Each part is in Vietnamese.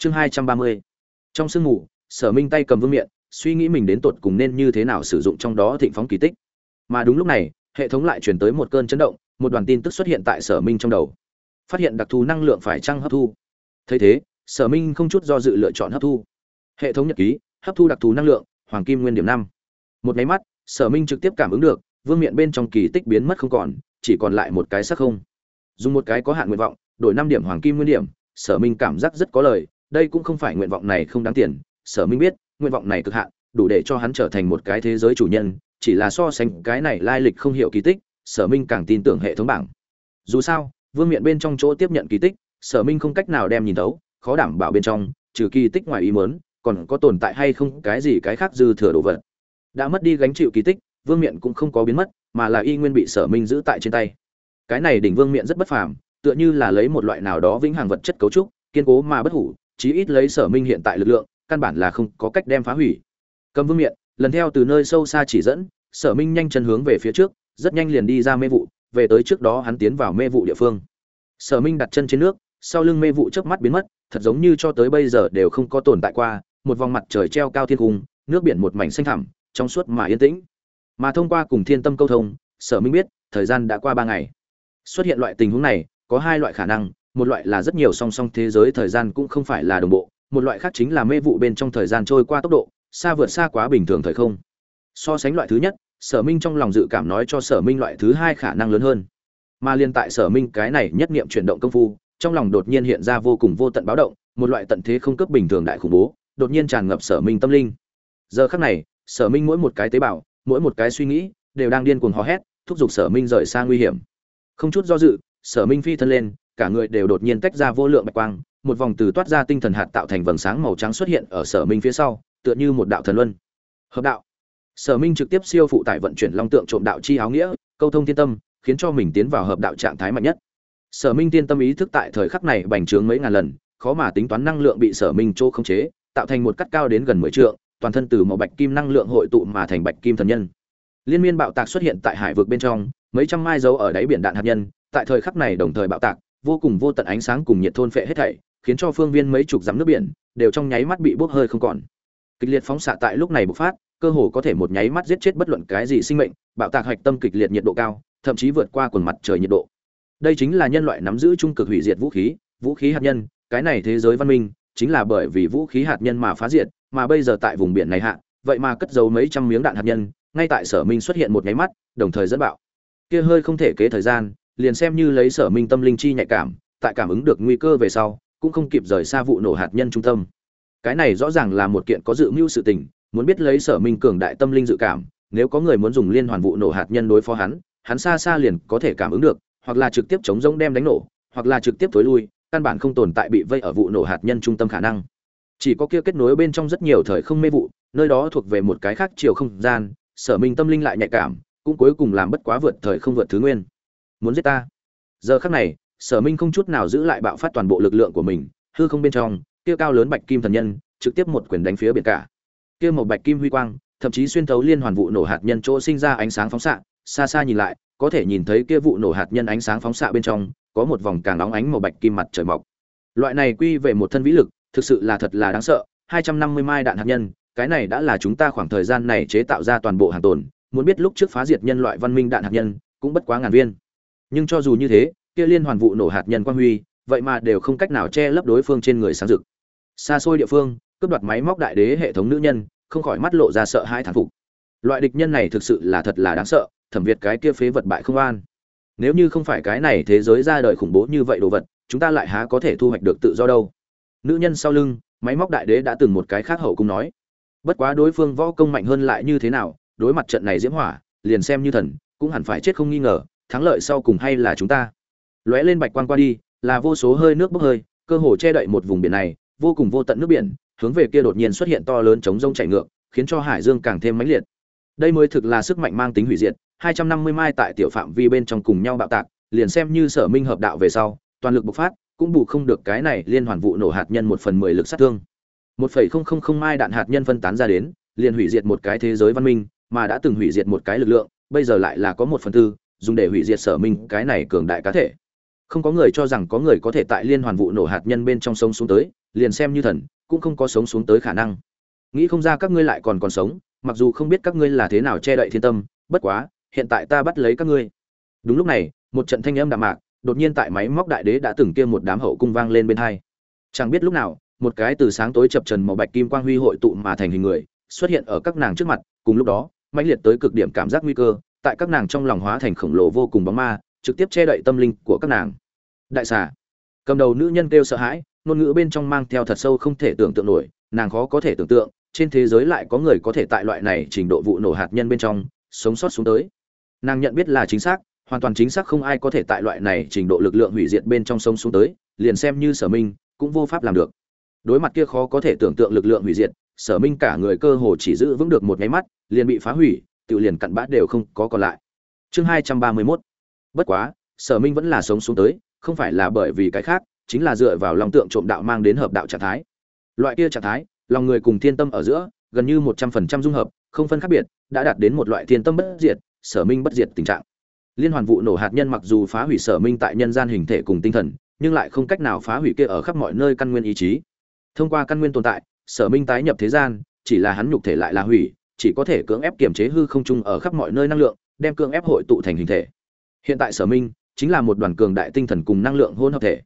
chương hai trăm ba mươi. Trong sương ngủ sở minh tay cầm vương miện, suy nghĩ mình đến tột cùng nên như thế nào sử dụng trong đó thịnh phóng kỳ tích. Mà đúng lúc này, hệ thống lại chuyển tới một cơn chấn động, một đoàn tin tức xuất hiện tại sở minh trong đầu. Phát hiện đặc thù năng lượng phải trăng hấp thu? Thấy thế, sở minh không chút do dự lựa chọn hấp thu. Hệ thống nhật ký, hấp thu đặc thù năng lượng, hoàng kim nguyên điểm năm. Một máy mắt, sở minh trực tiếp cảm ứng được, vương miện bên trong kỳ tích biến mất không còn, chỉ còn lại một cái sắc không. Dùng một cái có hạn nguyện vọng, đổi năm điểm hoàng kim nguyên điểm, sở minh cảm giác rất có lời đây cũng không phải nguyện vọng này không đáng tiền, sở minh biết, nguyện vọng này cực hạn, đủ để cho hắn trở thành một cái thế giới chủ nhân, chỉ là so sánh cái này lai lịch không hiểu kỳ tích, sở minh càng tin tưởng hệ thống bảng. Dù sao, vương miện bên trong chỗ tiếp nhận kỳ tích, sở minh không cách nào đem nhìn thấu, khó đảm bảo bên trong, trừ kỳ tích ngoài ý mớn còn có tồn tại hay không cái gì cái khác dư thừa đồ vật. Đã mất đi gánh chịu kỳ tích, vương miện cũng không có biến mất, mà là y nguyên bị sở minh giữ tại trên tay. Cái này đỉnh vương miện rất bất phàm, tựa như là lấy một loại nào đó vĩnh hằng vật chất cấu trúc, kiên cố mà bất hủ chí ít lấy sở minh hiện tại lực lượng, căn bản là không có cách đem phá hủy. Cầm vương miện, lần theo từ nơi sâu xa chỉ dẫn, sở minh nhanh chân hướng về phía trước, rất nhanh liền đi ra mê vụ, về tới trước đó hắn tiến vào mê vụ địa phương. Sở minh đặt chân trên nước, sau lưng mê vụ trước mắt biến mất, thật giống như cho tới bây giờ đều không có tồn tại qua, một vòng mặt trời treo cao thiên cung, nước biển một mảnh xanh thẳm, trong suốt mà yên tĩnh. Mà thông qua cùng thiên tâm câu thông, sở minh biết, thời gian đã qua ba ngày. Xuất hiện loại tình huống này, có hai loại khả năng một loại là rất nhiều song song thế giới thời gian cũng không phải là đồng bộ, một loại khác chính là mê vụ bên trong thời gian trôi qua tốc độ, xa vượt xa quá bình thường thời không. So sánh loại thứ nhất, sở minh trong lòng dự cảm nói cho sở minh loại thứ hai khả năng lớn hơn. Mà liên tại sở minh cái này nhất niệm chuyển động công phu, trong lòng đột nhiên hiện ra vô cùng vô tận báo động, một loại tận thế không cấp bình thường đại khủng bố, đột nhiên tràn ngập sở minh tâm linh. Giờ khắc này, sở minh mỗi một cái tế bào, mỗi một cái suy nghĩ, đều đang điên cuồng hò hét, thúc giục sở minh rời xa nguy hiểm. Không chút do dự, sở minh phi thân lên cả người đều đột nhiên tách ra vô lượng bạch quang, một vòng từ toát ra tinh thần hạt tạo thành vầng sáng màu trắng xuất hiện ở sở minh phía sau, tựa như một đạo thần luân. Hợp đạo. Sở minh trực tiếp siêu phụ tại vận chuyển long tượng trộm đạo chi áo nghĩa, câu thông thiên tâm, khiến cho mình tiến vào hợp đạo trạng thái mạnh nhất. Sở minh tiên tâm ý thức tại thời khắc này bành trướng mấy ngàn lần, khó mà tính toán năng lượng bị sở minh chỗ khống chế, tạo thành một cắt cao đến gần mười trượng, toàn thân từ màu bạch kim năng lượng hội tụ mà thành bạch kim thần nhân. Liên miên bạo tạc xuất hiện tại hải vực bên trong, mấy trăm mai dấu ở đáy biển đạn hạt nhân, tại thời khắc này đồng thời bạo tạc vô cùng vô tận ánh sáng cùng nhiệt thôn phệ hết thảy, khiến cho phương viên mấy chục dặm nước biển đều trong nháy mắt bị bốc hơi không còn. Kịch liệt phóng xạ tại lúc này bộc phát, cơ hồ có thể một nháy mắt giết chết bất luận cái gì sinh mệnh, bạo tạc hạch tâm kịch liệt nhiệt độ cao, thậm chí vượt qua quần mặt trời nhiệt độ. Đây chính là nhân loại nắm giữ trung cực hủy diệt vũ khí vũ khí hạt nhân, cái này thế giới văn minh chính là bởi vì vũ khí hạt nhân mà phá diệt, mà bây giờ tại vùng biển này hạ, vậy mà cất giấu mấy trăm miếng đạn hạt nhân, ngay tại sở minh xuất hiện một nháy mắt, đồng thời dẫn bạo. Kia hơi không thể kế thời gian liền xem như lấy sở minh tâm linh chi nhạy cảm, tại cảm ứng được nguy cơ về sau, cũng không kịp rời xa vụ nổ hạt nhân trung tâm. Cái này rõ ràng là một kiện có dự mưu sự tình, muốn biết lấy sở minh cường đại tâm linh dự cảm, nếu có người muốn dùng liên hoàn vụ nổ hạt nhân đối phó hắn hắn xa xa liền có thể cảm ứng được, hoặc là trực tiếp chống rông đem đánh nổ, hoặc là trực tiếp tối lui, căn bản không tồn tại bị vây ở vụ nổ hạt nhân trung tâm khả năng. Chỉ có kia kết nối bên trong rất nhiều thời không mê vụ, nơi đó thuộc về một cái khác chiều không gian, sở minh tâm linh lại nhạy cảm, cũng cuối cùng làm bất quá vượt thời không vượt thứ nguyên muốn giết ta. Giờ khắc này, sở minh không chút nào giữ lại bạo phát toàn bộ lực lượng của mình, hư không bên trong, kia cao lớn bạch kim thần nhân, trực tiếp một quyền đánh phía biển cả. Kia một bạch kim huy quang, thậm chí xuyên thấu liên hoàn vụ nổ hạt nhân chỗ sinh ra ánh sáng phóng xạ, xa xa nhìn lại, có thể nhìn thấy kia vụ nổ hạt nhân ánh sáng phóng xạ bên trong, có một vòng càng óng ánh màu bạch kim mặt trời mọc. Loại này quy về một thân vĩ lực, thực sự là thật là đáng sợ 250 mai đạn hạt nhân, cái này đã là chúng ta khoảng thời gian này chế tạo ra toàn bộ hàng tồn, muốn biết lúc trước phá diệt nhân loại văn minh đạn hạt nhân, cũng bất quá ngàn viên nhưng cho dù như thế, kia liên hoàn vụ nổ hạt nhân quang huy, vậy mà đều không cách nào che lấp đối phương trên người sáng rực. Xa xôi địa phương, cướp đoạt máy móc đại đế hệ thống nữ nhân, không khỏi mắt lộ ra sợ hãi thán phục. Loại địch nhân này thực sự là thật là đáng sợ, thẩm việt cái kia phế vật bại không an. Nếu như không phải cái này thế giới ra đời khủng bố như vậy đồ vật, chúng ta lại há có thể thu hoạch được tự do đâu? Nữ nhân sau lưng, máy móc đại đế đã từng một cái khác hậu cung nói. Bất quá đối phương võ công mạnh hơn lại như thế nào, đối mặt trận này diễm hỏa, liền xem như thần, cũng hẳn phải chết không nghi ngờ thắng lợi sau cùng hay là chúng ta? Lóe lên bạch quang qua đi, là vô số hơi nước bốc hơi, cơ hồ che đậy một vùng biển này, vô cùng vô tận nước biển, hướng về kia đột nhiên xuất hiện to lớn chống rông chảy ngược, khiến cho hải dương càng thêm mãnh liệt. Đây mới thực là sức mạnh mang tính hủy diệt 250 mai tại tiểu phạm vi bên trong cùng nhau bạo tạc, liền xem như sở minh hợp đạo về sau, toàn lực bộc phát, cũng bù không được cái này liên hoàn vụ nổ hạt nhân một phần mười lực sát thương. Một phẩy không không không mai đạn hạt nhân phân tán ra đến, liền hủy diệt một cái thế giới văn minh, mà đã từng hủy diệt một cái lực lượng, bây giờ lại là có một phần tư dùng để hủy diệt sở minh cái này cường đại cá thể. Không có người cho rằng có người có thể tại liên hoàn vụ nổ hạt nhân bên trong sông xuống tới, liền xem như thần, cũng không có sống xuống tới khả năng. Nghĩ không ra các ngươi lại còn còn sống, mặc dù không biết các ngươi là thế nào che đậy thiên tâm, bất quá, hiện tại ta bắt lấy các ngươi. Đúng lúc này, một trận thanh âm đạm mạc, đột nhiên tại máy móc đại đế đã từng kia một đám hậu cung vang lên bên hai. Chẳng biết lúc nào, một cái từ sáng tối chập trần màu bạch kim quang huy hội tụ mà thành hình người, xuất hiện ở các nàng trước mặt, cùng lúc đó, mãnh liệt tới cực điểm cảm giác nguy cơ tại các nàng trong lòng hóa thành khổng lồ vô cùng bóng ma, trực tiếp che đậy tâm linh của các nàng. Đại xà. Cầm đầu nữ nhân kêu sợ hãi, ngôn ngữ bên trong mang theo thật sâu không thể tưởng tượng nổi, nàng khó có thể tưởng tượng, trên thế giới lại có người có thể tại loại này trình độ vụ nổ hạt nhân bên trong, sống sót xuống tới. Nàng nhận biết là chính xác, hoàn toàn chính xác không ai có thể tại loại này trình độ lực lượng hủy diệt bên trong sống xuống tới, liền xem như sở minh, cũng vô pháp làm được. Đối mặt kia khó có thể tưởng tượng lực lượng hủy diệt, sở minh cả người cơ hồ chỉ giữ vững được một nháy mắt, liền bị phá hủy tự liền cặn bã đều không có còn lại. Chương hai trăm ba mươi mốt. Bất quá, sở minh vẫn là sống xuống tới, không phải là bởi vì cái khác, chính là dựa vào lòng tượng trộm đạo mang đến hợp đạo trạng thái. Loại kia trạng thái, lòng người cùng thiên tâm ở giữa, gần như một trăm phần trăm dung hợp, không phân khác biệt, đã đạt đến một loại thiên tâm bất diệt, sở minh bất diệt tình trạng. Liên hoàn vụ nổ hạt nhân mặc dù phá hủy sở minh tại nhân gian hình thể cùng tinh thần, nhưng lại không cách nào phá hủy kia ở khắp mọi nơi căn nguyên ý chí. Thông qua căn nguyên tồn tại, sở minh tái nhập thế gian, chỉ là hắn nhục thể lại là hủy chỉ có thể cưỡng ép kiềm chế hư không trung ở khắp mọi nơi năng lượng, đem cưỡng ép hội tụ thành hình thể. Hiện tại sở minh chính là một đoàn cường đại tinh thần cùng năng lượng hôn hợp thể.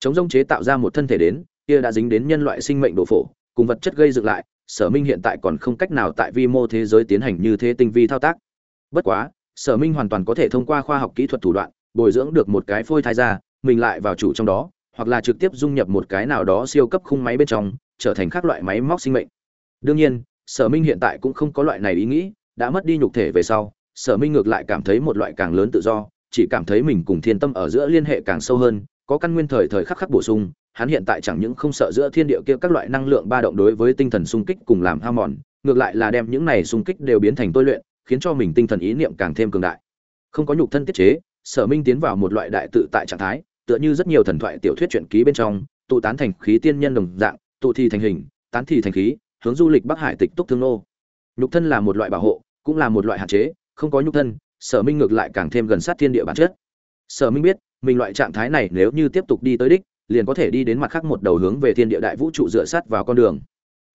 Chống rông chế tạo ra một thân thể đến, kia đã dính đến nhân loại sinh mệnh độ phổ, cùng vật chất gây dựng lại, sở minh hiện tại còn không cách nào tại vi mô thế giới tiến hành như thế tinh vi thao tác. Bất quá, sở minh hoàn toàn có thể thông qua khoa học kỹ thuật thủ đoạn, bồi dưỡng được một cái phôi thai ra, mình lại vào chủ trong đó, hoặc là trực tiếp dung nhập một cái nào đó siêu cấp khung máy bên trong, trở thành các loại máy móc sinh mệnh. Đương nhiên sở minh hiện tại cũng không có loại này ý nghĩ, đã mất đi nhục thể về sau, sở minh ngược lại cảm thấy một loại càng lớn tự do, chỉ cảm thấy mình cùng thiên tâm ở giữa liên hệ càng sâu hơn, có căn nguyên thời thời khắc khắc bổ sung, hắn hiện tại chẳng những không sợ giữa thiên địa kia các loại năng lượng ba động đối với tinh thần sung kích cùng làm hao mòn, ngược lại là đem những này sung kích đều biến thành tôi luyện, khiến cho mình tinh thần ý niệm càng thêm cường đại. Không có nhục thân tiết chế, sở minh tiến vào một loại đại tự tại trạng thái, tựa như rất nhiều thần thoại tiểu thuyết truyện ký bên trong, tụ tán thành khí tiên nhân đồng dạng, tụ thì thành hình, tán thì thành khí hướng du lịch bắc hải tịch túc thương nô. Nhục thân là một loại bảo hộ, cũng là một loại hạn chế, không có nhục thân, sở minh ngược lại càng thêm gần sát thiên địa bản chất. Sở minh biết, mình loại trạng thái này nếu như tiếp tục đi tới đích, liền có thể đi đến mặt khác một đầu hướng về thiên địa đại vũ trụ dựa sát vào con đường.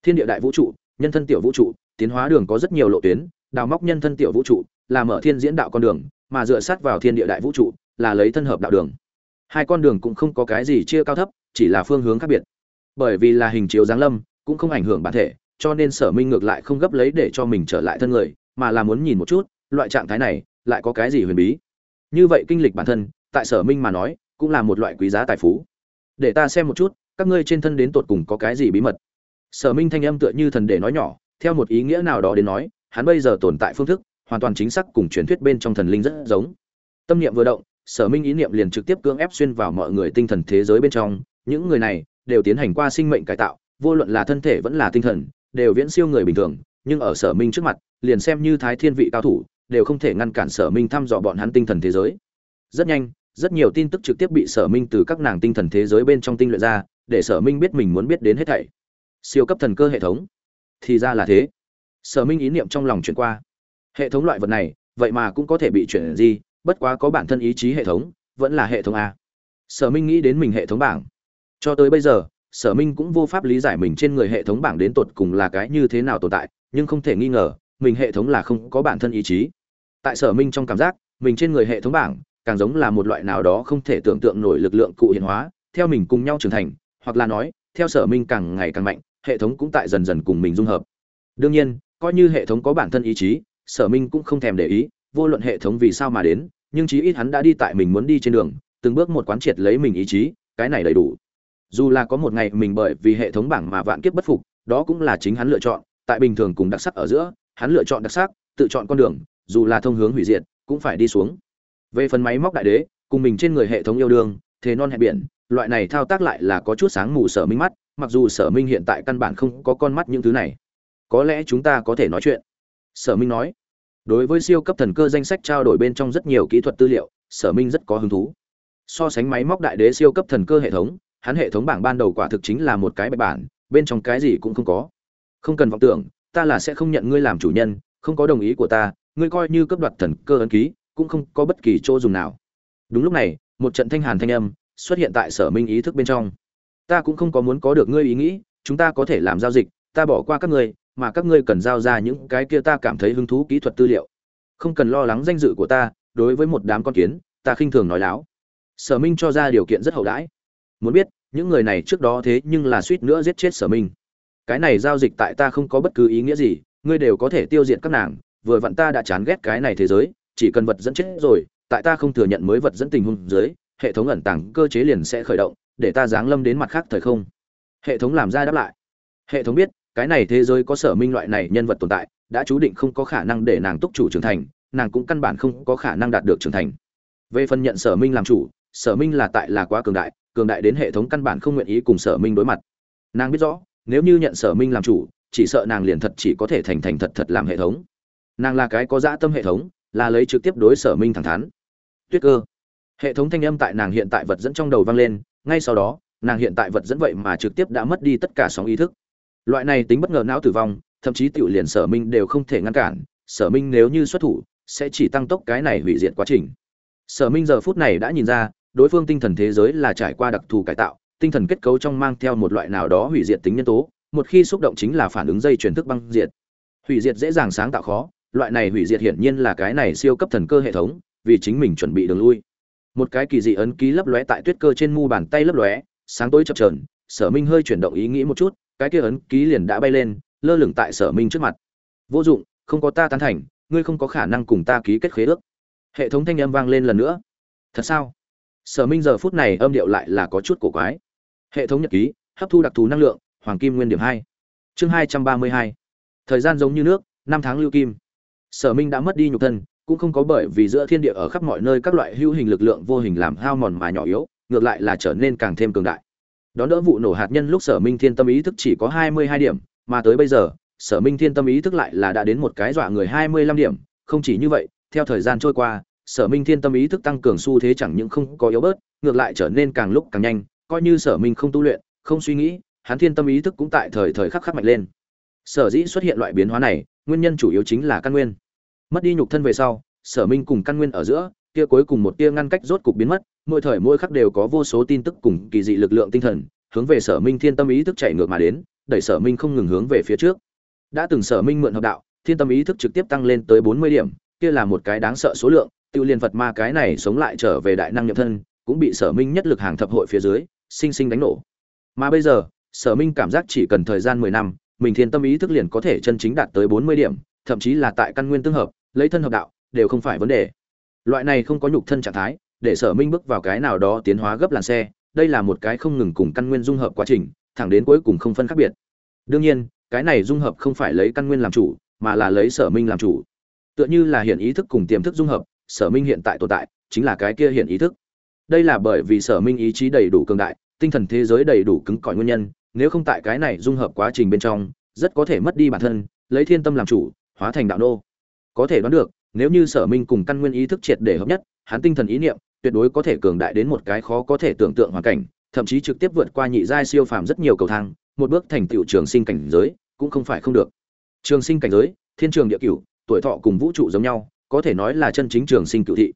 Thiên địa đại vũ trụ, nhân thân tiểu vũ trụ, tiến hóa đường có rất nhiều lộ tuyến, đào móc nhân thân tiểu vũ trụ, là mở thiên diễn đạo con đường, mà dựa sát vào thiên địa đại vũ trụ, là lấy thân hợp đạo đường. Hai con đường cũng không có cái gì chia cao thấp, chỉ là phương hướng khác biệt. Bởi vì là hình chiếu giáng lâm cũng không ảnh hưởng bản thể, cho nên sở minh ngược lại không gấp lấy để cho mình trở lại thân người, mà là muốn nhìn một chút, loại trạng thái này lại có cái gì huyền bí. Như vậy kinh lịch bản thân, tại sở minh mà nói, cũng là một loại quý giá tài phú. Để ta xem một chút, các ngươi trên thân đến tột cùng có cái gì bí mật? Sở minh thanh âm tựa như thần để nói nhỏ, theo một ý nghĩa nào đó đến nói, hắn bây giờ tồn tại phương thức, hoàn toàn chính xác cùng truyền thuyết bên trong thần linh rất giống. Tâm niệm vừa động, sở minh ý niệm liền trực tiếp cưỡng ép xuyên vào mọi người tinh thần thế giới bên trong, những người này đều tiến hành qua sinh mệnh cải tạo vô luận là thân thể vẫn là tinh thần, đều viễn siêu người bình thường, nhưng ở sở minh trước mặt, liền xem như thái thiên vị cao thủ, đều không thể ngăn cản sở minh thăm dò bọn hắn tinh thần thế giới. Rất nhanh, rất nhiều tin tức trực tiếp bị sở minh từ các nàng tinh thần thế giới bên trong tinh luyện ra, để sở minh biết mình muốn biết đến hết thảy. Siêu cấp thần cơ hệ thống. Thì ra là thế. Sở minh ý niệm trong lòng chuyển qua. Hệ thống loại vật này, vậy mà cũng có thể bị chuyển gì bất quá có bản thân ý chí hệ thống, vẫn là hệ thống a. Sở minh nghĩ đến mình hệ thống bảng. Cho tới bây giờ sở minh cũng vô pháp lý giải mình trên người hệ thống bảng đến tột cùng là cái như thế nào tồn tại, nhưng không thể nghi ngờ, mình hệ thống là không có bản thân ý chí. Tại sở minh trong cảm giác, mình trên người hệ thống bảng càng giống là một loại nào đó không thể tưởng tượng nổi lực lượng cụ hiện hóa, theo mình cùng nhau trưởng thành, hoặc là nói, theo sở minh càng ngày càng mạnh, hệ thống cũng tại dần dần cùng mình dung hợp. Đương nhiên, coi như hệ thống có bản thân ý chí, sở minh cũng không thèm để ý, vô luận hệ thống vì sao mà đến, nhưng chí ít hắn đã đi tại mình muốn đi trên đường, từng bước một quán triệt lấy mình ý chí, cái này đầy đủ dù là có một ngày mình bởi vì hệ thống bảng mà vạn kiếp bất phục, đó cũng là chính hắn lựa chọn. Tại bình thường cùng đặc sắc ở giữa, hắn lựa chọn đặc sắc, tự chọn con đường, dù là thông hướng hủy diệt, cũng phải đi xuống. Về phần máy móc đại đế, cùng mình trên người hệ thống yêu đương, thế non hẹn biển, loại này thao tác lại là có chút sáng mù sở minh mắt, mặc dù sở minh hiện tại căn bản không có con mắt những thứ này. Có lẽ chúng ta có thể nói chuyện. Sở minh nói, đối với siêu cấp thần cơ danh sách trao đổi bên trong rất nhiều kỹ thuật tư liệu, sở minh rất có hứng thú. So sánh máy móc đại đế siêu cấp thần cơ hệ thống hắn hệ thống bảng ban đầu quả thực chính là một cái bạch bản, bên trong cái gì cũng không có. Không cần vọng tưởng, ta là sẽ không nhận ngươi làm chủ nhân, không có đồng ý của ta, ngươi coi như cấp đoạt thần cơ ấn ký, cũng không có bất kỳ chỗ dùng nào. Đúng lúc này, một trận thanh hàn thanh âm xuất hiện tại sở minh ý thức bên trong. Ta cũng không có muốn có được ngươi ý nghĩ, chúng ta có thể làm giao dịch, ta bỏ qua các ngươi, mà các ngươi cần giao ra những cái kia ta cảm thấy hứng thú kỹ thuật tư liệu. Không cần lo lắng danh dự của ta, đối với một đám con kiến, ta khinh thường nói láo. Sở minh cho ra điều kiện rất hậu đãi. Muốn biết những người này trước đó thế nhưng là suýt nữa giết chết sở minh. Cái này giao dịch tại ta không có bất cứ ý nghĩa gì, ngươi đều có thể tiêu diệt các nàng, vừa vặn ta đã chán ghét cái này thế giới, chỉ cần vật dẫn chết rồi, tại ta không thừa nhận mới vật dẫn tình huống dưới, hệ thống ẩn tàng cơ chế liền sẽ khởi động, để ta giáng lâm đến mặt khác thời không. Hệ thống làm ra đáp lại. Hệ thống biết, cái này thế giới có sở minh loại này nhân vật tồn tại, đã chú định không có khả năng để nàng túc chủ trưởng thành, nàng cũng căn bản không có khả năng đạt được trưởng thành. Về phần nhận sở minh làm chủ, sở minh là tại là quá cường đại cường đại đến hệ thống căn bản không nguyện ý cùng sở minh đối mặt. Nàng biết rõ, nếu như nhận sở minh làm chủ, chỉ sợ nàng liền thật chỉ có thể thành thành thật thật làm hệ thống. Nàng là cái có dã tâm hệ thống, là lấy trực tiếp đối sở minh thẳng thắn. Tuyết cơ. Hệ thống thanh âm tại nàng hiện tại vật dẫn trong đầu vang lên, ngay sau đó, nàng hiện tại vật dẫn vậy mà trực tiếp đã mất đi tất cả sóng ý thức. Loại này tính bất ngờ não tử vong, thậm chí tiểu liền sở minh đều không thể ngăn cản, sở minh nếu như xuất thủ, sẽ chỉ tăng tốc cái này hủy diệt quá trình. Sở minh giờ phút này đã nhìn ra đối phương tinh thần thế giới là trải qua đặc thù cải tạo, tinh thần kết cấu trong mang theo một loại nào đó hủy diệt tính nhân tố, một khi xúc động chính là phản ứng dây chuyển thức băng diệt. Hủy diệt dễ dàng sáng tạo khó, loại này hủy diệt hiển nhiên là cái này siêu cấp thần cơ hệ thống, vì chính mình chuẩn bị đường lui. Một cái kỳ dị ấn ký lấp lóe tại tuyết cơ trên mu bàn tay lấp lóe, sáng tối chập chờn, sở minh hơi chuyển động ý nghĩ một chút, cái kia ấn ký liền đã bay lên, lơ lửng tại sở minh trước mặt. Vô dụng, không có ta tán thành, ngươi không có khả năng cùng ta ký kết khế ước. Hệ thống thanh âm vang lên lần nữa. Thật sao? Sở minh giờ phút này âm điệu lại là có chút cổ quái. Hệ thống nhật ký, hấp thu đặc thù năng lượng, hoàng kim nguyên điểm hai. Chương hai trăm ba mươi hai. Thời gian giống như nước, năm tháng lưu kim. Sở minh đã mất đi nhục thân, cũng không có bởi vì giữa thiên địa ở khắp mọi nơi các loại hữu hình lực lượng vô hình làm hao mòn mà nhỏ yếu, ngược lại là trở nên càng thêm cường đại. Đón đỡ vụ nổ hạt nhân lúc sở minh thiên tâm ý thức chỉ có hai mươi hai điểm, mà tới bây giờ, sở minh thiên tâm ý thức lại là đã đến một cái dọa người hai mươi lăm điểm, không chỉ như vậy, theo thời gian trôi qua sở minh thiên tâm ý thức tăng cường xu thế chẳng những không có yếu bớt, ngược lại trở nên càng lúc càng nhanh, coi như sở minh không tu luyện, không suy nghĩ, hắn thiên tâm ý thức cũng tại thời thời khắc khắc mạnh lên. Sở dĩ xuất hiện loại biến hóa này, nguyên nhân chủ yếu chính là căn nguyên. Mất đi nhục thân về sau, sở minh cùng căn nguyên ở giữa, kia cuối cùng một tia ngăn cách rốt cục biến mất, mỗi thời mỗi khắc đều có vô số tin tức cùng kỳ dị lực lượng tinh thần, hướng về sở minh thiên tâm ý thức chạy ngược mà đến, đẩy sở minh không ngừng hướng về phía trước. Đã từng sở minh mượn hợp đạo, thiên tâm ý thức trực tiếp tăng lên tới bốn mươi điểm, kia là một cái đáng sợ số lượng tiêu liên phật ma cái này sống lại trở về đại năng nhậm thân, cũng bị sở minh nhất lực hàng thập hội phía dưới, sinh sinh đánh nổ. Mà bây giờ, sở minh cảm giác chỉ cần thời gian mười năm, mình thiên tâm ý thức liền có thể chân chính đạt tới bốn mươi điểm, thậm chí là tại căn nguyên tương hợp, lấy thân hợp đạo, đều không phải vấn đề. Loại này không có nhục thân trạng thái, để sở minh bước vào cái nào đó tiến hóa gấp làn xe, đây là một cái không ngừng cùng căn nguyên dung hợp quá trình, thẳng đến cuối cùng không phân khác biệt. Đương nhiên, cái này dung hợp không phải lấy căn nguyên làm chủ, mà là lấy sở minh làm chủ. Tựa như là hiện ý thức cùng tiềm thức dung hợp sở minh hiện tại tồn tại, chính là cái kia hiện ý thức. Đây là bởi vì sở minh ý chí đầy đủ cường đại, tinh thần thế giới đầy đủ cứng cỏi nguyên nhân, nếu không tại cái này dung hợp quá trình bên trong, rất có thể mất đi bản thân, lấy thiên tâm làm chủ, hóa thành đạo nô. Có thể đoán được, nếu như sở minh cùng căn nguyên ý thức triệt để hợp nhất, hắn tinh thần ý niệm tuyệt đối có thể cường đại đến một cái khó có thể tưởng tượng hoàn cảnh, thậm chí trực tiếp vượt qua nhị giai siêu phàm rất nhiều cầu thang, một bước thành tựu trường sinh cảnh giới cũng không phải không được. Trường sinh cảnh giới, thiên trường địa cửu, tuổi thọ cùng vũ trụ giống nhau có thể nói là chân chính trường sinh cựu thị.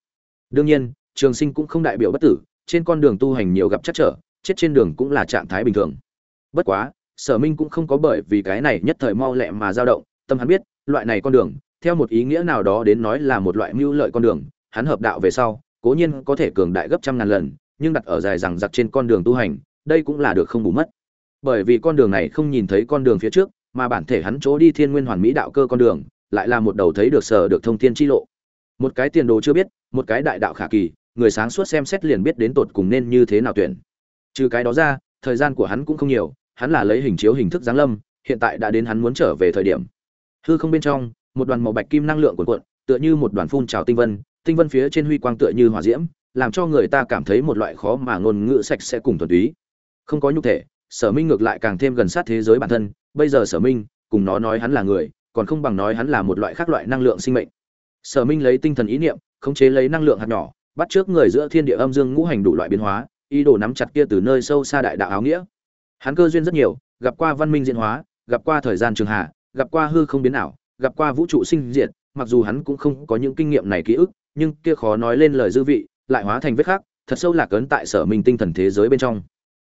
Đương nhiên, trường sinh cũng không đại biểu bất tử, trên con đường tu hành nhiều gặp chắc trở, chết trên đường cũng là trạng thái bình thường. Bất quá, sở minh cũng không có bởi vì cái này nhất thời mau lẹ mà dao động, tâm hắn biết, loại này con đường, theo một ý nghĩa nào đó đến nói là một loại mưu lợi con đường, hắn hợp đạo về sau, cố nhiên có thể cường đại gấp trăm ngàn lần, nhưng đặt ở dài rằng giặc trên con đường tu hành, đây cũng là được không bù mất. Bởi vì con đường này không nhìn thấy con đường phía trước, mà bản thể hắn chỗ đi thiên nguyên hoàn mỹ đạo cơ con đường lại là một đầu thấy được sở được thông thiên chi lộ. Một cái tiền đồ chưa biết, một cái đại đạo khả kỳ, người sáng suốt xem xét liền biết đến tột cùng nên như thế nào tuyển. Trừ cái đó ra, thời gian của hắn cũng không nhiều, hắn là lấy hình chiếu hình thức giáng lâm, hiện tại đã đến hắn muốn trở về thời điểm. Hư không bên trong, một đoàn màu bạch kim năng lượng cuộn cuộn, tựa như một đoàn phun trào tinh vân tinh vân phía trên huy quang tựa như hỏa diễm, làm cho người ta cảm thấy một loại khó mà ngôn ngữ sạch sẽ cùng thuần túy. Không có nhục thể, sở minh ngược lại càng thêm gần sát thế giới bản thân, bây giờ sở minh, cùng nó nói hắn là người còn không bằng nói hắn là một loại khác loại năng lượng sinh mệnh. Sở minh lấy tinh thần ý niệm, khống chế lấy năng lượng hạt nhỏ, bắt trước người giữa thiên địa âm dương ngũ hành đủ loại biến hóa, ý đồ nắm chặt kia từ nơi sâu xa đại đạo áo nghĩa. Hắn cơ duyên rất nhiều, gặp qua văn minh diễn hóa, gặp qua thời gian trường hạ, gặp qua hư không biến ảo, gặp qua vũ trụ sinh diệt, mặc dù hắn cũng không có những kinh nghiệm này ký ức, nhưng kia khó nói lên lời dư vị, lại hóa thành vết khác thật sâu lạc ấn tại sở minh tinh thần thế giới bên trong.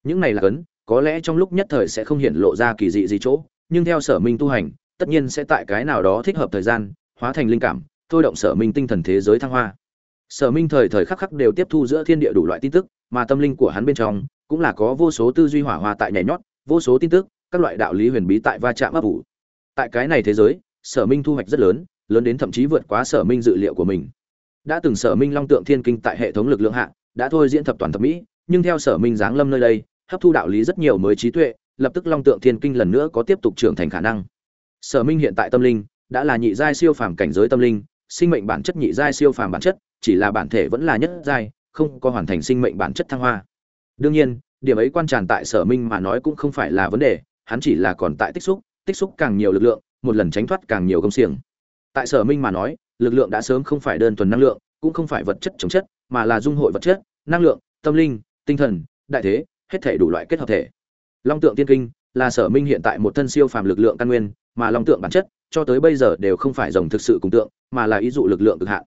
Những này là ấn, có lẽ trong lúc nhất thời sẽ không hiện lộ ra kỳ dị gì chỗ, nhưng theo sở minh tu hành tất nhiên sẽ tại cái nào đó thích hợp thời gian, hóa thành linh cảm, thôi động sở minh tinh thần thế giới thăng hoa. Sở minh thời thời khắc khắc đều tiếp thu giữa thiên địa đủ loại tin tức, mà tâm linh của hắn bên trong cũng là có vô số tư duy hỏa hoa tại nhảy nhót, vô số tin tức, các loại đạo lý huyền bí tại va chạm ấp ủ. Tại cái này thế giới, sở minh thu hoạch rất lớn lớn đến thậm chí vượt quá sở minh dự liệu của mình. Đã từng sở minh long tượng thiên kinh tại hệ thống lực lượng hạ, đã thôi diễn thập toàn thập mỹ, nhưng theo sở minh giáng lâm nơi đây, hấp thu đạo lý rất nhiều mới trí tuệ, lập tức long tượng thiên kinh lần nữa có tiếp tục trưởng thành khả năng sở minh hiện tại tâm linh đã là nhị giai siêu phàm cảnh giới tâm linh, sinh mệnh bản chất nhị giai siêu phàm bản chất, chỉ là bản thể vẫn là nhất giai, không có hoàn thành sinh mệnh bản chất thăng hoa. Đương nhiên, điểm ấy quan tràn tại sở minh mà nói cũng không phải là vấn đề, hắn chỉ là còn tại tích xúc tích xúc càng nhiều lực lượng, một lần tránh thoát càng nhiều công xiềng. Tại sở minh mà nói, lực lượng đã sớm không phải đơn thuần năng lượng, cũng không phải vật chất chống chất, mà là dung hội vật chất, năng lượng, tâm linh, tinh thần, đại thế, hết thể đủ loại kết hợp thể. Long tượng tiên kinh là sở minh hiện tại một thân siêu phàm lực lượng căn nguyên, mà long tượng bản chất, cho tới bây giờ đều không phải rồng thực sự cùng tượng, mà là ý dụ lực lượng cực hạn.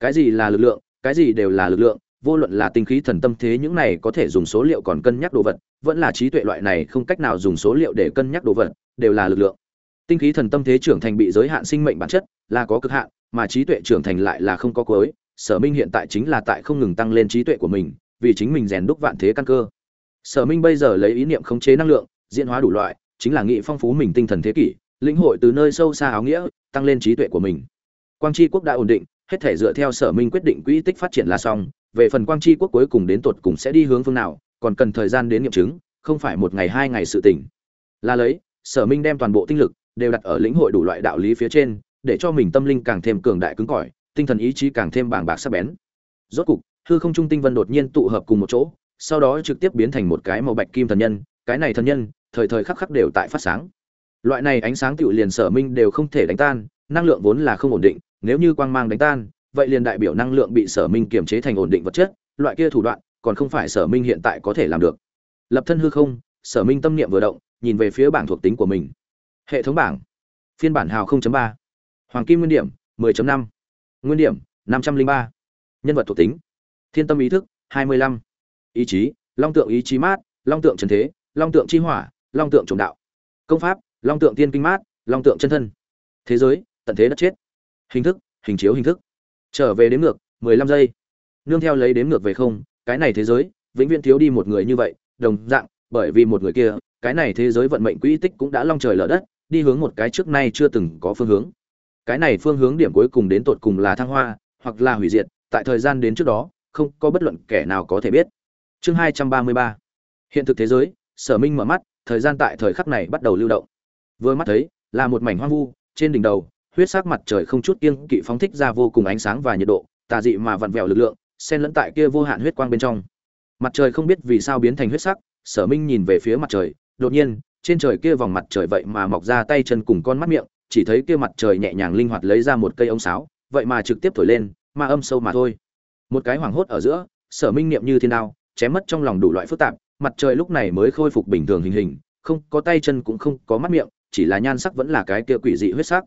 Cái gì là lực lượng, cái gì đều là lực lượng, vô luận là tinh khí thần tâm thế những này có thể dùng số liệu còn cân nhắc đồ vật, vẫn là trí tuệ loại này không cách nào dùng số liệu để cân nhắc đồ vật, đều là lực lượng. Tinh khí thần tâm thế trưởng thành bị giới hạn sinh mệnh bản chất, là có cực hạn, mà trí tuệ trưởng thành lại là không có cuối. Sở minh hiện tại chính là tại không ngừng tăng lên trí tuệ của mình, vì chính mình rèn đúc vạn thế căn cơ. Sở minh bây giờ lấy ý niệm khống chế năng lượng diễn hóa đủ loại, chính là nghị phong phú mình tinh thần thế kỷ, lĩnh hội từ nơi sâu xa áo nghĩa, tăng lên trí tuệ của mình. Quang tri quốc đã ổn định, hết thể dựa theo sở minh quyết định quỹ tích phát triển là xong, về phần quang tri quốc cuối cùng đến tột cùng sẽ đi hướng phương nào, còn cần thời gian đến nghiệm chứng, không phải một ngày hai ngày sự tỉnh là lấy, sở minh đem toàn bộ tinh lực đều đặt ở lĩnh hội đủ loại đạo lý phía trên, để cho mình tâm linh càng thêm cường đại cứng cỏi, tinh thần ý chí càng thêm bàng bạc sắc bén. Rốt cục, hư không trung tinh vân đột nhiên tụ hợp cùng một chỗ, sau đó trực tiếp biến thành một cái màu bạch kim thần nhân, cái này thần nhân thời thời khắc khắc đều tại phát sáng. Loại này ánh sáng tựu liền sở minh đều không thể đánh tan, năng lượng vốn là không ổn định, nếu như quang mang đánh tan, vậy liền đại biểu năng lượng bị sở minh kiềm chế thành ổn định vật chất, loại kia thủ đoạn, còn không phải sở minh hiện tại có thể làm được. Lập thân hư không, sở minh tâm niệm vừa động, nhìn về phía bảng thuộc tính của mình. Hệ thống bảng. Phiên bản hào 0.3 hoàng kim nguyên điểm 10.5 nguyên điểm 503 nhân vật thuộc tính. Thiên tâm ý thức 25 ý chí, long tượng ý chí mát, long tượng trần thế, long tượng chi hỏa long tượng trộm đạo, công pháp, long tượng tiên kinh mát, long tượng chân thân. Thế giới, tận thế đất chết. Hình thức, hình chiếu hình thức. Trở về đến ngược 15 giây. Nương theo lấy đến ngược về không, cái này thế giới, vĩnh viễn thiếu đi một người như vậy, đồng dạng, bởi vì một người kia, cái này thế giới vận mệnh quỹ tích cũng đã long trời lở đất, đi hướng một cái trước nay chưa từng có phương hướng. Cái này phương hướng điểm cuối cùng đến tột cùng là thăng hoa, hoặc là hủy diệt, tại thời gian đến trước đó, không có bất luận kẻ nào có thể biết. Chương 233 hiện thực thế giới, sở minh mở mắt thời gian tại thời khắc này bắt đầu lưu động. Vừa mắt thấy, là một mảnh hoang vu, trên đỉnh đầu, huyết sắc mặt trời không chút kiêng kỵ phóng thích ra vô cùng ánh sáng và nhiệt độ, tà dị mà vặn vẹo lực lượng, xen lẫn tại kia vô hạn huyết quang bên trong. Mặt trời không biết vì sao biến thành huyết sắc, sở minh nhìn về phía mặt trời, đột nhiên, trên trời kia vòng mặt trời vậy mà mọc ra tay chân cùng con mắt miệng, chỉ thấy kia mặt trời nhẹ nhàng linh hoạt lấy ra một cây ống sáo, vậy mà trực tiếp thổi lên, mà âm sâu mà thôi. Một cái hoảng hốt ở giữa, sở minh niệm như thiên đao, chém mất trong lòng đủ loại phức tạp mặt trời lúc này mới khôi phục bình thường hình hình, không có tay chân cũng không có mắt miệng, chỉ là nhan sắc vẫn là cái kia quỷ dị huyết sắc.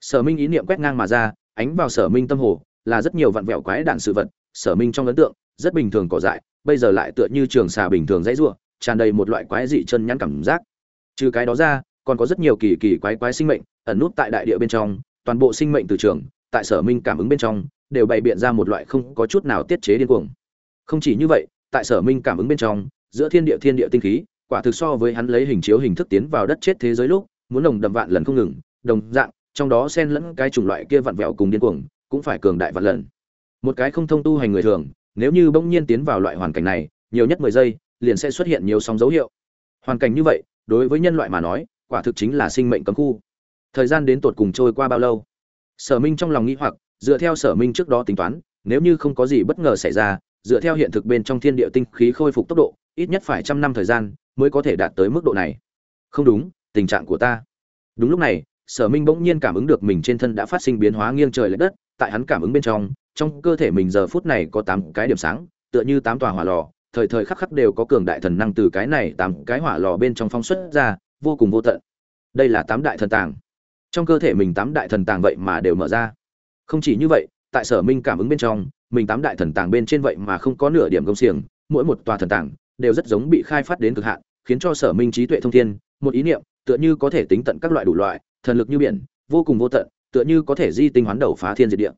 Sở minh ý niệm quét ngang mà ra, ánh vào sở minh tâm hồ, là rất nhiều vặn vẹo quái đạn sự vật, sở minh trong ấn tượng, rất bình thường cỏ dại, bây giờ lại tựa như trường xà bình thường dãy rủa, tràn đầy một loại quái dị chân nhắn cảm giác. Trừ cái đó ra, còn có rất nhiều kỳ kỳ quái quái sinh mệnh ẩn nút tại đại địa bên trong, toàn bộ sinh mệnh từ trường, tại sở minh cảm ứng bên trong, đều bày biện ra một loại không có chút nào tiết chế điên cuồng. Không chỉ như vậy, tại sở minh cảm ứng bên trong giữa thiên địa thiên địa tinh khí, quả thực so với hắn lấy hình chiếu hình thức tiến vào đất chết thế giới lúc, muốn nồng đậm vạn lần không ngừng, đồng dạng, trong đó xen lẫn cái chủng loại kia vặn vẹo cùng điên cuồng, cũng phải cường đại vạn lần. Một cái không thông tu hành người thường, nếu như bỗng nhiên tiến vào loại hoàn cảnh này, nhiều nhất mười giây, liền sẽ xuất hiện nhiều sóng dấu hiệu. Hoàn cảnh như vậy, đối với nhân loại mà nói, quả thực chính là sinh mệnh cấm khu. Thời gian đến tột cùng trôi qua bao lâu? Sở minh trong lòng nghĩ hoặc, dựa theo sở minh trước đó tính toán, nếu như không có gì bất ngờ xảy ra, dựa theo hiện thực bên trong thiên địa tinh khí khôi phục tốc độ ít nhất phải trăm năm thời gian mới có thể đạt tới mức độ này. Không đúng, tình trạng của ta. Đúng lúc này, sở minh bỗng nhiên cảm ứng được mình trên thân đã phát sinh biến hóa nghiêng trời l ệ đất, tại hắn cảm ứng bên trong trong cơ thể mình giờ phút này có tám cái điểm sáng, tựa như tám tòa hỏa lò, thời thời khắc khắc đều có cường đại thần năng từ cái này tám cái hỏa lò bên trong phong xuất ra, vô cùng vô tận. Đây là tám đại thần tàng. Trong cơ thể mình tám đại thần tàng vậy mà đều mở ra. Không chỉ như vậy, tại sở minh cảm ứng bên trong, mình tám đại thần tàng bên trên vậy mà không có nửa điểm công xiềng, mỗi một tòa thần tàng đều rất giống bị khai phát đến cực hạn, khiến cho sở minh trí tuệ thông thiên, một ý niệm, tựa như có thể tính tận các loại đủ loại, thần lực như biển, vô cùng vô tận, tựa như có thể di tinh hoán đầu phá thiên diệt địa.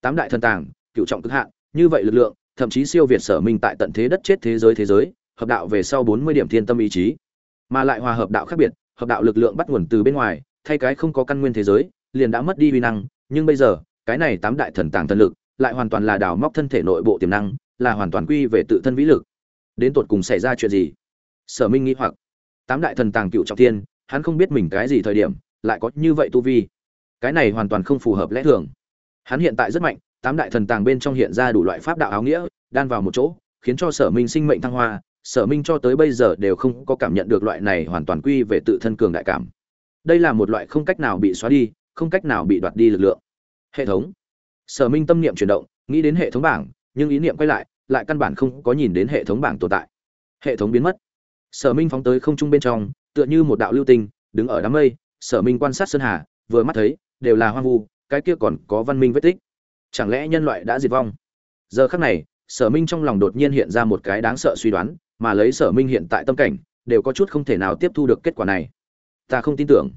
Tám đại thần tàng cựu trọng cực hạn, như vậy lực lượng, thậm chí siêu việt sở minh tại tận thế đất chết thế giới thế giới, hợp đạo về sau bốn mươi điểm thiên tâm ý chí. Mà lại hòa hợp đạo khác biệt, hợp đạo lực lượng bắt nguồn từ bên ngoài, thay cái không có căn nguyên thế giới, liền đã mất đi uy năng, nhưng bây giờ, cái này tám đại thần tàng thần lực, lại hoàn toàn là đào móc thân thể nội bộ tiềm năng, là hoàn toàn quy về tự thân vĩ lực đến tột cùng xảy ra chuyện gì? Sở minh nghĩ hoặc, tám đại thần tàng cựu trọng thiên, hắn không biết mình cái gì thời điểm, lại có như vậy tu vi. Cái này hoàn toàn không phù hợp lẽ thường. Hắn hiện tại rất mạnh, tám đại thần tàng bên trong hiện ra đủ loại pháp đạo áo nghĩa, đan vào một chỗ, khiến cho sở minh sinh mệnh thăng hoa. Sở minh cho tới bây giờ đều không có cảm nhận được loại này hoàn toàn quy về tự thân cường đại cảm. Đây là một loại không cách nào bị xóa đi, không cách nào bị đoạt đi lực lượng. Hệ thống. Sở minh tâm niệm chuyển động, nghĩ đến hệ thống bảng, nhưng ý niệm quay lại lại căn bản không có nhìn đến hệ thống bảng tồn tại. Hệ thống biến mất. Sở minh phóng tới không trung bên trong, tựa như một đạo lưu tinh, đứng ở đám mây, sở minh quan sát sơn hà, vừa mắt thấy, đều là hoang vu, cái kia còn có văn minh vết tích. Chẳng lẽ nhân loại đã diệt vong? Giờ khắc này, sở minh trong lòng đột nhiên hiện ra một cái đáng sợ suy đoán, mà lấy sở minh hiện tại tâm cảnh, đều có chút không thể nào tiếp thu được kết quả này. Ta không tin tưởng.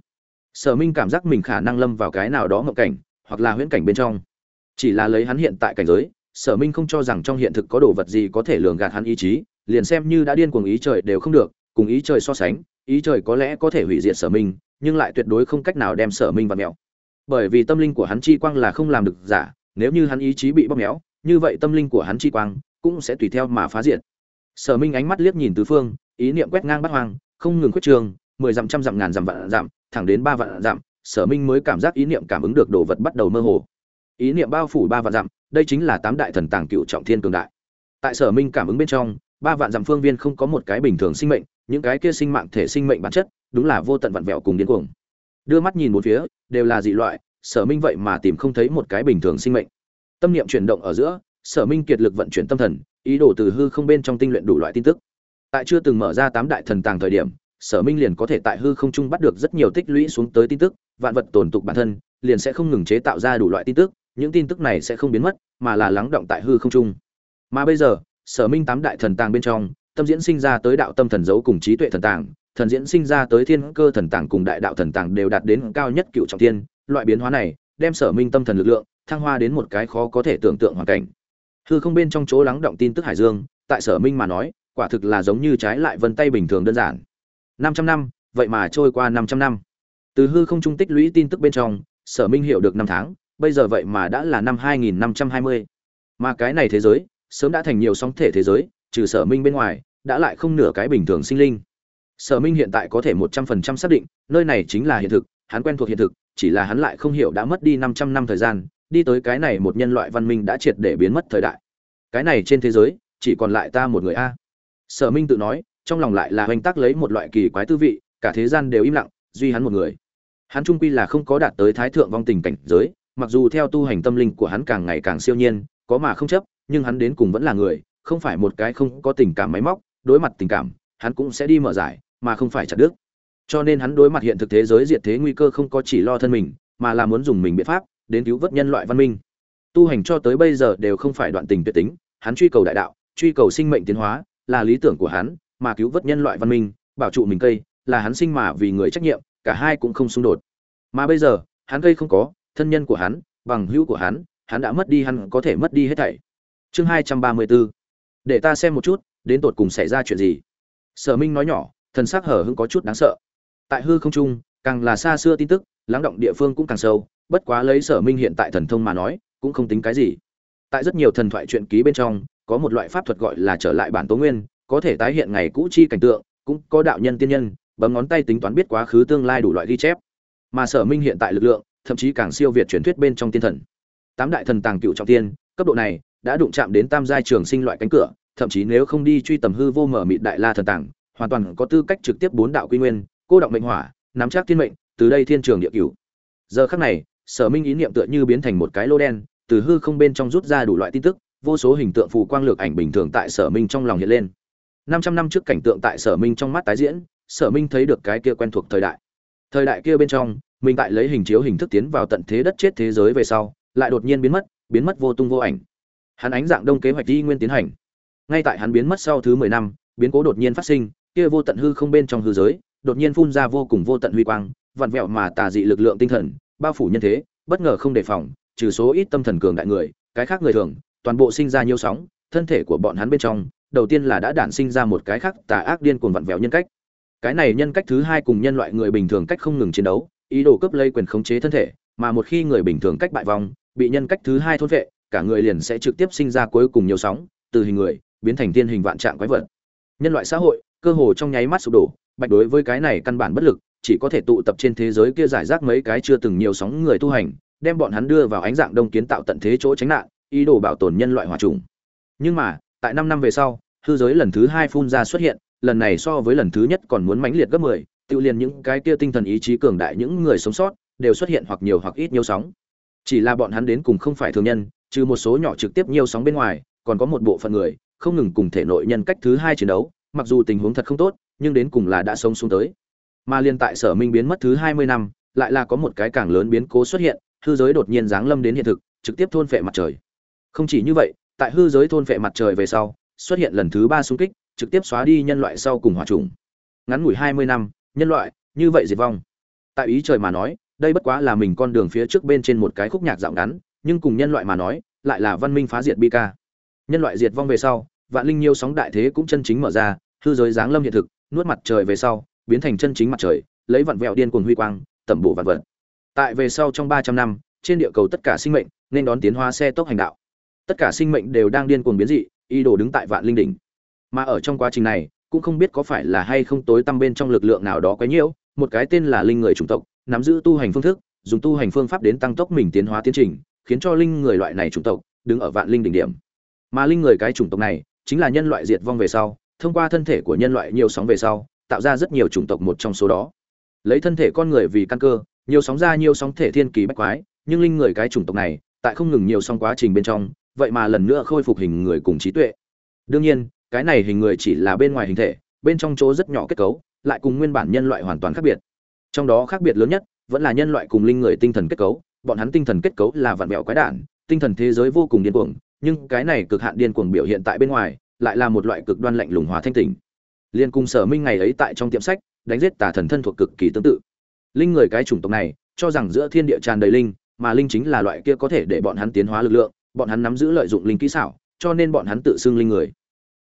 Sở minh cảm giác mình khả năng lâm vào cái nào đó ngộng cảnh, hoặc là huyễn cảnh bên trong. Chỉ là lấy hắn hiện tại cảnh giới sở minh không cho rằng trong hiện thực có đồ vật gì có thể lường gạt hắn ý chí, liền xem như đã điên cuồng ý trời đều không được, cùng ý trời so sánh, ý trời có lẽ có thể hủy diệt sở minh, nhưng lại tuyệt đối không cách nào đem sở minh và mẹo bởi vì tâm linh của hắn chi quang là không làm được giả, nếu như hắn ý chí bị bóp méo, như vậy tâm linh của hắn chi quang cũng sẽ tùy theo mà phá diệt. Sở minh ánh mắt liếc nhìn tứ phương, ý niệm quét ngang bắt hoang, không ngừng khuyết trường, mười dặm, trăm dặm, ngàn dặm, vạn dặm, thẳng đến ba vạn dặm, sở minh mới cảm giác ý niệm cảm ứng được đồ vật bắt đầu mơ hồ ý niệm bao phủ ba vạn dặm, đây chính là tám đại thần tàng cựu trọng thiên cường đại. Tại sở minh cảm ứng bên trong, ba vạn dặm phương viên không có một cái bình thường sinh mệnh, những cái kia sinh mạng thể sinh mệnh bản chất, đúng là vô tận vặn vẹo cùng điên cuồng. Đưa mắt nhìn một phía, đều là dị loại, sở minh vậy mà tìm không thấy một cái bình thường sinh mệnh. Tâm niệm chuyển động ở giữa, sở minh kiệt lực vận chuyển tâm thần, ý đồ từ hư không bên trong tinh luyện đủ loại tin tức. Tại chưa từng mở ra tám đại thần tàng thời điểm, sở minh liền có thể tại hư không trung bắt được rất nhiều tích lũy xuống tới tin tức, vạn vật tồn tục bản thân, liền sẽ không ngừng chế tạo ra đủ loại tin tức những tin tức này sẽ không biến mất, mà là lắng động tại hư không trung mà bây giờ, sở minh tám đại thần tàng bên trong, tâm diễn sinh ra tới đạo tâm thần dấu cùng trí tuệ thần tàng, thần diễn sinh ra tới thiên cơ thần tàng cùng đại đạo thần tàng đều đạt đến cao nhất cựu trọng thiên. Loại biến hóa này, đem sở minh tâm thần lực lượng, thăng hoa đến một cái khó có thể tưởng tượng hoàn cảnh. Hư không bên trong chỗ lắng động tin tức hải dương, tại sở minh mà nói, quả thực là giống như trái lại vân tay bình thường đơn giản. 500 năm, vậy mà trôi qua 500 năm. Từ hư không trung tích lũy tin tức bên trong, sở minh hiểu được năm tháng bây giờ vậy mà đã là năm 2520. mà cái này thế giới, sớm đã thành nhiều sóng thể thế giới, trừ sở minh bên ngoài, đã lại không nửa cái bình thường sinh linh. Sở minh hiện tại có thể một trăm phần trăm xác định, nơi này chính là hiện thực, hắn quen thuộc hiện thực, chỉ là hắn lại không hiểu đã mất đi 500 năm thời gian, đi tới cái này một nhân loại văn minh đã triệt để biến mất thời đại. Cái này trên thế giới, chỉ còn lại ta một người a. Sở minh tự nói, trong lòng lại là hoành tác lấy một loại kỳ quái tư vị, cả thế gian đều im lặng, duy hắn một người. Hắn trung quy là không có đạt tới thái thượng vong tình cảnh giới mặc dù theo tu hành tâm linh của hắn càng ngày càng siêu nhiên, có mà không chấp, nhưng hắn đến cùng vẫn là người, không phải một cái không có tình cảm máy móc, đối mặt tình cảm, hắn cũng sẽ đi mở giải, mà không phải chặt đứt. Cho nên hắn đối mặt hiện thực thế giới diệt thế nguy cơ không có chỉ lo thân mình, mà là muốn dùng mình biện pháp, đến cứu vớt nhân loại văn minh. Tu hành cho tới bây giờ đều không phải đoạn tình tuyệt tính, hắn truy cầu đại đạo, truy cầu sinh mệnh tiến hóa, là lý tưởng của hắn, mà cứu vớt nhân loại văn minh, bảo trụ mình cây, là hắn sinh mà vì người trách nhiệm, cả hai cũng không xung đột. Mà bây giờ, hắn cây không có thân nhân của hắn, bằng hữu của hắn hắn đã mất đi, hắn có thể mất đi hết thảy. Chương hai trăm ba mươi bốn để ta xem một chút, đến tột cùng xảy ra chuyện gì. Sở minh nói nhỏ, thần sắc hở hững có chút đáng sợ. Tại hư không trung, càng là xa xưa tin tức, lắng động địa phương cũng càng sâu, bất quá lấy sở minh hiện tại thần thông mà nói, cũng không tính cái gì. Tại rất nhiều thần thoại truyện ký bên trong, có một loại pháp thuật gọi là trở lại bản tố nguyên, có thể tái hiện ngày cũ chi cảnh tượng, cũng có đạo nhân tiên nhân, bấm ngón tay tính toán biết quá khứ tương lai đủ loại ghi chép. Mà sở minh hiện tại lực lượng thậm chí càng siêu việt truyền thuyết bên trong tiên thần. Tám đại thần tàng cựu trọng tiên, cấp độ này đã đụng chạm đến tam giai trường sinh loại cánh cửa, thậm chí nếu không đi truy tầm hư vô mở mịt đại la thần tàng, hoàn toàn có tư cách trực tiếp bốn đạo quy nguyên, cô động mệnh hỏa, nắm chắc thiên mệnh, từ đây thiên trường địa cửu. Giờ khắc này, sở minh ý niệm tựa như biến thành một cái lô đen, từ hư không bên trong rút ra đủ loại tin tức, vô số hình tượng phù quang lược ảnh bình thường tại sở minh trong lòng hiện lên. Năm trăm năm trước cảnh tượng tại sở minh trong mắt tái diễn, sở minh thấy được cái kia quen thuộc thời đại. Thời đại kia bên trong mình tại lấy hình chiếu hình thức tiến vào tận thế đất chết thế giới về sau, lại đột nhiên biến mất biến mất vô tung vô ảnh. Hắn ánh dạng đông kế hoạch đi nguyên tiến hành. Ngay tại hắn biến mất sau thứ mười năm, biến cố đột nhiên phát sinh, kia vô tận hư không bên trong hư giới, đột nhiên phun ra vô cùng vô tận huy quang, vặn vẹo mà tà dị lực lượng tinh thần, bao phủ nhân thế, bất ngờ không đề phòng, trừ số ít tâm thần cường đại người, cái khác người thường, toàn bộ sinh ra nhiều sóng, thân thể của bọn hắn bên trong, đầu tiên là đã đản sinh ra một cái khác tà ác điên cuồng vặn vẹo nhân cách. Cái này nhân cách thứ hai cùng nhân loại người bình thường cách không ngừng chiến đấu ý đồ cướp lây quyền khống chế thân thể, mà một khi người bình thường cách bại vong, bị nhân cách thứ hai thôn vệ, cả người liền sẽ trực tiếp sinh ra cuối cùng nhiều sóng, từ hình người, biến thành tiên hình vạn trạng quái vật. Nhân loại xã hội, cơ hồ trong nháy mắt sụp đổ, bạch đối với cái này căn bản bất lực, chỉ có thể tụ tập trên thế giới kia giải rác mấy cái chưa từng nhiều sóng người tu hành, đem bọn hắn đưa vào ánh dạng đông kiến tạo tận thế chỗ tránh nạn, ý đồ bảo tồn nhân loại hòa trùng. Nhưng mà, tại năm năm về sau, hư giới lần thứ hai phun ra xuất hiện, lần này so với lần thứ nhất còn muốn mãnh liệt gấp mười tự liền những cái kia tinh thần ý chí cường đại những người sống sót, đều xuất hiện hoặc nhiều hoặc ít nhiều sóng. Chỉ là bọn hắn đến cùng không phải thường nhân, trừ một số nhỏ trực tiếp nhiều sóng bên ngoài, còn có một bộ phận người, không ngừng cùng thể nội nhân cách thứ hai chiến đấu, mặc dù tình huống thật không tốt, nhưng đến cùng là đã sống xuống tới. Mà liên tại sở minh biến mất thứ hai mươi năm, lại là có một cái càng lớn biến cố xuất hiện, hư giới đột nhiên giáng lâm đến hiện thực, trực tiếp thôn phệ mặt trời. Không chỉ như vậy, tại hư giới thôn phệ mặt trời về sau, xuất hiện lần thứ ba xung kích, trực tiếp xóa đi nhân loại sau cùng hòa trùng. Ngắn ngủi hai mươi năm nhân loại, như vậy diệt vong. Tại ý trời mà nói, đây bất quá là mình con đường phía trước bên trên một cái khúc nhạc dạo ngắn, nhưng cùng nhân loại mà nói, lại là văn minh phá diệt bi ca. Nhân loại diệt vong về sau, vạn linh nhiêu sóng đại thế cũng chân chính mở ra, hư giới giáng lâm hiện thực, nuốt mặt trời về sau, biến thành chân chính mặt trời, lấy vặn vẹo điên cuồng huy quang, tẩm bổ vạn vật. Tại về sau trong ba trăm năm, trên địa cầu tất cả sinh mệnh nên đón tiến hóa xe tốc hành đạo. Tất cả sinh mệnh đều đang điên cuồng biến dị y đồ đứng tại vạn linh đỉnh. Mà ở trong quá trình này cũng không biết có phải là hay không tối tăm bên trong lực lượng nào đó quấy nhiễu, một cái tên là linh người chủng tộc, nắm giữ tu hành phương thức, dùng tu hành phương pháp đến tăng tốc mình tiến hóa tiến trình, khiến cho linh người loại này chủng tộc đứng ở vạn linh đỉnh điểm. Mà linh người cái chủng tộc này chính là nhân loại diệt vong về sau, thông qua thân thể của nhân loại nhiều sóng về sau, tạo ra rất nhiều chủng tộc một trong số đó. Lấy thân thể con người vì căn cơ, nhiều sóng ra nhiều sóng thể thiên kỳ bách quái, nhưng linh người cái chủng tộc này, tại không ngừng nhiều sóng quá trình bên trong, vậy mà lần nữa khôi phục hình người cùng trí tuệ. Đương nhiên cái này hình người chỉ là bên ngoài hình thể, bên trong chỗ rất nhỏ kết cấu, lại cùng nguyên bản nhân loại hoàn toàn khác biệt. Trong đó khác biệt lớn nhất, vẫn là nhân loại cùng linh người tinh thần kết cấu, bọn hắn tinh thần kết cấu là vạn mẹo quái đản, tinh thần thế giới vô cùng điên cuồng, nhưng cái này cực hạn điên cuồng biểu hiện tại bên ngoài, lại là một loại cực đoan lạnh lùng hòa thanh tĩnh. liên cùng sở minh ngày ấy tại trong tiệm sách, đánh giết tà thần thân thuộc cực kỳ tương tự. Linh người cái chủng tộc này, cho rằng giữa thiên địa tràn đầy linh, mà linh chính là loại kia có thể để bọn hắn tiến hóa lực lượng, bọn hắn nắm giữ lợi dụng linh kỹ xảo, cho nên bọn hắn tự xưng linh người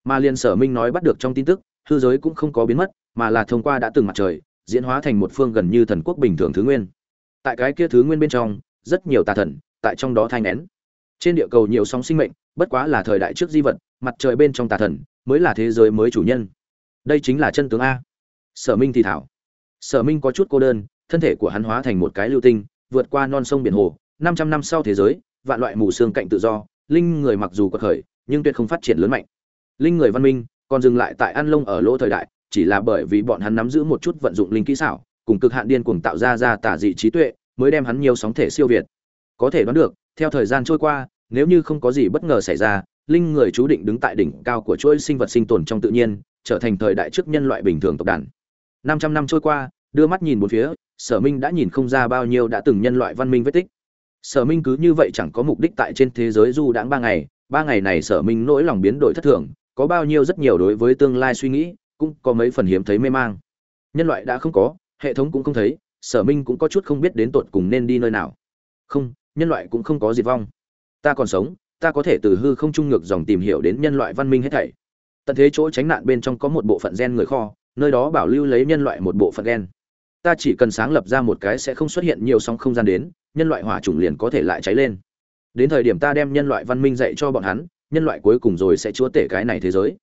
mà liên sở minh nói bắt được trong tin tức, hư giới cũng không có biến mất, mà là thông qua đã từng mặt trời, diễn hóa thành một phương gần như thần quốc bình thường thứ nguyên. Tại cái kia thứ nguyên bên trong, rất nhiều tà thần, tại trong đó thai nén trên địa cầu nhiều sóng sinh mệnh, bất quá là thời đại trước di vật, mặt trời bên trong tà thần, mới là thế giới mới chủ nhân. Đây chính là chân tướng a. Sở minh thì thảo. Sở minh có chút cô đơn, thân thể của hắn hóa thành một cái lưu tinh, vượt qua non sông biển hồ, năm trăm năm sau thế giới, vạn loại mù xương cạnh tự do, linh người mặc dù có khởi, nhưng tuyệt không phát triển lớn mạnh linh người văn minh, còn dừng lại tại An lông ở lỗ thời đại, chỉ là bởi vì bọn hắn nắm giữ một chút vận dụng linh kỹ xảo, cùng cực hạn điên cuồng tạo ra ra tả dị trí tuệ, mới đem hắn nhiều sóng thể siêu việt. Có thể đoán được, theo thời gian trôi qua, nếu như không có gì bất ngờ xảy ra, linh người chú định đứng tại đỉnh cao của chuỗi sinh vật sinh tồn trong tự nhiên, trở thành thời đại trước nhân loại bình thường tộc đàn. Năm trăm năm trôi qua, đưa mắt nhìn bốn phía, sở minh đã nhìn không ra bao nhiêu đã từng nhân loại văn minh vết tích. Sở minh cứ như vậy chẳng có mục đích tại trên thế giới du đãng ba ngày ba ngày này sở minh nỗi lòng biến đổi thất thường có bao nhiêu rất nhiều đối với tương lai suy nghĩ, cũng có mấy phần hiếm thấy mê mang. Nhân loại đã không có, hệ thống cũng không thấy, sở minh cũng có chút không biết đến tột cùng nên đi nơi nào. Không, nhân loại cũng không có diệt vong. Ta còn sống, ta có thể từ hư không trung ngược dòng tìm hiểu đến nhân loại văn minh hết thảy. Tận thế chỗ tránh nạn bên trong có một bộ phận gen người kho, nơi đó bảo lưu lấy nhân loại một bộ phận gen. Ta chỉ cần sáng lập ra một cái sẽ không xuất hiện nhiều sóng không gian đến, nhân loại hỏa chủng liền có thể lại cháy lên. Đến thời điểm ta đem nhân loại văn minh dạy cho bọn hắn nhân loại cuối cùng rồi sẽ chúa tể cái này thế giới.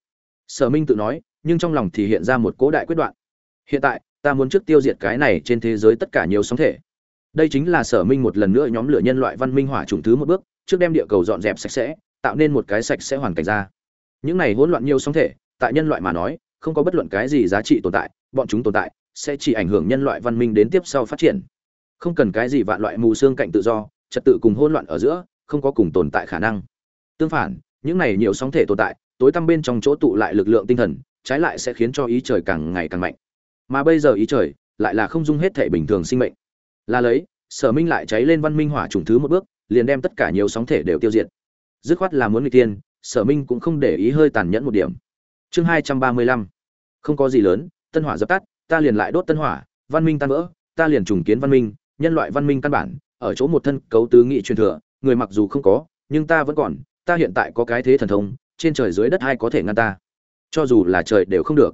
Sở minh tự nói, nhưng trong lòng thì hiện ra một cố đại quyết đoạn. Hiện tại, ta muốn trước tiêu diệt cái này trên thế giới tất cả nhiều sóng thể. Đây chính là sở minh một lần nữa nhóm lửa nhân loại văn minh hỏa chủng thứ một bước, trước đem địa cầu dọn dẹp sạch sẽ, tạo nên một cái sạch sẽ hoàn cảnh ra. Những này hỗn loạn nhiều sóng thể, tại nhân loại mà nói, không có bất luận cái gì giá trị tồn tại, bọn chúng tồn tại, sẽ chỉ ảnh hưởng nhân loại văn minh đến tiếp sau phát triển. Không cần cái gì vạn loại mù xương cạnh tự do, trật tự cùng hỗn loạn ở giữa, không có cùng tồn tại khả năng. Tương phản những này nhiều sóng thể tồn tại, tối tăm bên trong chỗ tụ lại lực lượng tinh thần, trái lại sẽ khiến cho ý trời càng ngày càng mạnh. Mà bây giờ ý trời lại là không dung hết thể bình thường sinh mệnh. Là lấy, sở minh lại cháy lên văn minh hỏa trùng thứ một bước, liền đem tất cả nhiều sóng thể đều tiêu diệt. Dứt khoát là muốn người tiên sở minh cũng không để ý hơi tàn nhẫn một điểm. Chương hai trăm ba mươi lăm. Không có gì lớn, tân hỏa dập tắt, ta liền lại đốt tân hỏa, văn minh tan vỡ, ta liền trùng kiến văn minh, nhân loại văn minh căn bản, ở chỗ một thân cấu tứ nghị truyền thừa, người mặc dù không có, nhưng ta vẫn còn ta hiện tại có cái thế thần thông, trên trời dưới đất ai có thể ngăn ta? Cho dù là trời đều không được.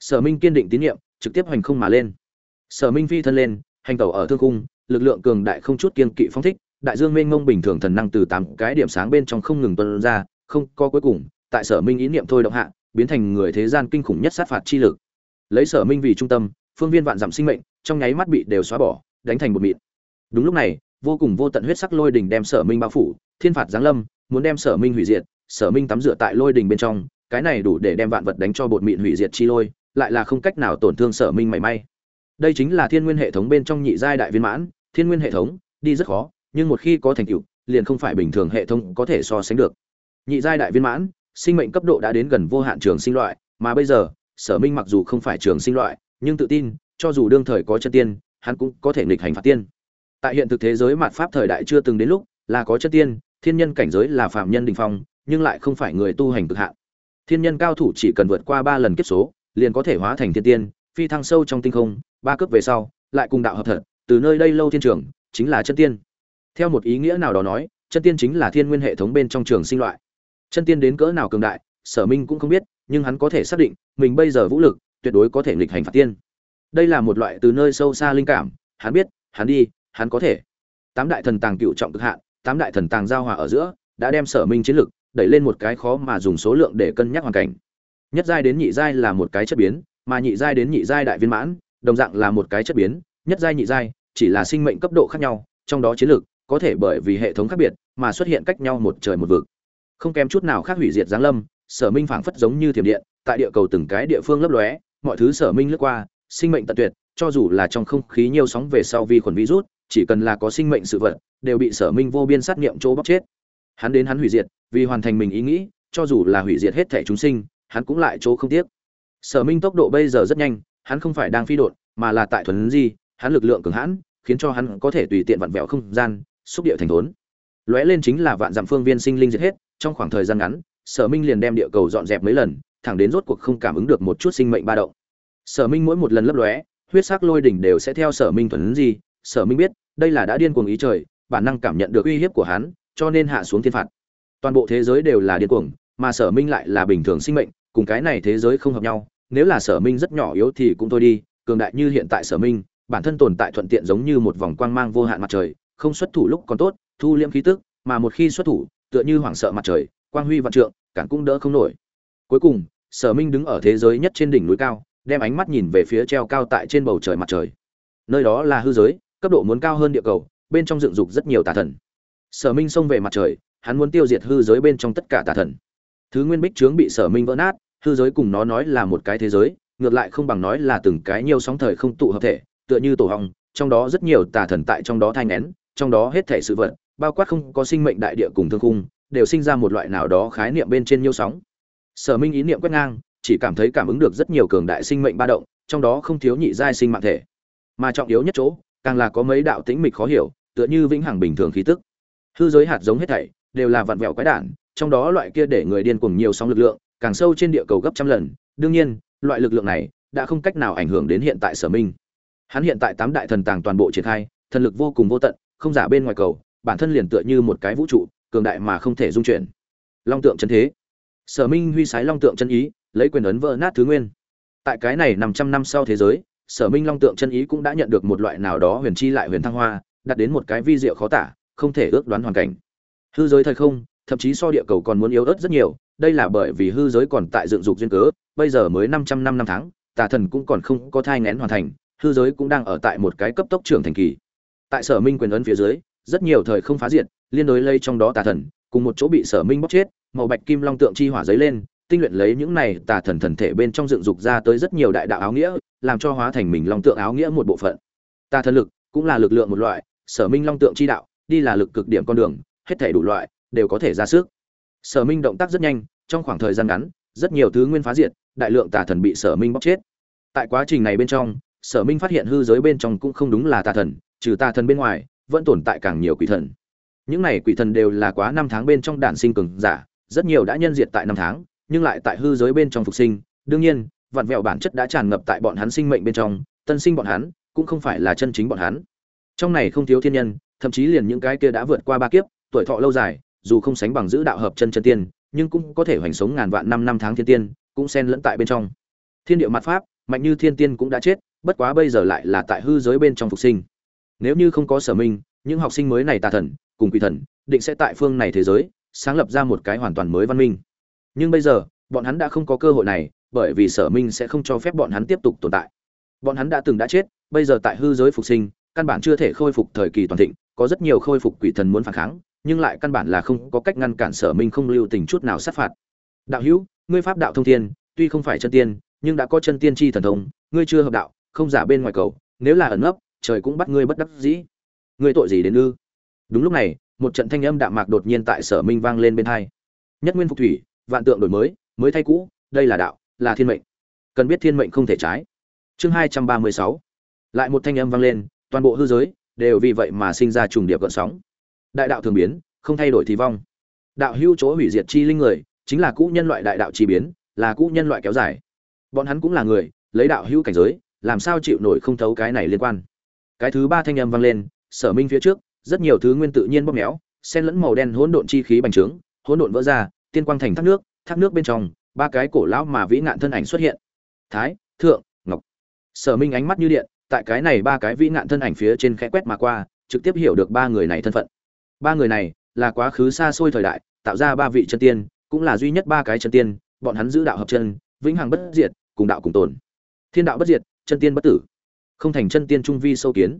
Sở minh kiên định tín nhiệm, trực tiếp hành không mà lên. Sở minh phi thân lên, hành tẩu ở thương cung lực lượng cường đại không chút kiên kỵ phong thích, đại dương mênh mông bình thường thần năng từ tám cái điểm sáng bên trong không ngừng tuân ra, không có cuối cùng, tại sở minh ý niệm thôi động hạ, biến thành người thế gian kinh khủng nhất sát phạt chi lực. Lấy sở minh vì trung tâm, phương viên vạn giảm sinh mệnh, trong nháy mắt bị đều xóa bỏ, đánh thành một mịt. đúng lúc này, vô cùng vô tận huyết sắc lôi đỉnh đem sở minh bao phủ, thiên phạt giáng lâm muốn đem sở minh hủy diệt, sở minh tắm rửa tại lôi đình bên trong, cái này đủ để đem vạn vật đánh cho bột mịn hủy diệt chi lôi, lại là không cách nào tổn thương sở minh mảy may. Đây chính là thiên nguyên hệ thống bên trong nhị giai đại viên mãn, thiên nguyên hệ thống, đi rất khó, nhưng một khi có thành tựu, liền không phải bình thường hệ thống có thể so sánh được. Nhị giai đại viên mãn, sinh mệnh cấp độ đã đến gần vô hạn trường sinh loại, mà bây giờ, sở minh mặc dù không phải trường sinh loại, nhưng tự tin, cho dù đương thời có chân tiên, hắn cũng có thể nghịch hành phạt tiên. Tại hiện thực thế giới mạt pháp thời đại chưa từng đến lúc là có chân tiên thiên nhân cảnh giới là phạm nhân đình phong, nhưng lại không phải người tu hành cực hạn. Thiên nhân cao thủ chỉ cần vượt qua ba lần kiếp số, liền có thể hóa thành thiên tiên, phi thăng sâu trong tinh không, ba cấp về sau, lại cùng đạo hợp thật, từ nơi đây lâu thiên trường, chính là chân tiên. Theo một ý nghĩa nào đó nói, chân tiên chính là thiên nguyên hệ thống bên trong trường sinh loại. Chân tiên đến cỡ nào cường đại, sở minh cũng không biết, nhưng hắn có thể xác định, mình bây giờ vũ lực, tuyệt đối có thể nghịch hành phạt tiên. Đây là một loại từ nơi sâu xa linh cảm, hắn biết, hắn đi, hắn có thể. Tám đại thần tàng cựu trọng cực hạn tám đại thần tàng giao hòa ở giữa, đã đem sở minh chiến lực đẩy lên một cái khó mà dùng số lượng để cân nhắc hoàn cảnh. Nhất giai đến nhị giai là một cái chất biến, mà nhị giai đến nhị giai đại viên mãn, đồng dạng là một cái chất biến, nhất giai nhị giai chỉ là sinh mệnh cấp độ khác nhau, trong đó chiến lược có thể bởi vì hệ thống khác biệt mà xuất hiện cách nhau một trời một vực. Không kém chút nào khác hủy diệt giáng lâm, sở minh phảng phất giống như thiểm điện, tại địa cầu từng cái địa phương lấp lóe, mọi thứ sở minh lướt qua, sinh mệnh tận tuyệt, cho dù là trong không khí nhiều sóng về sau vi khuẩn virus, chỉ cần là có sinh mệnh sự vật đều bị sở minh vô biên sát nghiệm chỗ bóc chết. Hắn đến hắn hủy diệt, vì hoàn thành mình ý nghĩ, cho dù là hủy diệt hết thể chúng sinh, hắn cũng lại chỗ không tiếc. Sở minh tốc độ bây giờ rất nhanh, hắn không phải đang phi đột mà là tại thuần di, hắn lực lượng cường hãn, khiến cho hắn có thể tùy tiện vặn vẹo không gian, xúc địa thành thốn. Lóe lên chính là vạn dặm phương viên sinh linh diệt hết, trong khoảng thời gian ngắn, sở minh liền đem địa cầu dọn dẹp mấy lần, thẳng đến rốt cuộc không cảm ứng được một chút sinh mệnh ba động. Sở minh mỗi một lần lấp lóe, huyết sắc lôi đỉnh đều sẽ theo sở minh thuần di, sở minh biết, đây là đã điên cuồng ý trời bản năng cảm nhận được uy hiếp của hắn, cho nên hạ xuống thiên phạt. Toàn bộ thế giới đều là điên cuồng, mà sở minh lại là bình thường sinh mệnh, cùng cái này thế giới không hợp nhau, nếu là sở minh rất nhỏ yếu thì cũng thôi đi, cường đại như hiện tại sở minh, bản thân tồn tại thuận tiện giống như một vòng quang mang vô hạn mặt trời, không xuất thủ lúc còn tốt, thu liễm khí tức, mà một khi xuất thủ, tựa như hoảng sợ mặt trời, quang huy vạn trượng, cản cũng đỡ không nổi. Cuối cùng, sở minh đứng ở thế giới nhất trên đỉnh núi cao, đem ánh mắt nhìn về phía treo cao tại trên bầu trời mặt trời. Nơi đó là hư giới, cấp độ muốn cao hơn địa cầu bên trong dựng dục rất nhiều tà thần. Sở minh xông về mặt trời, hắn muốn tiêu diệt hư giới bên trong tất cả tà thần. Thứ nguyên bích trướng bị sở minh vỡ nát, hư giới cùng nó nói là một cái thế giới, ngược lại không bằng nói là từng cái nhiều sóng thời không tụ hợp thể, tựa như tổ hong, trong đó rất nhiều tà thần tại trong đó thai nén, trong đó hết thể sự vật, bao quát không có sinh mệnh đại địa cùng thương khung, đều sinh ra một loại nào đó khái niệm bên trên nhiều sóng. Sở minh ý niệm quét ngang, chỉ cảm thấy cảm ứng được rất nhiều cường đại sinh mệnh ba động, trong đó không thiếu nhị giai sinh mạng thể. Mà trọng yếu nhất chỗ, càng là có mấy đạo tĩnh mịch khó hiểu tựa như vĩnh hằng bình thường khí tức. Hư giới hạt giống hết thảy đều là vặn vẹo quái đản, trong đó loại kia để người điên cuồng nhiều sóng lực lượng, càng sâu trên địa cầu gấp trăm lần. Đương nhiên, loại lực lượng này đã không cách nào ảnh hưởng đến hiện tại sở minh. Hắn hiện tại tám đại thần tàng toàn bộ triển khai, thần lực vô cùng vô tận, không giả bên ngoài cầu, bản thân liền tựa như một cái vũ trụ, cường đại mà không thể dung chuyển. Long tượng chân thế. Sở minh huy sái long tượng chân ý, lấy quyền ấn vỡ nát thứ nguyên. Tại cái này năm trăm năm sau thế giới, sở minh long tượng chân ý cũng đã nhận được một loại nào đó huyền chi lại huyền thăng hoa đặt đến một cái vi diệu khó tả không thể ước đoán hoàn cảnh. Hư giới thời không thậm chí so địa cầu còn muốn yếu ớt rất nhiều đây là bởi vì hư giới còn tại dựng dục duyên cớ bây giờ mới năm trăm năm năm tháng tà thần cũng còn không có thai ngén hoàn thành hư giới cũng đang ở tại một cái cấp tốc trưởng thành kỳ. Tại sở minh quyền ấn phía dưới rất nhiều thời không phá diện, liên đối lây trong đó tà thần cùng một chỗ bị sở minh bóc chết màu bạch kim long tượng chi hỏa giấy lên tinh luyện lấy những này tà thần thần thể bên trong dựng dục ra tới rất nhiều đại đạo áo nghĩa làm cho hóa thành mình long tượng áo nghĩa một bộ phận. Tà thần lực cũng là lực lượng một loại sở minh long tượng chi đạo, đi là lực cực điểm con đường, hết thể đủ loại, đều có thể ra sức. Sở minh động tác rất nhanh, trong khoảng thời gian ngắn, rất nhiều thứ nguyên phá diệt, đại lượng tà thần bị sở minh bóc chết. Tại quá trình này bên trong, sở minh phát hiện hư giới bên trong cũng không đúng là tà thần, trừ tà thần bên ngoài, vẫn tồn tại càng nhiều quỷ thần. Những này quỷ thần đều là quá năm tháng bên trong đản sinh cường giả, rất nhiều đã nhân diệt tại năm tháng, nhưng lại tại hư giới bên trong phục sinh. Đương nhiên vặn vẹo bản chất đã tràn ngập tại bọn hắn sinh mệnh bên trong, tân sinh bọn hắn, cũng không phải là chân chính bọn hắn trong này không thiếu thiên nhân, thậm chí liền những cái kia đã vượt qua ba kiếp, tuổi thọ lâu dài, dù không sánh bằng giữ đạo hợp chân chân tiên, nhưng cũng có thể hoành sống ngàn vạn năm năm tháng thiên tiên, cũng xen lẫn tại bên trong. Thiên địa mặt pháp, mạnh như thiên tiên cũng đã chết, bất quá bây giờ lại là tại hư giới bên trong phục sinh. Nếu như không có sở minh, những học sinh mới này tà thần, cùng quỷ thần, định sẽ tại phương này thế giới, sáng lập ra một cái hoàn toàn mới văn minh. Nhưng bây giờ, bọn hắn đã không có cơ hội này, bởi vì sở minh sẽ không cho phép bọn hắn tiếp tục tồn tại. Bọn hắn đã từng đã chết, bây giờ tại hư giới phục sinh căn bản chưa thể khôi phục thời kỳ toàn thịnh, có rất nhiều khôi phục quỷ thần muốn phản kháng, nhưng lại căn bản là không có cách ngăn cản sở minh không lưu tình chút nào sát phạt. Đạo hữu, ngươi pháp đạo thông thiên, tuy không phải chân tiên, nhưng đã có chân tiên chi thần thông, ngươi chưa hợp đạo, không giả bên ngoài cầu, nếu là ẩn ấp trời cũng bắt ngươi bất đắc dĩ. Ngươi tội gì đến ư? Đúng lúc này, một trận thanh âm đạm mạc đột nhiên tại sở minh vang lên bên hai. Nhất nguyên phục thủy, vạn tượng đổi mới mới thay cũ, đây là đạo, là thiên mệnh. Cần biết thiên mệnh không thể trái. Chương hai trăm ba mươi sáu. Lại một thanh âm vang lên toàn bộ hư giới đều vì vậy mà sinh ra trùng điệp gợn sóng. Đại đạo thường biến, không thay đổi thì vong. Đạo hưu chỗ hủy diệt chi linh người, chính là cũ nhân loại đại đạo chi biến, là cũ nhân loại kéo dài. Bọn hắn cũng là người, lấy đạo hưu cảnh giới, làm sao chịu nổi không thấu cái này liên quan. Cái thứ ba thanh âm vang lên, sở minh phía trước, rất nhiều thứ nguyên tự nhiên bóp méo, xen lẫn màu đen hỗn độn chi khí bành trướng, hỗn độn vỡ ra, tiên quang thành thác nước thác nước bên trong, ba cái cổ lão mà vĩ ngạn thân ảnh xuất hiện. Thái, thượng, ngọc. Sở minh ánh mắt như điện tại cái này ba cái vĩ nạn thân ảnh phía trên khẽ quét mà qua, trực tiếp hiểu được ba người này thân phận. Ba người này là quá khứ xa xôi thời đại, tạo ra ba vị chân tiên, cũng là duy nhất ba cái chân tiên, bọn hắn giữ đạo hợp chân, vĩnh hằng bất diệt, cùng đạo cùng tồn. Thiên đạo bất diệt, chân tiên bất tử. Không thành chân tiên trung vi sâu kiến.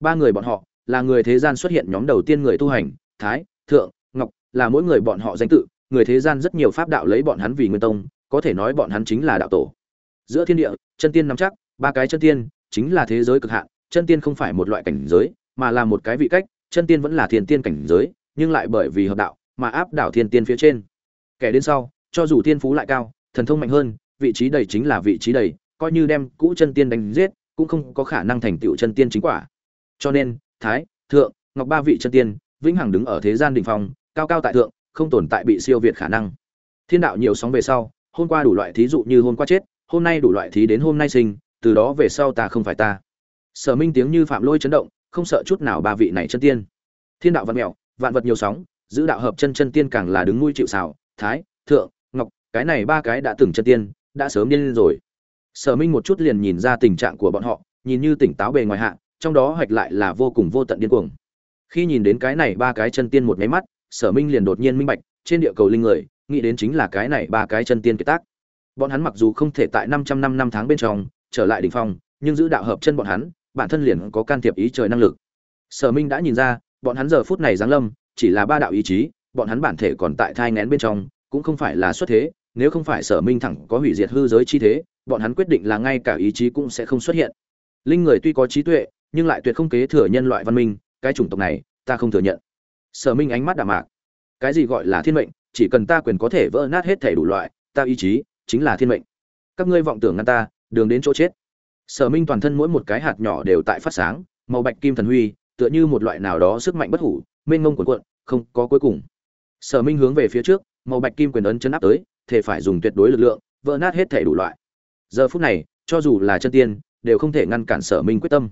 Ba người bọn họ là người thế gian xuất hiện nhóm đầu tiên người tu hành, thái, thượng, ngọc, là mỗi người bọn họ danh tự, người thế gian rất nhiều pháp đạo lấy bọn hắn vì nguyên tông, có thể nói bọn hắn chính là đạo tổ. Giữa thiên địa, chân tiên nắm chắc, ba cái chân tiên chính là thế giới cực hạn, chân tiên không phải một loại cảnh giới, mà là một cái vị cách, chân tiên vẫn là thiên tiên cảnh giới, nhưng lại bởi vì hợp đạo mà áp đảo thiên tiên phía trên. Kẻ đến sau, cho dù tiên phú lại cao, thần thông mạnh hơn, vị trí đầy chính là vị trí đầy, coi như đem cũ chân tiên đánh giết, cũng không có khả năng thành tựu chân tiên chính quả. Cho nên, thái, thượng, ngọc ba vị chân tiên, vĩnh hằng đứng ở thế gian đỉnh phong, cao cao tại thượng, không tồn tại bị siêu việt khả năng. Thiên đạo nhiều sóng về sau, hôm qua đủ loại thí dụ như hôm qua chết, hôm nay đủ loại thí đến hôm nay sinh từ đó về sau ta không phải ta. Sở minh tiếng như phạm lôi chấn động, không sợ chút nào ba vị này chân tiên. Thiên đạo văn mẹo, vạn vật nhiều sóng, giữ đạo hợp chân chân tiên càng là đứng nuôi chịu xào thái, thượng, ngọc, cái này ba cái đã từng chân tiên, đã sớm điên lên rồi. Sở minh một chút liền nhìn ra tình trạng của bọn họ, nhìn như tỉnh táo bề ngoài hạ, trong đó hoạch lại là vô cùng vô tận điên cuồng. Khi nhìn đến cái này ba cái chân tiên một nháy mắt, sở minh liền đột nhiên minh bạch, trên địa cầu linh người, nghĩ đến chính là cái này ba cái chân tiên kiệt tác. Bọn hắn mặc dù không thể tại năm trăm năm năm tháng bên trong trở lại đỉnh phong, nhưng giữ đạo hợp chân bọn hắn, bản thân liền có can thiệp ý trời năng lực. Sở minh đã nhìn ra, bọn hắn giờ phút này giáng lâm, chỉ là ba đạo ý chí, bọn hắn bản thể còn tại thai nghén bên trong, cũng không phải là xuất thế, nếu không phải sở minh thẳng có hủy diệt hư giới chi thế, bọn hắn quyết định là ngay cả ý chí cũng sẽ không xuất hiện. Linh người tuy có trí tuệ, nhưng lại tuyệt không kế thừa nhân loại văn minh, cái chủng tộc này, ta không thừa nhận. Sở minh ánh mắt đạm mạc. Cái gì gọi là thiên mệnh, chỉ cần ta quyền có thể vỡ nát hết thể đủ loại, ta ý chí chính là thiên mệnh. Các ngươi vọng tưởng ngăn ta đường đến chỗ chết. Sở minh toàn thân mỗi một cái hạt nhỏ đều tại phát sáng, màu bạch kim thần huy, tựa như một loại nào đó sức mạnh bất hủ, mênh mông cuộn cuộn, không có cuối cùng. Sở minh hướng về phía trước, màu bạch kim quyền ấn chấn áp tới, thể phải dùng tuyệt đối lực lượng, vỡ nát hết thể đủ loại. Giờ phút này, cho dù là chân tiên, đều không thể ngăn cản sở minh quyết tâm.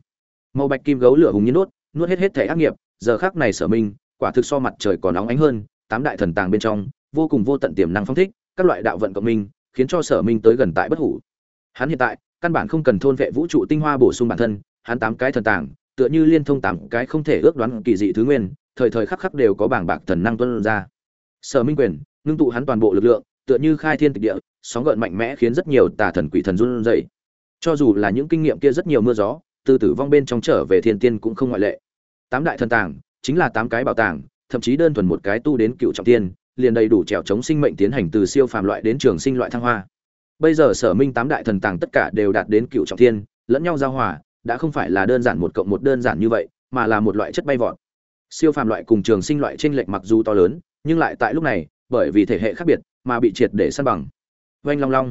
Màu bạch kim gấu lửa hùng nhiên nuốt nuốt hết hết thể ác nghiệp, giờ khác này sở minh, quả thực so mặt trời còn nóng ánh hơn, tám đại thần tàng bên trong, vô cùng vô tận tiềm năng phong thích, các loại đạo vận cộng minh, khiến cho sở minh tới gần tại bất hủ hắn hiện tại, căn bản không cần thôn vệ vũ trụ tinh hoa bổ sung bản thân, hắn tám cái thần tàng, tựa như liên thông tám cái không thể ước đoán kỳ dị thứ nguyên, thời thời khắc khắc đều có bảng bạc thần năng tuân ra. Sở minh quyền, ngưng tụ hắn toàn bộ lực lượng, tựa như khai thiên tịch địa, sóng gợn mạnh mẽ khiến rất nhiều tà thần quỷ thần run rẩy. Cho dù là những kinh nghiệm kia rất nhiều mưa gió, từ tử vong bên trong trở về thiên tiên cũng không ngoại lệ. Tám đại thần tàng, chính là tám cái bảo tàng, thậm chí đơn thuần một cái tu đến cựu trọng tiên, liền đầy đủ trèo chống sinh mệnh tiến hành từ siêu phàm loại đến trường sinh loại thăng hoa bây giờ sở minh tám đại thần tàng tất cả đều đạt đến cựu trọng thiên, lẫn nhau giao hòa, đã không phải là đơn giản một cộng một đơn giản như vậy, mà là một loại chất bay vọt. Siêu phàm loại cùng trường sinh loại t r ê n lệch mặc dù to lớn, nhưng lại tại lúc này, bởi vì thể hệ khác biệt, mà bị triệt để săn bằng. Oanh long long.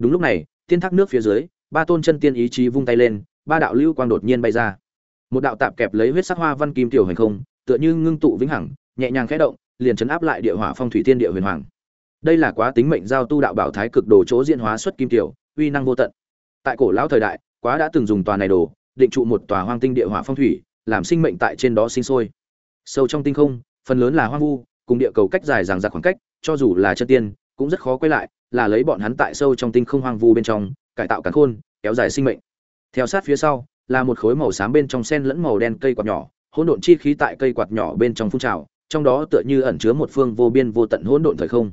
Đúng lúc này tiên thác nước phía dưới, ba tôn chân tiên ý chí vung tay lên, ba đạo lưu quang đột nhiên bay ra. Một đạo tạp kẹp lấy huyết sắc hoa văn kim tiểu hành không, tựa như ngưng tụ vĩnh hằng, nhẹ nhàng khẽ động, liền chấn áp lại địa hỏa phong thủy Tiên địa huyền hoàng đây là quá tính mệnh giao tu đạo bảo thái cực đồ chỗ diễn hóa xuất kim tiểu, uy năng vô tận. Tại cổ lão thời đại, quá đã từng dùng tòa này đồ, định trụ một tòa hoang tinh địa hỏa phong thủy, làm sinh mệnh tại trên đó sinh sôi. Sâu trong tinh không, phần lớn là hoang vu, cùng địa cầu cách dài ràng giặc khoảng cách, cho dù là chân tiên, cũng rất khó quay lại, là lấy bọn hắn tại sâu trong tinh không hoang vu bên trong, cải tạo cắn khôn, kéo dài sinh mệnh. Theo sát phía sau, là một khối màu xám bên trong sen lẫn màu đen cây quạt nhỏ, hỗn độn chi khí tại cây quạt nhỏ bên trong phun trào, trong đó tựa như ẩn chứa một phương vô biên vô tận hỗn độn thời không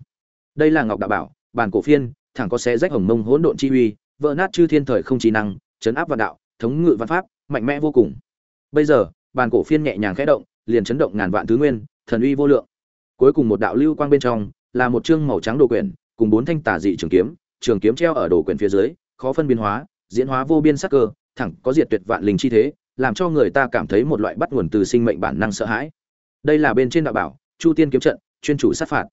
đây là ngọc đạo bảo, bản cổ phiên, thẳng có xé rách hồng mông hỗn độn chi uy, vỡ nát chư thiên thời không trí năng, chấn áp vạn đạo, thống ngự văn pháp, mạnh mẽ vô cùng. Bây giờ, bản cổ phiên nhẹ nhàng khẽ động, liền chấn động ngàn vạn thứ nguyên, thần uy vô lượng. Cuối cùng một đạo lưu quang bên trong, là một chương màu trắng đồ quyển, cùng bốn thanh tả dị trường kiếm trường kiếm treo ở đồ quyển phía dưới, khó phân biến hóa, diễn hóa vô biên sắc cơ, thẳng có diệt tuyệt vạn linh chi thế, làm cho người ta cảm thấy một loại bắt nguồn từ sinh mệnh bản năng sợ hãi. Đây là bên trên đạo bảo, chu tiên kiếm trận, chuyên chủ sát phạt.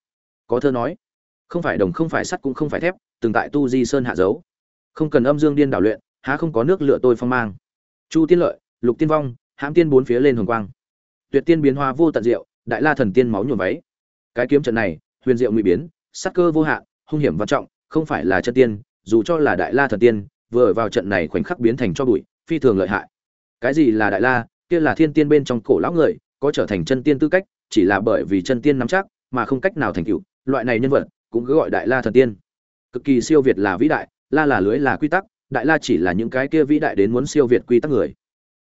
Có thơ nói không phải đồng không phải sắt cũng không phải thép, từng tại tu di sơn hạ dấu. Không cần âm dương điên đảo luyện, há không có nước lửa tôi phong mang. Chu tiên lợi, lục tiên vong, hãm tiên bốn phía lên hồng quang. Tuyệt tiên biến hoa vô tận diệu, đại la thần tiên máu nhuộm váy. Cái kiếm trận này, huyền diệu ngụy biến sắc cơ vô hạn, hung hiểm văn trọng, không phải là chân tiên, dù cho là đại la thần tiên, vừa vào trận này khoảnh khắc biến thành cho bụi, phi thường lợi hại. Cái gì là đại la? Kia là thiên tiên bên trong cổ lão người, có trở thành chân tiên tư cách, chỉ là bởi vì chân tiên nắm chắc, mà không cách nào thành tựu. Loại này nhân vật cũng cứ gọi đại la thần tiên. Cực kỳ siêu việt là vĩ đại, la là lưới là quy tắc, đại la chỉ là những cái kia vĩ đại đến muốn siêu việt quy tắc người.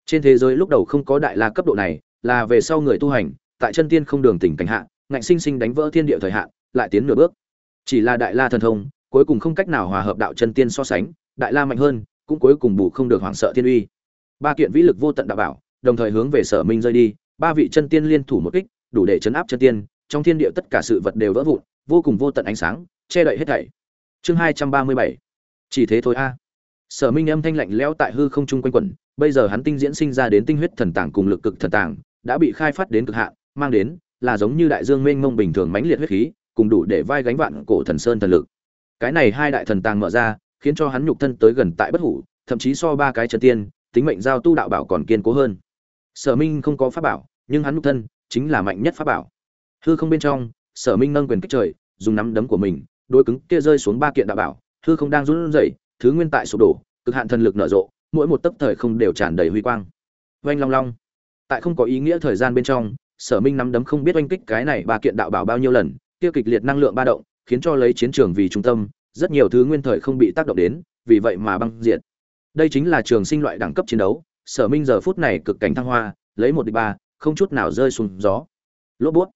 Trên thế giới lúc đầu không có đại la cấp độ này, là về sau người tu hành, tại chân tiên không đường tỉnh cảnh hạ, ngạnh sinh sinh đánh vỡ thiên địa thời hạn, lại tiến nửa bước. Chỉ là đại la thần thông, cuối cùng không cách nào hòa hợp đạo chân tiên so sánh, đại la mạnh hơn, cũng cuối cùng bù không được hoảng sợ thiên uy. Ba kiện vĩ lực vô tận đạo bảo, đồng thời hướng về sở minh rơi đi, ba vị chân tiên liên thủ một kích, đủ để chấn áp chân tiên, trong thiên địa tất cả sự vật đều vỡ vụn vô cùng vô tận ánh sáng, che đậy hết thảy. Chương hai trăm ba mươi bảy. Chỉ thế thôi a. Sở minh âm thanh lạnh lẽo tại hư không trung quanh quẩn, bây giờ hắn tinh diễn sinh ra đến tinh huyết thần tàng cùng lực cực thần tàng, đã bị khai phát đến cực hạn, mang đến là giống như đại dương mênh mông bình thường mãnh liệt huyết khí, cùng đủ để vai gánh vạn cổ thần sơn thần lực. Cái này hai đại thần tàng mở ra, khiến cho hắn nhục thân tới gần tại bất hủ, thậm chí so ba cái chân tiên, tính mệnh giao tu đạo bảo còn kiên cố hơn. Sở minh không có pháp bảo, nhưng hắn nhục thân chính là mạnh nhất pháp bảo. Hư không bên trong sở minh nâng quyền kích trời, dùng nắm đấm của mình, đối cứng kia rơi xuống ba kiện đạo bảo, hư không đang run rẩy, thứ nguyên tại sụp đổ, cực hạn thần lực nở rộ, mỗi một tấc thời không đều tràn đầy huy quang. Oanh long long. Tại không có ý nghĩa thời gian bên trong, sở minh nắm đấm không biết oanh kích cái này ba kiện đạo bảo bao nhiêu lần, kia kịch liệt năng lượng ba động, khiến cho lấy chiến trường vì trung tâm, rất nhiều thứ nguyên thời không bị tác động đến, vì vậy mà băng diệt. Đây chính là trường sinh loại đẳng cấp chiến đấu, sở minh giờ phút này cực cảnh thăng hoa, lấy một địch ba, không chút nào rơi xuống gió. Lốp bút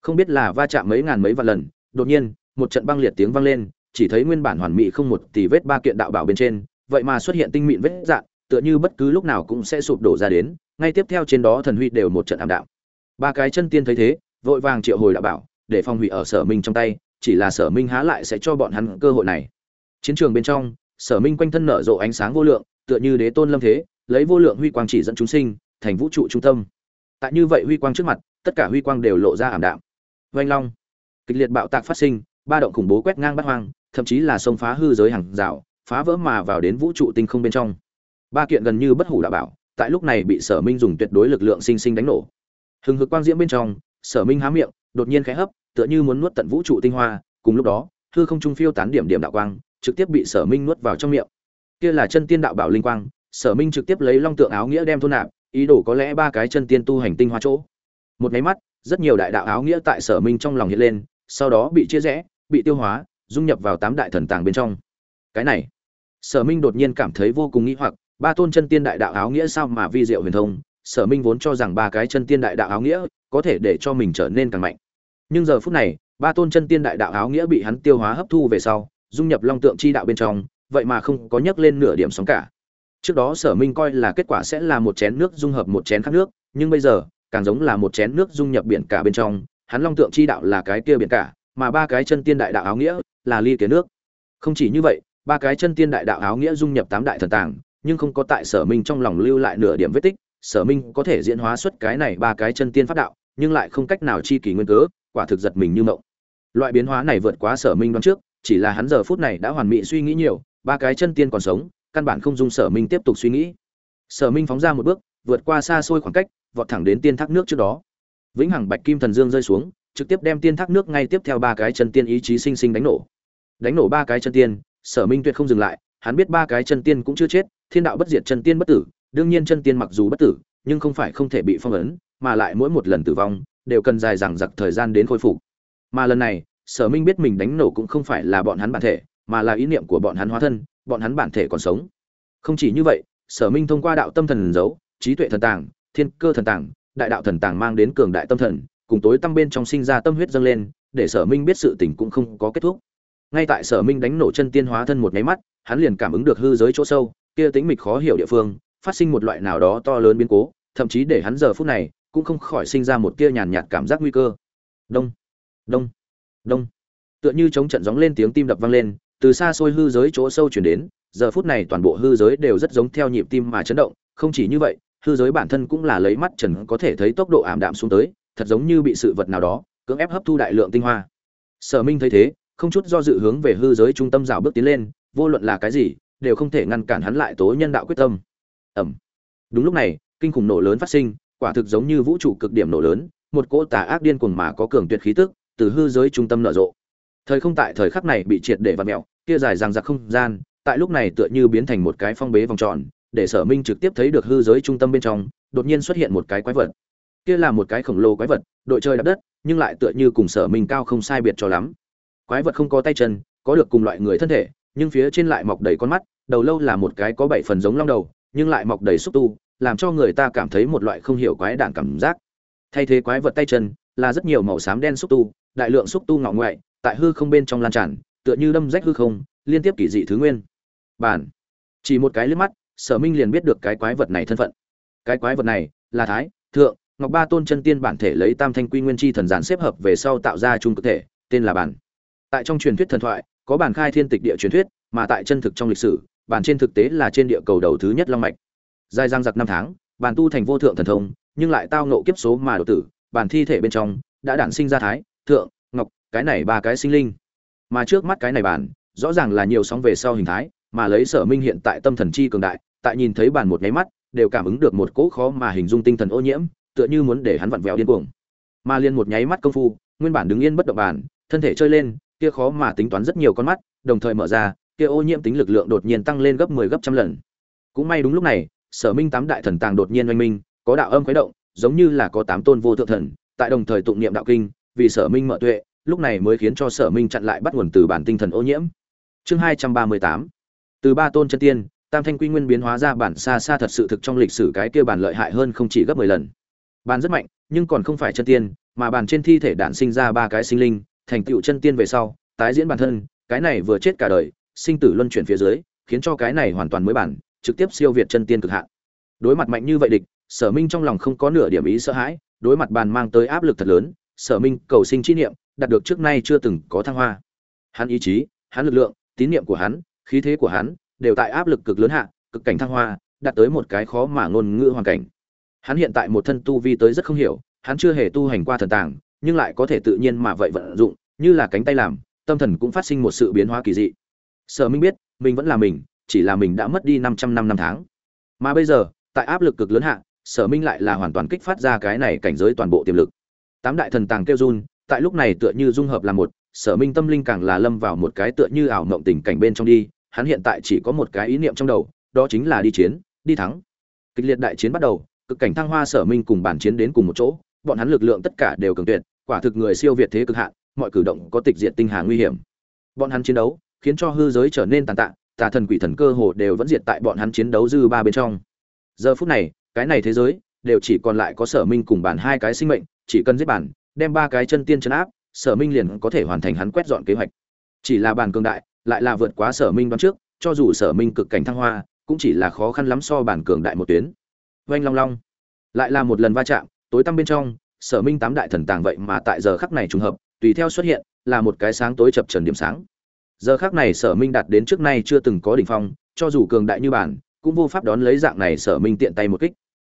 không biết là va chạm mấy ngàn mấy vạn lần, đột nhiên, một trận băng liệt tiếng vang lên, chỉ thấy nguyên bản hoàn mỹ không một tỷ vết ba kiện đạo bảo bên trên, vậy mà xuất hiện tinh mịn vết dạng, tựa như bất cứ lúc nào cũng sẽ sụp đổ ra đến, ngay tiếp theo trên đó thần huy đều một trận ảm đạm. Ba cái chân tiên thấy thế, vội vàng triệu hồi đạo bảo, để phong hủy ở sở minh trong tay, chỉ là sở minh há lại sẽ cho bọn hắn cơ hội này. Chiến trường bên trong, sở minh quanh thân nở rộ ánh sáng vô lượng, tựa như đế tôn lâm thế, lấy vô lượng huy quang chỉ dẫn chúng sinh, thành vũ trụ trung tâm. Tại như vậy huy quang trước mặt, tất cả huy quang đều lộ ra ảm đạm vanh long. Kịch liệt bạo tạc phát sinh, ba động khủng bố quét ngang bát hoang, thậm chí là xông phá hư giới hàng rào, phá vỡ mà vào đến vũ trụ tinh không bên trong. Ba kiện gần như bất hủ đạo bảo, tại lúc này bị sở minh dùng tuyệt đối lực lượng sinh sinh đánh nổ. Hừng hực quang diễm bên trong, sở minh há miệng, đột nhiên khẽ hấp, tựa như muốn nuốt tận vũ trụ tinh hoa, cùng lúc đó, hư không trung phiêu tán điểm điểm đạo quang, trực tiếp bị sở minh nuốt vào trong miệng. Kia là chân tiên đạo bảo linh quang, sở minh trực tiếp lấy long tượng áo nghĩa đem thôn nạp, ý đồ có lẽ ba cái chân tiên tu hành tinh hoa chỗ. Một cái mắt rất nhiều đại đạo áo nghĩa tại sở minh trong lòng hiện lên, sau đó bị chia rẽ, bị tiêu hóa, dung nhập vào tám đại thần tàng bên trong. Cái này, sở minh đột nhiên cảm thấy vô cùng nghĩ hoặc, ba tôn chân tiên đại đạo áo nghĩa sao mà vi diệu huyền thông? Sở minh vốn cho rằng ba cái chân tiên đại đạo áo nghĩa có thể để cho mình trở nên càng mạnh. Nhưng giờ phút này, ba tôn chân tiên đại đạo áo nghĩa bị hắn tiêu hóa hấp thu về sau, dung nhập long tượng chi đạo bên trong, vậy mà không có nhắc lên nửa điểm sóng cả. Trước đó sở minh coi là kết quả sẽ là một chén nước dung hợp một chén khác nước, nhưng bây giờ càng giống là một chén nước dung nhập biển cả bên trong, hắn long tượng chi đạo là cái kia biển cả, mà ba cái chân tiên đại đạo áo nghĩa là ly kế nước. Không chỉ như vậy, ba cái chân tiên đại đạo áo nghĩa dung nhập tám đại thần tàng, nhưng không có tại sở minh trong lòng lưu lại nửa điểm vết tích, sở minh có thể diễn hóa xuất cái này ba cái chân tiên pháp đạo, nhưng lại không cách nào chi kỳ nguyên cớ, quả thực giật mình như mộng. Loại biến hóa này vượt quá sở minh đoán trước, chỉ là hắn giờ phút này đã hoàn mỹ suy nghĩ nhiều, ba cái chân tiên còn sống, căn bản không dung sở minh tiếp tục suy nghĩ. Sở minh phóng ra một bước vượt qua xa xôi khoảng cách, vọt thẳng đến tiên thác nước trước đó. Vĩnh hằng bạch kim thần dương rơi xuống, trực tiếp đem tiên thác nước ngay tiếp theo ba cái chân tiên ý chí sinh sinh đánh nổ. Đánh nổ ba cái chân tiên, sở minh tuyệt không dừng lại, hắn biết ba cái chân tiên cũng chưa chết, thiên đạo bất diệt chân tiên bất tử, đương nhiên chân tiên mặc dù bất tử, nhưng không phải không thể bị phong ấn, mà lại mỗi một lần tử vong, đều cần dài dằng dặc thời gian đến khôi phục. Mà lần này, sở minh biết mình đánh nổ cũng không phải là bọn hắn bản thể, mà là ý niệm của bọn hắn hóa thân, bọn hắn bản thể còn sống. Không chỉ như vậy, sở minh thông qua đạo tâm thần giấu trí tuệ thần tàng, thiên cơ thần tàng, đại đạo thần tàng mang đến cường đại tâm thần, cùng tối tâm bên trong sinh ra tâm huyết dâng lên, để sở minh biết sự tình cũng không có kết thúc. Ngay tại sở minh đánh nổ chân tiên hóa thân một nháy mắt, hắn liền cảm ứng được hư giới chỗ sâu, kia tính mịch khó hiểu địa phương, phát sinh một loại nào đó to lớn biến cố, thậm chí để hắn giờ phút này cũng không khỏi sinh ra một kia nhàn nhạt cảm giác nguy cơ. Đông đông đông. Tựa như chống trận gióng lên tiếng tim đập vang lên, từ xa xôi hư giới chỗ sâu chuyển đến, giờ phút này toàn bộ hư giới đều rất giống theo nhịp tim mà chấn động, không chỉ như vậy hư giới bản thân cũng là lấy mắt trần có thể thấy tốc độ ảm đạm xuống tới, thật giống như bị sự vật nào đó cưỡng ép hấp thu đại lượng tinh hoa. Sở minh thấy thế, không chút do dự hướng về hư giới trung tâm rào bước tiến lên, vô luận là cái gì, đều không thể ngăn cản hắn lại tố nhân đạo quyết tâm. Ẩm đúng lúc này, kinh khủng nổ lớn phát sinh, quả thực giống như vũ trụ cực điểm nổ lớn, một cỗ tà ác điên cuồng mà có cường tuyệt khí tức, từ hư giới trung tâm nở rộ. Thời không tại thời khắc này bị triệt để vặt mẹo kia dài ràng giặc không gian, tại lúc này tựa như biến thành một cái phong bế vòng tròn để sở minh trực tiếp thấy được hư giới trung tâm bên trong, đột nhiên xuất hiện một cái quái vật. Kia là một cái khổng lồ quái vật, đội chơi đạp đất, nhưng lại tựa như cùng sở minh cao không sai biệt cho lắm. Quái vật không có tay chân, có được cùng loại người thân thể, nhưng phía trên lại mọc đầy con mắt, đầu lâu là một cái có bảy phần giống long đầu, nhưng lại mọc đầy xúc tu, làm cho người ta cảm thấy một loại không hiểu quái đản cảm giác. Thay thế quái vật tay chân là rất nhiều màu xám đen xúc tu, đại lượng xúc tu ngọ ngoại, tại hư không bên trong lan tràn, tựa như đâm rách hư không, liên tiếp kỳ dị thứ nguyên. Bản chỉ một cái liếc mắt sở minh liền biết được cái quái vật này thân phận. Cái quái vật này là thái, thượng, ngọc ba tôn chân tiên bản thể lấy tam thanh quy nguyên chi thần giản xếp hợp về sau tạo ra chung cơ thể, tên là bản. Tại trong truyền thuyết thần thoại, có bản khai thiên tịch địa truyền thuyết, mà tại chân thực trong lịch sử, bản trên thực tế là trên địa cầu đầu thứ nhất long mạch. Dài giang giặc năm tháng, bản tu thành vô thượng thần thông, nhưng lại tao nộ kiếp số mà độ tử, bản thi thể bên trong đã đản sinh ra thái, thượng, ngọc, cái này ba cái sinh linh. Mà trước mắt cái này bản, rõ ràng là nhiều sóng về sau hình thái, mà lấy sở minh hiện tại tâm thần chi cường đại tại nhìn thấy bản một nháy mắt, đều cảm ứng được một cỗ khó mà hình dung tinh thần ô nhiễm, tựa như muốn để hắn vặn vẹo điên cuồng. Mà liên một nháy mắt công phu, nguyên bản đứng yên bất động bản thân thể chơi lên, kia khó mà tính toán rất nhiều con mắt, đồng thời mở ra, kia ô nhiễm tính lực lượng đột nhiên tăng lên gấp 10 gấp trăm lần. Cũng may đúng lúc này, sở minh tám đại thần tàng đột nhiên oanh minh, có đạo âm khuấy động, giống như là có tám tôn vô thượng thần, tại đồng thời tụng niệm đạo kinh, vì sở minh mở tuệ, lúc này mới khiến cho sở minh chặn lại bắt nguồn từ bản tinh thần ô nhiễm. Chương 238 từ ba tôn chân tiên tam thanh quy nguyên biến hóa ra bản xa xa thật sự thực trong lịch sử cái kia bản lợi hại hơn không chỉ gấp 10 lần. Bàn rất mạnh, nhưng còn không phải chân tiên, mà bàn trên thi thể đản sinh ra ba cái sinh linh, thành tựu chân tiên về sau, tái diễn bản thân, cái này vừa chết cả đời, sinh tử luân chuyển phía dưới, khiến cho cái này hoàn toàn mới bản, trực tiếp siêu việt chân tiên cực hạn. Đối mặt mạnh như vậy địch, sở minh trong lòng không có nửa điểm ý sợ hãi, đối mặt bàn mang tới áp lực thật lớn, sở minh cầu sinh trí niệm, đạt được trước nay chưa từng có thăng hoa. Hắn ý chí, hắn lực lượng, tín niệm của hắn, khí thế của hắn đều tại áp lực cực lớn hạ, cực cảnh thăng hoa, đạt tới một cái khó mà ngôn ngữ hoàn cảnh. Hắn hiện tại một thân tu vi tới rất không hiểu, hắn chưa hề tu hành qua thần tàng, nhưng lại có thể tự nhiên mà vậy vận dụng, như là cánh tay làm, tâm thần cũng phát sinh một sự biến hóa kỳ dị. Sở minh biết, mình vẫn là mình, chỉ là mình đã mất đi 500 năm năm tháng. Mà bây giờ, tại áp lực cực lớn hạ, sở minh lại là hoàn toàn kích phát ra cái này cảnh giới toàn bộ tiềm lực. Tám đại thần tàng kêu run, tại lúc này tựa như dung hợp là một, sở minh tâm linh càng là lâm vào một cái tựa như ảo mộng tình cảnh bên trong đi hắn hiện tại chỉ có một cái ý niệm trong đầu, đó chính là đi chiến, đi thắng. Kịch liệt đại chiến bắt đầu, cực cảnh thăng hoa sở minh cùng bản chiến đến cùng một chỗ, bọn hắn lực lượng tất cả đều cường tuyệt, quả thực người siêu việt thế cực hạn, mọi cử động có tịch diệt tinh hà nguy hiểm. Bọn hắn chiến đấu, khiến cho hư giới trở nên tàn tạ, tà thần quỷ thần cơ hồ đều vẫn diệt tại bọn hắn chiến đấu dư ba bên trong. Giờ phút này, cái này thế giới, đều chỉ còn lại có sở minh cùng bản hai cái sinh mệnh, chỉ cần giết bản, đem ba cái chân tiên trấn áp, sở minh liền có thể hoàn thành hắn quét dọn kế hoạch. Chỉ là bản cường đại lại là vượt quá sở minh đoán trước, cho dù sở minh cực cảnh thăng hoa, cũng chỉ là khó khăn lắm so bản cường đại một tuyến. Oanh long long, lại là một lần va chạm, tối tăm bên trong, sở minh tám đại thần tàng vậy mà tại giờ khắc này trùng hợp, tùy theo xuất hiện, là một cái sáng tối chập trần điểm sáng. Giờ khắc này sở minh đạt đến trước nay chưa từng có đỉnh phong, cho dù cường đại như bản, cũng vô pháp đón lấy dạng này sở minh tiện tay một kích.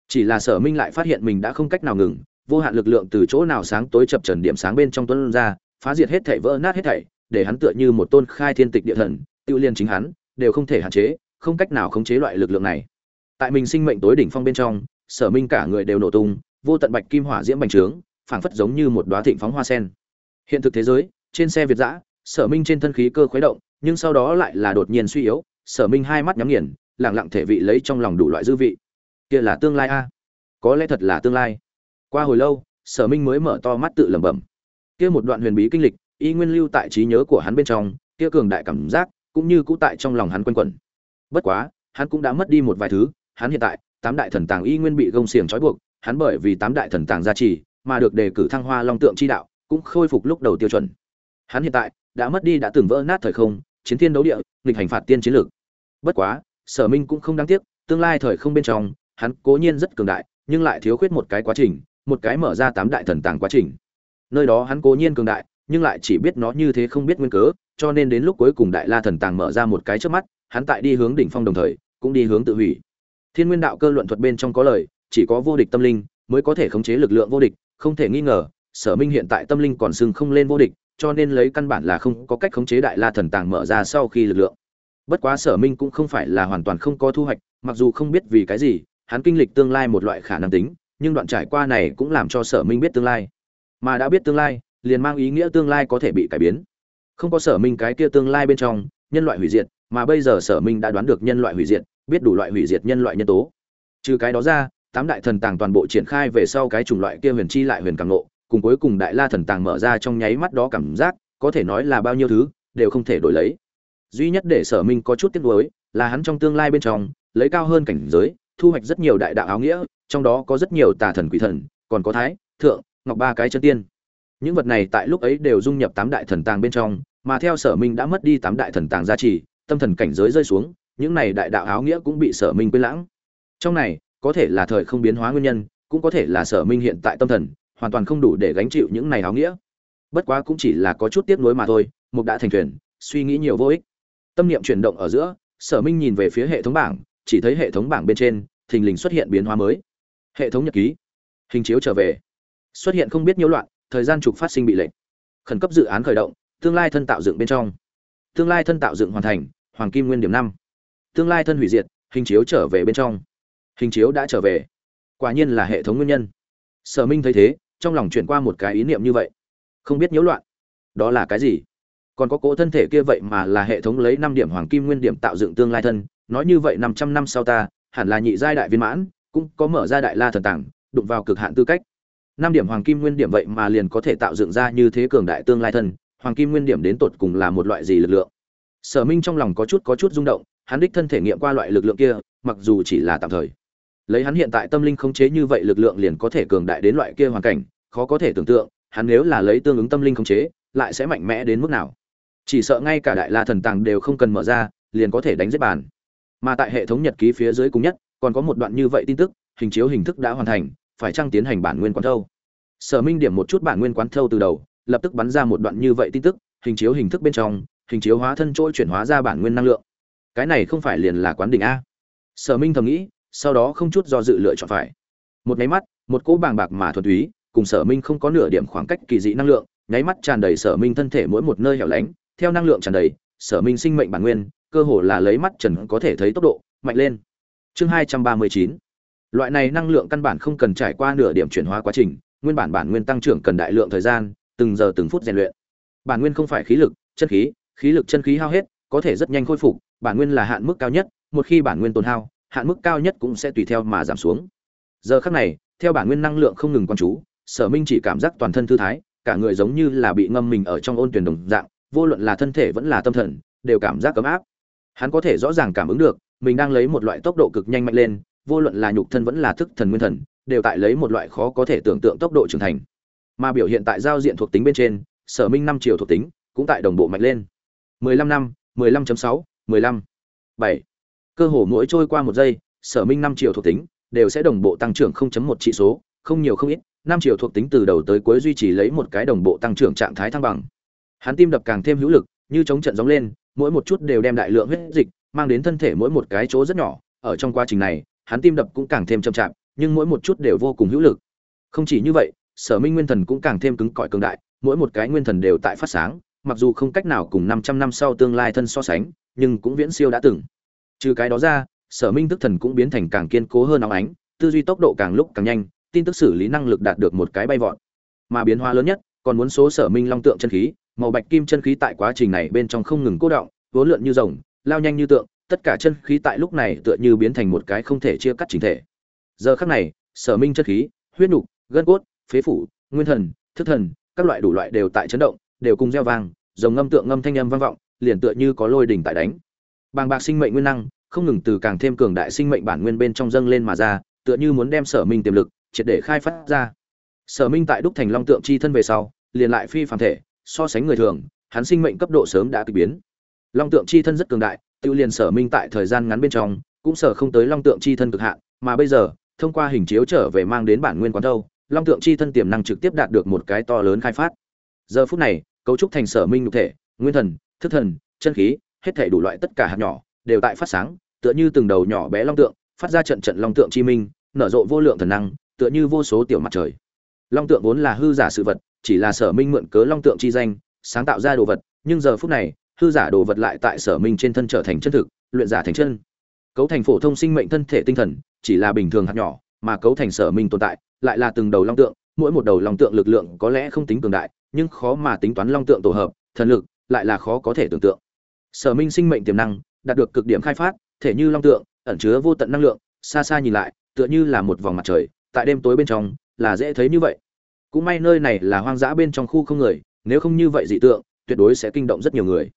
Chỉ là sở minh lại phát hiện mình đã không cách nào ngừng, vô hạn lực lượng từ chỗ nào sáng tối chập trần điểm sáng bên trong tuấn ra, phá diệt hết thảy vỡ nát hết thảy để hắn tựa như một tôn khai thiên tịch địa thần tiêu liên chính hắn đều không thể hạn chế không cách nào khống chế loại lực lượng này. Tại mình sinh mệnh tối đỉnh phong bên trong sở minh cả người đều nổ tung vô tận bạch kim hỏa diễm bành trướng phảng phất giống như một đóa thịnh phóng hoa sen. Hiện thực thế giới trên xe việt dã, sở minh trên thân khí cơ khuấy động nhưng sau đó lại là đột nhiên suy yếu sở minh hai mắt nhắm nghiền lặng lặng thể vị lấy trong lòng đủ loại dư vị. Kia là tương lai a. Có lẽ thật là tương lai. Qua hồi lâu sở minh mới mở to mắt tự lẩm bẩm. Kia một đoạn huyền bí kinh lịch y nguyên lưu tại trí nhớ của hắn bên trong, kia cường đại cảm giác cũng như cũ tại trong lòng hắn quanh quẩn. Bất quá, hắn cũng đã mất đi một vài thứ, hắn hiện tại, tám đại thần tàng y nguyên bị gông xiềng trói buộc, hắn bởi vì tám đại thần tàng gia trì mà được đề cử thăng hoa long tượng chi đạo, cũng khôi phục lúc đầu tiêu chuẩn. Hắn hiện tại đã mất đi đã từng vỡ nát thời không, chiến thiên đấu địa, nghịch hành phạt tiên chiến lược. Bất quá, sở minh cũng không đáng tiếc, tương lai thời không bên trong, hắn cố nhiên rất cường đại, nhưng lại thiếu khuyết một cái quá trình, một cái mở ra tám đại thần tàng quá trình. Nơi đó hắn cố nhiên cường đại nhưng lại chỉ biết nó như thế không biết nguyên cớ, cho nên đến lúc cuối cùng đại la thần tàng mở ra một cái trước mắt, hắn tại đi hướng đỉnh phong đồng thời, cũng đi hướng tự hủy. Thiên nguyên đạo cơ luận thuật bên trong có lời, chỉ có vô địch tâm linh mới có thể khống chế lực lượng vô địch, không thể nghi ngờ, sở minh hiện tại tâm linh còn sưng không lên vô địch, cho nên lấy căn bản là không có cách khống chế đại la thần tàng mở ra sau khi lực lượng. Bất quá sở minh cũng không phải là hoàn toàn không có thu hoạch, mặc dù không biết vì cái gì, hắn kinh lịch tương lai một loại khả năng tính, nhưng đoạn trải qua này cũng làm cho sở minh biết tương lai. Mà đã biết tương lai liền mang ý nghĩa tương lai có thể bị cải biến. Không có sở minh cái kia tương lai bên trong, nhân loại hủy diệt, mà bây giờ sở minh đã đoán được nhân loại hủy diệt, biết đủ loại hủy diệt nhân loại nhân tố. Trừ cái đó ra, tám đại thần tàng toàn bộ triển khai về sau cái chủng loại kia huyền chi lại huyền càng nộ cùng cuối cùng đại la thần tàng mở ra trong nháy mắt đó cảm giác, có thể nói là bao nhiêu thứ, đều không thể đổi lấy. Duy nhất để sở minh có chút tiếc nuối, là hắn trong tương lai bên trong, lấy cao hơn cảnh giới, thu hoạch rất nhiều đại đạo áo nghĩa, trong đó có rất nhiều tà thần quỷ thần, còn có thái, thượng, ngọc ba cái chân tiên những vật này tại lúc ấy đều dung nhập tám đại thần tàng bên trong, mà theo sở minh đã mất đi tám đại thần tàng gia trì, tâm thần cảnh giới rơi xuống, những này đại đạo áo nghĩa cũng bị sở minh quên lãng. Trong này, có thể là thời không biến hóa nguyên nhân, cũng có thể là sở minh hiện tại tâm thần, hoàn toàn không đủ để gánh chịu những này áo nghĩa. Bất quá cũng chỉ là có chút tiếc nuối mà thôi, mục đã thành thuyền, suy nghĩ nhiều vô ích. Tâm niệm chuyển động ở giữa, sở minh nhìn về phía hệ thống bảng, chỉ thấy hệ thống bảng bên trên, thình lình xuất hiện biến hóa mới. Hệ thống nhật ký. Hình chiếu trở về. Xuất hiện không biết nhiễu loạn thời gian trục phát sinh bị lệnh. Khẩn cấp dự án khởi động, tương lai thân tạo dựng bên trong. Tương lai thân tạo dựng hoàn thành, hoàng kim nguyên điểm năm. Tương lai thân hủy diệt, hình chiếu trở về bên trong. Hình chiếu đã trở về. Quả nhiên là hệ thống nguyên nhân. Sở minh thấy thế, trong lòng chuyển qua một cái ý niệm như vậy. Không biết nhiễu loạn. Đó là cái gì? Còn có cỗ thân thể kia vậy mà là hệ thống lấy năm điểm hoàng kim nguyên điểm tạo dựng tương lai thân, nói như vậy năm trăm năm sau ta, hẳn là nhị giai đại viên mãn, cũng có mở ra đại la thần tảng đụng vào cực hạn tư cách năm điểm hoàng kim nguyên điểm vậy mà liền có thể tạo dựng ra như thế cường đại tương lai thân, hoàng kim nguyên điểm đến tột cùng là một loại gì lực lượng? Sở minh trong lòng có chút có chút rung động, hắn đích thân thể nghiệm qua loại lực lượng kia, mặc dù chỉ là tạm thời. Lấy hắn hiện tại tâm linh khống chế như vậy lực lượng liền có thể cường đại đến loại kia hoàn cảnh, khó có thể tưởng tượng, hắn nếu là lấy tương ứng tâm linh khống chế, lại sẽ mạnh mẽ đến mức nào? Chỉ sợ ngay cả đại la thần tàng đều không cần mở ra, liền có thể đánh giết bàn. Mà tại hệ thống nhật ký phía dưới cùng nhất, còn có một đoạn như vậy tin tức, hình chiếu hình thức đã hoàn thành phải chăng tiến hành bản nguyên quán thâu? Sở minh điểm một chút bản nguyên quán thâu từ đầu, lập tức bắn ra một đoạn như vậy tin tức, hình chiếu hình thức bên trong, hình chiếu hóa thân trôi chuyển hóa ra bản nguyên năng lượng. Cái này không phải liền là quán đỉnh a? Sở minh thầm nghĩ, sau đó không chút do dự lựa chọn phải. Một nháy mắt, một cỗ bàng bạc mà thuần túy, cùng sở minh không có nửa điểm khoảng cách kỳ dị năng lượng, nháy mắt tràn đầy sở minh thân thể mỗi một nơi hẻo lánh, theo năng lượng tràn đầy, sở minh sinh mệnh bản nguyên, cơ hồ là lấy mắt trần có thể thấy tốc độ, mạnh lên. Chương hai trăm ba mươi chín loại này năng lượng căn bản không cần trải qua nửa điểm chuyển hóa quá trình, nguyên bản bản nguyên tăng trưởng cần đại lượng thời gian, từng giờ từng phút rèn luyện. Bản nguyên không phải khí lực, chân khí khí lực chân khí hao hết, có thể rất nhanh khôi phục, bản nguyên là hạn mức cao nhất, một khi bản nguyên tồn hao, hạn mức cao nhất cũng sẽ tùy theo mà giảm xuống. Giờ khắc này, theo bản nguyên năng lượng không ngừng quan chú, sở minh chỉ cảm giác toàn thân thư thái, cả người giống như là bị ngâm mình ở trong ôn tuyển đồng dạng, vô luận là thân thể vẫn là tâm thần, đều cảm giác cấm áp. Hắn có thể rõ ràng cảm ứng được, mình đang lấy một loại tốc độ cực nhanh mạnh lên vô luận là nhục thân vẫn là thức thần nguyên thần, đều tại lấy một loại khó có thể tưởng tượng tốc độ trưởng thành. Mà biểu hiện tại giao diện thuộc tính bên trên, sở minh năm chiều thuộc tính cũng tại đồng bộ mạnh lên. 15 năm 15.6 15 7 cơ hồ mỗi trôi qua một giây, sở minh năm chiều thuộc tính đều sẽ đồng bộ tăng trưởng 0.1 trị số, không nhiều không ít, năm chiều thuộc tính từ đầu tới cuối duy trì lấy một cái đồng bộ tăng trưởng trạng thái thăng bằng. Hắn tim đập càng thêm hữu lực, như chống trận gióng lên, mỗi một chút đều đem đại lượng huyết dịch mang đến thân thể mỗi một cái chỗ rất nhỏ, ở trong quá trình này hắn tim đập cũng càng thêm chậm chạp, nhưng mỗi một chút đều vô cùng hữu lực. Không chỉ như vậy, sở minh nguyên thần cũng càng thêm cứng cỏi cường đại, mỗi một cái nguyên thần đều tại phát sáng, mặc dù không cách nào cùng 500 năm sau tương lai thân so sánh, nhưng cũng viễn siêu đã từng. Trừ cái đó ra, sở minh tức thần cũng biến thành càng kiên cố hơn óng ánh, tư duy tốc độ càng lúc càng nhanh, tin tức xử lý năng lực đạt được một cái bay vọt. Mà biến hóa lớn nhất, còn muốn số sở minh long tượng chân khí, màu bạch kim chân khí tại quá trình này bên trong không ngừng cố động, vốn lượn như rồng, lao nhanh như tượng tất cả chân khí tại lúc này tựa như biến thành một cái không thể chia cắt chính thể. Giờ khắc này, sở minh chân khí, huyết nục, gân cốt, phế phủ, nguyên thần, thức thần, các loại đủ loại đều tại chấn động, đều cùng reo vang rồng ngâm tượng ngâm thanh âm vang vọng, liền tựa như có lôi đỉnh tại đánh. Bàng bạc sinh mệnh nguyên năng, không ngừng từ càng thêm cường đại sinh mệnh bản nguyên bên trong dâng lên mà ra, tựa như muốn đem sở minh tiềm lực, triệt để khai phát ra. Sở minh tại đúc thành long tượng chi thân về sau, liền lại phi phàm thể, so sánh người thường, hắn sinh mệnh cấp độ sớm đã kỳ biến. Long tượng chi thân rất cường đại tự liền sở minh tại thời gian ngắn bên trong, cũng sở không tới long tượng chi thân cực hạn, mà bây giờ, thông qua hình chiếu trở về mang đến bản nguyên quán đâu, long tượng chi thân tiềm năng trực tiếp đạt được một cái to lớn khai phát. Giờ phút này, cấu trúc thành sở minh nhục thể, nguyên thần, thức thần, chân khí, hết thể đủ loại tất cả hạt nhỏ, đều tại phát sáng, tựa như từng đầu nhỏ bé long tượng, phát ra trận trận long tượng chi minh, nở rộ vô lượng thần năng, tựa như vô số tiểu mặt trời. Long tượng vốn là hư giả sự vật, chỉ là sở minh mượn cớ long tượng chi danh, sáng tạo ra đồ vật, nhưng giờ phút này hư giả đồ vật lại tại sở minh trên thân trở thành chân thực, luyện giả thành chân. Cấu thành phổ thông sinh mệnh thân thể tinh thần, chỉ là bình thường hạt nhỏ, mà cấu thành sở minh tồn tại, lại là từng đầu long tượng, mỗi một đầu long tượng lực lượng có lẽ không tính cường đại, nhưng khó mà tính toán long tượng tổ hợp, thần lực, lại là khó có thể tưởng tượng. Sở minh sinh mệnh tiềm năng, đạt được cực điểm khai phát, thể như long tượng, ẩn chứa vô tận năng lượng, xa xa nhìn lại, tựa như là một vòng mặt trời, tại đêm tối bên trong, là dễ thấy như vậy. Cũng may nơi này là hoang dã bên trong khu không người, nếu không như vậy dị tượng, tuyệt đối sẽ kinh động rất nhiều người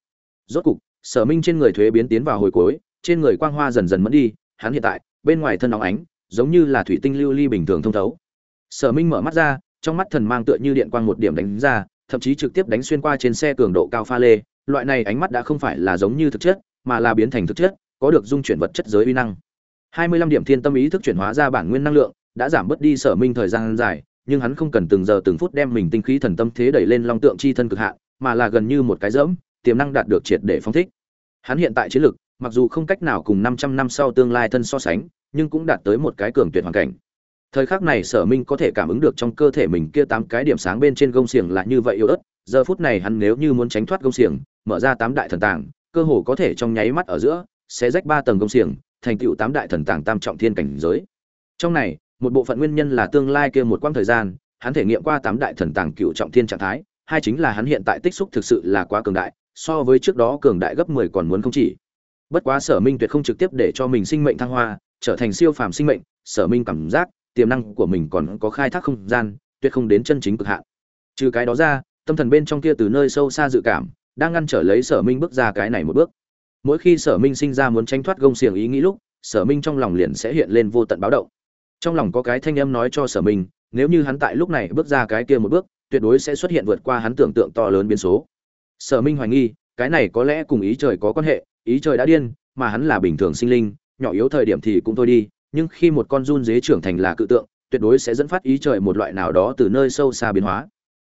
rốt cục, sở minh trên người thuế biến tiến vào hồi cuối, trên người quang hoa dần dần mất đi, hắn hiện tại, bên ngoài thân óng ánh, giống như là thủy tinh lưu ly bình thường thông thấu. Sở minh mở mắt ra, trong mắt thần mang tựa như điện quang một điểm đánh ra, thậm chí trực tiếp đánh xuyên qua trên xe cường độ cao pha lê, loại này ánh mắt đã không phải là giống như thực chất, mà là biến thành thực chất, có được dung chuyển vật chất giới uy năng. 25 điểm thiên tâm ý thức chuyển hóa ra bản nguyên năng lượng, đã giảm bớt đi sở minh thời gian dài, nhưng hắn không cần từng giờ từng phút đem mình tinh khí thần tâm thế đẩy lên long tượng chi thân cực hạn, mà là gần như một cái dẫm tiềm năng đạt được triệt để phong thích. Hắn hiện tại chiến lực, mặc dù không cách nào cùng 500 năm sau tương lai thân so sánh, nhưng cũng đạt tới một cái cường tuyệt hoàn cảnh. Thời khắc này sở minh có thể cảm ứng được trong cơ thể mình kia tám cái điểm sáng bên trên gông xiềng là như vậy yếu ớt, giờ phút này hắn nếu như muốn tránh thoát gông xiềng, mở ra tám đại thần tàng, cơ hồ có thể trong nháy mắt ở giữa, sẽ rách ba tầng gông xiềng, thành tựu tám đại thần tàng tam trọng thiên cảnh giới. Trong này, một bộ phận nguyên nhân là tương lai kia một quãng thời gian, hắn thể nghiệm qua tám đại thần tàng cựu trọng thiên trạng thái, hai chính là hắn hiện tại tích xúc thực sự là quá cường đại so với trước đó cường đại gấp mười còn muốn không chỉ. Bất quá sở minh tuyệt không trực tiếp để cho mình sinh mệnh thăng hoa, trở thành siêu phàm sinh mệnh, sở minh cảm giác, tiềm năng của mình còn có khai thác không gian, tuyệt không đến chân chính cực hạn. Trừ cái đó ra, tâm thần bên trong kia từ nơi sâu xa dự cảm, đang ngăn trở lấy sở minh bước ra cái này một bước. Mỗi khi sở minh sinh ra muốn tranh thoát gông xiềng ý nghĩ lúc, sở minh trong lòng liền sẽ hiện lên vô tận báo động. Trong lòng có cái thanh âm nói cho sở minh, nếu như hắn tại lúc này bước ra cái kia một bước, tuyệt đối sẽ xuất hiện vượt qua hắn tưởng tượng to lớn biến số sở minh hoài nghi, cái này có lẽ cùng ý trời có quan hệ, ý trời đã điên, mà hắn là bình thường sinh linh, nhỏ yếu thời điểm thì cũng thôi đi, nhưng khi một con run dế trưởng thành là cự tượng, tuyệt đối sẽ dẫn phát ý trời một loại nào đó từ nơi sâu xa biến hóa.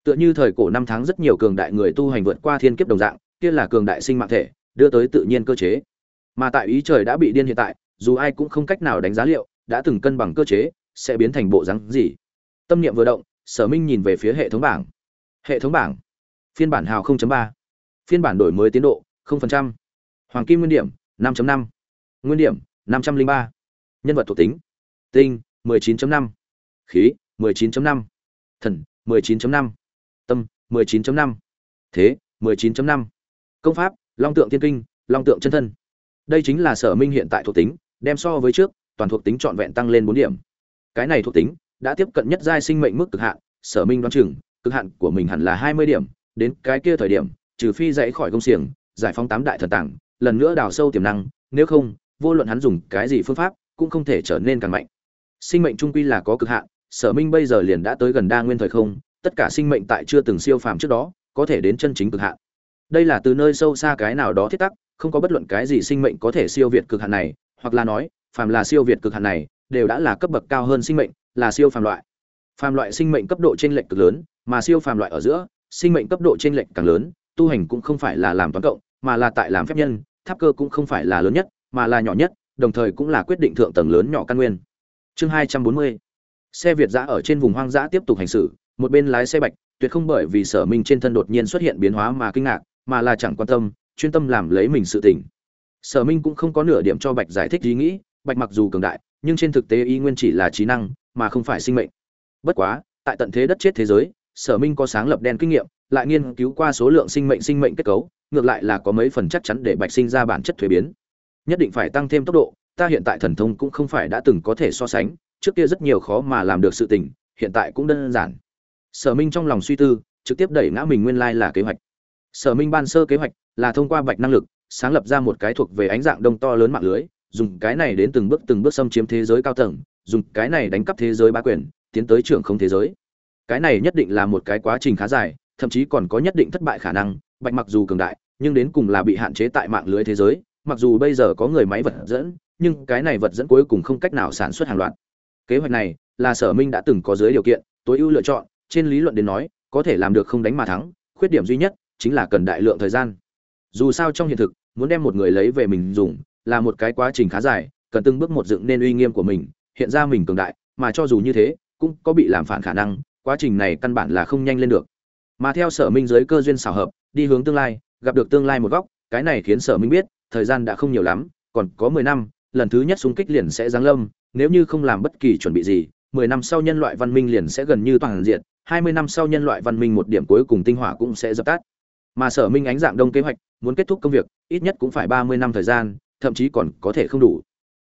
Tựa như thời cổ năm tháng rất nhiều cường đại người tu hành vượt qua thiên kiếp đồng dạng, kia là cường đại sinh mạng thể, đưa tới tự nhiên cơ chế. Mà tại ý trời đã bị điên hiện tại, dù ai cũng không cách nào đánh giá liệu, đã từng cân bằng cơ chế, sẽ biến thành bộ rắn gì. Tâm niệm vừa động, sở minh nhìn về phía hệ thống bảng. Hệ thống bảng. Phiên bản hào 0.3 phiên bản đổi mới tiến độ 0%. hoàng kim nguyên điểm 5.5. nguyên điểm 503. nhân vật thuộc tính, tinh 19.5. khí 19.5. thần 19.5. tâm 19.5. thế 19.5. công pháp, long tượng thiên kinh, long tượng chân thân đây chính là sở minh hiện tại thuộc tính, đem so với trước, toàn thuộc tính trọn vẹn tăng lên bốn điểm cái này thuộc tính đã tiếp cận nhất giai sinh mệnh mức cực hạn, sở minh đoán chừng, cực hạn của mình hẳn là hai mươi điểm, đến cái kia thời điểm trừ phi dãy khỏi công xiềng, giải phóng tám đại thần tàng lần nữa đào sâu tiềm năng, nếu không, vô luận hắn dùng cái gì phương pháp, cũng không thể trở nên càng mạnh. Sinh mệnh trung quy là có cực hạn, sở minh bây giờ liền đã tới gần đa nguyên thời không, tất cả sinh mệnh tại chưa từng siêu phàm trước đó, có thể đến chân chính cực hạn. Đây là từ nơi sâu xa cái nào đó thiết tắc, không có bất luận cái gì sinh mệnh có thể siêu việt cực hạn này, hoặc là nói, phàm là siêu việt cực hạn này, đều đã là cấp bậc cao hơn sinh mệnh, là siêu phàm loại. Phàm loại sinh mệnh cấp độ trên lệch cực lớn, mà siêu phàm loại ở giữa, sinh mệnh cấp độ trên lệch càng lớn tu hành cũng không phải là làm toán cộng, mà là tại làm phép nhân, tháp cơ cũng không phải là lớn nhất, mà là nhỏ nhất, đồng thời cũng là quyết định thượng tầng lớn nhỏ căn nguyên. Chương hai trăm bốn mươi. Xe việt giã ở trên vùng hoang dã tiếp tục hành xử, một bên lái xe bạch, tuyệt không bởi vì sở minh trên thân đột nhiên xuất hiện biến hóa mà kinh ngạc, mà là chẳng quan tâm, chuyên tâm làm lấy mình sự tỉnh sở minh cũng không có nửa điểm cho bạch giải thích ý nghĩ, bạch mặc dù cường đại, nhưng trên thực tế ý nguyên chỉ là trí năng, mà không phải sinh mệnh. Bất quá, tại tận thế đất chết thế giới, sở minh có sáng lập đen kinh nghiệm lại nghiên cứu qua số lượng sinh mệnh sinh mệnh kết cấu, ngược lại là có mấy phần chắc chắn để bạch sinh ra bản chất thuế biến. Nhất định phải tăng thêm tốc độ, ta hiện tại thần thông cũng không phải đã từng có thể so sánh, trước kia rất nhiều khó mà làm được sự tình, hiện tại cũng đơn giản. Sở minh trong lòng suy tư, trực tiếp đẩy ngã mình nguyên lai là kế hoạch. Sở minh ban sơ kế hoạch là thông qua bạch năng lực, sáng lập ra một cái thuộc về ánh dạng đông to lớn mạng lưới, dùng cái này đến từng bước từng bước xâm chiếm thế giới cao tầng, dùng cái này đánh cắp thế giới bá quyền, tiến tới trưởng không thế giới. Cái này nhất định là một cái quá trình khá dài thậm chí còn có nhất định thất bại khả năng, bạch mặc dù cường đại, nhưng đến cùng là bị hạn chế tại mạng lưới thế giới, mặc dù bây giờ có người máy vật dẫn, nhưng cái này vật dẫn cuối cùng không cách nào sản xuất hàng loạt. Kế hoạch này là sở minh đã từng có dưới điều kiện, tối ưu lựa chọn, trên lý luận đến nói, có thể làm được không đánh mà thắng, khuyết điểm duy nhất chính là cần đại lượng thời gian. Dù sao trong hiện thực, muốn đem một người lấy về mình dùng là một cái quá trình khá dài, cần từng bước một dựng nên uy nghiêm của mình, hiện ra mình cường đại, mà cho dù như thế, cũng có bị làm phản khả năng, quá trình này căn bản là không nhanh lên được mà theo sở minh giới cơ duyên xảo hợp, đi hướng tương lai, gặp được tương lai một góc, cái này khiến sở minh biết, thời gian đã không nhiều lắm, còn có mười năm, lần thứ nhất xung kích liền sẽ giáng lâm, nếu như không làm bất kỳ chuẩn bị gì, mười năm sau nhân loại văn minh liền sẽ gần như toàn diện, hai mươi năm sau nhân loại văn minh một điểm cuối cùng tinh hỏa cũng sẽ dập tắt. Mà sở minh ánh dạng đông kế hoạch, muốn kết thúc công việc, ít nhất cũng phải ba mươi năm thời gian, thậm chí còn có thể không đủ.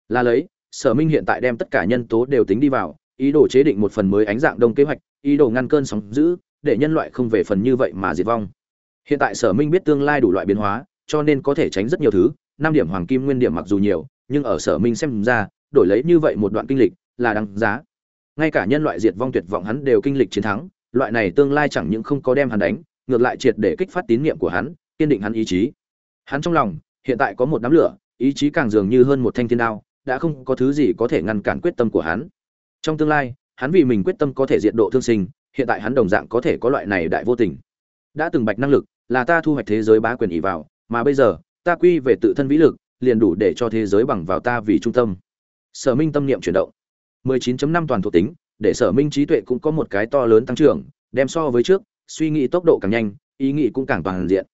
Là lấy, sở minh hiện tại đem tất cả nhân tố đều tính đi vào, ý đồ chế định một phần mới ánh dạng đông kế hoạch, ý đồ ngăn cơn sóng giữ để nhân loại không về phần như vậy mà diệt vong. Hiện tại sở minh biết tương lai đủ loại biến hóa, cho nên có thể tránh rất nhiều thứ, năm điểm hoàng kim nguyên điểm mặc dù nhiều, nhưng ở sở minh xem ra, đổi lấy như vậy một đoạn kinh lịch là đáng giá. Ngay cả nhân loại diệt vong tuyệt vọng hắn đều kinh lịch chiến thắng, loại này tương lai chẳng những không có đem hắn đánh, ngược lại triệt để kích phát tín nhiệm của hắn, kiên định hắn ý chí. Hắn trong lòng, hiện tại có một đám lửa, ý chí càng dường như hơn một thanh thiên đao, đã không có thứ gì có thể ngăn cản quyết tâm của hắn. Trong tương lai, hắn vì mình quyết tâm có thể diệt độ thương sinh hiện tại hắn đồng dạng có thể có loại này đại vô tình. Đã từng bạch năng lực, là ta thu hoạch thế giới bá quyền ỉ vào, mà bây giờ, ta quy về tự thân vĩ lực, liền đủ để cho thế giới bằng vào ta vì trung tâm. Sở minh tâm niệm chuyển động. 19.5 toàn thuộc tính, để sở minh trí tuệ cũng có một cái to lớn tăng trưởng, đem so với trước, suy nghĩ tốc độ càng nhanh, ý nghĩ cũng càng toàn diện.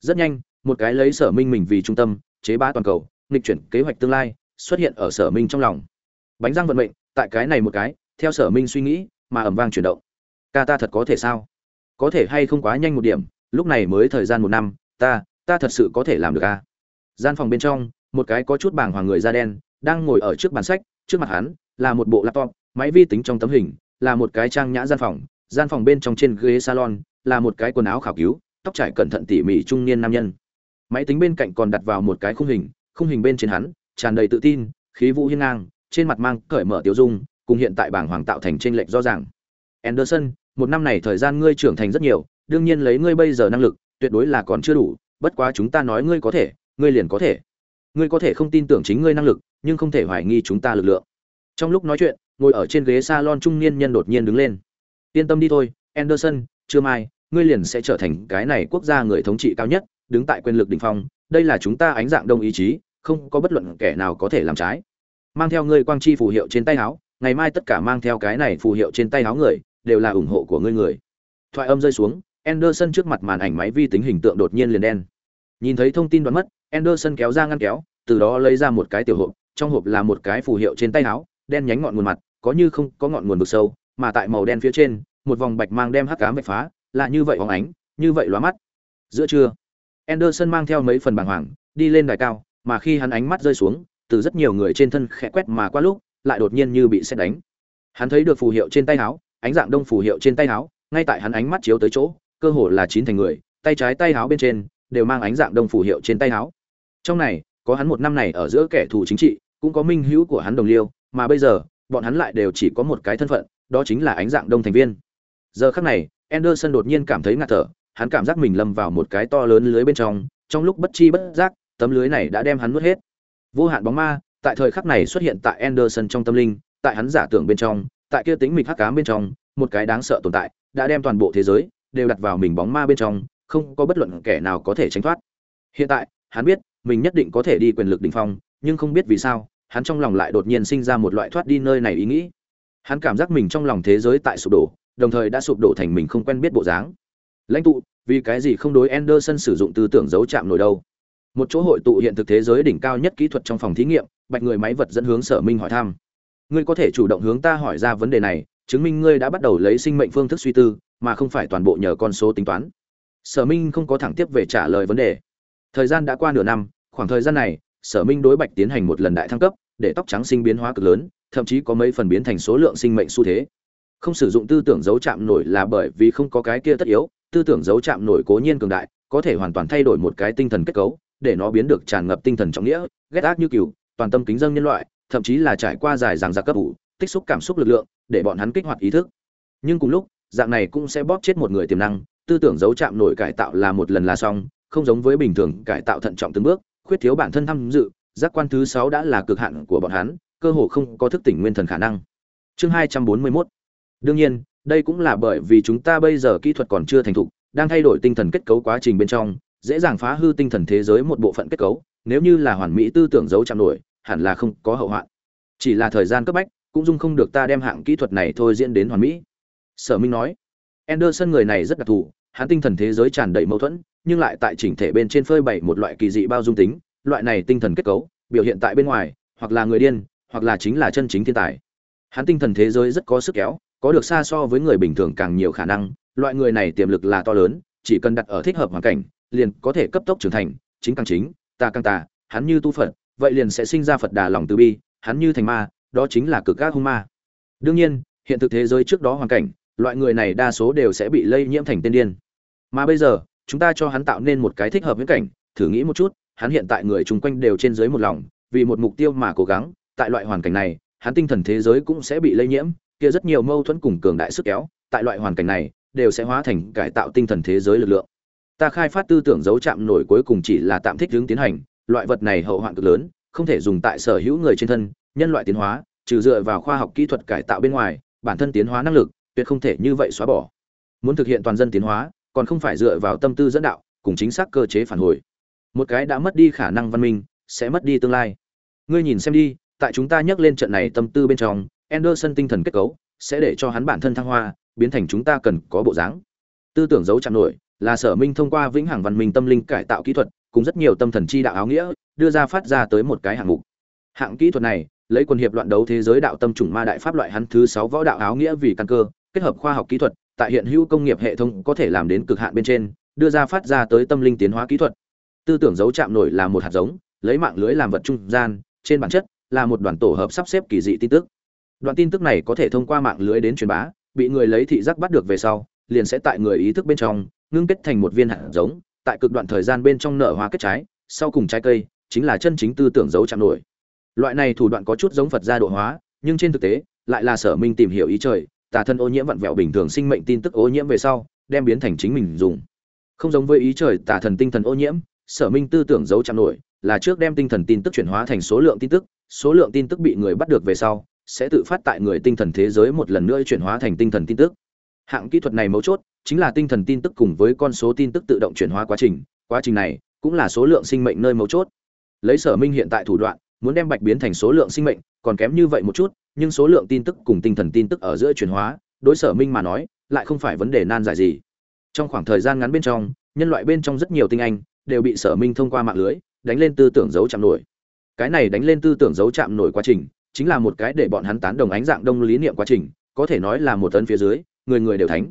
Rất nhanh, một cái lấy sở minh mình vì trung tâm, chế bá toàn cầu, nghịch chuyển kế hoạch tương lai, xuất hiện ở sở minh trong lòng. Bánh răng vận mệnh, tại cái này một cái, theo sở minh suy nghĩ, mà ẩm vang chuyển động ca ta thật có thể sao? Có thể hay không quá nhanh một điểm, lúc này mới thời gian một năm, ta ta thật sự có thể làm được a gian phòng bên trong, một cái có chút bảng hoàng người da đen, đang ngồi ở trước bàn sách, trước mặt hắn, là một bộ laptop, máy vi tính trong tấm hình, là một cái trang nhã gian phòng gian phòng bên trong trên ghế salon, là một cái quần áo khảo cứu, tóc trải cẩn thận tỉ mỉ trung niên nam nhân. Máy tính bên cạnh còn đặt vào một cái khung hình khung hình bên trên hắn, tràn đầy tự tin, khí vũ hiên ngang, trên mặt mang cởi mở tiêu dung, cùng hiện tại bảng hoàng tạo thành trên lệch rõ ràng. Anderson một năm này thời gian ngươi trưởng thành rất nhiều, đương nhiên lấy ngươi bây giờ năng lực, tuyệt đối là còn chưa đủ, bất quá chúng ta nói ngươi có thể, ngươi liền có thể. Ngươi có thể không tin tưởng chính ngươi năng lực, nhưng không thể hoài nghi chúng ta lực lượng. Trong lúc nói chuyện, ngồi ở trên ghế salon trung niên nhân đột nhiên đứng lên. Yên tâm đi thôi, anderson chưa mai, ngươi liền sẽ trở thành cái này quốc gia người thống trị cao nhất, đứng tại quyền lực đỉnh phong, đây là chúng ta ánh dạng đông ý chí, không có bất luận kẻ nào có thể làm trái. Mang theo ngươi quang chi phù hiệu trên tay áo, ngày mai tất cả mang theo cái này phù hiệu trên tay áo người đều là ủng hộ của ngươi người. Thoại âm rơi xuống, anderson trước mặt màn ảnh máy vi tính hình tượng đột nhiên liền đen. Nhìn thấy thông tin đoán mất, anderson kéo ra ngăn kéo, từ đó lấy ra một cái tiểu hộp, trong hộp là một cái phù hiệu trên tay áo, đen nhánh ngọn nguồn mặt, có như không, có ngọn nguồn vực sâu, mà tại màu đen phía trên, một vòng bạch mang đem hắc ám vạch phá, là như vậy bóng ánh, như vậy lóa mắt. Giữa trưa, anderson mang theo mấy phần bàng hoàng, đi lên đài cao, mà khi hắn ánh mắt rơi xuống, từ rất nhiều người trên thân khẽ quét mà qua lúc, lại đột nhiên như bị xét đánh. Hắn thấy được phù hiệu trên tay áo ánh dạng đông phù hiệu trên tay áo, ngay tại hắn ánh mắt chiếu tới chỗ, cơ hồ là chín thành người, tay trái tay áo bên trên, đều mang ánh dạng đông phù hiệu trên tay áo. Trong này, có hắn một năm này ở giữa kẻ thù chính trị, cũng có minh hữu của hắn đồng liêu, mà bây giờ, bọn hắn lại đều chỉ có một cái thân phận, đó chính là ánh dạng đông thành viên. Giờ khắc này, anderson đột nhiên cảm thấy ngạt thở, hắn cảm giác mình lâm vào một cái to lớn lưới bên trong trong lúc bất chi bất giác, tấm lưới này đã đem hắn nuốt hết. Vô hạn bóng ma, tại thời khắc này xuất hiện tại anderson trong tâm linh, tại hắn giả tưởng bên trong tại kia tính mịch hắc ám bên trong, một cái đáng sợ tồn tại, đã đem toàn bộ thế giới đều đặt vào mình bóng ma bên trong, không có bất luận kẻ nào có thể tránh thoát. Hiện tại, hắn biết, mình nhất định có thể đi quyền lực đỉnh phong, nhưng không biết vì sao, hắn trong lòng lại đột nhiên sinh ra một loại thoát đi nơi này ý nghĩ. Hắn cảm giác mình trong lòng thế giới tại sụp đổ, đồng thời đã sụp đổ thành mình không quen biết bộ dáng. Lãnh tụ, vì cái gì không đối anderson sử dụng tư tưởng giấu chạm nổi đâu? Một chỗ hội tụ hiện thực thế giới đỉnh cao nhất kỹ thuật trong phòng thí nghiệm, bạch người máy vật dẫn hướng sở minh hỏi thăm ngươi có thể chủ động hướng ta hỏi ra vấn đề này, chứng minh ngươi đã bắt đầu lấy sinh mệnh phương thức suy tư, mà không phải toàn bộ nhờ con số tính toán. Sở minh không có thẳng tiếp về trả lời vấn đề. Thời gian đã qua nửa năm, khoảng thời gian này, sở minh đối bạch tiến hành một lần đại thăng cấp, để tóc trắng sinh biến hóa cực lớn, thậm chí có mấy phần biến thành số lượng sinh mệnh xu thế. Không sử dụng tư tưởng dấu chạm nổi là bởi vì không có cái kia tất yếu, tư tưởng dấu chạm nổi cố nhiên cường đại, có thể hoàn toàn thay đổi một cái tinh thần kết cấu, để nó biến được tràn ngập tinh thần trọng nghĩa, ghét ác như cừu, toàn tâm kính dân nhân loại thậm chí là trải qua dài dằng dặc cấp ủ, tích xúc cảm xúc lực lượng, để bọn hắn kích hoạt ý thức. Nhưng cùng lúc, dạng này cũng sẽ bóp chết một người tiềm năng, tư tưởng dấu chạm nổi cải tạo là một lần là xong, không giống với bình thường cải tạo thận trọng từng bước, khuyết thiếu bản thân tham dự, giác quan thứ sáu đã là cực hạn của bọn hắn, cơ hồ không có thức tỉnh nguyên thần khả năng. Chương hai trăm bốn mươi 241 đương nhiên, đây cũng là bởi vì chúng ta bây giờ kỹ thuật còn chưa thành thục, đang thay đổi tinh thần kết cấu quá trình bên trong, dễ dàng phá hư tinh thần thế giới một bộ phận kết cấu, nếu như là hoàn mỹ tư tưởng giấu chạm nổi hẳn là không có hậu hoạn. Chỉ là thời gian cấp bách, cũng dung không được ta đem hạng kỹ thuật này thôi diễn đến hoàn mỹ. Sở minh nói. Anderson người này rất đặc thù, hắn tinh thần thế giới tràn đầy mâu thuẫn, nhưng lại tại chỉnh thể bên trên phơi bày một loại kỳ dị bao dung tính, loại này tinh thần kết cấu, biểu hiện tại bên ngoài, hoặc là người điên, hoặc là chính là chân chính thiên tài. Hắn tinh thần thế giới rất có sức kéo, có được xa so với người bình thường càng nhiều khả năng, loại người này tiềm lực là to lớn, chỉ cần đặt ở thích hợp hoàn cảnh, liền có thể cấp tốc trưởng thành, chính càng chính, ta càng tà hắn như tu phật vậy liền sẽ sinh ra phật đà lòng từ bi, hắn như thành ma, đó chính là cực gác hung ma. Đương nhiên, hiện thực thế giới trước đó hoàn cảnh, loại người này đa số đều sẽ bị lây nhiễm thành tên điên. Mà bây giờ, chúng ta cho hắn tạo nên một cái thích hợp viễn cảnh, thử nghĩ một chút, hắn hiện tại người chung quanh đều trên dưới một lòng, vì một mục tiêu mà cố gắng, tại loại hoàn cảnh này, hắn tinh thần thế giới cũng sẽ bị lây nhiễm, kia rất nhiều mâu thuẫn cùng cường đại sức kéo, tại loại hoàn cảnh này, đều sẽ hóa thành cải tạo tinh thần thế giới lực lượng. Ta khai phát tư tưởng dấu chạm nổi cuối cùng chỉ là tạm thích hướng tiến hành loại vật này hậu hoạn cực lớn không thể dùng tại sở hữu người trên thân nhân loại tiến hóa trừ dựa vào khoa học kỹ thuật cải tạo bên ngoài bản thân tiến hóa năng lực tuyệt không thể như vậy xóa bỏ. Muốn thực hiện toàn dân tiến hóa còn không phải dựa vào tâm tư dẫn đạo cùng chính xác cơ chế phản hồi. Một cái đã mất đi khả năng văn minh sẽ mất đi tương lai. Ngươi nhìn xem đi tại chúng ta nhắc lên trận này tâm tư bên trong Anderson tinh thần kết cấu sẽ để cho hắn bản thân thăng hoa, biến thành chúng ta cần có bộ dáng. Tư tưởng giấu chạm nổi, là Sở Minh thông qua vĩnh hằng văn minh tâm linh cải tạo kỹ thuật, cùng rất nhiều tâm thần chi đạo áo nghĩa, đưa ra phát ra tới một cái hạng mục. Hạng kỹ thuật này, lấy quân hiệp loạn đấu thế giới đạo tâm trùng ma đại pháp loại hắn thứ 6 võ đạo áo nghĩa vì căn cơ, kết hợp khoa học kỹ thuật, tại hiện hữu công nghiệp hệ thống có thể làm đến cực hạn bên trên, đưa ra phát ra tới tâm linh tiến hóa kỹ thuật. Tư tưởng giấu chạm nổi là một hạt giống, lấy mạng lưới làm vật trung gian, trên bản chất là một đoàn tổ hợp sắp xếp kỳ dị tin tức. Đoạn tin tức này có thể thông qua mạng lưới đến truyền bá, bị người lấy thị giác bắt được về sau, liền sẽ tại người ý thức bên trong ngưng kết thành một viên hạt giống, tại cực đoạn thời gian bên trong nở hoa kết trái, sau cùng trái cây chính là chân chính tư tưởng giấu chạm nổi. Loại này thủ đoạn có chút giống Phật gia độ hóa, nhưng trên thực tế lại là Sở Minh tìm hiểu ý trời, tà thân ô nhiễm vặn vẹo bình thường sinh mệnh tin tức ô nhiễm về sau, đem biến thành chính mình dùng. Không giống với ý trời tà thần tinh thần ô nhiễm, Sở Minh tư tưởng giấu chạm nổi, là trước đem tinh thần tin tức chuyển hóa thành số lượng tin tức, số lượng tin tức bị người bắt được về sau, sẽ tự phát tại người tinh thần thế giới một lần nữa chuyển hóa thành tinh thần tin tức. Hạng kỹ thuật này mấu chốt chính là tinh thần tin tức cùng với con số tin tức tự động chuyển hóa quá trình, quá trình này cũng là số lượng sinh mệnh nơi mấu chốt. Lấy Sở Minh hiện tại thủ đoạn, muốn đem bạch biến thành số lượng sinh mệnh, còn kém như vậy một chút, nhưng số lượng tin tức cùng tinh thần tin tức ở giữa chuyển hóa, đối Sở Minh mà nói, lại không phải vấn đề nan giải gì. Trong khoảng thời gian ngắn bên trong, nhân loại bên trong rất nhiều tinh anh đều bị Sở Minh thông qua mạng lưới đánh lên tư tưởng dấu chạm nổi. Cái này đánh lên tư tưởng dấu chạm nổi quá trình, chính là một cái để bọn hắn tán đồng ánh dạng đông lý niệm quá trình có thể nói là một tấn phía dưới người người đều thánh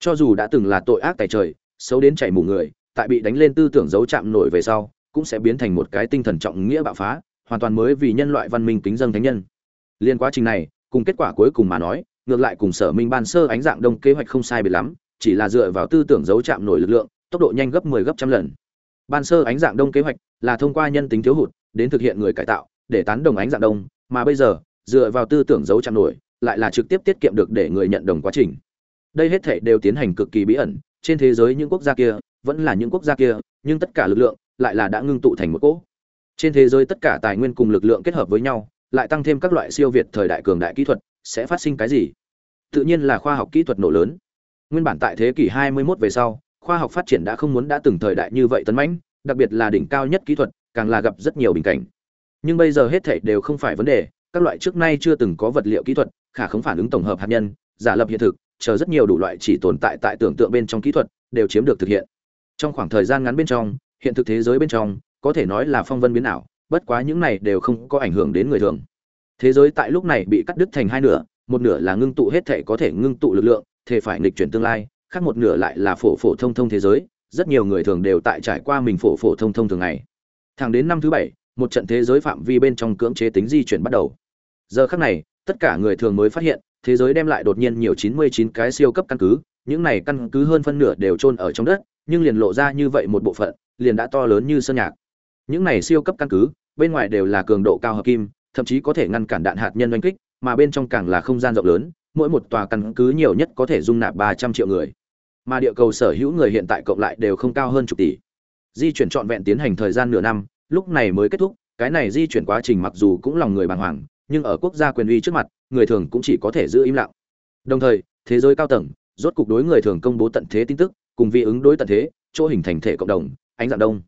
cho dù đã từng là tội ác tài trời, xấu đến chảy mù người, tại bị đánh lên tư tưởng dấu chạm nổi về sau, cũng sẽ biến thành một cái tinh thần trọng nghĩa bạo phá, hoàn toàn mới vì nhân loại văn minh kính dân thánh nhân. Liên quá trình này, cùng kết quả cuối cùng mà nói, ngược lại cùng sở minh ban sơ ánh dạng đông kế hoạch không sai biệt lắm, chỉ là dựa vào tư tưởng dấu chạm nổi lực lượng, tốc độ nhanh gấp 10 gấp trăm lần. Ban sơ ánh dạng đông kế hoạch là thông qua nhân tính thiếu hụt, đến thực hiện người cải tạo, để tán đồng ánh dạng đông, mà bây giờ, dựa vào tư tưởng giấu chạm nổi, lại là trực tiếp tiết kiệm được để người nhận đồng quá trình đây hết thể đều tiến hành cực kỳ bí ẩn, trên thế giới những quốc gia kia vẫn là những quốc gia kia, nhưng tất cả lực lượng lại là đã ngưng tụ thành một cỗ. Trên thế giới tất cả tài nguyên cùng lực lượng kết hợp với nhau, lại tăng thêm các loại siêu việt thời đại cường đại kỹ thuật, sẽ phát sinh cái gì? Tự nhiên là khoa học kỹ thuật nổ lớn. Nguyên bản tại thế kỷ 21 về sau, khoa học phát triển đã không muốn đã từng thời đại như vậy tấn mãnh, đặc biệt là đỉnh cao nhất kỹ thuật, càng là gặp rất nhiều bình cảnh. Nhưng bây giờ hết thảy đều không phải vấn đề, các loại trước nay chưa từng có vật liệu kỹ thuật, khả không phản ứng tổng hợp hạt nhân, giả lập hiện thực chờ rất nhiều đủ loại chỉ tồn tại tại tưởng tượng bên trong kỹ thuật đều chiếm được thực hiện. Trong khoảng thời gian ngắn bên trong, hiện thực thế giới bên trong, có thể nói là phong vân biến ảo, bất quá những này đều không có ảnh hưởng đến người thường. Thế giới tại lúc này bị cắt đứt thành hai nửa, một nửa là ngưng tụ hết thể có thể ngưng tụ lực lượng, thể phải nghịch chuyển tương lai, khác một nửa lại là phổ phổ thông thông thế giới, rất nhiều người thường đều tại trải qua mình phổ phổ thông thông thường ngày. Thẳng đến năm thứ bảy, một trận thế giới phạm vi bên trong cưỡng chế tính di chuyển bắt đầu. Giờ khắc này tất cả người thường mới phát hiện, thế giới đem lại đột nhiên nhiều 99 cái siêu cấp căn cứ, những này căn cứ hơn phân nửa đều chôn ở trong đất, nhưng liền lộ ra như vậy một bộ phận, liền đã to lớn như sơn nhạc. Những này siêu cấp căn cứ, bên ngoài đều là cường độ cao hợp kim, thậm chí có thể ngăn cản đạn hạt nhân oanh kích, mà bên trong càng là không gian rộng lớn, mỗi một tòa căn cứ nhiều nhất có thể dung nạp 300 triệu người. Mà địa cầu sở hữu người hiện tại cộng lại đều không cao hơn chục tỷ. Di chuyển trọn vẹn tiến hành thời gian nửa năm, lúc này mới kết thúc, cái này di chuyển quá trình mặc dù cũng lòng người bàng hoàng nhưng ở quốc gia quyền uy trước mặt, người thường cũng chỉ có thể giữ im lặng. Đồng thời, thế giới cao tầng, rốt cục đối người thường công bố tận thế tin tức, cùng vì ứng đối tận thế, chỗ hình thành thể cộng đồng, ánh dạng đông.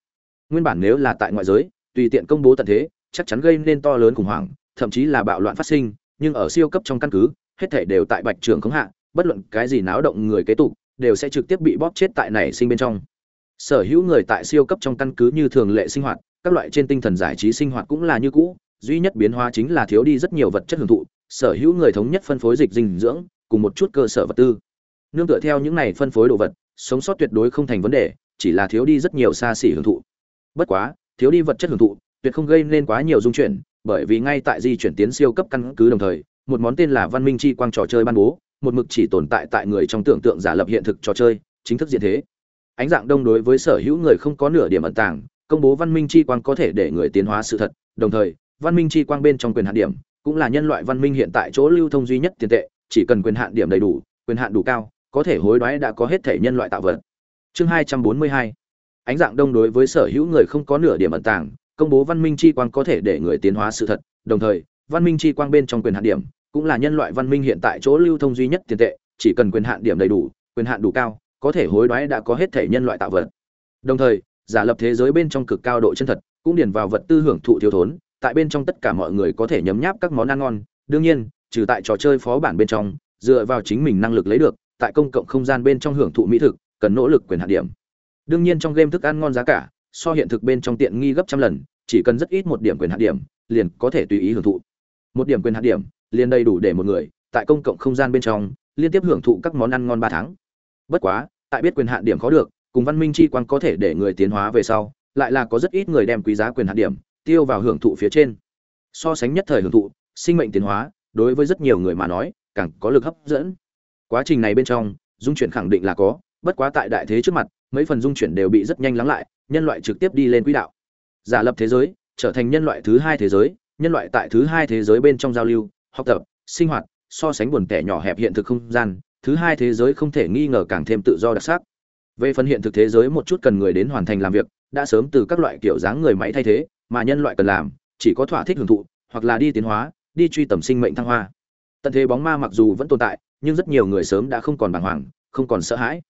Nguyên bản nếu là tại ngoại giới, tùy tiện công bố tận thế, chắc chắn gây nên to lớn khủng hoảng, thậm chí là bạo loạn phát sinh, nhưng ở siêu cấp trong căn cứ, hết thể đều tại bạch trường khống hạ, bất luận cái gì náo động người kế tục, đều sẽ trực tiếp bị bóp chết tại nảy sinh bên trong. Sở hữu người tại siêu cấp trong căn cứ như thường lệ sinh hoạt, các loại trên tinh thần giải trí sinh hoạt cũng là như cũ duy nhất biến hóa chính là thiếu đi rất nhiều vật chất hưởng thụ, sở hữu người thống nhất phân phối dịch dinh dưỡng, cùng một chút cơ sở vật tư. Nương tựa theo những này phân phối đồ vật, sống sót tuyệt đối không thành vấn đề, chỉ là thiếu đi rất nhiều xa xỉ hưởng thụ. Bất quá, thiếu đi vật chất hưởng thụ, tuyệt không gây nên quá nhiều dung chuyển, bởi vì ngay tại di chuyển tiến siêu cấp căn cứ đồng thời, một món tên là văn minh chi quang trò chơi ban bố, một mực chỉ tồn tại tại người trong tưởng tượng giả lập hiện thực trò chơi, chính thức diện thế. Ánh dạng đông đối với sở hữu người không có nửa điểm ẩn tàng, công bố văn minh chi quang có thể để người tiến hóa sự thật, đồng thời văn minh chi quang bên trong quyền hạn điểm, cũng là nhân loại văn minh hiện tại chỗ lưu thông duy nhất tiền tệ, chỉ cần quyền hạn điểm đầy đủ, quyền hạn đủ cao, có thể hối đoái đã có hết thể nhân loại tạo vật. Chương hai trăm bốn mươi hai. Ánh dạng đông đối với sở hữu người không có nửa điểm ẩn tàng, công bố văn minh chi quang có thể để người tiến hóa sự thật. Đồng thời, văn minh chi quang bên trong quyền hạn điểm, cũng là nhân loại văn minh hiện tại chỗ lưu thông duy nhất tiền tệ, chỉ cần quyền hạn điểm đầy đủ, quyền hạn đủ cao, có thể hối đoái đã có hết thể nhân loại tạo vật. Đồng thời, giả lập thế giới bên trong cực cao độ chân thật, cũng điền vào vật tư hưởng thụ thiếu thốn tại bên trong tất cả mọi người có thể nhấm nháp các món ăn ngon. Đương nhiên, trừ tại trò chơi phó bản bên trong, dựa vào chính mình năng lực lấy được, tại công cộng không gian bên trong hưởng thụ mỹ thực, cần nỗ lực quyền hạn điểm. Đương nhiên trong game thức ăn ngon giá cả, so hiện thực bên trong tiện nghi gấp trăm lần, chỉ cần rất ít một điểm quyền hạn điểm, liền có thể tùy ý hưởng thụ. Một điểm quyền hạn điểm, liền đầy đủ để một người, tại công cộng không gian bên trong, liên tiếp hưởng thụ các món ăn ngon ba tháng. Bất quá, tại biết quyền hạn điểm khó được, cùng văn minh chi quang có thể để người tiến hóa về sau, lại là có rất ít người đem quý giá quyền hạn điểm tiêu vào hưởng thụ phía trên. So sánh nhất thời hưởng thụ, sinh mệnh tiến hóa, đối với rất nhiều người mà nói, càng có lực hấp dẫn. Quá trình này bên trong, dung chuyển khẳng định là có, bất quá tại đại thế trước mặt, mấy phần dung chuyển đều bị rất nhanh lắng lại, nhân loại trực tiếp đi lên quỹ đạo. Giả lập thế giới, trở thành nhân loại thứ hai thế giới, nhân loại tại thứ hai thế giới bên trong giao lưu, học tập, sinh hoạt, so sánh buồn tẻ nhỏ hẹp hiện thực không gian, thứ hai thế giới không thể nghi ngờ càng thêm tự do đặc sắc. Về phần hiện thực thế giới một chút cần người đến hoàn thành làm việc, đã sớm từ các loại kiểu dáng người máy thay thế mà nhân loại cần làm, chỉ có thỏa thích hưởng thụ, hoặc là đi tiến hóa, đi truy tầm sinh mệnh thăng hoa. Tận thế bóng ma mặc dù vẫn tồn tại, nhưng rất nhiều người sớm đã không còn bàng hoàng, không còn sợ hãi.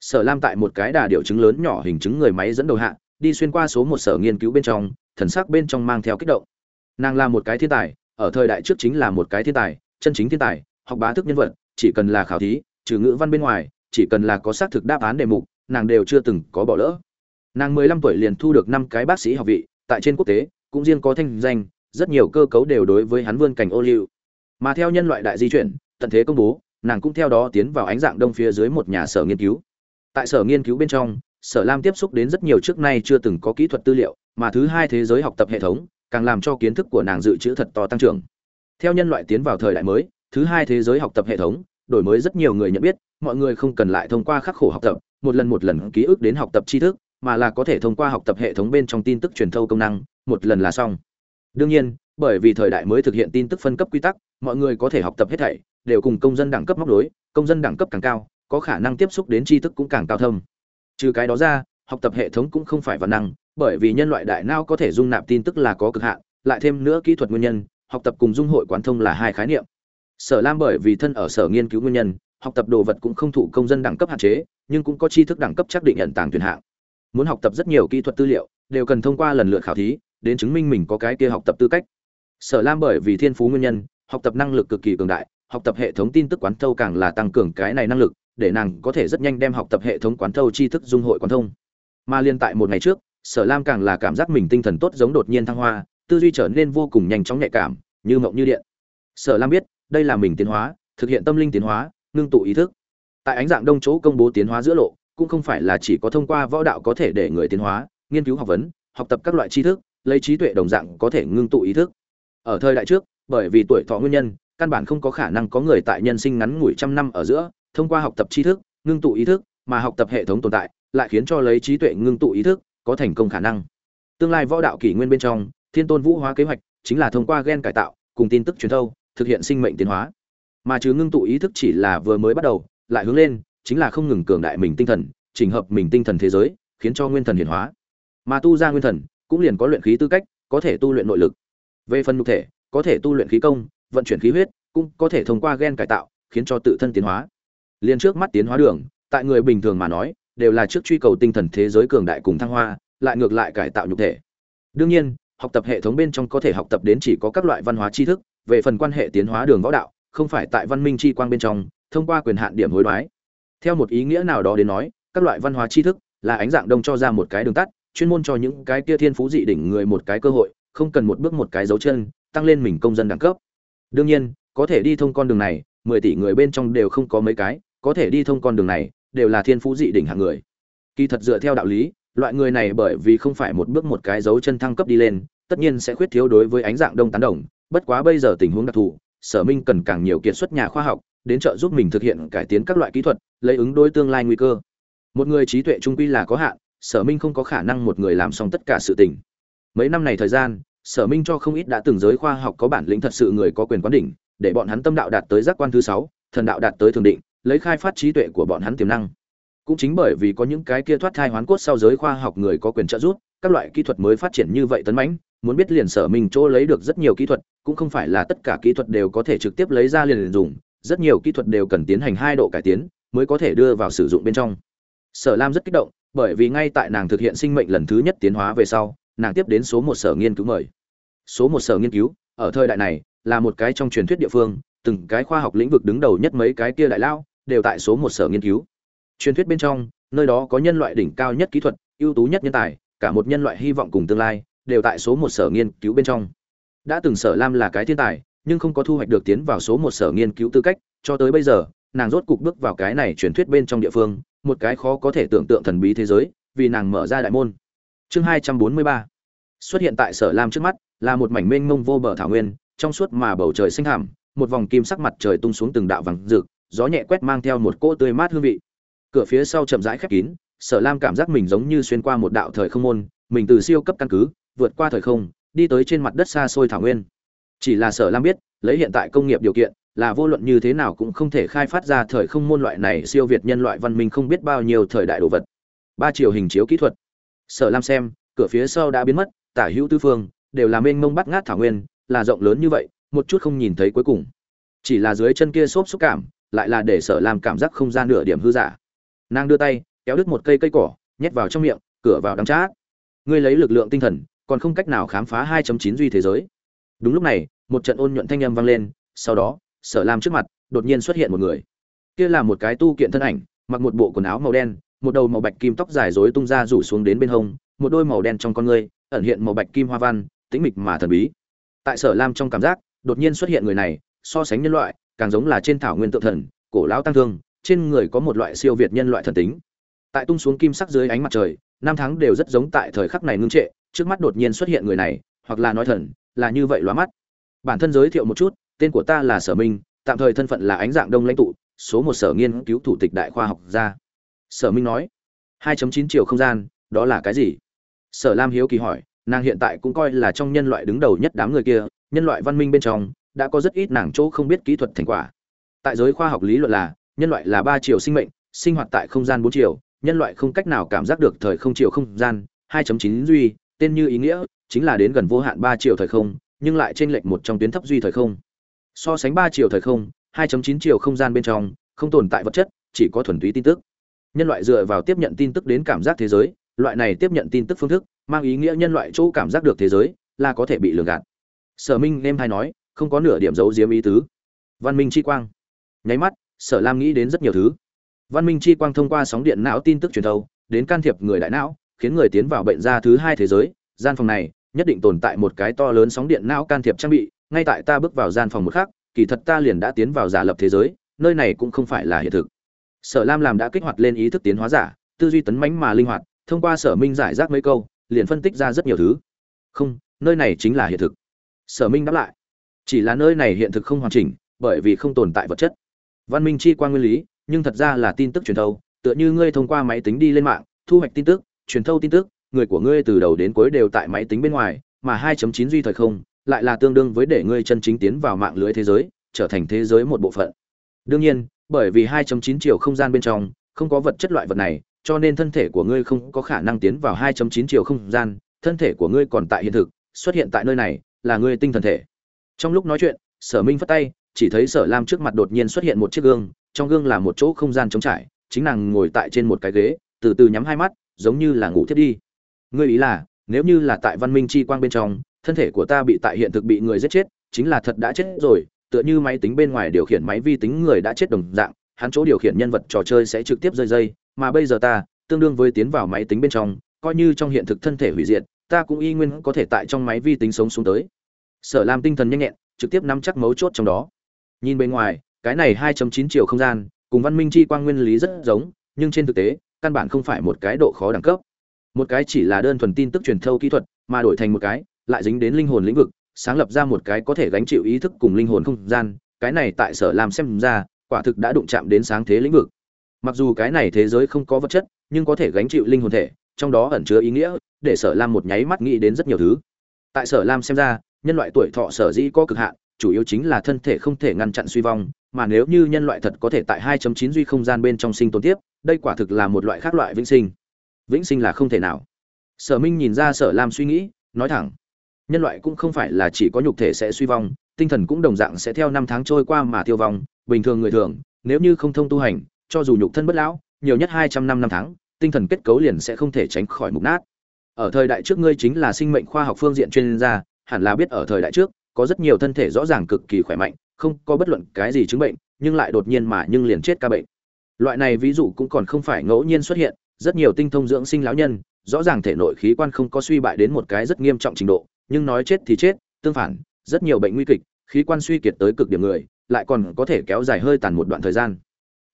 Sở lam tại một cái đà điệu chứng lớn nhỏ hình chứng người máy dẫn đầu hạ, đi xuyên qua số một sở nghiên cứu bên trong, thần sắc bên trong mang theo kích động. Nàng là một cái thiên tài, ở thời đại trước chính là một cái thiên tài, chân chính thiên tài, học bá thức nhân vật, chỉ cần là khảo thí, trừ ngữ văn bên ngoài, chỉ cần là có xác thực đáp án đề mục, nàng đều chưa từng có bỏ lỡ. Nàng mười lăm tuổi liền thu được năm cái bác sĩ học vị tại trên quốc tế, cũng riêng có thanh danh, rất nhiều cơ cấu đều đối với hắn vươn cảnh ô liu. Mà theo nhân loại đại di chuyển, tận thế công bố, nàng cũng theo đó tiến vào ánh dạng đông phía dưới một nhà sở nghiên cứu. Tại sở nghiên cứu bên trong, sở lam tiếp xúc đến rất nhiều trước nay chưa từng có kỹ thuật tư liệu, mà thứ hai thế giới học tập hệ thống, càng làm cho kiến thức của nàng dự trữ thật to tăng trưởng. Theo nhân loại tiến vào thời đại mới, thứ hai thế giới học tập hệ thống, đổi mới rất nhiều người nhận biết, mọi người không cần lại thông qua khắc khổ học tập, một lần một lần ký ức đến học tập tri thức mà là có thể thông qua học tập hệ thống bên trong tin tức truyền thâu công năng, một lần là xong. Đương nhiên, bởi vì thời đại mới thực hiện tin tức phân cấp quy tắc, mọi người có thể học tập hết thảy, đều cùng công dân đẳng cấp móc đối công dân đẳng cấp càng cao, có khả năng tiếp xúc đến tri thức cũng càng cao thâm. Trừ cái đó ra, học tập hệ thống cũng không phải văn năng, bởi vì nhân loại đại não có thể dung nạp tin tức là có cực hạn, lại thêm nữa kỹ thuật nguyên nhân, học tập cùng dung hội quán thông là hai khái niệm. Sở lam bởi vì thân ở sở nghiên cứu nguyên nhân, học tập đồ vật cũng không thụ công dân đẳng cấp hạn chế, nhưng cũng có tri thức đẳng cấp chắc định nhận tàng tuyển hạng muốn học tập rất nhiều kỹ thuật tư liệu, đều cần thông qua lần lượt khảo thí, đến chứng minh mình có cái kia học tập tư cách. Sở lam bởi vì thiên phú nguyên nhân, học tập năng lực cực kỳ cường đại, học tập hệ thống tin tức quán thâu càng là tăng cường cái này năng lực, để nàng có thể rất nhanh đem học tập hệ thống quán thâu tri thức dung hội quán thông. Mà liên tại một ngày trước, sở lam càng là cảm giác mình tinh thần tốt giống đột nhiên thăng hoa, tư duy trở nên vô cùng nhanh chóng nhạy cảm, như mộng như điện. Sở lam biết, đây là mình tiến hóa, thực hiện tâm linh tiến hóa, ngưng tụ ý thức. Tại ánh dạng đông chỗ công bố tiến hóa giữa lộ cũng không phải là chỉ có thông qua võ đạo có thể để người tiến hóa, nghiên cứu học vấn, học tập các loại tri thức, lấy trí tuệ đồng dạng có thể ngưng tụ ý thức. Ở thời đại trước, bởi vì tuổi thọ nguyên nhân, căn bản không có khả năng có người tại nhân sinh ngắn ngủi trăm năm ở giữa, thông qua học tập tri thức, ngưng tụ ý thức, mà học tập hệ thống tồn tại, lại khiến cho lấy trí tuệ ngưng tụ ý thức có thành công khả năng. Tương lai võ đạo kỷ nguyên bên trong, thiên tôn vũ hóa kế hoạch chính là thông qua gen cải tạo, cùng tin tức truyền thâu, thực hiện sinh mệnh tiến hóa. Mà chứ ngưng tụ ý thức chỉ là vừa mới bắt đầu, lại hướng lên chính là không ngừng cường đại mình tinh thần, chỉnh hợp mình tinh thần thế giới, khiến cho nguyên thần hiển hóa. Mà tu ra nguyên thần, cũng liền có luyện khí tư cách, có thể tu luyện nội lực. Về phần nhục thể, có thể tu luyện khí công, vận chuyển khí huyết, cũng có thể thông qua gen cải tạo, khiến cho tự thân tiến hóa. Liền trước mắt tiến hóa đường, tại người bình thường mà nói, đều là trước truy cầu tinh thần thế giới cường đại cùng thăng hoa, lại ngược lại cải tạo nhục thể. Đương nhiên, học tập hệ thống bên trong có thể học tập đến chỉ có các loại văn hóa tri thức, về phần quan hệ tiến hóa đường võ đạo, không phải tại văn minh chi quang bên trong, thông qua quyền hạn điểm hối đoái theo một ý nghĩa nào đó đến nói, các loại văn hóa tri thức là ánh dạng đông cho ra một cái đường tắt, chuyên môn cho những cái kia thiên phú dị đỉnh người một cái cơ hội, không cần một bước một cái dấu chân, tăng lên mình công dân đẳng cấp. Đương nhiên, có thể đi thông con đường này, mười tỷ người bên trong đều không có mấy cái, có thể đi thông con đường này, đều là thiên phú dị đỉnh hạng người. Kỳ thật dựa theo đạo lý, loại người này bởi vì không phải một bước một cái dấu chân thăng cấp đi lên, tất nhiên sẽ khuyết thiếu đối với ánh dạng đông tán đồng. Bất quá bây giờ tình huống đặc thù, sở minh cần càng nhiều kiệt xuất nhà khoa học đến trợ giúp mình thực hiện cải tiến các loại kỹ thuật, lấy ứng đối tương lai nguy cơ. Một người trí tuệ trung quy là có hạn, sở minh không có khả năng một người làm xong tất cả sự tình. Mấy năm này thời gian, sở minh cho không ít đã từng giới khoa học có bản lĩnh thật sự người có quyền quán đỉnh, để bọn hắn tâm đạo đạt tới giác quan thứ sáu, thần đạo đạt tới thường định, lấy khai phát trí tuệ của bọn hắn tiềm năng. Cũng chính bởi vì có những cái kia thoát thai hoán cốt sau giới khoa học người có quyền trợ giúp, các loại kỹ thuật mới phát triển như vậy tấn mãnh, muốn biết liền sở minh chỗ lấy được rất nhiều kỹ thuật, cũng không phải là tất cả kỹ thuật đều có thể trực tiếp lấy ra liền dùng rất nhiều kỹ thuật đều cần tiến hành hai độ cải tiến mới có thể đưa vào sử dụng bên trong. Sở lam rất kích động, bởi vì ngay tại nàng thực hiện sinh mệnh lần thứ nhất tiến hóa về sau, nàng tiếp đến số một sở nghiên cứu mời. Số một sở nghiên cứu, ở thời đại này, là một cái trong truyền thuyết địa phương, từng cái khoa học lĩnh vực đứng đầu nhất mấy cái kia đại lao đều tại số một sở nghiên cứu. Truyền thuyết bên trong, nơi đó có nhân loại đỉnh cao nhất kỹ thuật, ưu tú nhất nhân tài, cả một nhân loại hy vọng cùng tương lai đều tại số một sở nghiên cứu bên trong. Đã từng sở lam là cái thiên tài nhưng không có thu hoạch được tiến vào số một sở nghiên cứu tư cách, cho tới bây giờ, nàng rốt cục bước vào cái này truyền thuyết bên trong địa phương, một cái khó có thể tưởng tượng thần bí thế giới, vì nàng mở ra đại môn. Chương hai trăm bốn mươi ba. Xuất hiện tại sở lam trước mắt, là một mảnh mênh mông vô bờ thảo nguyên, trong suốt mà bầu trời xanh thảm một vòng kim sắc mặt trời tung xuống từng đạo vàng rực, gió nhẹ quét mang theo một cỗ tươi mát hương vị. Cửa phía sau chậm rãi khép kín, sở lam cảm giác mình giống như xuyên qua một đạo thời không môn, mình từ siêu cấp căn cứ, vượt qua thời không, đi tới trên mặt đất xa xôi thảo nguyên chỉ là sở lam biết, lấy hiện tại công nghiệp điều kiện, là vô luận như thế nào cũng không thể khai phát ra thời không môn loại này siêu việt nhân loại văn minh không biết bao nhiêu thời đại đồ vật. Ba chiều hình chiếu kỹ thuật. Sở lam xem, cửa phía sau đã biến mất, tả hữu tư phương, đều là mênh mông bắt ngát thảo nguyên, là rộng lớn như vậy, một chút không nhìn thấy cuối cùng. Chỉ là dưới chân kia xốp xúc cảm, lại là để sở lam cảm giác không gian nửa điểm hư giả. Nàng đưa tay, kéo đứt một cây cây cỏ, nhét vào trong miệng, cửa vào đắm chát. Ngươi lấy lực lượng tinh thần, còn không cách nào khám phá 2.9 duy thế giới. Đúng lúc này một trận ôn nhuận thanh âm vang lên, sau đó, sở lam trước mặt, đột nhiên xuất hiện một người. Kia là một cái tu kiện thân ảnh, mặc một bộ quần áo màu đen, một đầu màu bạch kim tóc dài rối tung ra rủ xuống đến bên hông, một đôi màu đen trong con ngươi, ẩn hiện màu bạch kim hoa văn, tĩnh mịch mà thần bí. Tại sở lam trong cảm giác, đột nhiên xuất hiện người này, so sánh nhân loại, càng giống là trên thảo nguyên tự thần, cổ lão tăng thương, trên người có một loại siêu việt nhân loại thần tính. Tại tung xuống kim sắc dưới ánh mặt trời, năm tháng đều rất giống tại thời khắc này ngưng trệ, trước mắt đột nhiên xuất hiện người này, hoặc là nói thần, là như vậy lóa mắt bản thân giới thiệu một chút, tên của ta là sở minh, tạm thời thân phận là ánh dạng đông lãnh tụ, số một sở nghiên cứu thủ tịch đại khoa học gia. Sở minh nói 2.9 triệu không gian, đó là cái gì? Sở lam hiếu kỳ hỏi, nàng hiện tại cũng coi là trong nhân loại đứng đầu nhất đám người kia, nhân loại văn minh bên trong, đã có rất ít nàng chỗ không biết kỹ thuật thành quả. Tại giới khoa học lý luận là, nhân loại là ba triệu sinh mệnh, sinh hoạt tại không gian bốn triệu nhân loại không cách nào cảm giác được thời không triệu không gian 2.9 duy, tên như ý nghĩa, chính là đến gần vô hạn ba triệu thời không nhưng lại trên lệch một trong tuyến thấp duy thời không. So sánh ba chiều thời không 2.9 chiều không gian bên trong, không tồn tại vật chất, chỉ có thuần túy tin tức. Nhân loại dựa vào tiếp nhận tin tức đến cảm giác thế giới, loại này tiếp nhận tin tức phương thức, mang ý nghĩa nhân loại chỗ cảm giác được thế giới là có thể bị lường gạt. Sở minh nem hay nói, không có nửa điểm giấu diếm ý tứ. Văn minh chi quang. Nháy mắt, sở lam nghĩ đến rất nhiều thứ. Văn minh chi quang thông qua sóng điện não tin tức truyền thâu, đến can thiệp người đại não, khiến người tiến vào bệnh ra thứ hai thế giới. Gian phòng này nhất định tồn tại một cái to lớn sóng điện não can thiệp trang bị, ngay tại ta bước vào gian phòng một khác kỳ thật ta liền đã tiến vào giả lập thế giới, nơi này cũng không phải là hiện thực. Sở lam làm đã kích hoạt lên ý thức tiến hóa giả, tư duy tấn mánh mà linh hoạt, thông qua sở minh giải rác mấy câu, liền phân tích ra rất nhiều thứ. Không, nơi này chính là hiện thực. Sở minh đáp lại, chỉ là nơi này hiện thực không hoàn chỉnh, bởi vì không tồn tại vật chất. Văn minh chi quan nguyên lý, nhưng thật ra là tin tức truyền thâu, tựa như ngươi thông qua máy tính đi lên mạng, thu hoạch tin tức, truyền thâu tin tức người của ngươi từ đầu đến cuối đều tại máy tính bên ngoài, mà 2.9 duy thời không lại là tương đương với để ngươi chân chính tiến vào mạng lưới thế giới, trở thành thế giới một bộ phận. Đương nhiên, bởi vì 2.9 chiều không gian bên trong không có vật chất loại vật này, cho nên thân thể của ngươi không có khả năng tiến vào 2.9 chiều không gian, thân thể của ngươi còn tại hiện thực, xuất hiện tại nơi này là ngươi tinh thần thể. Trong lúc nói chuyện, sở minh phất tay, chỉ thấy sở lam trước mặt đột nhiên xuất hiện một chiếc gương, trong gương là một chỗ không gian trống trải, chính nàng ngồi tại trên một cái ghế, từ từ nhắm hai mắt, giống như là ngủ thiếp đi ngươi ý là, nếu như là tại văn minh chi quang bên trong, thân thể của ta bị tại hiện thực bị người giết chết, chính là thật đã chết rồi, tựa như máy tính bên ngoài điều khiển máy vi tính người đã chết đồng dạng, hắn chỗ điều khiển nhân vật trò chơi sẽ trực tiếp rơi dây, mà bây giờ ta, tương đương với tiến vào máy tính bên trong, coi như trong hiện thực thân thể hủy diệt, ta cũng y nguyên có thể tại trong máy vi tính sống xuống tới. Sở làm tinh thần nhanh nhẹn, trực tiếp nắm chắc mấu chốt trong đó. Nhìn bên ngoài, cái này 2.9 triệu không gian, cùng văn minh chi quang nguyên lý rất giống, nhưng trên thực tế, căn bản không phải một cái độ khó đẳng cấp một cái chỉ là đơn thuần tin tức truyền thâu kỹ thuật, mà đổi thành một cái, lại dính đến linh hồn lĩnh vực, sáng lập ra một cái có thể gánh chịu ý thức cùng linh hồn không gian, cái này tại sở làm xem ra, quả thực đã đụng chạm đến sáng thế lĩnh vực. Mặc dù cái này thế giới không có vật chất, nhưng có thể gánh chịu linh hồn thể, trong đó ẩn chứa ý nghĩa, để sở lam một nháy mắt nghĩ đến rất nhiều thứ. Tại sở lam xem ra, nhân loại tuổi thọ sở dĩ có cực hạn, chủ yếu chính là thân thể không thể ngăn chặn suy vong, mà nếu như nhân loại thật có thể tại 2.9 duy không gian bên trong sinh tồn tiếp, đây quả thực là một loại khác loại vĩnh sinh vĩnh sinh là không thể nào. Sở minh nhìn ra sở lam suy nghĩ, nói thẳng, nhân loại cũng không phải là chỉ có nhục thể sẽ suy vong, tinh thần cũng đồng dạng sẽ theo năm tháng trôi qua mà tiêu vong, bình thường người thường, nếu như không thông tu hành, cho dù nhục thân bất lão, nhiều nhất hai trăm năm năm tháng, tinh thần kết cấu liền sẽ không thể tránh khỏi mục nát. Ở thời đại trước ngươi chính là sinh mệnh khoa học phương diện chuyên gia, hẳn là biết ở thời đại trước, có rất nhiều thân thể rõ ràng cực kỳ khỏe mạnh, không có bất luận cái gì chứng bệnh, nhưng lại đột nhiên mà nhưng liền chết ca bệnh. Loại này ví dụ cũng còn không phải ngẫu nhiên xuất hiện rất nhiều tinh thông dưỡng sinh lão nhân, rõ ràng thể nội khí quan không có suy bại đến một cái rất nghiêm trọng trình độ, nhưng nói chết thì chết, tương phản, rất nhiều bệnh nguy kịch, khí quan suy kiệt tới cực điểm người, lại còn có thể kéo dài hơi tàn một đoạn thời gian.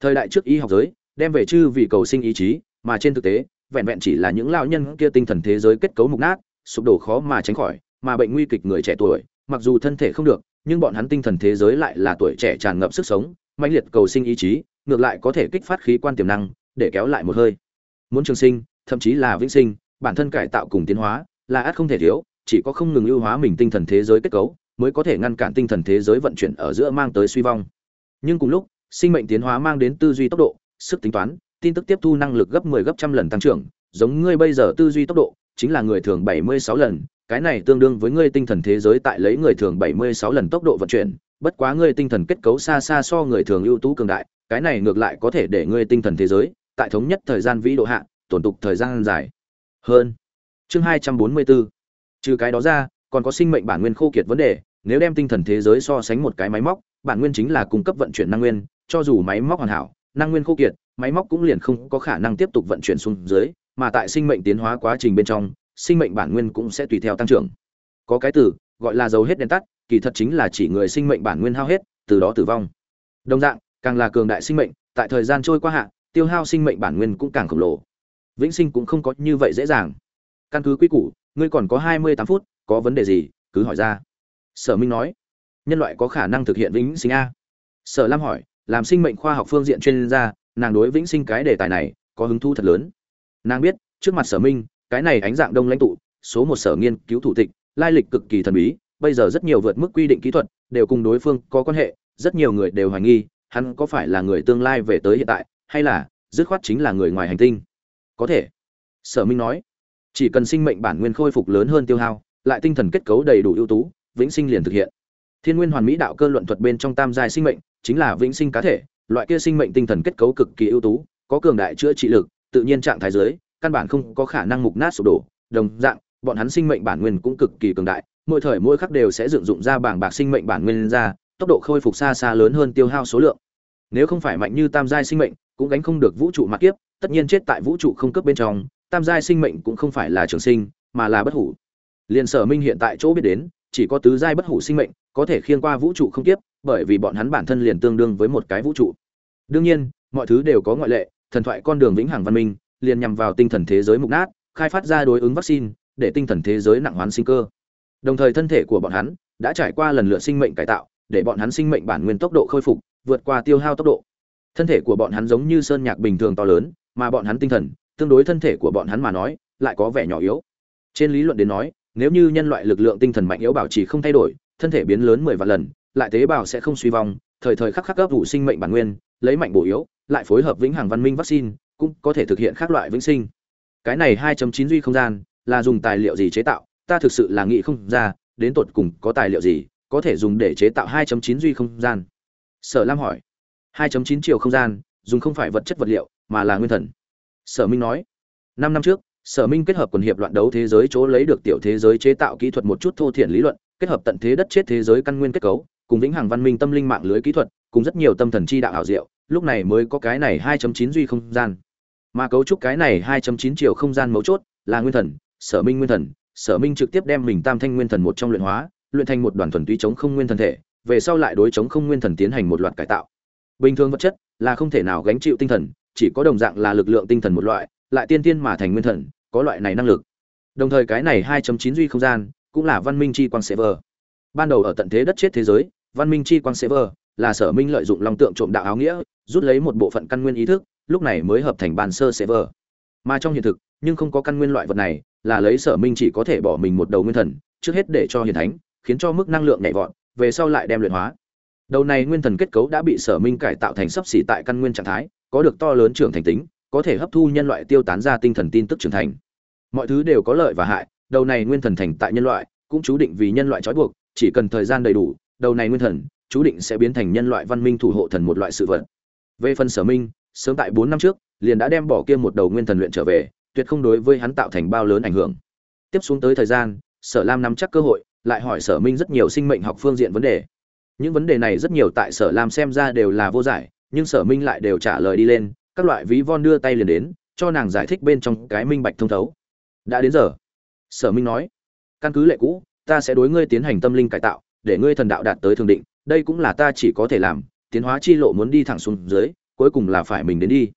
Thời đại trước y học giới, đem về chư vì cầu sinh ý chí, mà trên thực tế, vẹn vẹn chỉ là những lão nhân kia tinh thần thế giới kết cấu mục nát, sụp đổ khó mà tránh khỏi, mà bệnh nguy kịch người trẻ tuổi, mặc dù thân thể không được, nhưng bọn hắn tinh thần thế giới lại là tuổi trẻ tràn ngập sức sống, mãnh liệt cầu sinh ý chí, ngược lại có thể kích phát khí quan tiềm năng, để kéo lại một hơi muốn trường sinh, thậm chí là vĩnh sinh, bản thân cải tạo cùng tiến hóa, là ắt không thể thiếu, chỉ có không ngừng ưu hóa mình tinh thần thế giới kết cấu, mới có thể ngăn cản tinh thần thế giới vận chuyển ở giữa mang tới suy vong. Nhưng cùng lúc, sinh mệnh tiến hóa mang đến tư duy tốc độ, sức tính toán, tin tức tiếp thu năng lực gấp 10 gấp trăm lần tăng trưởng, giống ngươi bây giờ tư duy tốc độ, chính là người thường 76 lần, cái này tương đương với ngươi tinh thần thế giới tại lấy người thường 76 lần tốc độ vận chuyển, bất quá ngươi tinh thần kết cấu xa xa so người thường ưu tú cường đại, cái này ngược lại có thể để ngươi tinh thần thế giới tại thống nhất thời gian vĩ độ hạ, tổn tục thời gian dài. Hơn, chương 244 trừ cái đó ra, còn có sinh mệnh bản nguyên khô kiệt vấn đề, nếu đem tinh thần thế giới so sánh một cái máy móc, bản nguyên chính là cung cấp vận chuyển năng nguyên, cho dù máy móc hoàn hảo, năng nguyên khô kiệt, máy móc cũng liền không có khả năng tiếp tục vận chuyển xuống dưới, mà tại sinh mệnh tiến hóa quá trình bên trong, sinh mệnh bản nguyên cũng sẽ tùy theo tăng trưởng. Có cái từ, gọi là dầu hết đèn tắt, kỳ thật chính là chỉ người sinh mệnh bản nguyên hao hết, từ đó tử vong. Đồng dạng, càng là cường đại sinh mệnh, tại thời gian trôi qua hạ tiêu hao sinh mệnh bản nguyên cũng càng khổng lồ. Vĩnh sinh cũng không có như vậy dễ dàng. Căn cứ quy củ, ngươi còn có hai mươi tám phút, có vấn đề gì, cứ hỏi ra. Sở minh nói. Nhân loại có khả năng thực hiện vĩnh sinh a. Sở lam hỏi, làm sinh mệnh khoa học phương diện chuyên gia, nàng đối vĩnh sinh cái đề tài này có hứng thu thật lớn. Nàng biết, trước mặt sở minh, cái này ánh dạng đông lãnh tụ, số một sở nghiên cứu thủ tịch, lai lịch cực kỳ thần bí, bây giờ rất nhiều vượt mức quy định kỹ thuật đều cùng đối phương có quan hệ, rất nhiều người đều hoài nghi, hắn có phải là người tương lai về tới hiện tại hay là dứt khoát chính là người ngoài hành tinh? Có thể. Sở minh nói. Chỉ cần sinh mệnh bản nguyên khôi phục lớn hơn tiêu hao, lại tinh thần kết cấu đầy đủ ưu tú, vĩnh sinh liền thực hiện. Thiên nguyên hoàn mỹ đạo cơ luận thuật bên trong tam giai sinh mệnh, chính là vĩnh sinh cá thể, loại kia sinh mệnh tinh thần kết cấu cực kỳ ưu tú, có cường đại chữa trị lực, tự nhiên trạng thái giới, căn bản không có khả năng mục nát sụp đổ. Đồng dạng, bọn hắn sinh mệnh bản nguyên cũng cực kỳ cường đại, mỗi thời mỗi khắc đều sẽ dựng dụng ra bảng bạc sinh mệnh bản nguyên ra, tốc độ khôi phục xa xa lớn hơn tiêu hao số lượng. Nếu không phải mạnh như tam giai sinh mệnh cũng gánh không được vũ trụ mặc kiếp, tất nhiên chết tại vũ trụ không cấp bên trong, tam giai sinh mệnh cũng không phải là trường sinh, mà là bất hủ. Liền sở minh hiện tại chỗ biết đến, chỉ có tứ giai bất hủ sinh mệnh có thể khiên qua vũ trụ không tiếp bởi vì bọn hắn bản thân liền tương đương với một cái vũ trụ. Đương nhiên, mọi thứ đều có ngoại lệ, thần thoại con đường vĩnh hằng văn minh, liền nhằm vào tinh thần thế giới mục nát, khai phát ra đối ứng vaccine, để tinh thần thế giới nặng hoán sinh cơ. Đồng thời thân thể của bọn hắn đã trải qua lần lượt sinh mệnh cải tạo, để bọn hắn sinh mệnh bản nguyên tốc độ khôi phục, vượt qua tiêu hao tốc độ thân thể của bọn hắn giống như sơn nhạc bình thường to lớn, mà bọn hắn tinh thần, tương đối thân thể của bọn hắn mà nói, lại có vẻ nhỏ yếu. Trên lý luận đến nói, nếu như nhân loại lực lượng tinh thần mạnh yếu bảo trì không thay đổi, thân thể biến lớn mười vạn lần, lại tế bào sẽ không suy vong, thời thời khắc khắc gấp vụ sinh mệnh bản nguyên, lấy mạnh bổ yếu, lại phối hợp vĩnh hằng văn minh vaccine, cũng có thể thực hiện các loại vĩnh sinh. Cái này 2.9 duy không gian, là dùng tài liệu gì chế tạo? Ta thực sự là nghĩ không ra, đến tột cùng có tài liệu gì có thể dùng để chế tạo 2.9 duy không gian? Sở lam hỏi. 2.9 chiều không gian, dùng không phải vật chất vật liệu, mà là nguyên thần. Sở minh nói, năm năm trước, sở minh kết hợp quần hiệp loạn đấu thế giới chỗ lấy được tiểu thế giới chế tạo kỹ thuật một chút thô thiển lý luận, kết hợp tận thế đất chết thế giới căn nguyên kết cấu, cùng vĩnh hằng văn minh tâm linh mạng lưới kỹ thuật, cùng rất nhiều tâm thần chi đạo hảo diệu, lúc này mới có cái này 2.9 duy không gian. Mà cấu trúc cái này 2.9 chiều không gian mấu chốt là nguyên thần, sở minh nguyên thần. Sở minh trực tiếp đem mình tam thanh nguyên thần một trong luyện hóa, luyện thành một đoàn thuần túy chống không nguyên thần thể, về sau lại đối chống không nguyên thần tiến hành một loạt cải tạo bình thường vật chất là không thể nào gánh chịu tinh thần, chỉ có đồng dạng là lực lượng tinh thần một loại, lại tiên tiên mà thành nguyên thần, có loại này năng lực. Đồng thời cái này 2.9 duy không gian cũng là văn minh chi quang server ban đầu ở tận thế đất chết thế giới, văn minh chi quang server là sở minh lợi dụng long tượng trộm đạo áo nghĩa, rút lấy một bộ phận căn nguyên ý thức, lúc này mới hợp thành bàn sơ server mà trong hiện thực, nhưng không có căn nguyên loại vật này, là lấy sở minh chỉ có thể bỏ mình một đầu nguyên thần, trước hết để cho hiền thánh, khiến cho mức năng lượng nhảy vọt, về sau lại đem luyện hóa đầu này nguyên thần kết cấu đã bị sở minh cải tạo thành sấp xỉ tại căn nguyên trạng thái, có được to lớn trưởng thành tính, có thể hấp thu nhân loại tiêu tán ra tinh thần tin tức trưởng thành. Mọi thứ đều có lợi và hại, đầu này nguyên thần thành tại nhân loại, cũng chú định vì nhân loại trói buộc, chỉ cần thời gian đầy đủ, đầu này nguyên thần, chú định sẽ biến thành nhân loại văn minh thủ hộ thần một loại sự vật. Về phần sở minh, sớm tại bốn năm trước, liền đã đem bỏ kia một đầu nguyên thần luyện trở về, tuyệt không đối với hắn tạo thành bao lớn ảnh hưởng. Tiếp xuống tới thời gian, sở lam nắm chắc cơ hội, lại hỏi sở minh rất nhiều sinh mệnh học phương diện vấn đề những vấn đề này rất nhiều tại sở lam xem ra đều là vô giải, nhưng sở minh lại đều trả lời đi lên, các loại ví von đưa tay liền đến, cho nàng giải thích bên trong cái minh bạch thông thấu. Đã đến giờ. Sở minh nói, căn cứ lệ cũ, ta sẽ đối ngươi tiến hành tâm linh cải tạo, để ngươi thần đạo đạt tới thường định, đây cũng là ta chỉ có thể làm, tiến hóa chi lộ muốn đi thẳng xuống dưới, cuối cùng là phải mình đến đi.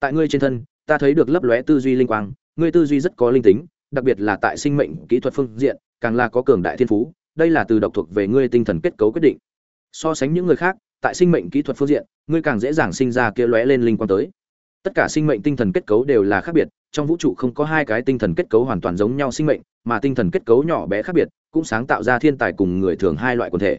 Tại ngươi trên thân, ta thấy được lấp lóe tư duy linh quang, ngươi tư duy rất có linh tính, đặc biệt là tại sinh mệnh kỹ thuật phương diện, càng là có cường đại thiên phú, đây là từ độc thuộc về ngươi tinh thần kết cấu quyết định so sánh những người khác, tại sinh mệnh kỹ thuật phương diện, ngươi càng dễ dàng sinh ra kia lóe lên linh quang tới. Tất cả sinh mệnh tinh thần kết cấu đều là khác biệt, trong vũ trụ không có hai cái tinh thần kết cấu hoàn toàn giống nhau sinh mệnh, mà tinh thần kết cấu nhỏ bé khác biệt, cũng sáng tạo ra thiên tài cùng người thường hai loại quần thể.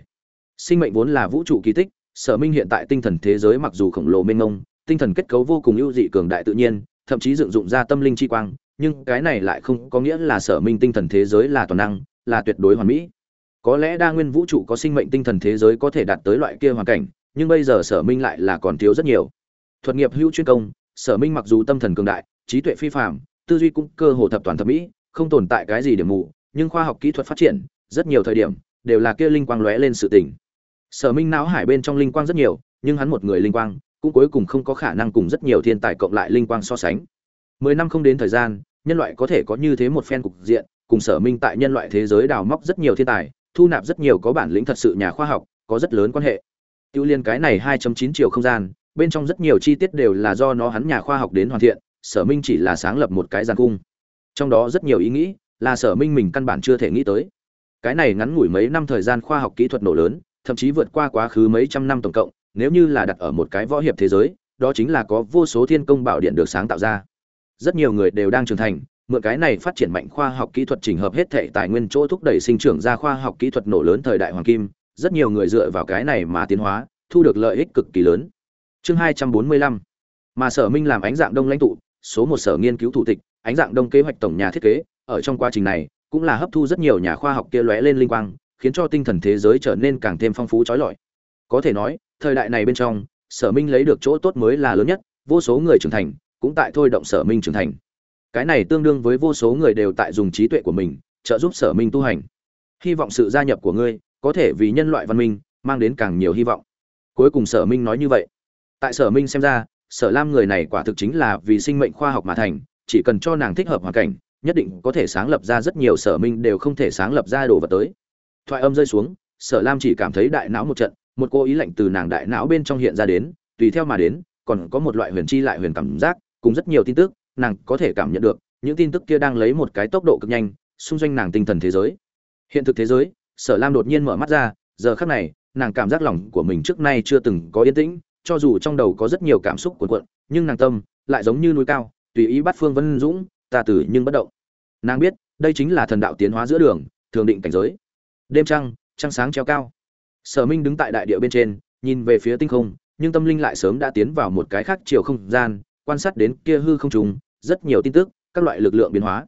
Sinh mệnh vốn là vũ trụ kỳ tích, sở minh hiện tại tinh thần thế giới mặc dù khổng lồ mênh mông, tinh thần kết cấu vô cùng ưu dị cường đại tự nhiên, thậm chí dựng dụng ra tâm linh chi quang, nhưng cái này lại không có nghĩa là sở minh tinh thần thế giới là toàn năng, là tuyệt đối hoàn mỹ có lẽ đa nguyên vũ trụ có sinh mệnh tinh thần thế giới có thể đạt tới loại kia hoàn cảnh, nhưng bây giờ sở minh lại là còn thiếu rất nhiều. Thuật nghiệp hữu chuyên công, sở minh mặc dù tâm thần cường đại, trí tuệ phi phạm tư duy cũng cơ hồ thập toàn thập mỹ, không tồn tại cái gì điểm mù, nhưng khoa học kỹ thuật phát triển, rất nhiều thời điểm, đều là kia linh quang lóe lên sự tỉnh sở minh não hải bên trong linh quang rất nhiều, nhưng hắn một người linh quang, cũng cuối cùng không có khả năng cùng rất nhiều thiên tài cộng lại linh quang so sánh. Mười năm không đến thời gian, nhân loại có thể có như thế một phen cục diện, cùng sở minh tại nhân loại thế giới đào móc rất nhiều thiên tài thu nạp rất nhiều có bản lĩnh thật sự nhà khoa học, có rất lớn quan hệ. Tiêu liên cái này 2.9 triệu không gian, bên trong rất nhiều chi tiết đều là do nó hắn nhà khoa học đến hoàn thiện, sở minh chỉ là sáng lập một cái giàn cung. Trong đó rất nhiều ý nghĩ là sở minh mình căn bản chưa thể nghĩ tới. Cái này ngắn ngủi mấy năm thời gian khoa học kỹ thuật nổ lớn, thậm chí vượt qua quá khứ mấy trăm năm tổng cộng, nếu như là đặt ở một cái võ hiệp thế giới, đó chính là có vô số thiên công bảo điện được sáng tạo ra. Rất nhiều người đều đang trưởng thành mượn cái này phát triển mạnh khoa học kỹ thuật chỉnh hợp hết thể tài nguyên chỗ thúc đẩy sinh trưởng ra khoa học kỹ thuật nổ lớn thời đại hoàng kim, rất nhiều người dựa vào cái này mà tiến hóa, thu được lợi ích cực kỳ lớn. Chương hai trăm bốn mươi lăm, mà sở minh làm ánh dạng đông lãnh tụ, số một sở nghiên cứu thủ tịch, ánh dạng đông kế hoạch tổng nhà thiết kế, ở trong quá trình này, cũng là hấp thu rất nhiều nhà khoa học kia lóe lên linh quang, khiến cho tinh thần thế giới trở nên càng thêm phong phú trói lọi. Có thể nói, thời đại này bên trong, sở minh lấy được chỗ tốt mới là lớn nhất, vô số người trưởng thành, cũng tại thôi động sở minh trưởng thành cái này tương đương với vô số người đều tại dùng trí tuệ của mình, trợ giúp sở minh tu hành. Hy vọng sự gia nhập của ngươi có thể vì nhân loại văn minh mang đến càng nhiều hy vọng. Cuối cùng sở minh nói như vậy. Tại sở minh xem ra, sở lam người này quả thực chính là vì sinh mệnh khoa học mà thành, chỉ cần cho nàng thích hợp hoàn cảnh, nhất định có thể sáng lập ra rất nhiều sở minh đều không thể sáng lập ra đồ vật tới. Thoại âm rơi xuống, sở lam chỉ cảm thấy đại não một trận, một cô ý lạnh từ nàng đại não bên trong hiện ra đến, tùy theo mà đến, còn có một loại huyền chi lại huyền cảm giác, cùng rất nhiều tin tức nàng có thể cảm nhận được, những tin tức kia đang lấy một cái tốc độ cực nhanh, xung doanh nàng tinh thần thế giới. Hiện thực thế giới, sở lam đột nhiên mở mắt ra, giờ khắc này, nàng cảm giác lòng của mình trước nay chưa từng có yên tĩnh, cho dù trong đầu có rất nhiều cảm xúc cuộn cuộn, nhưng nàng tâm lại giống như núi cao, tùy ý bắt phương vân dũng, ta tử nhưng bất động. Nàng biết, đây chính là thần đạo tiến hóa giữa đường, thường định cảnh giới. Đêm trăng trăng sáng treo cao. Sở minh đứng tại đại địa bên trên, nhìn về phía tinh không, nhưng tâm linh lại sớm đã tiến vào một cái khác chiều không gian, quan sát đến kia hư không trùng rất nhiều tin tức, các loại lực lượng biến hóa.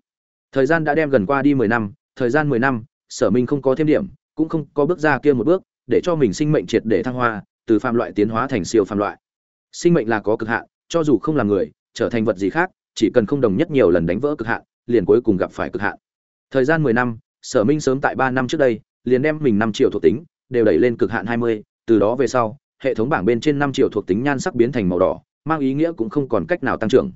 Thời gian đã đem gần qua đi mười năm, thời gian mười năm, sở minh không có thêm điểm, cũng không có bước ra kia một bước, để cho mình sinh mệnh triệt để thăng hoa, từ phàm loại tiến hóa thành siêu phàm loại. Sinh mệnh là có cực hạn, cho dù không là người, trở thành vật gì khác, chỉ cần không đồng nhất nhiều lần đánh vỡ cực hạn, liền cuối cùng gặp phải cực hạn. Thời gian mười năm, sở minh sớm tại ba năm trước đây, liền đem mình năm triệu thuộc tính, đều đẩy lên cực hạn hai mươi, từ đó về sau, hệ thống bảng bên trên năm triệu thuộc tính nhan sắc biến thành màu đỏ, mang ý nghĩa cũng không còn cách nào tăng trưởng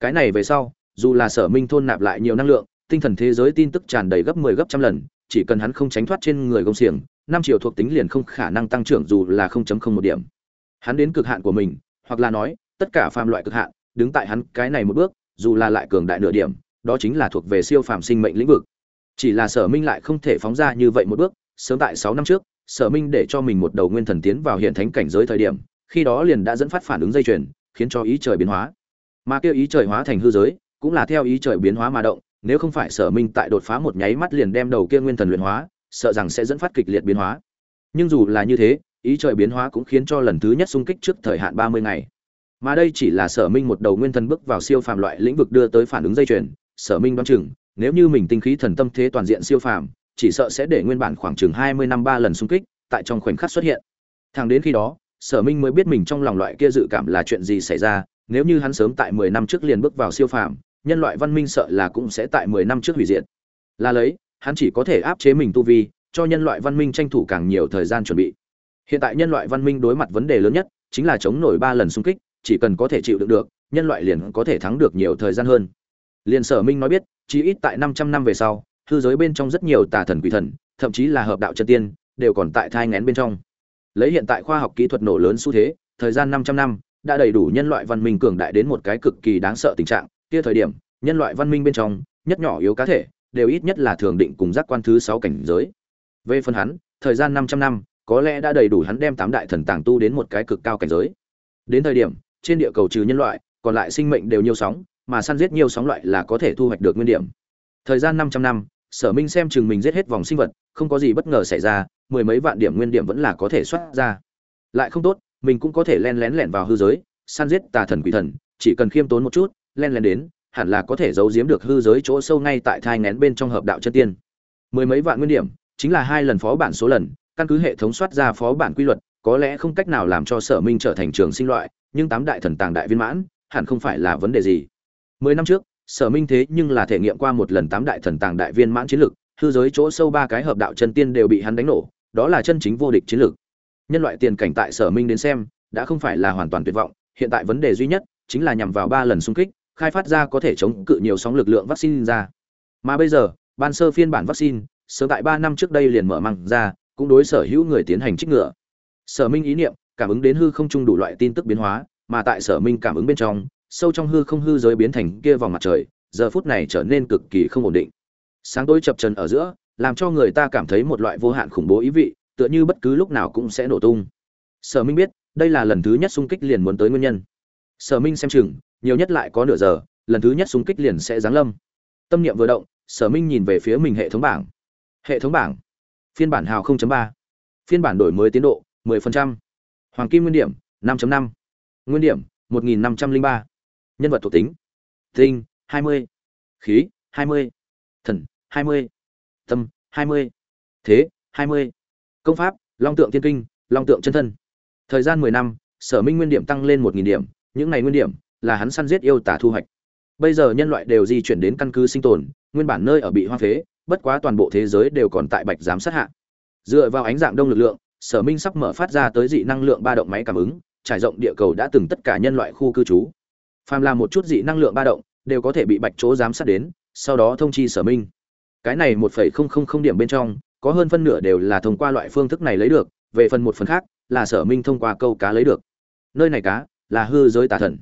cái này về sau, dù là sở minh thôn nạp lại nhiều năng lượng, tinh thần thế giới tin tức tràn đầy gấp 10 gấp trăm lần, chỉ cần hắn không tránh thoát trên người gông xiềng, năm triệu thuộc tính liền không khả năng tăng trưởng dù là 0.0 một điểm. Hắn đến cực hạn của mình, hoặc là nói, tất cả phàm loại cực hạn, đứng tại hắn cái này một bước, dù là lại cường đại nửa điểm, đó chính là thuộc về siêu phàm sinh mệnh lĩnh vực. Chỉ là sở minh lại không thể phóng ra như vậy một bước, sớm tại sáu năm trước, sở minh để cho mình một đầu nguyên thần tiến vào hiện thánh cảnh giới thời điểm, khi đó liền đã dẫn phát phản ứng dây chuyền, khiến cho ý trời biến hóa mà kêu ý trời hóa thành hư giới, cũng là theo ý trời biến hóa mà động, nếu không phải sở minh tại đột phá một nháy mắt liền đem đầu kia nguyên thần luyện hóa, sợ rằng sẽ dẫn phát kịch liệt biến hóa. Nhưng dù là như thế, ý trời biến hóa cũng khiến cho lần thứ nhất xung kích trước thời hạn ba mươi ngày. Mà đây chỉ là sở minh một đầu nguyên thần bước vào siêu phàm loại lĩnh vực đưa tới phản ứng dây chuyền, sở minh đoán chừng, nếu như mình tinh khí thần tâm thế toàn diện siêu phàm, chỉ sợ sẽ để nguyên bản khoảng chừng hai mươi năm ba lần xung kích, tại trong khoảnh khắc xuất hiện. Thẳng đến khi đó, sở minh mới biết mình trong lòng loại kia dự cảm là chuyện gì xảy ra nếu như hắn sớm tại mười năm trước liền bước vào siêu phàm, nhân loại văn minh sợ là cũng sẽ tại mười năm trước hủy diệt. Là lấy, hắn chỉ có thể áp chế mình tu vi, cho nhân loại văn minh tranh thủ càng nhiều thời gian chuẩn bị. Hiện tại nhân loại văn minh đối mặt vấn đề lớn nhất chính là chống nổi ba lần xung kích, chỉ cần có thể chịu đựng được, nhân loại liền có thể thắng được nhiều thời gian hơn. Liên sở minh nói biết chỉ ít tại 500 năm về sau, hư giới bên trong rất nhiều tà thần quỷ thần, thậm chí là hợp đạo chân tiên, đều còn tại thai ngén bên trong. Lấy hiện tại khoa học kỹ thuật nổ lớn xu thế, thời gian 500 năm đã đầy đủ nhân loại văn minh cường đại đến một cái cực kỳ đáng sợ tình trạng. Kia thời điểm, nhân loại văn minh bên trong, nhất nhỏ yếu cá thể, đều ít nhất là thường định cùng giác quan thứ sáu cảnh giới. Về phần hắn, thời gian 500 năm, có lẽ đã đầy đủ hắn đem tám đại thần tàng tu đến một cái cực cao cảnh giới. Đến thời điểm, trên địa cầu trừ nhân loại, còn lại sinh mệnh đều nhiều sóng, mà săn giết nhiều sóng loại là có thể thu hoạch được nguyên điểm. Thời gian 500 năm, sở minh xem chừng mình giết hết vòng sinh vật, không có gì bất ngờ xảy ra, mười mấy vạn điểm nguyên điểm vẫn là có thể xuất ra. Lại không tốt mình cũng có thể len lén lẻn vào hư giới săn giết tà thần quỷ thần chỉ cần khiêm tốn một chút len lén đến hẳn là có thể giấu giếm được hư giới chỗ sâu ngay tại thai ngén bên trong hợp đạo chân tiên mười mấy vạn nguyên điểm chính là hai lần phó bản số lần căn cứ hệ thống soát ra phó bản quy luật có lẽ không cách nào làm cho sở minh trở thành trường sinh loại nhưng tám đại thần tàng đại viên mãn hẳn không phải là vấn đề gì mười năm trước sở minh thế nhưng là thể nghiệm qua một lần tám đại thần tàng đại viên mãn chiến lược, hư giới chỗ sâu ba cái hợp đạo chân tiên đều bị hắn đánh nổ đó là chân chính vô địch chiến lược nhân loại tiền cảnh tại sở minh đến xem, đã không phải là hoàn toàn tuyệt vọng, hiện tại vấn đề duy nhất chính là nhằm vào ba lần xung kích, khai phát ra có thể chống cự nhiều sóng lực lượng vaccine ra. Mà bây giờ, ban sơ phiên bản vaccine, sớm tại ba năm trước đây liền mở măng ra, cũng đối sở hữu người tiến hành trích ngừa sở minh ý niệm, cảm ứng đến hư không trung đủ loại tin tức biến hóa, mà tại sở minh cảm ứng bên trong, sâu trong hư không hư giới biến thành kia vòng mặt trời, giờ phút này trở nên cực kỳ không ổn định. Sáng tối chập trần ở giữa, làm cho người ta cảm thấy một loại vô hạn khủng bố ý vị tựa như bất cứ lúc nào cũng sẽ nổ tung sở minh biết, đây là lần thứ nhất xung kích liền muốn tới nguyên nhân sở minh xem chừng, nhiều nhất lại có nửa giờ, lần thứ nhất xung kích liền sẽ giáng lâm tâm niệm vừa động, sở minh nhìn về phía mình hệ thống bảng hệ thống bảng phiên bản hào 0.3. phiên bản đổi mới tiến độ 10%. hoàng kim nguyên điểm 5.5. nguyên điểm 1503. nhân vật thuộc tính tinh 20. khí 20. thần 20. tâm 20. thế 20 công pháp, long tượng thiên kinh, long tượng chân thân. Thời gian 10 năm, sở minh nguyên điểm tăng lên 1.000 điểm, những này nguyên điểm là hắn săn giết yêu tả thu hoạch. Bây giờ nhân loại đều di chuyển đến căn cứ sinh tồn, nguyên bản nơi ở bị hoang phế, bất quá toàn bộ thế giới đều còn tại bạch giám sát hạ. Dựa vào ánh dạng đông lực lượng, sở minh sắp mở phát ra tới dị năng lượng ba động máy cảm ứng, trải rộng địa cầu đã từng tất cả nhân loại khu cư trú. Phàm là một chút dị năng lượng ba động, đều có thể bị bạch chỗ giám sát đến, sau đó thông chi sở minh. Cái này một phẩy không không không điểm bên trong có hơn phân nửa đều là thông qua loại phương thức này lấy được, về phần một phần khác là sở minh thông qua câu cá lấy được. Nơi này cá là hư giới tà thần.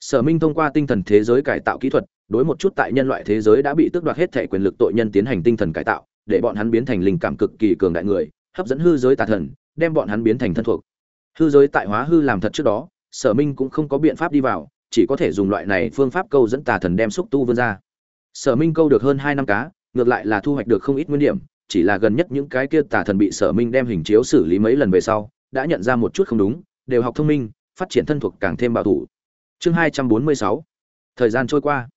Sở minh thông qua tinh thần thế giới cải tạo kỹ thuật, đối một chút tại nhân loại thế giới đã bị tước đoạt hết thể quyền lực tội nhân tiến hành tinh thần cải tạo, để bọn hắn biến thành linh cảm cực kỳ cường đại người, hấp dẫn hư giới tà thần, đem bọn hắn biến thành thân thuộc. Hư giới tại hóa hư làm thật trước đó, sở minh cũng không có biện pháp đi vào, chỉ có thể dùng loại này phương pháp câu dẫn tà thần đem xúc tu vươn ra. Sở minh câu được hơn hai năm cá, ngược lại là thu hoạch được không ít nguyên điểm chỉ là gần nhất những cái kia tà thần bị sở minh đem hình chiếu xử lý mấy lần về sau, đã nhận ra một chút không đúng, đều học thông minh, phát triển thân thuộc càng thêm bảo thủ. Chương hai trăm bốn mươi sáu. Thời gian trôi qua.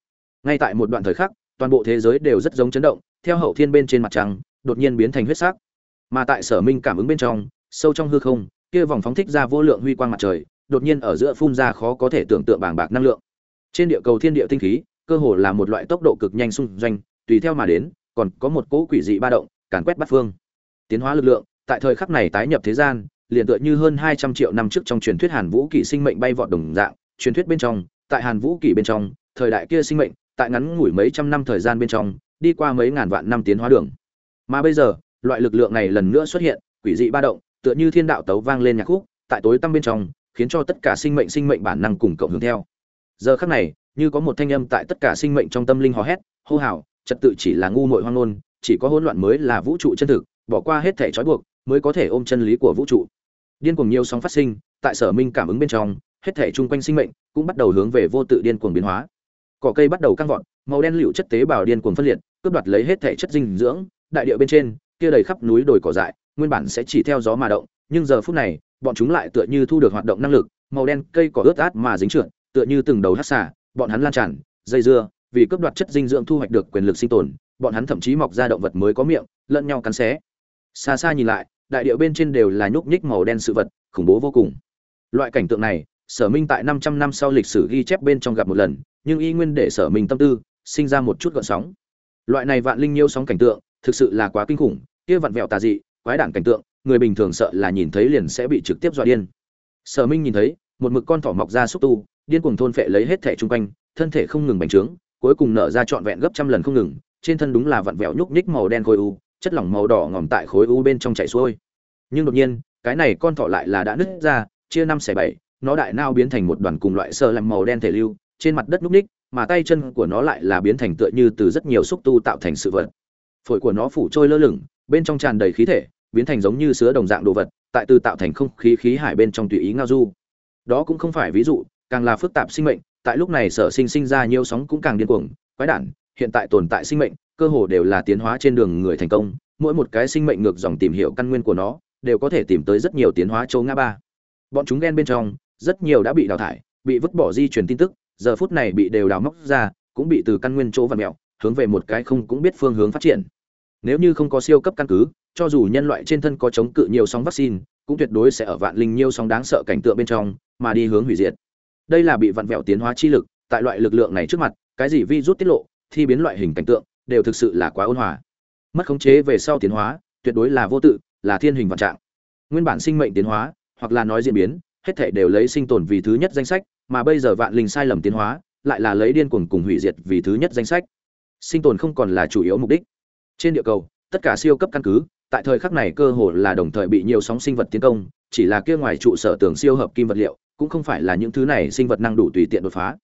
Ngay tại một đoạn thời khắc, toàn bộ thế giới đều rất giống chấn động, theo hậu thiên bên trên mặt trăng, đột nhiên biến thành huyết sắc. Mà tại sở minh cảm ứng bên trong, sâu trong hư không, kia vòng phóng thích ra vô lượng huy quang mặt trời, đột nhiên ở giữa phun ra khó có thể tưởng tượng bàng bạc năng lượng. Trên địa cầu thiên địa tinh khí, cơ hồ là một loại tốc độ cực nhanh xung doanh, tùy theo mà đến, còn có một cỗ quỷ dị ba động càn quét bát phương tiến hóa lực lượng tại thời khắc này tái nhập thế gian liền tựa như hơn hai trăm triệu năm trước trong truyền thuyết Hàn Vũ Kỷ sinh mệnh bay vọt đồng dạng, truyền thuyết bên trong, tại Hàn Vũ Kỷ bên trong, thời đại kia sinh mệnh, tại ngắn ngủi mấy trăm năm thời gian bên trong, đi qua mấy ngàn vạn năm tiến hóa đường. Mà bây giờ, loại lực lượng này lần nữa xuất hiện, quỷ dị ba động, tựa như thiên đạo tấu vang lên nhạc khúc, tại tối tăm bên trong, khiến cho tất cả sinh mệnh sinh mệnh bản năng cùng cộng hưởng theo. Giờ khắc này, như có một thanh âm tại tất cả sinh mệnh trong tâm linh hò hét, hô hào, trật tự chỉ là ngu muội hoang ngôn, chỉ có hỗn loạn mới là vũ trụ chân thực, bỏ qua hết thể trói buộc, mới có thể ôm chân lý của vũ trụ. Điên cuồng nhiều sóng phát sinh, tại Sở Minh cảm ứng bên trong, hết thể chung quanh sinh mệnh cũng bắt đầu hướng về vô tự điên cuồng biến hóa. Cỏ cây bắt đầu căng vọt, màu đen liệu chất tế bào điên cuồng phân liệt, cướp đoạt lấy hết thể chất dinh dưỡng, đại địa bên trên, kia đầy khắp núi đồi cỏ dại, nguyên bản sẽ chỉ theo gió mà động, nhưng giờ phút này, bọn chúng lại tựa như thu được hoạt động năng lực, màu đen cây cỏ ướt át mà dính trượt, tựa như từng đầu hát xả, bọn hắn lan tràn, dây dưa, vì cướp đoạt chất dinh dưỡng thu hoạch được quyền lực sinh tồn, bọn hắn thậm chí mọc ra động vật mới có miệng, lẫn nhau cắn xé. Xa xa nhìn lại, đại điệu bên trên đều là nhúc nhích màu đen sự vật, khủng bố vô cùng. Loại cảnh tượng này, Sở Minh tại 500 năm sau lịch sử ghi chép bên trong gặp một lần, nhưng y nguyên để Sở Minh tâm tư sinh ra một chút gợn sóng. Loại này vạn linh nhiêu sóng cảnh tượng, thực sự là quá kinh khủng, kia vặn vẹo tà dị, quái đản cảnh tượng, người bình thường sợ là nhìn thấy liền sẽ bị trực tiếp dọa điên. Sở Minh nhìn thấy, một mực con thỏ mọc ra xúc tu, điên cuồng thôn phệ lấy hết thể trung quanh, thân thể không ngừng bành trướng, cuối cùng nở ra trọn vẹn gấp trăm lần không ngừng, trên thân đúng là vặn vẹo nhúc nhích màu đen khối u, chất lỏng màu đỏ ngòm tại khối u bên trong chảy xuôi. Nhưng đột nhiên, cái này con thỏ lại là đã nứt ra, chia năm xẻ bảy, nó đại nao biến thành một đoàn cùng loại sơ làm màu đen thể lưu, trên mặt đất nhúc nhích mà tay chân của nó lại là biến thành tựa như từ rất nhiều xúc tu tạo thành sự vật. Phổi của nó phủ trôi lơ lửng, bên trong tràn đầy khí thể, biến thành giống như sữa đồng dạng đồ vật, tại từ tạo thành không khí khí hải bên trong tùy ý ngao du. Đó cũng không phải ví dụ, càng là phức tạp sinh mệnh, tại lúc này sở sinh sinh ra nhiều sóng cũng càng điên cuồng, quái đản, hiện tại tồn tại sinh mệnh, cơ hồ đều là tiến hóa trên đường người thành công, mỗi một cái sinh mệnh ngược dòng tìm hiểu căn nguyên của nó, đều có thể tìm tới rất nhiều tiến hóa châu ngã ba. Bọn chúng ghen bên trong, rất nhiều đã bị đào thải, bị vứt bỏ di truyền tin tức, giờ phút này bị đều đào móc ra, cũng bị từ căn nguyên chỗ vặn mèo, hướng về một cái không cũng biết phương hướng phát triển. Nếu như không có siêu cấp căn cứ, cho dù nhân loại trên thân có chống cự nhiều sóng vaccine, cũng tuyệt đối sẽ ở vạn linh nhiều sóng đáng sợ cảnh tượng bên trong, mà đi hướng hủy diệt. Đây là bị vặn vẹo tiến hóa chi lực, tại loại lực lượng này trước mặt, cái gì vi rút tiết lộ, thi biến loại hình cảnh tượng, đều thực sự là quá ôn hòa. Mất khống chế về sau tiến hóa, tuyệt đối là vô tự, là thiên hình vạn trạng. Nguyên bản sinh mệnh tiến hóa, hoặc là nói diễn biến, hết thể đều lấy sinh tồn vì thứ nhất danh sách, mà bây giờ vạn linh sai lầm tiến hóa, lại là lấy điên cuồng cùng hủy diệt vì thứ nhất danh sách. Sinh tồn không còn là chủ yếu mục đích. Trên địa cầu, tất cả siêu cấp căn cứ, tại thời khắc này cơ hồ là đồng thời bị nhiều sóng sinh vật tiến công, chỉ là kia ngoài trụ sở tường siêu hợp kim vật liệu, cũng không phải là những thứ này sinh vật năng đủ tùy tiện đột phá.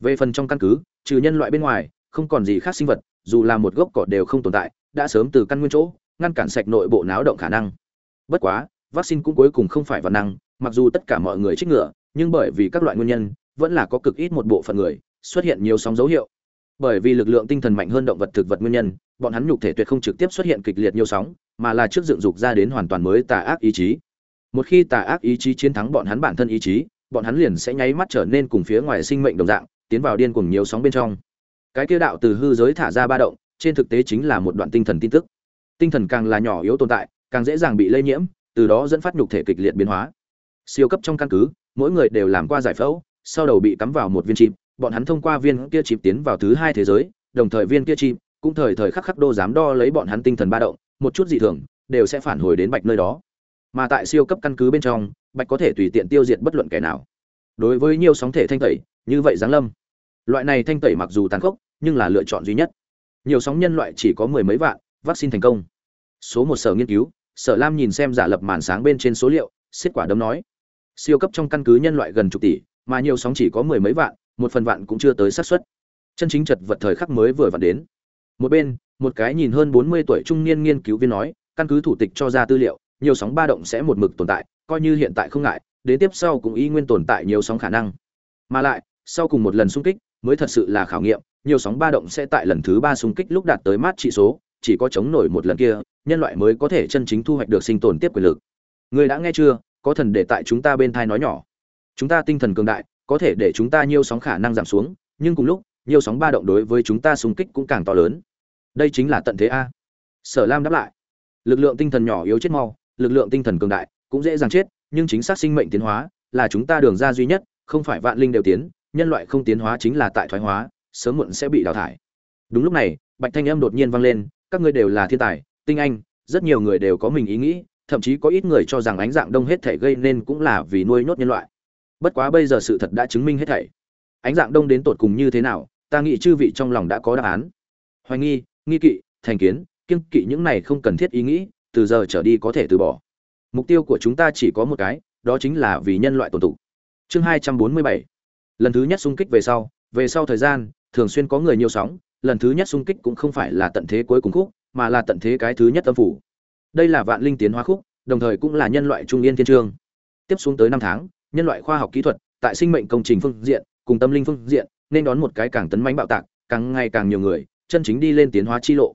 Về phần trong căn cứ, trừ nhân loại bên ngoài, không còn gì khác sinh vật, dù là một gốc cỏ đều không tồn tại, đã sớm từ căn nguyên chỗ, ngăn cản sạch nội bộ náo động khả năng. Bất quá, vaccine cũng cuối cùng không phải vấn năng, mặc dù tất cả mọi người trích ngựa, nhưng bởi vì các loại nguyên nhân, vẫn là có cực ít một bộ phận người xuất hiện nhiều sóng dấu hiệu. Bởi vì lực lượng tinh thần mạnh hơn động vật thực vật nguyên nhân, bọn hắn nhục thể tuyệt không trực tiếp xuất hiện kịch liệt nhiều sóng, mà là trước dựng dục ra đến hoàn toàn mới tà ác ý chí. Một khi tà ác ý chí chiến thắng bọn hắn bản thân ý chí, bọn hắn liền sẽ nháy mắt trở nên cùng phía ngoài sinh mệnh đồng dạng, tiến vào điên cuồng nhiều sóng bên trong. Cái kia đạo từ hư giới thả ra ba động, trên thực tế chính là một đoạn tinh thần tin tức. Tinh thần càng là nhỏ yếu tồn tại, càng dễ dàng bị lây nhiễm, từ đó dẫn phát nhục thể kịch liệt biến hóa. Siêu cấp trong căn cứ mỗi người đều làm qua giải phẫu sau đầu bị cắm vào một viên chìm bọn hắn thông qua viên kia chìm tiến vào thứ hai thế giới đồng thời viên kia chìm cũng thời thời khắc khắc đô dám đo lấy bọn hắn tinh thần ba động một chút dị thường đều sẽ phản hồi đến bạch nơi đó. Mà tại siêu cấp căn cứ bên trong bạch có thể tùy tiện tiêu diệt bất luận kẻ nào. Đối với nhiều sóng thể thanh tẩy như vậy giáng lâm loại này thanh tẩy mặc dù tàn khốc, nhưng là lựa chọn duy nhất. Nhiều sóng nhân loại chỉ có mười mấy vạn, vaccine thành công. Số một sở nghiên cứu, sở lam nhìn xem giả lập màn sáng bên trên số liệu, xiết quả đấm nói. Siêu cấp trong căn cứ nhân loại gần chục tỷ, mà nhiều sóng chỉ có mười mấy vạn, một phần vạn cũng chưa tới xác suất. Chân chính chật vật thời khắc mới vừa vặn đến. Một bên, một cái nhìn hơn bốn mươi tuổi trung niên nghiên cứu viên nói, căn cứ thủ tịch cho ra tư liệu, nhiều sóng ba động sẽ một mực tồn tại, coi như hiện tại không ngại, đến tiếp sau cũng y nguyên tồn tại nhiều sóng khả năng. Mà lại, sau cùng một lần xung kích mới thật sự là khảo nghiệm, nhiều sóng ba động sẽ tại lần thứ ba xung kích lúc đạt tới mát trị số, chỉ có chống nổi một lần kia, nhân loại mới có thể chân chính thu hoạch được sinh tồn tiếp quyền lực. Người đã nghe chưa? Có thần để tại chúng ta bên thai nói nhỏ. Chúng ta tinh thần cường đại, có thể để chúng ta nhiều sóng khả năng giảm xuống, nhưng cùng lúc, nhiều sóng ba động đối với chúng ta xung kích cũng càng to lớn. Đây chính là tận thế a. Sở lam đáp lại. Lực lượng tinh thần nhỏ yếu chết mau, lực lượng tinh thần cường đại cũng dễ dàng chết, nhưng chính xác sinh mệnh tiến hóa là chúng ta đường ra duy nhất, không phải vạn linh đều tiến nhân loại không tiến hóa chính là tại thoái hóa, sớm muộn sẽ bị đào thải. Đúng lúc này, bạch thanh âm đột nhiên vang lên, các ngươi đều là thiên tài, tinh anh, rất nhiều người đều có mình ý nghĩ, thậm chí có ít người cho rằng ánh dạng đông hết thể gây nên cũng là vì nuôi nhốt nhân loại. Bất quá bây giờ sự thật đã chứng minh hết thảy. Ánh dạng đông đến tột cùng như thế nào, ta nghĩ chư vị trong lòng đã có đáp án. Hoài nghi nghi kỵ, thành kiến, kiêng kỵ những này không cần thiết ý nghĩ, từ giờ trở đi có thể từ bỏ. Mục tiêu của chúng ta chỉ có một cái, đó chính là vì nhân loại tồn tụ. Chương hai trăm bốn mươi bảy lần thứ nhất xung kích về sau về sau thời gian, thường xuyên có người nhiều sóng, lần thứ nhất xung kích cũng không phải là tận thế cuối cùng khúc, mà là tận thế cái thứ nhất âm phủ. Đây là vạn linh tiến hóa khúc, đồng thời cũng là nhân loại trung yên thiên trương tiếp xuống tới năm tháng, nhân loại khoa học kỹ thuật, tại sinh mệnh công trình phương diện, cùng tâm linh phương diện, nên đón một cái càng tấn mánh bạo tạc, càng ngày càng nhiều người, chân chính đi lên tiến hóa chi lộ.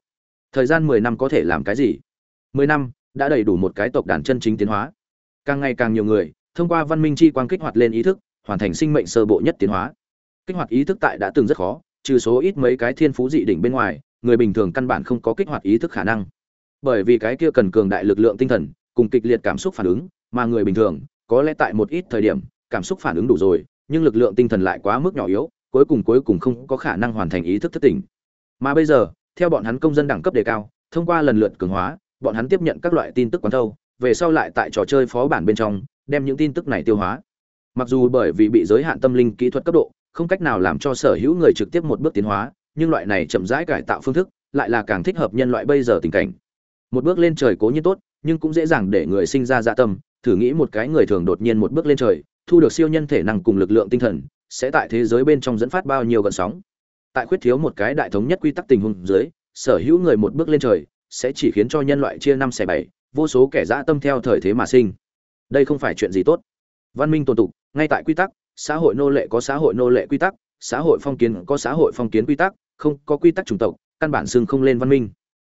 Thời gian mười năm có thể làm cái gì? Mười năm, đã đầy đủ một cái tộc đàn chân chính tiến hóa. Càng ngày càng nhiều người, thông qua văn minh chi quang kích hoạt lên ý thức hoàn thành sinh mệnh sơ bộ nhất tiến hóa. Kích hoạt ý thức tại đã từng rất khó, trừ số ít mấy cái thiên phú dị đỉnh bên ngoài, người bình thường căn bản không có kích hoạt ý thức khả năng. Bởi vì cái kia cần cường đại lực lượng tinh thần, cùng kịch liệt cảm xúc phản ứng, mà người bình thường, có lẽ tại một ít thời điểm, cảm xúc phản ứng đủ rồi, nhưng lực lượng tinh thần lại quá mức nhỏ yếu, cuối cùng cuối cùng không có khả năng hoàn thành ý thức thất tỉnh. Mà bây giờ, theo bọn hắn công dân đẳng cấp đề cao, thông qua lần lượt cường hóa, bọn hắn tiếp nhận các loại tin tức quán thâu, về sau lại tại trò chơi phó bản bên trong, đem những tin tức này tiêu hóa mặc dù bởi vì bị giới hạn tâm linh kỹ thuật cấp độ, không cách nào làm cho sở hữu người trực tiếp một bước tiến hóa, nhưng loại này chậm rãi cải tạo phương thức lại là càng thích hợp nhân loại bây giờ tình cảnh. Một bước lên trời cố nhiên tốt, nhưng cũng dễ dàng để người sinh ra dạ tâm, thử nghĩ một cái người thường đột nhiên một bước lên trời, thu được siêu nhân thể năng cùng lực lượng tinh thần, sẽ tại thế giới bên trong dẫn phát bao nhiêu gợn sóng. Tại khuyết thiếu một cái đại thống nhất quy tắc tình huống dưới, sở hữu người một bước lên trời sẽ chỉ khiến cho nhân loại chia năm xẻ bảy, vô số kẻ dã tâm theo thời thế mà sinh. Đây không phải chuyện gì tốt. Văn minh tồn tục ngay tại quy tắc, xã hội nô lệ có xã hội nô lệ quy tắc, xã hội phong kiến có xã hội phong kiến quy tắc, không có quy tắc chủng tộc, căn bản xưng không lên văn minh.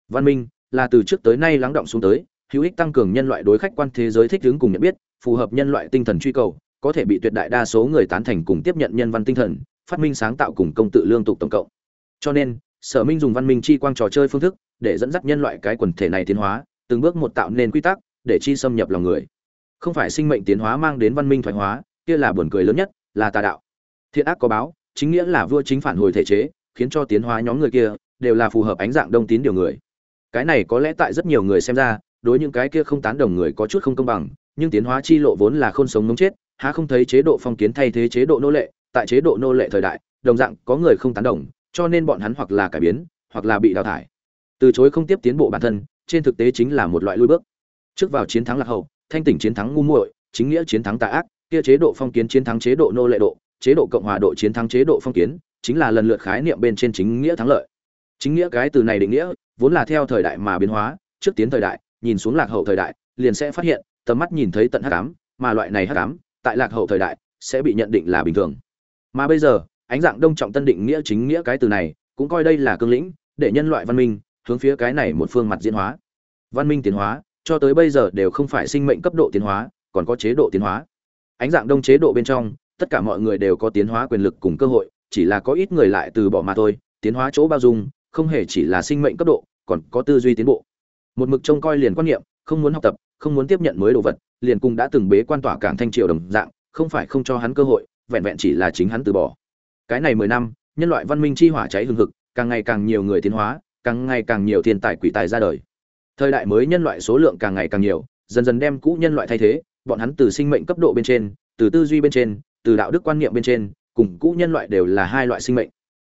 Văn minh là từ trước tới nay lắng động xuống tới, hữu ích tăng cường nhân loại đối khách quan thế giới thích ứng cùng nhận biết, phù hợp nhân loại tinh thần truy cầu, có thể bị tuyệt đại đa số người tán thành cùng tiếp nhận nhân văn tinh thần, phát minh sáng tạo cùng công tự lương tục tổng cộng. Cho nên, sở minh dùng văn minh chi quang trò chơi phương thức để dẫn dắt nhân loại cái quần thể này tiến hóa, từng bước một tạo nên quy tắc để chi xâm nhập lòng người. Không phải sinh mệnh tiến hóa mang đến văn minh thoái hóa kia là buồn cười lớn nhất, là tà đạo. Thiện ác có báo, chính nghĩa là vua chính phản hồi thể chế, khiến cho tiến hóa nhóm người kia, đều là phù hợp ánh dạng đông tín điều người. Cái này có lẽ tại rất nhiều người xem ra, đối những cái kia không tán đồng người có chút không công bằng, nhưng tiến hóa chi lộ vốn là không sống ngống chết, há không thấy chế độ phong kiến thay thế chế độ nô lệ, tại chế độ nô lệ thời đại, đồng dạng có người không tán đồng, cho nên bọn hắn hoặc là cải biến, hoặc là bị đào thải. Từ chối không tiếp tiến bộ bản thân, trên thực tế chính là một loại lui bước. Trước vào chiến thắng lạc hậu, thanh tỉnh chiến thắng ngu muội, chính nghĩa chiến thắng tà ác kia chế độ phong kiến chiến thắng chế độ nô lệ độ, chế độ cộng hòa độ chiến thắng chế độ phong kiến, chính là lần lượt khái niệm bên trên chính nghĩa thắng lợi. Chính nghĩa cái từ này định nghĩa, vốn là theo thời đại mà biến hóa, trước tiến thời đại, nhìn xuống lạc hậu thời đại, liền sẽ phát hiện, tầm mắt nhìn thấy tận hắc ám, mà loại này hắc ám, tại lạc hậu thời đại, sẽ bị nhận định là bình thường. Mà bây giờ, ánh dạng đông trọng tân định nghĩa chính nghĩa cái từ này, cũng coi đây là cương lĩnh, để nhân loại văn minh, hướng phía cái này một phương mặt diễn hóa. Văn minh tiến hóa, cho tới bây giờ đều không phải sinh mệnh cấp độ tiến hóa, còn có chế độ tiến hóa ánh dạng đông chế độ bên trong, tất cả mọi người đều có tiến hóa quyền lực cùng cơ hội, chỉ là có ít người lại từ bỏ mà thôi, tiến hóa chỗ bao dung, không hề chỉ là sinh mệnh cấp độ, còn có tư duy tiến bộ. Một mực trông coi liền quan niệm, không muốn học tập, không muốn tiếp nhận mới đồ vật, liền cùng đã từng bế quan tỏa cảng thanh triều đồng dạng, không phải không cho hắn cơ hội, vẹn vẹn chỉ là chính hắn từ bỏ. Cái này mười năm, nhân loại văn minh chi hỏa cháy hừng hực, càng ngày càng nhiều người tiến hóa, càng ngày càng nhiều thiên tài quỷ tài ra đời. Thời đại mới nhân loại số lượng càng ngày càng nhiều, dần dần đem cũ nhân loại thay thế bọn hắn từ sinh mệnh cấp độ bên trên, từ tư duy bên trên, từ đạo đức quan niệm bên trên, cùng cũ nhân loại đều là hai loại sinh mệnh.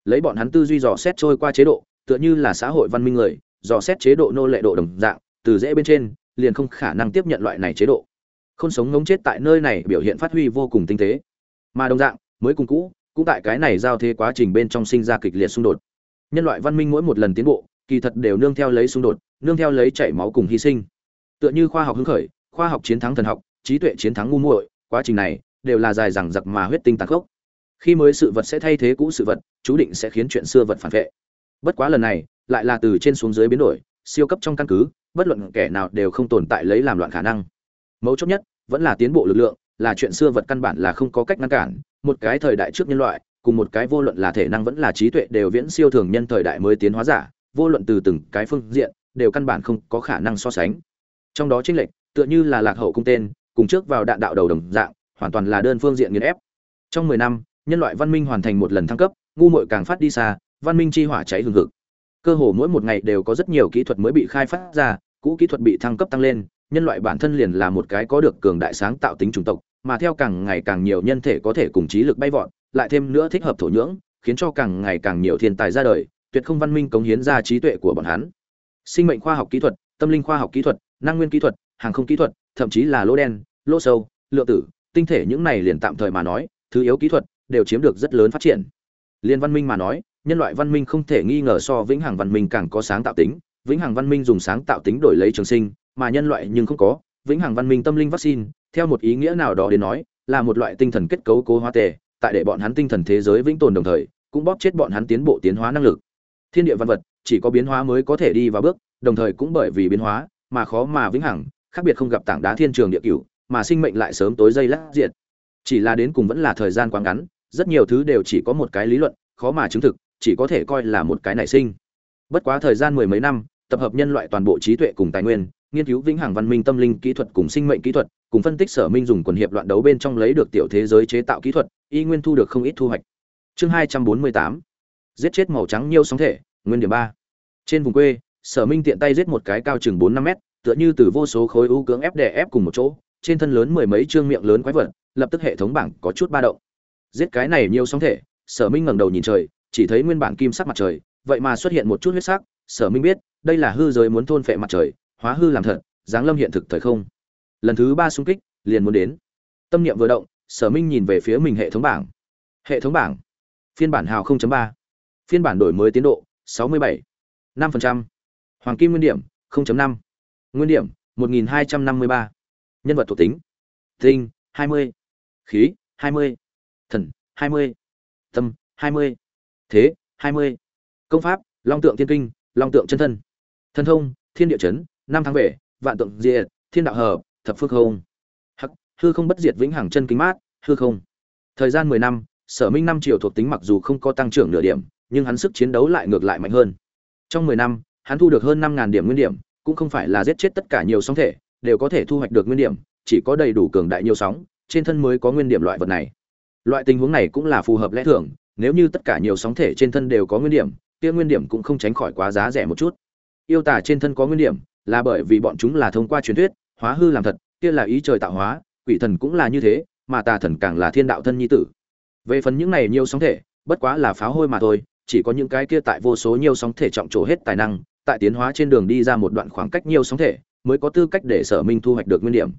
Lấy bọn hắn tư duy dò xét trôi qua chế độ, tựa như là xã hội văn minh người, dò xét chế độ nô lệ độ đồng dạng, từ dễ bên trên, liền không khả năng tiếp nhận loại này chế độ. Không sống ngống chết tại nơi này biểu hiện phát huy vô cùng tinh tế. Mà đồng dạng, mới cùng cũ, cũng tại cái này giao thế quá trình bên trong sinh ra kịch liệt xung đột. Nhân loại văn minh mỗi một lần tiến bộ, kỳ thật đều nương theo lấy xung đột, nương theo lấy chảy máu cùng hy sinh. Tựa như khoa học hứng khởi, khoa học chiến thắng thần học trí tuệ chiến thắng ngu muội, quá trình này đều là dài dằng dặc mà huyết tinh tàn khốc. Khi mới sự vật sẽ thay thế cũ sự vật, chú định sẽ khiến chuyện xưa vật phản vệ. Bất quá lần này lại là từ trên xuống dưới biến đổi, siêu cấp trong căn cứ, bất luận kẻ nào đều không tồn tại lấy làm loạn khả năng. Mấu chốt nhất vẫn là tiến bộ lực lượng, là chuyện xưa vật căn bản là không có cách ngăn cản, một cái thời đại trước nhân loại, cùng một cái vô luận là thể năng vẫn là trí tuệ đều viễn siêu thường nhân thời đại mới tiến hóa giả, vô luận từ từng cái phương diện, đều căn bản không có khả năng so sánh. Trong đó chênh lệch tựa như là lạc hậu cung tên cùng trước vào đạn đạo đầu đồng dạng, hoàn toàn là đơn phương diện nghiền ép. Trong mười năm, nhân loại văn minh hoàn thành một lần thăng cấp, ngu muội càng phát đi xa, văn minh chi hỏa cháy hừng hực. Cơ hồ mỗi một ngày đều có rất nhiều kỹ thuật mới bị khai phát ra, cũ kỹ thuật bị thăng cấp tăng lên, nhân loại bản thân liền là một cái có được cường đại sáng tạo tính chủng tộc, mà theo càng ngày càng nhiều nhân thể có thể cùng trí lực bay vọt, lại thêm nữa thích hợp thổ nhưỡng, khiến cho càng ngày càng nhiều thiên tài ra đời, tuyệt không văn minh cống hiến ra trí tuệ của bọn hắn. Sinh mệnh khoa học kỹ thuật, tâm linh khoa học kỹ thuật, năng nguyên kỹ thuật, hàng không kỹ thuật thậm chí là lỗ đen, lỗ sâu, lượng tử, tinh thể những này liền tạm thời mà nói, thứ yếu kỹ thuật đều chiếm được rất lớn phát triển. Liên văn minh mà nói, nhân loại văn minh không thể nghi ngờ so vĩnh hằng văn minh càng có sáng tạo tính, vĩnh hằng văn minh dùng sáng tạo tính đổi lấy trường sinh, mà nhân loại nhưng không có, vĩnh hằng văn minh tâm linh vaccine, theo một ý nghĩa nào đó đến nói, là một loại tinh thần kết cấu cố hóa tề, tại để bọn hắn tinh thần thế giới vĩnh tồn đồng thời, cũng bóp chết bọn hắn tiến bộ tiến hóa năng lực. Thiên địa văn vật, chỉ có biến hóa mới có thể đi vào bước, đồng thời cũng bởi vì biến hóa mà khó mà vĩnh hằng khác biệt không gặp tảng đá thiên trường địa cửu, mà sinh mệnh lại sớm tối dây lát diệt. Chỉ là đến cùng vẫn là thời gian quá ngắn, rất nhiều thứ đều chỉ có một cái lý luận, khó mà chứng thực, chỉ có thể coi là một cái nảy sinh. Bất quá thời gian mười mấy năm, tập hợp nhân loại toàn bộ trí tuệ cùng tài nguyên, nghiên cứu vĩnh hằng văn minh tâm linh kỹ thuật cùng sinh mệnh kỹ thuật, cùng phân tích sở minh dùng quần hiệp loạn đấu bên trong lấy được tiểu thế giới chế tạo kỹ thuật, y nguyên thu được không ít thu hoạch. Chương hai trăm bốn mươi tám, giết chết màu trắng nhiêu sóng thể, nguyên điểm ba. Trên vùng quê, sở minh tiện tay giết một cái cao chừng bốn năm mét tựa như từ vô số khối u cưỡng ép đè ép cùng một chỗ, trên thân lớn mười mấy trương miệng lớn quái vật, lập tức hệ thống bảng có chút ba động giết cái này nhiều sóng thể, sở minh ngẩng đầu nhìn trời, chỉ thấy nguyên bản kim sắc mặt trời, vậy mà xuất hiện một chút huyết sắc, sở minh biết, đây là hư giới muốn thôn phệ mặt trời, hóa hư làm thật, giáng lâm hiện thực thời không lần thứ ba xung kích, liền muốn đến tâm niệm vừa động, sở minh nhìn về phía mình hệ thống bảng hệ thống bảng phiên bản hào 0.3. phiên bản đổi mới tiến độ 67. 5%. hoàng kim nguyên điểm 0.5 nguyên điểm 1253. nhân vật thuộc tính, tinh 20. khí 20. thần 20. tâm 20. thế 20. công pháp, long tượng thiên kinh, long tượng chân thân thân thông, thiên địa chấn, năm tháng về vạn tượng diệt, thiên đạo hợp, thập phước không hắc, hư không bất diệt vĩnh hằng chân kính mát, hư không thời gian mười năm, sở minh năm triệu thuộc tính mặc dù không có tăng trưởng nửa điểm, nhưng hắn sức chiến đấu lại ngược lại mạnh hơn trong mười năm, hắn thu được hơn năm ngàn điểm nguyên điểm cũng không phải là giết chết tất cả nhiều sóng thể, đều có thể thu hoạch được nguyên điểm, chỉ có đầy đủ cường đại nhiều sóng, trên thân mới có nguyên điểm loại vật này. Loại tình huống này cũng là phù hợp lẽ thường, nếu như tất cả nhiều sóng thể trên thân đều có nguyên điểm, kia nguyên điểm cũng không tránh khỏi quá giá rẻ một chút. Yêu tả trên thân có nguyên điểm, là bởi vì bọn chúng là thông qua truyền thuyết, hóa hư làm thật, kia là ý trời tạo hóa, quỷ thần cũng là như thế, mà tà thần càng là thiên đạo thân nhi tử. Về phần những này nhiều sóng thể, bất quá là pháo hôi mà thôi, chỉ có những cái kia tại vô số nhiều sóng thể trọng trổ hết tài năng tại tiến hóa trên đường đi ra một đoạn khoảng cách nhiều sóng thể, mới có tư cách để sở minh thu hoạch được nguyên điểm.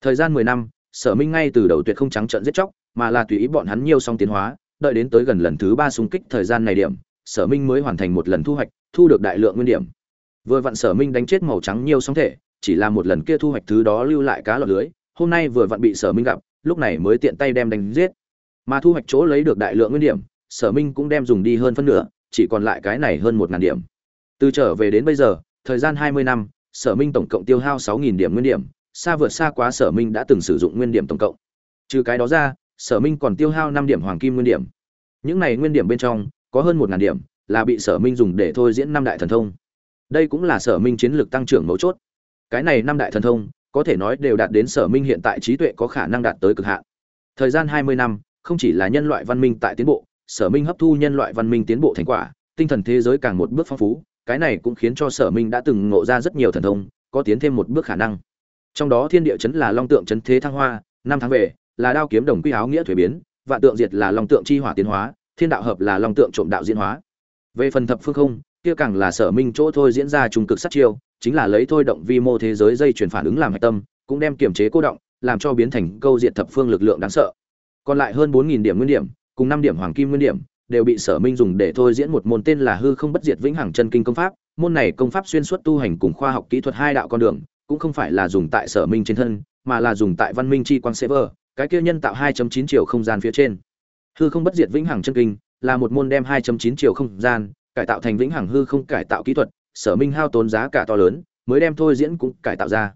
Thời gian mười năm, sở minh ngay từ đầu tuyệt không trắng trợn giết chóc, mà là tùy ý bọn hắn nhiều sóng tiến hóa, đợi đến tới gần lần thứ ba xung kích thời gian này điểm, sở minh mới hoàn thành một lần thu hoạch, thu được đại lượng nguyên điểm. Vừa vặn sở minh đánh chết màu trắng nhiều sóng thể, chỉ là một lần kia thu hoạch thứ đó lưu lại cá lọt lưới, hôm nay vừa vặn bị sở minh gặp, lúc này mới tiện tay đem đánh giết. Mà thu hoạch chỗ lấy được đại lượng nguyên điểm, sở minh cũng đem dùng đi hơn phân nửa, chỉ còn lại cái này hơn một ngàn điểm từ trở về đến bây giờ, thời gian hai mươi năm, sở minh tổng cộng tiêu hao sáu nghìn điểm nguyên điểm, xa vượt xa quá sở minh đã từng sử dụng nguyên điểm tổng cộng. Trừ cái đó ra, sở minh còn tiêu hao năm điểm hoàng kim nguyên điểm. Những này nguyên điểm bên trong, có hơn một ngàn điểm là bị sở minh dùng để thôi diễn năm đại thần thông. Đây cũng là sở minh chiến lược tăng trưởng mấu chốt. Cái này năm đại thần thông, có thể nói đều đạt đến sở minh hiện tại trí tuệ có khả năng đạt tới cực hạn. Thời gian hai mươi năm, không chỉ là nhân loại văn minh tại tiến bộ, sở minh hấp thu nhân loại văn minh tiến bộ thành quả, tinh thần thế giới càng một bước phong phú cái này cũng khiến cho sở minh đã từng ngộ ra rất nhiều thần thông, có tiến thêm một bước khả năng. Trong đó thiên địa chấn là long tượng chấn thế thăng hoa, năm tháng về, là đao kiếm đồng quy áo nghĩa thuế biến, vạn tượng diệt là long tượng chi hỏa tiến hóa, thiên đạo hợp là long tượng trộm đạo diễn hóa. Về phần thập phương không, kia càng là sở minh chỗ thôi diễn ra trung cực sát chiêu, chính là lấy thôi động vi mô thế giới dây chuyển phản ứng làm hạch tâm, cũng đem kiềm chế cô động, làm cho biến thành câu diện thập phương lực lượng đáng sợ. Còn lại hơn bốn nghìn điểm nguyên điểm, cùng năm điểm hoàng kim nguyên điểm đều bị sở minh dùng để thôi diễn một môn tên là hư không bất diệt vĩnh hằng chân kinh công pháp. Môn này công pháp xuyên suốt tu hành cùng khoa học kỹ thuật hai đạo con đường, cũng không phải là dùng tại sở minh trên thân, mà là dùng tại văn minh chi quang server cái kia nhân tạo 2.9 triệu không gian phía trên. Hư không bất diệt vĩnh hằng chân kinh là một môn đem 2.9 triệu không gian cải tạo thành vĩnh hằng hư không cải tạo kỹ thuật, sở minh hao tốn giá cả to lớn, mới đem thôi diễn cũng cải tạo ra.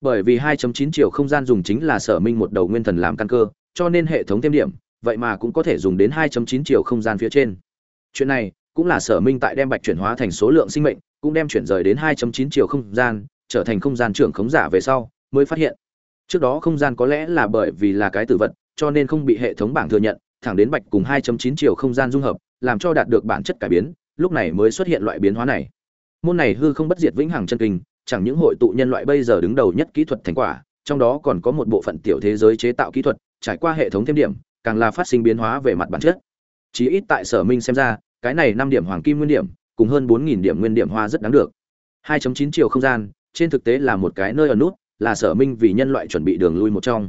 Bởi vì 2.9 triệu không gian dùng chính là sở minh một đầu nguyên thần làm căn cơ, cho nên hệ thống thêm điểm vậy mà cũng có thể dùng đến 2.9 triệu không gian phía trên. Chuyện này cũng là sở minh tại đem bạch chuyển hóa thành số lượng sinh mệnh, cũng đem chuyển rời đến 2.9 triệu không gian, trở thành không gian trưởng khống giả về sau, mới phát hiện. Trước đó không gian có lẽ là bởi vì là cái tử vật, cho nên không bị hệ thống bảng thừa nhận, thẳng đến bạch cùng 2.9 triệu không gian dung hợp, làm cho đạt được bản chất cải biến, lúc này mới xuất hiện loại biến hóa này. Môn này hư không bất diệt vĩnh hằng chân kinh, chẳng những hội tụ nhân loại bây giờ đứng đầu nhất kỹ thuật thành quả, trong đó còn có một bộ phận tiểu thế giới chế tạo kỹ thuật, trải qua hệ thống thêm điểm càng là phát sinh biến hóa về mặt bản chất. Chí ít tại sở minh xem ra, cái này năm điểm hoàng kim nguyên điểm, cùng hơn bốn nghìn điểm nguyên điểm hoa rất đáng được. 2.9 triệu không gian, trên thực tế là một cái nơi ở nút, là sở minh vì nhân loại chuẩn bị đường lui một trong.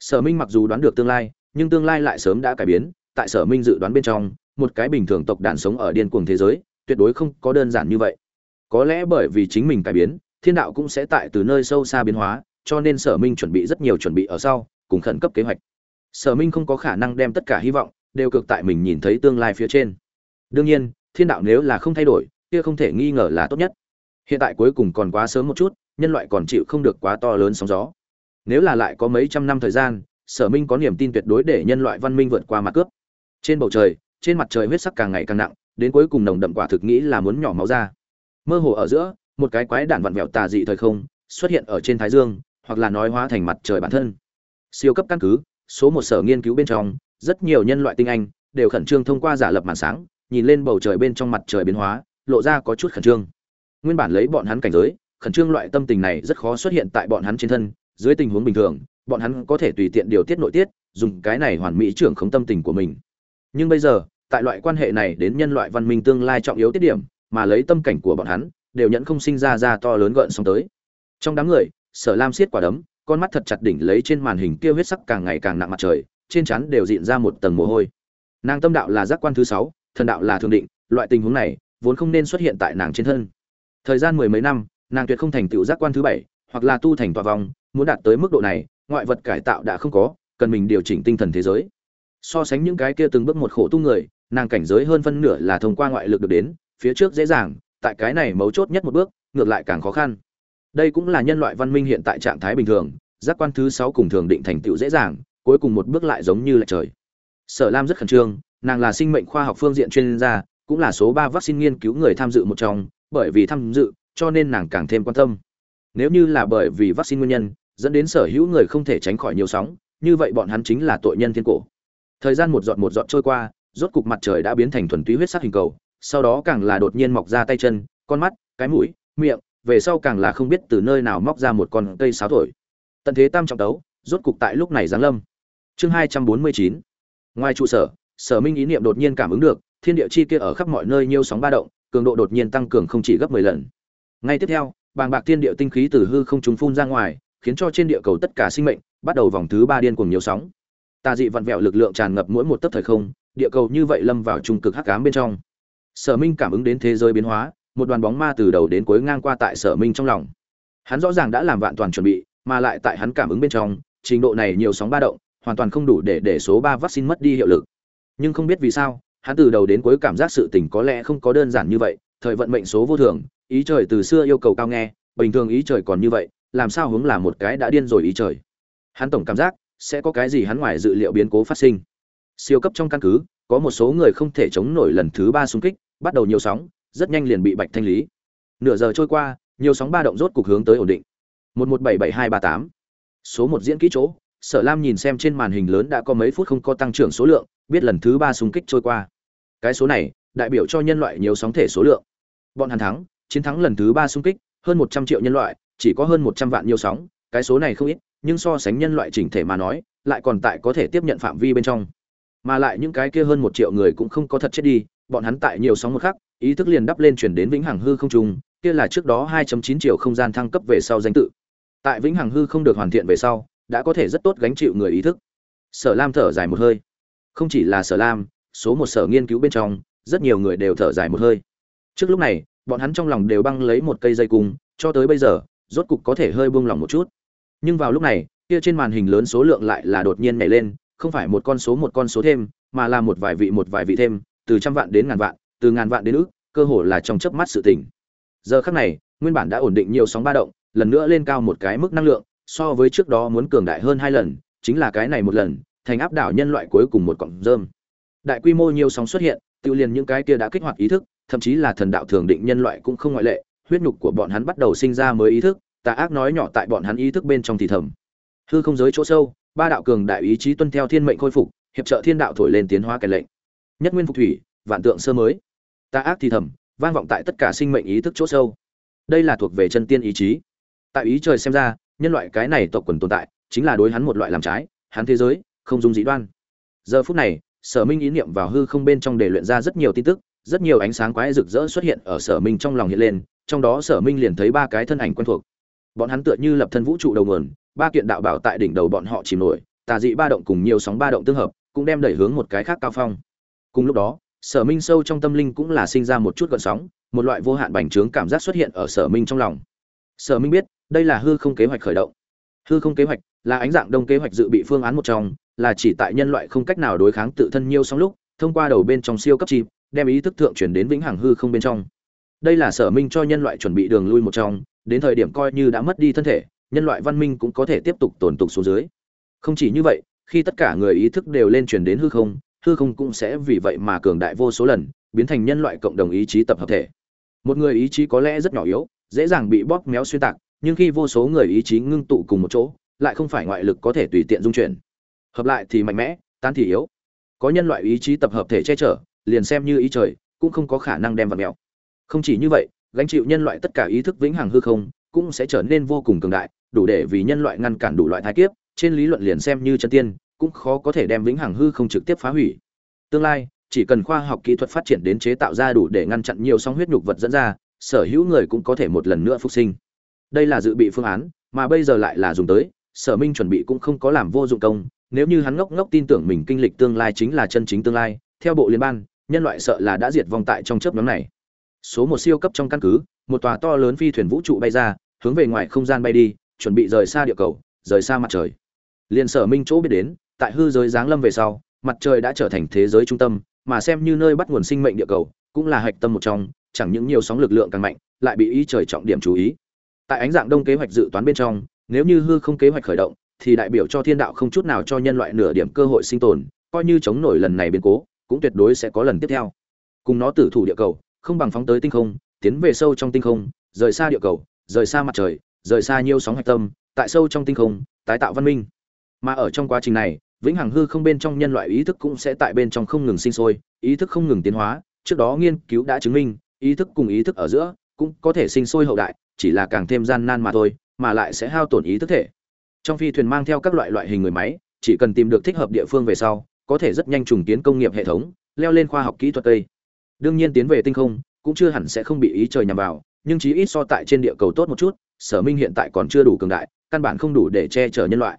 Sở minh mặc dù đoán được tương lai, nhưng tương lai lại sớm đã cải biến, tại sở minh dự đoán bên trong, một cái bình thường tộc đàn sống ở điên cuồng thế giới, tuyệt đối không có đơn giản như vậy. Có lẽ bởi vì chính mình cải biến, thiên đạo cũng sẽ tại từ nơi sâu xa biến hóa, cho nên sở minh chuẩn bị rất nhiều chuẩn bị ở sau, cùng khẩn cấp kế hoạch sở minh không có khả năng đem tất cả hy vọng đều cực tại mình nhìn thấy tương lai phía trên. Đương nhiên, thiên đạo nếu là không thay đổi, kia không thể nghi ngờ là tốt nhất. Hiện tại cuối cùng còn quá sớm một chút, nhân loại còn chịu không được quá to lớn sóng gió. Nếu là lại có mấy trăm năm thời gian, sở minh có niềm tin tuyệt đối để nhân loại văn minh vượt qua mặt cướp. Trên bầu trời, trên mặt trời huyết sắc càng ngày càng nặng, đến cuối cùng nồng đậm quả thực nghĩ là muốn nhỏ máu ra. Mơ hồ ở giữa, một cái quái đản vặn vẹo tà dị thời không xuất hiện ở trên thái dương, hoặc là nói hóa thành mặt trời bản thân. Siêu cấp căn cứ số một sở nghiên cứu bên trong, rất nhiều nhân loại tinh anh đều khẩn trương thông qua giả lập màn sáng, nhìn lên bầu trời bên trong mặt trời biến hóa, lộ ra có chút khẩn trương. Nguyên bản lấy bọn hắn cảnh giới, khẩn trương loại tâm tình này rất khó xuất hiện tại bọn hắn trên thân, dưới tình huống bình thường, bọn hắn có thể tùy tiện điều tiết nội tiết, dùng cái này hoàn mỹ trưởng khống tâm tình của mình. Nhưng bây giờ, tại loại quan hệ này đến nhân loại văn minh tương lai trọng yếu tiết điểm, mà lấy tâm cảnh của bọn hắn, đều nhận không sinh ra ra to lớn gợn sóng tới. Trong đám người, sở lam siết quả đấm con mắt thật chặt đỉnh lấy trên màn hình kia huyết sắc càng ngày càng nặng mặt trời, trên chắn đều diện ra một tầng mồ hôi. Nàng tâm đạo là giác quan thứ sáu, thần đạo là thường định, loại tình huống này vốn không nên xuất hiện tại nàng trên thân. Thời gian mười mấy năm, nàng tuyệt không thành tựu giác quan thứ bảy, hoặc là tu thành tòa vòng muốn đạt tới mức độ này, ngoại vật cải tạo đã không có, cần mình điều chỉnh tinh thần thế giới. So sánh những cái kia từng bước một khổ tu người, nàng cảnh giới hơn phân nửa là thông qua ngoại lực được đến, phía trước dễ dàng, tại cái này mấu chốt nhất một bước, ngược lại càng khó khăn đây cũng là nhân loại văn minh hiện tại trạng thái bình thường, giác quan thứ sáu cùng thường định thành tựu dễ dàng, cuối cùng một bước lại giống như là trời. Sở lam rất khẩn trương, nàng là sinh mệnh khoa học phương diện chuyên gia, cũng là số ba vaccine nghiên cứu người tham dự một trong, bởi vì tham dự, cho nên nàng càng thêm quan tâm. Nếu như là bởi vì vaccine nguyên nhân, dẫn đến sở hữu người không thể tránh khỏi nhiều sóng, như vậy bọn hắn chính là tội nhân thiên cổ. Thời gian một giọt một giọt trôi qua, rốt cục mặt trời đã biến thành thuần túy huyết sắc hình cầu, sau đó càng là đột nhiên mọc ra tay chân, con mắt, cái mũi, miệng về sau càng là không biết từ nơi nào móc ra một con cây sáo thổi. Tận thế tam trọng tấu, rốt cục tại lúc này giáng lâm. Chương hai trăm bốn mươi chín. Ngoài trụ sở sở minh ý niệm đột nhiên cảm ứng được, thiên địa chi kia ở khắp mọi nơi nhiều sóng ba động, cường độ đột nhiên tăng cường không chỉ gấp mười lần. Ngay tiếp theo, bàng bạc thiên địa tinh khí từ hư không trùng phun ra ngoài, khiến cho trên địa cầu tất cả sinh mệnh bắt đầu vòng thứ ba điên cuồng nhiều sóng. Tà dị vặn vẹo lực lượng tràn ngập mỗi một tấc thời không, địa cầu như vậy lâm vào trung cực hắc ám bên trong. Sở minh cảm ứng đến thế giới biến hóa một đoàn bóng ma từ đầu đến cuối ngang qua tại sở minh trong lòng. Hắn rõ ràng đã làm vạn toàn chuẩn bị, mà lại tại hắn cảm ứng bên trong, trình độ này nhiều sóng ba động, hoàn toàn không đủ để để số ba vaccine mất đi hiệu lực. Nhưng không biết vì sao, hắn từ đầu đến cuối cảm giác sự tình có lẽ không có đơn giản như vậy, thời vận mệnh số vô thường, ý trời từ xưa yêu cầu cao nghe, bình thường ý trời còn như vậy, làm sao hướng là một cái đã điên rồi ý trời. Hắn tổng cảm giác, sẽ có cái gì hắn ngoài dự liệu biến cố phát sinh. Siêu cấp trong căn cứ, có một số người không thể chống nổi lần thứ ba xung kích, bắt đầu nhiều sóng rất nhanh liền bị bạch thanh lý. Nửa giờ trôi qua, nhiều sóng ba động rốt cục hướng tới ổn định. Một một bảy bảy hai ba tám. Số một diễn kỹ chỗ, sở lam nhìn xem trên màn hình lớn đã có mấy phút không có tăng trưởng số lượng, biết lần thứ ba xung kích trôi qua. Cái số này, đại biểu cho nhân loại nhiều sóng thể số lượng. Bọn hắn thắng, chiến thắng lần thứ ba xung kích, hơn một trăm triệu nhân loại, chỉ có hơn một trăm vạn nhiều sóng, cái số này không ít, nhưng so sánh nhân loại chỉnh thể mà nói, lại còn tại có thể tiếp nhận phạm vi bên trong. Mà lại những cái kia hơn một triệu người cũng không có thật chết đi, bọn hắn tại nhiều sóng một khắc ý thức liền đắp lên chuyển đến vĩnh hằng hư không trung, kia là trước đó 2.9 triệu không gian thăng cấp về sau danh tự. Tại vĩnh hằng hư không được hoàn thiện về sau đã có thể rất tốt gánh chịu người ý thức. Sở lam thở dài một hơi. Không chỉ là sở lam số một sở nghiên cứu bên trong rất nhiều người đều thở dài một hơi. Trước lúc này bọn hắn trong lòng đều băng lấy một cây dây cung cho tới bây giờ rốt cục có thể hơi buông lỏng một chút. Nhưng vào lúc này kia trên màn hình lớn số lượng lại là đột nhiên nhảy lên không phải một con số một con số thêm mà là một vài vị một vài vị thêm từ trăm vạn đến ngàn vạn từ ngàn vạn đến ước, cơ hồ là trong chớp mắt sự tỉnh giờ khắc này, nguyên bản đã ổn định nhiều sóng ba động, lần nữa lên cao một cái mức năng lượng, so với trước đó muốn cường đại hơn hai lần, chính là cái này một lần, thành áp đảo nhân loại cuối cùng một cọng rơm. Đại quy mô nhiều sóng xuất hiện, tiêu liền những cái kia đã kích hoạt ý thức, thậm chí là thần đạo thường định nhân loại cũng không ngoại lệ, huyết nhục của bọn hắn bắt đầu sinh ra mới ý thức, tà ác nói nhỏ tại bọn hắn ý thức bên trong thì thầm. Hư không giới chỗ sâu, ba đạo cường đại ý chí tuân theo thiên mệnh khôi phục, hiệp trợ thiên đạo thổi lên tiến hóa cái lệnh. Nhất nguyên phục thủy, vạn tượng sơ mới tà ác thì thầm, vang vọng tại tất cả sinh mệnh ý thức chỗ sâu. Đây là thuộc về chân tiên ý chí. Tại ý trời xem ra, nhân loại cái này tộc quần tồn tại, chính là đối hắn một loại làm trái, hắn thế giới, không dung dĩ đoan. Giờ phút này, sở minh ý niệm vào hư không bên trong để luyện ra rất nhiều tin tức, rất nhiều ánh sáng quái rực rỡ xuất hiện ở sở minh trong lòng hiện lên, trong đó sở minh liền thấy ba cái thân ảnh quen thuộc. Bọn hắn tựa như lập thân vũ trụ đầu nguồn, ba kiện đạo bảo tại đỉnh đầu bọn họ chìm nổi, tà dị ba động cùng nhiều sóng ba động tương hợp, cũng đem đẩy hướng một cái khác cao phong. Cùng lúc đó sở minh sâu trong tâm linh cũng là sinh ra một chút gợn sóng, một loại vô hạn bành trướng cảm giác xuất hiện ở sở minh trong lòng. Sở minh biết, đây là hư không kế hoạch khởi động. Hư không kế hoạch là ánh dạng đông kế hoạch dự bị phương án một trong, là chỉ tại nhân loại không cách nào đối kháng tự thân nhiều sóng lúc, thông qua đầu bên trong siêu cấp chìm đem ý thức thượng chuyển đến vĩnh hằng hư không bên trong. Đây là sở minh cho nhân loại chuẩn bị đường lui một trong, đến thời điểm coi như đã mất đi thân thể, nhân loại văn minh cũng có thể tiếp tục tồn tục xuống dưới. Không chỉ như vậy, khi tất cả người ý thức đều lên truyền đến hư không hư không cũng sẽ vì vậy mà cường đại vô số lần, biến thành nhân loại cộng đồng ý chí tập hợp thể. Một người ý chí có lẽ rất nhỏ yếu, dễ dàng bị bóp méo xuyên tạc, nhưng khi vô số người ý chí ngưng tụ cùng một chỗ, lại không phải ngoại lực có thể tùy tiện dung chuyển. Hợp lại thì mạnh mẽ tan thì yếu. Có nhân loại ý chí tập hợp thể che chở, liền xem như ý trời, cũng không có khả năng đem vào mèo. Không chỉ như vậy, gánh chịu nhân loại tất cả ý thức vĩnh hằng hư không, cũng sẽ trở nên vô cùng cường đại, đủ để vì nhân loại ngăn cản đủ loại thái kiếp, trên lý luận liền xem như chân tiên cũng khó có thể đem vĩnh hằng hư không trực tiếp phá hủy. Tương lai, chỉ cần khoa học kỹ thuật phát triển đến chế tạo ra đủ để ngăn chặn nhiều sóng huyết nhục vật dẫn ra, sở hữu người cũng có thể một lần nữa phục sinh. Đây là dự bị phương án, mà bây giờ lại là dùng tới, sở minh chuẩn bị cũng không có làm vô dụng công, nếu như hắn ngốc ngốc tin tưởng mình kinh lịch tương lai chính là chân chính tương lai, theo bộ liên ban nhân loại sợ là đã diệt vong tại trong chớp nhoáng này. Số một siêu cấp trong căn cứ, một tòa to lớn phi thuyền vũ trụ bay ra, hướng về ngoài không gian bay đi, chuẩn bị rời xa địa cầu, rời xa mặt trời. Liên sở minh chỗ biết đến tại hư giới giáng lâm về sau, mặt trời đã trở thành thế giới trung tâm, mà xem như nơi bắt nguồn sinh mệnh địa cầu, cũng là hạch tâm một trong, chẳng những nhiều sóng lực lượng càng mạnh, lại bị ý trời trọng điểm chú ý. Tại ánh dạng đông kế hoạch dự toán bên trong, nếu như hư không kế hoạch khởi động, thì đại biểu cho thiên đạo không chút nào cho nhân loại nửa điểm cơ hội sinh tồn, coi như chống nổi lần này biến cố, cũng tuyệt đối sẽ có lần tiếp theo. Cùng nó tử thủ địa cầu, không bằng phóng tới tinh không, tiến về sâu trong tinh không, rời xa địa cầu, rời xa mặt trời, rời xa nhiều sóng hạch tâm, tại sâu trong tinh không, tái tạo văn minh. Mà ở trong quá trình này vĩnh hằng hư không bên trong nhân loại ý thức cũng sẽ tại bên trong không ngừng sinh sôi, ý thức không ngừng tiến hóa, trước đó nghiên cứu đã chứng minh, ý thức cùng ý thức ở giữa cũng có thể sinh sôi hậu đại, chỉ là càng thêm gian nan mà thôi, mà lại sẽ hao tổn ý thức thể. Trong phi thuyền mang theo các loại loại hình người máy, chỉ cần tìm được thích hợp địa phương về sau, có thể rất nhanh trùng tiến công nghiệp hệ thống, leo lên khoa học kỹ thuật tây đương nhiên tiến về tinh không, cũng chưa hẳn sẽ không bị ý trời nhằm vào, nhưng chí ít so tại trên địa cầu tốt một chút, sở minh hiện tại còn chưa đủ cường đại, căn bản không đủ để che chở nhân loại.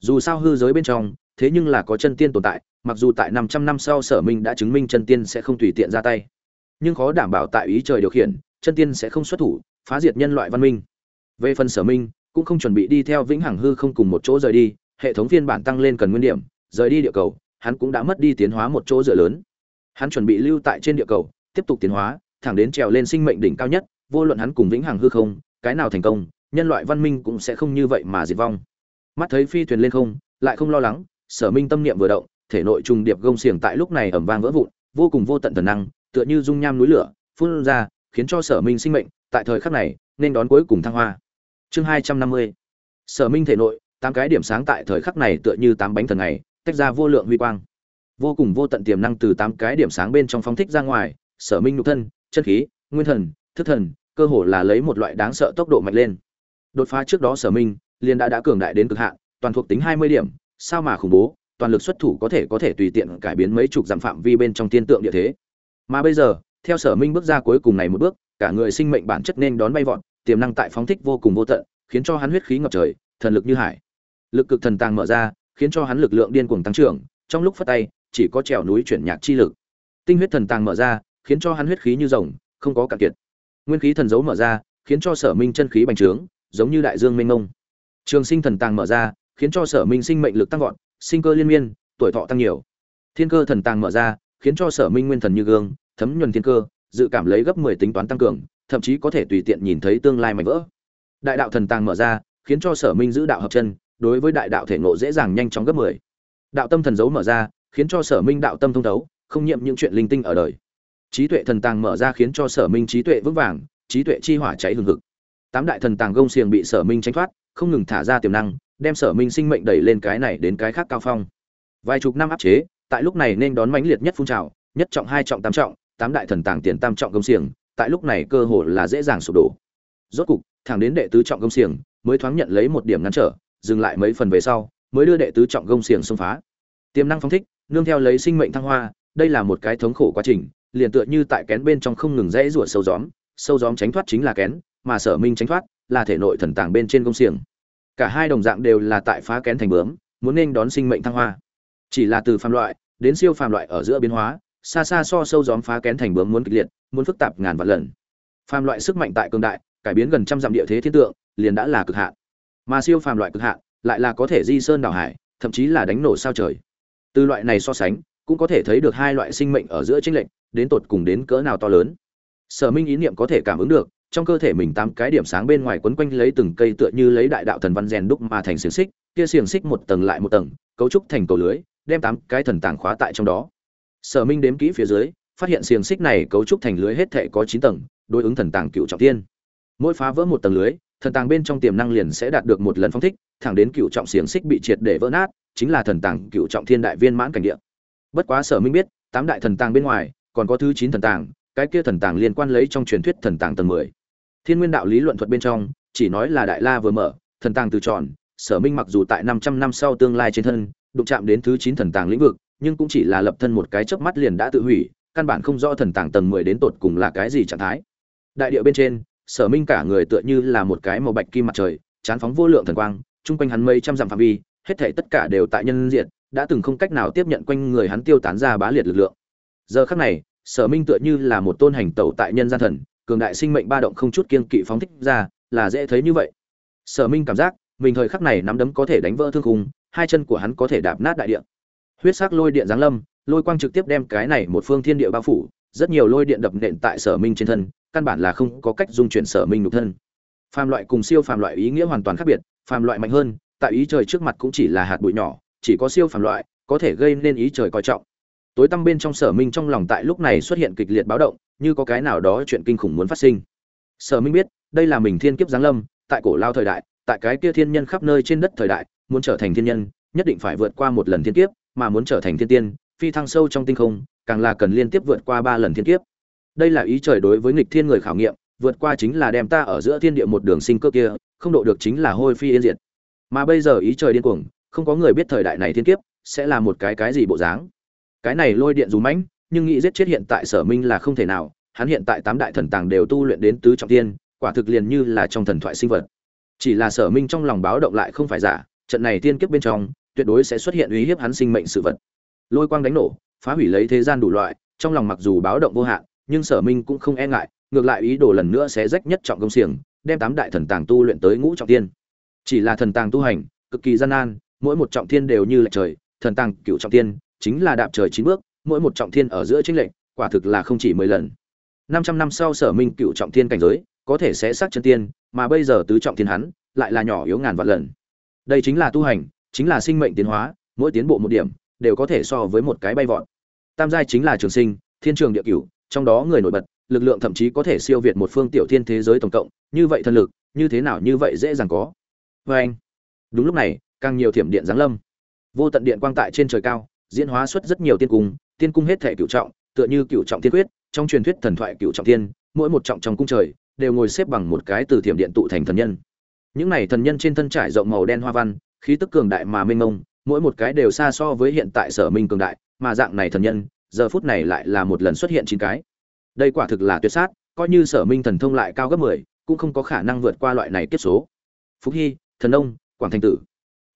Dù sao hư giới bên trong thế nhưng là có chân tiên tồn tại, mặc dù tại 500 năm sau sở minh đã chứng minh chân tiên sẽ không tùy tiện ra tay. Nhưng khó đảm bảo tại ý trời điều khiển, chân tiên sẽ không xuất thủ, phá diệt nhân loại văn minh. Về phần sở minh, cũng không chuẩn bị đi theo vĩnh hằng hư không cùng một chỗ rời đi, hệ thống phiên bản tăng lên cần nguyên điểm, rời đi địa cầu, hắn cũng đã mất đi tiến hóa một chỗ dựa lớn. Hắn chuẩn bị lưu tại trên địa cầu, tiếp tục tiến hóa, thẳng đến trèo lên sinh mệnh đỉnh cao nhất, vô luận hắn cùng vĩnh hằng hư không, cái nào thành công, nhân loại văn minh cũng sẽ không như vậy mà diệt vong. Mắt thấy phi thuyền lên không, lại không lo lắng sở minh tâm niệm vừa động, thể nội trùng điệp gông xiềng tại lúc này ẩm vang vỡ vụn, vô cùng vô tận thần năng, tựa như dung nham núi lửa, phun ra, khiến cho sở minh sinh mệnh, tại thời khắc này, nên đón cuối cùng thăng hoa. Chương hai trăm năm mươi. Sở minh thể nội, tám cái điểm sáng tại thời khắc này tựa như tám bánh thần này tách ra vô lượng huy quang. Vô cùng vô tận tiềm năng từ tám cái điểm sáng bên trong phóng thích ra ngoài, sở minh nhục thân, chân khí, nguyên thần, thức thần, cơ hồ là lấy một loại đáng sợ tốc độ mạnh lên. Đột phá trước đó sở minh, liền đã đã cường đại đến cực hạn, toàn thuộc tính hai mươi điểm sao mà khủng bố, toàn lực xuất thủ có thể có thể tùy tiện cải biến mấy chục dặm phạm vi bên trong tiên tượng địa thế. Mà bây giờ, theo sở minh bước ra cuối cùng này một bước, cả người sinh mệnh bản chất nên đón bay vọt, tiềm năng tại phóng thích vô cùng vô tận, khiến cho hắn huyết khí ngập trời, thần lực như hải. Lực cực thần tàng mở ra, khiến cho hắn lực lượng điên cuồng tăng trưởng, trong lúc phát tay, chỉ có trèo núi chuyển nhạc chi lực. Tinh huyết thần tàng mở ra, khiến cho hắn huyết khí như rồng, không có cạn kiệt. Nguyên khí thần dấu mở ra, khiến cho sở minh chân khí bành trướng, giống như đại dương mênh mông. Trường sinh thần tàng mở ra khiến cho sở minh sinh mệnh lực tăng vọt, sinh cơ liên miên, tuổi thọ tăng nhiều. Thiên cơ thần tàng mở ra, khiến cho sở minh nguyên thần như gương, thấm nhuần thiên cơ, dự cảm lấy gấp mười tính toán tăng cường, thậm chí có thể tùy tiện nhìn thấy tương lai mạnh vỡ. Đại đạo thần tàng mở ra, khiến cho sở minh giữ đạo hợp chân, đối với đại đạo thể ngộ dễ dàng nhanh chóng gấp mười. Đạo tâm thần dấu mở ra, khiến cho sở minh đạo tâm thông thấu, không nhiễm những chuyện linh tinh ở đời. Trí tuệ thần tàng mở ra khiến cho sở minh trí tuệ vững vàng, trí tuệ chi hỏa cháy hừng hực. Tám đại thần tàng gông xiềng bị sở minh tránh thoát, không ngừng thả ra tiềm năng đem sở minh sinh mệnh đẩy lên cái này đến cái khác cao phong. Vài chục năm áp chế, tại lúc này nên đón mãnh liệt nhất phun trào, nhất trọng hai trọng tam trọng, tám đại thần tàng tiền tam trọng công xiềng, tại lúc này cơ hội là dễ dàng sụp đổ. Rốt cục, thẳng đến đệ tứ trọng công xiềng mới thoáng nhận lấy một điểm ngăn trở, dừng lại mấy phần về sau, mới đưa đệ tứ trọng công xiềng xông phá. Tiềm năng phóng thích, nương theo lấy sinh mệnh thăng hoa, đây là một cái thống khổ quá trình, liền tựa như tại kén bên trong không ngừng rẽ rủa sâu gióm sâu gióm tránh thoát chính là kén, mà sở minh tránh thoát là thể nội thần tàng bên trên công xiềng cả hai đồng dạng đều là tại phá kén thành bướm, muốn nên đón sinh mệnh thăng hoa. Chỉ là từ phàm loại, đến siêu phàm loại ở giữa biến hóa, xa xa so sâu dóm phá kén thành bướm muốn kịch liệt, muốn phức tạp ngàn vạn lần. Phàm loại sức mạnh tại cường đại, cải biến gần trăm dặm địa thế thiên tượng, liền đã là cực hạn. Mà siêu phàm loại cực hạn, lại là có thể di sơn đảo hải, thậm chí là đánh nổ sao trời. Từ loại này so sánh, cũng có thể thấy được hai loại sinh mệnh ở giữa chênh lệch, đến tột cùng đến cỡ nào to lớn. Sở minh ý niệm có thể cảm ứng được trong cơ thể mình tám cái điểm sáng bên ngoài quấn quanh lấy từng cây tựa như lấy đại đạo thần văn rèn đúc mà thành xiềng xích, kia xiềng xích một tầng lại một tầng, cấu trúc thành cầu lưới, đem tám cái thần tàng khóa tại trong đó. Sở minh đếm kỹ phía dưới, phát hiện xiềng xích này cấu trúc thành lưới hết thệ có chín tầng, đối ứng thần tàng cựu trọng tiên mỗi phá vỡ một tầng lưới, thần tàng bên trong tiềm năng liền sẽ đạt được một lần phong thích, thẳng đến cựu trọng xiềng xích bị triệt để vỡ nát, chính là thần tàng cựu trọng thiên đại viên mãn cảnh địa. Bất quá sở minh biết, tám đại thần tàng bên ngoài, còn có thứ chín thần tàng, cái kia thần tàng liên quan lấy trong truyền thuyết thần tàng tầng mười thiên nguyên đạo lý luận thuật bên trong, chỉ nói là đại la vừa mở, thần tàng từ tròn, sở minh mặc dù tại năm trăm năm sau tương lai trên thân, đụng chạm đến thứ chín thần tàng lĩnh vực, nhưng cũng chỉ là lập thân một cái chớp mắt liền đã tự hủy, căn bản không rõ thần tàng tầng mười đến tột cùng là cái gì trạng thái. Đại địa bên trên, sở minh cả người tựa như là một cái màu bạch kim mặt trời, chán phóng vô lượng thần quang, chung quanh hắn mây trăm dặm phạm vi, hết thảy tất cả đều tại nhân diện đã từng không cách nào tiếp nhận quanh người hắn tiêu tán ra bá liệt lực lượng. Giờ khắc này, sở minh tựa như là một tôn hành tẩu tại nhân gian thần cường đại sinh mệnh ba động không chút kiên kỵ phóng thích ra, là dễ thấy như vậy. Sở minh cảm giác, mình thời khắc này nắm đấm có thể đánh vỡ thương khung, hai chân của hắn có thể đạp nát đại địa. Huyết sắc lôi điện giáng lâm, lôi quang trực tiếp đem cái này một phương thiên địa bao phủ, rất nhiều lôi điện đập nện tại sở minh trên thân, căn bản là không có cách dung chuyển sở minh nhục thân. Phàm loại cùng siêu phàm loại ý nghĩa hoàn toàn khác biệt, phàm loại mạnh hơn, tại ý trời trước mặt cũng chỉ là hạt bụi nhỏ, chỉ có siêu phàm loại có thể gây nên ý trời coi trọng. Tối tăm bên trong sở minh trong lòng tại lúc này xuất hiện kịch liệt báo động như có cái nào đó chuyện kinh khủng muốn phát sinh. Sở minh biết, đây là mình thiên kiếp giáng lâm, tại cổ lao thời đại, tại cái kia thiên nhân khắp nơi trên đất thời đại, muốn trở thành thiên nhân, nhất định phải vượt qua một lần thiên kiếp, mà muốn trở thành thiên tiên, phi thăng sâu trong tinh không, càng là cần liên tiếp vượt qua ba lần thiên kiếp. Đây là ý trời đối với nghịch thiên người khảo nghiệm, vượt qua chính là đem ta ở giữa thiên địa một đường sinh cơ kia, không độ được chính là hôi phi yên diệt. Mà bây giờ ý trời điên cuồng, không có người biết thời đại này thiên kiếp sẽ là một cái cái gì bộ dáng. Cái này lôi điện dù mãnh nhưng nghĩ giết chết hiện tại sở minh là không thể nào, hắn hiện tại tám đại thần tàng đều tu luyện đến tứ trọng tiên quả thực liền như là trong thần thoại sinh vật. Chỉ là sở minh trong lòng báo động lại không phải giả, trận này tiên kiếp bên trong, tuyệt đối sẽ xuất hiện uy hiếp hắn sinh mệnh sự vật. Lôi quang đánh nổ, phá hủy lấy thế gian đủ loại, trong lòng mặc dù báo động vô hạn, nhưng sở minh cũng không e ngại, ngược lại ý đồ lần nữa sẽ rách nhất trọng công xiềng, đem tám đại thần tàng tu luyện tới ngũ trọng tiên chỉ là thần tàng tu hành, cực kỳ gian nan, mỗi một trọng thiên đều như lệch trời, thần tàng cựu trọng tiên chính là đạp trời chín bước mỗi một trọng thiên ở giữa chênh lệnh quả thực là không chỉ mười lần. Năm trăm năm sau sở minh cựu trọng thiên cảnh giới, có thể sẽ sát chân tiên, mà bây giờ tứ trọng thiên hắn, lại là nhỏ yếu ngàn vạn lần. Đây chính là tu hành, chính là sinh mệnh tiến hóa, mỗi tiến bộ một điểm, đều có thể so với một cái bay vọt. Tam giai chính là trường sinh, thiên trường địa cửu, trong đó người nổi bật, lực lượng thậm chí có thể siêu việt một phương tiểu thiên thế giới tổng cộng, như vậy thần lực, như thế nào như vậy dễ dàng có. Vê anh, đúng lúc này, càng nhiều thiểm điện giáng lâm. Vô tận điện quang tại trên trời cao, diễn hóa xuất rất nhiều tiên cung tiên cung hết thể cửu trọng, tựa như cửu trọng tiên quyết, trong truyền thuyết thần thoại cửu trọng tiên, mỗi một trọng trong cung trời, đều ngồi xếp bằng một cái từ thiểm điện tụ thành thần nhân. Những này thần nhân trên thân trải rộng màu đen hoa văn, khí tức cường đại mà mênh mông, mỗi một cái đều xa so với hiện tại sở minh cường đại, mà dạng này thần nhân, giờ phút này lại là một lần xuất hiện chín cái. Đây quả thực là tuyệt sát, coi như sở minh thần thông lại cao gấp mười, cũng không có khả năng vượt qua loại này kiếp số. Phúc hy, thần ông quảng thành tử.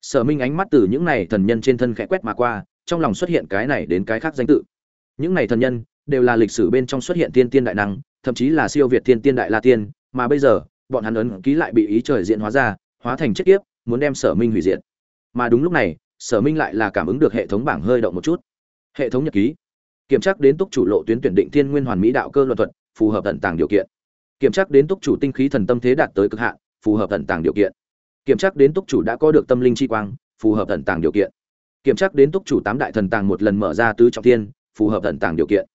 Sở minh ánh mắt từ những này thần nhân trên thân khẽ quét mà qua trong lòng xuất hiện cái này đến cái khác danh tự. Những này thần nhân đều là lịch sử bên trong xuất hiện tiên tiên đại năng, thậm chí là siêu việt tiên tiên đại la tiên, mà bây giờ, bọn hắn ấn ký lại bị ý trời diễn hóa ra, hóa thành chết kiếp, muốn đem sở minh hủy diệt. Mà đúng lúc này, sở minh lại là cảm ứng được hệ thống bảng hơi động một chút. Hệ thống nhật ký, kiểm tra đến túc chủ lộ tuyến tuyển định thiên nguyên hoàn mỹ đạo cơ luật thuật, phù hợp tận tàng điều kiện. Kiểm tra đến túc chủ tinh khí thần tâm thế đạt tới cực hạn, phù hợp tận tàng điều kiện. Kiểm tra đến túc chủ đã có được tâm linh chi quang, phù hợp tận tàng điều kiện kiểm tra đến túc chủ tám đại thần tàng một lần mở ra tứ trọng thiên phù hợp thần tàng điều kiện.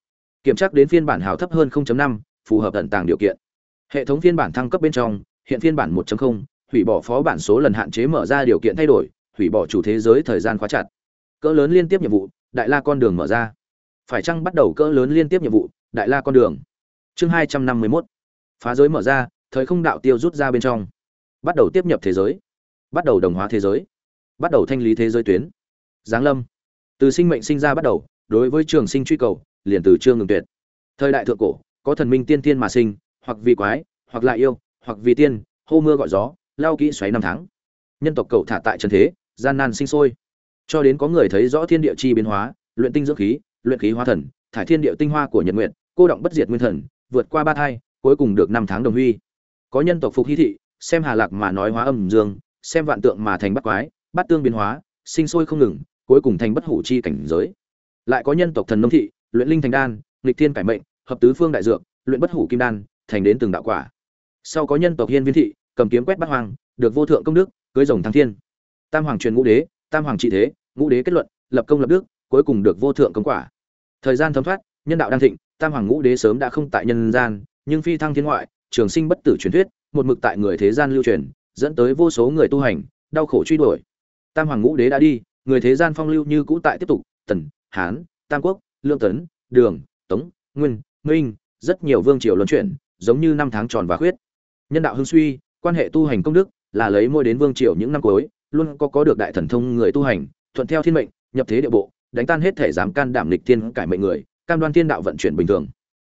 Kiểm tra đến phiên bản hào thấp hơn 0.5, phù hợp thần tàng điều kiện. Hệ thống phiên bản thăng cấp bên trong hiện phiên bản 1.0, hủy bỏ phó bản số lần hạn chế mở ra điều kiện thay đổi hủy bỏ chủ thế giới thời gian khóa chặt. Cỡ lớn liên tiếp nhiệm vụ đại la con đường mở ra. Phải chăng bắt đầu cỡ lớn liên tiếp nhiệm vụ đại la con đường? Chương 251 phá giới mở ra thời không đạo tiêu rút ra bên trong. Bắt đầu tiếp nhập thế giới. Bắt đầu đồng hóa thế giới. Bắt đầu thanh lý thế giới tuyến giáng lâm. Từ sinh mệnh sinh ra bắt đầu, đối với trường sinh truy cầu, liền từ chưa ngừng tuyệt. Thời đại thượng cổ, có thần minh tiên tiên mà sinh, hoặc vì quái, hoặc lại yêu, hoặc vì tiên, hô mưa gọi gió, lao kỹ xoáy năm tháng. Nhân tộc cậu thả tại trần thế, gian nan sinh sôi. Cho đến có người thấy rõ thiên địa chi biến hóa, luyện tinh dưỡng khí, luyện khí hóa thần, thải thiên địa tinh hoa của nhật nguyện cô động bất diệt nguyên thần, vượt qua ba thai, cuối cùng được năm tháng đồng huy. Có nhân tộc phục hy thị, xem hà lạc mà nói hóa âm dương, xem vạn tượng mà thành bắt quái, bắt tương biến hóa, sinh sôi không ngừng cuối cùng thành bất hủ chi cảnh giới. Lại có nhân tộc thần nông thị, luyện linh thành đan, nghịch thiên cải mệnh, hợp tứ phương đại dược, luyện bất hủ kim đan, thành đến từng đạo quả. Sau có nhân tộc hiên viên thị, cầm kiếm quét bát hoàng, được vô thượng công đức, cưới rồng thăng thiên. Tam hoàng truyền ngũ đế, tam hoàng trị thế, ngũ đế kết luận, lập công lập đức, cuối cùng được vô thượng công quả. Thời gian thấm thoát, nhân đạo đang thịnh, tam hoàng ngũ đế sớm đã không tại nhân gian, nhưng phi thăng thiên ngoại, trường sinh bất tử truyền thuyết, một mực tại người thế gian lưu truyền, dẫn tới vô số người tu hành, đau khổ truy đuổi. Tam hoàng ngũ đế đã đi người thế gian phong lưu như cũ tại tiếp tục, tần, hán, tam quốc, lương tấn, đường, tống, nguyên, minh, rất nhiều vương triều luân chuyển, giống như năm tháng tròn và khuyết. Nhân đạo hưng suy, quan hệ tu hành công đức, là lấy môi đến vương triều những năm cuối, luôn có có được đại thần thông người tu hành, thuận theo thiên mệnh, nhập thế địa bộ, đánh tan hết thể dám can đảm lịch thiên cải mệnh người, cam đoan thiên đạo vận chuyển bình thường.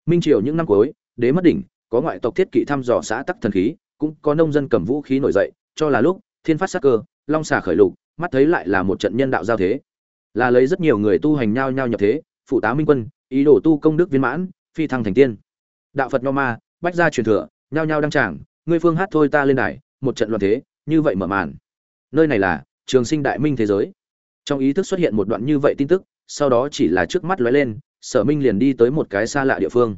Minh triều những năm cuối, đế mất đỉnh, có ngoại tộc thiết kỵ thăm dò xã tắc thần khí, cũng có nông dân cầm vũ khí nổi dậy, cho là lúc thiên phát sắc cơ, long xà khởi lục mắt thấy lại là một trận nhân đạo giao thế. Là lấy rất nhiều người tu hành nhau nhau nhập thế, phụ tá minh quân, ý đồ tu công đức viên mãn, phi thăng thành tiên. Đạo phật nho ma, bách gia truyền thừa nhau nhau đăng tràng, ngươi phương hát thôi ta lên đài, một trận loạn thế, như vậy mở màn. Nơi này là trường sinh đại minh thế giới. Trong ý thức xuất hiện một đoạn như vậy tin tức, sau đó chỉ là trước mắt lóe lên, sở minh liền đi tới một cái xa lạ địa phương.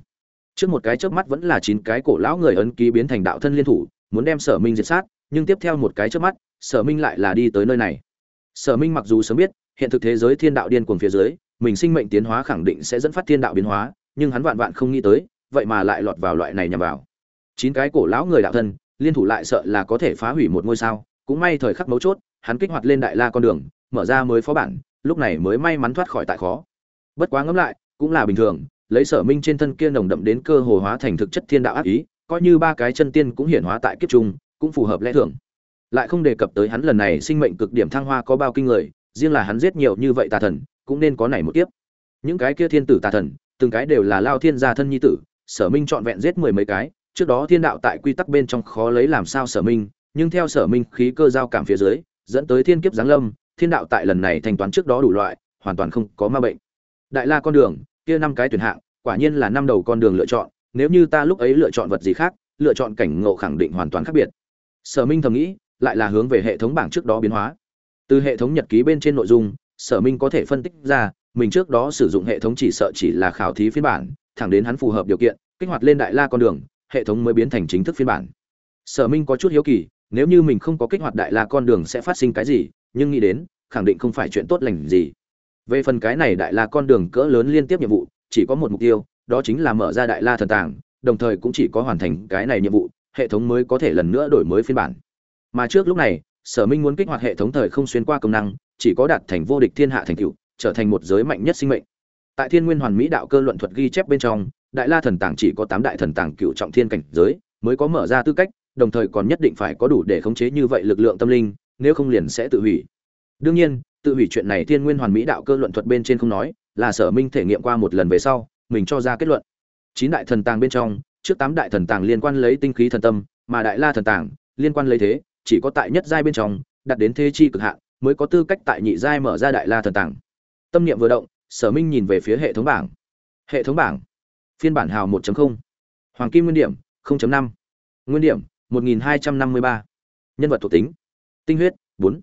Trước một cái chớp mắt vẫn là chín cái cổ lão người ấn ký biến thành đạo thân liên thủ, muốn đem sở minh diệt sát, nhưng tiếp theo một cái chớp mắt, sở minh lại là đi tới nơi này sở minh mặc dù sớm biết, hiện thực thế giới thiên đạo điên cuồng phía dưới, mình sinh mệnh tiến hóa khẳng định sẽ dẫn phát thiên đạo biến hóa, nhưng hắn vạn vạn không nghĩ tới, vậy mà lại lọt vào loại này nhằm vào. Chín cái cổ lão người đạo thân, liên thủ lại sợ là có thể phá hủy một ngôi sao, cũng may thời khắc mấu chốt, hắn kích hoạt lên đại la con đường, mở ra mới phó bản, lúc này mới may mắn thoát khỏi tại khó. Bất quá ngẫm lại, cũng là bình thường, lấy sở minh trên thân kia nồng đậm đến cơ hồ hóa thành thực chất thiên đạo ác ý, coi như ba cái chân tiên cũng hiển hóa tại kiếp trung, cũng phù hợp lẽ thường lại không đề cập tới hắn lần này sinh mệnh cực điểm thăng hoa có bao kinh người, riêng là hắn giết nhiều như vậy tà thần, cũng nên có này một tiếp những cái kia thiên tử tà thần, từng cái đều là lao thiên gia thân nhi tử, sở minh trọn vẹn giết mười mấy cái, trước đó thiên đạo tại quy tắc bên trong khó lấy làm sao sở minh, nhưng theo sở minh khí cơ giao cảm phía dưới, dẫn tới thiên kiếp giáng lâm, thiên đạo tại lần này thanh toán trước đó đủ loại, hoàn toàn không có ma bệnh. Đại la con đường, kia năm cái tuyển hạng, quả nhiên là năm đầu con đường lựa chọn, nếu như ta lúc ấy lựa chọn vật gì khác, lựa chọn cảnh ngộ khẳng định hoàn toàn khác biệt. Sở minh thầm nghĩ lại là hướng về hệ thống bảng trước đó biến hóa. Từ hệ thống nhật ký bên trên nội dung, sở minh có thể phân tích ra, mình trước đó sử dụng hệ thống chỉ sợ chỉ là khảo thí phiên bản, thẳng đến hắn phù hợp điều kiện, kích hoạt lên đại la con đường, hệ thống mới biến thành chính thức phiên bản. Sở minh có chút hiếu kỳ, nếu như mình không có kích hoạt đại la con đường sẽ phát sinh cái gì, nhưng nghĩ đến, khẳng định không phải chuyện tốt lành gì. Về phần cái này đại la con đường cỡ lớn liên tiếp nhiệm vụ, chỉ có một mục tiêu, đó chính là mở ra đại la thần tàng, đồng thời cũng chỉ có hoàn thành cái này nhiệm vụ, hệ thống mới có thể lần nữa đổi mới phiên bản mà trước lúc này, sở minh muốn kích hoạt hệ thống thời không xuyên qua công năng, chỉ có đạt thành vô địch thiên hạ thành cựu trở thành một giới mạnh nhất sinh mệnh. Tại thiên nguyên hoàn mỹ đạo cơ luận thuật ghi chép bên trong, đại la thần tàng chỉ có tám đại thần tàng cựu trọng thiên cảnh giới, mới có mở ra tư cách, đồng thời còn nhất định phải có đủ để khống chế như vậy lực lượng tâm linh, nếu không liền sẽ tự hủy. Đương nhiên, tự hủy chuyện này thiên nguyên hoàn mỹ đạo cơ luận thuật bên trên không nói, là sở minh thể nghiệm qua một lần về sau, mình cho ra kết luận. Chín đại thần tàng bên trong, trước tám đại thần tàng liên quan lấy tinh khí thần tâm, mà đại la thần tàng, liên quan lấy thế chỉ có tại nhất giai bên trong, đạt đến thế chi cực hạn, mới có tư cách tại nhị giai mở ra đại la thần tàng. Tâm niệm vừa động, sở minh nhìn về phía hệ thống bảng. Hệ thống bảng. Phiên bản hào 1.0 hoàng kim nguyên điểm 0.5 nguyên điểm 1253 nhân vật thuộc tính. Tinh huyết 4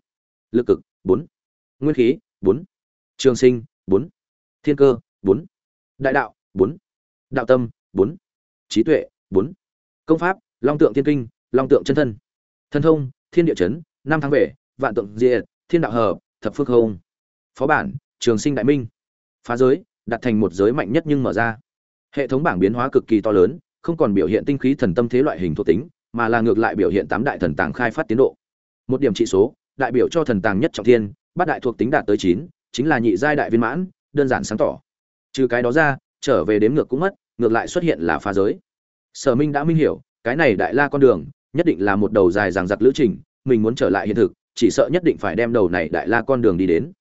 lực cực 4 nguyên khí 4 trường sinh 4 thiên cơ 4 đại đạo 4 đạo tâm 4 trí tuệ 4 công pháp, long tượng thiên kinh, long tượng chân thân. Thần thông, thiên địa chấn, năm tháng về, vạn tượng diệt, thiên đạo hợp, thập phước hông phó bản, trường sinh đại minh. Phá giới, đặt thành một giới mạnh nhất nhưng mở ra. Hệ thống bảng biến hóa cực kỳ to lớn, không còn biểu hiện tinh khí thần tâm thế loại hình thuộc tính, mà là ngược lại biểu hiện tám đại thần tàng khai phát tiến độ. Một điểm trị số, đại biểu cho thần tàng nhất trọng thiên, bát đại thuộc tính đạt tới chín, chính là nhị giai đại viên mãn, đơn giản sáng tỏ. Trừ cái đó ra, trở về đếm ngược cũng mất, ngược lại xuất hiện là phá giới. Sở minh đã minh hiểu, cái này đại la con đường nhất định là một đầu dài dằng dặc lữ trình, mình muốn trở lại hiện thực, chỉ sợ nhất định phải đem đầu này đại la con đường đi đến.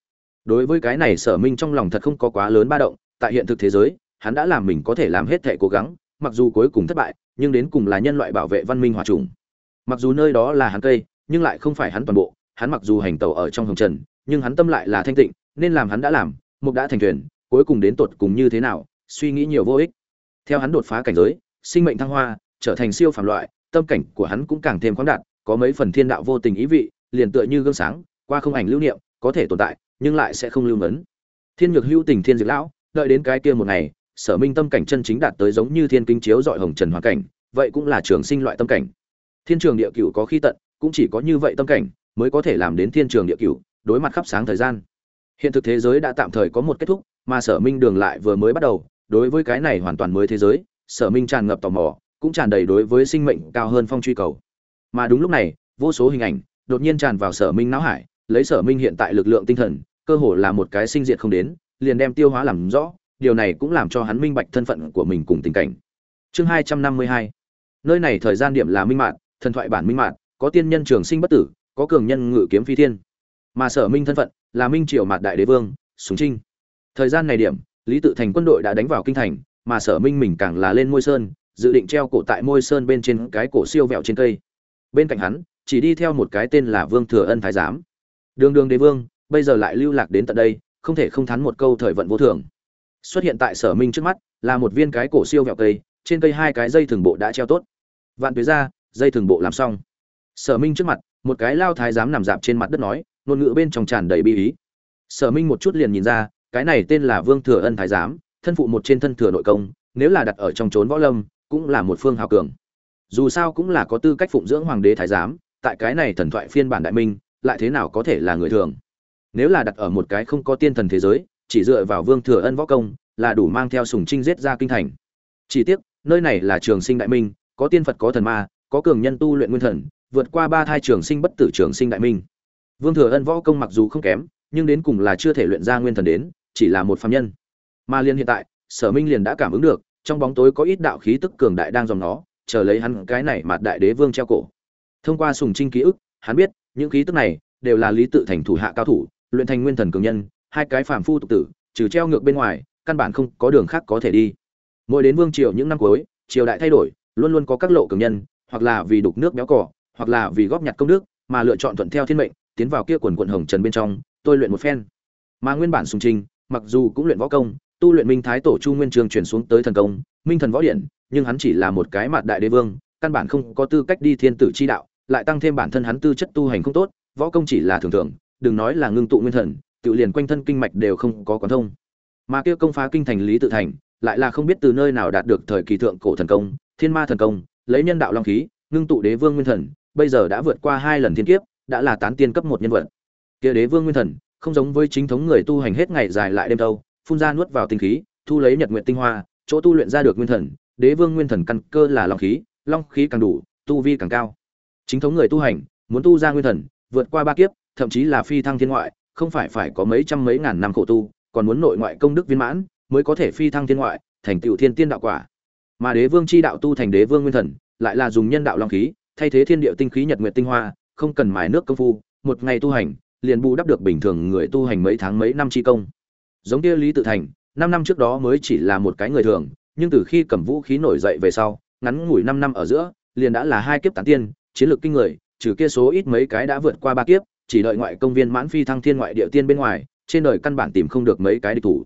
Đối với cái này sở minh trong lòng thật không có quá lớn ba động, tại hiện thực thế giới, hắn đã làm mình có thể làm hết thể cố gắng, mặc dù cuối cùng thất bại, nhưng đến cùng là nhân loại bảo vệ văn minh hòa trùng. Mặc dù nơi đó là hắn cây, nhưng lại không phải hắn toàn bộ, hắn mặc dù hành tẩu ở trong hồng trần, nhưng hắn tâm lại là thanh tịnh, nên làm hắn đã làm, mục đã thành thuyền, cuối cùng đến tột cùng như thế nào, suy nghĩ nhiều vô ích. Theo hắn đột phá cảnh giới, sinh mệnh thăng hoa, trở thành siêu phàm loại tâm cảnh của hắn cũng càng thêm khoáng đạt, có mấy phần thiên đạo vô tình ý vị, liền tựa như gương sáng, qua không ảnh lưu niệm, có thể tồn tại, nhưng lại sẽ không lưu ngấn thiên nhược hữu tình thiên diệt lão, đợi đến cái kia một ngày, sở minh tâm cảnh chân chính đạt tới giống như thiên kinh chiếu dọi hồng trần hoàn cảnh, vậy cũng là trường sinh loại tâm cảnh. Thiên trường địa cửu có khi tận, cũng chỉ có như vậy tâm cảnh, mới có thể làm đến thiên trường địa cửu, đối mặt khắp sáng thời gian. Hiện thực thế giới đã tạm thời có một kết thúc, mà sở minh đường lại vừa mới bắt đầu, đối với cái này hoàn toàn mới thế giới, sở minh tràn ngập tò mò cũng tràn đầy đối với sinh mệnh cao hơn phong truy cầu. Mà đúng lúc này, vô số hình ảnh đột nhiên tràn vào sở minh não hải, lấy sở minh hiện tại lực lượng tinh thần, cơ hồ là một cái sinh diệt không đến, liền đem tiêu hóa làm rõ, điều này cũng làm cho hắn minh bạch thân phận của mình cùng tình cảnh. Chương hai trăm năm mươi hai. Nơi này thời gian điểm là minh mạng thần thoại bản minh mạng có tiên nhân trường sinh bất tử, có cường nhân ngự kiếm phi thiên. Mà sở minh thân phận là minh triều mạt đại đế vương súng trinh. Thời gian này điểm, lý tự thành quân đội đã đánh vào kinh thành, mà sở minh mình càng là lên ngôi sơn dự định treo cổ tại môi sơn bên trên cái cổ siêu vẹo trên cây. Bên cạnh hắn, chỉ đi theo một cái tên là vương thừa ân thái giám. Đường đường đế vương, bây giờ lại lưu lạc đến tận đây, không thể không thắn một câu thời vận vô thường. Xuất hiện tại sở minh trước mắt, là một viên cái cổ siêu vẹo cây, trên cây hai cái dây thường bộ đã treo tốt. Vạn tuế ra, dây thường bộ làm xong. Sở minh trước mặt, một cái lao thái giám nằm dạp trên mặt đất nói, ngôn ngữ bên trong tràn đầy bi ý. Sở minh một chút liền nhìn ra, cái này tên là vương thừa ân thái giám, thân phụ một trên thân thừa nội công, nếu là đặt ở trong trốn võ lâm cũng là một phương hào cường. Dù sao cũng là có tư cách phụng dưỡng hoàng đế thái giám, tại cái này thần thoại phiên bản đại minh, lại thế nào có thể là người thường? Nếu là đặt ở một cái không có tiên thần thế giới, chỉ dựa vào vương thừa ân võ công, là đủ mang theo sùng trinh giết ra kinh thành. Chỉ tiếc, nơi này là trường sinh đại minh, có tiên phật, có thần ma, có cường nhân tu luyện nguyên thần, vượt qua ba thai trường sinh bất tử trường sinh đại minh. Vương thừa ân võ công mặc dù không kém, nhưng đến cùng là chưa thể luyện ra nguyên thần đến, chỉ là một phàm nhân. Mà liên hiện tại, sở minh liền đã cảm ứng được trong bóng tối có ít đạo khí tức cường đại đang dòng nó chờ lấy hắn cái này mặt đại đế vương treo cổ. Thông qua sùng trinh ký ức, hắn biết, những khí tức này đều là lý tự thành thủ hạ cao thủ, luyện thành nguyên thần cường nhân, hai cái phàm phu tục tử, trừ treo ngược bên ngoài, căn bản không có đường khác có thể đi. Mỗi đến vương triều những năm cuối, triều đại thay đổi, luôn luôn có các lộ cường nhân, hoặc là vì đục nước béo cỏ hoặc là vì góp nhặt công đức, mà lựa chọn thuận theo thiên mệnh, tiến vào kia quần quận hồng trần bên trong, tôi luyện một phen. Mà nguyên bản sùng trinh, mặc dù cũng luyện võ công tu luyện minh thái tổ chu nguyên trường chuyển xuống tới thần công, minh thần võ điện, nhưng hắn chỉ là một cái mặt đại đế vương, căn bản không có tư cách đi thiên tử chi đạo, lại tăng thêm bản thân hắn tư chất tu hành không tốt, võ công chỉ là thường thường, đừng nói là ngưng tụ nguyên thần, tự liền quanh thân kinh mạch đều không có quán thông. Mà kia công phá kinh thành lý tự thành, lại là không biết từ nơi nào đạt được thời kỳ thượng cổ thần công, thiên ma thần công, lấy nhân đạo long khí, ngưng tụ đế vương nguyên thần, bây giờ đã vượt qua hai lần thiên kiếp, đã là tán tiên cấp một nhân vật. Kia đế vương nguyên thần, không giống với chính thống người tu hành hết ngày dài lại đêm đâu phun ra nuốt vào tinh khí, thu lấy nhật nguyện tinh hoa, chỗ tu luyện ra được nguyên thần, đế vương nguyên thần căn cơ là long khí long khí càng đủ, tu vi càng cao. Chính thống người tu hành, muốn tu ra nguyên thần, vượt qua ba kiếp, thậm chí là phi thăng thiên ngoại, không phải phải có mấy trăm mấy ngàn năm khổ tu, còn muốn nội ngoại công đức viên mãn, mới có thể phi thăng thiên ngoại, thành tựu thiên tiên đạo quả. Mà đế vương chi đạo tu thành đế vương nguyên thần, lại là dùng nhân đạo long khí, thay thế thiên địa tinh khí nhật nguyệt tinh hoa, không cần mài nước công phu, một ngày tu hành, liền bù đắp được bình thường người tu hành mấy tháng mấy năm chi công giống kia lý tự thành, năm năm trước đó mới chỉ là một cái người thường, nhưng từ khi cầm vũ khí nổi dậy về sau, ngắn ngủi năm năm ở giữa, liền đã là hai kiếp tán tiên, chiến lược kinh người, trừ kia số ít mấy cái đã vượt qua ba kiếp, chỉ đợi ngoại công viên mãn phi thăng thiên ngoại địa tiên bên ngoài, trên đời căn bản tìm không được mấy cái địch thủ.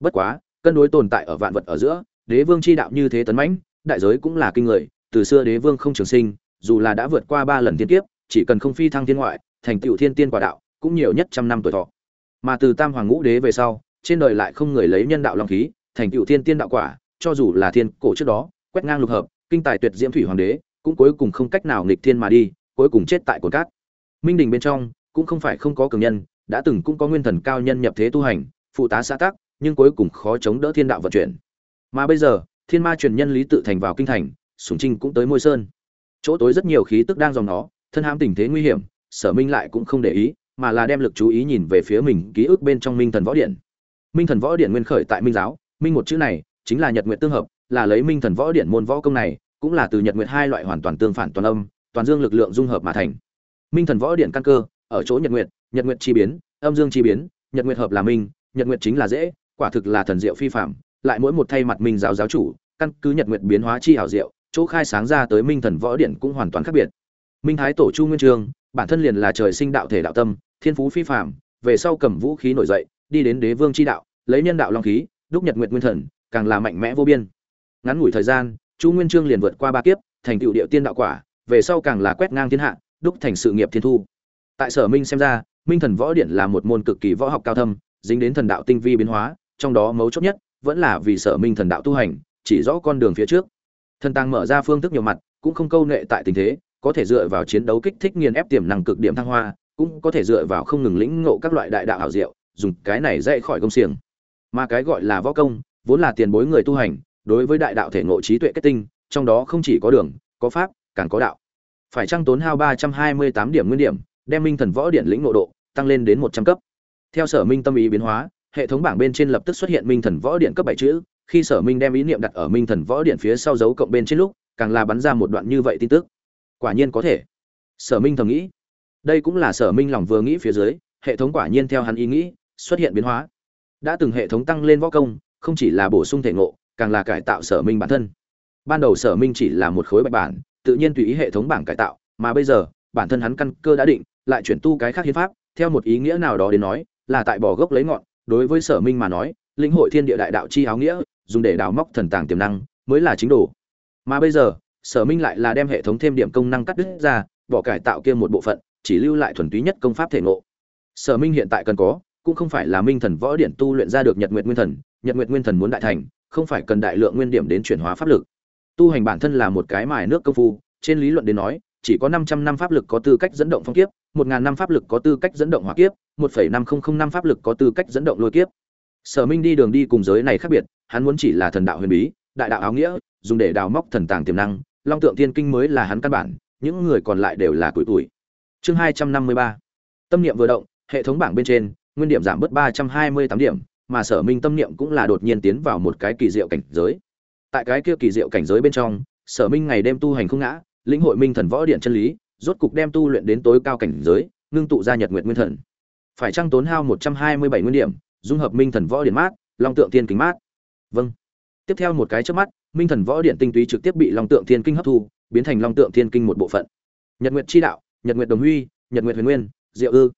Bất quá, cân đối tồn tại ở vạn vật ở giữa, đế vương chi đạo như thế tấn mãnh, đại giới cũng là kinh người, từ xưa đế vương không trường sinh, dù là đã vượt qua ba lần thiên kiếp, chỉ cần không phi thăng thiên ngoại, thành tựu thiên tiên quả đạo, cũng nhiều nhất trăm năm tuổi thọ. Mà từ tam hoàng ngũ đế về sau trên đời lại không người lấy nhân đạo long khí, thành cựu thiên tiên đạo quả, cho dù là thiên cổ trước đó, quét ngang lục hợp, kinh tài tuyệt diễm thủy hoàng đế, cũng cuối cùng không cách nào nghịch thiên mà đi, cuối cùng chết tại cồn cát. Minh đình bên trong, cũng không phải không có cường nhân, đã từng cũng có nguyên thần cao nhân nhập thế tu hành, phụ tá xã tác nhưng cuối cùng khó chống đỡ thiên đạo vận chuyển. Mà bây giờ, thiên ma truyền nhân lý tự thành vào kinh thành, sùng trinh cũng tới môi sơn. Chỗ tối rất nhiều khí tức đang dòng nó, thân hãm tình thế nguy hiểm, sở minh lại cũng không để ý, mà là đem lực chú ý nhìn về phía mình ký ức bên trong minh thần võ điện minh thần võ điện nguyên khởi tại minh giáo, minh một chữ này chính là nhật nguyện tương hợp, là lấy minh thần võ điện môn võ công này, cũng là từ nhật nguyện hai loại hoàn toàn tương phản toàn âm, toàn dương lực lượng dung hợp mà thành. Minh thần võ điện căn cơ, ở chỗ nhật nguyện nhật nguyện chi biến, âm dương chi biến, nhật nguyện hợp là minh, nhật nguyện chính là dễ, quả thực là thần diệu phi phạm lại mỗi một thay mặt minh giáo giáo chủ, căn cứ nhật nguyện biến hóa chi hảo diệu, chỗ khai sáng ra tới minh thần võ điện cũng hoàn toàn khác biệt. Minh thái tổ chu nguyên trường, bản thân liền là trời sinh đạo thể đạo tâm, thiên phú phi phạm về sau cầm vũ khí nổi dậy đi đến đế vương chi đạo, lấy nhân đạo long khí, đúc nhật nguyệt nguyên thần, càng là mạnh mẽ vô biên. Ngắn ngủi thời gian, chu nguyên trương liền vượt qua ba kiếp, thành tựu địa tiên đạo quả, về sau càng là quét ngang thiên hạ, đúc thành sự nghiệp thiên thu. Tại sở minh xem ra, minh thần võ điện là một môn cực kỳ võ học cao thâm, dính đến thần đạo tinh vi biến hóa, trong đó mấu chốt nhất vẫn là vì sở minh thần đạo tu hành, chỉ rõ con đường phía trước. Thần tang mở ra phương thức nhiều mặt, cũng không câu nệ tại tình thế, có thể dựa vào chiến đấu kích thích nghiền ép tiềm năng cực điểm thăng hoa, cũng có thể dựa vào không ngừng lĩnh ngộ các loại đại đạo hảo diệu dùng cái này dạy khỏi công xiềng. Mà cái gọi là võ công, vốn là tiền bối người tu hành, đối với đại đạo thể ngộ trí tuệ kết tinh, trong đó không chỉ có đường, có pháp, càng có đạo. Phải trăng tốn hao ba trăm hai mươi tám điểm nguyên điểm, đem minh thần võ điện lĩnh ngộ độ, tăng lên đến một trăm cấp? Theo sở minh tâm ý biến hóa, hệ thống bảng bên trên lập tức xuất hiện minh thần võ điện cấp bảy chữ, khi sở minh đem ý niệm đặt ở minh thần võ điện phía sau dấu cộng bên trên lúc, càng là bắn ra một đoạn như vậy tin tức. Quả nhiên có thể. Sở minh thầm nghĩ. Đây cũng là sở minh lòng vừa nghĩ phía dưới, hệ thống quả nhiên theo hắn ý nghĩ xuất hiện biến hóa. Đã từng hệ thống tăng lên võ công, không chỉ là bổ sung thể ngộ, càng là cải tạo sở minh bản thân. Ban đầu sở minh chỉ là một khối bạch bản, tự nhiên tùy ý hệ thống bảng cải tạo, mà bây giờ, bản thân hắn căn cơ đã định, lại chuyển tu cái khác hiến pháp, theo một ý nghĩa nào đó đến nói, là tại bỏ gốc lấy ngọn. Đối với sở minh mà nói, lĩnh hội thiên địa đại đạo chi áo nghĩa, dùng để đào móc thần tàng tiềm năng, mới là chính đồ. Mà bây giờ, sở minh lại là đem hệ thống thêm điểm công năng cắt đứt ra, bỏ cải tạo kia một bộ phận, chỉ lưu lại thuần túy nhất công pháp thể ngộ. Sở minh hiện tại cần có cũng không phải là minh thần võ điển tu luyện ra được nhật nguyện nguyên thần nhật nguyện nguyên thần muốn đại thành không phải cần đại lượng nguyên điểm đến chuyển hóa pháp lực tu hành bản thân là một cái mài nước công phu trên lý luận đến nói chỉ có 500 năm pháp lực có tư cách dẫn động phong kiếp, 1000 năm pháp lực có tư cách dẫn động hỏa kiếp, 1.5005 pháp lực có tư cách dẫn động lôi kiếp. Sở Minh đi đường đi cùng giới này khác biệt, hắn muốn chỉ là thần đạo huyền bí, đại đạo áo nghĩa, dùng để đào móc thần tàng tiềm năng, Long Tượng Tiên Kinh mới là hắn căn bản, những người còn lại đều là tuổi tuổi. Chương 253. Tâm niệm vừa động, hệ thống bảng bên trên, nguyên điểm giảm bớt 328 điểm, mà Sở Minh tâm niệm cũng là đột nhiên tiến vào một cái kỳ diệu cảnh giới. Tại cái kia kỳ diệu cảnh giới bên trong, Sở Minh ngày đêm tu hành không ngã, lĩnh hội minh thần võ điện chân lý rốt cục đem tu luyện đến tối cao cảnh giới ngưng tụ ra nhật nguyệt nguyên thần. Phải chăng tốn hao một trăm hai mươi bảy nguyên điểm dung hợp minh thần võ điện mát long tượng tiên kính mát? Vâng. Tiếp theo một cái chớp mắt minh thần võ điện tinh túy trực tiếp bị long tượng thiên kinh hấp thu biến thành long tượng thiên kinh một bộ phận. Nhật nguyệt chi đạo nhật nguyệt đồng huy nhật nguyệt huyền nguyên diệu ư.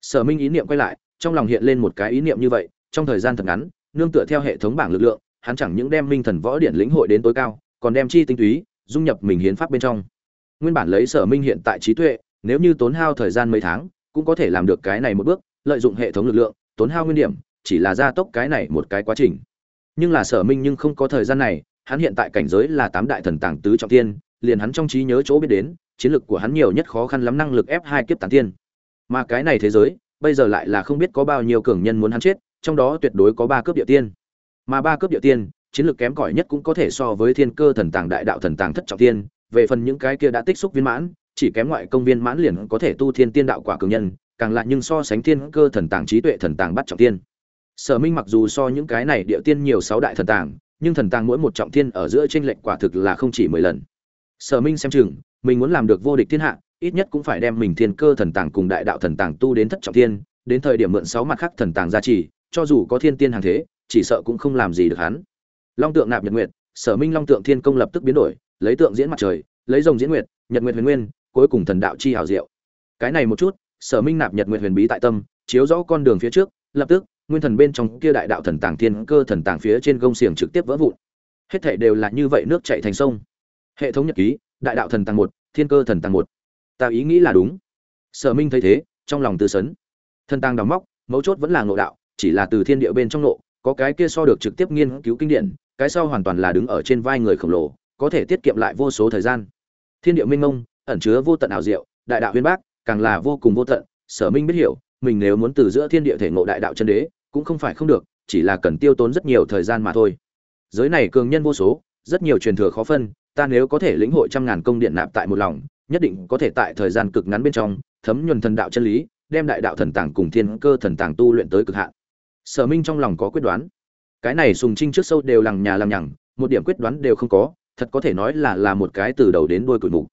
Sở minh ý niệm quay lại trong lòng hiện lên một cái ý niệm như vậy, trong thời gian thật ngắn, nương tựa theo hệ thống bảng lực lượng, hắn chẳng những đem minh thần võ điện lĩnh hội đến tối cao, còn đem chi tinh túy, dung nhập mình hiến pháp bên trong. Nguyên bản lấy sở minh hiện tại trí tuệ, nếu như tốn hao thời gian mấy tháng, cũng có thể làm được cái này một bước, lợi dụng hệ thống lực lượng, tốn hao nguyên điểm, chỉ là gia tốc cái này một cái quá trình. Nhưng là sở minh nhưng không có thời gian này, hắn hiện tại cảnh giới là tám đại thần tàng tứ trọng tiên liền hắn trong trí nhớ chỗ biết đến, chiến lược của hắn nhiều nhất khó khăn lắm năng lực ép hai kiếp tán tiên. Mà cái này thế giới bây giờ lại là không biết có bao nhiêu cường nhân muốn hắn chết, trong đó tuyệt đối có ba cướp địa tiên. Mà ba cướp địa tiên, chiến lược kém cỏi nhất cũng có thể so với thiên cơ thần tàng, đại đạo thần tàng thất trọng tiên. Về phần những cái kia đã tích xúc viên mãn, chỉ kém ngoại công viên mãn liền có thể tu thiên tiên đạo quả cường nhân, càng lại nhưng so sánh thiên cơ thần tàng, trí tuệ thần tàng bắt trọng tiên. Sở minh mặc dù so những cái này địa tiên nhiều sáu đại thần tàng, nhưng thần tàng mỗi một trọng thiên ở giữa tranh lệch quả thực là không chỉ mười lần. Sở minh xem chừng, mình muốn làm được vô địch thiên hạ ít nhất cũng phải đem mình thiên cơ thần tàng cùng đại đạo thần tàng tu đến thất trọng thiên, đến thời điểm mượn sáu mặt khác thần tàng gia trì, cho dù có thiên tiên hàng thế, chỉ sợ cũng không làm gì được hắn. Long tượng nạp nhật nguyệt, sở minh long tượng thiên công lập tức biến đổi, lấy tượng diễn mặt trời, lấy rồng diễn nguyệt, nhật nguyệt huyền nguyên, cuối cùng thần đạo chi hảo diệu. Cái này một chút, sở minh nạp nhật nguyệt huyền bí tại tâm, chiếu rõ con đường phía trước, lập tức, nguyên thần bên trong kia đại đạo thần tàng thiên cơ thần tàng phía trên gông xiềng trực tiếp vỡ vụn. Hết thảy đều là như vậy nước chảy thành sông. Hệ thống nhật ký, đại đạo thần tàng một, thiên cơ thần tàng một ta ý nghĩ là đúng. Sở minh thấy thế, trong lòng tư sấn. Thân tang đóng móc, mấu chốt vẫn là ngộ đạo, chỉ là từ thiên địa bên trong nộ có cái kia so được trực tiếp nghiên cứu kinh điển, cái sau hoàn toàn là đứng ở trên vai người khổng lồ, có thể tiết kiệm lại vô số thời gian. Thiên địa minh ngông ẩn chứa vô tận ảo diệu, đại đạo huyên bác, càng là vô cùng vô tận, sở minh biết hiểu, mình nếu muốn từ giữa thiên địa thể ngộ đại đạo chân đế, cũng không phải không được, chỉ là cần tiêu tốn rất nhiều thời gian mà thôi. Giới này cường nhân vô số, rất nhiều truyền thừa khó phân, ta nếu có thể lĩnh hội trăm ngàn công điện nạp tại một lòng nhất định có thể tại thời gian cực ngắn bên trong, thấm nhuần thần đạo chân lý, đem đại đạo thần tàng cùng thiên cơ thần tàng tu luyện tới cực hạn. Sở minh trong lòng có quyết đoán. Cái này sùng trinh trước sâu đều lằng nhà lằng nhằng, một điểm quyết đoán đều không có, thật có thể nói là là một cái từ đầu đến đuôi cụi mục.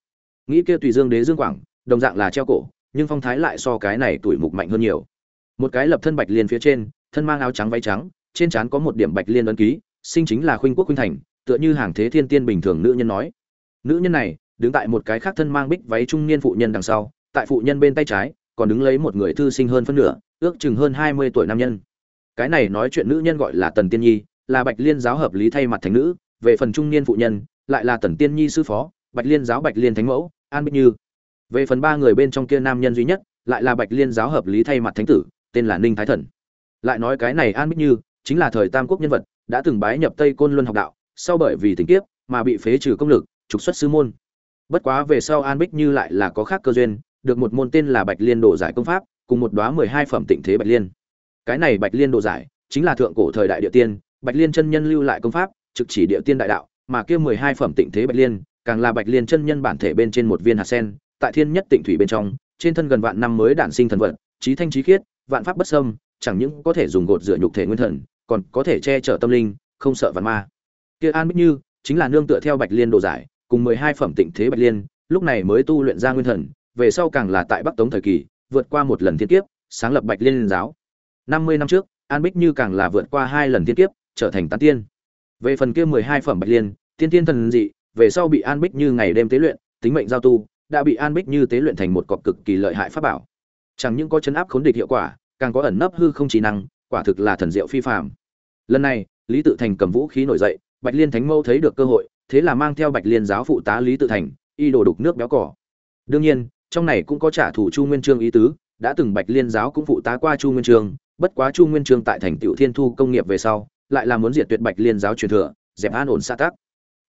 Nghĩ kia tùy dương đế dương quảng, đồng dạng là treo cổ, nhưng phong thái lại so cái này tuổi mục mạnh hơn nhiều. Một cái lập thân bạch liên phía trên, thân mang áo trắng váy trắng, trên trán có một điểm bạch liên ấn ký, sinh chính là khuynh quốc khuynh thành, tựa như hàng thế thiên tiên bình thường nữ nhân nói. Nữ nhân này đứng tại một cái khác thân mang bích váy trung niên phụ nhân đằng sau, tại phụ nhân bên tay trái, còn đứng lấy một người thư sinh hơn phân nửa, ước chừng hơn hai mươi tuổi nam nhân. Cái này nói chuyện nữ nhân gọi là tần tiên nhi, là bạch liên giáo hợp lý thay mặt thánh nữ, về phần trung niên phụ nhân, lại là tần tiên nhi sư phó, bạch liên giáo bạch liên thánh mẫu, an bích như. Về phần ba người bên trong kia nam nhân duy nhất, lại là bạch liên giáo hợp lý thay mặt thánh tử, tên là ninh thái thần. Lại nói cái này an bích như, chính là thời tam quốc nhân vật, đã từng bái nhập tây côn luân học đạo, sau bởi vì tình kiếp, mà bị phế trừ công lực, trục xuất sư môn bất quá về sau an bích như lại là có khác cơ duyên, được một môn tên là bạch liên đồ giải công pháp, cùng một đoá mười hai phẩm tịnh thế bạch liên. Cái này bạch liên đồ giải chính là thượng cổ thời đại địa tiên, bạch liên chân nhân lưu lại công pháp, trực chỉ địa tiên đại đạo, mà kia mười hai phẩm tịnh thế bạch liên càng là bạch liên chân nhân bản thể bên trên một viên hạt sen, tại thiên nhất tịnh thủy bên trong, trên thân gần vạn năm mới đản sinh thần vật, trí thanh trí khiết, vạn pháp bất sâm chẳng những có thể dùng gột rửa nhục thể nguyên thần, còn có thể che chở tâm linh, không sợ vạn ma. Kia an bích như chính là nương tựa theo bạch liên đồ giải cùng mười hai phẩm tịnh thế bạch liên, lúc này mới tu luyện ra nguyên thần, về sau càng là tại bắc tống thời kỳ, vượt qua một lần thiên kiếp, sáng lập bạch liên giáo. Năm mươi năm trước, an bích như càng là vượt qua hai lần thiên kiếp, trở thành tán tiên. Về phần kia mười hai phẩm bạch liên, tiên tiên thần dị, về sau bị an bích như ngày đêm tế luyện, tính mệnh giao tu, đã bị an bích như tế luyện thành một cọc cực kỳ lợi hại pháp bảo. Chẳng những có chấn áp khốn địch hiệu quả, càng có ẩn nấp hư không trí năng, quả thực là thần diệu phi phàm. Lần này, lý tự thành cầm vũ khí nổi dậy, bạch liên thánh mâu thấy được cơ hội thế là mang theo bạch liên giáo phụ tá lý tự thành, y đồ đục nước béo cỏ. Đương nhiên, trong này cũng có trả thù chu nguyên trương ý tứ, đã từng bạch liên giáo cũng phụ tá qua chu nguyên trương, bất quá chu nguyên trương tại thành tiểu thiên thu công nghiệp về sau, lại là muốn diệt tuyệt bạch liên giáo truyền thừa, dẹp an ổn xa tác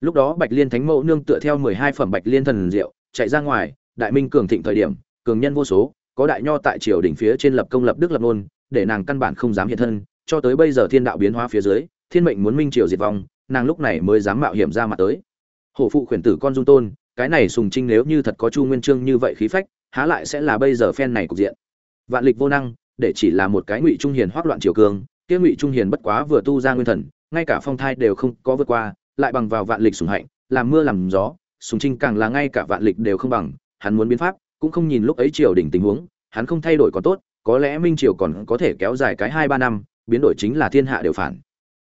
lúc đó bạch liên thánh mẫu nương tựa theo mười hai phẩm bạch liên thần diệu, chạy ra ngoài, đại minh cường thịnh thời điểm, cường nhân vô số, có đại nho tại triều đỉnh phía trên lập công lập đức lập nôn để nàng căn bản không dám hiện thân, cho tới bây giờ thiên đạo biến hóa phía dưới, thiên mệnh muốn minh triều diệt vong nàng lúc này mới dám mạo hiểm ra mặt tới. Hổ phụ khuyển tử con dung tôn, cái này sùng trinh nếu như thật có chu nguyên trương như vậy khí phách, há lại sẽ là bây giờ phen này cục diện. Vạn lịch vô năng, để chỉ là một cái ngụy trung hiền hoác loạn triều cường kia ngụy trung hiền bất quá vừa tu ra nguyên thần, ngay cả phong thai đều không có vượt qua, lại bằng vào vạn lịch sùng hạnh, làm mưa làm gió, sùng trinh càng là ngay cả vạn lịch đều không bằng, hắn muốn biến pháp, cũng không nhìn lúc ấy triều đỉnh tình huống, hắn không thay đổi còn tốt, có lẽ minh triều còn có thể kéo dài cái hai ba năm, biến đổi chính là thiên hạ đều phản.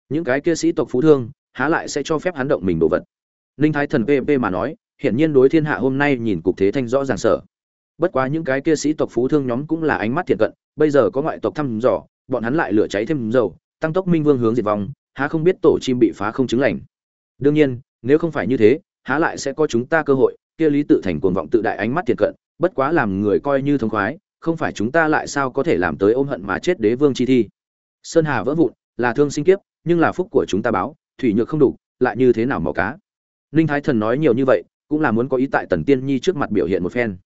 Những cái kia sĩ tộc phú thương há lại sẽ cho phép hắn động mình đồ vật. Ninh thái thần pp mà nói, hiển nhiên đối thiên hạ hôm nay nhìn cục thế thanh rõ ràng sở bất quá những cái kia sĩ tộc phú thương nhóm cũng là ánh mắt thiện cận, bây giờ có ngoại tộc thăm dò, bọn hắn lại lửa cháy thêm dầu, tăng tốc minh vương hướng diệt vong, há không biết tổ chim bị phá không chứng lành. Đương nhiên, nếu không phải như thế, há lại sẽ có chúng ta cơ hội, kia lý tự thành cuồng vọng tự đại ánh mắt thiện cận, bất quá làm người coi như thông khoái, không phải chúng ta lại sao có thể làm tới ôm hận mà chết đế vương chi thi. Sơn hà vỡ vụn, là thương sinh kiếp, nhưng là phúc của chúng ta báo thủy nhược không đủ, lại như thế nào mò cá? Ninh thái thần nói nhiều như vậy, cũng là muốn có ý tại tần tiên nhi trước mặt biểu hiện một phen.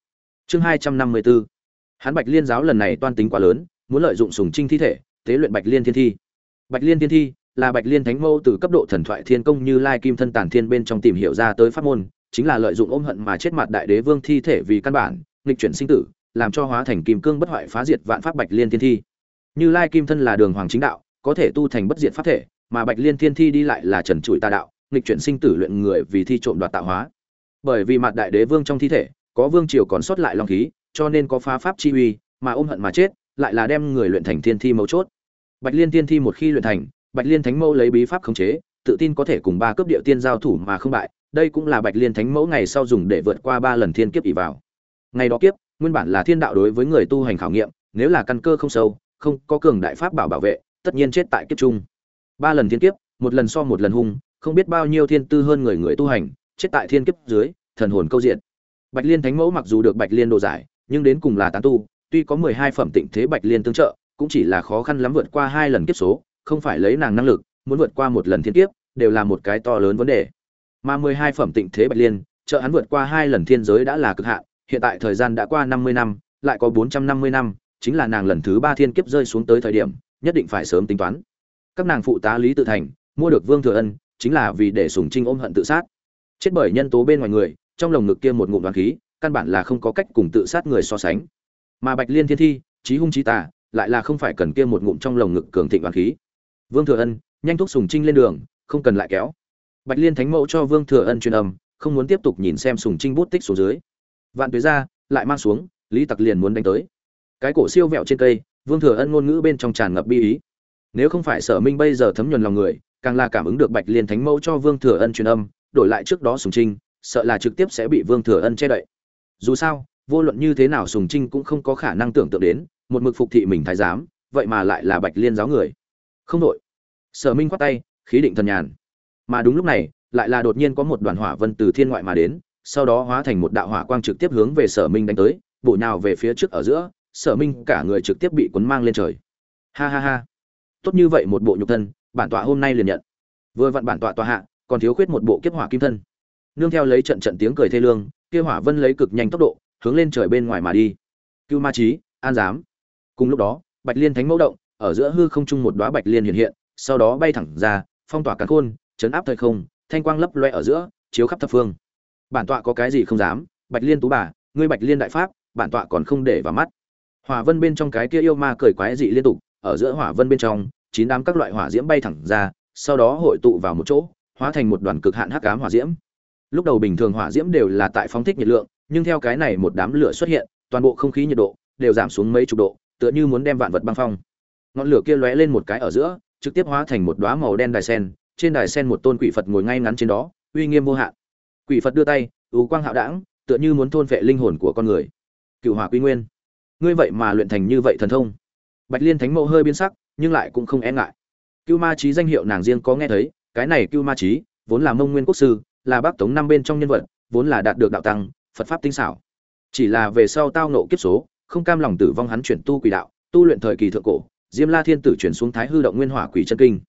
Chương hai trăm năm mươi bốn hắn bạch liên giáo lần này toan tính quá lớn, muốn lợi dụng sùng trinh thi thể, tế luyện bạch liên thiên thi. Bạch liên thiên thi là bạch liên thánh mâu từ cấp độ thần thoại thiên công như lai kim thân tản thiên bên trong tìm hiểu ra tới pháp môn, chính là lợi dụng ôm hận mà chết mặt đại đế vương thi thể vì căn bản, nghịch chuyển sinh tử, làm cho hóa thành kim cương bất hoại phá diệt vạn pháp bạch liên thiên thi. Như lai kim thân là đường hoàng chính đạo, có thể tu thành bất diệt pháp thể mà bạch liên thiên thi đi lại là trần trụi tà đạo, nghịch chuyển sinh tử luyện người vì thi trộm đoạt tạo hóa. Bởi vì mặt đại đế vương trong thi thể, có vương triều còn sót lại long khí, cho nên có phá pháp chi uy, mà ôm hận mà chết, lại là đem người luyện thành thiên thi mấu chốt. Bạch liên thiên thi một khi luyện thành, bạch liên thánh mẫu lấy bí pháp khống chế, tự tin có thể cùng ba cấp địa tiên giao thủ mà không bại, đây cũng là bạch liên thánh mẫu ngày sau dùng để vượt qua ba lần thiên kiếp ỷ vào. Ngày đó kiếp, nguyên bản là thiên đạo đối với người tu hành khảo nghiệm, nếu là căn cơ không sâu, không có cường đại pháp bảo bảo vệ, tất nhiên chết tại kiếp trung ba lần thiên kiếp, một lần so một lần hung, không biết bao nhiêu thiên tư hơn người người tu hành, chết tại thiên kiếp dưới, thần hồn câu diện bạch liên thánh mẫu mặc dù được bạch liên đồ giải, nhưng đến cùng là tán tu, tuy có mười hai phẩm tịnh thế bạch liên tương trợ, cũng chỉ là khó khăn lắm vượt qua hai lần kiếp số, không phải lấy nàng năng lực, muốn vượt qua một lần thiên kiếp, đều là một cái to lớn vấn đề. Mà mười hai phẩm tịnh thế bạch liên, trợ hắn vượt qua hai lần thiên giới đã là cực hạn, hiện tại thời gian đã qua năm mươi năm, lại có bốn trăm năm mươi năm, chính là nàng lần thứ ba thiên kiếp rơi xuống tới thời điểm, nhất định phải sớm tính toán các nàng phụ tá lý tự thành, mua được vương thừa ân, chính là vì để sùng trinh ôm hận tự sát. Chết bởi nhân tố bên ngoài người, trong lồng ngực kia một ngụm đoàn khí, căn bản là không có cách cùng tự sát người so sánh. Mà bạch liên thiên thi trí hung trí tà, lại là không phải cần kia một ngụm trong lồng ngực cường thịnh đoàn khí. Vương thừa ân, nhanh thúc sùng trinh lên đường, không cần lại kéo. Bạch liên thánh mẫu cho vương thừa ân truyền âm, không muốn tiếp tục nhìn xem sùng trinh bút tích xuống dưới. Vạn tuế ra, lại mang xuống, lý tặc liền muốn đánh tới. Cái cổ siêu vẹo trên cây, vương thừa ân ngôn ngữ bên trong tràn ngập bi ý nếu không phải sở minh bây giờ thấm nhuần lòng người, càng là cảm ứng được bạch liên thánh mẫu cho vương thừa ân truyền âm, đổi lại trước đó sùng trinh, sợ là trực tiếp sẽ bị vương thừa ân che đậy. Dù sao, vô luận như thế nào sùng trinh cũng không có khả năng tưởng tượng đến, một mực phục thị mình thái giám, vậy mà lại là bạch liên giáo người. Không đội sở minh khoát tay, khí định thần nhàn. Mà đúng lúc này, lại là đột nhiên có một đoàn hỏa vân từ thiên ngoại mà đến, sau đó hóa thành một đạo hỏa quang trực tiếp hướng về sở minh đánh tới bộ nhào về phía trước ở giữa, sở minh cả người trực tiếp bị cuốn mang lên trời. Ha ha ha tốt như vậy một bộ nhục thân, bản tọa hôm nay liền nhận. Vừa vặn bản tọa tọa hạ, còn thiếu khuyết một bộ kiếp hỏa kim thân. Nương theo lấy trận trận tiếng cười thê lương, kia hỏa vân lấy cực nhanh tốc độ, hướng lên trời bên ngoài mà đi. Cưu ma trí an giám. Cùng lúc đó, bạch liên thánh mẫu động, ở giữa hư không trung một đóa bạch liên hiện hiện, sau đó bay thẳng ra, phong tỏa càn khôn, chấn áp thời không, thanh quang lấp loe ở giữa, chiếu khắp thập phương. Bản tọa có cái gì không dám, bạch liên tú bà, ngươi bạch liên đại pháp, bản tọa còn không để vào mắt. Hỏa vân bên trong cái kia yêu ma cười quái dị liên tục ở giữa hỏa vân bên trong chín đám các loại hỏa diễm bay thẳng ra sau đó hội tụ vào một chỗ hóa thành một đoàn cực hạn hắc ám hỏa diễm. Lúc đầu bình thường hỏa diễm đều là tại phóng thích nhiệt lượng nhưng theo cái này một đám lửa xuất hiện toàn bộ không khí nhiệt độ đều giảm xuống mấy chục độ tựa như muốn đem vạn vật băng phong. Ngọn lửa kia lóe lên một cái ở giữa trực tiếp hóa thành một đóa màu đen đài sen trên đài sen một tôn quỷ phật ngồi ngay ngắn trên đó uy nghiêm vô hạn. Quỷ phật đưa tay u quang hạo đãng, tựa như muốn thôn phệ linh hồn của con người. Cựu hỏa quy nguyên ngươi vậy mà luyện thành như vậy thần thông bạch liên thánh mẫu hơi biến sắc, nhưng lại cũng không e ngại. Cưu ma trí danh hiệu nàng riêng có nghe thấy, cái này cưu ma trí vốn là mông nguyên quốc sư, là bác tống năm bên trong nhân vật, vốn là đạt được đạo tăng, phật pháp tinh xảo. Chỉ là về sau tao nộ kiếp số, không cam lòng tử vong hắn chuyển tu quỷ đạo, tu luyện thời kỳ thượng cổ, diêm la thiên tử chuyển xuống thái hư động nguyên hỏa quỷ chân kinh.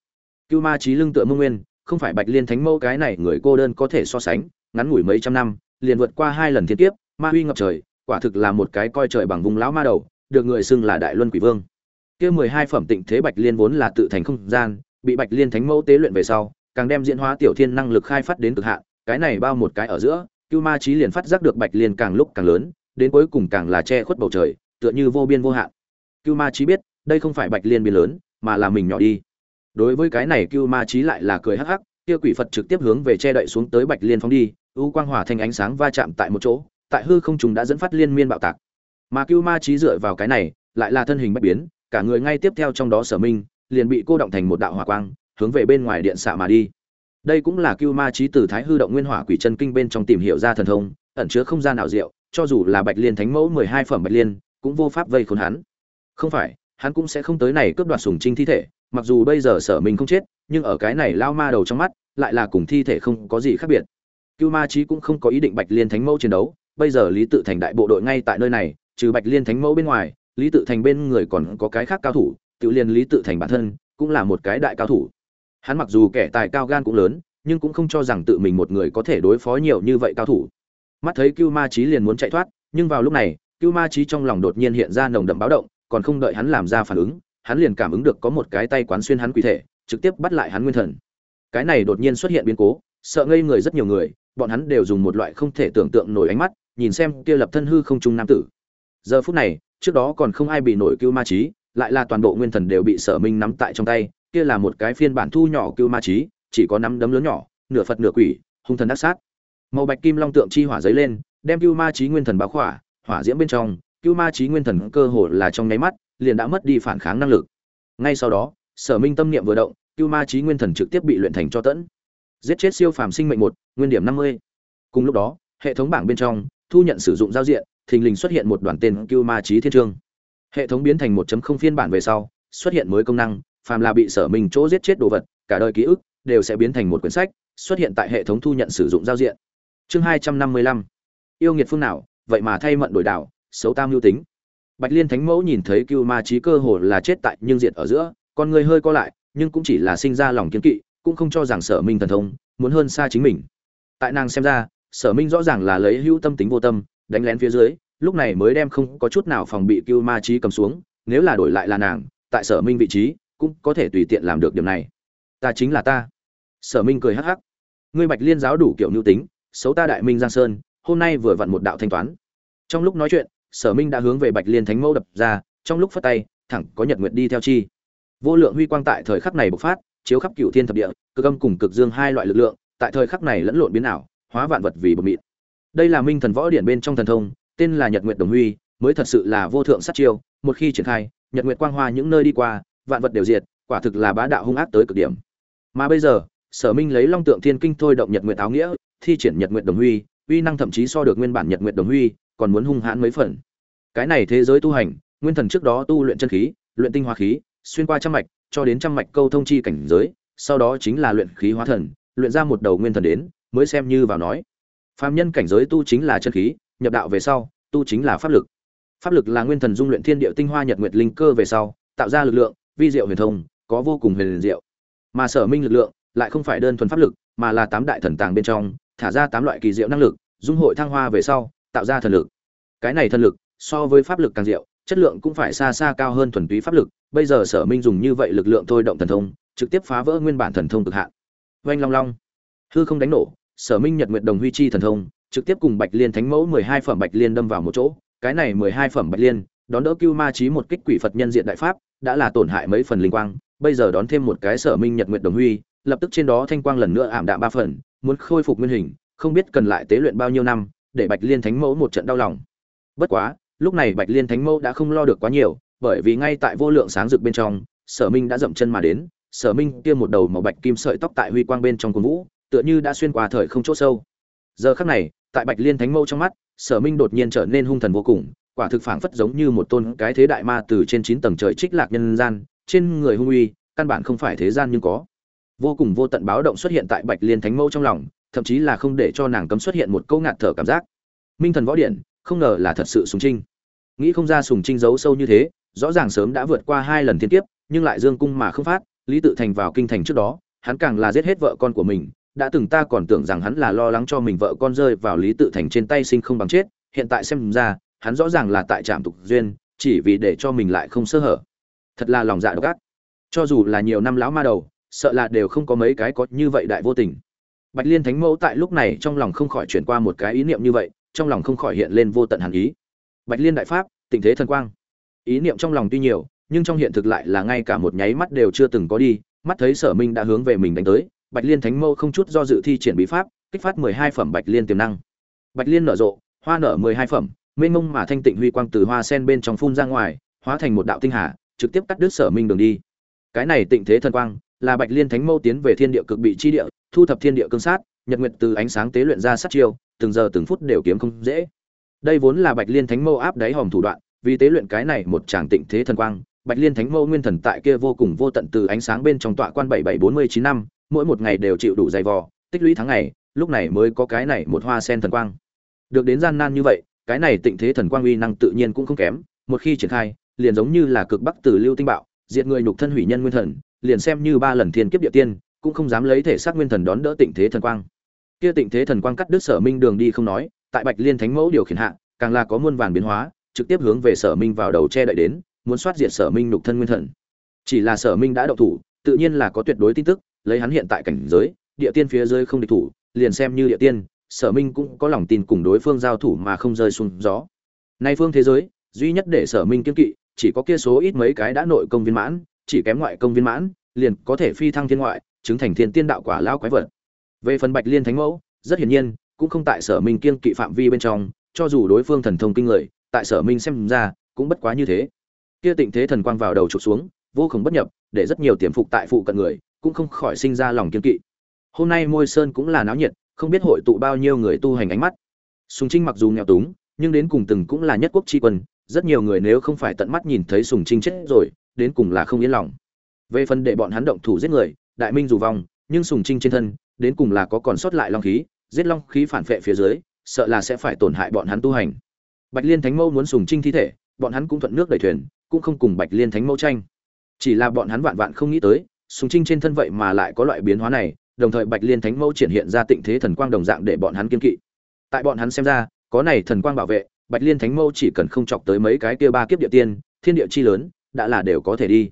Cưu ma trí lưng tựa mông nguyên, không phải bạch liên thánh mẫu cái này người cô đơn có thể so sánh, ngắn ngủi mấy trăm năm, liền vượt qua hai lần thiên kiếp, ma huy ngập trời, quả thực là một cái coi trời bằng vùng lão ma đầu, được người xưng là đại luân quỷ vương kia mười hai phẩm tịnh thế bạch liên vốn là tự thành không gian, bị bạch liên thánh mẫu tế luyện về sau, càng đem diễn hóa tiểu thiên năng lực khai phát đến cực hạn, cái này bao một cái ở giữa, cưu ma trí liền phát giác được bạch liên càng lúc càng lớn, đến cuối cùng càng là che khuất bầu trời, tựa như vô biên vô hạn. Cưu ma trí biết, đây không phải bạch liên biến lớn, mà là mình nhỏ đi. Đối với cái này cưu ma trí lại là cười hắc hắc, kia quỷ phật trực tiếp hướng về che đậy xuống tới bạch liên phóng đi, u quang hỏa thành ánh sáng va chạm tại một chỗ, tại hư không trùng đã dẫn phát liên miên bạo tạc. Mà cưu ma trí dựa vào cái này, lại là thân hình bất biến cả người ngay tiếp theo trong đó sở minh, liền bị cô động thành một đạo hỏa quang, hướng về bên ngoài điện xạ mà đi. Đây cũng là cưu ma trí từ thái hư động nguyên hỏa quỷ chân kinh bên trong tìm hiểu ra thần thông, ẩn chứa không gian nào diệu, cho dù là bạch liên thánh mẫu mười hai phẩm bạch liên, cũng vô pháp vây khốn hắn. Không phải, hắn cũng sẽ không tới này cướp đoạt sùng trinh thi thể, mặc dù bây giờ sở mình không chết, nhưng ở cái này lao ma đầu trong mắt, lại là cùng thi thể không có gì khác biệt. Cưu ma trí cũng không có ý định bạch liên thánh mẫu chiến đấu, bây giờ lý tự thành đại bộ đội ngay tại nơi này, trừ bạch liên thánh mẫu bên ngoài lý tự thành bên người còn có cái khác cao thủ, tự liên lý tự thành bản thân cũng là một cái đại cao thủ. Hắn mặc dù kẻ tài cao gan cũng lớn, nhưng cũng không cho rằng tự mình một người có thể đối phó nhiều như vậy cao thủ. Mắt thấy cưu ma trí liền muốn chạy thoát, nhưng vào lúc này, cưu ma trí trong lòng đột nhiên hiện ra nồng đậm báo động, còn không đợi hắn làm ra phản ứng, hắn liền cảm ứng được có một cái tay quán xuyên hắn quỷ thể, trực tiếp bắt lại hắn nguyên thần. Cái này đột nhiên xuất hiện biến cố, sợ ngây người rất nhiều người, bọn hắn đều dùng một loại không thể tưởng tượng nổi ánh mắt, nhìn xem kia lập thân hư không trung nam tử giờ phút này, trước đó còn không ai bị nổi cưu ma trí, lại là toàn bộ nguyên thần đều bị sở minh nắm tại trong tay, kia là một cái phiên bản thu nhỏ cưu ma trí, chỉ có nắm đấm lớn nhỏ, nửa phật nửa quỷ, hung thần đắc sát. Màu bạch kim long tượng chi hỏa giấy lên, đem cưu ma trí nguyên thần báo khỏa, hỏa diễm bên trong, cưu ma trí nguyên thần cơ hồ là trong nháy mắt, liền đã mất đi phản kháng năng lực. Ngay sau đó, sở minh tâm niệm vừa động, cưu ma trí nguyên thần trực tiếp bị luyện thành cho tẫn. Giết chết siêu phàm sinh mệnh một, nguyên điểm năm mươi. Cùng lúc đó, hệ thống bảng bên trong, thu nhận sử dụng giao diện thình lình xuất hiện một đoàn tên cưu ma trí thiên trương. Hệ thống biến thành 1.0 phiên bản về sau, xuất hiện mới công năng, phàm là bị sở minh chỗ giết chết đồ vật, cả đời ký ức đều sẽ biến thành một quyển sách, xuất hiện tại hệ thống thu nhận sử dụng giao diện. Chương 255 yêu nghiệt phương nào, vậy mà thay mận đổi đảo xấu tam lưu tính. Bạch liên thánh mẫu nhìn thấy cưu ma trí cơ hồ là chết tại nhưng diện ở giữa, con người hơi co lại, nhưng cũng chỉ là sinh ra lòng kiên kỵ, cũng không cho rằng sở minh thần thông, muốn hơn xa chính mình. Tại nàng xem ra, sở minh rõ ràng là lấy hữu tâm tính vô tâm đánh lén phía dưới, lúc này mới đem không có chút nào phòng bị cưu ma trí cầm xuống, nếu là đổi lại là nàng, tại sở minh vị trí, cũng có thể tùy tiện làm được điểm này. Ta chính là ta. Sở minh cười hắc hắc. Ngươi bạch liên giáo đủ kiểu nhu tính, xấu ta đại minh giang sơn, hôm nay vừa vặn một đạo thanh toán. Trong lúc nói chuyện, sở minh đã hướng về bạch liên thánh mẫu đập ra, trong lúc phất tay, thẳng có nhật nguyệt đi theo chi. Vô lượng huy quang tại thời khắc này bộc phát, chiếu khắp cựu thiên thập địa, cực âm cùng cực dương hai loại lực lượng, tại thời khắc này lẫn lộn biến ảo, hóa vạn vật vì bờ mịt đây là minh thần võ điển bên trong thần thông, tên là nhật nguyệt đồng huy, mới thật sự là vô thượng sát chiêu, một khi triển khai, nhật nguyệt quang hoa những nơi đi qua, vạn vật đều diệt, quả thực là bá đạo hung ác tới cực điểm. Mà bây giờ, sở minh lấy long tượng thiên kinh thôi động nhật nguyệt áo nghĩa, thi triển nhật nguyệt đồng huy, uy năng thậm chí so được nguyên bản nhật nguyệt đồng huy, còn muốn hung hãn mấy phần. Cái này thế giới tu hành, nguyên thần trước đó tu luyện chân khí, luyện tinh hoa khí, xuyên qua trăm mạch, cho đến trăm mạch câu thông chi cảnh giới, sau đó chính là luyện khí hóa thần, luyện ra một đầu nguyên thần đến, mới xem như vào nói phàm nhân cảnh giới tu chính là chân khí, nhập đạo về sau, tu chính là pháp lực. Pháp lực là nguyên thần dung luyện thiên địa tinh hoa nhật nguyệt linh cơ về sau, tạo ra lực lượng, vi diệu huyền thông, có vô cùng huyền diệu. Mà sở minh lực lượng lại không phải đơn thuần pháp lực, mà là tám đại thần tàng bên trong, thả ra tám loại kỳ diệu năng lực, dung hội thăng hoa về sau, tạo ra thần lực. Cái này thần lực, so với pháp lực càng diệu, chất lượng cũng phải xa xa cao hơn thuần túy pháp lực, bây giờ sở minh dùng như vậy lực lượng thôi động thần thông, trực tiếp phá vỡ nguyên bản thần thông cực hạn. Oanh long long. Hư không đánh nổ sở minh nhật nguyệt đồng huy chi thần thông, trực tiếp cùng bạch liên thánh mẫu mười hai phẩm bạch liên đâm vào một chỗ. Cái này mười hai phẩm bạch liên, đón đỡ cưu ma trí một kích quỷ phật nhân diện đại pháp, đã là tổn hại mấy phần linh quang. Bây giờ đón thêm một cái sở minh nhật nguyệt đồng huy, lập tức trên đó thanh quang lần nữa ảm đạm ba phần, muốn khôi phục nguyên hình, không biết cần lại tế luyện bao nhiêu năm, để bạch liên thánh mẫu một trận đau lòng. Bất quá, lúc này bạch liên thánh mẫu đã không lo được quá nhiều, bởi vì ngay tại vô lượng sáng rực bên trong, sở minh đã dậm chân mà đến, sở minh kia một đầu màu bạch kim sợi tóc tại huy quang bên trong cổ vũ tựa như đã xuyên qua thời không chỗ sâu. Giờ khắc này, tại bạch liên thánh mẫu trong mắt, sở minh đột nhiên trở nên hung thần vô cùng, quả thực phảng phất giống như một tôn cái thế đại ma từ trên chín tầng trời trích lạc nhân gian, trên người hung uy, căn bản không phải thế gian nhưng có. Vô cùng vô tận báo động xuất hiện tại bạch liên thánh mẫu trong lòng, thậm chí là không để cho nàng cấm xuất hiện một câu ngạt thở cảm giác. Minh thần võ điện, không ngờ là thật sự sùng trinh. Nghĩ không ra sùng trinh giấu sâu như thế, rõ ràng sớm đã vượt qua hai lần thiên kiếp, nhưng lại dương cung mà không phát, lý tự thành vào kinh thành trước đó, hắn càng là giết hết vợ con của mình đã từng ta còn tưởng rằng hắn là lo lắng cho mình vợ con rơi vào lý tự thành trên tay sinh không bằng chết, hiện tại xem ra, hắn rõ ràng là tại trạm tục duyên, chỉ vì để cho mình lại không sơ hở. Thật là lòng dạ độc ác. Cho dù là nhiều năm lão ma đầu, sợ là đều không có mấy cái có như vậy đại vô tình. Bạch liên thánh mẫu tại lúc này trong lòng không khỏi chuyển qua một cái ý niệm như vậy, trong lòng không khỏi hiện lên vô tận hàn ý. Bạch liên đại pháp tình thế thần quang. Ý niệm trong lòng tuy nhiều, nhưng trong hiện thực lại là ngay cả một nháy mắt đều chưa từng có đi, mắt thấy sở minh đã hướng về mình đánh tới bạch liên thánh Mâu không chút do dự thi triển bí pháp, kích phát mười hai phẩm bạch liên tiềm năng. Bạch liên nở rộ, hoa nở mười hai phẩm, mênh mông mà thanh tịnh huy quang từ hoa sen bên trong phun ra ngoài, hóa thành một đạo tinh hà, trực tiếp cắt đứt sở minh đường đi. Cái này tịnh thế thần quang, là bạch liên thánh mâu tiến về thiên địa cực bị chi địa, thu thập thiên địa cương sát, nhật nguyệt từ ánh sáng tế luyện ra sát chiêu, từng giờ từng phút đều kiếm không dễ. Đây vốn là bạch liên thánh mâu áp đáy hòm thủ đoạn, vì tế luyện cái này một tràng tịnh thế thần quang bạch liên thánh Mẫu nguyên thần tại kia vô cùng vô tận từ ánh sáng bên trong tọa quan bảy bảy bốn mươi chín năm, mỗi một ngày đều chịu đủ dày vò, tích lũy tháng ngày, lúc này mới có cái này một hoa sen thần quang. Được đến gian nan như vậy, cái này tịnh thế thần quang uy năng tự nhiên cũng không kém, một khi triển khai, liền giống như là cực bắc từ lưu tinh bạo, diệt người nhục thân hủy nhân nguyên thần, liền xem như ba lần thiên kiếp địa tiên, cũng không dám lấy thể xác nguyên thần đón đỡ tịnh thế thần quang. Kia tịnh thế thần quang cắt đứt sở minh đường đi không nói, tại bạch liên thánh mẫu điều khiển hạ, càng là có muôn vàn biến hóa, trực tiếp hướng về sở minh vào đầu che đậy đến muốn soát diệt sở minh nhục thân nguyên thần. Chỉ là sở minh đã động thủ, tự nhiên là có tuyệt đối tin tức, lấy hắn hiện tại cảnh giới, địa tiên phía dưới không địch thủ, liền xem như địa tiên, sở minh cũng có lòng tin cùng đối phương giao thủ mà không rơi xuống gió. Nay phương thế giới, duy nhất để sở minh kiên kỵ, chỉ có kia số ít mấy cái đã nội công viên mãn, chỉ kém ngoại công viên mãn, liền có thể phi thăng thiên ngoại, chứng thành thiên tiên đạo quả lao quái vật. Về phần bạch liên thánh mẫu, rất hiển nhiên, cũng không tại sở minh kiên kỵ phạm vi bên trong, cho dù đối phương thần thông kinh người, tại sở minh xem ra, cũng bất quá như thế kia tịnh thế thần quang vào đầu trục xuống, vô cùng bất nhập, để rất nhiều tiềm phục tại phụ cận người, cũng không khỏi sinh ra lòng kiên kỵ. Hôm nay môi sơn cũng là náo nhiệt, không biết hội tụ bao nhiêu người tu hành ánh mắt. Sùng trinh mặc dù nghèo túng, nhưng đến cùng từng cũng là nhất quốc tri quân, rất nhiều người nếu không phải tận mắt nhìn thấy sùng trinh chết rồi, đến cùng là không yên lòng. Về phần để bọn hắn động thủ giết người, đại minh dù vong, nhưng sùng trinh trên thân, đến cùng là có còn sót lại long khí, giết long khí phản vệ phía dưới, sợ là sẽ phải tổn hại bọn hắn tu hành. Bạch liên thánh mẫu muốn sùng trinh thi thể bọn hắn cũng thuận nước đẩy thuyền, cũng không cùng bạch liên thánh mẫu tranh. Chỉ là bọn hắn vạn vạn không nghĩ tới, sùng trinh trên thân vậy mà lại có loại biến hóa này, đồng thời bạch liên thánh mẫu triển hiện ra tịnh thế thần quang đồng dạng để bọn hắn kiên kỵ. Tại bọn hắn xem ra, có này thần quang bảo vệ, bạch liên thánh mẫu chỉ cần không chọc tới mấy cái kia ba kiếp địa tiên, thiên địa chi lớn, đã là đều có thể đi.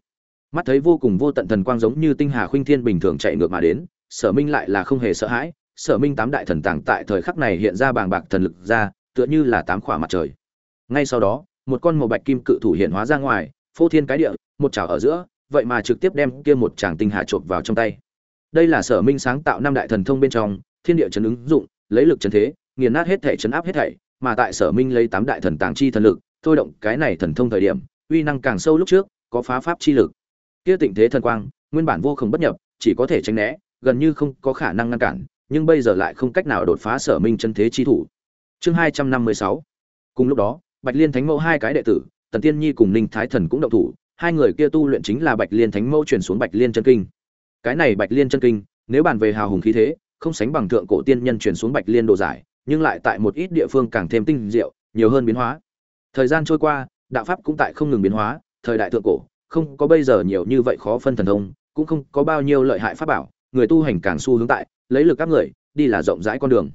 Mắt thấy vô cùng vô tận thần quang giống như tinh hà khuynh thiên bình thường chạy ngược mà đến, sở minh lại là không hề sợ hãi, sở minh tám đại thần tàng tại thời khắc này hiện ra bàng bạc thần lực ra, tựa như là tám khỏa mặt trời. Ngay sau đó một con màu bạch kim cự thủ hiện hóa ra ngoài, phô thiên cái địa, một chảo ở giữa, vậy mà trực tiếp đem kia một tràng tinh hà chộp vào trong tay. Đây là sở minh sáng tạo năm đại thần thông bên trong, thiên địa chấn ứng dụng, lấy lực chấn thế, nghiền nát hết thể chấn áp hết thảy, mà tại sở minh lấy tám đại thần tàng chi thần lực, thôi động cái này thần thông thời điểm, uy năng càng sâu lúc trước, có phá pháp chi lực. Kia tịnh thế thần quang, nguyên bản vô cùng bất nhập, chỉ có thể tránh né, gần như không có khả năng ngăn cản, nhưng bây giờ lại không cách nào đột phá sở minh chân thế chi thủ. Chương hai trăm năm mươi sáu. Cùng lúc đó bạch liên thánh mẫu hai cái đệ tử, tần tiên nhi cùng ninh thái thần cũng động thủ, hai người kia tu luyện chính là bạch liên thánh mẫu truyền xuống bạch liên chân kinh. Cái này bạch liên chân kinh, nếu bàn về hào hùng khí thế, không sánh bằng thượng cổ tiên nhân truyền xuống bạch liên đồ giải, nhưng lại tại một ít địa phương càng thêm tinh diệu, nhiều hơn biến hóa. Thời gian trôi qua, đạo pháp cũng tại không ngừng biến hóa, thời đại thượng cổ, không có bây giờ nhiều như vậy khó phân thần thông, cũng không có bao nhiêu lợi hại pháp bảo, người tu hành càng xu hướng tại, lấy lực các người, đi là rộng rãi con đường.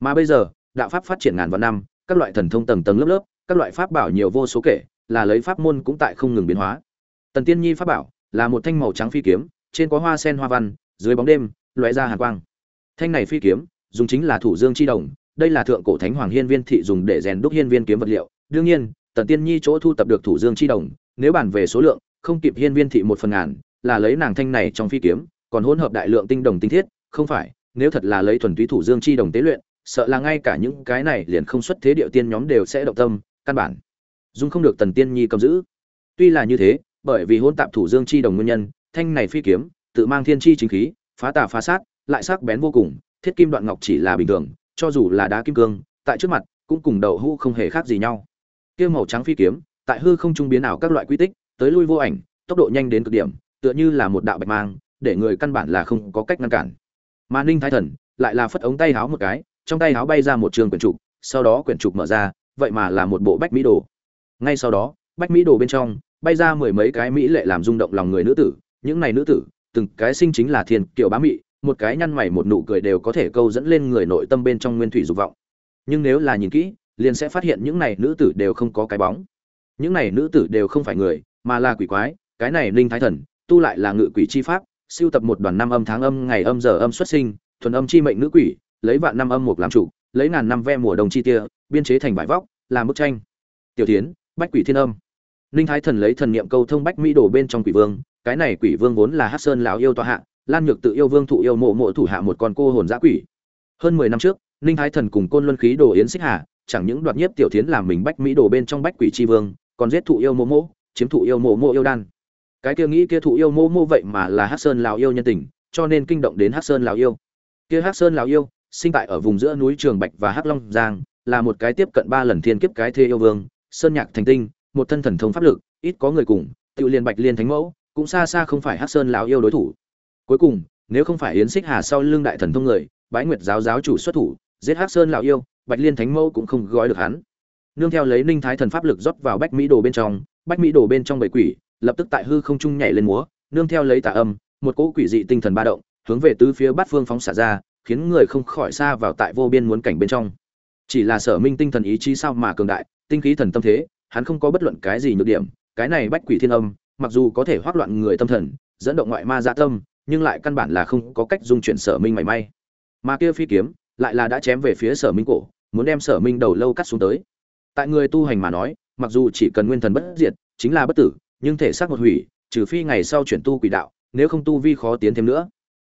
Mà bây giờ, đạo pháp phát triển ngàn vạn năm, các loại thần thông tầng tầng lớp lớp các loại pháp bảo nhiều vô số kể, là lấy pháp môn cũng tại không ngừng biến hóa. Tần tiên nhi pháp bảo là một thanh màu trắng phi kiếm, trên có hoa sen hoa văn, dưới bóng đêm lóe ra hàn quang. Thanh này phi kiếm dùng chính là thủ dương chi đồng, đây là thượng cổ thánh hoàng hiên viên thị dùng để rèn đúc hiên viên kiếm vật liệu. Đương nhiên, tần tiên nhi chỗ thu tập được thủ dương chi đồng, nếu bàn về số lượng, không kịp hiên viên thị một phần ngàn, là lấy nàng thanh này trong phi kiếm, còn hỗn hợp đại lượng tinh đồng tinh thiết, không phải, nếu thật là lấy thuần túy thủ dương chi đồng tế luyện, sợ là ngay cả những cái này liền không xuất thế điệu tiên nhóm đều sẽ động tâm căn bản. Dung không được tần tiên nhi cầm giữ. Tuy là như thế, bởi vì hôn tạp thủ dương chi đồng nguyên nhân, thanh này phi kiếm, tự mang thiên chi chính khí, phá tà phá sát, lại sắc bén vô cùng, thiết kim đoạn ngọc chỉ là bình thường, cho dù là đá kim cương, tại trước mặt, cũng cùng đầu hũ không hề khác gì nhau. Kia màu trắng phi kiếm, tại hư không trung biến ảo các loại quy tích, tới lui vô ảnh, tốc độ nhanh đến cực điểm, tựa như là một đạo bạch mang, để người căn bản là không có cách ngăn cản. Mà ninh thái thần lại là phất ống tay háo một cái, trong tay háo bay ra một trường quyển trục, sau đó quyển trục mở ra vậy mà là một bộ bách mỹ đồ. Ngay sau đó, bách mỹ đồ bên trong, bay ra mười mấy cái mỹ lệ làm rung động lòng người nữ tử. Những này nữ tử, từng cái sinh chính là thiên kiều bá mị, một cái nhăn mày một nụ cười đều có thể câu dẫn lên người nội tâm bên trong nguyên thủy dục vọng. Nhưng nếu là nhìn kỹ, liền sẽ phát hiện những này nữ tử đều không có cái bóng. Những này nữ tử đều không phải người, mà là quỷ quái. Cái này linh thái thần, tu lại là ngự quỷ chi pháp, siêu tập một đoàn năm âm tháng âm, ngày âm giờ âm xuất sinh, thuần âm chi mệnh nữ quỷ, lấy vạn năm âm mục làm chủ, lấy ngàn năm ve mùa đông chi tia biên chế thành vải vóc làm bức tranh. Tiểu tiến bách quỷ thiên âm. Linh thái thần lấy thần niệm câu thông bách mỹ đổ bên trong quỷ vương, cái này quỷ vương vốn là hát sơn lão yêu tọa hạ, lan nhược tự yêu vương thụ yêu mộ mộ thủ hạ một con cô hồn giã quỷ. Hơn mười năm trước ninh thái thần cùng côn luân khí đồ yến xích hà, chẳng những đoạt nhiếp tiểu tiến làm mình bách mỹ đồ bên trong bách quỷ tri vương, còn giết thụ yêu mộ mộ, chiếm thụ yêu mộ mộ yêu đan. Cái kia nghĩ kia thụ yêu mộ mộ vậy mà là hát sơn lào yêu nhân tình, cho nên kinh động đến hát sơn lào yêu. Kia hát sơn lào yêu, sinh tại ở vùng giữa núi trường bạch và hắc long giang là một cái tiếp cận ba lần thiên kiếp cái thê yêu vương, sơn nhạc thành tinh, một thân thần thông pháp lực, ít có người cùng, tự liên bạch liên thánh mẫu, cũng xa xa không phải hắc sơn lão yêu đối thủ. Cuối cùng, nếu không phải yến xích hà sau lưng đại thần thông người, bái nguyệt giáo giáo chủ xuất thủ, giết hắc sơn lão yêu, bạch liên thánh mẫu cũng không gói được hắn. Nương theo lấy ninh thái thần pháp lực rót vào bách mỹ đồ bên trong, bách mỹ đồ bên trong bảy quỷ, lập tức tại hư không trung nhảy lên múa, nương theo lấy tà âm, một cỗ quỷ dị tinh thần ba động, hướng về tứ phía bát phương phóng xả ra, khiến người không khỏi xa vào tại vô biên muốn cảnh bên trong chỉ là sở minh tinh thần ý chí sao mà cường đại, tinh khí thần tâm thế, hắn không có bất luận cái gì nhược điểm, cái này bách quỷ thiên âm, mặc dù có thể hoác loạn người tâm thần, dẫn động ngoại ma dạ tâm, nhưng lại căn bản là không có cách dung chuyển sở minh mảy may. Mà kia phi kiếm, lại là đã chém về phía sở minh cổ, muốn đem sở minh đầu lâu cắt xuống tới. Tại người tu hành mà nói, mặc dù chỉ cần nguyên thần bất diệt, chính là bất tử, nhưng thể xác một hủy, trừ phi ngày sau chuyển tu quỷ đạo, nếu không tu vi khó tiến thêm nữa.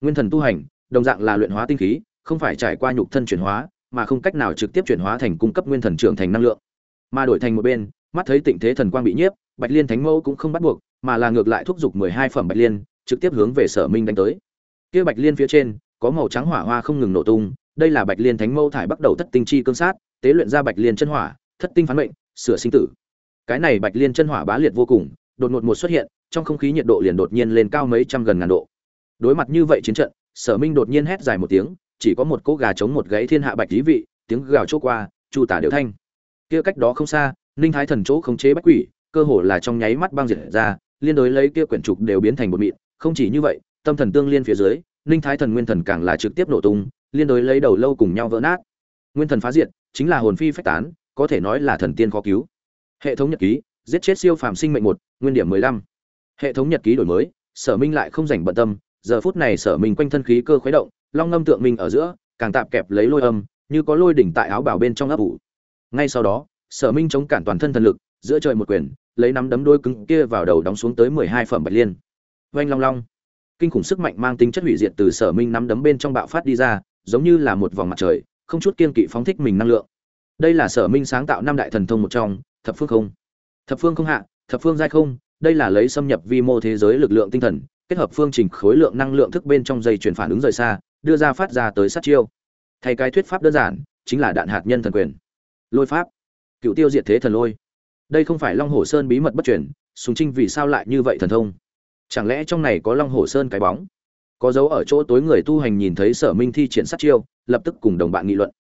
Nguyên thần tu hành, đồng dạng là luyện hóa tinh khí, không phải trải qua nhục thân chuyển hóa mà không cách nào trực tiếp chuyển hóa thành cung cấp nguyên thần trưởng thành năng lượng. Mà đổi thành một bên, mắt thấy tịnh thế thần quang bị nhiếp, bạch liên thánh mẫu cũng không bắt buộc, mà là ngược lại thúc giục mười hai phẩm bạch liên, trực tiếp hướng về sở minh đánh tới. Kia bạch liên phía trên, có màu trắng hỏa hoa không ngừng nổ tung, đây là bạch liên thánh mẫu thải bắt đầu thất tinh chi cương sát, tế luyện ra bạch liên chân hỏa, thất tinh phán mệnh, sửa sinh tử. Cái này bạch liên chân hỏa bá liệt vô cùng, đột ngột một xuất hiện, trong không khí nhiệt độ liền đột nhiên lên cao mấy trăm gần ngàn độ. Đối mặt như vậy chiến trận, sở minh đột nhiên hét dài một tiếng chỉ có một cỗ gà chống một gãy thiên hạ bạch lý vị, tiếng gào chỗ qua, chu tả đều thanh. Kia cách đó không xa, ninh thái thần chỗ khống chế bách quỷ, cơ hồ là trong nháy mắt băng diệt ra, liên đối lấy kia quyển trục đều biến thành một mịn. Không chỉ như vậy, tâm thần tương liên phía dưới, ninh thái thần nguyên thần càng là trực tiếp nổ tung, liên đối lấy đầu lâu cùng nhau vỡ nát. Nguyên thần phá diệt, chính là hồn phi phách tán, có thể nói là thần tiên khó cứu. Hệ thống nhật ký, giết chết siêu phàm sinh mệnh một, nguyên điểm mười lăm. Hệ thống nhật ký đổi mới, sở minh lại không dành bận tâm, giờ phút này sở minh quanh thân khí cơ khuấy động long ngâm tượng minh ở giữa, càng tạp kẹp lấy lôi âm, như có lôi đỉnh tại áo bảo bên trong ấp ủ. Ngay sau đó, sở minh chống cản toàn thân thần lực, giữa trời một quyền lấy nắm đấm đôi cứng kia vào đầu đóng xuống tới mười hai phẩm bạch liên. Oanh long long. Kinh khủng sức mạnh mang tính chất hủy diệt từ sở minh nắm đấm bên trong bạo phát đi ra, giống như là một vòng mặt trời, không chút kiên kỵ phóng thích mình năng lượng. Đây là sở minh sáng tạo năm đại thần thông một trong, thập phương không. Thập phương không hạ, thập phương giai không, đây là lấy xâm nhập vi mô thế giới lực lượng tinh thần, kết hợp phương trình khối lượng năng lượng thức bên trong dây chuyển phản ứng rời xa đưa ra phát ra tới sát chiêu. Thay cái thuyết pháp đơn giản, chính là đạn hạt nhân thần quyền. Lôi pháp. Cựu tiêu diệt thế thần lôi. Đây không phải long hồ sơn bí mật bất chuyển sùng trinh vì sao lại như vậy thần thông? Chẳng lẽ trong này có long hồ sơn cái bóng? Có dấu ở chỗ tối người tu hành nhìn thấy sở minh thi triển sát chiêu, lập tức cùng đồng bạn nghị luận.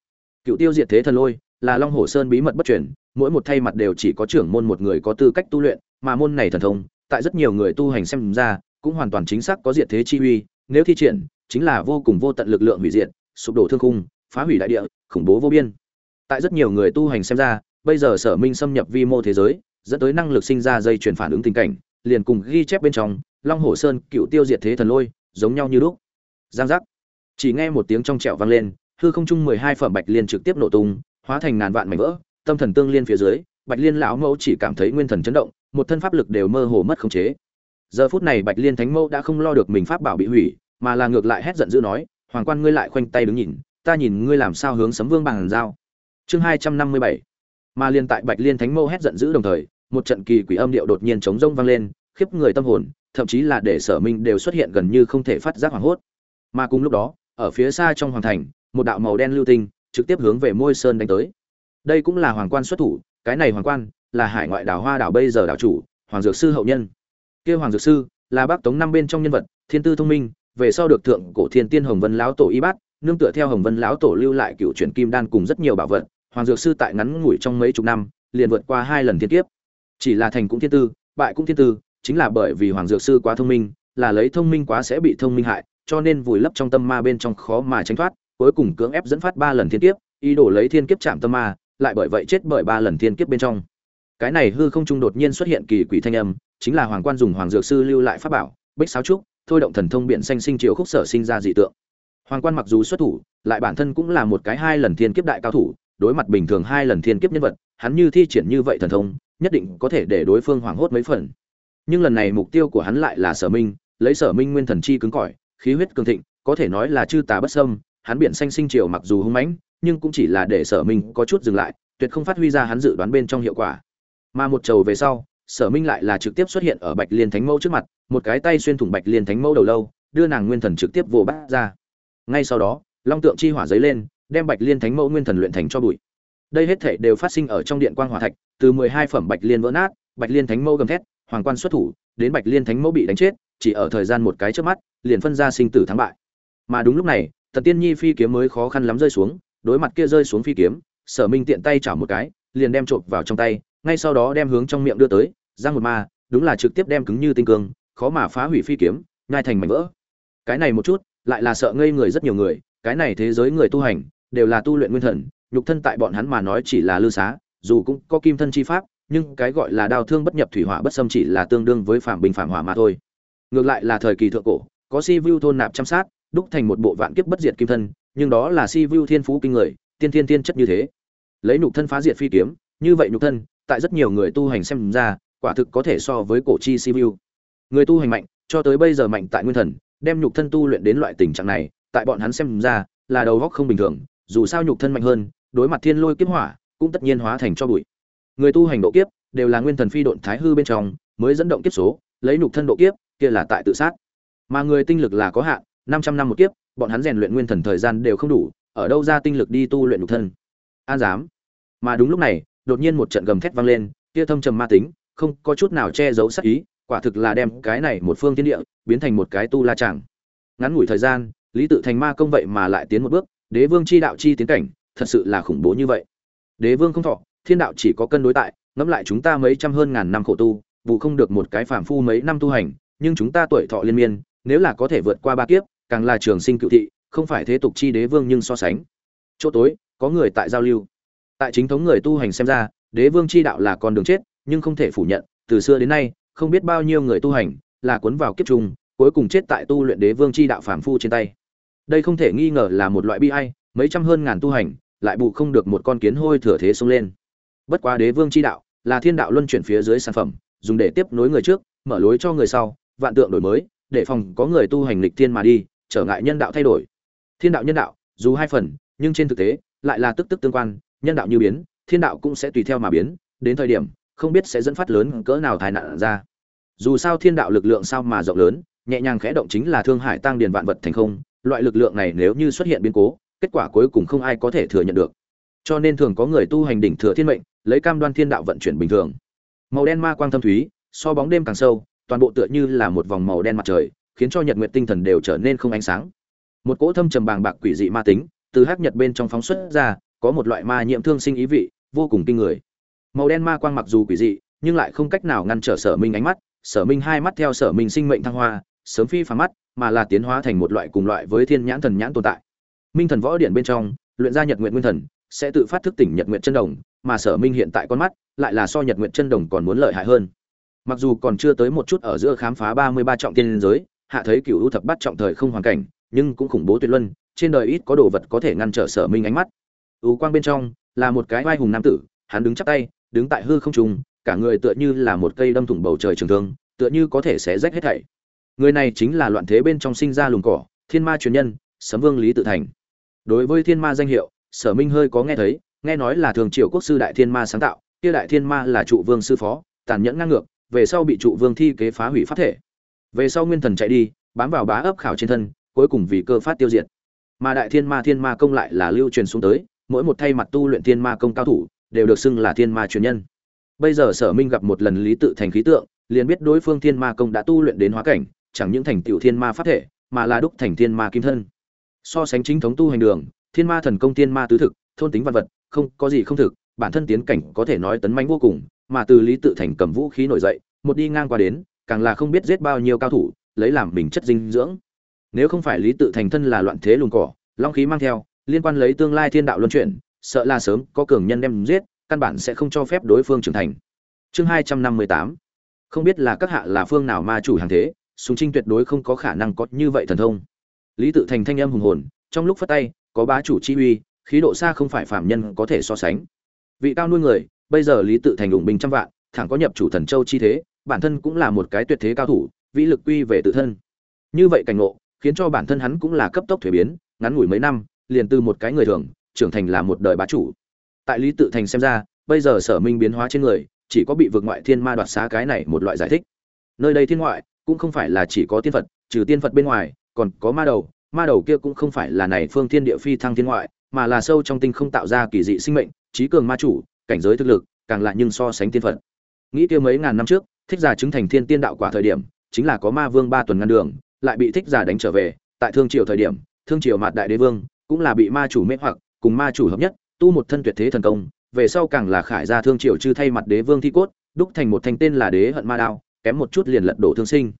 Cựu tiêu diệt thế thần lôi là long hồ sơn bí mật bất chuyển mỗi một thay mặt đều chỉ có trưởng môn một người có tư cách tu luyện, mà môn này thần thông, tại rất nhiều người tu hành xem ra, cũng hoàn toàn chính xác có diệt thế chi uy, nếu thi triển chính là vô cùng vô tận lực lượng hủy diệt, sụp đổ thương khung, phá hủy đại địa, khủng bố vô biên. Tại rất nhiều người tu hành xem ra, bây giờ sở minh xâm nhập vi mô thế giới, dẫn tới năng lực sinh ra dây chuyển phản ứng tình cảnh, liền cùng ghi chép bên trong, long hồ sơn cựu tiêu diệt thế thần lôi, giống nhau như lúc. Giang giác. Chỉ nghe một tiếng trong trẻo vang lên, hư không trung mười hai phẩm bạch liên trực tiếp nổ tung, hóa thành ngàn vạn mảnh vỡ, tâm thần tương liên phía dưới, bạch liên lão mẫu chỉ cảm thấy nguyên thần chấn động, một thân pháp lực đều mơ hồ mất khống chế. Giờ phút này bạch liên thánh mẫu đã không lo được mình pháp bảo bị hủy mà là ngược lại hét giận dữ nói, hoàng quan ngươi lại khoanh tay đứng nhìn, ta nhìn ngươi làm sao hướng sấm vương bằng dao chương hai trăm năm mươi bảy. Mà liên tại bạch liên thánh mâu hét giận dữ đồng thời, một trận kỳ quỷ âm điệu đột nhiên chống rông vang lên, khiếp người tâm hồn, thậm chí là để sở minh đều xuất hiện gần như không thể phát giác hoảng hốt. Mà cùng lúc đó, ở phía xa trong hoàng thành, một đạo màu đen lưu tinh trực tiếp hướng về môi sơn đánh tới. Đây cũng là hoàng quan xuất thủ, cái này hoàng quan là hải ngoại đảo hoa đảo bây giờ đảo chủ, hoàng dược sư hậu nhân. Kia hoàng dược sư là bác tống năm bên trong nhân vật, thiên tư thông minh về sau được thượng cổ thiên tiên hồng vân lão tổ y bát, nương tựa theo hồng vân lão tổ lưu lại cựu truyền kim đan cùng rất nhiều bảo vật, hoàng dược sư tại ngắn ngủi trong mấy chục năm, liền vượt qua hai lần thiên kiếp. Chỉ là thành cũng thiên tư, bại cũng thiên tư, chính là bởi vì hoàng dược sư quá thông minh, là lấy thông minh quá sẽ bị thông minh hại, cho nên vùi lấp trong tâm ma bên trong khó mà tránh thoát, cuối cùng cưỡng ép dẫn phát ba lần thiên kiếp, ý đồ lấy thiên kiếp chạm tâm ma, lại bởi vậy chết bởi ba lần thiên kiếp bên trong. Cái này hư không trung đột nhiên xuất hiện kỳ quỷ thanh âm, chính là hoàng quan dùng hoàng dược sư lưu lại pháp bảo, bích sáo trúc thôi động thần thông biện xanh sinh chiều khúc sở sinh ra dị tượng. Hoàng quan mặc dù xuất thủ, lại bản thân cũng là một cái hai lần thiên kiếp đại cao thủ, đối mặt bình thường hai lần thiên kiếp nhân vật, hắn như thi triển như vậy thần thông, nhất định có thể để đối phương hoảng hốt mấy phần. Nhưng lần này mục tiêu của hắn lại là sở minh, lấy sở minh nguyên thần chi cứng cỏi, khí huyết cường thịnh, có thể nói là chư tà bất sâm hắn biện xanh sinh triều mặc dù hung mãnh, nhưng cũng chỉ là để sở minh có chút dừng lại, tuyệt không phát huy ra hắn dự đoán bên trong hiệu quả. Mà một trầu về sau, sở minh lại là trực tiếp xuất hiện ở bạch liên thánh mẫu trước mặt một cái tay xuyên thủng bạch liên thánh mẫu đầu lâu, đưa nàng nguyên thần trực tiếp vồ bắt ra. Ngay sau đó, long tượng chi hỏa giấy lên, đem bạch liên thánh mẫu nguyên thần luyện thành cho bụi. Đây hết thể đều phát sinh ở trong điện quang hỏa thạch, từ mười hai phẩm bạch liên vỡ nát, bạch liên thánh mẫu gầm thét, hoàng quan xuất thủ, đến bạch liên thánh mẫu bị đánh chết, chỉ ở thời gian một cái trước mắt, liền phân ra sinh tử thắng bại. Mà đúng lúc này, tần tiên nhi phi kiếm mới khó khăn lắm rơi xuống, đối mặt kia rơi xuống phi kiếm, sở minh tiện tay chảo một cái, liền đem trộm vào trong tay, ngay sau đó đem hướng trong miệng đưa tới giang một ma, đúng là trực tiếp đem cứng như tinh cương khó mà phá hủy phi kiếm ngai thành mảnh vỡ. Cái này một chút, lại là sợ ngây người rất nhiều người, cái này thế giới người tu hành, đều là tu luyện nguyên thần, nhục thân tại bọn hắn mà nói chỉ là lư xá, dù cũng có kim thân chi pháp, nhưng cái gọi là đau thương bất nhập thủy hỏa bất xâm chỉ là tương đương với phạm bình phạm hỏa mà thôi. Ngược lại là thời kỳ thượng cổ, có si vu thôn nạp chăm sát, đúc thành một bộ vạn kiếp bất diệt kim thân, nhưng đó là si vu thiên phú kinh người, tiên thiên tiên chất như thế. Lấy nhục thân phá diệt phi kiếm, như vậy nhục thân, tại rất nhiều người tu hành xem ra, quả thực có thể so với cổ chi si vu người tu hành mạnh, cho tới bây giờ mạnh tại nguyên thần, đem nhục thân tu luyện đến loại tình trạng này, tại bọn hắn xem ra, là đầu góc không bình thường, dù sao nhục thân mạnh hơn, đối mặt thiên lôi kiếp hỏa, cũng tất nhiên hóa thành cho bụi. Người tu hành độ kiếp, đều là nguyên thần phi độn thái hư bên trong, mới dẫn động kiếp số, lấy nhục thân độ kiếp, kia là tại tự sát. Mà người tinh lực là có hạn, năm trăm năm một kiếp, bọn hắn rèn luyện nguyên thần thời gian đều không đủ, ở đâu ra tinh lực đi tu luyện nhục thân? An dám mà đúng lúc này, đột nhiên một trận gầm thét vang lên, kia thâm trầm ma tính, không có chút nào che giấu sắc ý quả thực là đem cái này một phương thiên địa biến thành một cái tu la tràng ngắn ngủi thời gian, lý tự thành ma công vậy mà lại tiến một bước, đế vương chi đạo chi tiến cảnh, thật sự là khủng bố như vậy. Đế vương không thọ, thiên đạo chỉ có cân đối tại, ngẫm lại chúng ta mấy trăm hơn ngàn năm khổ tu, vụ không được một cái phàm phu mấy năm tu hành, nhưng chúng ta tuổi thọ liên miên, nếu là có thể vượt qua ba kiếp, càng là trường sinh cựu thị, không phải thế tục chi đế vương nhưng so sánh. Chỗ tối, có người tại giao lưu. Tại chính thống người tu hành xem ra, đế vương chi đạo là con đường chết, nhưng không thể phủ nhận, từ xưa đến nay không biết bao nhiêu người tu hành, là cuốn vào kiếp trùng, cuối cùng chết tại tu luyện đế vương chi đạo phàm phu trên tay. Đây không thể nghi ngờ là một loại bi ai, mấy trăm hơn ngàn tu hành, lại bù không được một con kiến hôi thừa thế xông lên. Bất quá đế vương chi đạo là thiên đạo luân chuyển phía dưới sản phẩm, dùng để tiếp nối người trước, mở lối cho người sau, vạn tượng đổi mới, để phòng có người tu hành lịch thiên mà đi, trở ngại nhân đạo thay đổi. Thiên đạo nhân đạo, dù hai phần, nhưng trên thực tế, lại là tức tức tương quan, nhân đạo như biến, thiên đạo cũng sẽ tùy theo mà biến, đến thời điểm không biết sẽ dẫn phát lớn cỡ nào tai nạn ra. Dù sao thiên đạo lực lượng sao mà rộng lớn, nhẹ nhàng khẽ động chính là thương hải tăng điền vạn vật thành không, loại lực lượng này nếu như xuất hiện biến cố, kết quả cuối cùng không ai có thể thừa nhận được. Cho nên thường có người tu hành đỉnh thừa thiên mệnh, lấy cam đoan thiên đạo vận chuyển bình thường. Màu đen ma quang thâm thúy, so bóng đêm càng sâu, toàn bộ tựa như là một vòng màu đen mặt trời, khiến cho nhật nguyệt tinh thần đều trở nên không ánh sáng. Một cỗ thâm trầm bàng bạc quỷ dị ma tính, từ hắc nhật bên trong phóng xuất ra, có một loại ma nhiễm thương sinh ý vị, vô cùng kinh người màu đen ma quang mặc dù quỷ dị, nhưng lại không cách nào ngăn trở sở minh ánh mắt. Sở minh hai mắt theo sở minh sinh mệnh thăng hoa, sớm phi phá mắt, mà là tiến hóa thành một loại cùng loại với thiên nhãn thần nhãn tồn tại. Minh thần võ điện bên trong, luyện ra nhật nguyện nguyên thần, sẽ tự phát thức tỉnh nhật nguyện chân đồng, mà sở minh hiện tại con mắt, lại là so nhật nguyện chân đồng còn muốn lợi hại hơn. Mặc dù còn chưa tới một chút ở giữa khám phá ba mươi ba trọng tiên giới, hạ thấy cựu ưu thập bắt trọng thời không hoàn cảnh, nhưng cũng khủng bố tuyệt luân, trên đời ít có đồ vật có thể ngăn trở sở minh ánh mắt. Ưu quang bên trong là một cái vai hùng nam tử, hắn đứng chắp tay đứng tại hư không trung, cả người tựa như là một cây đâm thủng bầu trời trường thương, tựa như có thể sẽ rách hết thảy. Người này chính là loạn thế bên trong sinh ra lùng cỏ, thiên ma truyền nhân, sấm vương lý tự thành. Đối với thiên ma danh hiệu, sở minh hơi có nghe thấy, nghe nói là thường triều quốc sư đại thiên ma sáng tạo, kia đại thiên ma là trụ vương sư phó, tàn nhẫn ngang ngược, về sau bị trụ vương thi kế phá hủy phát thể. Về sau nguyên thần chạy đi, bám vào bá ấp khảo trên thân, cuối cùng vì cơ phát tiêu diệt. Mà đại thiên ma thiên ma công lại là lưu truyền xuống tới, mỗi một thay mặt tu luyện thiên ma công cao thủ đều được xưng là thiên ma truyền nhân. Bây giờ sở minh gặp một lần lý tự thành khí tượng, liền biết đối phương thiên ma công đã tu luyện đến hóa cảnh, chẳng những thành tiểu thiên ma pháp thể, mà là đúc thành thiên ma kim thân. So sánh chính thống tu hành đường, thiên ma thần công, thiên ma tứ thực, thôn tính văn vật, không có gì không thực, bản thân tiến cảnh có thể nói tấn mãnh vô cùng, mà từ lý tự thành cầm vũ khí nổi dậy, một đi ngang qua đến, càng là không biết giết bao nhiêu cao thủ, lấy làm mình chất dinh dưỡng. Nếu không phải lý tự thành thân là loạn thế luồng cỏ, long khí mang theo, liên quan lấy tương lai thiên đạo luân chuyển sợ là sớm có cường nhân đem giết, căn bản sẽ không cho phép đối phương trưởng thành. Chương hai trăm năm mươi tám. Không biết là các hạ là phương nào ma chủ hàng thế súng trinh tuyệt đối không có khả năng có như vậy thần thông. Lý tự thành thanh âm hùng hồn, trong lúc phát tay, có bá chủ chi uy, khí độ xa không phải phạm nhân có thể so sánh. Vị cao nuôi người, bây giờ lý tự thành ủng binh trăm vạn, thẳng có nhập chủ thần châu chi thế, bản thân cũng là một cái tuyệt thế cao thủ, vĩ lực quy về tự thân. Như vậy cảnh ngộ, khiến cho bản thân hắn cũng là cấp tốc thủy biến, ngắn ngủi mấy năm, liền từ một cái người thường trưởng thành là một đời bá chủ. Tại lý tự thành xem ra, bây giờ sở minh biến hóa trên người, chỉ có bị vượt ngoại thiên ma đoạt xá cái này một loại giải thích. Nơi đây thiên ngoại, cũng không phải là chỉ có tiên phật, trừ tiên phật bên ngoài, còn có ma đầu. Ma đầu kia cũng không phải là này phương thiên địa phi thăng thiên ngoại, mà là sâu trong tinh không tạo ra kỳ dị sinh mệnh, trí cường ma chủ, cảnh giới thực lực, càng lại nhưng so sánh tiên phật. Nghĩ kia mấy ngàn năm trước, thích giả chứng thành thiên tiên đạo quả thời điểm, chính là có ma vương ba tuần ngăn đường, lại bị thích giả đánh trở về, tại thương triều thời điểm, thương triều mạt đại đế vương, cũng là bị ma chủ mê hoặc cùng ma chủ hợp nhất, tu một thân tuyệt thế thần công, về sau càng là khải ra thương triều chư thay mặt đế vương thi cốt, đúc thành một thanh tên là đế hận ma đao, kém một chút liền lật đổ thương sinh.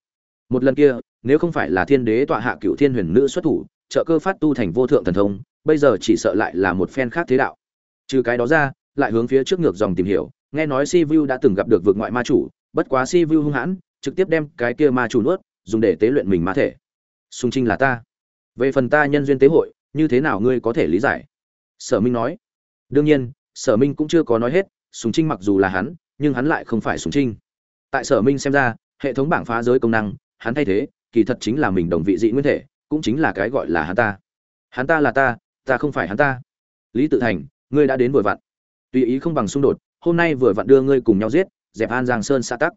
Một lần kia, nếu không phải là thiên đế tọa hạ cựu thiên huyền nữ xuất thủ, trợ cơ phát tu thành vô thượng thần thông, bây giờ chỉ sợ lại là một phen khác thế đạo. Trừ cái đó ra, lại hướng phía trước ngược dòng tìm hiểu, nghe nói si vu đã từng gặp được vượt ngoại ma chủ, bất quá si vu hung hãn, trực tiếp đem cái kia ma chủ nuốt, dùng để tế luyện mình ma thể. Sung trinh là ta. Về phần ta nhân duyên tế hội, như thế nào ngươi có thể lý giải? Sở minh nói. Đương nhiên, sở minh cũng chưa có nói hết, sùng trinh mặc dù là hắn, nhưng hắn lại không phải sùng trinh. Tại sở minh xem ra, hệ thống bảng phá giới công năng, hắn thay thế, kỳ thật chính là mình đồng vị dị nguyên thể, cũng chính là cái gọi là hắn ta. Hắn ta là ta ta không phải hắn ta. Lý tự thành, ngươi đã đến vội vặn. Tùy ý không bằng xung đột, hôm nay vừa vặn đưa ngươi cùng nhau giết, dẹp an giang sơn xã tắc.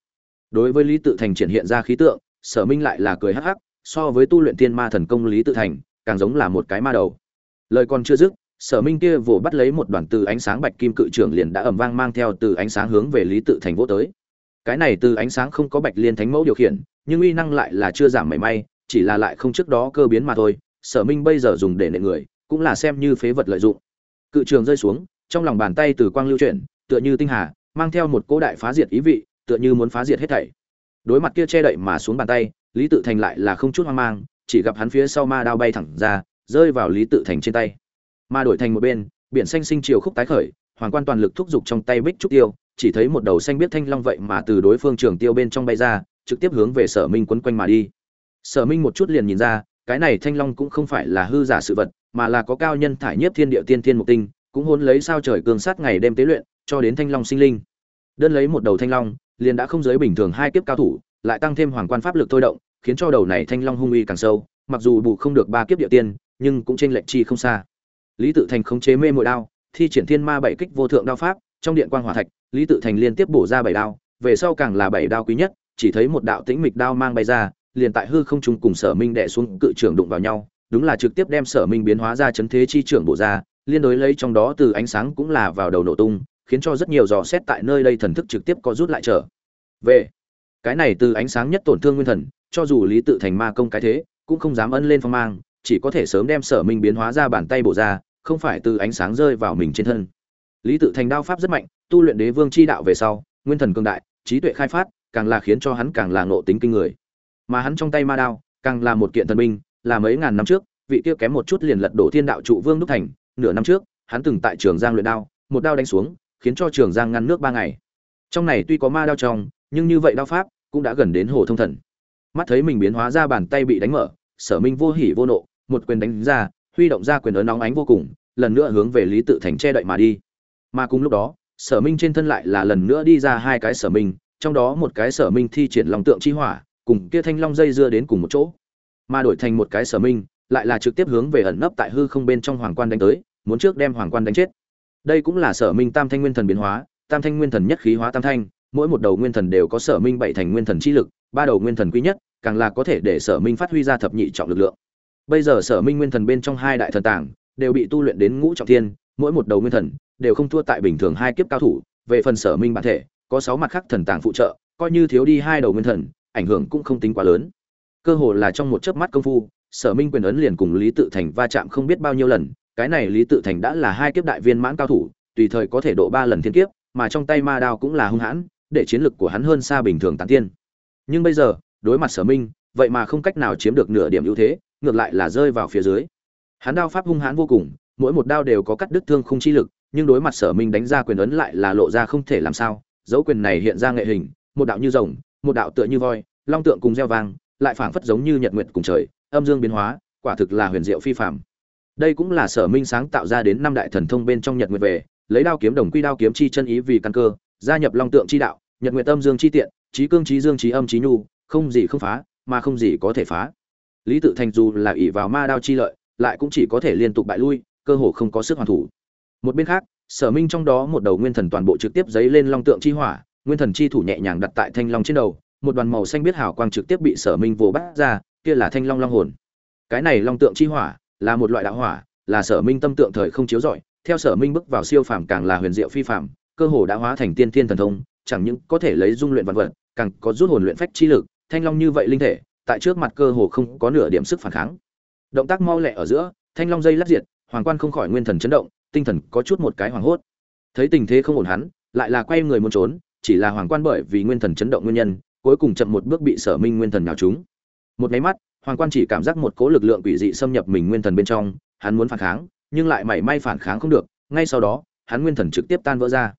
Đối với lý tự thành triển hiện ra khí tượng, sở minh lại là cười hắc hắc, so với tu luyện tiên ma thần công lý tự thành, càng giống là một cái ma đầu. Lời còn chưa dứt sở minh kia vồ bắt lấy một đoàn từ ánh sáng bạch kim cự trưởng liền đã ầm vang mang theo từ ánh sáng hướng về lý tự thành vô tới. Cái này từ ánh sáng không có bạch liên thánh mẫu điều khiển, nhưng uy năng lại là chưa giảm mảy may, chỉ là lại không trước đó cơ biến mà thôi. Sở minh bây giờ dùng để nệ người, cũng là xem như phế vật lợi dụng. Cự trường rơi xuống, trong lòng bàn tay từ quang lưu chuyển, tựa như tinh hà, mang theo một cỗ đại phá diệt ý vị, tựa như muốn phá diệt hết thảy. Đối mặt kia che đậy mà xuống bàn tay, lý tự thành lại là không chút hoang mang, chỉ gặp hắn phía sau ma đao bay thẳng ra, rơi vào lý tự thành trên tay mà đổi thành một bên, biển xanh sinh chiều khúc tái khởi, hoàng quan toàn lực thúc giục trong tay bích trúc tiêu, chỉ thấy một đầu xanh biết thanh long vậy mà từ đối phương trường tiêu bên trong bay ra, trực tiếp hướng về sở minh quấn quanh mà đi. Sở minh một chút liền nhìn ra, cái này thanh long cũng không phải là hư giả sự vật, mà là có cao nhân thải nhiếp thiên địa tiên thiên mục tinh, cũng hôn lấy sao trời cường sát ngày đêm tế luyện, cho đến thanh long sinh linh. Đơn lấy một đầu thanh long, liền đã không giới bình thường hai kiếp cao thủ, lại tăng thêm hoàng quan pháp lực thôi động, khiến cho đầu này thanh long hung uy càng sâu, mặc dù bù không được ba kiếp địa tiên, nhưng cũng trên lệnh chi không xa lý tự thành khống chế mê mội đao, thi triển thiên ma bảy kích vô thượng đao pháp, trong điện quang hỏa thạch, lý tự thành liên tiếp bổ ra bảy đao, về sau càng là bảy đao quý nhất, chỉ thấy một đạo tĩnh mịch đao mang bay ra, liền tại hư không trung cùng sở minh đè xuống cự trưởng đụng vào nhau, đúng là trực tiếp đem sở minh biến hóa ra chấn thế chi trưởng bổ ra, liên đối lấy trong đó từ ánh sáng cũng là vào đầu nổ tung, khiến cho rất nhiều dò xét tại nơi đây thần thức trực tiếp có rút lại trở về. Cái này từ ánh sáng nhất tổn thương nguyên thần, cho dù lý tự thành ma công cái thế, cũng không dám ân lên phong mang, chỉ có thể sớm đem sở minh biến hóa ra bàn tay bổ ra không phải từ ánh sáng rơi vào mình trên thân. Lý tự thành đao pháp rất mạnh, tu luyện đế vương chi đạo về sau, nguyên thần cường đại, trí tuệ khai phát, càng là khiến cho hắn càng là ngộ tính kinh người. Mà hắn trong tay ma đao, càng là một kiện thần binh, là mấy ngàn năm trước, vị kia kém một chút liền lật đổ thiên đạo trụ vương đúc thành, nửa năm trước, hắn từng tại trường giang luyện đao, một đao đánh xuống, khiến cho trường giang ngăn nước ba ngày. Trong này tuy có ma đao trong, nhưng như vậy đao pháp cũng đã gần đến hồ thông thần. Mắt thấy mình biến hóa ra bàn tay bị đánh mở, sở minh vô hỉ vô nộ, một quyền đánh ra, huy động ra quyền ấn nóng ánh vô cùng lần nữa hướng về lý tự thành che đậy mà đi. Mà cùng lúc đó, sở minh trên thân lại là lần nữa đi ra hai cái sở minh, trong đó một cái sở minh thi triển lòng tượng chi hỏa, cùng kia thanh long dây dưa đến cùng một chỗ. Mà đổi thành một cái sở minh, lại là trực tiếp hướng về ẩn nấp tại hư không bên trong hoàng quan đánh tới, muốn trước đem hoàng quan đánh chết. Đây cũng là sở minh tam thanh nguyên thần biến hóa, tam thanh nguyên thần nhất khí hóa tam thanh, mỗi một đầu nguyên thần đều có sở minh bảy thành nguyên thần chi lực, ba đầu nguyên thần quý nhất, càng là có thể để sở minh phát huy ra thập nhị trọng lực lượng. Bây giờ sở minh nguyên thần bên trong hai đại thần tảng đều bị tu luyện đến ngũ trọng thiên, mỗi một đầu nguyên thần đều không thua tại bình thường hai kiếp cao thủ, về phần sở minh bản thể, có sáu mặt khác thần tàng phụ trợ, coi như thiếu đi hai đầu nguyên thần, ảnh hưởng cũng không tính quá lớn. Cơ hồ là trong một chớp mắt công phu, sở minh quyền ấn liền cùng lý tự thành va chạm không biết bao nhiêu lần, cái này lý tự thành đã là hai kiếp đại viên mãn cao thủ, tùy thời có thể độ ba lần thiên kiếp, mà trong tay ma đao cũng là hung hãn, để chiến lực của hắn hơn xa bình thường tán tiên. Nhưng bây giờ, đối mặt sở minh, vậy mà không cách nào chiếm được nửa điểm ưu thế, ngược lại là rơi vào phía dưới hắn đao pháp hung hãn vô cùng, mỗi một đao đều có cắt đứt thương không chi lực, nhưng đối mặt sở minh đánh ra quyền ấn lại là lộ ra không thể làm sao, dấu quyền này hiện ra nghệ hình, một đạo như rồng, một đạo tựa như voi, long tượng cùng gieo vang, lại phảng phất giống như nhật nguyệt cùng trời, âm dương biến hóa, quả thực là huyền diệu phi phàm. Đây cũng là sở minh sáng tạo ra đến năm đại thần thông bên trong nhật nguyệt về, lấy đao kiếm đồng quy đao kiếm chi chân ý vì căn cơ, gia nhập long tượng chi đạo, nhật nguyệt âm dương chi tiện, trí cương trí dương trí âm trí nhu, không gì không phá, mà không gì có thể phá. Lý tự thành dù là ỷ vào ma đao chi lợi lại cũng chỉ có thể liên tục bại lui, cơ hồ không có sức hoàn thủ. Một bên khác, sở minh trong đó một đầu nguyên thần toàn bộ trực tiếp giấy lên long tượng chi hỏa, nguyên thần chi thủ nhẹ nhàng đặt tại thanh long trên đầu, một đoàn màu xanh biết hào quang trực tiếp bị sở minh vồ bắt ra, kia là thanh long long hồn. Cái này long tượng chi hỏa là một loại đạo hỏa, là sở minh tâm tượng thời không chiếu rọi, theo sở minh bước vào siêu phàm càng là huyền diệu phi phàm, cơ hồ đã hóa thành tiên thiên thần thông, chẳng những có thể lấy dung luyện vật vật, càng có rút hồn luyện phách chi lực, thanh long như vậy linh thể, tại trước mặt cơ hồ không có nửa điểm sức phản kháng động tác mau lẹ ở giữa, thanh long dây lắc diệt, hoàng quan không khỏi nguyên thần chấn động, tinh thần có chút một cái hoảng hốt. Thấy tình thế không ổn hắn, lại là quay người muốn trốn, chỉ là hoàng quan bởi vì nguyên thần chấn động nguyên nhân, cuối cùng chậm một bước bị sở minh nguyên thần nhào trúng. Một máy mắt, hoàng quan chỉ cảm giác một cỗ lực lượng quỷ dị xâm nhập mình nguyên thần bên trong, hắn muốn phản kháng, nhưng lại mảy may phản kháng không được, ngay sau đó, hắn nguyên thần trực tiếp tan vỡ ra.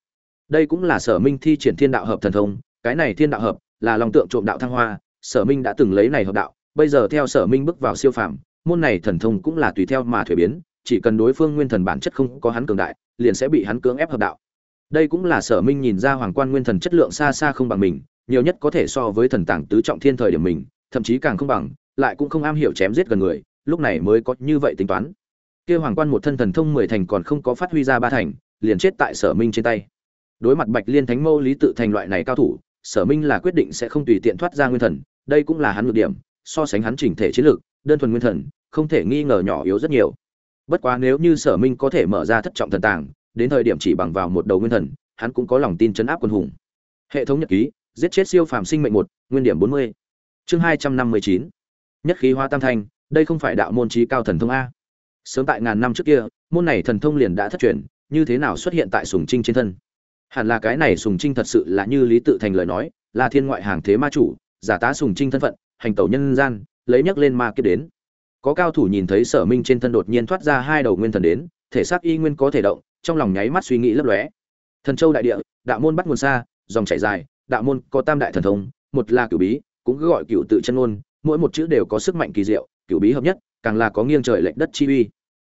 Đây cũng là sở minh thi triển thiên đạo hợp thần thông, cái này thiên đạo hợp là lòng tượng trộm đạo thăng hoa, sở minh đã từng lấy này hợp đạo, bây giờ theo sở minh bước vào siêu phàm môn này thần thông cũng là tùy theo mà thuế biến, chỉ cần đối phương nguyên thần bản chất không có hắn cường đại, liền sẽ bị hắn cưỡng ép hợp đạo. Đây cũng là sở minh nhìn ra hoàng quan nguyên thần chất lượng xa xa không bằng mình, nhiều nhất có thể so với thần tàng tứ trọng thiên thời điểm mình, thậm chí càng không bằng, lại cũng không am hiểu chém giết gần người, lúc này mới có như vậy tính toán. Kia hoàng quan một thân thần thông mười thành còn không có phát huy ra ba thành, liền chết tại sở minh trên tay. Đối mặt bạch liên thánh mâu lý tự thành loại này cao thủ, sở minh là quyết định sẽ không tùy tiện thoát ra nguyên thần, đây cũng là hắn nhược điểm, so sánh hắn chỉnh thể chiến lược, đơn thuần nguyên thần không thể nghi ngờ nhỏ yếu rất nhiều. Bất quá nếu như sở minh có thể mở ra thất trọng thần tàng, đến thời điểm chỉ bằng vào một đầu nguyên thần, hắn cũng có lòng tin chấn áp quân hùng. Hệ thống nhật ký, giết chết siêu phàm sinh mệnh một, nguyên điểm bốn mươi. Chương hai trăm năm mươi chín. Nhất khí hóa tam thanh, đây không phải đạo môn trí cao thần thông a. Sớm tại ngàn năm trước kia, môn này thần thông liền đã thất truyền, như thế nào xuất hiện tại sùng trinh trên thân? Hẳn là cái này sùng trinh thật sự là như lý tự thành lời nói, là thiên ngoại hàng thế ma chủ, giả tá sùng trinh thân phận, hành tẩu nhân gian, lấy nhắc lên ma kiếp đến có cao thủ nhìn thấy sở minh trên thân đột nhiên thoát ra hai đầu nguyên thần đến, thể xác y nguyên có thể động, trong lòng nháy mắt suy nghĩ lấp lóe. Thần châu đại địa, đạo môn bắt nguồn xa, dòng chảy dài, đạo môn có tam đại thần thông, một là cửu bí, cũng cứ gọi cửu tự chân ngôn, mỗi một chữ đều có sức mạnh kỳ diệu, cửu bí hợp nhất, càng là có nghiêng trời lệch đất chi uy.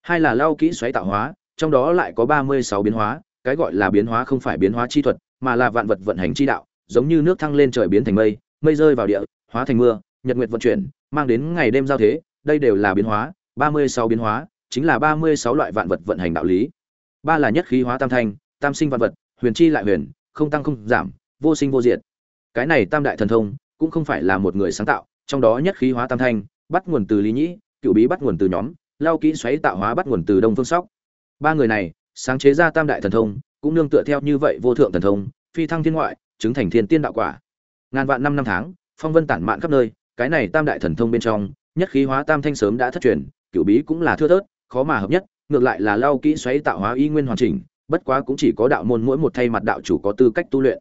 Hai là lao kỹ xoáy tạo hóa, trong đó lại có ba mươi sáu biến hóa, cái gọi là biến hóa không phải biến hóa chi thuật, mà là vạn vật vận hành chi đạo, giống như nước thăng lên trời biến thành mây mây rơi vào địa, hóa thành mưa, nhật nguyệt vận chuyển, mang đến ngày đêm giao thế đây đều là biến hóa, ba mươi sáu biến hóa, chính là ba mươi sáu loại vạn vật vận hành đạo lý. Ba là nhất khí hóa tam thanh, tam sinh vạn vật, huyền chi lại huyền, không tăng không giảm, vô sinh vô diệt. Cái này tam đại thần thông, cũng không phải là một người sáng tạo, trong đó nhất khí hóa tam thanh, bắt nguồn từ lý nhĩ, cựu bí bắt nguồn từ nhóm, lao kỹ xoáy tạo hóa bắt nguồn từ đông phương sóc. Ba người này, sáng chế ra tam đại thần thông, cũng nương tựa theo như vậy vô thượng thần thông, phi thăng thiên ngoại, chứng thành thiên tiên đạo quả. Ngàn vạn năm năm tháng, phong vân tản mạn khắp nơi, cái này tam đại thần thông bên trong nhất khí hóa tam thanh sớm đã thất truyền cựu bí cũng là thưa thớt, khó mà hợp nhất, ngược lại là lao kỹ xoáy tạo hóa y nguyên hoàn chỉnh, bất quá cũng chỉ có đạo môn mỗi một thay mặt đạo chủ có tư cách tu luyện.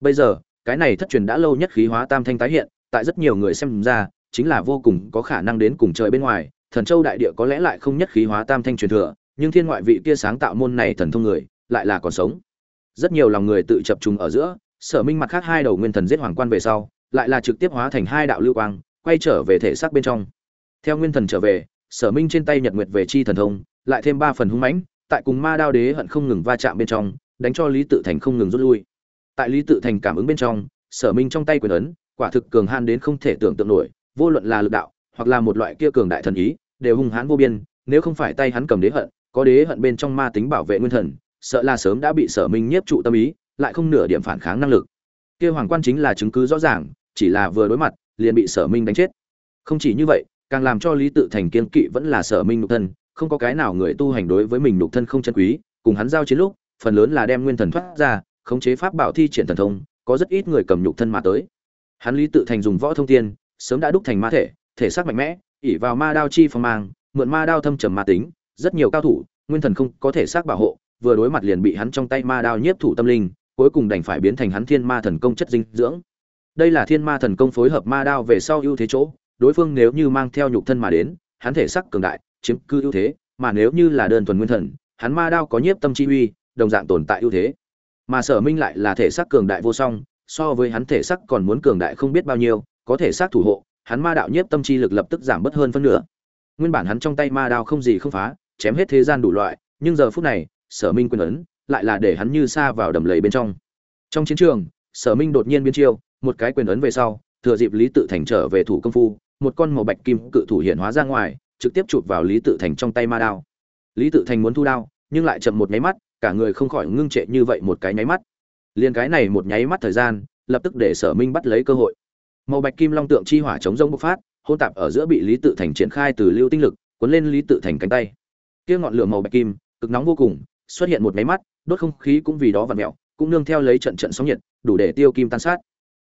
Bây giờ, cái này thất truyền đã lâu nhất khí hóa tam thanh tái hiện, tại rất nhiều người xem ra, chính là vô cùng có khả năng đến cùng trời bên ngoài, thần châu đại địa có lẽ lại không nhất khí hóa tam thanh truyền thừa, nhưng thiên ngoại vị kia sáng tạo môn này thần thông người, lại là còn sống. Rất nhiều lòng người tự chập trùng ở giữa, sở minh mặt khác hai đầu nguyên thần giết hoàng quan về sau, lại là trực tiếp hóa thành hai đạo lưu quang, quay trở về thể xác bên trong theo nguyên thần trở về, sở minh trên tay nhật nguyệt về chi thần thông, lại thêm ba phần hung mãnh, tại cùng ma đao đế hận không ngừng va chạm bên trong, đánh cho lý tự thành không ngừng rút lui. Tại lý tự thành cảm ứng bên trong, sở minh trong tay quyền ấn, quả thực cường han đến không thể tưởng tượng nổi, vô luận là lực đạo, hoặc là một loại kia cường đại thần ý, đều hung hãn vô biên, nếu không phải tay hắn cầm đế hận, có đế hận bên trong ma tính bảo vệ nguyên thần, sợ là sớm đã bị sở minh nhiếp trụ tâm ý, lại không nửa điểm phản kháng năng lực. Kia hoàng quan chính là chứng cứ rõ ràng, chỉ là vừa đối mặt, liền bị sở minh đánh chết. Không chỉ như vậy càng làm cho lý tự thành kiên kỵ vẫn là sở minh nhục thân, không có cái nào người tu hành đối với mình nhục thân không chân quý, cùng hắn giao chiến lúc, phần lớn là đem nguyên thần thoát ra, khống chế pháp bảo thi triển thần thông, có rất ít người cầm nhục thân mà tới. Hắn lý tự thành dùng võ thông tiên, sớm đã đúc thành ma thể thể xác mạnh mẽ ỉ vào ma đao chi phong mang, mượn ma đao thâm trầm ma tính, rất nhiều cao thủ, nguyên thần không có thể xác bảo hộ, vừa đối mặt liền bị hắn trong tay ma đao nhiếp thủ tâm linh, cuối cùng đành phải biến thành hắn thiên ma thần công chất dinh dưỡng. Đây là thiên ma thần công phối hợp ma đao về sau ưu thế chỗ đối phương nếu như mang theo nhục thân mà đến, hắn thể sắc cường đại, chiếm cư ưu thế, mà nếu như là đơn thuần nguyên thần, hắn ma đao có nhiếp tâm chi uy, đồng dạng tồn tại ưu thế. Mà sở minh lại là thể sắc cường đại vô song, so với hắn thể sắc còn muốn cường đại không biết bao nhiêu, có thể xác thủ hộ, hắn ma đạo nhiếp tâm chi lực lập tức giảm bớt hơn phân nửa. Nguyên bản hắn trong tay ma đao không gì không phá, chém hết thế gian đủ loại, nhưng giờ phút này, sở minh quyền ấn lại là để hắn như xa vào đầm lầy bên trong. Trong chiến trường, sở minh đột nhiên biến chiêu, một cái quyền ấn về sau, thừa dịp lý tự thành trở về thủ công phu một con màu bạch kim cự thủ hiện hóa ra ngoài, trực tiếp chụp vào lý tự thành trong tay ma đao. Lý tự thành muốn thu đao, nhưng lại chậm một nháy mắt, cả người không khỏi ngưng trệ như vậy một cái nháy mắt. Liền cái này một nháy mắt thời gian, lập tức để sở minh bắt lấy cơ hội. Màu bạch kim long tượng chi hỏa chống rông bộc phát hôn tạp ở giữa bị lý tự thành triển khai từ lưu tinh lực, cuốn lên lý tự thành cánh tay. Kia ngọn lửa màu bạch kim, cực nóng vô cùng, xuất hiện một máy mắt, đốt không khí cũng vì đó vặn mẹo cũng nương theo lấy trận trận sóng nhiệt, đủ để tiêu kim tan sát.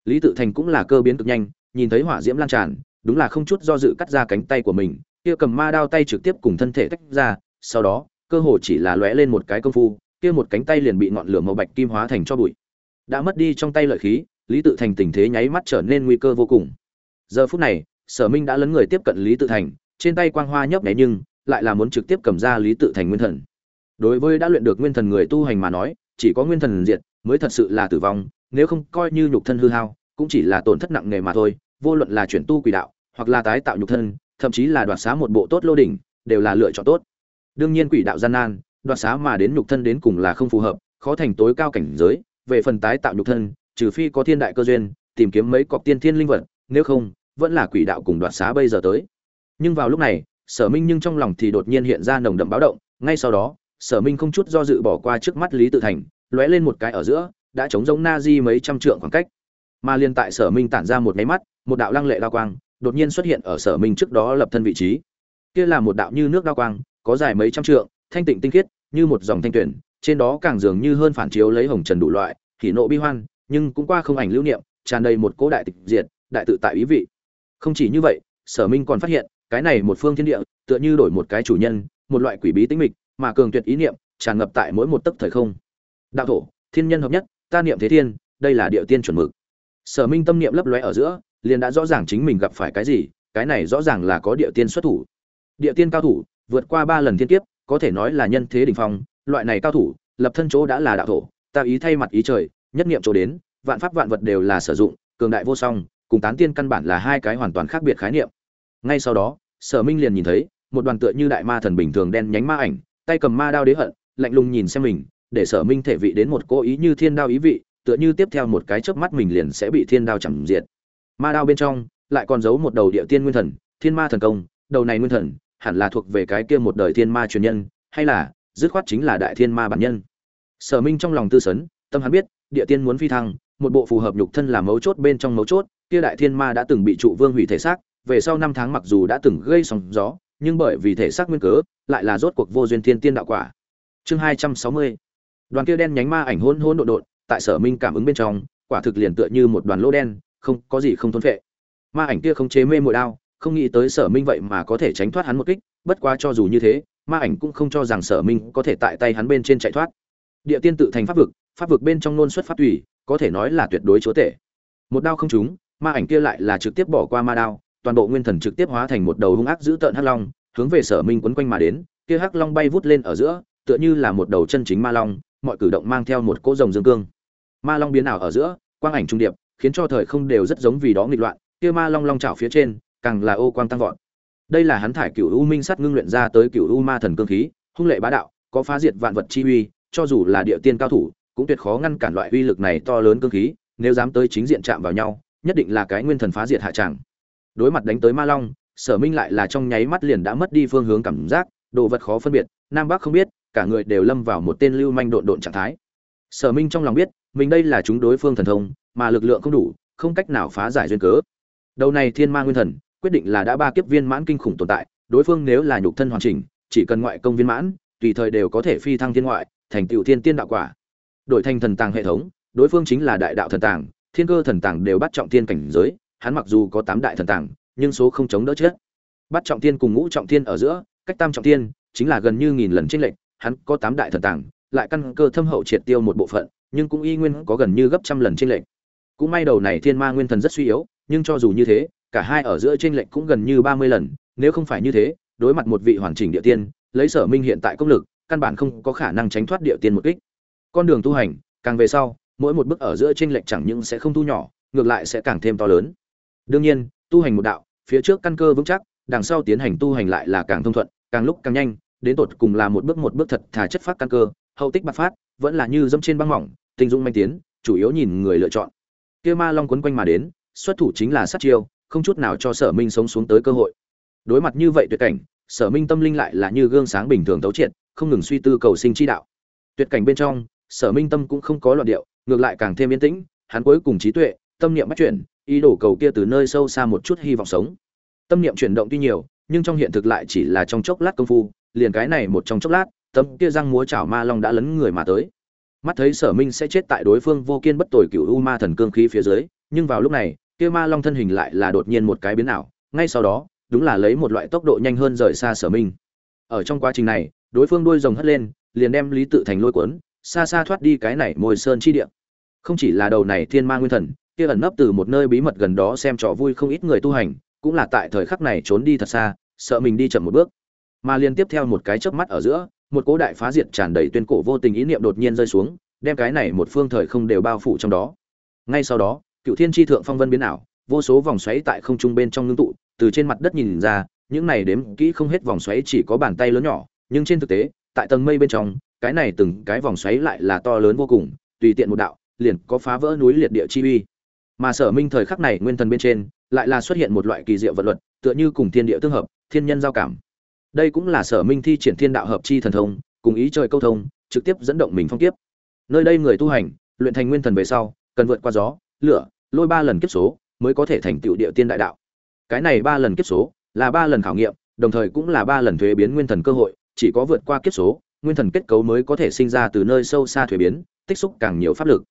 Lý tự thành cũng là cơ biến cực nhanh, nhìn thấy hỏa diễm lan tràn đúng là không chút do dự cắt ra cánh tay của mình, kia cầm ma đao tay trực tiếp cùng thân thể tách ra, sau đó, cơ hồ chỉ là lóe lên một cái công phu, kia một cánh tay liền bị ngọn lửa màu bạch kim hóa thành cho bụi. Đã mất đi trong tay lợi khí, lý tự thành tình thế nháy mắt trở nên nguy cơ vô cùng. Giờ phút này, sở minh đã lấn người tiếp cận lý tự thành, trên tay quang hoa nhấp nháy nhưng lại là muốn trực tiếp cầm ra lý tự thành nguyên thần. Đối với đã luyện được nguyên thần người tu hành mà nói, chỉ có nguyên thần diệt mới thật sự là tử vong, nếu không coi như nhục thân hư hao, cũng chỉ là tổn thất nặng nề mà thôi vô luận là chuyển tu quỷ đạo, hoặc là tái tạo nhục thân, thậm chí là đoạt xá một bộ tốt lô đỉnh, đều là lựa chọn tốt. Đương nhiên quỷ đạo gian nan, đoạt xá mà đến nhục thân đến cùng là không phù hợp, khó thành tối cao cảnh giới, về phần tái tạo nhục thân, trừ phi có thiên đại cơ duyên, tìm kiếm mấy cọc tiên thiên linh vật, nếu không, vẫn là quỷ đạo cùng đoạt xá bây giờ tới. Nhưng vào lúc này, sở minh nhưng trong lòng thì đột nhiên hiện ra nồng đậm báo động, ngay sau đó, sở minh không chút do dự bỏ qua trước mắt lý tự thành, lóe lên một cái ở giữa, đã chống giống na di mấy trăm trượng khoảng cách mà liên tại sở minh tản ra một máy mắt, một đạo lăng lệ đao quang đột nhiên xuất hiện ở sở minh trước đó lập thân vị trí. Kia là một đạo như nước đao quang, có dài mấy trăm trượng, thanh tịnh tinh khiết, như một dòng thanh tuyển, trên đó càng dường như hơn phản chiếu lấy hồng trần đủ loại, hỉ nộ bi hoan, nhưng cũng qua không ảnh lưu niệm, tràn đầy một cỗ đại tịch diệt, đại tự tại ý vị. Không chỉ như vậy, sở minh còn phát hiện, cái này một phương thiên địa, tựa như đổi một cái chủ nhân, một loại quỷ bí tĩnh mịch, mà cường tuyệt ý niệm, tràn ngập tại mỗi một tấc thời không. Đạo thổ, thiên nhân hợp nhất, ta niệm thế thiên, đây là địa tiên chuẩn mực sở minh tâm niệm lấp lóe ở giữa, liền đã rõ ràng chính mình gặp phải cái gì, cái này rõ ràng là có địa tiên xuất thủ. Địa tiên cao thủ, vượt qua ba lần thiên kiếp, có thể nói là nhân thế đỉnh phong, loại này cao thủ, lập thân chỗ đã là đạo thổ, ta ý thay mặt ý trời, nhất niệm chỗ đến, vạn pháp vạn vật đều là sử dụng, cường đại vô song, cùng tán tiên căn bản là hai cái hoàn toàn khác biệt khái niệm. Ngay sau đó, sở minh liền nhìn thấy, một đoàn tựa như đại ma thần bình thường đen nhánh ma ảnh, tay cầm ma đao đế hận, lạnh lùng nhìn xem mình, để sở minh thể vị đến một cố ý như thiên đao ý vị tựa như tiếp theo một cái chớp mắt mình liền sẽ bị thiên đao chẳng diệt. Ma đao bên trong lại còn giấu một đầu địa tiên nguyên thần, thiên ma thần công, đầu này nguyên thần hẳn là thuộc về cái kia một đời thiên ma truyền nhân, hay là dứt khoát chính là đại thiên ma bản nhân. Sở minh trong lòng tư sấn, tâm hắn biết, địa tiên muốn phi thăng, một bộ phù hợp nhục thân là mấu chốt bên trong mấu chốt, kia đại thiên ma đã từng bị trụ vương hủy thể xác, về sau năm tháng mặc dù đã từng gây sóng gió, nhưng bởi vì thể xác nguyên cớ, lại là rốt cuộc vô duyên thiên tiên đạo quả. Chương hai trăm sáu mươi, đoàn kia đen nhánh ma ảnh hỗn hỗn độn độn tại sở minh cảm ứng bên trong, quả thực liền tựa như một đoàn lỗ đen, không có gì không thốn phệ. Ma ảnh kia không chế mê mội đao, không nghĩ tới sở minh vậy mà có thể tránh thoát hắn một kích, bất quá cho dù như thế, ma ảnh cũng không cho rằng sở minh có thể tại tay hắn bên trên chạy thoát. Địa tiên tự thành pháp vực pháp vực bên trong nôn xuất pháp tùy, có thể nói là tuyệt đối chúa tể. Một đao không trúng, ma ảnh kia lại là trực tiếp bỏ qua ma đao, toàn bộ nguyên thần trực tiếp hóa thành một đầu hung ác dữ tợn hắc long, hướng về sở minh quấn quanh mà đến, kia hắc long bay vút lên ở giữa, tựa như là một đầu chân chính ma long, mọi cử động mang theo một cỗ rồng dương cương ma long biến ảo ở giữa, quang ảnh trung điệp, khiến cho thời không đều rất giống vì đó nghịch loạn, kia ma long long chảo phía trên, càng là ô quang tăng vọt. Đây là hắn thải cửu u minh sắt ngưng luyện ra tới cửu u ma thần cương khí, hung lệ bá đạo, có phá diệt vạn vật chi uy, cho dù là địa tiên cao thủ, cũng tuyệt khó ngăn cản loại uy lực này to lớn cương khí, nếu dám tới chính diện chạm vào nhau, nhất định là cái nguyên thần phá diệt hạ tràng. Đối mặt đánh tới ma long, sở minh lại là trong nháy mắt liền đã mất đi phương hướng cảm giác, đồ vật khó phân biệt, nam bắc không biết, cả người đều lâm vào một tên lưu manh độn độn trạng thái. Sở minh trong lòng biết mình đây là chúng đối phương thần thông, mà lực lượng không đủ, không cách nào phá giải duyên cớ. Đầu này thiên ma nguyên thần, quyết định là đã ba kiếp viên mãn kinh khủng tồn tại, đối phương nếu là nhục thân hoàn chỉnh, chỉ cần ngoại công viên mãn, tùy thời đều có thể phi thăng thiên ngoại, thành tựu thiên tiên đạo quả. Đổi thành thần tàng hệ thống, đối phương chính là đại đạo thần tàng, thiên cơ thần tàng đều bắt trọng thiên cảnh giới, hắn mặc dù có tám đại thần tàng, nhưng số không chống đỡ chết. Bắt trọng thiên cùng ngũ trọng thiên ở giữa, cách tam trọng thiên, chính là gần như nghìn lần chênh lệch, hắn có tám đại thần tàng, lại căn cơ thâm hậu triệt tiêu một bộ phận nhưng cũng y nguyên có gần như gấp trăm lần trên lệnh cũng may đầu này thiên ma nguyên thần rất suy yếu, nhưng cho dù như thế, cả hai ở giữa trên lệnh cũng gần như ba mươi lần, nếu không phải như thế, đối mặt một vị hoàn chỉnh địa tiên, lấy sở minh hiện tại công lực, căn bản không có khả năng tránh thoát địa tiên một kích. Con đường tu hành, càng về sau, mỗi một bước ở giữa trên lệnh chẳng những sẽ không thu nhỏ, ngược lại sẽ càng thêm to lớn. Đương nhiên, tu hành một đạo, phía trước căn cơ vững chắc, đằng sau tiến hành tu hành lại là càng thông thuận, càng lúc càng nhanh, đến tột cùng là một bước một bước thật thà chất phát căn cơ, hậu tích bạc phát, vẫn là như dẫm trên băng mỏng tinh dung manh tiến, chủ yếu nhìn người lựa chọn. Kia ma long quấn quanh mà đến, xuất thủ chính là sát chiêu, không chút nào cho sở minh sống xuống tới cơ hội. Đối mặt như vậy tuyệt cảnh, sở minh tâm linh lại là như gương sáng bình thường tấu triệt, không ngừng suy tư cầu sinh chi đạo. Tuyệt cảnh bên trong, sở minh tâm cũng không có loạn điệu, ngược lại càng thêm yên tĩnh, hắn cuối cùng trí tuệ, tâm niệm bắt chuyển, ý đồ cầu kia từ nơi sâu xa một chút hy vọng sống. Tâm niệm chuyển động tuy nhiều, nhưng trong hiện thực lại chỉ là trong chốc lát công phu, liền cái này một trong chốc lát, tấm kia răng múa chảo ma long đã lấn người mà tới mắt thấy sở minh sẽ chết tại đối phương vô kiên bất tồi cựu u ma thần cương khí phía dưới, nhưng vào lúc này, kia ma long thân hình lại là đột nhiên một cái biến ảo, ngay sau đó, đúng là lấy một loại tốc độ nhanh hơn rời xa sở minh. Ở trong quá trình này, đối phương đuôi rồng hất lên, liền đem lý tự thành lôi cuốn, xa xa thoát đi cái này môi sơn chi địa. Không chỉ là đầu này thiên ma nguyên thần, kia ẩn nấp từ một nơi bí mật gần đó xem trò vui không ít người tu hành, cũng là tại thời khắc này trốn đi thật xa, sợ mình đi chậm một bước. Mà liên tiếp theo một cái chớp mắt ở giữa một cỗ đại phá diệt tràn đầy tuyên cổ vô tình ý niệm đột nhiên rơi xuống, đem cái này một phương thời không đều bao phủ trong đó. Ngay sau đó, cựu thiên tri thượng phong vân biến ảo, vô số vòng xoáy tại không trung bên trong ngưng tụ, từ trên mặt đất nhìn ra, những này đếm kỹ không hết vòng xoáy chỉ có bàn tay lớn nhỏ, nhưng trên thực tế, tại tầng mây bên trong, cái này từng cái vòng xoáy lại là to lớn vô cùng, tùy tiện một đạo, liền có phá vỡ núi liệt địa chi uy. Mà sở minh thời khắc này nguyên thần bên trên, lại là xuất hiện một loại kỳ diệu vật luật, tựa như cùng thiên địa tương hợp, thiên nhân giao cảm đây cũng là sở minh thi triển thiên đạo hợp chi thần thông, cùng ý trời câu thông, trực tiếp dẫn động mình phong kiếp. Nơi đây người tu hành, luyện thành nguyên thần về sau, cần vượt qua gió, lửa, lôi ba lần kiếp số, mới có thể thành tựu địa tiên đại đạo. Cái này ba lần kiếp số, là ba lần khảo nghiệm, đồng thời cũng là ba lần thuế biến nguyên thần cơ hội, chỉ có vượt qua kiếp số, nguyên thần kết cấu mới có thể sinh ra từ nơi sâu xa thuế biến, tích xúc càng nhiều pháp lực.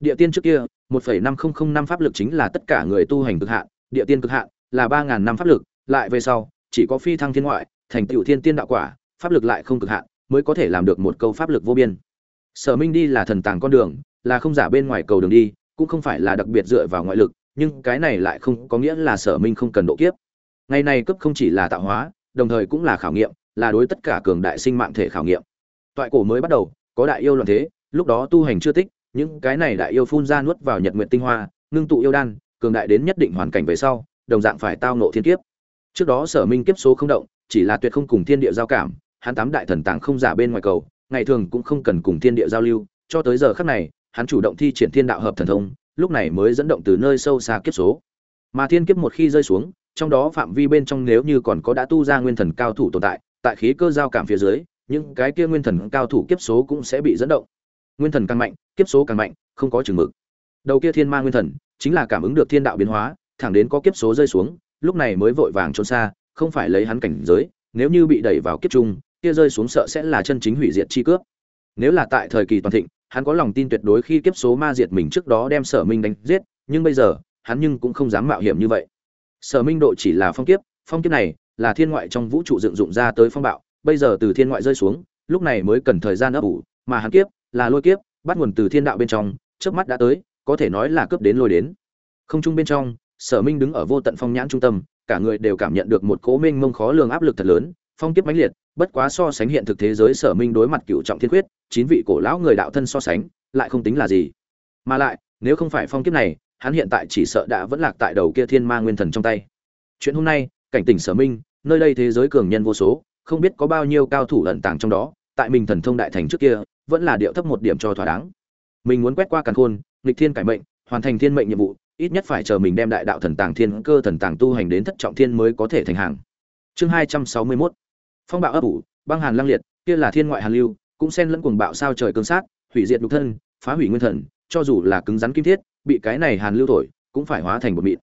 Địa tiên trước kia 1.5005 pháp lực chính là tất cả người tu hành cực hạn, địa tiên cực hạn là 3.000 năm pháp lực, lại về sau, chỉ có phi thăng thiên ngoại thành tựu thiên tiên đạo quả, pháp lực lại không cực hạn, mới có thể làm được một câu pháp lực vô biên. Sở minh đi là thần tàng con đường, là không giả bên ngoài cầu đường đi, cũng không phải là đặc biệt dựa vào ngoại lực, nhưng cái này lại không có nghĩa là sở minh không cần độ kiếp. Ngày này cấp không chỉ là tạo hóa, đồng thời cũng là khảo nghiệm, là đối tất cả cường đại sinh mạng thể khảo nghiệm. Toại cổ mới bắt đầu, có đại yêu loạn thế, lúc đó tu hành chưa tích, những cái này đại yêu phun ra nuốt vào nhật nguyện tinh hoa, ngưng tụ yêu đan, cường đại đến nhất định hoàn cảnh về sau, đồng dạng phải tao nộ thiên kiếp. Trước đó sở minh kiếp số không động chỉ là tuyệt không cùng thiên địa giao cảm, hắn tám đại thần tàng không giả bên ngoài cầu, ngày thường cũng không cần cùng thiên địa giao lưu, cho tới giờ khắc này, hắn chủ động thi triển thiên đạo hợp thần thông, lúc này mới dẫn động từ nơi sâu xa kiếp số. Mà thiên kiếp một khi rơi xuống, trong đó phạm vi bên trong nếu như còn có đã tu ra nguyên thần cao thủ tồn tại tại khí cơ giao cảm phía dưới, những cái kia nguyên thần cao thủ kiếp số cũng sẽ bị dẫn động. Nguyên thần càng mạnh, kiếp số càng mạnh, không có chừng mực. Đầu kia thiên ma nguyên thần, chính là cảm ứng được thiên đạo biến hóa, thẳng đến có kiếp số rơi xuống, lúc này mới vội vàng trốn xa không phải lấy hắn cảnh giới, nếu như bị đẩy vào kiếp trung, kia rơi xuống sợ sẽ là chân chính hủy diệt chi cướp. Nếu là tại thời kỳ toàn thịnh, hắn có lòng tin tuyệt đối khi kiếp số ma diệt mình trước đó đem sở minh đánh giết, nhưng bây giờ, hắn nhưng cũng không dám mạo hiểm như vậy. Sở minh độ chỉ là phong kiếp phong kiếp này là thiên ngoại trong vũ trụ dựng dụng ra tới phong bạo, bây giờ từ thiên ngoại rơi xuống, lúc này mới cần thời gian ấp ủ, mà hắn kiếp là lôi kiếp, bắt nguồn từ thiên đạo bên trong, chớp mắt đã tới, có thể nói là cướp đến lôi đến. Không trung bên trong, sở minh đứng ở vô tận phong nhãn trung tâm cả người đều cảm nhận được một cố minh mông khó lường áp lực thật lớn, phong kiếp mãnh liệt, bất quá so sánh hiện thực thế giới sở minh đối mặt cựu trọng thiên quyết, chín vị cổ lão người đạo thân so sánh, lại không tính là gì. Mà lại, nếu không phải phong kiếp này, hắn hiện tại chỉ sợ đã vẫn lạc tại đầu kia thiên ma nguyên thần trong tay. Chuyện hôm nay, cảnh tỉnh sở minh, nơi đây thế giới cường nhân vô số, không biết có bao nhiêu cao thủ ẩn tàng trong đó, tại mình thần thông đại thành trước kia, vẫn là điệu thấp một điểm cho thỏa đáng. Mình muốn quét qua càn khôn, nghịch thiên cải mệnh, hoàn thành thiên mệnh nhiệm vụ ít nhất phải chờ mình đem đại đạo thần tàng thiên cơ thần tàng tu hành đến thất trọng thiên mới có thể thành hàng. Chương hai trăm sáu mươi 261 phong bạo ấp ủ, băng hàn lăng liệt, kia là thiên ngoại hàn lưu, cũng xen lẫn cuồng bạo sao trời cương sát, hủy diệt nhục thân, phá hủy nguyên thần, cho dù là cứng rắn kim thiết, bị cái này hàn lưu thổi, cũng phải hóa thành bột mịn.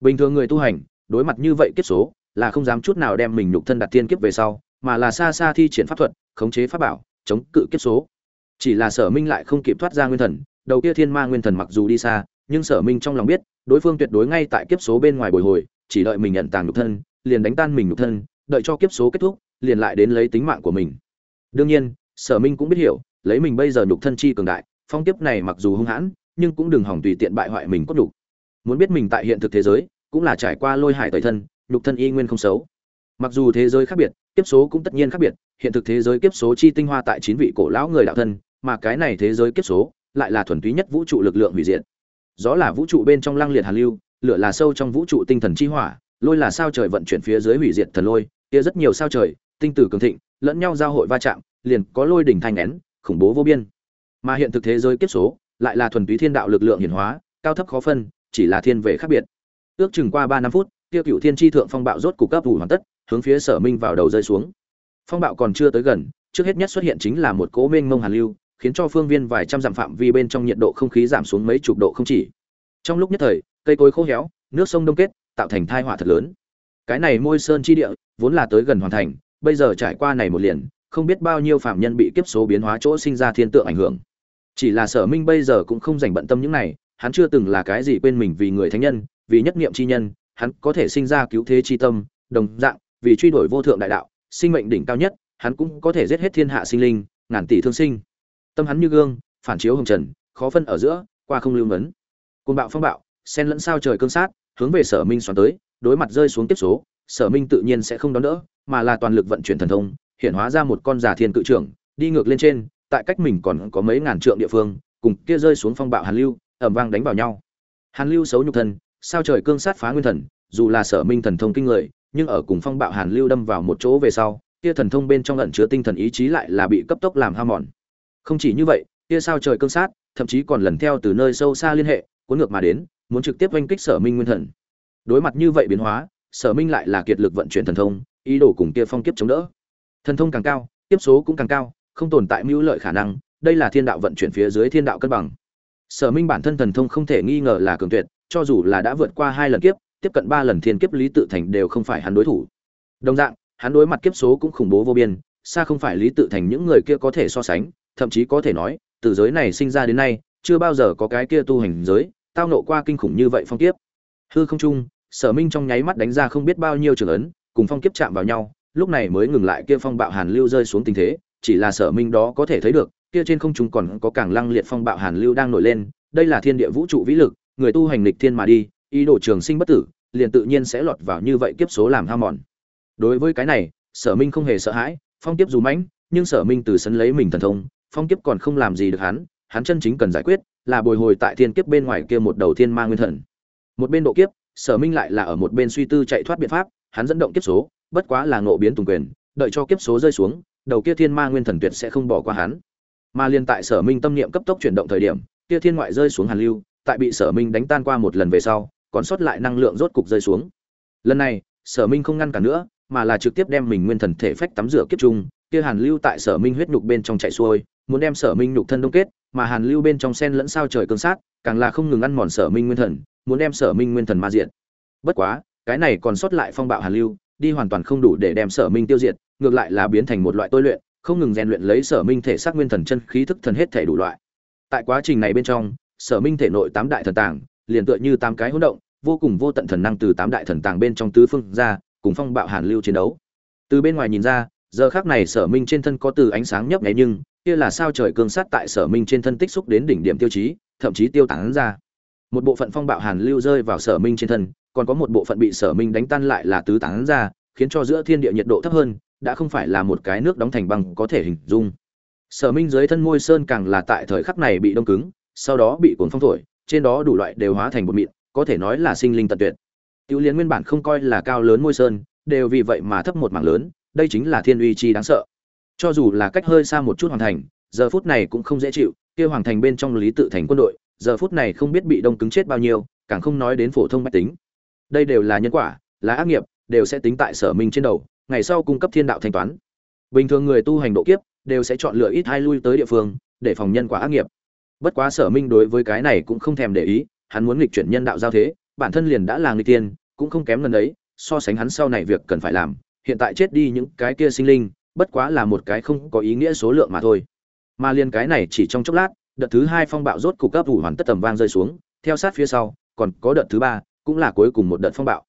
Bình thường người tu hành, đối mặt như vậy kiếp số, là không dám chút nào đem mình nhục thân đặt tiên kiếp về sau, mà là xa xa thi triển pháp thuật, khống chế pháp bảo, chống cự kiếp số. Chỉ là sở minh lại không kịp thoát ra nguyên thần, đầu kia thiên ma nguyên thần mặc dù đi xa nhưng sở minh trong lòng biết đối phương tuyệt đối ngay tại kiếp số bên ngoài bồi hồi chỉ đợi mình nhận tàng nhục thân liền đánh tan mình nhục thân đợi cho kiếp số kết thúc liền lại đến lấy tính mạng của mình đương nhiên sở minh cũng biết hiểu lấy mình bây giờ nhục thân chi cường đại phong kiếp này mặc dù hung hãn nhưng cũng đừng hỏng tùy tiện bại hoại mình cốt đủ. Muốn biết mình tại hiện thực thế giới, cũng là trải qua lôi hải tẩy thân, nhục thân y nguyên không xấu. Mặc dù thế giới khác biệt, kiếp số cũng tất nhiên khác biệt, hiện thực thế giới kiếp số chi tinh hoa tại chín vị cổ lão người đạo thân, mà cái này thế giới kiếp số lại là thuần túy nhất vũ trụ lực lượng hủy diệt. Gió là vũ trụ bên trong lăng liệt hàn lưu, lửa là sâu trong vũ trụ tinh thần chi hỏa, lôi là sao trời vận chuyển phía dưới hủy diệt thần lôi, kia rất nhiều sao trời, tinh tử cường thịnh, lẫn nhau giao hội va chạm, liền có lôi đỉnh thanh nén, khủng bố vô biên. Mà hiện thực thế giới kiếp số lại là thuần túy thiên đạo lực lượng hiển hóa, cao thấp khó phân, chỉ là thiên về khác biệt. Ước chừng qua ba năm phút, tiêu cựu thiên chi thượng phong bạo rốt cục cấp vụ hoàn tất, hướng phía Sở Minh vào đầu rơi xuống. Phong bạo còn chưa tới gần, trước hết nhất xuất hiện chính là một cỗ mênh mông hàn lưu, khiến cho phương viên vài trăm dặm phạm vi bên trong nhiệt độ không khí giảm xuống mấy chục độ không chỉ. Trong lúc nhất thời, cây cối khô héo, nước sông đông kết, tạo thành tai họa thật lớn. Cái này Môi Sơn chi địa, vốn là tới gần hoàn thành, bây giờ trải qua này một liền, không biết bao nhiêu phạm nhân bị kiếp số biến hóa chỗ sinh ra thiên tượng ảnh hưởng chỉ là sở minh bây giờ cũng không dành bận tâm những này hắn chưa từng là cái gì quên mình vì người thánh nhân vì nhất niệm chi nhân hắn có thể sinh ra cứu thế chi tâm đồng dạng vì truy đuổi vô thượng đại đạo sinh mệnh đỉnh cao nhất hắn cũng có thể giết hết thiên hạ sinh linh ngàn tỷ thương sinh tâm hắn như gương phản chiếu hồng trần khó phân ở giữa qua không lưu ngấn côn bạo phong bạo sen lẫn sao trời cương sát hướng về sở minh xoắn tới đối mặt rơi xuống tiếp số sở minh tự nhiên sẽ không đón đỡ mà là toàn lực vận chuyển thần thông hiện hóa ra một con giả thiên cự trưởng đi ngược lên trên tại cách mình còn có mấy ngàn trượng địa phương, cùng kia rơi xuống phong bạo hàn lưu, ầm vang đánh vào nhau. Hàn lưu xấu nhục thân, sao trời cương sát phá nguyên thần, dù là sở minh thần thông kinh người, nhưng ở cùng phong bạo hàn lưu đâm vào một chỗ về sau, kia thần thông bên trong ẩn chứa tinh thần ý chí lại là bị cấp tốc làm hao mòn. Không chỉ như vậy, kia sao trời cương sát, thậm chí còn lần theo từ nơi sâu xa liên hệ, cuốn ngược mà đến, muốn trực tiếp oanh kích sở minh nguyên thần. Đối mặt như vậy biến hóa, sở minh lại là kiệt lực vận chuyển thần thông, ý đồ cùng kia phong kiếp chống đỡ. Thần thông càng cao, tiếp số cũng càng cao, không tồn tại mưu lợi khả năng đây là thiên đạo vận chuyển phía dưới thiên đạo cân bằng sở minh bản thân thần thông không thể nghi ngờ là cường tuyệt cho dù là đã vượt qua hai lần kiếp tiếp cận ba lần thiên kiếp lý tự thành đều không phải hắn đối thủ đồng dạng hắn đối mặt kiếp số cũng khủng bố vô biên xa không phải lý tự thành những người kia có thể so sánh thậm chí có thể nói, từ giới này sinh ra đến nay, chưa bao giờ có cái kia tu hành giới, tao nộ qua kinh khủng như vậy phong kiếp. Hư không trung sở minh trong nháy mắt đánh ra không biết bao nhiêu trường ấn, cùng phong kiếp chạm vào nhau, lúc này mới ngừng lại kia phong bạo hàn lưu rơi xuống tình thế, chỉ là sở minh đó có thể thấy được, kia trên không trung còn có càng lăng liệt phong bạo hàn lưu đang nổi lên, đây là thiên địa vũ trụ vĩ lực, người tu hành lịch thiên mà đi, ý đồ trường sinh bất tử, liền tự nhiên sẽ lọt vào như vậy kiếp số làm hao mòn. Đối với cái này, sở minh không hề sợ hãi, phong kiếp dù mãnh, nhưng sở minh từ sân lấy mình thần thông phong kiếp còn không làm gì được hắn hắn chân chính cần giải quyết là bồi hồi tại thiên kiếp bên ngoài kia một đầu thiên ma nguyên thần. Một bên độ kiếp, sở minh lại là ở một bên suy tư chạy thoát biện pháp, hắn dẫn động kiếp số, bất quá là ngộ biến tùng quyền, đợi cho kiếp số rơi xuống, đầu kia thiên ma nguyên thần tuyệt sẽ không bỏ qua hắn. Mà liên tại sở minh tâm niệm cấp tốc chuyển động thời điểm, kia thiên ngoại rơi xuống hàn lưu, tại bị sở minh đánh tan qua một lần về sau, còn sót lại năng lượng rốt cục rơi xuống. Lần này, sở minh không ngăn cản nữa, mà là trực tiếp đem mình nguyên thần thể phách tắm rửa kiếp trung kia hàn lưu tại sở minh huyết nhục bên trong chạy xuôi muốn đem sở minh nhục thân đông kết, mà hàn lưu bên trong sen lẫn sao trời cương sát, càng là không ngừng ăn mòn sở minh nguyên thần, muốn đem sở minh nguyên thần ma diện bất quá, cái này còn sót lại phong bạo hàn lưu, đi hoàn toàn không đủ để đem sở minh tiêu diệt, ngược lại là biến thành một loại tôi luyện, không ngừng rèn luyện lấy sở minh thể xác nguyên thần chân khí thức thần hết thể đủ loại. Tại quá trình này bên trong, sở minh thể nội tám đại thần tàng, liền tựa như tám cái hỗn động, vô cùng vô tận thần năng từ tám đại thần tàng bên trong tứ phương ra, cùng phong bạo hàn lưu chiến đấu. Từ bên ngoài nhìn ra, giờ khác này sở minh trên thân có từ ánh sáng nhấp nháy nhưng kia là sao trời cương sát tại sở minh trên thân tích xúc đến đỉnh điểm tiêu chí, thậm chí tiêu tán ra. Một bộ phận phong bạo hàn lưu rơi vào sở minh trên thân, còn có một bộ phận bị sở minh đánh tan lại là tứ tán ra, khiến cho giữa thiên địa nhiệt độ thấp hơn, đã không phải là một cái nước đóng thành băng có thể hình dung. Sở minh dưới thân môi sơn càng là tại thời khắc này bị đông cứng, sau đó bị cuốn phong thổi, trên đó đủ loại đều hóa thành bột mịn, có thể nói là sinh linh tận tuyệt. Tiểu liên nguyên bản không coi là cao lớn môi sơn, đều vì vậy mà thấp một mảng lớn, đây chính là thiên uy chi đáng sợ cho dù là cách hơi xa một chút hoàn thành, giờ phút này cũng không dễ chịu, kia hoàng thành bên trong lý tự thành quân đội, giờ phút này không biết bị đông cứng chết bao nhiêu, càng không nói đến phổ thông bách tính. Đây đều là nhân quả, là ác nghiệp, đều sẽ tính tại sở minh trên đầu, ngày sau cung cấp thiên đạo thanh toán. Bình thường người tu hành độ kiếp, đều sẽ chọn lựa ít hai lui tới địa phương, để phòng nhân quả ác nghiệp. Bất quá sở minh đối với cái này cũng không thèm để ý, hắn muốn nghịch chuyển nhân đạo giao thế, bản thân liền đã là người tiên, cũng không kém lần đấy so sánh hắn sau này việc cần phải làm, hiện tại chết đi những cái kia sinh linh bất quá là một cái không có ý nghĩa số lượng mà thôi. Mà liên cái này chỉ trong chốc lát, đợt thứ hai phong bạo rốt cục cấp ủ hoàn tất tầm vang rơi xuống, theo sát phía sau, còn có đợt thứ ba, cũng là cuối cùng một đợt phong bạo.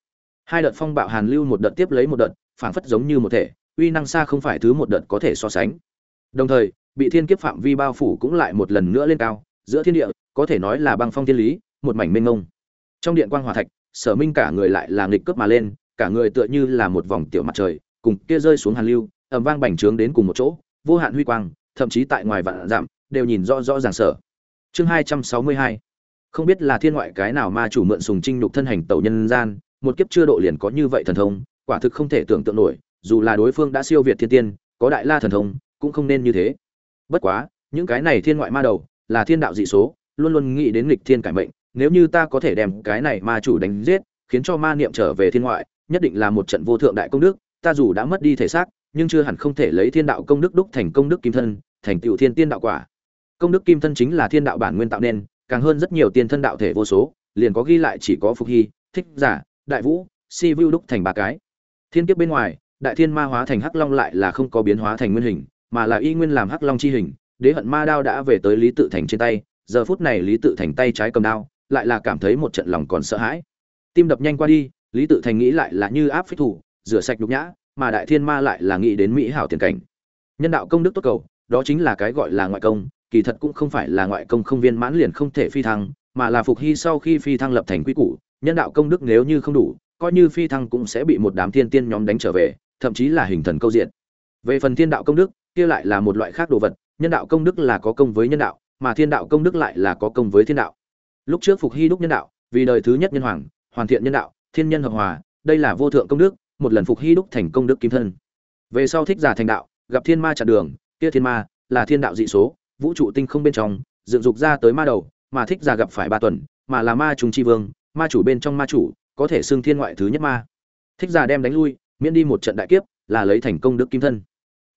Hai đợt phong bạo hàn lưu một đợt tiếp lấy một đợt, phảng phất giống như một thể, uy năng xa không phải thứ một đợt có thể so sánh. Đồng thời, bị thiên kiếp phạm vi bao phủ cũng lại một lần nữa lên cao, giữa thiên địa, có thể nói là băng phong thiên lý, một mảnh mênh mông. Trong điện quang hòa thạch, sở minh cả người lại là nghịch cướp mà lên, cả người tựa như là một vòng tiểu mặt trời, cùng kia rơi xuống hàn lưu ầm vang bành trướng đến cùng một chỗ, vô hạn huy quang, thậm chí tại ngoài vạn dặm, đều nhìn rõ rõ ràng sở chương hai trăm sáu mươi hai. Không biết là thiên ngoại cái nào ma chủ mượn sùng trinh nhục thân hành tẩu nhân gian, một kiếp chưa độ liền có như vậy thần thông, quả thực không thể tưởng tượng nổi, dù là đối phương đã siêu việt thiên tiên, có đại la thần thông, cũng không nên như thế. Bất quá, những cái này thiên ngoại ma đầu, là thiên đạo dị số, luôn luôn nghĩ đến nghịch thiên cải mệnh, nếu như ta có thể đem cái này ma chủ đánh giết, khiến cho ma niệm trở về thiên ngoại, nhất định là một trận vô thượng đại công đức, ta dù đã mất đi thể xác nhưng chưa hẳn không thể lấy thiên đạo công đức đúc thành công đức kim thân, thành tựu thiên tiên đạo quả. Công đức kim thân chính là thiên đạo bản nguyên tạo nên, càng hơn rất nhiều tiên thân đạo thể vô số, liền có ghi lại chỉ có phục hy, thích giả, đại vũ, si vu đúc thành ba cái. Thiên kiếp bên ngoài, đại thiên ma hóa thành hắc long lại là không có biến hóa thành nguyên hình, mà là y nguyên làm hắc long chi hình, đế hận ma đao đã về tới lý tự thành trên tay, giờ phút này lý tự thành tay trái cầm đao, lại là cảm thấy một trận lòng còn sợ hãi. Tim đập nhanh qua đi, lý tự thành nghĩ lại là như áp phích thủ, rửa sạch nhục nhã mà đại thiên ma lại là nghĩ đến mỹ hảo tiền cảnh. Nhân đạo công đức tốt cầu, đó chính là cái gọi là ngoại công, kỳ thật cũng không phải là ngoại công không viên mãn liền không thể phi thăng, mà là phục hy sau khi phi thăng lập thành quy củ, nhân đạo công đức nếu như không đủ, coi như phi thăng cũng sẽ bị một đám thiên tiên nhóm đánh trở về, thậm chí là hình thần câu diện. Về phần thiên đạo công đức, kia lại là một loại khác đồ vật, nhân đạo công đức là có công với nhân đạo, mà thiên đạo công đức lại là có công với thiên đạo. Lúc trước phục hy đúc nhân đạo, vì đời thứ nhất nhân hoàng, hoàn thiện nhân đạo, thiên nhân hợp hòa, đây là vô thượng công đức một lần phục hy đúc thành công đức kim thân. Về sau thích giả thành đạo, gặp thiên ma chặn đường, kia thiên ma là thiên đạo dị số, vũ trụ tinh không bên trong, dựng dục ra tới ma đầu, mà thích giả gặp phải ba tuần, mà là ma trùng chi vương, ma chủ bên trong ma chủ, có thể xưng thiên ngoại thứ nhất ma. Thích giả đem đánh lui, miễn đi một trận đại kiếp, là lấy thành công đức kim thân.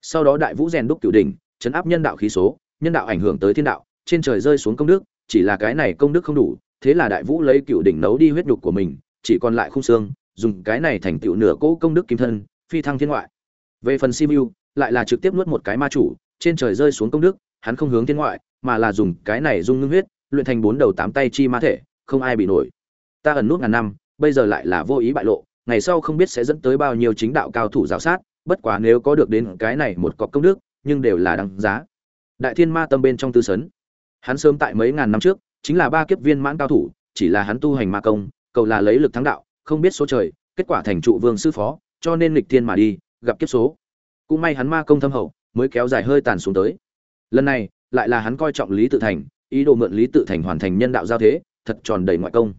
Sau đó đại vũ rèn đúc cửu đỉnh, chấn áp nhân đạo khí số, nhân đạo ảnh hưởng tới thiên đạo, trên trời rơi xuống công đức, chỉ là cái này công đức không đủ, thế là đại vũ lấy cửu đỉnh nấu đi huyết nhục của mình, chỉ còn lại khung xương dùng cái này thành tựu nửa cỗ công đức kim thân, phi thăng thiên ngoại. Về phần simu, lại là trực tiếp nuốt một cái ma chủ, trên trời rơi xuống công đức, hắn không hướng thiên ngoại, mà là dùng cái này dung ngưng huyết, luyện thành bốn đầu tám tay chi ma thể, không ai bị nổi. Ta ẩn nút ngàn năm, bây giờ lại là vô ý bại lộ, ngày sau không biết sẽ dẫn tới bao nhiêu chính đạo cao thủ giáo sát, bất quá nếu có được đến cái này một cọc công đức, nhưng đều là đáng giá. Đại thiên ma tâm bên trong tư sấn. Hắn sớm tại mấy ngàn năm trước, chính là ba kiếp viên mãn cao thủ, chỉ là hắn tu hành ma công, cầu là lấy lực thắng đạo không biết số trời, kết quả thành trụ vương sư phó, cho nên lịch thiên mà đi, gặp kiếp số. Cũng may hắn ma công thâm hậu, mới kéo dài hơi tàn xuống tới. Lần này, lại là hắn coi trọng lý tự thành, ý đồ mượn lý tự thành hoàn thành nhân đạo giao thế, thật tròn đầy ngoại công.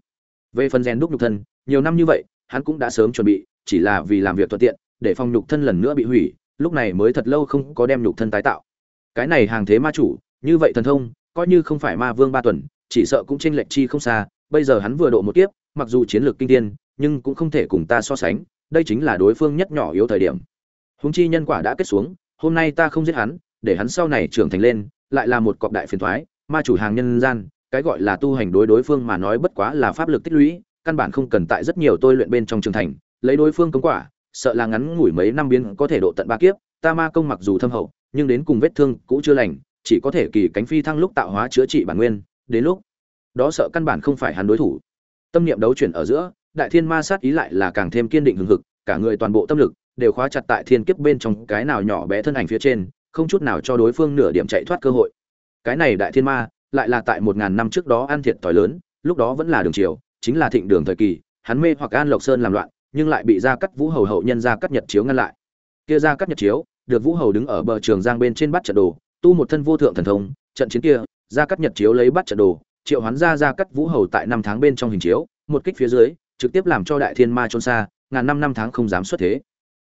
Về phần rèn đúc nhục thân, nhiều năm như vậy, hắn cũng đã sớm chuẩn bị, chỉ là vì làm việc thuận tiện, để phong nhục thân lần nữa bị hủy, lúc này mới thật lâu không có đem nhục thân tái tạo. Cái này hàng thế ma chủ, như vậy thần thông, coi như không phải ma vương ba tuần, chỉ sợ cũng chênh lệch chi không xa, bây giờ hắn vừa độ một kiếp, mặc dù chiến lược kinh thiên nhưng cũng không thể cùng ta so sánh, đây chính là đối phương nhất nhỏ yếu thời điểm. Húng chi nhân quả đã kết xuống, hôm nay ta không giết hắn, để hắn sau này trưởng thành lên, lại là một cọc đại phiền thoái, ma chủ hàng nhân gian, cái gọi là tu hành đối đối phương mà nói bất quá là pháp lực tích lũy, căn bản không cần tại rất nhiều tôi luyện bên trong trường thành, lấy đối phương công quả, sợ là ngắn ngủi mấy năm biến có thể độ tận ba kiếp, ta ma công mặc dù thâm hậu, nhưng đến cùng vết thương cũ chưa lành, chỉ có thể kỳ cánh phi thăng lúc tạo hóa chữa trị bản nguyên, đến lúc đó sợ căn bản không phải hắn đối thủ. Tâm niệm đấu chuyển ở giữa đại thiên ma sát ý lại là càng thêm kiên định hừng hực, cả người toàn bộ tâm lực đều khóa chặt tại thiên kiếp bên trong cái nào nhỏ bé thân ảnh phía trên, không chút nào cho đối phương nửa điểm chạy thoát cơ hội. Cái này đại thiên ma lại là tại một ngàn năm trước đó ăn thiệt thòi lớn, lúc đó vẫn là đường triều, chính là thịnh đường thời kỳ, hắn mê hoặc an lộc sơn làm loạn, nhưng lại bị gia cắt vũ hầu hậu nhân gia cắt nhật chiếu ngăn lại. Kia gia cắt nhật chiếu được vũ hầu đứng ở bờ trường giang bên trên bắt trận đồ, tu một thân vô thượng thần thông, trận chiến kia, gia cắt nhật chiếu lấy bắt trận đồ, triệu hoán ra gia cắt vũ hầu tại năm tháng bên trong hình chiếu, một kích phía dưới trực tiếp làm cho đại thiên ma trôn xa, ngàn năm năm tháng không dám xuất thế.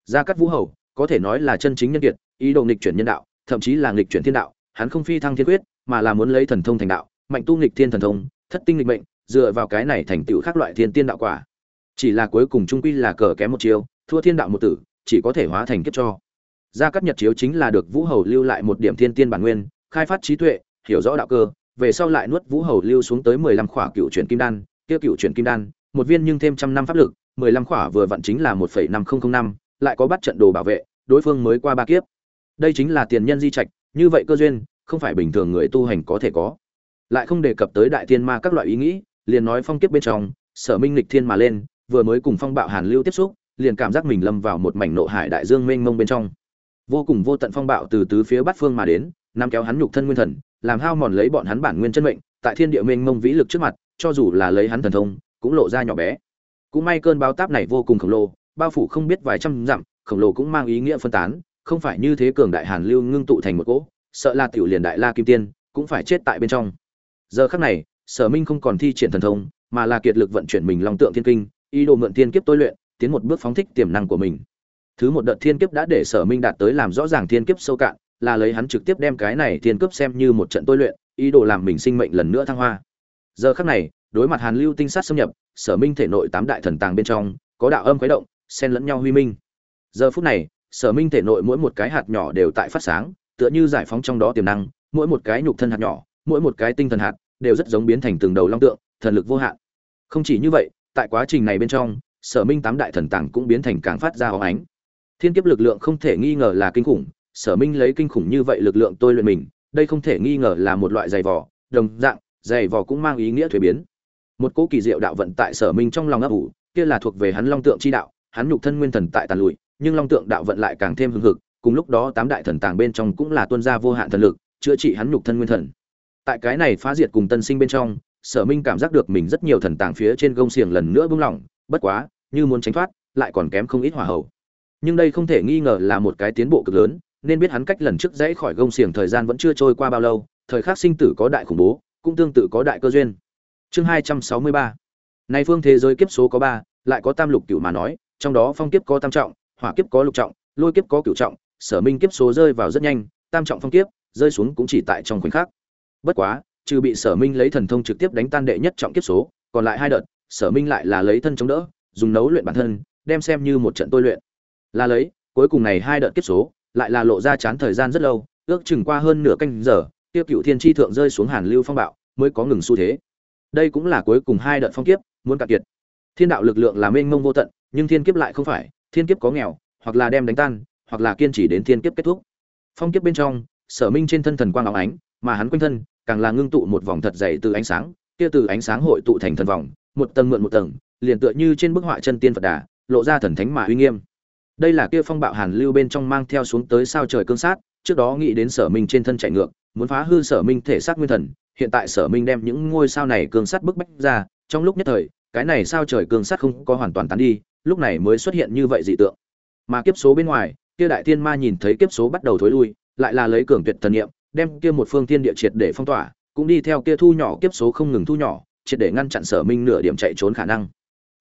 Gia cát vũ hầu, có thể nói là chân chính nhân kiệt, ý đồ nghịch chuyển nhân đạo, thậm chí là nghịch chuyển thiên đạo, hắn không phi thăng thiên quyết, mà là muốn lấy thần thông thành đạo, mạnh tu nghịch thiên thần thông, thất tinh nghịch mệnh, dựa vào cái này thành tựu khác loại thiên tiên đạo quả. Chỉ là cuối cùng trung quy là cờ kém một chiêu, thua thiên đạo một tử, chỉ có thể hóa thành kiếp cho. Gia cát nhật chiếu chính là được vũ hầu lưu lại một điểm thiên tiên bản nguyên, khai phát trí tuệ, hiểu rõ đạo cơ, về sau lại nuốt vũ hầu lưu xuống tới mười lăm khỏa cựu chuyển kim đan, kia cựu chuyển kim đan một viên nhưng thêm trăm năm pháp lực, mười lăm khỏa vừa vặn chính là một phẩy năm không không năm, lại có bắt trận đồ bảo vệ, đối phương mới qua ba kiếp. Đây chính là tiền nhân di trạch, như vậy cơ duyên, không phải bình thường người tu hành có thể có. Lại không đề cập tới đại thiên ma các loại ý nghĩ, liền nói phong kiếp bên trong, sở minh lịch thiên mà lên, vừa mới cùng phong bạo hàn lưu tiếp xúc, liền cảm giác mình lâm vào một mảnh nộ hải đại dương mênh mông bên trong. Vô cùng vô tận phong bạo từ tứ phía bát phương mà đến, nắm kéo hắn nhục thân nguyên thần, làm hao mòn lấy bọn hắn bản nguyên chân mệnh, tại thiên địa mênh mông vĩ lực trước mặt, cho dù là lấy hắn thần thông cũng lộ ra nhỏ bé. Cũng may cơn báo táp này vô cùng khổng lồ, bao phủ không biết vài trăm dặm, khổng lồ cũng mang ý nghĩa phân tán, không phải như thế cường đại hàn lưu ngưng tụ thành một cỗ, sợ là tiểu liền đại la kim tiên cũng phải chết tại bên trong. Giờ khắc này, sở minh không còn thi triển thần thông, mà là kiệt lực vận chuyển mình long tượng thiên kinh, ý đồ mượn thiên kiếp tôi luyện, tiến một bước phóng thích tiềm năng của mình. Thứ một đợt thiên kiếp đã để sở minh đạt tới làm rõ ràng thiên kiếp sâu cạn, là lấy hắn trực tiếp đem cái này thiên kiếp xem như một trận tôi luyện, ý đồ làm mình sinh mệnh lần nữa thăng hoa. Giờ khắc này đối mặt hàn lưu tinh sát xâm nhập, sở minh thể nội tám đại thần tàng bên trong, có đạo âm khuấy động, xen lẫn nhau huy minh. Giờ phút này, sở minh thể nội mỗi một cái hạt nhỏ đều tại phát sáng, tựa như giải phóng trong đó tiềm năng, mỗi một cái nhục thân hạt nhỏ, mỗi một cái tinh thần hạt đều rất giống biến thành từng đầu long tượng, thần lực vô hạn. Không chỉ như vậy, tại quá trình này bên trong, sở minh tám đại thần tàng cũng biến thành càng phát ra hóng ánh. Thiên kiếp lực lượng không thể nghi ngờ là kinh khủng, sở minh lấy kinh khủng như vậy lực lượng tôi luyện mình, đây không thể nghi ngờ là một loại giày vỏ đồng dạng, giày vỏ cũng mang ý nghĩa thuế biến một cỗ kỳ diệu đạo vận tại sở minh trong lòng ấp ủ, kia là thuộc về hắn long tượng chi đạo, hắn nhục thân nguyên thần tại tàn lụi, nhưng long tượng đạo vận lại càng thêm hưng hực, cùng lúc đó tám đại thần tàng bên trong cũng là tuân gia vô hạn thần lực, chữa trị hắn nhục thân nguyên thần. Tại cái này phá diệt cùng tân sinh bên trong, sở minh cảm giác được mình rất nhiều thần tàng phía trên gông xiềng lần nữa bung lỏng, bất quá, như muốn tránh thoát, lại còn kém không ít hỏa hậu nhưng đây không thể nghi ngờ là một cái tiến bộ cực lớn, nên biết hắn cách lần trước dãy khỏi gông xiềng thời gian vẫn chưa trôi qua bao lâu, thời khắc sinh tử có đại khủng bố, cũng tương tự có đại cơ duyên chương hai trăm sáu mươi ba. Này phương thế giới kiếp số có ba, lại có tam lục cửu mà nói, trong đó phong kiếp có tam trọng, hỏa kiếp có lục trọng, lôi kiếp có cửu trọng, sở minh kiếp số rơi vào rất nhanh, tam trọng phong kiếp, rơi xuống cũng chỉ tại trong khoảnh khắc. Bất quá, trừ bị sở minh lấy thần thông trực tiếp đánh tan đệ nhất trọng kiếp số, còn lại hai đợt, sở minh lại là lấy thân chống đỡ, dùng nấu luyện bản thân, đem xem như một trận tôi luyện. Là lấy, cuối cùng này hai đợt kiếp số, lại là lộ ra chán thời gian rất lâu, ước chừng qua hơn nửa canh giờ, tiêu cựu thiên tri thượng rơi xuống hàn lưu phong bạo, mới có ngừng xu thế đây cũng là cuối cùng hai đợt phong kiếp, muốn cạn kiệt. Thiên đạo lực lượng là mênh mông vô tận, nhưng thiên kiếp lại không phải, thiên kiếp có nghèo, hoặc là đem đánh tan, hoặc là kiên trì đến thiên kiếp kết thúc. Phong kiếp bên trong, sở minh trên thân thần quang áo ánh, mà hắn quanh thân, càng là ngưng tụ một vòng thật dày từ ánh sáng, kia từ ánh sáng hội tụ thành thần vòng, một tầng mượn một tầng, liền tựa như trên bức họa chân tiên phật đà, lộ ra thần thánh mà uy nghiêm. Đây là kia phong bạo hàn lưu bên trong mang theo xuống tới sao trời cương sát, trước đó nghĩ đến sở minh trên thân chạy ngược, muốn phá hư sở minh thể xác nguyên thần hiện tại sở minh đem những ngôi sao này cương sát bức bách ra, trong lúc nhất thời, cái này sao trời cương sát không có hoàn toàn tán đi, lúc này mới xuất hiện như vậy dị tượng. Mà kiếp số bên ngoài, kia đại thiên ma nhìn thấy kiếp số bắt đầu thối lui, lại là lấy cường tuyệt thần niệm, đem kia một phương thiên địa triệt để phong tỏa, cũng đi theo kia thu nhỏ kiếp số không ngừng thu nhỏ, triệt để ngăn chặn sở minh nửa điểm chạy trốn khả năng.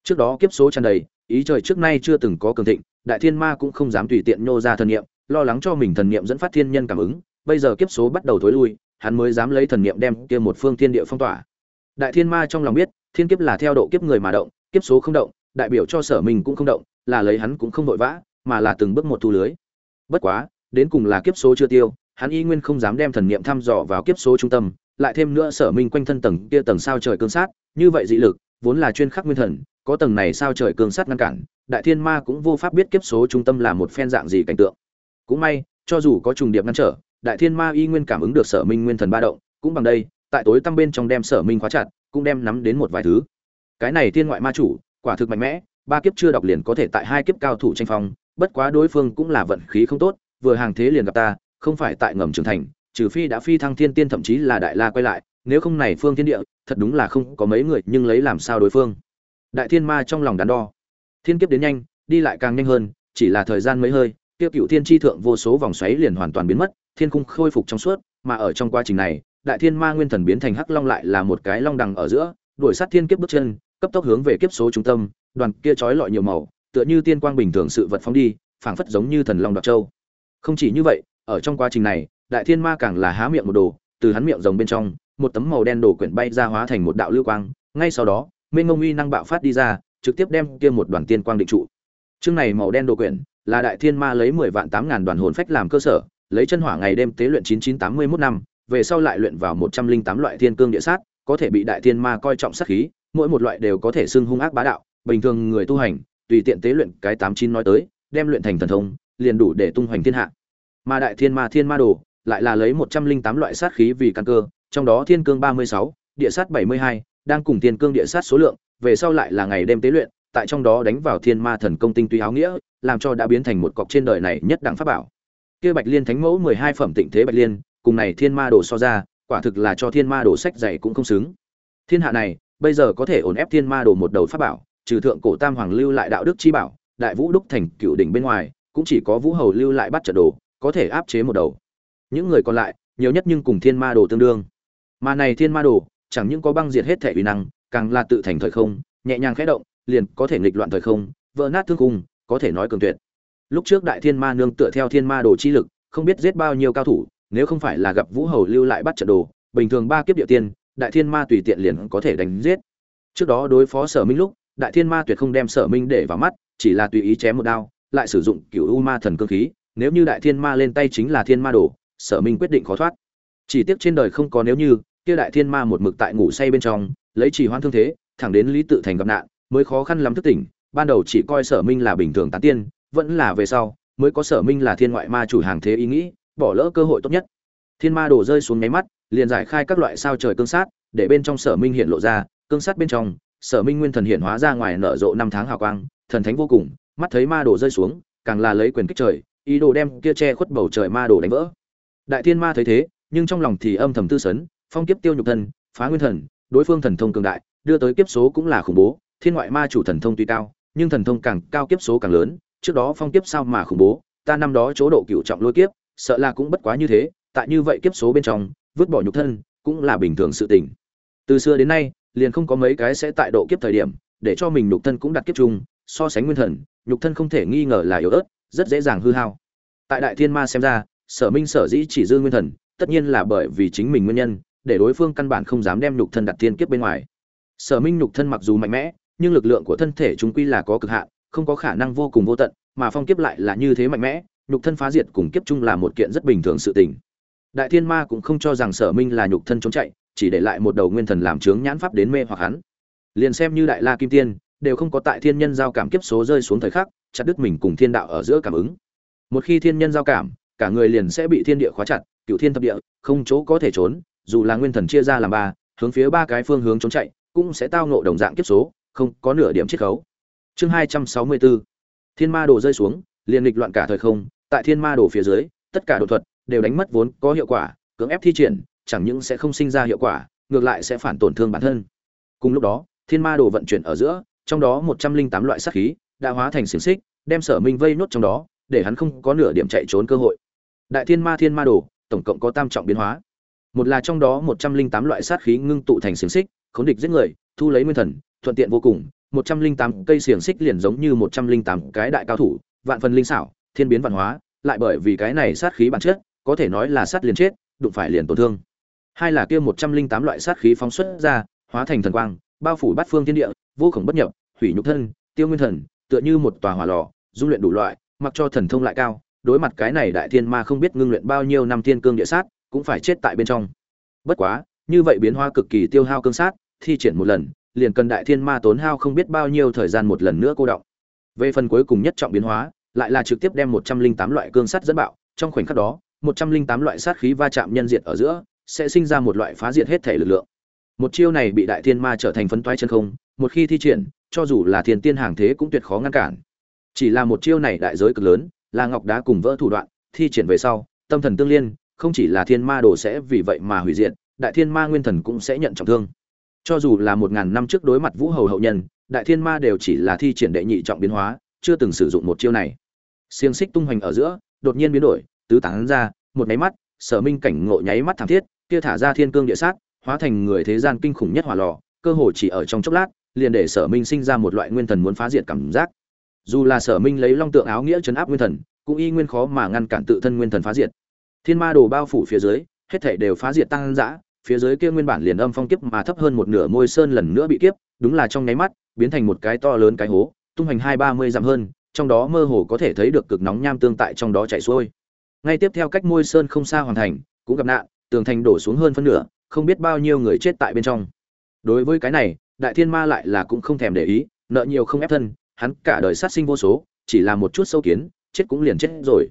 Trước đó kiếp số tràn đầy, ý trời trước nay chưa từng có cường thịnh, đại thiên ma cũng không dám tùy tiện nhô ra thần niệm, lo lắng cho mình thần niệm dẫn phát thiên nhân cảm ứng, bây giờ kiếp số bắt đầu thối lui hắn mới dám lấy thần niệm đem kia một phương thiên địa phong tỏa. Đại thiên ma trong lòng biết, thiên kiếp là theo độ kiếp người mà động, kiếp số không động, đại biểu cho sở mình cũng không động, là lấy hắn cũng không vội vã, mà là từng bước một thu lưới. Bất quá, đến cùng là kiếp số chưa tiêu, hắn y nguyên không dám đem thần niệm thăm dò vào kiếp số trung tâm, lại thêm nữa sở minh quanh thân tầng kia tầng sao trời cương sát, như vậy dị lực, vốn là chuyên khắc nguyên thần, có tầng này sao trời cương sát ngăn cản, đại thiên ma cũng vô pháp biết kiếp số trung tâm là một phen dạng gì cảnh tượng. Cũng may, cho dù có trùng điệp ngăn trở đại thiên ma y nguyên cảm ứng được sở minh nguyên thần ba động, cũng bằng đây, tại tối tăm bên trong đem sở minh khóa chặt, cũng đem nắm đến một vài thứ. Cái này thiên ngoại ma chủ, quả thực mạnh mẽ, ba kiếp chưa đọc liền có thể tại hai kiếp cao thủ tranh phong, bất quá đối phương cũng là vận khí không tốt, vừa hàng thế liền gặp ta, không phải tại ngầm trưởng thành, trừ phi đã phi thăng thiên tiên thậm chí là đại la quay lại, nếu không này phương thiên địa, thật đúng là không có mấy người, nhưng lấy làm sao đối phương? Đại thiên ma trong lòng đắn đo. Thiên kiếp đến nhanh, đi lại càng nhanh hơn, chỉ là thời gian mấy hơi, tiêu cựu thiên tri thượng vô số vòng xoáy liền hoàn toàn biến mất thiên khung khôi phục trong suốt, mà ở trong quá trình này, đại thiên ma nguyên thần biến thành hắc long lại là một cái long đằng ở giữa, đuổi sát thiên kiếp bước chân, cấp tốc hướng về kiếp số trung tâm, đoàn kia chói lọi nhiều màu, tựa như tiên quang bình thường sự vật phóng đi, phảng phất giống như thần long đoạt châu. Không chỉ như vậy, ở trong quá trình này, đại thiên ma càng là há miệng một đồ, từ hắn miệng rồng bên trong, một tấm màu đen đồ quyển bay ra hóa thành một đạo lưu quang, ngay sau đó, mênh ngông uy năng bạo phát đi ra, trực tiếp đem kia một đoàn tiên quang định trụ. Chương này màu đen đồ quyển, là đại thiên ma lấy mười vạn tám ngàn đoàn hồn phách làm cơ sở lấy chân hỏa ngày đêm tế luyện 9981 năm, về sau lại luyện vào một trăm linh tám loại thiên cương địa sát, có thể bị đại thiên ma coi trọng sát khí, mỗi một loại đều có thể xưng hung ác bá đạo, bình thường người tu hành, tùy tiện tế luyện cái tám chín nói tới, đem luyện thành thần thông, liền đủ để tung hoành thiên hạ. Mà đại thiên ma thiên ma đồ, lại là lấy một trăm linh tám loại sát khí vì căn cơ, trong đó thiên cương ba mươi sáu, địa sát bảy mươi hai, đang cùng thiên cương địa sát số lượng, về sau lại là ngày đêm tế luyện, tại trong đó đánh vào thiên ma thần công tinh túy áo nghĩa, làm cho đã biến thành một cọc trên đời này nhất đẳng pháp bảo kia bạch liên thánh mẫu mười hai phẩm tịnh thế bạch liên, cùng này thiên ma đồ so ra, quả thực là cho thiên ma đồ sách dạy cũng không xứng. Thiên hạ này, bây giờ có thể ổn ép thiên ma đồ một đầu pháp bảo, trừ thượng cổ tam hoàng lưu lại đạo đức chi bảo, đại vũ đúc thành cựu đỉnh bên ngoài, cũng chỉ có vũ hầu lưu lại bắt trận đồ, có thể áp chế một đầu. Những người còn lại, nhiều nhất nhưng cùng thiên ma đồ tương đương. Mà này thiên ma đồ, chẳng những có băng diệt hết thể uy năng, càng là tự thành thời không, nhẹ nhàng khẽ động, liền có thể nghịch loạn thời không, vỡ nát thương cung có thể nói cường tuyệt lúc trước đại thiên ma nương tựa theo thiên ma đồ chi lực, không biết giết bao nhiêu cao thủ, nếu không phải là gặp vũ hầu lưu lại bắt trận đồ, bình thường ba kiếp địa tiên, đại thiên ma tùy tiện liền có thể đánh giết. Trước đó đối phó sở minh lúc, đại thiên ma tuyệt không đem sở minh để vào mắt, chỉ là tùy ý chém một đao, lại sử dụng cựu u ma thần cơ khí, nếu như đại thiên ma lên tay chính là thiên ma đồ, sở minh quyết định khó thoát. Chỉ tiếc trên đời không có nếu như, kia đại thiên ma một mực tại ngủ say bên trong, lấy chỉ hoan thương thế, thẳng đến lý tự thành gặp nạn, mới khó khăn lắm thức tỉnh, ban đầu chỉ coi sở minh là bình thường tán tiên vẫn là về sau, mới có sở minh là thiên ngoại ma chủ hàng thế ý nghĩ, bỏ lỡ cơ hội tốt nhất. Thiên ma đổ rơi xuống nháy mắt, liền giải khai các loại sao trời cương sát, để bên trong sở minh hiện lộ ra, cương sát bên trong, sở minh nguyên thần hiện hóa ra ngoài nở rộ năm tháng hào quang, thần thánh vô cùng, mắt thấy ma đồ rơi xuống, càng là lấy quyền kích trời, ý đồ đem kia che khuất bầu trời ma đồ đánh vỡ. Đại thiên ma thấy thế, nhưng trong lòng thì âm thầm tư sấn, phong kiếp tiêu nhục thân phá nguyên thần, đối phương thần thông cường đại, đưa tới kiếp số cũng là khủng bố, thiên ngoại ma chủ thần thông tuy cao, nhưng thần thông càng cao kiếp số càng lớn trước đó phong kiếp sao mà khủng bố, ta năm đó chỗ độ cựu trọng lôi kiếp, sợ là cũng bất quá như thế, tại như vậy kiếp số bên trong, vứt bỏ nhục thân, cũng là bình thường sự tình. Từ xưa đến nay, liền không có mấy cái sẽ tại độ kiếp thời điểm, để cho mình nhục thân cũng đặt kiếp chung, so sánh nguyên thần, nhục thân không thể nghi ngờ là yếu ớt, rất dễ dàng hư hao. Tại đại thiên ma xem ra, sở minh sở dĩ chỉ dư nguyên thần, tất nhiên là bởi vì chính mình nguyên nhân, để đối phương căn bản không dám đem nhục thân đặt thiên kiếp bên ngoài. Sở minh nhục thân mặc dù mạnh mẽ, nhưng lực lượng của thân thể chúng quy là có cực hạn không có khả năng vô cùng vô tận, mà phong kiếp lại là như thế mạnh mẽ, nhục thân phá diệt cùng kiếp chung là một kiện rất bình thường sự tình. Đại thiên ma cũng không cho rằng sở minh là nhục thân trốn chạy, chỉ để lại một đầu nguyên thần làm chướng nhãn pháp đến mê hoặc hắn. Liền xem như đại la kim tiên, đều không có tại thiên nhân giao cảm kiếp số rơi xuống thời khắc, chặt đứt mình cùng thiên đạo ở giữa cảm ứng. Một khi thiên nhân giao cảm, cả người liền sẽ bị thiên địa khóa chặt, cựu thiên thập địa, không chỗ có thể trốn, dù là nguyên thần chia ra làm ba, hướng phía ba cái phương hướng trốn chạy, cũng sẽ tao ngộ đồng dạng kiếp số, không có nửa điểm chiết khấu chương hai trăm sáu mươi bốn thiên ma đồ rơi xuống, liền nghịch loạn cả thời không, tại thiên ma đồ phía dưới, tất cả đột thuật đều đánh mất vốn có hiệu quả, cưỡng ép thi triển, chẳng những sẽ không sinh ra hiệu quả, ngược lại sẽ phản tổn thương bản thân. Cùng lúc đó, thiên ma đồ vận chuyển ở giữa, trong đó một trăm linh tám loại sát khí đã hóa thành xiềng xích, đem sở minh vây nốt trong đó, để hắn không có nửa điểm chạy trốn cơ hội. Đại thiên ma thiên ma đồ, tổng cộng có tam trọng biến hóa. Một là trong đó một trăm linh tám loại sát khí ngưng tụ thành xiềng xích, khốn địch giết người, thu lấy nguyên thần, thuận tiện vô cùng một trăm linh tám cây xiềng xích liền giống như một trăm linh tám cái đại cao thủ, vạn phần linh xảo, thiên biến văn hóa, lại bởi vì cái này sát khí bản chất, có thể nói là sát liền chết, đụng phải liền tổn thương. Hai là kia một trăm linh tám loại sát khí phóng xuất ra, hóa thành thần quang, bao phủ bát phương thiên địa, vô cùng bất nhập, hủy nhục thân, tiêu nguyên thần, tựa như một tòa hỏa lò, dung luyện đủ loại, mặc cho thần thông lại cao, đối mặt cái này đại thiên ma không biết ngưng luyện bao nhiêu năm thiên cương địa sát, cũng phải chết tại bên trong. Bất quá, như vậy biến hóa cực kỳ tiêu hao cương sát, thi triển một lần liền cần đại thiên ma tốn hao không biết bao nhiêu thời gian một lần nữa cô động. Về phần cuối cùng nhất trọng biến hóa, lại là trực tiếp đem một trăm linh tám loại cương sắt dẫn bạo, trong khoảnh khắc đó, một trăm linh tám loại sát khí va chạm nhân diệt ở giữa, sẽ sinh ra một loại phá diệt hết thể lực lượng. Một chiêu này bị đại thiên ma trở thành phấn toái chân không, một khi thi triển, cho dù là thiên tiên hàng thế cũng tuyệt khó ngăn cản. Chỉ là một chiêu này đại giới cực lớn, là ngọc đá cùng vỡ thủ đoạn, thi triển về sau, tâm thần tương liên, không chỉ là thiên ma đồ sẽ vì vậy mà hủy diệt, đại thiên ma nguyên thần cũng sẽ nhận trọng thương cho dù là một ngàn năm trước đối mặt vũ hầu hậu nhân, đại thiên ma đều chỉ là thi triển đệ nhị trọng biến hóa, chưa từng sử dụng một chiêu này. Xiềng xích tung hoành ở giữa, đột nhiên biến đổi, tứ tán ra, một máy mắt, sở minh cảnh ngộ nháy mắt thảm thiết, kia thả ra thiên cương địa sát, hóa thành người thế gian kinh khủng nhất hỏa lò, cơ hồ chỉ ở trong chốc lát, liền để sở minh sinh ra một loại nguyên thần muốn phá diệt cảm giác. Dù là sở minh lấy long tượng áo nghĩa chấn áp nguyên thần, cũng y nguyên khó mà ngăn cản tự thân nguyên thần phá diệt. Thiên ma đồ bao phủ phía dưới, hết thảy đều phá diệt tăng dã phía dưới kia nguyên bản liền âm phong kiếp mà thấp hơn một nửa môi sơn lần nữa bị kiếp, đúng là trong nháy mắt, biến thành một cái to lớn cái hố, tung hành hai ba mươi dặm hơn, trong đó mơ hồ có thể thấy được cực nóng nham tương tại trong đó chảy xuôi. Ngay tiếp theo cách môi sơn không xa hoàn thành, cũng gặp nạn, tường thành đổ xuống hơn phân nửa, không biết bao nhiêu người chết tại bên trong. Đối với cái này, đại thiên ma lại là cũng không thèm để ý, nợ nhiều không ép thân, hắn cả đời sát sinh vô số, chỉ là một chút sâu kiến, chết cũng liền chết rồi.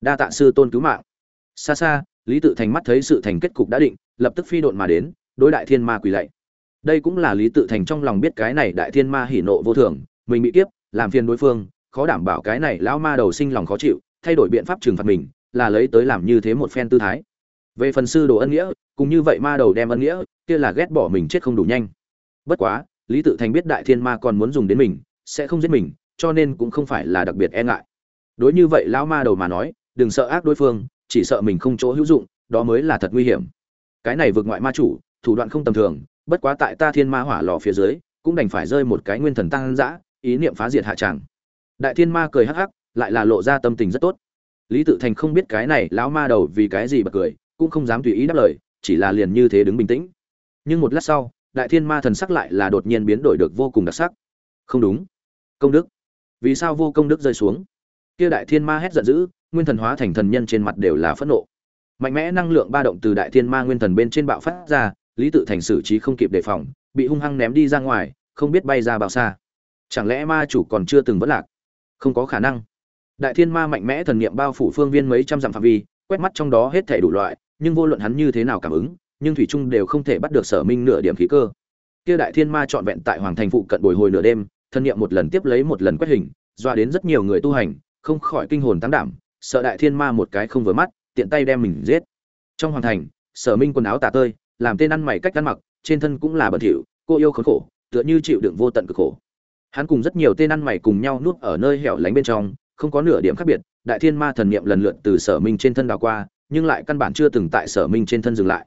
Đa tạ sư tôn cứu mạng. Xa xa lý tự thành mắt thấy sự thành kết cục đã định, lập tức phi độn mà đến, đối đại thiên ma quỳ lạy. Đây cũng là lý tự thành trong lòng biết cái này đại thiên ma hỉ nộ vô thường, mình bị kiếp, làm phiền đối phương, khó đảm bảo cái này lão ma đầu sinh lòng khó chịu, thay đổi biện pháp trừng phạt mình, là lấy tới làm như thế một phen tư thái. Về phần sư đồ ân nghĩa, cũng như vậy ma đầu đem ân nghĩa, kia là ghét bỏ mình chết không đủ nhanh. Bất quá, lý tự thành biết đại thiên ma còn muốn dùng đến mình, sẽ không giết mình, cho nên cũng không phải là đặc biệt e ngại. Đối như vậy lão ma đầu mà nói, đừng sợ ác đối phương chỉ sợ mình không chỗ hữu dụng, đó mới là thật nguy hiểm. Cái này vượt ngoại ma chủ, thủ đoạn không tầm thường, bất quá tại ta thiên ma hỏa lò phía dưới, cũng đành phải rơi một cái nguyên thần tăng dã, ý niệm phá diệt hạ tràng đại thiên ma cười hắc hắc, lại là lộ ra tâm tình rất tốt. Lý tự thành không biết cái này lão ma đầu vì cái gì bật cười, cũng không dám tùy ý đáp lời, chỉ là liền như thế đứng bình tĩnh. Nhưng một lát sau, đại thiên ma thần sắc lại là đột nhiên biến đổi được vô cùng đặc sắc. Không đúng. Công đức. Vì sao vô công đức rơi xuống? Kia đại thiên ma hét giận dữ nguyên thần hóa thành thần nhân trên mặt đều là phẫn nộ. Mạnh mẽ năng lượng ba động từ đại thiên ma nguyên thần bên trên bạo phát ra, lý tự thành xử trí không kịp đề phòng, bị hung hăng ném đi ra ngoài, không biết bay ra bao xa. Chẳng lẽ ma chủ còn chưa từng vất lạc? Không có khả năng. Đại thiên ma mạnh mẽ thần niệm bao phủ phương viên mấy trăm dặm phạm vi, quét mắt trong đó hết thể đủ loại, nhưng vô luận hắn như thế nào cảm ứng, nhưng thủy trung đều không thể bắt được sở minh nửa điểm khí cơ. Kia đại thiên ma trọn vẹn tại hoàng thành phụ cận bồi hồi nửa đêm, thần niệm một lần tiếp lấy một lần quét hình, doa đến rất nhiều người tu hành, không khỏi kinh hồn tăng đảm sợ đại thiên ma một cái không vừa mắt, tiện tay đem mình giết. Trong hoàng thành, sở minh quần áo tả tơi, làm tên ăn mày cách ăn mặc, trên thân cũng là bẩn thỉu, cô yêu khốn khổ, tựa như chịu đựng vô tận cực khổ. Hắn cùng rất nhiều tên ăn mày cùng nhau nuốt ở nơi hẻo lánh bên trong, không có nửa điểm khác biệt, đại thiên ma thần niệm lần lượt từ sở minh trên thân đào qua, nhưng lại căn bản chưa từng tại sở minh trên thân dừng lại.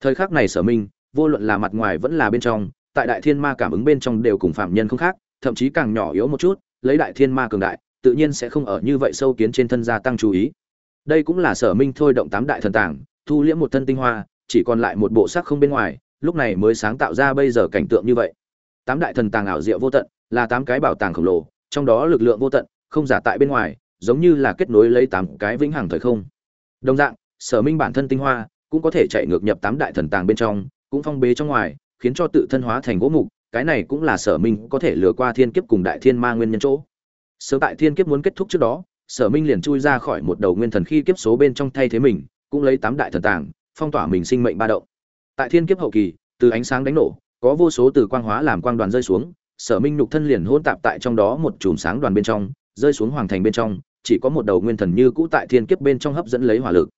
Thời khắc này sở minh, vô luận là mặt ngoài vẫn là bên trong, tại đại thiên ma cảm ứng bên trong đều cùng phạm nhân không khác, thậm chí càng nhỏ yếu một chút, lấy đại thiên ma cường đại tự nhiên sẽ không ở như vậy sâu kiến trên thân gia tăng chú ý. Đây cũng là sở minh thôi động tám đại thần tàng thu liễm một thân tinh hoa, chỉ còn lại một bộ sắc không bên ngoài, lúc này mới sáng tạo ra bây giờ cảnh tượng như vậy. Tám đại thần tàng ảo diệu vô tận, là tám cái bảo tàng khổng lồ, trong đó lực lượng vô tận, không giả tại bên ngoài, giống như là kết nối lấy tám cái vĩnh hằng thời không. Đồng dạng, sở minh bản thân tinh hoa, cũng có thể chạy ngược nhập tám đại thần tàng bên trong, cũng phong bế trong ngoài, khiến cho tự thân hóa thành gỗ mục, cái này cũng là sở minh có thể lừa qua thiên kiếp cùng đại thiên ma nguyên nhân chỗ sớm tại thiên kiếp muốn kết thúc trước đó, sở minh liền chui ra khỏi một đầu nguyên thần khi kiếp số bên trong thay thế mình, cũng lấy tám đại thần tàng, phong tỏa mình sinh mệnh ba động. Tại thiên kiếp hậu kỳ, từ ánh sáng đánh nổ, có vô số từ quang hóa làm quang đoàn rơi xuống, sở minh nhục thân liền hỗn tạp tại trong đó một chùm sáng đoàn bên trong, rơi xuống hoàng thành bên trong, chỉ có một đầu nguyên thần như cũ tại thiên kiếp bên trong hấp dẫn lấy hỏa lực.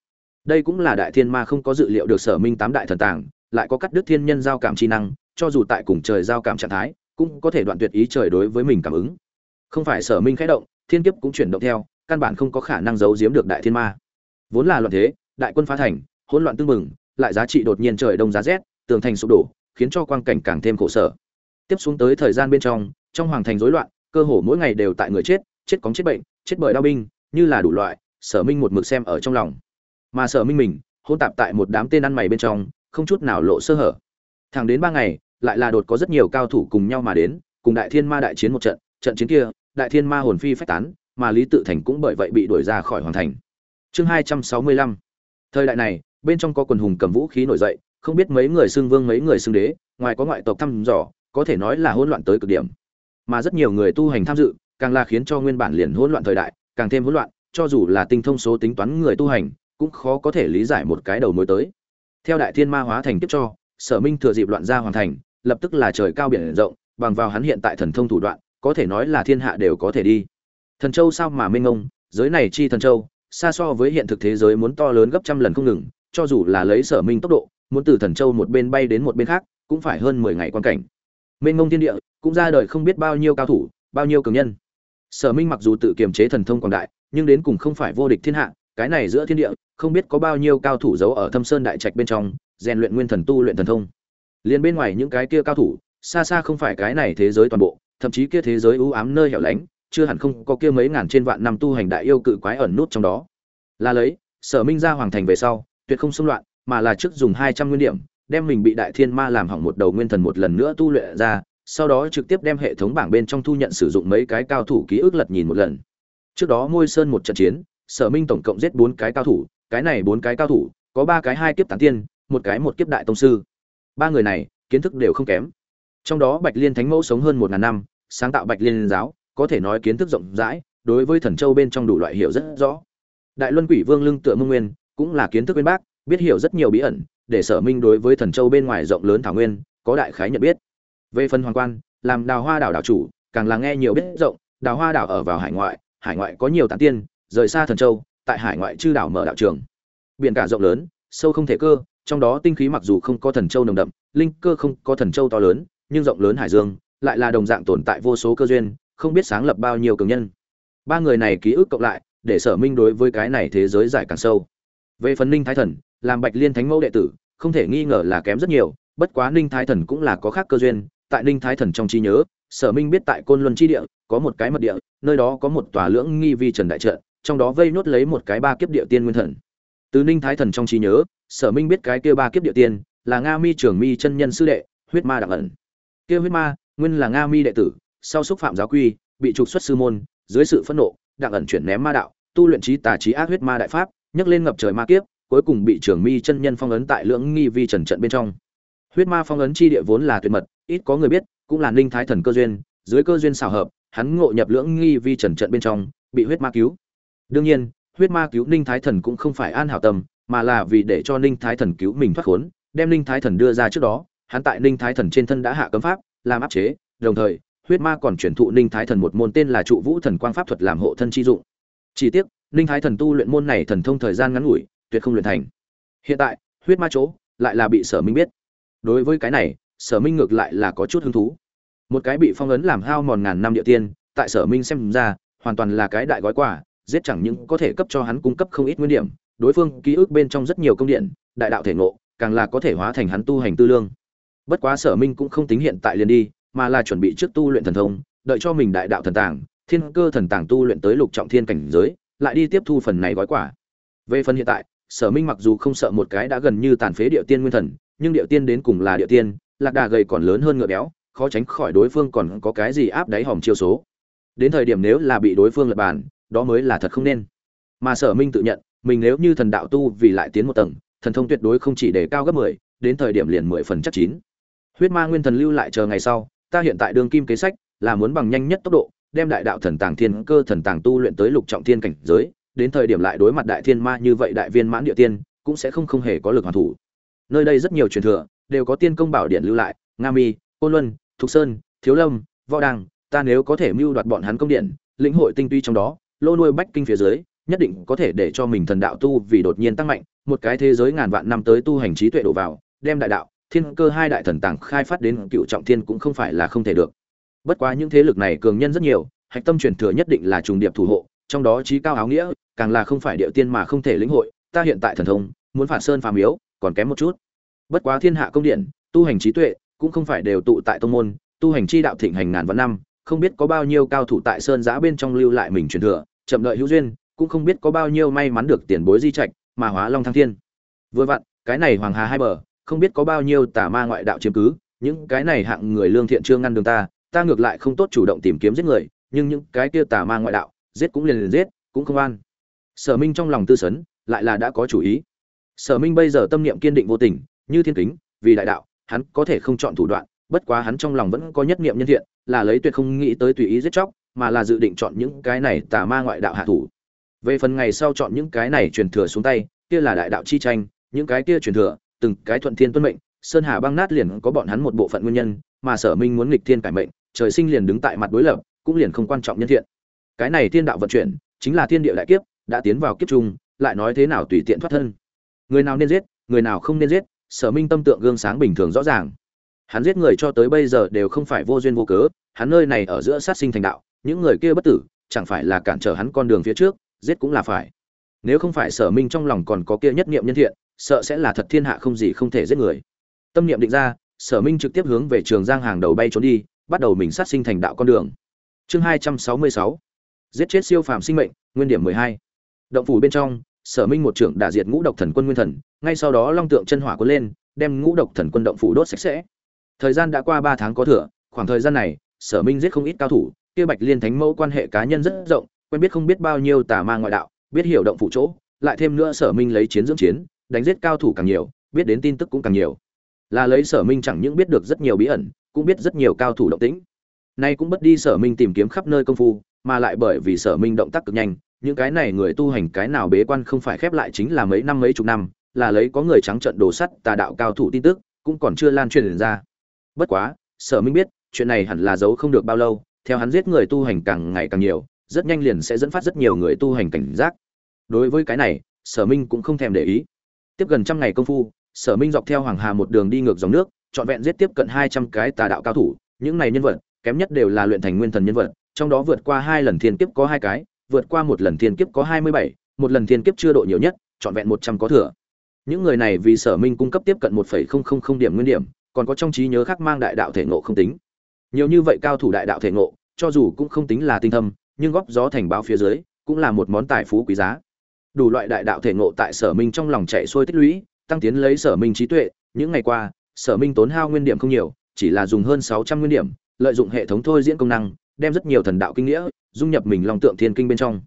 Đây cũng là đại thiên ma không có dự liệu được sở minh tám đại thần tàng, lại có cắt đứt thiên nhân giao cảm chi năng, cho dù tại cùng trời giao cảm trạng thái, cũng có thể đoạn tuyệt ý trời đối với mình cảm ứng không phải sở minh khẽ động, thiên kiếp cũng chuyển động theo, căn bản không có khả năng giấu giếm được đại thiên ma. Vốn là loạn thế, đại quân phá thành, hỗn loạn tương mừng lại giá trị đột nhiên trời đông giá rét, tường thành sụp đổ, khiến cho quang cảnh càng thêm khổ sở. Tiếp xuống tới thời gian bên trong trong hoàng thành rối loạn, cơ hồ mỗi ngày đều tại người chết chết cóng chết bệnh, chết bởi đau binh, như là đủ loại, sở minh một mực xem ở trong lòng. Mà sở minh mình, hôn tạp tại một đám tên ăn mày bên trong, không chút nào lộ sơ hở. Thẳng đến ba ngày, lại là đột có rất nhiều cao thủ cùng nhau mà đến, cùng đại thiên ma đại chiến một trận trận chiến kia đại thiên ma hồn phi phách tán, mà lý tự thành cũng bởi vậy bị đuổi ra khỏi hoàng thành. Chương hai trăm sáu mươi lăm. Thời đại này, bên trong có quần hùng cầm vũ khí nổi dậy, không biết mấy người xưng vương, mấy người xưng đế, ngoài có ngoại tộc thăm dò, có thể nói là hỗn loạn tới cực điểm. Mà rất nhiều người tu hành tham dự, càng là khiến cho nguyên bản liền hỗn loạn thời đại, càng thêm hỗn loạn, cho dù là tinh thông số tính toán người tu hành, cũng khó có thể lý giải một cái đầu mối tới. Theo đại thiên ma hóa thành tiếp cho, sở minh thừa dịp loạn ra hoàn thành, lập tức là trời cao biển rộng, bằng vào hắn hiện tại thần thông thủ đoạn có thể nói là thiên hạ đều có thể đi. Thần châu sao mà minh ngông giới này chi thần châu, xa so với hiện thực thế giới muốn to lớn gấp trăm lần không ngừng, cho dù là lấy sở minh tốc độ, muốn từ thần châu một bên bay đến một bên khác, cũng phải hơn mười ngày quan cảnh. Mênh ngông thiên địa, cũng ra đời không biết bao nhiêu cao thủ, bao nhiêu cường nhân. Sở minh mặc dù tự kiềm chế thần thông quảng đại, nhưng đến cùng không phải vô địch thiên hạ, cái này giữa thiên địa, không biết có bao nhiêu cao thủ giấu ở thâm sơn đại trạch bên trong, rèn luyện nguyên thần tu luyện thần thông. Liền bên ngoài những cái kia cao thủ, xa xa không phải cái này thế giới toàn bộ thậm chí kia thế giới ưu ám nơi hẻo lánh, chưa hẳn không có kia mấy ngàn trên vạn năm tu hành đại yêu cự quái ẩn nút trong đó. Là lấy, sở minh ra hoàng thành về sau, tuyệt không xung loạn, mà là trước dùng hai trăm nguyên điểm, đem mình bị đại thiên ma làm hỏng một đầu nguyên thần một lần nữa tu luyện ra, sau đó trực tiếp đem hệ thống bảng bên trong thu nhận sử dụng mấy cái cao thủ ký ức lật nhìn một lần. Trước đó môi sơn một trận chiến, sở minh tổng cộng giết bốn cái cao thủ, cái này bốn cái cao thủ, có ba cái hai kiếp tán tiên, một cái một kiếp đại tông sư. Ba người này, kiến thức đều không kém trong đó bạch liên thánh mẫu sống hơn một ngàn năm, sáng tạo bạch liên giáo, có thể nói kiến thức rộng rãi, đối với thần châu bên trong đủ loại hiểu rất rõ. Đại luân quỷ vương lưng tựa mông nguyên, cũng là kiến thức bên bác, biết hiểu rất nhiều bí ẩn, để sở minh đối với thần châu bên ngoài rộng lớn thảo nguyên, có đại khái nhận biết. Về phần hoàng quan, làm đào hoa đảo đảo chủ, càng là nghe nhiều biết rộng, đào hoa đảo ở vào hải ngoại hải ngoại có nhiều tán tiên, rời xa thần châu, tại hải ngoại chư đảo mở đạo trường. Biển cả rộng lớn, sâu không thể cơ, trong đó tinh khí mặc dù không có thần châu nồng đậm, linh cơ không có thần châu to lớn nhưng rộng lớn hải dương lại là đồng dạng tồn tại vô số cơ duyên không biết sáng lập bao nhiêu cường nhân. Ba người này ký ức cộng lại để sở minh đối với cái này thế giới giải càng sâu. Về phần ninh thái thần làm bạch liên thánh mẫu đệ tử không thể nghi ngờ là kém rất nhiều bất quá ninh thái thần cũng là có khác cơ duyên. Tại ninh thái thần trong trí nhớ sở minh biết tại côn luân chi địa có một cái mật địa nơi đó có một tòa lưỡng nghi vi trần đại trợ, trong đó vây nốt lấy một cái ba kiếp địa tiên nguyên thần. Từ ninh thái thần trong trí nhớ sở minh biết cái kia ba kiếp địa tiên là nga mi trường mi chân nhân sư đệ huyết ma đặc ẩn kia huyết ma, nguyên là nga mi đệ tử, sau xúc phạm giáo quy, bị trục xuất sư môn, dưới sự phẫn nộ đặng ẩn chuyển ném ma đạo, tu luyện trí tà trí ác huyết ma đại pháp, nhấc lên ngập trời ma kiếp, cuối cùng bị trưởng mi chân nhân phong ấn tại lưỡng nghi vi trần trận bên trong. Huyết ma phong ấn chi địa vốn là tuyệt mật, ít có người biết, cũng là ninh thái thần cơ duyên, dưới cơ duyên xảo hợp, hắn ngộ nhập lưỡng nghi vi trần trận bên trong, bị huyết ma cứu. Đương nhiên, huyết ma cứu ninh thái thần cũng không phải an hảo tâm, mà là vì để cho ninh thái thần cứu mình thoát khốn, đem ninh thái thần đưa ra trước đó hắn tại ninh thái thần trên thân đã hạ cấm pháp, làm áp chế, đồng thời, huyết ma còn chuyển thụ ninh thái thần một môn tên là trụ vũ thần quang pháp thuật làm hộ thân chi dụng. Chỉ tiếc, ninh thái thần tu luyện môn này thần thông thời gian ngắn ngủi, tuyệt không luyện thành. Hiện tại, huyết ma chỗ lại là bị sở minh biết. Đối với cái này, sở minh ngược lại là có chút hứng thú. Một cái bị phong ấn làm hao mòn ngàn năm địa tiên, tại sở minh xem ra, hoàn toàn là cái đại gói quà, giết chẳng những có thể cấp cho hắn cung cấp không ít nguyên điểm, đối phương ký ức bên trong rất nhiều công điện, đại đạo thể ngộ, càng là có thể hóa thành hắn tu hành tư lương bất quá sở minh cũng không tính hiện tại liền đi, mà là chuẩn bị trước tu luyện thần thông, đợi cho mình đại đạo thần tàng, thiên cơ thần tàng tu luyện tới lục trọng thiên cảnh giới, lại đi tiếp thu phần này gói quả về phần hiện tại, sở minh mặc dù không sợ một cái đã gần như tàn phế địa tiên nguyên thần, nhưng địa tiên đến cùng là địa tiên, lạc đà gầy còn lớn hơn ngựa béo, khó tránh khỏi đối phương còn có cái gì áp đáy hòm chiêu số. Đến thời điểm nếu là bị đối phương lật bàn, đó mới là thật không nên. Mà sở minh tự nhận, mình nếu như thần đạo tu vì lại tiến một tầng, thần thông tuyệt đối không chỉ để cao gấp mười, đến thời điểm liền mười phần chắc chín huyết ma nguyên thần lưu lại chờ ngày sau, ta hiện tại đường kim kế sách, là muốn bằng nhanh nhất tốc độ, đem đại đạo thần tàng thiên cơ thần tàng tu luyện tới lục trọng thiên cảnh giới, đến thời điểm lại đối mặt đại thiên ma như vậy đại viên mãn địa tiên, cũng sẽ không không hề có lực hoàn thủ. Nơi đây rất nhiều truyền thừa, đều có tiên công bảo điện lưu lại, nga mi, côn luân, thục sơn, thiếu lâm, võ đăng, ta nếu có thể mưu đoạt bọn hắn công điện, lĩnh hội tinh tuy trong đó, lô nuôi bách kinh phía dưới, nhất định có thể để cho mình thần đạo tu vì đột nhiên tăng mạnh, một cái thế giới ngàn vạn năm tới tu hành trí tuệ đổ vào, đem đại đạo thiên cơ hai đại thần tàng khai phát đến cựu trọng thiên cũng không phải là không thể được. Bất quá những thế lực này cường nhân rất nhiều, hạch tâm truyền thừa nhất định là trùng điệp thủ hộ, trong đó trí cao áo nghĩa, càng là không phải địa tiên mà không thể lĩnh hội, ta hiện tại thần thông, muốn phản sơn phàm yếu còn kém một chút. Bất quá thiên hạ công điện, tu hành trí tuệ, cũng không phải đều tụ tại tông môn, tu hành chi đạo thịnh hành ngàn vạn năm, không biết có bao nhiêu cao thủ tại sơn giã bên trong lưu lại mình truyền thừa, chậm đợi hữu duyên, cũng không biết có bao nhiêu may mắn được tiền bối di trạch, mà hóa long thăng thiên. Vừa vặn, cái này hoàng hà hai bờ không biết có bao nhiêu tà ma ngoại đạo chiếm cứ, những cái này hạng người lương thiện chưa ngăn đường ta ta ngược lại không tốt chủ động tìm kiếm giết người, nhưng những cái kia tà ma ngoại đạo, giết cũng liền liền giết, cũng không an sở minh trong lòng tư sấn, lại là đã có chủ ý. Sở minh bây giờ tâm niệm kiên định vô tình, như thiên kính, vì đại đạo, hắn có thể không chọn thủ đoạn, bất quá hắn trong lòng vẫn có nhất niệm nhân thiện, là lấy tuyệt không nghĩ tới tùy ý giết chóc, mà là dự định chọn những cái này tà ma ngoại đạo hạ thủ. Về phần ngày sau chọn những cái này truyền thừa xuống tay, kia là đại đạo chi tranh, những cái kia truyền thừa từng cái thuận thiên tuân mệnh, sơn hà băng nát liền có bọn hắn một bộ phận nguyên nhân, mà sở minh muốn nghịch thiên cải mệnh, trời sinh liền đứng tại mặt đối lập, cũng liền không quan trọng nhân thiện. Cái này thiên đạo vận chuyển, chính là thiên địa đại kiếp, đã tiến vào kiếp trung, lại nói thế nào tùy tiện thoát thân. Người nào nên giết, người nào không nên giết, sở minh tâm tượng gương sáng bình thường rõ ràng. Hắn giết người cho tới bây giờ đều không phải vô duyên vô cớ, hắn nơi này ở giữa sát sinh thành đạo, những người kia bất tử, chẳng phải là cản trở hắn con đường phía trước, giết cũng là phải. Nếu không phải sở minh trong lòng còn có kia nhất niệm nhân thiện sợ sẽ là thật thiên hạ không gì không thể giết người. Tâm niệm định ra, sở minh trực tiếp hướng về trường giang hàng đầu bay trốn đi, bắt đầu mình sát sinh thành đạo con đường. Chương hai trăm sáu mươi sáu. Giết chết siêu phàm sinh mệnh, nguyên điểm mười hai. Động phủ bên trong, sở minh một trưởng đả diệt ngũ độc thần quân nguyên thần, ngay sau đó long tượng chân hỏa cuốn lên, đem ngũ độc thần quân động phủ đốt sạch sẽ. Thời gian đã qua ba tháng có thừa, khoảng thời gian này, sở minh giết không ít cao thủ, kia bạch liên thánh mẫu quan hệ cá nhân rất rộng, quen biết không biết bao nhiêu tà ma ngoại đạo, biết hiểu động phủ chỗ, lại thêm nữa sở minh lấy chiến dưỡng chiến đánh giết cao thủ càng nhiều, biết đến tin tức cũng càng nhiều. Là lấy sở minh chẳng những biết được rất nhiều bí ẩn, cũng biết rất nhiều cao thủ động tĩnh. Nay cũng bất đi sở minh tìm kiếm khắp nơi công phu, mà lại bởi vì sở minh động tác cực nhanh, những cái này người tu hành cái nào bế quan không phải khép lại chính là mấy năm mấy chục năm, là lấy có người trắng trận đổ sắt tà đạo cao thủ tin tức, cũng còn chưa lan truyền ra. Bất quá, sở minh biết, chuyện này hẳn là giấu không được bao lâu, theo hắn giết người tu hành càng ngày càng nhiều, rất nhanh liền sẽ dẫn phát rất nhiều người tu hành cảnh giác. Đối với cái này, sở minh cũng không thèm để ý tiếp gần trăm ngày công phu, sở minh dọc theo hoàng hà một đường đi ngược dòng nước, trọn vẹn giết tiếp cận hai trăm cái tà đạo cao thủ, những này nhân vật, kém nhất đều là luyện thành nguyên thần nhân vật, trong đó vượt qua hai lần thiên kiếp có hai cái, vượt qua một lần thiên kiếp có hai mươi bảy, một lần thiên kiếp chưa độ nhiều nhất, trọn vẹn một trăm có thừa. Những người này vì sở minh cung cấp tiếp cận một phẩy không không không điểm nguyên điểm, còn có trong trí nhớ khác mang đại đạo thể ngộ không tính. Nhiều như vậy cao thủ đại đạo thể ngộ, cho dù cũng không tính là tinh thâm, nhưng góp gió thành báo phía dưới, cũng là một món tài phú quý giá đủ loại đại đạo thể ngộ tại sở minh trong lòng chạy xuôi tích lũy, tăng tiến lấy sở minh trí tuệ. Những ngày qua, sở minh tốn hao nguyên điểm không nhiều, chỉ là dùng hơn sáu trăm nguyên điểm, lợi dụng hệ thống thôi diễn công năng, đem rất nhiều thần đạo kinh nghĩa dung nhập mình long tượng thiên kinh bên trong.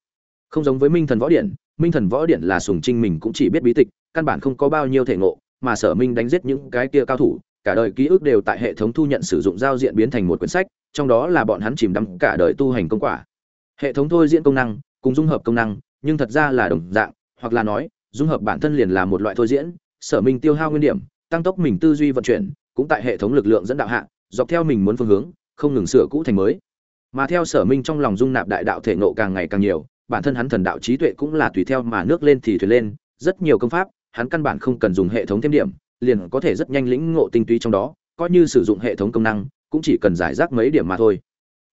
Không giống với minh thần võ điện minh thần võ điện là sùng trinh mình cũng chỉ biết bí tịch, căn bản không có bao nhiêu thể ngộ, mà sở minh đánh giết những cái kia cao thủ, cả đời ký ức đều tại hệ thống thu nhận sử dụng giao diện biến thành một quyển sách, trong đó là bọn hắn chìm đắm cả đời tu hành công quả. Hệ thống thôi diễn công năng, cùng dung hợp công năng nhưng thật ra là đồng dạng, hoặc là nói, dung hợp bản thân liền là một loại thôi diễn, sở minh tiêu hao nguyên điểm, tăng tốc mình tư duy vận chuyển, cũng tại hệ thống lực lượng dẫn đạo hạ, dọc theo mình muốn phương hướng, không ngừng sửa cũ thành mới. Mà theo sở minh trong lòng dung nạp đại đạo thể nộ càng ngày càng nhiều, bản thân hắn thần đạo trí tuệ cũng là tùy theo mà nước lên thì thuyền lên, rất nhiều công pháp, hắn căn bản không cần dùng hệ thống thêm điểm, liền có thể rất nhanh lĩnh ngộ tinh túy trong đó, coi như sử dụng hệ thống công năng, cũng chỉ cần giải rác mấy điểm mà thôi.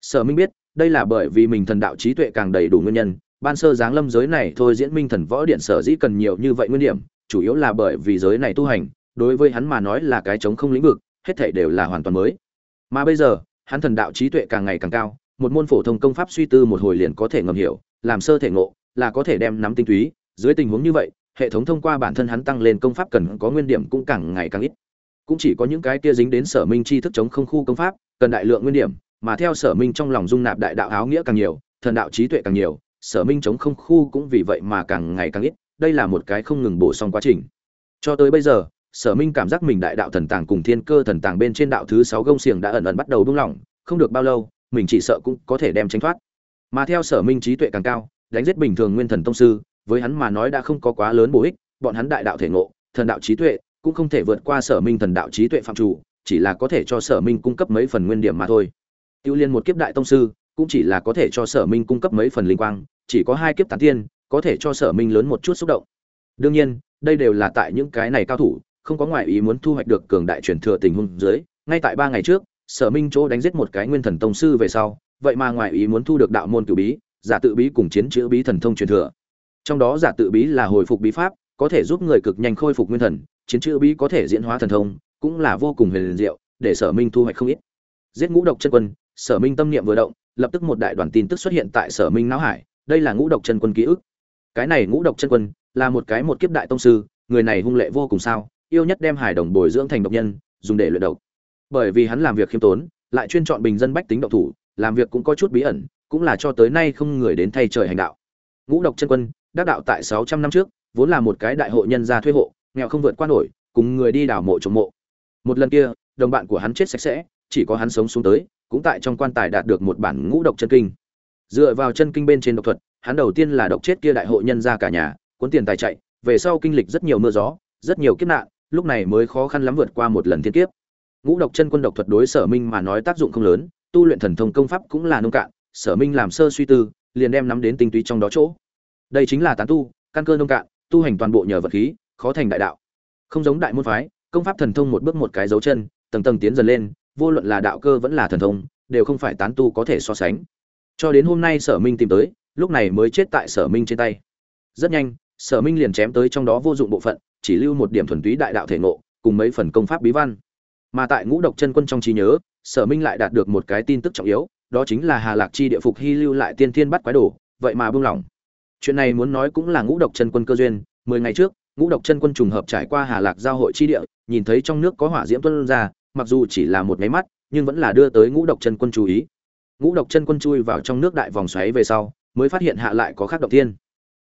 Sở minh biết, đây là bởi vì mình thần đạo trí tuệ càng đầy đủ nguyên nhân ban sơ giáng lâm giới này thôi diễn minh thần võ điện sở dĩ cần nhiều như vậy nguyên điểm, chủ yếu là bởi vì giới này tu hành, đối với hắn mà nói là cái chống không lĩnh vực, hết thảy đều là hoàn toàn mới. Mà bây giờ, hắn thần đạo trí tuệ càng ngày càng cao, một môn phổ thông công pháp suy tư một hồi liền có thể ngầm hiểu, làm sơ thể ngộ, là có thể đem nắm tinh túy. Dưới tình huống như vậy, hệ thống thông qua bản thân hắn tăng lên công pháp cần có nguyên điểm cũng càng ngày càng ít. Cũng chỉ có những cái kia dính đến sở minh chi thức chống không khu công pháp, cần đại lượng nguyên điểm, mà theo sở minh trong lòng dung nạp đại đạo áo nghĩa càng nhiều, thần đạo trí tuệ càng nhiều sở minh chống không khu cũng vì vậy mà càng ngày càng ít, đây là một cái không ngừng bổ sung quá trình. Cho tới bây giờ, sở minh cảm giác mình đại đạo thần tàng cùng thiên cơ thần tàng bên trên đạo thứ sáu gông xiềng đã ẩn ẩn bắt đầu buông lỏng, không được bao lâu, mình chỉ sợ cũng có thể đem tránh thoát. Mà theo sở minh trí tuệ càng cao, đánh giết bình thường nguyên thần tông sư, với hắn mà nói đã không có quá lớn bổ ích, bọn hắn đại đạo thể ngộ, thần đạo trí tuệ cũng không thể vượt qua sở minh thần đạo trí tuệ phạm chủ, chỉ là có thể cho sở minh cung cấp mấy phần nguyên điểm mà thôi. Tiêu liên một kiếp đại tông sư cũng chỉ là có thể cho sở minh cung cấp mấy phần linh quang, chỉ có hai kiếp tán tiên, có thể cho sở minh lớn một chút xúc động. Đương nhiên, đây đều là tại những cái này cao thủ, không có ngoại ý muốn thu hoạch được cường đại truyền thừa tình huống dưới, ngay tại ba ngày trước, sở minh chỗ đánh giết một cái nguyên thần tông sư về sau, vậy mà ngoại ý muốn thu được đạo môn cửu bí, giả tự bí cùng chiến chữ bí thần thông truyền thừa. Trong đó giả tự bí là hồi phục bí pháp, có thể giúp người cực nhanh khôi phục nguyên thần, chiến chữ bí có thể diễn hóa thần thông, cũng là vô cùng huyền diệu, để sở minh thu hoạch không ít. Giết ngũ độc chân quân, sở minh tâm niệm vừa động lập tức một đại đoàn tin tức xuất hiện tại sở minh não hải, đây là ngũ độc chân quân ký ức. Cái này ngũ độc chân quân, là một cái một kiếp đại tông sư, người này hung lệ vô cùng sao, yêu nhất đem hải đồng bồi dưỡng thành độc nhân, dùng để luyện độc. Bởi vì hắn làm việc khiêm tốn, lại chuyên chọn bình dân bách tính độc thủ, làm việc cũng có chút bí ẩn, cũng là cho tới nay không người đến thay trời hành đạo. Ngũ độc chân quân, đắc đạo tại sáu trăm năm trước, vốn là một cái đại hội nhân gia thuê hộ, nghèo không vượt qua nổi, cùng người đi đào mộ trồng mộ. Một lần kia, đồng bạn của hắn chết sạch sẽ, chỉ có hắn sống xuống tới cũng tại trong quan tài đạt được một bản ngũ độc chân kinh. Dựa vào chân kinh bên trên độc thuật, hắn đầu tiên là độc chết kia đại hội nhân ra cả nhà, cuốn tiền tài chạy, về sau kinh lịch rất nhiều mưa gió, rất nhiều kiếp nạn, lúc này mới khó khăn lắm vượt qua một lần thiên kiếp. Ngũ độc chân quân độc thuật đối sở minh mà nói tác dụng không lớn, tu luyện thần thông công pháp cũng là nông cạn, sở minh làm sơ suy tư, liền đem nắm đến tinh túy trong đó chỗ. Đây chính là tán tu, căn cơ nông cạn, tu hành toàn bộ nhờ vật khí, khó thành đại đạo. Không giống đại môn phái, công pháp thần thông một bước một cái dấu chân, tầng tầng tiến dần lên vô luận là đạo cơ vẫn là thần thông, đều không phải tán tu có thể so sánh. Cho đến hôm nay sở minh tìm tới, lúc này mới chết tại sở minh trên tay. Rất nhanh, sở minh liền chém tới trong đó vô dụng bộ phận, chỉ lưu một điểm thuần túy đại đạo thể ngộ, cùng mấy phần công pháp bí văn. Mà tại ngũ độc chân quân trong trí nhớ, sở minh lại đạt được một cái tin tức trọng yếu, đó chính là hà lạc chi địa phục hy lưu lại tiên thiên bắt quái đồ, vậy mà buông lỏng. Chuyện này muốn nói cũng là ngũ độc chân quân cơ duyên, mười ngày trước, ngũ độc chân quân trùng hợp trải qua hà lạc giao hội chi địa, nhìn thấy trong nước có hỏa diễm tuôn ra mặc dù chỉ là một máy mắt, nhưng vẫn là đưa tới ngũ độc chân quân chú ý. Ngũ độc chân quân chui vào trong nước đại vòng xoáy về sau, mới phát hiện hạ lại có khác động tiên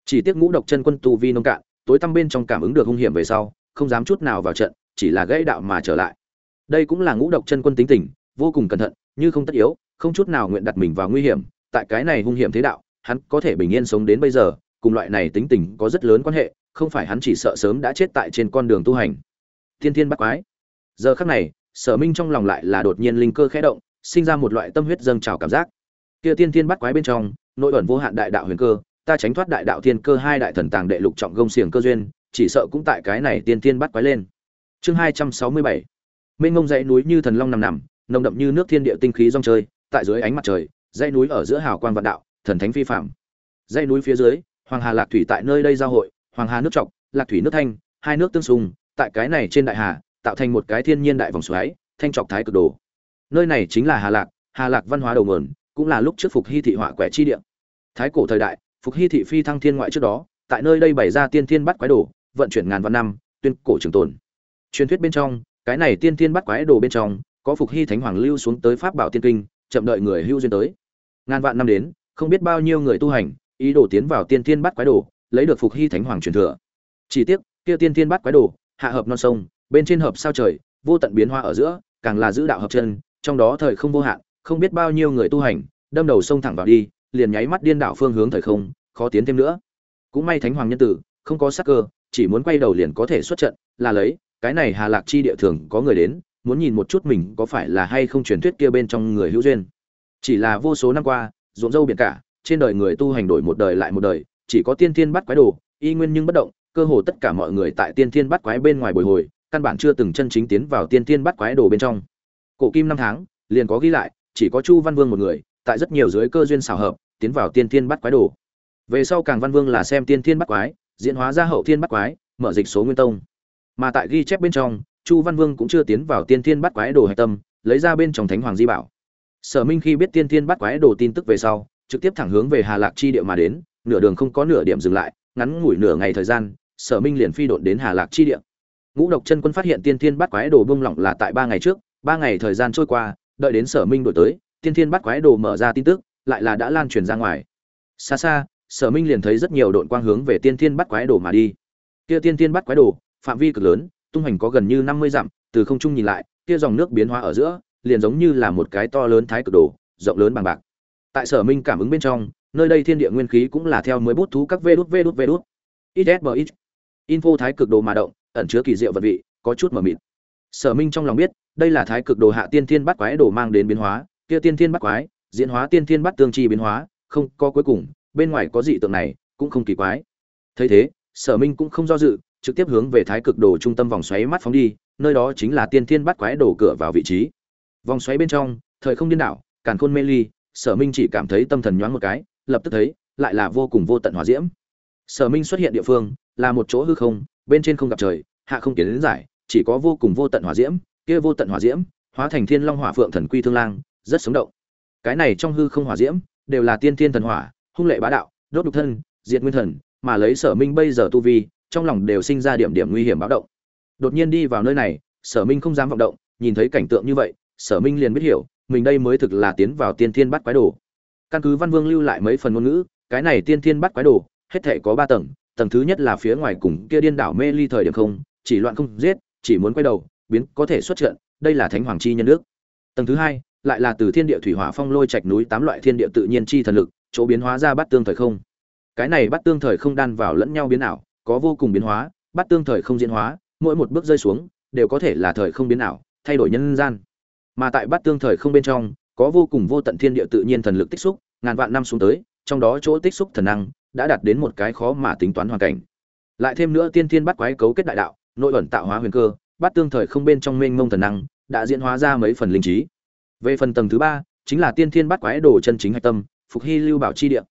chỉ tiếc ngũ độc chân quân tu vi nông cạn, tối tăm bên trong cảm ứng được hung hiểm về sau, không dám chút nào vào trận, chỉ là gãy đạo mà trở lại. Đây cũng là ngũ độc chân quân tính tình, vô cùng cẩn thận, như không tất yếu, không chút nào nguyện đặt mình vào nguy hiểm, tại cái này hung hiểm thế đạo, hắn có thể bình yên sống đến bây giờ, cùng loại này tính tình có rất lớn quan hệ, không phải hắn chỉ sợ sớm đã chết tại trên con đường tu hành. Thiên thiên bắt quái. Giờ khắc này sở minh trong lòng lại là đột nhiên linh cơ khẽ động, sinh ra một loại tâm huyết dâng trào cảm giác. Kia tiên thiên bắt quái bên trong, nội ẩn vô hạn đại đạo huyền cơ, ta tránh thoát đại đạo thiên cơ hai đại thần tàng đệ lục trọng gông xiềng cơ duyên, chỉ sợ cũng tại cái này tiên thiên bắt quái lên. Chương hai trăm sáu mươi bảy. Mênh ngông dãy núi như thần long nằm nằm, nồng đậm như nước thiên địa tinh khí rong chơi, tại dưới ánh mặt trời, dãy núi ở giữa hào quang vạn đạo, thần thánh phi phạm. Dãy núi phía dưới, hoàng hà lạc thủy tại nơi đây giao hội, hoàng hà nước trọc, lạc thủy nước thanh, hai nước tương xung, tại cái này trên đại hà tạo thành một cái thiên nhiên đại vòng xoáy, thanh trọc thái cực đồ. Nơi này chính là hà lạc hà lạc văn hóa đầu nguồn, cũng là lúc trước phục hy thị họa quẻ chi địa. Thái cổ thời đại, phục hy thị phi thăng thiên ngoại trước đó, tại nơi đây bày ra tiên thiên bắt quái đồ, vận chuyển ngàn vạn năm, tuyên cổ trường tồn. Truyền thuyết bên trong, cái này tiên thiên bắt quái đồ bên trong, có phục hy thánh hoàng lưu xuống tới pháp bảo tiên kinh, chậm đợi người hưu duyên tới. Ngàn vạn năm đến, không biết bao nhiêu người tu hành, ý đồ tiến vào tiên thiên bắt quái đồ, lấy được phục hy thánh hoàng truyền thừa. Chỉ tiếc, kia tiên thiên bắt quái đồ, hạ hợp non sông bên trên hợp sao trời, vô tận biến hoa ở giữa, càng là giữ đạo hợp chân, trong đó thời không vô hạn, không biết bao nhiêu người tu hành, đâm đầu sông thẳng vào đi, liền nháy mắt điên đảo phương hướng thời không, khó tiến thêm nữa. Cũng may thánh hoàng nhân tử, không có sắc cơ, chỉ muốn quay đầu liền có thể xuất trận, là lấy, cái này hà lạc chi địa thường có người đến, muốn nhìn một chút mình có phải là hay không truyền thuyết kia bên trong người hữu duyên. Chỉ là vô số năm qua, ruộng dâu biển cả, trên đời người tu hành đổi một đời lại một đời, chỉ có tiên thiên bắt quái đồ, y nguyên nhưng bất động, cơ hồ tất cả mọi người tại tiên thiên bắt quái bên ngoài bồi hồi căn bản chưa từng chân chính tiến vào tiên tiên bắt quái đồ bên trong. Cổ kim năm tháng, liền có ghi lại, chỉ có chu văn vương một người, tại rất nhiều dưới cơ duyên xảo hợp, tiến vào tiên tiên bắt quái đồ. Về sau càng văn vương là xem tiên tiên bắt quái, diễn hóa ra hậu thiên bắt quái, mở dịch số nguyên tông. Mà tại ghi chép bên trong, chu văn vương cũng chưa tiến vào tiên tiên bắt quái đồ hạch tâm, lấy ra bên trong thánh hoàng di bảo. Sở minh khi biết tiên tiên bắt quái đồ tin tức về sau, trực tiếp thẳng hướng về hà lạc chi địa mà đến, nửa đường không có nửa điểm dừng lại, ngắn ngủi nửa ngày thời gian, sở minh liền phi độn đến hà lạc chi địa ngũ độc chân quân phát hiện tiên thiên bắt quái đồ bông lỏng là tại ba ngày trước, ba ngày thời gian trôi qua, đợi đến sở minh đổi tới, tiên thiên bắt quái đồ mở ra tin tức, lại là đã lan truyền ra ngoài. Xa xa, sở minh liền thấy rất nhiều đội quang hướng về tiên thiên bắt quái đồ mà đi. Kia tiên thiên bắt quái đồ, phạm vi cực lớn, tung hành có gần như năm mươi dặm, từ không trung nhìn lại, kia dòng nước biến hóa ở giữa, liền giống như là một cái to lớn thái cực đồ, rộng lớn bằng bạc. Tại sở minh cảm ứng bên trong, nơi đây thiên địa nguyên khí cũng là theo mới bút thú các vê đút vê đút vê đút. Ít ít. Info thái cực đồ mà động ẩn chứa kỳ diệu vật vị, có chút mờ mịt. Sở minh trong lòng biết, đây là thái cực đồ hạ tiên thiên bắt quái đồ mang đến biến hóa, kia tiên thiên bắt quái, diễn hóa tiên thiên bắt tương chi biến hóa, không, có cuối cùng, bên ngoài có dị tượng này, cũng không kỳ quái. Thấy thế, sở minh cũng không do dự, trực tiếp hướng về thái cực đồ trung tâm vòng xoáy mắt phóng đi, nơi đó chính là tiên thiên bắt quái đồ cửa vào vị trí. Vòng xoáy bên trong, thời không điên đảo, càn khôn mê ly, sở minh chỉ cảm thấy tâm thần nhoáng một cái, lập tức thấy, lại là vô cùng vô tận hỏa diễm. Sở minh xuất hiện địa phương, là một chỗ hư không bên trên không gặp trời, hạ không kiến đến giải, chỉ có vô cùng vô tận hỏa diễm, kia vô tận hỏa diễm, hóa thành thiên long hỏa phượng thần quy thương lang, rất sống động. Cái này trong hư không hỏa diễm, đều là tiên thiên thần hỏa, hung lệ bá đạo, đốt đục thân, diệt nguyên thần, mà lấy sở minh bây giờ tu vi, trong lòng đều sinh ra điểm điểm nguy hiểm báo động. Đột nhiên đi vào nơi này, sở minh không dám vọng động, nhìn thấy cảnh tượng như vậy, sở minh liền biết hiểu, mình đây mới thực là tiến vào tiên thiên bắt quái đồ. Căn cứ văn vương lưu lại mấy phần ngôn ngữ, cái này tiên thiên bắt quái đồ, hết thể có ba tầng tầng thứ nhất là phía ngoài cùng kia điên đảo mê ly thời điểm không, chỉ loạn không giết, chỉ muốn quay đầu, biến có thể xuất trận, đây là thánh hoàng chi nhân nước. Tầng thứ hai, lại là từ thiên địa thủy hỏa phong lôi trạch núi tám loại thiên địa tự nhiên chi thần lực, chỗ biến hóa ra bắt tương thời không. Cái này bắt tương thời không đan vào lẫn nhau biến ảo, có vô cùng biến hóa, bắt tương thời không diễn hóa, mỗi một bước rơi xuống, đều có thể là thời không biến ảo, thay đổi nhân gian. Mà tại bắt tương thời không bên trong, có vô cùng vô tận thiên địa tự nhiên thần lực tích xúc, ngàn vạn năm xuống tới trong đó chỗ tích xúc thần năng đã đạt đến một cái khó mà tính toán hoàn cảnh. Lại thêm nữa tiên thiên bắt quái cấu kết đại đạo, nội ẩn tạo hóa huyền cơ, bắt tương thời không bên trong mênh mông thần năng đã diễn hóa ra mấy phần linh trí. Về phần tầng thứ ba, chính là tiên thiên bắt quái đồ chân chính hạch tâm, phục hy lưu bảo chi địa.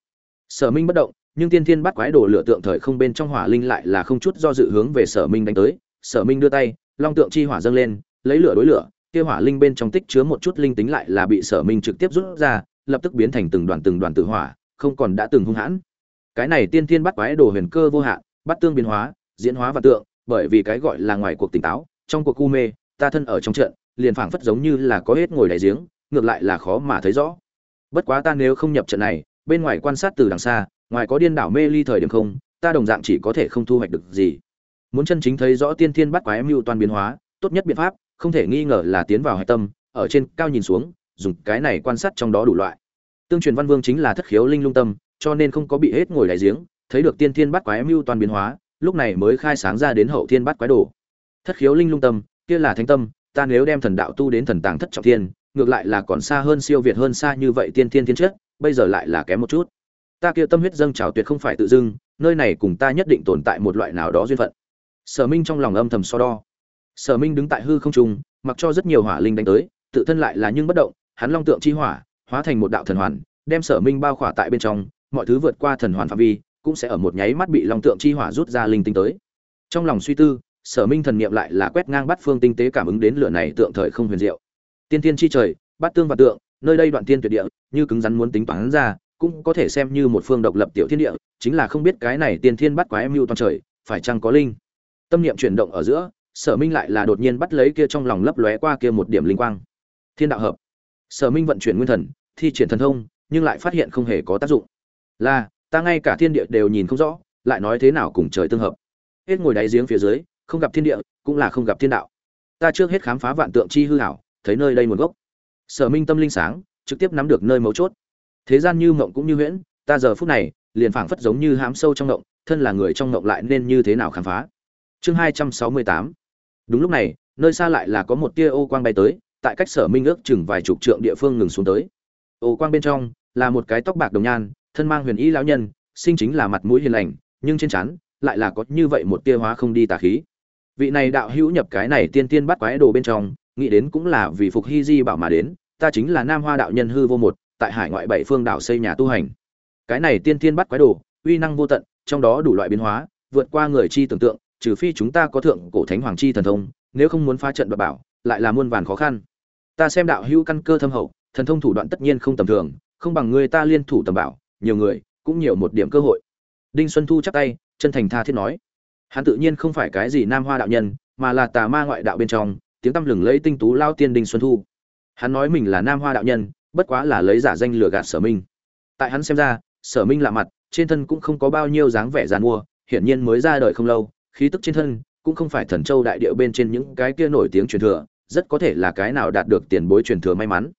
Sở minh bất động, nhưng tiên thiên bắt quái đồ lửa tượng thời không bên trong hỏa linh lại là không chút do dự hướng về sở minh đánh tới. Sở minh đưa tay, long tượng chi hỏa dâng lên, lấy lửa đối lửa, kia hỏa linh bên trong tích chứa một chút linh tính lại là bị sở minh trực tiếp rút ra, lập tức biến thành từng đoàn từng đoàn tự hỏa không còn đã từng hung hãn. Cái này tiên thiên bắt quái đồ huyền cơ vô hạn, bắt tương biến hóa, diễn hóa và tượng, bởi vì cái gọi là ngoài cuộc tỉnh táo, trong cuộc cu mê, ta thân ở trong trận, liền phảng phất giống như là có hết ngồi đại giếng, ngược lại là khó mà thấy rõ. Bất quá ta nếu không nhập trận này, bên ngoài quan sát từ đằng xa, ngoài có điên đảo mê ly thời điểm không, ta đồng dạng chỉ có thể không thu hoạch được gì. Muốn chân chính thấy rõ tiên thiên bắt quái mưu toàn biến hóa, tốt nhất biện pháp, không thể nghi ngờ là tiến vào hạch tâm, ở trên cao nhìn xuống, dùng cái này quan sát trong đó đủ loại tương truyền văn vương chính là thất khiếu linh lung tâm, cho nên không có bị hết ngồi đại giếng, thấy được tiên thiên bắt quái mưu toàn biến hóa, lúc này mới khai sáng ra đến hậu thiên bắt quái đồ. Thất khiếu linh lung tâm, kia là thánh tâm, ta nếu đem thần đạo tu đến thần tàng thất trọng thiên, ngược lại là còn xa hơn siêu việt hơn xa như vậy tiên thiên thiên chất, bây giờ lại là kém một chút. Ta kia tâm huyết dâng trào tuyệt không phải tự dưng, nơi này cùng ta nhất định tồn tại một loại nào đó duyên phận. Sở minh trong lòng âm thầm so đo. Sở minh đứng tại hư không trung, mặc cho rất nhiều hỏa linh đánh tới, tự thân lại là nhưng bất động, hắn long tượng chi hỏa hóa thành một đạo thần hoàn, đem sở minh bao khỏa tại bên trong, mọi thứ vượt qua thần hoàn phạm vi, cũng sẽ ở một nháy mắt bị long tượng chi hỏa rút ra linh tinh tới. Trong lòng suy tư, sở minh thần niệm lại là quét ngang bắt phương tinh tế cảm ứng đến lửa này tượng thời không huyền diệu. Tiên tiên chi trời, bắt tương và tượng, nơi đây đoạn tiên tuyệt địa, như cứng rắn muốn tính toán ra, cũng có thể xem như một phương độc lập tiểu thiên địa, chính là không biết cái này tiên thiên bắt quái mưu toàn trời, phải chăng có linh. Tâm niệm chuyển động ở giữa, sở minh lại là đột nhiên bắt lấy kia trong lòng lấp lóe qua kia một điểm linh quang. Thiên đạo hợp. Sở minh vận chuyển nguyên thần thi triển thần thông, nhưng lại phát hiện không hề có tác dụng. Là, ta ngay cả thiên địa đều nhìn không rõ, lại nói thế nào cùng trời tương hợp. Hết ngồi đáy giếng phía dưới, không gặp thiên địa, cũng là không gặp thiên đạo. Ta trước hết khám phá vạn tượng chi hư hảo thấy nơi đây nguồn gốc. Sở minh tâm linh sáng, trực tiếp nắm được nơi mấu chốt. Thế gian như mộng cũng như huyễn, ta giờ phút này, liền phảng phất giống như hám sâu trong mộng, thân là người trong mộng lại nên như thế nào khám phá? Chương hai trăm sáu mươi tám. Đúng lúc này, nơi xa lại là có một tia ô quang bay tới, tại cách sở minh ước chừng vài chục trượng địa phương ngừng xuống tới ồ quang bên trong là một cái tóc bạc đồng nhan, thân mang huyền ý lão nhân, sinh chính là mặt mũi hiền lành, nhưng trên trán lại là có như vậy một tia hóa không đi tà khí. Vị này đạo hữu nhập cái này tiên tiên bắt quái đồ bên trong, nghĩ đến cũng là vì phục hy di bảo mà đến, ta chính là nam hoa đạo nhân hư vô một, tại hải ngoại bảy phương đảo xây nhà tu hành. Cái này tiên tiên bắt quái đồ, uy năng vô tận, trong đó đủ loại biến hóa, vượt qua người chi tưởng tượng, trừ phi chúng ta có thượng cổ thánh hoàng chi thần thông, nếu không muốn phá trận đoạt bảo, lại là muôn vàn khó khăn. Ta xem đạo hữu căn cơ thâm hậu thần thông thủ đoạn tất nhiên không tầm thường, không bằng người ta liên thủ tầm bảo, nhiều người cũng nhiều một điểm cơ hội. Đinh xuân thu chắp tay, chân thành tha thiết nói. Hắn tự nhiên không phải cái gì nam hoa đạo nhân, mà là tà ma ngoại đạo bên trong, tiếng tăm lừng lấy tinh tú lao tiên đinh xuân thu. Hắn nói mình là nam hoa đạo nhân, bất quá là lấy giả danh lừa gạt sở minh. Tại hắn xem ra, sở minh lạ mặt, trên thân cũng không có bao nhiêu dáng vẻ giàn mua hiển nhiên mới ra đời không lâu, khí tức trên thân cũng không phải thần châu đại địa bên trên những cái kia nổi tiếng truyền thừa, rất có thể là cái nào đạt được tiền bối truyền thừa may mắn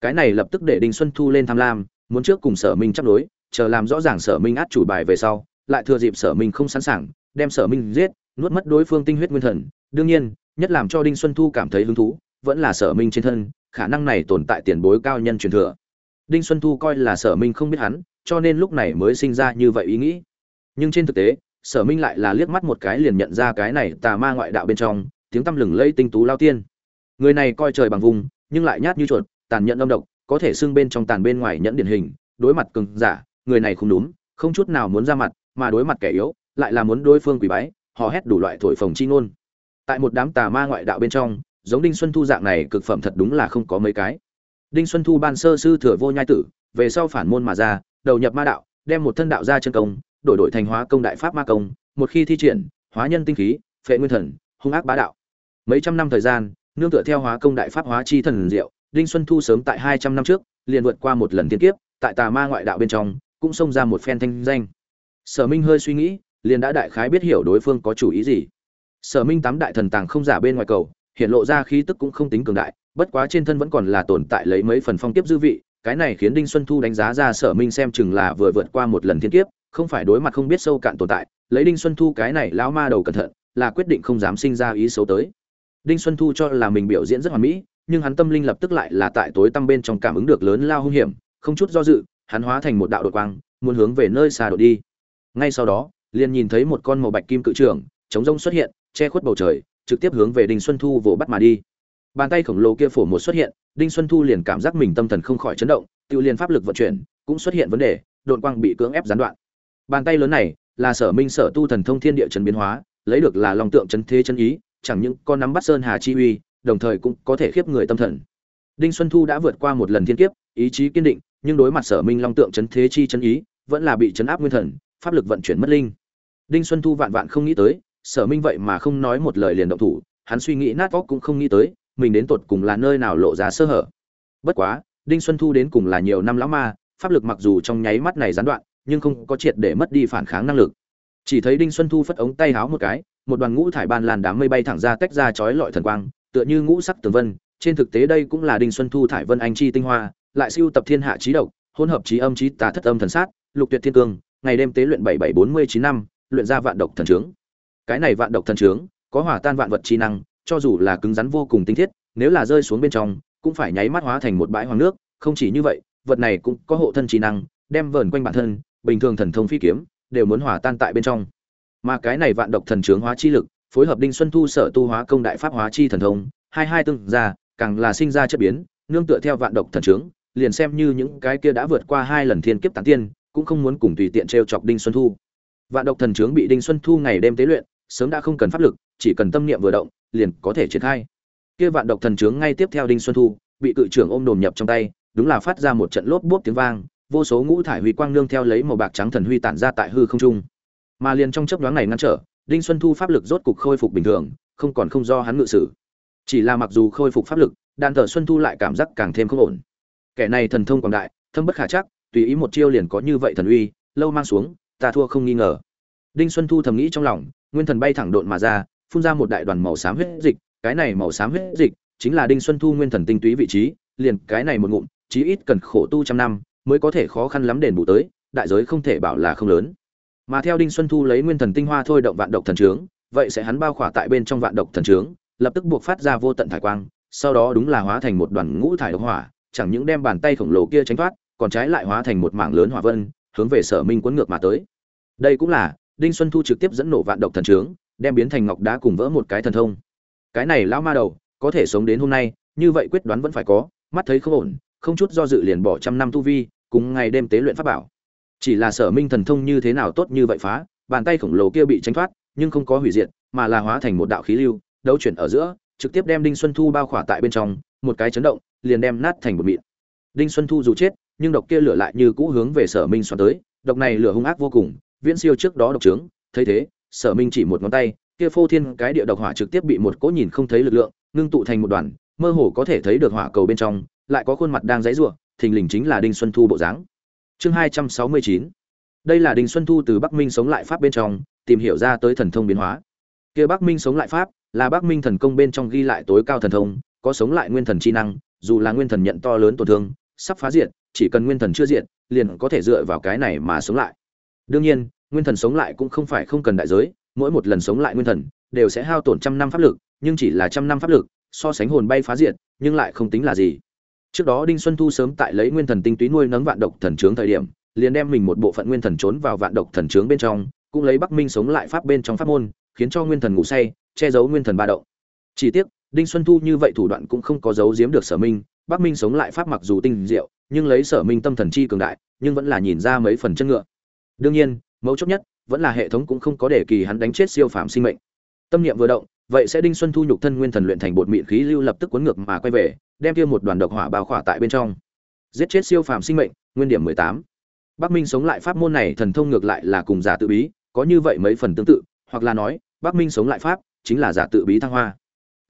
cái này lập tức để đinh xuân thu lên tham lam, muốn trước cùng sở minh chấp đối, chờ làm rõ ràng sở minh át chủ bài về sau, lại thừa dịp sở minh không sẵn sàng, đem sở minh giết, nuốt mất đối phương tinh huyết nguyên thần. Đương nhiên, nhất làm cho đinh xuân thu cảm thấy hứng thú, vẫn là sở minh trên thân, khả năng này tồn tại tiền bối cao nhân truyền thừa. Đinh xuân thu coi là sở minh không biết hắn, cho nên lúc này mới sinh ra như vậy ý nghĩ. Nhưng trên thực tế, sở minh lại là liếc mắt một cái liền nhận ra cái này tà ma ngoại đạo bên trong, tiếng tăm lừng lây tinh tú lao tiên. Người này coi trời bằng vùng, nhưng lại nhát như chuột tàn nhẫn âm độc, có thể xưng bên trong tàn bên ngoài nhẫn điển hình, đối mặt cường giả, người này không đúng, không chút nào muốn ra mặt, mà đối mặt kẻ yếu, lại là muốn đối phương quỷ bái họ hét đủ loại thổi phồng chi ngôn. Tại một đám tà ma ngoại đạo bên trong, giống đinh xuân thu dạng này cực phẩm thật đúng là không có mấy cái. Đinh xuân thu ban sơ sư thừa vô nhai tử, về sau phản môn mà ra, đầu nhập ma đạo, đem một thân đạo ra chân công, đổi đổi thành hóa công đại pháp ma công, một khi thi triển, hóa nhân tinh khí, phệ nguyên thần, hung ác bá đạo. Mấy trăm năm thời gian, nương tựa theo hóa công đại pháp hóa chi thần diệu đinh xuân thu sớm tại hai trăm năm trước, liền vượt qua một lần tiên kiếp, tại tà ma ngoại đạo bên trong, cũng xông ra một phen thanh danh. Sở minh hơi suy nghĩ, liền đã đại khái biết hiểu đối phương có chủ ý gì. Sở minh tám đại thần tàng không giả bên ngoài cầu, hiện lộ ra khí tức cũng không tính cường đại, bất quá trên thân vẫn còn là tồn tại lấy mấy phần phong kiếp dư vị, cái này khiến đinh xuân thu đánh giá ra sở minh xem chừng là vừa vượt qua một lần thiên kiếp, không phải đối mặt không biết sâu cạn tồn tại, lấy đinh xuân thu cái này lão ma đầu cẩn thận, là quyết định không dám sinh ra ý xấu tới. Đinh xuân thu cho là mình biểu diễn rất hoàn mỹ nhưng hắn tâm linh lập tức lại là tại tối tăm bên trong cảm ứng được lớn lao hung hiểm, không chút do dự, hắn hóa thành một đạo đột quang, muốn hướng về nơi xa đột đi. Ngay sau đó, liền nhìn thấy một con màu bạch kim cự trưởng, chống rông xuất hiện, che khuất bầu trời, trực tiếp hướng về đinh xuân thu vỗ bắt mà đi. Bàn tay khổng lồ kia phổ một xuất hiện, đinh xuân thu liền cảm giác mình tâm thần không khỏi chấn động, tự liền pháp lực vận chuyển, cũng xuất hiện vấn đề, đột quang bị cưỡng ép gián đoạn. Bàn tay lớn này là sở minh sở tu thần thông thiên địa trần biến hóa, lấy được là long tượng chấn thế chân ý, chẳng những con nắm bắt sơn hà chi uy đồng thời cũng có thể khiếp người tâm thần. Đinh xuân thu đã vượt qua một lần thiên kiếp, ý chí kiên định, nhưng đối mặt sở minh long tượng chấn thế chi chấn ý, vẫn là bị chấn áp nguyên thần, pháp lực vận chuyển mất linh. Đinh xuân thu vạn vạn không nghĩ tới, sở minh vậy mà không nói một lời liền động thủ, hắn suy nghĩ nát óc cũng không nghĩ tới, mình đến tột cùng là nơi nào lộ ra sơ hở. Bất quá, đinh xuân thu đến cùng là nhiều năm lão ma, pháp lực mặc dù trong nháy mắt này gián đoạn, nhưng không có triệt để mất đi phản kháng năng lực. Chỉ thấy đinh xuân thu phất ống tay háo một cái, một đoàn ngũ thải ban lan đám mây bay thẳng ra tách ra chói lọi thần quang tựa như ngũ sắc tường vân, trên thực tế đây cũng là đinh xuân thu thải vân anh chi tinh hoa, lại siêu tập thiên hạ trí độc, hỗn hợp trí âm trí tà thất âm thần sát, lục tuyệt thiên cương, ngày đêm tế luyện bảy bảy bốn mươi chín năm, luyện ra vạn độc thần trướng. Cái này vạn độc thần trướng, có hỏa tan vạn vật chi năng, cho dù là cứng rắn vô cùng tinh thiết, nếu là rơi xuống bên trong, cũng phải nháy mắt hóa thành một bãi hoàng nước, không chỉ như vậy, vật này cũng có hộ thân trí năng, đem vờn quanh bản thân, bình thường thần thông phi kiếm, đều muốn hỏa tan tại bên trong. Mà cái này vạn độc thần trướng hóa chi lực phối hợp đinh xuân thu sở tu hóa công đại pháp hóa chi thần thông, hai hai tương ra càng là sinh ra chất biến, nương tựa theo vạn độc thần trướng, liền xem như những cái kia đã vượt qua hai lần thiên kiếp tán tiên, cũng không muốn cùng tùy tiện t chọc đinh xuân thu. Vạn độc thần trướng bị đinh xuân thu ngày đêm tế luyện, sớm đã không cần pháp lực, chỉ cần tâm niệm vừa động, liền có thể triển khai. Kia vạn độc thần trướng ngay tiếp theo đinh xuân thu, bị cự trưởng ôm đồm nhập trong tay, đúng là phát ra một trận lốp bốp tiếng vang, vô số ngũ thải huy quang nương theo lấy màu bạc trắng thần huy tản ra tại hư không trung. Mà liền trong chấp đoán này ngăn trở đinh xuân thu pháp lực rốt cục khôi phục bình thường, không còn không do hắn ngự sử. Chỉ là mặc dù khôi phục pháp lực đàn thờ xuân thu lại cảm giác càng thêm không ổn. Kẻ này thần thông quảng đại, thâm bất khả chắc, tùy ý một chiêu liền có như vậy thần uy, lâu mang xuống, ta thua không nghi ngờ. Đinh xuân thu thầm nghĩ trong lòng, nguyên thần bay thẳng độn mà ra, phun ra một đại đoàn màu xám huyết dịch, cái này màu xám huyết dịch chính là đinh xuân thu nguyên thần tinh túy vị trí, liền cái này một ngụm, chí ít cần khổ tu trăm năm, mới có thể khó khăn lắm đền bù tới, đại giới không thể bảo là không lớn mà theo đinh xuân thu lấy nguyên thần tinh hoa thôi động vạn độc thần trướng, vậy sẽ hắn bao khỏa tại bên trong vạn độc thần trướng, lập tức buộc phát ra vô tận thải quang, sau đó đúng là hóa thành một đoàn ngũ thải độc hỏa, chẳng những đem bàn tay khổng lồ kia tránh thoát, còn trái lại hóa thành một mảng lớn hỏa vân, hướng về sở minh quấn ngược mà tới. Đây cũng là, đinh xuân thu trực tiếp dẫn nổ vạn độc thần trướng, đem biến thành ngọc đá cùng vỡ một cái thần thông. Cái này lão ma đầu, có thể sống đến hôm nay, như vậy quyết đoán vẫn phải có, mắt thấy không ổn, không chút do dự liền bỏ trăm năm tu vi, cùng ngày đêm tế luyện pháp bảo chỉ là sở minh thần thông như thế nào tốt như vậy phá, bàn tay khổng lồ kia bị tránh thoát, nhưng không có hủy diệt, mà là hóa thành một đạo khí lưu, đấu chuyển ở giữa, trực tiếp đem đinh xuân thu bao khỏa tại bên trong, một cái chấn động, liền đem nát thành một mịn. Đinh xuân thu dù chết, nhưng độc kia lửa lại như cũ hướng về sở minh xoắn tới, độc này lửa hung ác vô cùng, viễn siêu trước đó độc trướng, thấy thế, sở minh chỉ một ngón tay, kia phô thiên cái địa độc hỏa trực tiếp bị một cỗ nhìn không thấy lực lượng, ngưng tụ thành một đoàn, mơ hồ có thể thấy được hỏa cầu bên trong, lại có khuôn mặt đang dãy rủa, thình lình chính là đinh xuân thu bộ dáng chương hai trăm sáu mươi chín. Đây là đinh xuân thu từ bắc minh sống lại pháp bên trong, tìm hiểu ra tới thần thông biến hóa. Kia bắc minh sống lại pháp, là bắc minh thần công bên trong ghi lại tối cao thần thông, có sống lại nguyên thần chi năng, dù là nguyên thần nhận to lớn tổn thương, sắp phá diệt, chỉ cần nguyên thần chưa diệt, liền có thể dựa vào cái này mà sống lại. Đương nhiên, nguyên thần sống lại cũng không phải không cần đại giới, mỗi một lần sống lại nguyên thần, đều sẽ hao tổn trăm năm pháp lực, nhưng chỉ là trăm năm pháp lực, so sánh hồn bay phá diệt, nhưng lại không tính là gì trước đó đinh xuân thu sớm tại lấy nguyên thần tinh túy nuôi nấng vạn độc thần trướng thời điểm, liền đem mình một bộ phận nguyên thần trốn vào vạn độc thần trướng bên trong, cũng lấy bắc minh sống lại pháp bên trong pháp môn, khiến cho nguyên thần ngủ say, che giấu nguyên thần ba động. Chỉ tiếc, đinh xuân thu như vậy thủ đoạn cũng không có giấu giếm được sở minh, bắc minh sống lại pháp mặc dù tinh diệu, nhưng lấy sở minh tâm thần chi cường đại, nhưng vẫn là nhìn ra mấy phần chân ngựa. Đương nhiên, mấu chốt nhất, vẫn là hệ thống cũng không có để kỳ hắn đánh chết siêu phàm sinh mệnh. Tâm niệm vừa động vậy sẽ đinh xuân thu nhục thân nguyên thần luyện thành bột mịn khí lưu lập tức cuốn ngược mà quay về, đem kia một đoàn độc hỏa bao khỏa tại bên trong. Giết chết siêu phàm sinh mệnh, nguyên điểm mười tám. Bắc minh sống lại pháp môn này thần thông ngược lại là cùng giả tự bí, có như vậy mấy phần tương tự, hoặc là nói, bắc minh sống lại pháp chính là giả tự bí thăng hoa.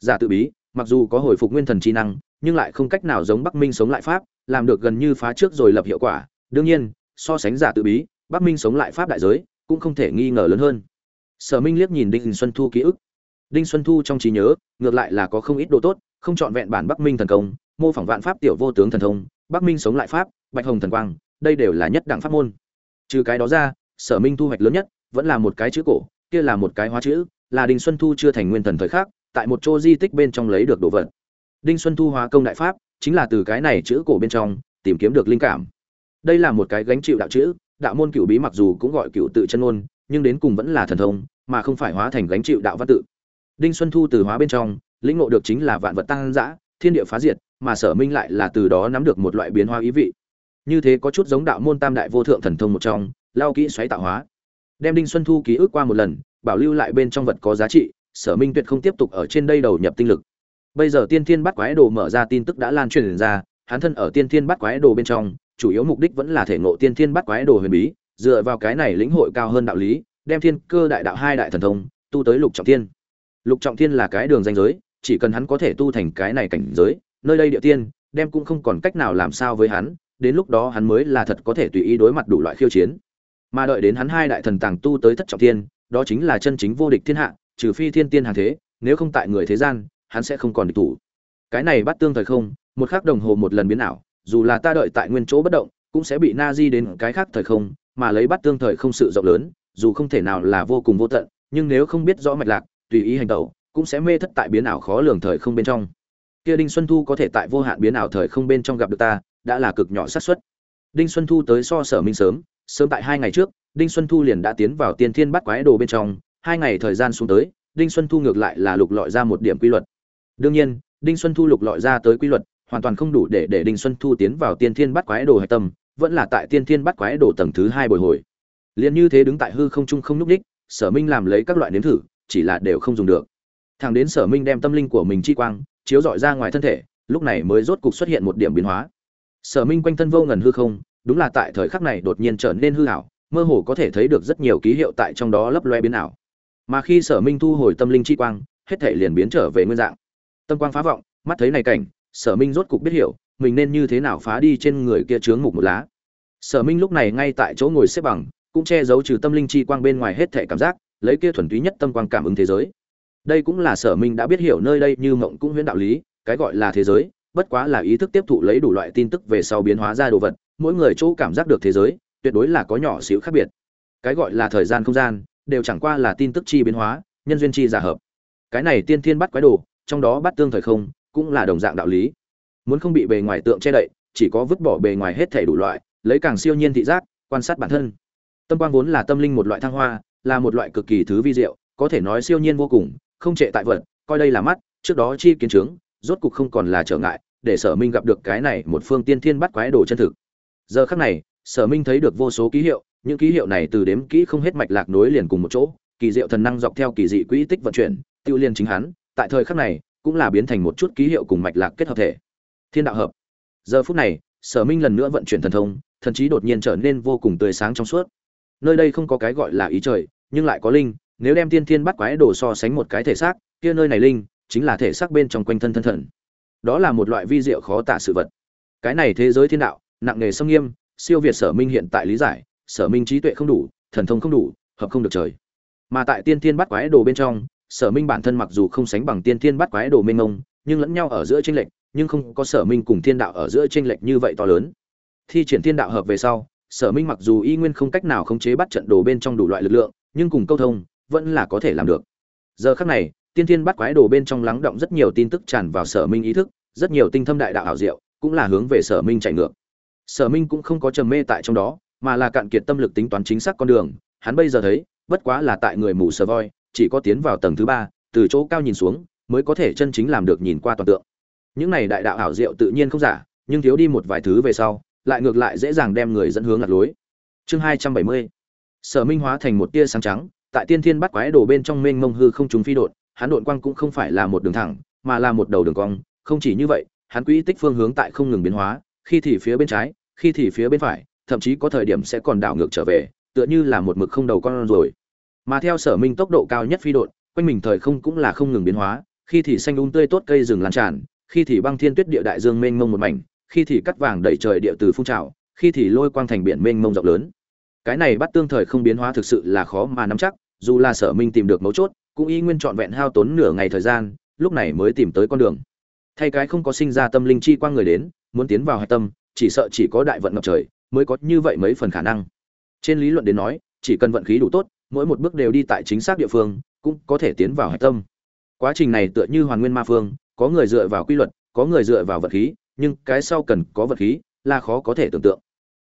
Giả tự bí, mặc dù có hồi phục nguyên thần trí năng, nhưng lại không cách nào giống bắc minh sống lại pháp, làm được gần như phá trước rồi lập hiệu quả. Đương nhiên, so sánh giả tự bí, bắc minh sống lại pháp đại giới cũng không thể nghi ngờ lớn hơn. Sở minh liếc nhìn đinh xuân thu ký ức đinh xuân thu trong trí nhớ, ngược lại là có không ít đồ tốt, không chọn vẹn bản bắc minh thần công, mô phỏng vạn pháp tiểu vô tướng thần thông, bắc minh sống lại pháp, bạch hồng thần quang, đây đều là nhất đẳng pháp môn. Trừ cái đó ra, sở minh thu hoạch lớn nhất, vẫn là một cái chữ cổ, kia là một cái hóa chữ, là đinh xuân thu chưa thành nguyên thần thời khác tại một chỗ di tích bên trong lấy được đồ vật. Đinh xuân thu hóa công đại pháp, chính là từ cái này chữ cổ bên trong, tìm kiếm được linh cảm. Đây là một cái gánh chịu đạo chữ, đạo môn cựu bí mặc dù cũng gọi cựu tự chân ngôn nhưng đến cùng vẫn là thần thông, mà không phải hóa thành gánh chịu đạo văn tự đinh xuân thu từ hóa bên trong, lĩnh ngộ được chính là vạn vật tăng dã, thiên địa phá diệt, mà sở minh lại là từ đó nắm được một loại biến hóa ý vị. Như thế có chút giống đạo môn tam đại vô thượng thần thông một trong, lao kỹ xoáy tạo hóa. Đem đinh xuân thu ký ức qua một lần, bảo lưu lại bên trong vật có giá trị, sở minh tuyệt không tiếp tục ở trên đây đầu nhập tinh lực. Bây giờ tiên thiên bắt quái đồ mở ra tin tức đã lan truyền ra, hắn thân ở tiên thiên bắt quái đồ bên trong, chủ yếu mục đích vẫn là thể ngộ tiên thiên bắt quái đồ huyền bí, dựa vào cái này lĩnh hội cao hơn đạo lý, đem thiên cơ đại đạo hai đại thần thông, tu tới lục trọng thiên lục trọng thiên là cái đường danh giới, chỉ cần hắn có thể tu thành cái này cảnh giới, nơi đây địa tiên, đem cũng không còn cách nào làm sao với hắn, đến lúc đó hắn mới là thật có thể tùy ý đối mặt đủ loại khiêu chiến. Mà đợi đến hắn hai đại thần tàng tu tới thất trọng thiên, đó chính là chân chính vô địch thiên hạ, trừ phi thiên tiên hàng thế, nếu không tại người thế gian, hắn sẽ không còn địch thủ. Cái này bắt tương thời không, một khắc đồng hồ một lần biến ảo, dù là ta đợi tại nguyên chỗ bất động, cũng sẽ bị na di đến cái khác thời không, mà lấy bắt tương thời không sự rộng lớn, dù không thể nào là vô cùng vô tận, nhưng nếu không biết rõ mạch lạc tùy ý hành tẩu, cũng sẽ mê thất tại biến ảo khó lường thời không bên trong. Kia đinh xuân thu có thể tại vô hạn biến ảo thời không bên trong gặp được ta, đã là cực nhỏ xác suất. Đinh xuân thu tới so sở minh sớm sớm tại hai ngày trước, đinh xuân thu liền đã tiến vào tiên thiên bắt quái đồ bên trong, hai ngày thời gian xuống tới, đinh xuân thu ngược lại là lục lọi ra một điểm quy luật. Đương nhiên, đinh xuân thu lục lọi ra tới quy luật, hoàn toàn không đủ để để đinh xuân thu tiến vào tiên thiên bắt quái đồ hạch tâm, vẫn là tại tiên thiên bắt quái đồ tầng thứ hai bồi hồi. Liền như thế đứng tại hư không trung không nhúc ních sở minh làm lấy các loại nếm thử chỉ là đều không dùng được. Thằng đến sở minh đem tâm linh của mình chi quang chiếu dọi ra ngoài thân thể, lúc này mới rốt cục xuất hiện một điểm biến hóa. Sở minh quanh thân vô ngần hư không, đúng là tại thời khắc này đột nhiên trở nên hư ảo, mơ hồ có thể thấy được rất nhiều ký hiệu tại trong đó lấp loe biến ảo. Mà khi sở minh thu hồi tâm linh chi quang, hết thể liền biến trở về nguyên dạng. Tâm quang phá vọng, mắt thấy này cảnh, sở minh rốt cục biết hiểu, mình nên như thế nào phá đi trên người kia chướng mục một lá. Sở minh lúc này ngay tại chỗ ngồi xếp bằng, cũng che giấu trừ tâm linh chi quang bên ngoài hết thể cảm giác lấy kia thuần túy nhất tâm quang cảm ứng thế giới. Đây cũng là sở minh đã biết hiểu nơi đây như mộng cũng huyễn đạo lý, cái gọi là thế giới, bất quá là ý thức tiếp thụ lấy đủ loại tin tức về sau biến hóa ra đồ vật, mỗi người chỗ cảm giác được thế giới, tuyệt đối là có nhỏ xíu khác biệt. Cái gọi là thời gian không gian, đều chẳng qua là tin tức chi biến hóa, nhân duyên chi giả hợp. Cái này tiên thiên bắt quái đồ, trong đó bắt tương thời không, cũng là đồng dạng đạo lý. Muốn không bị bề ngoài tượng che đậy, chỉ có vứt bỏ bề ngoài hết thể đủ loại, lấy càng siêu nhiên thị giác, quan sát bản thân. Tâm quang vốn là tâm linh một loại thăng hoa là một loại cực kỳ thứ vi diệu có thể nói siêu nhiên vô cùng không trệ tại vật coi đây là mắt trước đó chi kiến chứng, rốt cục không còn là trở ngại để sở minh gặp được cái này một phương tiên thiên bắt quái đồ chân thực. Giờ khắc này sở minh thấy được vô số ký hiệu những ký hiệu này từ đếm kỹ không hết mạch lạc nối liền cùng một chỗ kỳ diệu thần năng dọc theo kỳ dị quỹ tích vận chuyển tiêu liên chính hắn tại thời khắc này cũng là biến thành một chút ký hiệu cùng mạch lạc kết hợp thể. Thiên đạo hợp. Giờ phút này sở minh lần nữa vận chuyển thần thông thần trí đột nhiên trở nên vô cùng tươi sáng trong suốt. Nơi đây không có cái gọi là ý trời nhưng lại có linh, nếu đem tiên thiên bắt quái đồ so sánh một cái thể xác, kia nơi này linh chính là thể xác bên trong quanh thân thân thần. Đó là một loại vi diệu khó tả sự vật. Cái này thế giới thiên đạo, nặng nề sâm nghiêm, siêu việt sở minh hiện tại lý giải, sở minh trí tuệ không đủ, thần thông không đủ, hợp không được trời. Mà tại tiên thiên bắt quái đồ bên trong, sở minh bản thân mặc dù không sánh bằng tiên thiên bắt quái đồ mênh mông, nhưng lẫn nhau ở giữa tranh lệch, nhưng không có sở minh cùng thiên đạo ở giữa tranh lệch như vậy to lớn. Thi triển thiên đạo hợp về sau, sở minh mặc dù y nguyên không cách nào khống chế bắt trận đồ bên trong đủ loại lực lượng nhưng cùng câu thông, vẫn là có thể làm được. Giờ khắc này, tiên thiên bắt quái đồ bên trong lắng động rất nhiều tin tức tràn vào sở minh ý thức, rất nhiều tinh thâm đại đạo hảo diệu, cũng là hướng về sở minh chạy ngược. Sở minh cũng không có trầm mê tại trong đó, mà là cạn kiệt tâm lực tính toán chính xác con đường. Hắn bây giờ thấy, bất quá là tại người mù sờ voi, chỉ có tiến vào tầng thứ ba, từ chỗ cao nhìn xuống, mới có thể chân chính làm được nhìn qua toàn tượng. Những này đại đạo hảo diệu tự nhiên không giả, nhưng thiếu đi một vài thứ về sau, lại ngược lại dễ dàng đem người dẫn hướng lạc lối. Chương hai trăm bảy mươi sở minh hóa thành một tia sáng trắng, tại tiên thiên bắt quái đồ bên trong mênh mông hư không trùng phi đột, hắn độn quang cũng không phải là một đường thẳng, mà là một đầu đường cong, không chỉ như vậy, hắn quỹ tích phương hướng tại không ngừng biến hóa, khi thì phía bên trái, khi thì phía bên phải, thậm chí có thời điểm sẽ còn đảo ngược trở về, tựa như là một mực không đầu con rồi. Mà theo sở minh tốc độ cao nhất phi đột, quanh mình thời không cũng là không ngừng biến hóa, khi thì xanh um tươi tốt cây rừng lan tràn, khi thì băng thiên tuyết địa đại dương mênh mông một mảnh, khi thì cắt vàng đầy trời địa từ phun trào, khi thì lôi quang thành biển mênh mông rộng lớn cái này bắt tương thời không biến hóa thực sự là khó mà nắm chắc, dù là sở minh tìm được mấu chốt, cũng y nguyên trọn vẹn hao tốn nửa ngày thời gian, lúc này mới tìm tới con đường. Thay cái không có sinh ra tâm linh chi quang người đến, muốn tiến vào hạch tâm, chỉ sợ chỉ có đại vận ngập trời, mới có như vậy mấy phần khả năng. Trên lý luận đến nói, chỉ cần vận khí đủ tốt, mỗi một bước đều đi tại chính xác địa phương, cũng có thể tiến vào hạch tâm. Quá trình này tựa như hoàn nguyên ma phương, có người dựa vào quy luật, có người dựa vào vật khí, nhưng cái sau cần có vật khí là khó có thể tưởng tượng.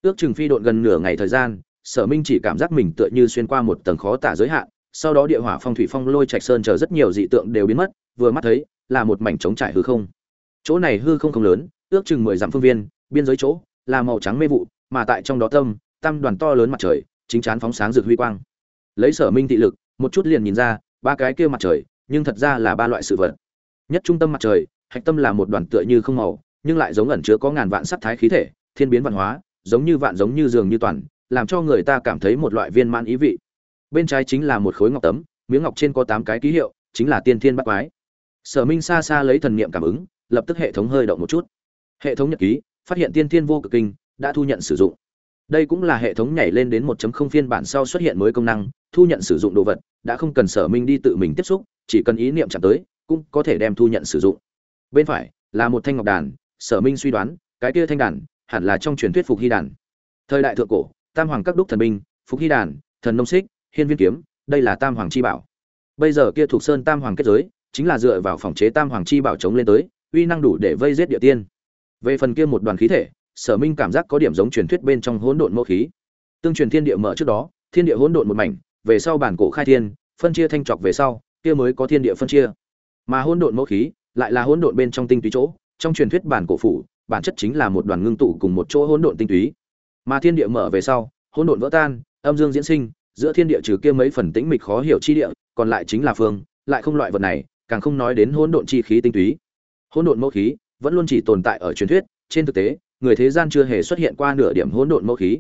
Ước chừng phi độn gần nửa ngày thời gian sở minh chỉ cảm giác mình tựa như xuyên qua một tầng khó tả giới hạn, sau đó địa hỏa phong thủy phong lôi trạch sơn chờ rất nhiều dị tượng đều biến mất, vừa mắt thấy, là một mảnh trống trải hư không. Chỗ này hư không không lớn, ước chừng mười dặm phương viên, biên giới chỗ, là màu trắng mê vụ, mà tại trong đó tâm, tam đoàn to lớn mặt trời, chính chắn phóng sáng rực huy quang. Lấy sở minh thị lực, một chút liền nhìn ra, ba cái kia mặt trời, nhưng thật ra là ba loại sự vật. Nhất trung tâm mặt trời, hạch tâm là một đoàn tựa như không màu, nhưng lại giống ẩn chứa có ngàn vạn sắc thái khí thể, thiên biến văn hóa, giống như vạn giống như giường như toàn làm cho người ta cảm thấy một loại viên mãn ý vị. Bên trái chính là một khối ngọc tấm, miếng ngọc trên có tám cái ký hiệu, chính là tiên thiên bắt quái. Sở minh xa xa lấy thần niệm cảm ứng, lập tức hệ thống hơi động một chút. Hệ thống nhật ký, phát hiện tiên thiên vô cực kinh, đã thu nhận sử dụng. Đây cũng là hệ thống nhảy lên đến 1.0 phiên bản sau xuất hiện mới công năng, thu nhận sử dụng đồ vật, đã không cần sở minh đi tự mình tiếp xúc, chỉ cần ý niệm chạm tới, cũng có thể đem thu nhận sử dụng. Bên phải, là một thanh ngọc đàn, sở minh suy đoán, cái kia thanh đàn, hẳn là trong truyền thuyết phục hy đàn. Thời đại thượng cổ tam hoàng các đúc thần binh, phục hy đàn, thần nông xích, hiên viên kiếm, đây là tam hoàng chi bảo. Bây giờ kia thuộc sơn tam hoàng kết giới, chính là dựa vào phòng chế tam hoàng chi bảo chống lên tới, uy năng đủ để vây giết địa tiên. Về phần kia một đoàn khí thể, sở minh cảm giác có điểm giống truyền thuyết bên trong hỗn độn mẫu khí. Tương truyền thiên địa mở trước đó, thiên địa hỗn độn một mảnh, về sau bản cổ khai thiên, phân chia thanh trọc về sau, kia mới có thiên địa phân chia. Mà hỗn độn mẫu khí lại là hỗn độn bên trong tinh túy chỗ, trong truyền thuyết bản cổ phủ, bản chất chính là một đoàn ngưng tụ cùng một chỗ hỗn độn tinh túy mà thiên địa mở về sau, hỗn độn vỡ tan, âm dương diễn sinh, giữa thiên địa trừ kia mấy phần tĩnh mịch khó hiểu chi địa, còn lại chính là phương, lại không loại vật này, càng không nói đến hỗn độn chi khí tinh túy. Hỗn độn mẫu khí vẫn luôn chỉ tồn tại ở truyền thuyết, trên thực tế, người thế gian chưa hề xuất hiện qua nửa điểm hỗn độn mẫu khí.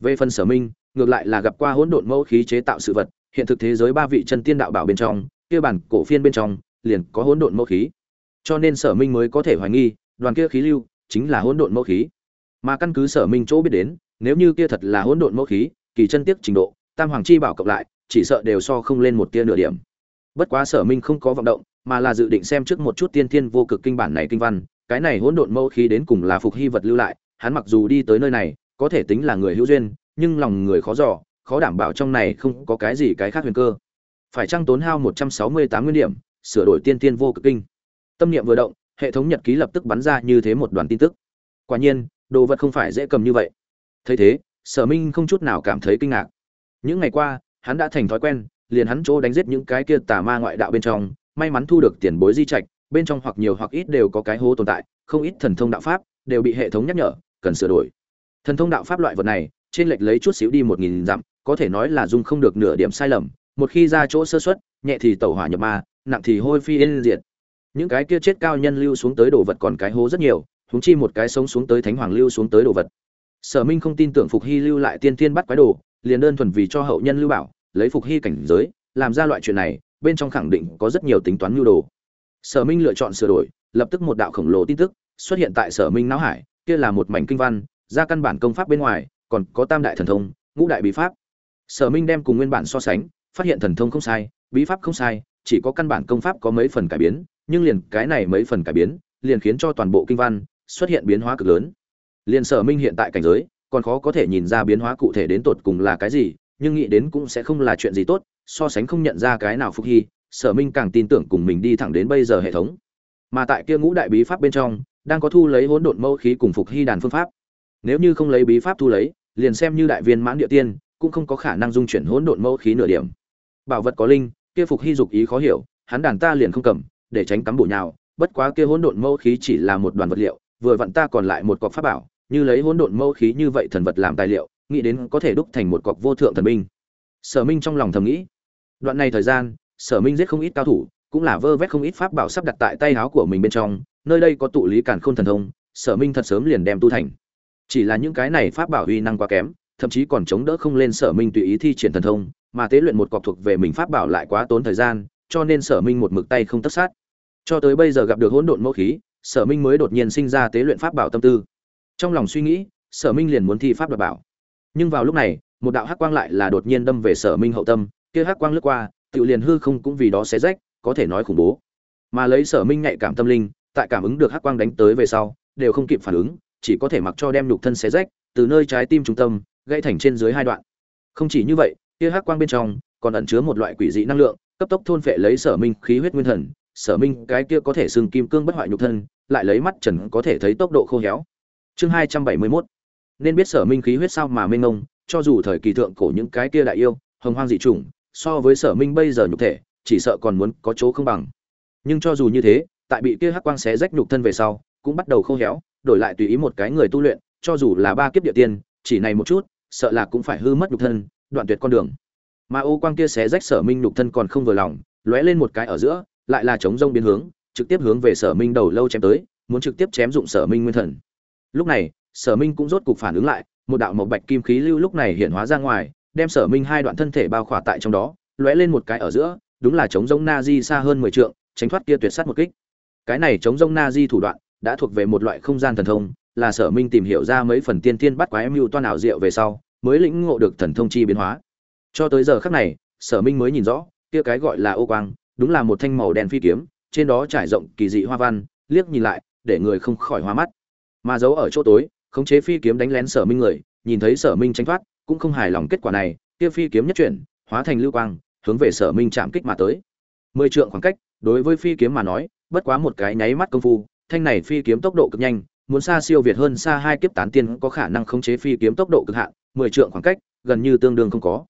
Về phần sở minh, ngược lại là gặp qua hỗn độn mẫu khí chế tạo sự vật, hiện thực thế giới ba vị chân tiên đạo bảo bên trong, kia bản cổ phiên bên trong, liền có hỗn độn mẫu khí. Cho nên sở minh mới có thể hoài nghi, đoàn kia khí lưu chính là hỗn độn mẫu khí mà căn cứ sở minh chỗ biết đến, nếu như kia thật là hỗn độn mẫu khí, kỳ chân tiếc trình độ, tam hoàng chi bảo cộng lại, chỉ sợ đều so không lên một tia nửa điểm. Bất quá sở minh không có vọng động, mà là dự định xem trước một chút tiên thiên vô cực kinh bản này kinh văn, cái này hỗn độn mẫu khí đến cùng là phục hy vật lưu lại, hắn mặc dù đi tới nơi này, có thể tính là người hữu duyên, nhưng lòng người khó dò, khó đảm bảo trong này không có cái gì cái khác huyền cơ. Phải chăng tốn hao một trăm sáu mươi tám nguyên điểm, sửa đổi tiên tiên vô cực kinh? Tâm niệm vừa động, hệ thống nhật ký lập tức bắn ra như thế một đoàn tin tức. Quả nhiên đồ vật không phải dễ cầm như vậy. Thấy thế, sở minh không chút nào cảm thấy kinh ngạc. Những ngày qua, hắn đã thành thói quen, liền hắn chỗ đánh giết những cái kia tà ma ngoại đạo bên trong, may mắn thu được tiền bối di trạch, bên trong hoặc nhiều hoặc ít đều có cái hố tồn tại, không ít thần thông đạo pháp đều bị hệ thống nhắc nhở, cần sửa đổi. Thần thông đạo pháp loại vật này, trên lệch lấy chút xíu đi một nghìn dặm, có thể nói là dung không được nửa điểm sai lầm, một khi ra chỗ sơ xuất nhẹ thì tẩu hỏa nhập ma, nặng thì hôi phi yên diệt. Những cái kia chết cao nhân lưu xuống tới đồ vật còn cái hố rất nhiều huống chi một cái sống xuống tới thánh hoàng lưu xuống tới đồ vật. Sở minh không tin tưởng phục hy lưu lại tiên tiên bắt quái đồ, liền đơn thuần vì cho hậu nhân lưu bảo, lấy phục hy cảnh giới, làm ra loại chuyện này, bên trong khẳng định có rất nhiều tính toán nhu đồ. Sở minh lựa chọn sửa đổi, lập tức một đạo khổng lồ tin tức xuất hiện tại sở minh não hải, kia là một mảnh kinh văn, ra căn bản công pháp bên ngoài, còn có tam đại thần thông, ngũ đại bí pháp. Sở minh đem cùng nguyên bản so sánh, phát hiện thần thông không sai, bí pháp không sai, chỉ có căn bản công pháp có mấy phần cải biến, nhưng liền cái này mấy phần cải biến, liền khiến cho toàn bộ kinh văn xuất hiện biến hóa cực lớn. Liền sở minh hiện tại cảnh giới, còn khó có thể nhìn ra biến hóa cụ thể đến tột cùng là cái gì, nhưng nghĩ đến cũng sẽ không là chuyện gì tốt, so sánh không nhận ra cái nào phục hy, sở minh càng tin tưởng cùng mình đi thẳng đến bây giờ hệ thống. Mà tại kia ngũ đại bí pháp bên trong, đang có thu lấy hỗn độn mâu khí cùng phục hy đàn phương pháp. Nếu như không lấy bí pháp thu lấy, liền xem như đại viên mãn địa tiên, cũng không có khả năng dung chuyển hỗn độn mâu khí nửa điểm. Bảo vật có linh, kia phục hy dục ý khó hiểu, hắn đàn ta liền không cầm, để tránh cắm bổ nhào, bất quá kia hỗn độn mâu khí chỉ là một đoàn vật liệu vừa vặn ta còn lại một cọc pháp bảo, như lấy hỗn độn mâu khí như vậy thần vật làm tài liệu, nghĩ đến có thể đúc thành một cọc vô thượng thần binh. Sở minh trong lòng thầm nghĩ. Đoạn này thời gian, sở minh giết không ít cao thủ, cũng là vơ vét không ít pháp bảo sắp đặt tại tay áo của mình bên trong, nơi đây có tụ lý cản khôn thần thông, sở minh thật sớm liền đem tu thành. Chỉ là những cái này pháp bảo uy năng quá kém, thậm chí còn chống đỡ không lên sở minh tùy ý thi triển thần thông, mà tế luyện một cọc thuộc về mình pháp bảo lại quá tốn thời gian, cho nên sở minh một mực tay không tất sát. Cho tới bây giờ gặp được hỗn độn mẫu khí sở minh mới đột nhiên sinh ra tế luyện pháp bảo tâm tư. Trong lòng suy nghĩ, sở minh liền muốn thi pháp đoạt bảo. Nhưng vào lúc này, một đạo hắc quang lại là đột nhiên đâm về sở minh hậu tâm, kia hắc quang lướt qua, tự liền hư không cũng vì đó xé rách, có thể nói khủng bố. Mà lấy sở minh nhạy cảm tâm linh, tại cảm ứng được hắc quang đánh tới về sau, đều không kịp phản ứng, chỉ có thể mặc cho đem nhục thân xé rách, từ nơi trái tim trung tâm, gãy thành trên dưới hai đoạn. Không chỉ như vậy, kia hắc quang bên trong còn ẩn chứa một loại quỷ dị năng lượng, cấp tốc thôn phệ lấy sở minh khí huyết nguyên thần. Sở minh, cái kia có thể xương kim cương bất hoại nhục thân lại lấy mắt trần có thể thấy tốc độ khô héo. Chương hai trăm bảy mươi 271 nên biết sở minh khí huyết sao mà minh mông, cho dù thời kỳ thượng cổ những cái kia đại yêu, hồng hoang dị chủng, so với sở minh bây giờ nhục thể, chỉ sợ còn muốn có chỗ không bằng. Nhưng cho dù như thế, tại bị kia hắc quang xé rách nhục thân về sau, cũng bắt đầu khô héo, đổi lại tùy ý một cái người tu luyện, cho dù là ba kiếp địa tiên, chỉ này một chút, sợ là cũng phải hư mất nhục thân, đoạn tuyệt con đường. Mà ô quang kia xé rách sở minh nhục thân còn không vừa lòng, lóe lên một cái ở giữa, lại là chống rông biến hướng trực tiếp hướng về sở minh đầu lâu chém tới, muốn trực tiếp chém dụng sở minh nguyên thần. Lúc này, sở minh cũng rốt cục phản ứng lại, một đạo màu bạch kim khí lưu lúc này hiện hóa ra ngoài, đem sở minh hai đoạn thân thể bao khỏa tại trong đó, lóe lên một cái ở giữa, đúng là chống giống na di xa hơn mười trượng, tránh thoát kia tuyệt sát một kích. Cái này chống giống na di thủ đoạn, đã thuộc về một loại không gian thần thông, là sở minh tìm hiểu ra mấy phần tiên tiên bắt quái mưu toan ảo diệu về sau, mới lĩnh ngộ được thần thông chi biến hóa. Cho tới giờ khắc này, sở minh mới nhìn rõ, kia cái gọi là ô quang, đúng là một thanh màu đen phi kiếm trên đó trải rộng kỳ dị hoa văn, liếc nhìn lại, để người không khỏi hoa mắt. Mà giấu ở chỗ tối, khống chế phi kiếm đánh lén sở minh người, nhìn thấy sở minh tránh thoát, cũng không hài lòng kết quả này, kia phi kiếm nhất chuyển, hóa thành lưu quang, hướng về sở minh chạm kích mà tới. Mười trượng khoảng cách, đối với phi kiếm mà nói, bất quá một cái nháy mắt công phu, thanh này phi kiếm tốc độ cực nhanh, muốn xa siêu việt hơn xa hai kiếp tán tiên có khả năng khống chế phi kiếm tốc độ cực hạn, mười trượng khoảng cách, gần như tương đương không có.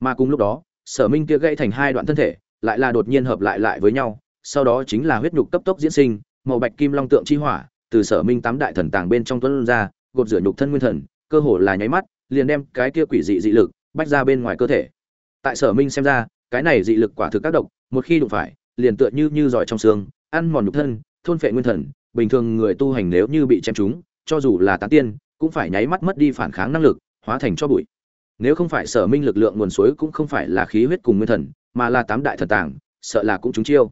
Mà cùng lúc đó, sở minh kia gãy thành hai đoạn thân thể, lại là đột nhiên hợp lại lại với nhau sau đó chính là huyết nhục cấp tốc diễn sinh, màu bạch kim long tượng chi hỏa, từ sở minh tám đại thần tàng bên trong tuấn ra, gột rửa nhục thân nguyên thần, cơ hồ là nháy mắt, liền đem cái kia quỷ dị dị lực bách ra bên ngoài cơ thể. Tại sở minh xem ra, cái này dị lực quả thực các động, một khi đụng phải, liền tựa như như giỏi trong xương, ăn mòn nhục thân, thôn phệ nguyên thần, bình thường người tu hành nếu như bị chém trúng, cho dù là tán tiên, cũng phải nháy mắt mất đi phản kháng năng lực, hóa thành cho bụi. Nếu không phải sở minh lực lượng nguồn suối cũng không phải là khí huyết cùng nguyên thần, mà là tám đại thần tàng, sợ là cũng chúng chiêu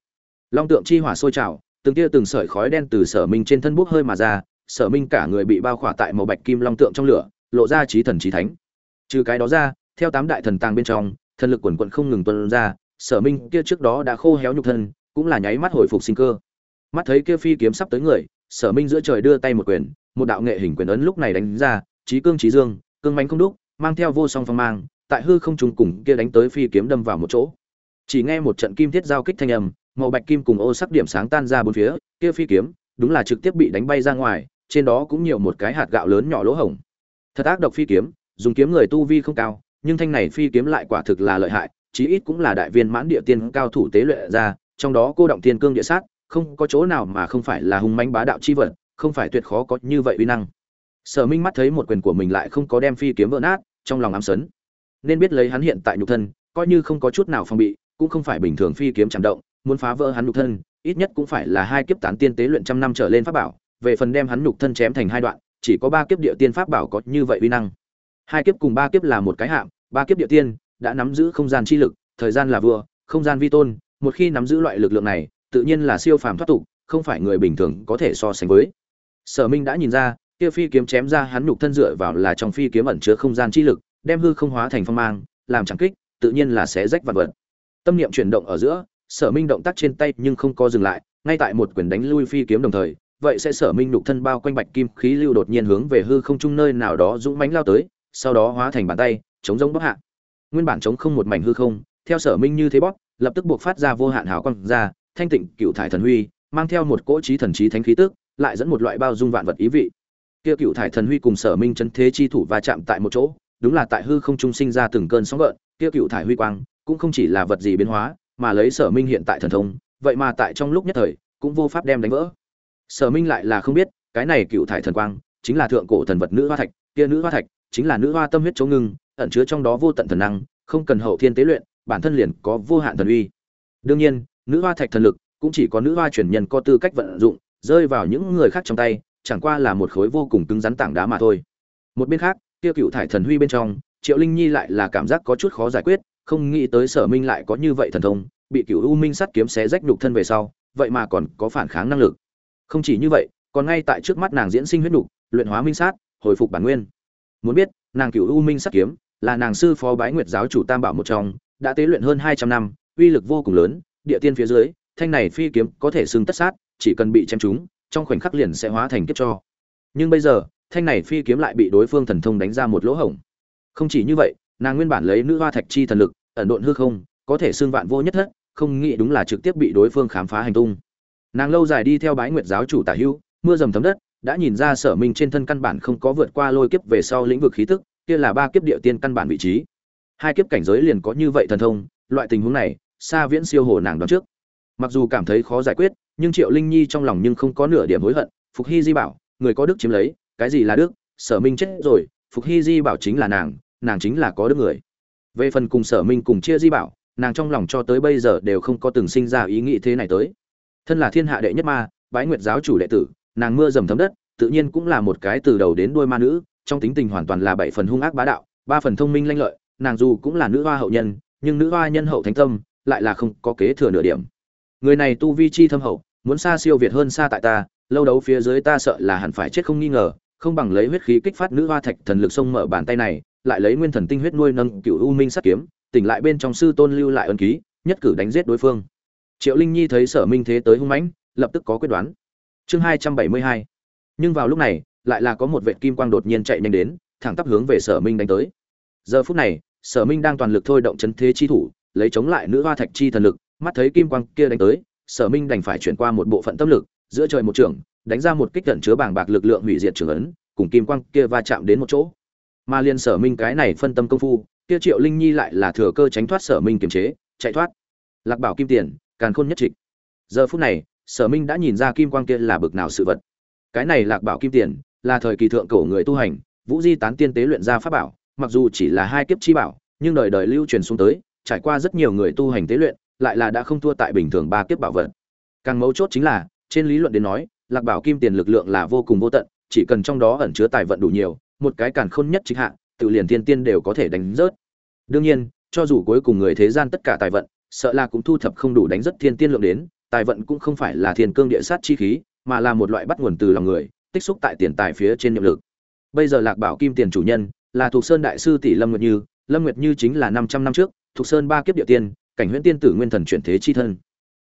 long tượng chi hỏa sôi trào, từng tia từng sợi khói đen từ sở minh trên thân bốc hơi mà ra, sở minh cả người bị bao khỏa tại màu bạch kim long tượng trong lửa, lộ ra trí thần trí thánh. Trừ cái đó ra, theo tám đại thần tàng bên trong, thần lực quần quận không ngừng tuân ra, sở minh kia trước đó đã khô héo nhục thân, cũng là nháy mắt hồi phục sinh cơ. Mắt thấy kia phi kiếm sắp tới người, sở minh giữa trời đưa tay một quyền, một đạo nghệ hình quyền ấn lúc này đánh ra trí cương trí dương, cương mánh không đúc, mang theo vô song phong mang, tại hư không trùng cùng kia đánh tới phi kiếm đâm vào một chỗ. Chỉ nghe một trận kim thiết giao kích thanh âm màu bạch kim cùng ô sắc điểm sáng tan ra bốn phía, kia phi kiếm, đúng là trực tiếp bị đánh bay ra ngoài, trên đó cũng nhiều một cái hạt gạo lớn nhỏ lỗ hổng. Thật ác độc phi kiếm, dùng kiếm người tu vi không cao, nhưng thanh này phi kiếm lại quả thực là lợi hại, chí ít cũng là đại viên mãn địa tiên cao thủ tế luyện ra, trong đó cô động tiên cương địa sát, không có chỗ nào mà không phải là hung mãnh bá đạo chi vật, không phải tuyệt khó có như vậy uy năng. Sở minh mắt thấy một quyền của mình lại không có đem phi kiếm vỡ nát, trong lòng ám sấn. Nên biết lấy hắn hiện tại nhục thân, coi như không có chút nào phòng bị, cũng không phải bình thường phi kiếm chạm động muốn phá vỡ hắn nhục thân, ít nhất cũng phải là hai kiếp tán tiên tế luyện trăm năm trở lên pháp bảo, về phần đem hắn nhục thân chém thành hai đoạn, chỉ có ba kiếp địa tiên pháp bảo có như vậy uy năng. Hai kiếp cùng ba kiếp là một cái hạng ba kiếp địa tiên đã nắm giữ không gian chi lực, thời gian là vua, không gian vi tôn, một khi nắm giữ loại lực lượng này, tự nhiên là siêu phàm thoát tục, không phải người bình thường có thể so sánh với. Sở minh đã nhìn ra, kia phi kiếm chém ra hắn nhục thân dựa vào là trong phi kiếm ẩn chứa không gian chi lực, đem hư không hóa thành phong mang, làm chẳng kích, tự nhiên là sẽ rách vạn vật. Tâm niệm chuyển động ở giữa sở minh động tác trên tay nhưng không có dừng lại, ngay tại một quyền đánh lui phi kiếm đồng thời, vậy sẽ sở minh nhục thân bao quanh bạch kim khí lưu đột nhiên hướng về hư không trung nơi nào đó dũng mãnh lao tới, sau đó hóa thành bàn tay, chống giống bóc hạ. Nguyên bản chống không một mảnh hư không, theo sở minh như thế bóp, lập tức buộc phát ra vô hạn hào quang ra, thanh tịnh cựu thải thần huy, mang theo một cỗ trí thần trí thánh khí tức, lại dẫn một loại bao dung vạn vật ý vị. Kia cựu thải thần huy cùng sở minh chân thế chi thủ va chạm tại một chỗ, đúng là tại hư không trung sinh ra từng cơn sóng gợn, kia cựu thải huy quang cũng không chỉ là vật gì biến hóa mà lấy sở minh hiện tại thần thông, vậy mà tại trong lúc nhất thời, cũng vô pháp đem đánh vỡ. Sở minh lại là không biết, cái này cựu thải thần quang, chính là thượng cổ thần vật nữ hoa thạch, kia nữ hoa thạch, chính là nữ hoa tâm huyết chống ngưng, ẩn chứa trong đó vô tận thần năng, không cần hậu thiên tế luyện, bản thân liền có vô hạn thần uy. Đương nhiên, nữ hoa thạch thần lực cũng chỉ có nữ hoa truyền nhân có tư cách vận dụng, rơi vào những người khác trong tay, chẳng qua là một khối vô cùng cứng rắn tảng đá mà thôi. Một bên khác, kia cựu thải thần huy bên trong, triệu linh nhi lại là cảm giác có chút khó giải quyết không nghĩ tới sở minh lại có như vậy thần thông, bị cựu u minh sắt kiếm xé rách nhục thân về sau, vậy mà còn có phản kháng năng lực. Không chỉ như vậy, còn ngay tại trước mắt nàng diễn sinh huyết nhục, luyện hóa minh sát, hồi phục bản nguyên. Muốn biết, nàng cựu u minh sắt kiếm là nàng sư phó bái nguyệt giáo chủ tam bảo một trong, đã tế luyện hơn hai trăm năm, uy lực vô cùng lớn, địa tiên phía dưới, thanh này phi kiếm có thể xưng tất sát, chỉ cần bị chém trúng, trong khoảnh khắc liền sẽ hóa thành kiếp cho. Nhưng bây giờ, thanh này phi kiếm lại bị đối phương thần thông đánh ra một lỗ hổng. Không chỉ như vậy nàng nguyên bản lấy nữ hoa thạch chi thần lực, ẩn độn hư không, có thể xưng vạn vô nhất thất, không nghĩ đúng là trực tiếp bị đối phương khám phá hành tung. Nàng lâu dài đi theo bái nguyệt giáo chủ tả hưu, mưa dầm thấm đất, đã nhìn ra sở minh trên thân căn bản không có vượt qua lôi kiếp về sau lĩnh vực khí tức, kia là ba kiếp địa tiên căn bản vị trí. Hai kiếp cảnh giới liền có như vậy thần thông, loại tình huống này, xa viễn siêu hồ nàng đón trước. Mặc dù cảm thấy khó giải quyết, nhưng triệu linh nhi trong lòng nhưng không có nửa điểm hối hận, phục hy di bảo, người có đức chiếm lấy, cái gì là đức, sở minh chết rồi, phục hy di bảo chính là nàng nàng chính là có đức người. Về phần cùng sở minh cùng chia di bảo, nàng trong lòng cho tới bây giờ đều không có từng sinh ra ý nghĩ thế này tới. Thân là thiên hạ đệ nhất ma, bái nguyệt giáo chủ đệ tử, nàng mưa dầm thấm đất, tự nhiên cũng là một cái từ đầu đến đuôi ma nữ, trong tính tình hoàn toàn là bảy phần hung ác bá đạo, ba phần thông minh lanh lợi, nàng dù cũng là nữ hoa hậu nhân, nhưng nữ hoa nhân hậu thánh tâm, lại là không có kế thừa nửa điểm. Người này tu vi chi thâm hậu, muốn xa siêu việt hơn xa tại ta, lâu đấu phía dưới ta sợ là hẳn phải chết không nghi ngờ, không bằng lấy huyết khí kích phát nữ hoa thạch thần lực sông mở bàn tay này lại lấy nguyên thần tinh huyết nuôi nâng cựu u minh sát kiếm, tỉnh lại bên trong sư tôn lưu lại ân ký, nhất cử đánh giết đối phương. Triệu linh nhi thấy sở minh thế tới hung mãnh, lập tức có quyết đoán. Chương hai trăm bảy mươi hai. Nhưng vào lúc này, lại là có một vệ kim quang đột nhiên chạy nhanh đến, thẳng tắp hướng về sở minh đánh tới. Giờ phút này, sở minh đang toàn lực thôi động chấn thế chi thủ, lấy chống lại nữ hoa thạch chi thần lực, mắt thấy kim quang kia đánh tới, sở minh đành phải chuyển qua một bộ phận tâm lực, giữa trời một trường, đánh ra một kích cận chứa bảng bạc lực lượng hủy diệt trường ấn, cùng kim quang kia va chạm đến một chỗ mà liên sở minh cái này phân tâm công phu, kia triệu linh nhi lại là thừa cơ tránh thoát sở minh kiềm chế, chạy thoát. Lạc bảo kim tiền, càn khôn nhất trịch. Giờ phút này, sở minh đã nhìn ra kim quang kia là bực nào sự vật. Cái này lạc bảo kim tiền, là thời kỳ thượng cổ người tu hành, vũ di tán tiên tế luyện ra pháp bảo, mặc dù chỉ là hai kiếp chi bảo, nhưng đời đời lưu truyền xuống tới, trải qua rất nhiều người tu hành tế luyện, lại là đã không thua tại bình thường ba kiếp bảo vật. Càng mấu chốt chính là, trên lý luận đến nói, lạc bảo kim tiền lực lượng là vô cùng vô tận, chỉ cần trong đó ẩn chứa tài vận đủ nhiều một cái càn khôn nhất chính hạ, tự liền thiên tiên đều có thể đánh rớt. Đương nhiên, cho dù cuối cùng người thế gian tất cả tài vận, sợ là cũng thu thập không đủ đánh rất thiên tiên lượng đến, tài vận cũng không phải là thiên cương địa sát chi khí, mà là một loại bắt nguồn từ lòng người, tích xúc tại tiền tài phía trên niệm lực. Bây giờ lạc bảo kim tiền chủ nhân là thuộc sơn đại sư tỷ lâm nguyệt như, lâm nguyệt như chính là năm trăm năm trước thuộc sơn ba kiếp địa tiên, cảnh huyễn tiên tử nguyên thần chuyển thế chi thân.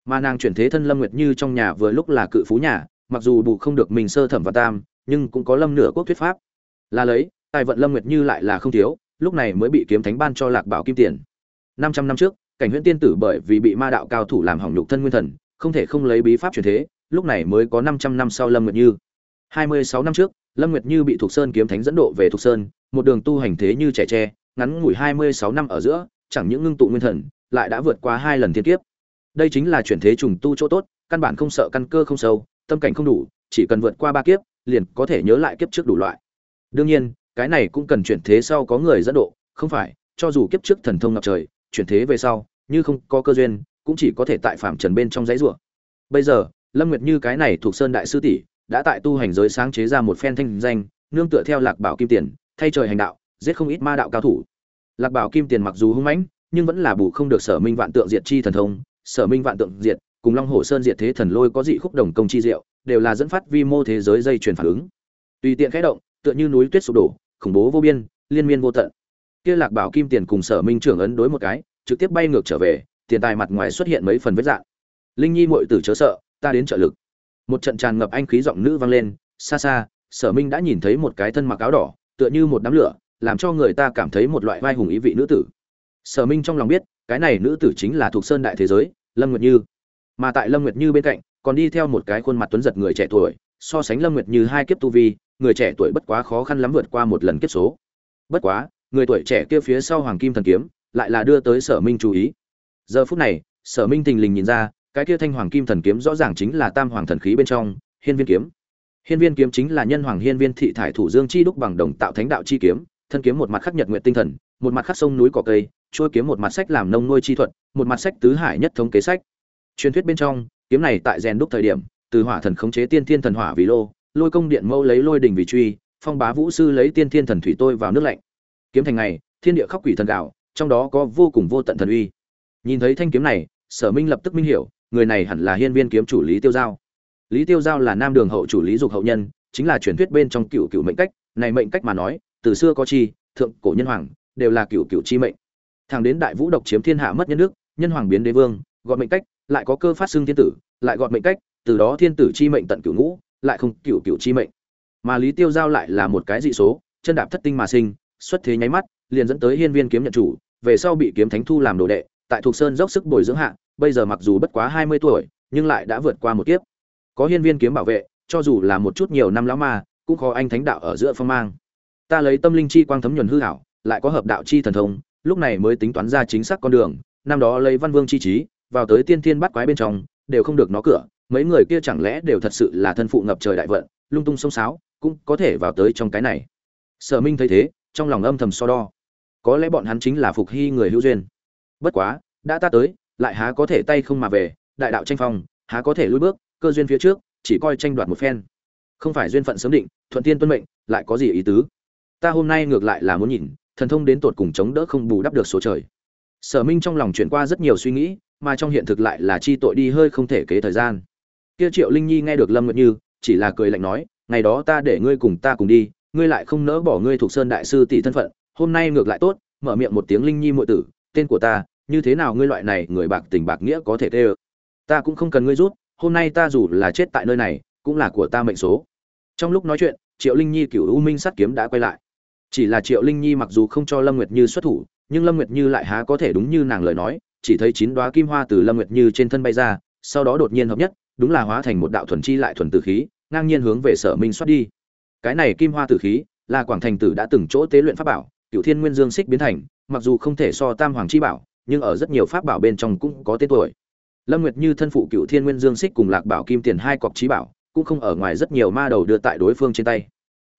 Mà nàng chuyển thế thân lâm nguyệt như trong nhà vừa lúc là cự phú nhà, mặc dù bù không được mình sơ thẩm và tam, nhưng cũng có lâm nửa quốc thuyết pháp là lấy, tài vận lâm nguyệt như lại là không thiếu, lúc này mới bị kiếm thánh ban cho lạc bảo kim tiền. Năm trăm năm trước, cảnh huyễn tiên tử bởi vì bị ma đạo cao thủ làm hỏng nhục thân nguyên thần, không thể không lấy bí pháp chuyển thế, lúc này mới có năm trăm năm sau lâm nguyệt như. Hai mươi sáu năm trước, lâm nguyệt như bị thục sơn kiếm thánh dẫn độ về thục sơn, một đường tu hành thế như trẻ tre, ngắn ngủi hai mươi sáu năm ở giữa, chẳng những ngưng tụ nguyên thần, lại đã vượt qua hai lần thiên kiếp. Đây chính là chuyển thế trùng tu chỗ tốt, căn bản không sợ căn cơ không sâu, tâm cảnh không đủ, chỉ cần vượt qua ba kiếp, liền có thể nhớ lại kiếp trước đủ loại đương nhiên, cái này cũng cần chuyển thế sau có người dẫn độ, không phải, cho dù kiếp trước thần thông ngập trời, chuyển thế về sau, như không có cơ duyên, cũng chỉ có thể tại phạm trần bên trong giấy rủa bây giờ, lâm nguyệt như cái này thuộc sơn đại sư tỷ, đã tại tu hành giới sáng chế ra một phen thanh danh, nương tựa theo lạc bảo kim tiền, thay trời hành đạo, giết không ít ma đạo cao thủ. Lạc bảo kim tiền mặc dù hung mãnh, nhưng vẫn là bù không được sở minh vạn tượng diệt chi thần thông, sở minh vạn tượng diệt cùng long hồ sơn diệt thế thần lôi có dị khúc đồng công chi diệu, đều là dẫn phát vi mô thế giới dây chuyển phản ứng. Tùy tiện khẽ động tựa như núi tuyết sụp đổ, khủng bố vô biên, liên miên vô tận. Kia lạc bảo kim tiền cùng sở minh trưởng ấn đối một cái, trực tiếp bay ngược trở về, tiền tài mặt ngoài xuất hiện mấy phần vết dạng. Linh nhi muội tử chớ sợ, ta đến trợ lực. Một trận tràn ngập anh khí giọng nữ vang lên, xa xa, sở minh đã nhìn thấy một cái thân mặc áo đỏ, tựa như một đám lửa, làm cho người ta cảm thấy một loại vai hùng ý vị nữ tử. Sở minh trong lòng biết, cái này nữ tử chính là thuộc sơn đại thế giới, lâm nguyệt như. Mà tại lâm nguyệt như bên cạnh, còn đi theo một cái khuôn mặt tuấn giật người trẻ tuổi, so sánh lâm nguyệt như hai kiếp tu vi người trẻ tuổi bất quá khó khăn lắm vượt qua một lần kiếp số. Bất quá, người tuổi trẻ kia phía sau hoàng kim thần kiếm lại là đưa tới sở minh chú ý. Giờ phút này, sở minh tình lình nhìn ra, cái kia thanh hoàng kim thần kiếm rõ ràng chính là tam hoàng thần khí bên trong, hiên viên kiếm. Hiên viên kiếm chính là nhân hoàng hiên viên thị thải thủ dương chi đúc bằng đồng tạo thánh đạo chi kiếm, thân kiếm một mặt khắc nhật nguyện tinh thần, một mặt khắc sông núi cỏ cây trôi kiếm một mặt sách làm nông nuôi chi thuật, một mặt sách tứ hải nhất thống kế sách. Truyền thuyết bên trong, kiếm này tại rèn đúc thời điểm, từ hỏa thần khống chế tiên thiên thần hỏa vì lô lôi công điện mâu lấy lôi đình vì truy, phong bá vũ sư lấy tiên thiên thần thủy tôi vào nước lạnh. Kiếm thành này thiên địa khắc quỷ thần gạo, trong đó có vô cùng vô tận thần uy. Nhìn thấy thanh kiếm này, sở minh lập tức minh hiểu, người này hẳn là hiên viên kiếm chủ lý tiêu giao. Lý tiêu giao là nam đường hậu chủ lý dục hậu nhân, chính là truyền thuyết bên trong cựu cựu mệnh cách. Này mệnh cách mà nói, từ xưa có chi, thượng cổ nhân hoàng, đều là cựu cựu chi mệnh. Thẳng đến đại vũ độc chiếm thiên hạ mất nhân nước, nhân hoàng biến đế vương, gọi mệnh cách, lại có cơ phát xưng thiên tử, lại gọi mệnh cách, từ đó thiên tử chi mệnh tận cửu ngũ lại không cựu cựu chi mệnh. Mà lý tiêu giao lại là một cái dị số, chân đạp thất tinh mà sinh, xuất thế nháy mắt, liền dẫn tới hiên viên kiếm nhận chủ, về sau bị kiếm thánh thu làm đồ đệ, tại thuộc sơn dốc sức bồi dưỡng hạ, bây giờ mặc dù bất quá hai mươi tuổi, nhưng lại đã vượt qua một kiếp. Có hiên viên kiếm bảo vệ, cho dù là một chút nhiều năm lão ma, cũng khó anh thánh đạo ở giữa phong mang. Ta lấy tâm linh chi quang thấm nhuần hư hảo, lại có hợp đạo chi thần thông, lúc này mới tính toán ra chính xác con đường, năm đó lấy văn vương chi trí, vào tới tiên thiên bắt quái bên trong, đều không được nó cửa mấy người kia chẳng lẽ đều thật sự là thân phụ ngập trời đại vận, lung tung sông sáo cũng có thể vào tới trong cái này. Sở minh thấy thế, trong lòng âm thầm so đo. Có lẽ bọn hắn chính là phục hy người hữu duyên. Bất quá, đã ta tới, lại há có thể tay không mà về, đại đạo tranh phong, há có thể lùi bước, cơ duyên phía trước, chỉ coi tranh đoạt một phen. Không phải duyên phận sớm định, thuận tiên tuân mệnh, lại có gì ý tứ? Ta hôm nay ngược lại là muốn nhìn, thần thông đến tột cùng chống đỡ không bù đắp được số trời. Sở minh trong lòng chuyển qua rất nhiều suy nghĩ, mà trong hiện thực lại là chi tội đi hơi không thể kế thời gian kia triệu linh nhi nghe được lâm nguyệt như, chỉ là cười lạnh nói, ngày đó ta để ngươi cùng ta cùng đi, ngươi lại không nỡ bỏ ngươi thuộc sơn đại sư tỷ thân phận, hôm nay ngược lại tốt, mở miệng một tiếng linh nhi muội tử, tên của ta, như thế nào ngươi loại này người bạc tình bạc nghĩa có thể tê ta cũng không cần ngươi rút hôm nay ta dù là chết tại nơi này, cũng là của ta mệnh số. Trong lúc nói chuyện, triệu linh nhi cựu u minh sắt kiếm đã quay lại. Chỉ là triệu linh nhi mặc dù không cho lâm nguyệt như xuất thủ, nhưng lâm nguyệt như lại há có thể đúng như nàng lời nói, chỉ thấy chín đoá kim hoa từ lâm nguyệt như trên thân bay ra, sau đó đột nhiên hợp nhất đúng là hóa thành một đạo thuần chi lại thuần tử khí, ngang nhiên hướng về sở minh xuất đi. Cái này kim hoa tử khí, là quảng thành tử đã từng chỗ tế luyện pháp bảo cựu thiên nguyên dương xích biến thành, mặc dù không thể so tam hoàng chi bảo, nhưng ở rất nhiều pháp bảo bên trong cũng có tên tuổi. Lâm nguyệt như thân phụ cựu thiên nguyên dương xích cùng lạc bảo kim tiền hai cọc chí bảo, cũng không ở ngoài rất nhiều ma đầu đưa tại đối phương trên tay.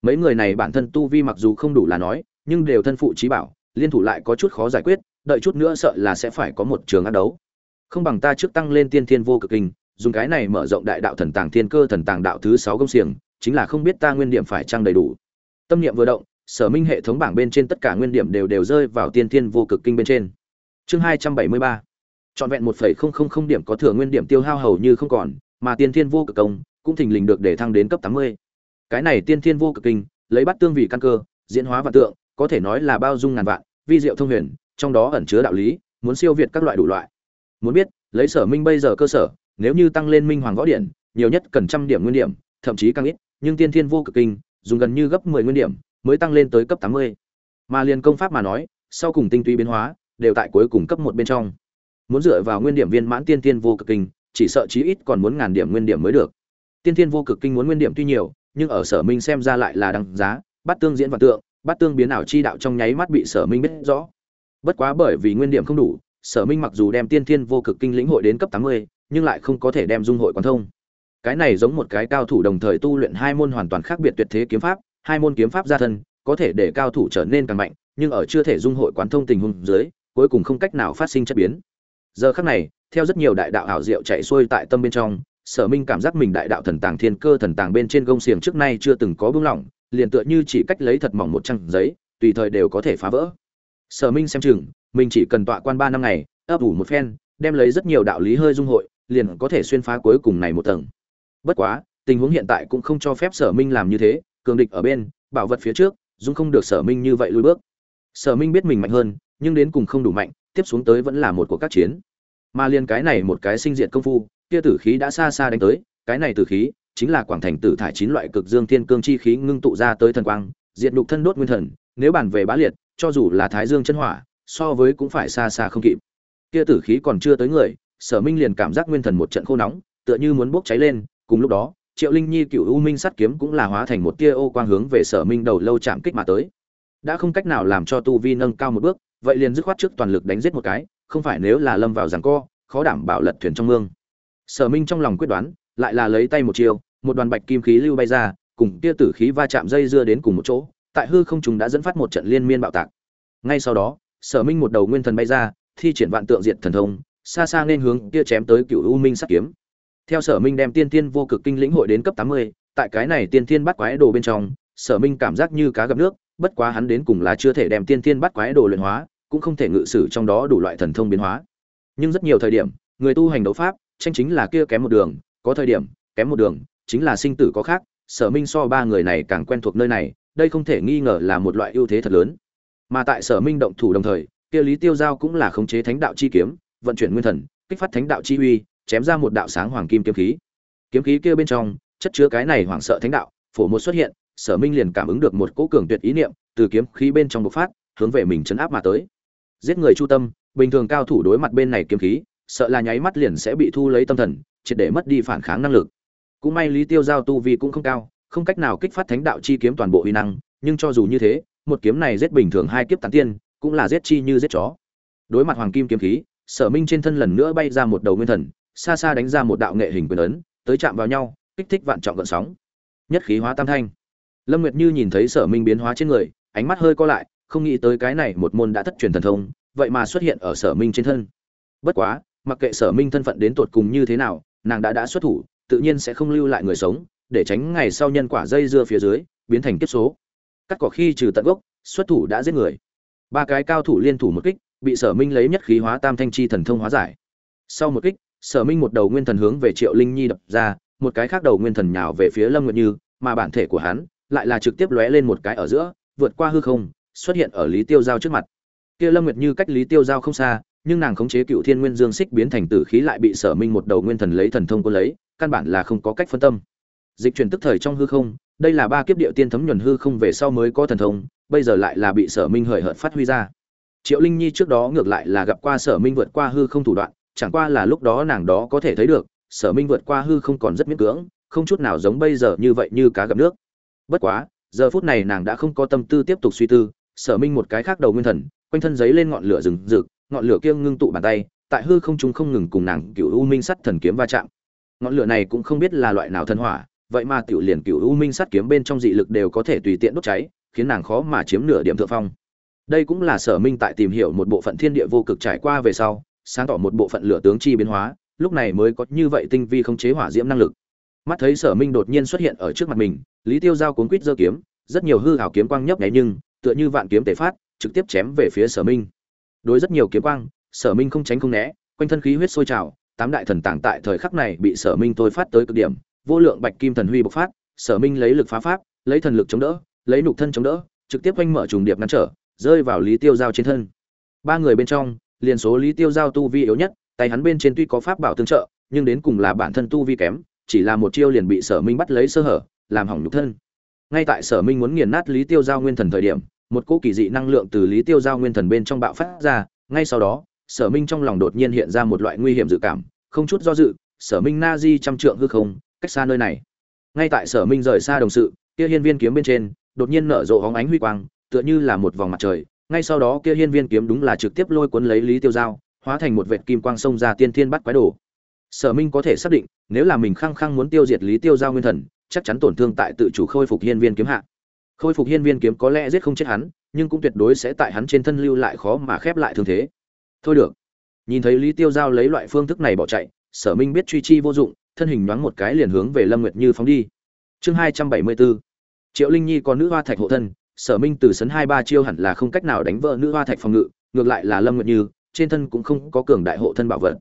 Mấy người này bản thân tu vi mặc dù không đủ là nói, nhưng đều thân phụ chí bảo, liên thủ lại có chút khó giải quyết, đợi chút nữa sợ là sẽ phải có một trường ác đấu. Không bằng ta trước tăng lên tiên thiên vô cực kinh dùng cái này mở rộng đại đạo thần tàng thiên cơ thần tàng đạo thứ sáu công xiềng, chính là không biết ta nguyên điểm phải trang đầy đủ. Tâm niệm vừa động, sở minh hệ thống bảng bên trên tất cả nguyên điểm đều đều rơi vào tiên thiên vô cực kinh bên trên. Chương hai trăm bảy mươi ba. Trọn vẹn một phẩy không không không điểm có thừa nguyên điểm tiêu hao hầu như không còn, mà tiên thiên vô cực công cũng thình lình được để thăng đến cấp tám mươi. Cái này tiên thiên vô cực kinh, lấy bắt tương vị căn cơ, diễn hóa vạn tượng, có thể nói là bao dung ngàn vạn, vi diệu thông huyền, trong đó ẩn chứa đạo lý, muốn siêu việt các loại đủ loại. Muốn biết, lấy sở minh bây giờ cơ sở nếu như tăng lên minh hoàng võ điện nhiều nhất cần trăm điểm nguyên điểm, thậm chí càng ít, nhưng tiên thiên vô cực kinh, dùng gần như gấp mười nguyên điểm, mới tăng lên tới cấp tám mươi. Mà liền công pháp mà nói, sau cùng tinh túy biến hóa, đều tại cuối cùng cấp một bên trong. Muốn dựa vào nguyên điểm viên mãn tiên thiên vô cực kinh, chỉ sợ chí ít còn muốn ngàn điểm nguyên điểm mới được. Tiên thiên vô cực kinh muốn nguyên điểm tuy nhiều, nhưng ở sở minh xem ra lại là đăng giá, bắt tương diễn và tượng, bắt tương biến ảo chi đạo trong nháy mắt bị sở minh biết rõ. Bất quá bởi vì nguyên điểm không đủ, sở minh mặc dù đem tiên thiên vô cực kinh lĩnh hội đến cấp tám mươi nhưng lại không có thể đem dung hội quán thông. Cái này giống một cái cao thủ đồng thời tu luyện hai môn hoàn toàn khác biệt tuyệt thế kiếm pháp, hai môn kiếm pháp gia thân, có thể để cao thủ trở nên càng mạnh, nhưng ở chưa thể dung hội quán thông tình huống dưới, cuối cùng không cách nào phát sinh chất biến. Giờ khắc này, theo rất nhiều đại đạo ảo diệu chạy xuôi tại tâm bên trong, sở minh cảm giác mình đại đạo thần tàng thiên cơ thần tàng bên trên gông xiềng trước nay chưa từng có bưng lỏng, liền tựa như chỉ cách lấy thật mỏng một trang giấy, tùy thời đều có thể phá vỡ. Sở minh xem chừng, mình chỉ cần tọa quan ba năm ngày, ấp ủ một phen, đem lấy rất nhiều đạo lý hơi dung hội liền có thể xuyên phá cuối cùng này một tầng. Bất quá, tình huống hiện tại cũng không cho phép sở minh làm như thế, cường địch ở bên, bảo vật phía trước dung không được sở minh như vậy lùi bước. Sở minh biết mình mạnh hơn, nhưng đến cùng không đủ mạnh, tiếp xuống tới vẫn là một cuộc các chiến. Mà liên cái này một cái sinh diệt công phu, kia tử khí đã xa xa đánh tới, cái này tử khí chính là quảng thành tử thải chín loại cực dương thiên cương chi khí ngưng tụ ra tới thần quang, diệt nhục thân đốt nguyên thần, nếu bàn về bá liệt, cho dù là thái dương chân hỏa, so với cũng phải xa xa không kịp. Kia tử khí còn chưa tới người sở minh liền cảm giác nguyên thần một trận khô nóng, tựa như muốn bốc cháy lên, cùng lúc đó, triệu linh nhi cựu u minh sắt kiếm cũng là hóa thành một tia ô quang hướng về sở minh đầu lâu chạm kích mà tới. Đã không cách nào làm cho tu vi nâng cao một bước, vậy liền dứt khoát trước toàn lực đánh giết một cái, không phải nếu là lâm vào giằng co, khó đảm bảo lật thuyền trong mương. Sở minh trong lòng quyết đoán, lại là lấy tay một chiều một đoàn bạch kim khí lưu bay ra, cùng tia tử khí va chạm dây dưa đến cùng một chỗ, tại hư không chúng đã dẫn phát một trận liên miên bạo tạc. Ngay sau đó, sở minh một đầu nguyên thần bay ra, thi triển vạn tượng diệt thần thông xa xa nên hướng kia chém tới cựu u minh sắt kiếm. Theo sở minh đem tiên tiên vô cực kinh lĩnh hội đến cấp tám mươi, tại cái này tiên tiên bắt quái đồ bên trong, sở minh cảm giác như cá gặp nước, bất quá hắn đến cùng là chưa thể đem tiên tiên bắt quái đồ luyện hóa, cũng không thể ngự sử trong đó đủ loại thần thông biến hóa. Nhưng rất nhiều thời điểm, người tu hành đấu pháp, tranh chính là kia kém một đường, có thời điểm, kém một đường, chính là sinh tử có khác, sở minh so ba người này càng quen thuộc nơi này, đây không thể nghi ngờ là một loại ưu thế thật lớn. Mà tại sở minh động thủ đồng thời, kia lý tiêu giao cũng là khống chế thánh đạo chi kiếm vận chuyển nguyên thần, kích phát thánh đạo chi uy, chém ra một đạo sáng hoàng kim kiếm khí. Kiếm khí kia bên trong, chất chứa cái này hoàng sợ thánh đạo, phổ một xuất hiện, sở minh liền cảm ứng được một cỗ cường tuyệt ý niệm, từ kiếm khí bên trong bộc phát, hướng về mình chấn áp mà tới. Giết người chu tâm, bình thường cao thủ đối mặt bên này kiếm khí, sợ là nháy mắt liền sẽ bị thu lấy tâm thần, triệt để mất đi phản kháng năng lực. Cũng may lý tiêu giao tu vi cũng không cao, không cách nào kích phát thánh đạo chi kiếm toàn bộ uy năng, nhưng cho dù như thế, một kiếm này giết bình thường hai kiếp tán tiên, cũng là giết chi như giết chó. Đối mặt hoàng kim kiếm khí sở minh trên thân lần nữa bay ra một đầu nguyên thần, xa xa đánh ra một đạo nghệ hình quyền ấn, tới chạm vào nhau, kích thích vạn trọng gợn sóng. Nhất khí hóa tam thanh. Lâm nguyệt như nhìn thấy sở minh biến hóa trên người, ánh mắt hơi co lại, không nghĩ tới cái này một môn đã thất truyền thần thông, vậy mà xuất hiện ở sở minh trên thân. Bất quá, mặc kệ sở minh thân phận đến tột cùng như thế nào, nàng đã đã xuất thủ, tự nhiên sẽ không lưu lại người sống, để tránh ngày sau nhân quả dây dưa phía dưới, biến thành kiếp số. Cắt cỏ khi trừ tận gốc, xuất thủ đã giết người. Ba cái cao thủ liên thủ một kích bị sở minh lấy nhất khí hóa tam thanh chi thần thông hóa giải. Sau một kích, sở minh một đầu nguyên thần hướng về triệu linh nhi đập ra, một cái khác đầu nguyên thần nhào về phía lâm nguyệt như, mà bản thể của hắn lại là trực tiếp lóe lên một cái ở giữa, vượt qua hư không, xuất hiện ở lý tiêu giao trước mặt. Kia lâm nguyệt như cách lý tiêu giao không xa, nhưng nàng khống chế cựu thiên nguyên dương xích biến thành tử khí lại bị sở minh một đầu nguyên thần lấy thần thông quân lấy, căn bản là không có cách phân tâm. Dịch chuyển tức thời trong hư không, đây là ba kiếp địa tiên thấm nhuần hư không về sau mới có thần thông, bây giờ lại là bị sở minh hời hợt phát huy ra triệu linh nhi trước đó ngược lại là gặp qua sở minh vượt qua hư không thủ đoạn, chẳng qua là lúc đó nàng đó có thể thấy được, sở minh vượt qua hư không còn rất miễn cưỡng, không chút nào giống bây giờ như vậy như cá gặp nước. Bất quá, giờ phút này nàng đã không có tâm tư tiếp tục suy tư, sở minh một cái khác đầu nguyên thần, quanh thân giấy lên ngọn lửa rừng rực, ngọn lửa kia ngưng tụ bàn tay, tại hư không trung không ngừng cùng nàng cựu u minh sắt thần kiếm va chạm. Ngọn lửa này cũng không biết là loại nào thần hỏa, vậy mà tiểu liền cựu u minh sắt kiếm bên trong dị lực đều có thể tùy tiện đốt cháy, khiến nàng khó mà chiếm nửa điểm thượng phong đây cũng là sở minh tại tìm hiểu một bộ phận thiên địa vô cực trải qua về sau, sáng tỏ một bộ phận lửa tướng chi biến hóa, lúc này mới có như vậy tinh vi không chế hỏa diễm năng lực. Mắt thấy sở minh đột nhiên xuất hiện ở trước mặt mình, lý tiêu giao cuốn quýt giơ kiếm, rất nhiều hư hảo kiếm quang nhấp nháy nhưng, tựa như vạn kiếm tề phát, trực tiếp chém về phía sở minh. Đối rất nhiều kiếm quang, sở minh không tránh không né, quanh thân khí huyết sôi trào, tám đại thần tàng tại thời khắc này bị sở minh thôi phát tới cực điểm, vô lượng bạch kim thần huy bộc phát, sở minh lấy lực phá pháp, lấy thần lực chống đỡ, lấy nục thân chống đỡ, trực tiếp quanh mở trùng điệp ngăn trở rơi vào lý tiêu giao trên thân. Ba người bên trong, liền số lý tiêu giao tu vi yếu nhất, tay hắn bên trên tuy có pháp bảo tương trợ, nhưng đến cùng là bản thân tu vi kém, chỉ là một chiêu liền bị sở minh bắt lấy sơ hở, làm hỏng nhục thân. Ngay tại sở minh muốn nghiền nát lý tiêu giao nguyên thần thời điểm, một cỗ kỳ dị năng lượng từ lý tiêu giao nguyên thần bên trong bạo phát ra, ngay sau đó, sở minh trong lòng đột nhiên hiện ra một loại nguy hiểm dự cảm, không chút do dự, sở minh na di trăm trượng hư không, cách xa nơi này. Ngay tại sở minh rời xa đồng sự, kia hiên viên kiếm bên trên, đột nhiên nở rộ hóng ánh huy quang tựa như là một vòng mặt trời, ngay sau đó kia hiên viên kiếm đúng là trực tiếp lôi cuốn lấy lý tiêu giao, hóa thành một vệt kim quang xông ra tiên thiên bắt quái đồ. Sở minh có thể xác định, nếu là mình khăng khăng muốn tiêu diệt lý tiêu giao nguyên thần, chắc chắn tổn thương tại tự chủ khôi phục hiên viên kiếm hạ. Khôi phục hiên viên kiếm có lẽ giết không chết hắn, nhưng cũng tuyệt đối sẽ tại hắn trên thân lưu lại khó mà khép lại thương thế. Thôi được. Nhìn thấy lý tiêu giao lấy loại phương thức này bỏ chạy, sở minh biết truy chi vô dụng, thân hình nhoáng một cái liền hướng về lâm nguyệt như phóng đi. Chương hai trăm bảy mươi bốn. Triệu linh nhi có nữ hoa thạch hộ thân sở minh từ sấn hai ba chiêu hẳn là không cách nào đánh vỡ nữ hoa thạch phòng ngự, ngược lại là lâm nguyệt như, trên thân cũng không có cường đại hộ thân bảo vật.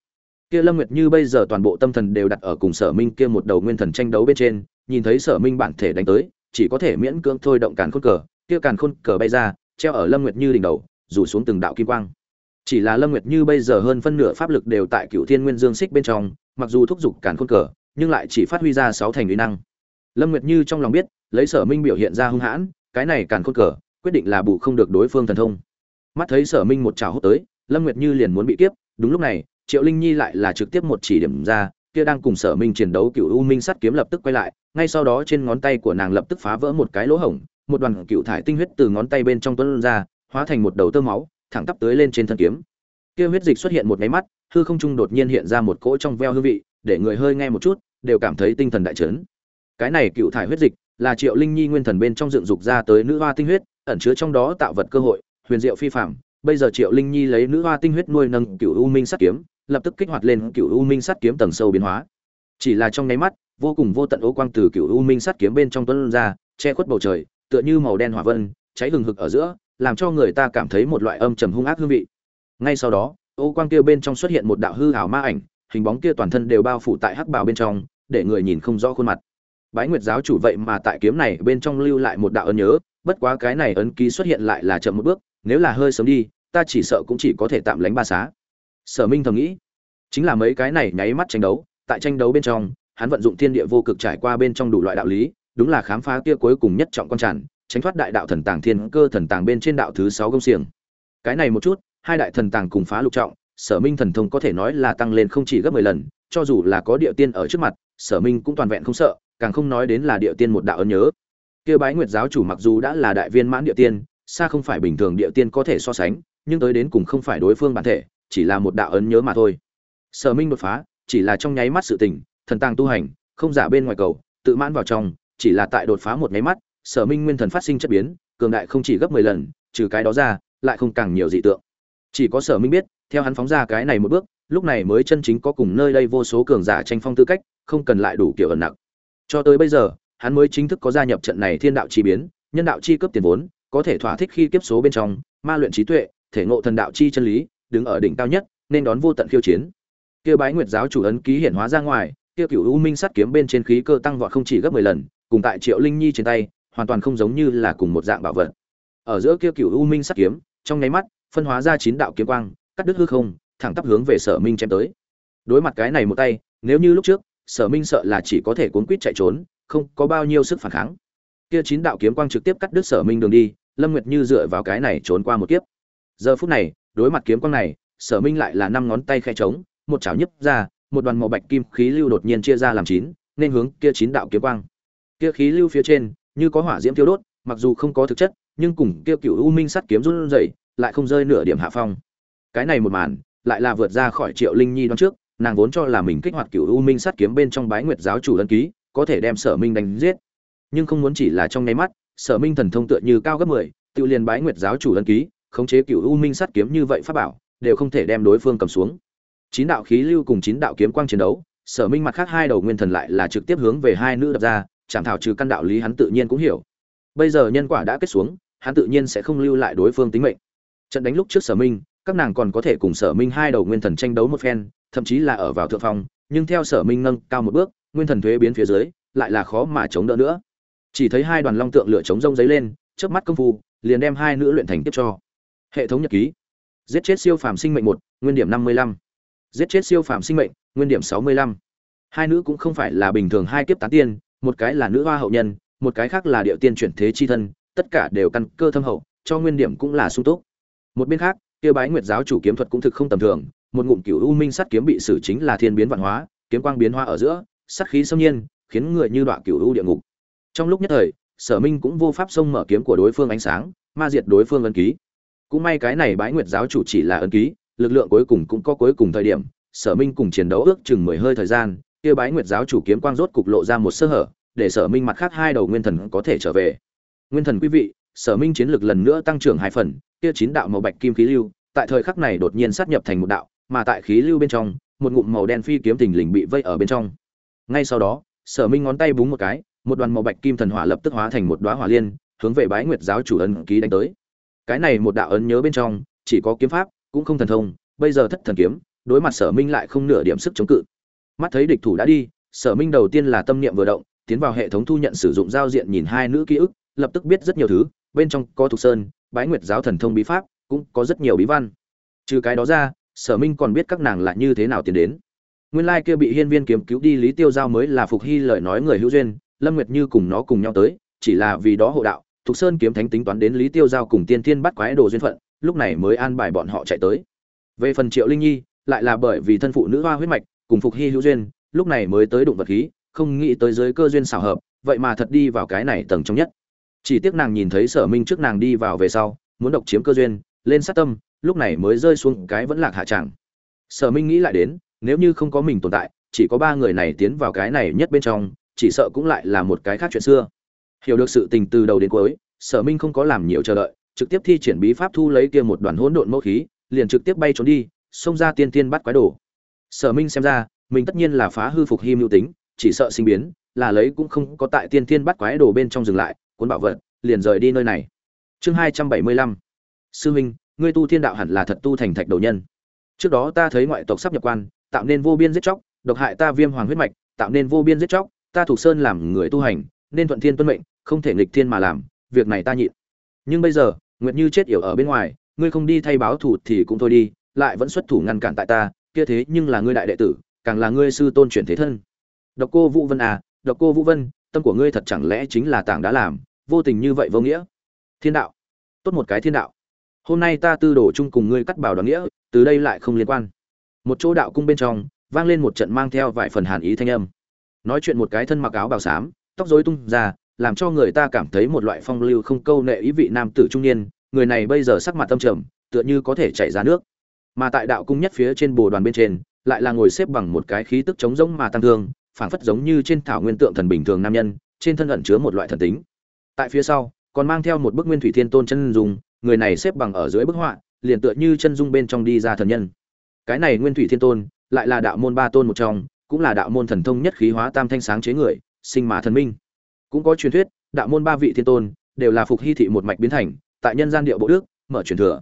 Kia lâm nguyệt như bây giờ toàn bộ tâm thần đều đặt ở cùng sở minh kia một đầu nguyên thần tranh đấu bên trên, nhìn thấy sở minh bản thể đánh tới, chỉ có thể miễn cưỡng thôi động càn khôn cờ, kia càn khôn cờ bay ra, treo ở lâm nguyệt như đỉnh đầu, rủ xuống từng đạo kim quang. Chỉ là lâm nguyệt như bây giờ hơn phân nửa pháp lực đều tại cựu thiên nguyên dương xích bên trong, mặc dù thúc giục càn khôn cờ, nhưng lại chỉ phát huy ra sáu thành uy năng. Lâm nguyệt như trong lòng biết, lấy sở minh biểu hiện ra hung hãn cái này càn khôn cờ, quyết định là bù không được đối phương thần thông. Mắt thấy sở minh một trào hốt tới, lâm nguyệt như liền muốn bị kiếp, đúng lúc này, triệu linh nhi lại là trực tiếp một chỉ điểm ra, kia đang cùng sở minh chiến đấu cựu u minh sắt kiếm lập tức quay lại, ngay sau đó trên ngón tay của nàng lập tức phá vỡ một cái lỗ hổng, một đoàn cựu thải tinh huyết từ ngón tay bên trong tuấn ra, hóa thành một đầu tơ máu, thẳng tắp tới lên trên thân kiếm. Kia huyết dịch xuất hiện một máy mắt, hư không trung đột nhiên hiện ra một cỗ trong veo hương vị, để người hơi nghe một chút, đều cảm thấy tinh thần đại chấn. Cái này cựu thải huyết dịch là triệu linh nhi nguyên thần bên trong dựng dục ra tới nữ hoa tinh huyết, ẩn chứa trong đó tạo vật cơ hội, huyền diệu phi phạm bây giờ triệu linh nhi lấy nữ hoa tinh huyết nuôi nâng cựu u minh sắt kiếm, lập tức kích hoạt lên cựu u minh sắt kiếm tầng sâu biến hóa. Chỉ là trong nháy mắt, vô cùng vô tận ố quang từ cựu u minh sắt kiếm bên trong tuấn ra, che khuất bầu trời, tựa như màu đen hỏa vân, cháy hừng hực ở giữa, làm cho người ta cảm thấy một loại âm trầm hung ác hương vị. Ngay sau đó, ô quang kia bên trong xuất hiện một đạo hư ảo ma ảnh, hình bóng kia toàn thân đều bao phủ tại hắc bào bên trong, để người nhìn không rõ khuôn mặt bái nguyệt giáo chủ vậy mà tại kiếm này bên trong lưu lại một đạo ấn nhớ, bất quá cái này ấn ký xuất hiện lại là chậm một bước, nếu là hơi sớm đi, ta chỉ sợ cũng chỉ có thể tạm lánh ba xá. Sở minh thầm nghĩ, chính là mấy cái này nháy mắt tranh đấu, tại tranh đấu bên trong, hắn vận dụng thiên địa vô cực trải qua bên trong đủ loại đạo lý, đúng là khám phá kia cuối cùng nhất trọng con tràn, tránh thoát đại đạo thần tàng thiên cơ thần tàng bên trên đạo thứ sáu công xiềng. Cái này một chút, hai đại thần tàng cùng phá lục trọng, sở minh thần thông có thể nói là tăng lên không chỉ gấp mười lần, cho dù là có địa tiên ở trước mặt, sở minh cũng toàn vẹn không sợ càng không nói đến là địa tiên một đạo ấn nhớ. Kia bái nguyệt giáo chủ mặc dù đã là đại viên mãn địa tiên, xa không phải bình thường địa tiên có thể so sánh, nhưng tới đến cùng không phải đối phương bản thể, chỉ là một đạo ấn nhớ mà thôi. Sở minh đột phá, chỉ là trong nháy mắt sự tình thần tàng tu hành, không giả bên ngoài cầu, tự mãn vào trong, chỉ là tại đột phá một nháy mắt, sở minh nguyên thần phát sinh chất biến, cường đại không chỉ gấp mười lần, trừ cái đó ra, lại không càng nhiều dị tượng. Chỉ có sở minh biết, theo hắn phóng ra cái này một bước, lúc này mới chân chính có cùng nơi đây vô số cường giả tranh phong tư cách, không cần lại đủ kiểu ẩn nặng cho tới bây giờ, hắn mới chính thức có gia nhập trận này thiên đạo chi biến, nhân đạo chi cấp tiền vốn, có thể thỏa thích khi kiếp số bên trong, ma luyện trí tuệ, thể ngộ thần đạo chi chân lý, đứng ở đỉnh cao nhất, nên đón vô tận khiêu chiến. Kia bái nguyệt giáo chủ ấn ký hiển hóa ra ngoài kia cửu u minh sắt kiếm bên trên khí cơ tăng vọt không chỉ gấp mười lần, cùng tại triệu linh nhi trên tay, hoàn toàn không giống như là cùng một dạng bảo vật. Ở giữa kia cửu u minh sắt kiếm, trong nháy mắt, phân hóa ra chín đạo kiếm quang, cắt đứt hư không, thẳng tắp hướng về sở minh chém tới. Đối mặt cái này một tay, nếu như lúc trước sở minh sợ là chỉ có thể cuốn quýt chạy trốn, không có bao nhiêu sức phản kháng. Kia chín đạo kiếm quang trực tiếp cắt đứt sở minh đường đi, lâm nguyệt như dựa vào cái này trốn qua một kiếp. Giờ phút này, đối mặt kiếm quang này, sở minh lại là năm ngón tay khe trống, một chảo nhấp ra, một đoàn màu bạch kim khí lưu đột nhiên chia ra làm chín, nên hướng kia chín đạo kiếm quang. Kia khí lưu phía trên, như có hỏa diễm thiêu đốt, mặc dù không có thực chất, nhưng cùng kia cựu u minh sắt kiếm run rẩy, lại không rơi nửa điểm hạ phong. Cái này một màn, lại là vượt ra khỏi triệu linh nhi đoán trước nàng vốn cho là mình kích hoạt cựu u minh sắt kiếm bên trong bái nguyệt giáo chủ ân ký, có thể đem sở minh đánh giết. Nhưng không muốn chỉ là trong nháy mắt, sở minh thần thông tựa như cao gấp mười, tự liền bái nguyệt giáo chủ ân ký, khống chế cựu u minh sắt kiếm như vậy pháp bảo, đều không thể đem đối phương cầm xuống. Chín đạo khí lưu cùng chín đạo kiếm quang chiến đấu, sở minh mặt khác hai đầu nguyên thần lại là trực tiếp hướng về hai nữ đập ra, chạm thảo trừ căn đạo lý hắn tự nhiên cũng hiểu. Bây giờ nhân quả đã kết xuống, hắn tự nhiên sẽ không lưu lại đối phương tính mệnh. Trận đánh lúc trước sở minh, các nàng còn có thể cùng sở minh hai đầu nguyên thần tranh đấu một phen thậm chí là ở vào thượng phong, nhưng theo sở minh nâng cao một bước, nguyên thần thuế biến phía dưới, lại là khó mà chống đỡ nữa. Chỉ thấy hai đoàn long tượng lửa chống rông giấy lên trước mắt công phu, liền đem hai nữ luyện thành tiếp cho. Hệ thống nhật ký. Giết chết siêu phàm sinh mệnh một, nguyên điểm năm mươi lăm. Giết chết siêu phàm sinh mệnh, nguyên điểm sáu mươi lăm. Hai nữ cũng không phải là bình thường hai kiếp tán tiên, một cái là nữ hoa hậu nhân, một cái khác là điệu tiên chuyển thế chi thân, tất cả đều căn cơ thâm hậu, cho nguyên điểm cũng là sung túc. Một bên khác, kia bái nguyệt giáo chủ kiếm thuật cũng thực không tầm thường một ngụm cửu u minh sắt kiếm bị xử chính là thiên biến vạn hóa, kiếm quang biến hóa ở giữa sát khí xâm nhiên, khiến người như đoạn cửu u địa ngục. Trong lúc nhất thời, sở minh cũng vô pháp xông mở kiếm của đối phương ánh sáng, ma diệt đối phương ấn ký. Cũng may cái này bái nguyệt giáo chủ chỉ là ấn ký, lực lượng cuối cùng cũng có cuối cùng thời điểm, sở minh cùng chiến đấu ước chừng mười hơi thời gian, kia bái nguyệt giáo chủ kiếm quang rốt cục lộ ra một sơ hở, để sở minh mặt khác hai đầu nguyên thần có thể trở về. Nguyên thần quý vị, sở minh chiến lực lần nữa tăng trưởng hai phần, kia chín đạo màu bạch kim khí lưu, tại thời khắc này đột nhiên sát nhập thành một đạo mà tại khí lưu bên trong, một ngụm màu đen phi kiếm thình lình bị vây ở bên trong. Ngay sau đó, sở minh ngón tay búng một cái, một đoàn màu bạch kim thần hỏa lập tức hóa thành một đóa hỏa liên, hướng về bái nguyệt giáo chủ ấn ký đánh tới. Cái này một đạo ấn nhớ bên trong, chỉ có kiếm pháp, cũng không thần thông, bây giờ thất thần kiếm, đối mặt sở minh lại không nửa điểm sức chống cự. Mắt thấy địch thủ đã đi, sở minh đầu tiên là tâm niệm vừa động, tiến vào hệ thống thu nhận sử dụng giao diện nhìn hai nữ ký ức, lập tức biết rất nhiều thứ, bên trong có thục sơn, bái nguyệt giáo thần thông bí pháp, cũng có rất nhiều bí văn. Trừ cái đó ra sở minh còn biết các nàng là như thế nào tiến đến. Nguyên lai kia bị hiên viên kiếm cứu đi lý tiêu giao mới là phục hy lời nói người hữu duyên, lâm nguyệt như cùng nó cùng nhau tới, chỉ là vì đó hộ đạo, thục sơn kiếm thánh tính toán đến lý tiêu giao cùng tiên thiên bắt quái đồ duyên phận, lúc này mới an bài bọn họ chạy tới. Về phần triệu linh nhi, lại là bởi vì thân phụ nữ hoa huyết mạch, cùng phục hy hữu duyên, lúc này mới tới đụng vật khí, không nghĩ tới giới cơ duyên xảo hợp, vậy mà thật đi vào cái này tầng trong nhất. Chỉ tiếc nàng nhìn thấy sở minh trước nàng đi vào về sau, muốn độc chiếm cơ duyên, lên sát tâm lúc này mới rơi xuống cái vẫn lạc hạ tràng. Sở minh nghĩ lại đến, nếu như không có mình tồn tại, chỉ có ba người này tiến vào cái này nhất bên trong, chỉ sợ cũng lại là một cái khác chuyện xưa. Hiểu được sự tình từ đầu đến cuối, sở minh không có làm nhiều chờ đợi, trực tiếp thi triển bí pháp thu lấy kia một đoàn hỗn độn mẫu khí, liền trực tiếp bay trốn đi, xông ra tiên tiên bắt quái đồ. Sở minh xem ra, mình tất nhiên là phá hư phục hy mưu tính, chỉ sợ sinh biến, là lấy cũng không có tại tiên tiên bắt quái đồ bên trong dừng lại, cuốn bảo vật, liền rời đi nơi này. Chương hai trăm bảy mươi lăm. Sư huynh ngươi tu thiên đạo hẳn là thật tu thành thạch đầu nhân. Trước đó ta thấy ngoại tộc sắp nhập quan, tạo nên vô biên giết chóc, độc hại ta viêm hoàng huyết mạch, tạo nên vô biên giết chóc, ta thuộc sơn làm người tu hành, nên thuận thiên tuân mệnh, không thể nghịch thiên mà làm, việc này ta nhịn. Nhưng bây giờ, nguyệt như chết yểu ở bên ngoài, ngươi không đi thay báo thủ thì cũng thôi đi, lại vẫn xuất thủ ngăn cản tại ta, kia thế nhưng là ngươi đại đệ tử, càng là ngươi sư tôn chuyển thế thân. Độc cô vũ vân à độc cô vũ vân, tâm của ngươi thật chẳng lẽ chính là tảng đã làm, vô tình như vậy vô nghĩa? Thiên đạo. Tốt một cái thiên đạo hôm nay ta tư đổ chung cùng ngươi cắt bảo đoàn nghĩa, từ đây lại không liên quan. Một chỗ đạo cung bên trong, vang lên một trận mang theo vài phần hàn ý thanh âm. Nói chuyện một cái thân mặc áo bào xám, tóc rối tung ra, làm cho người ta cảm thấy một loại phong lưu không câu nệ ý vị nam tử trung niên, người này bây giờ sắc mặt tâm trầm, tựa như có thể chảy ra nước. Mà tại đạo cung nhất phía trên bồ đoàn bên trên, lại là ngồi xếp bằng một cái khí tức trống rỗng mà tăng thương, phảng phất giống như trên thảo nguyên tượng thần bình thường nam nhân, trên thân ẩn chứa một loại thần tính. Tại phía sau, còn mang theo một bức nguyên thủy thiên tôn chân dung người này xếp bằng ở dưới bức họa, liền tựa như chân dung bên trong đi ra thần nhân. Cái này nguyên thủy thiên tôn, lại là đạo môn ba tôn một trong, cũng là đạo môn thần thông nhất khí hóa tam thanh sáng chế người, sinh mà thần minh. Cũng có truyền thuyết, đạo môn ba vị thiên tôn, đều là phục hy thị một mạch biến thành, tại nhân gian địa bộ đức, mở truyền thừa.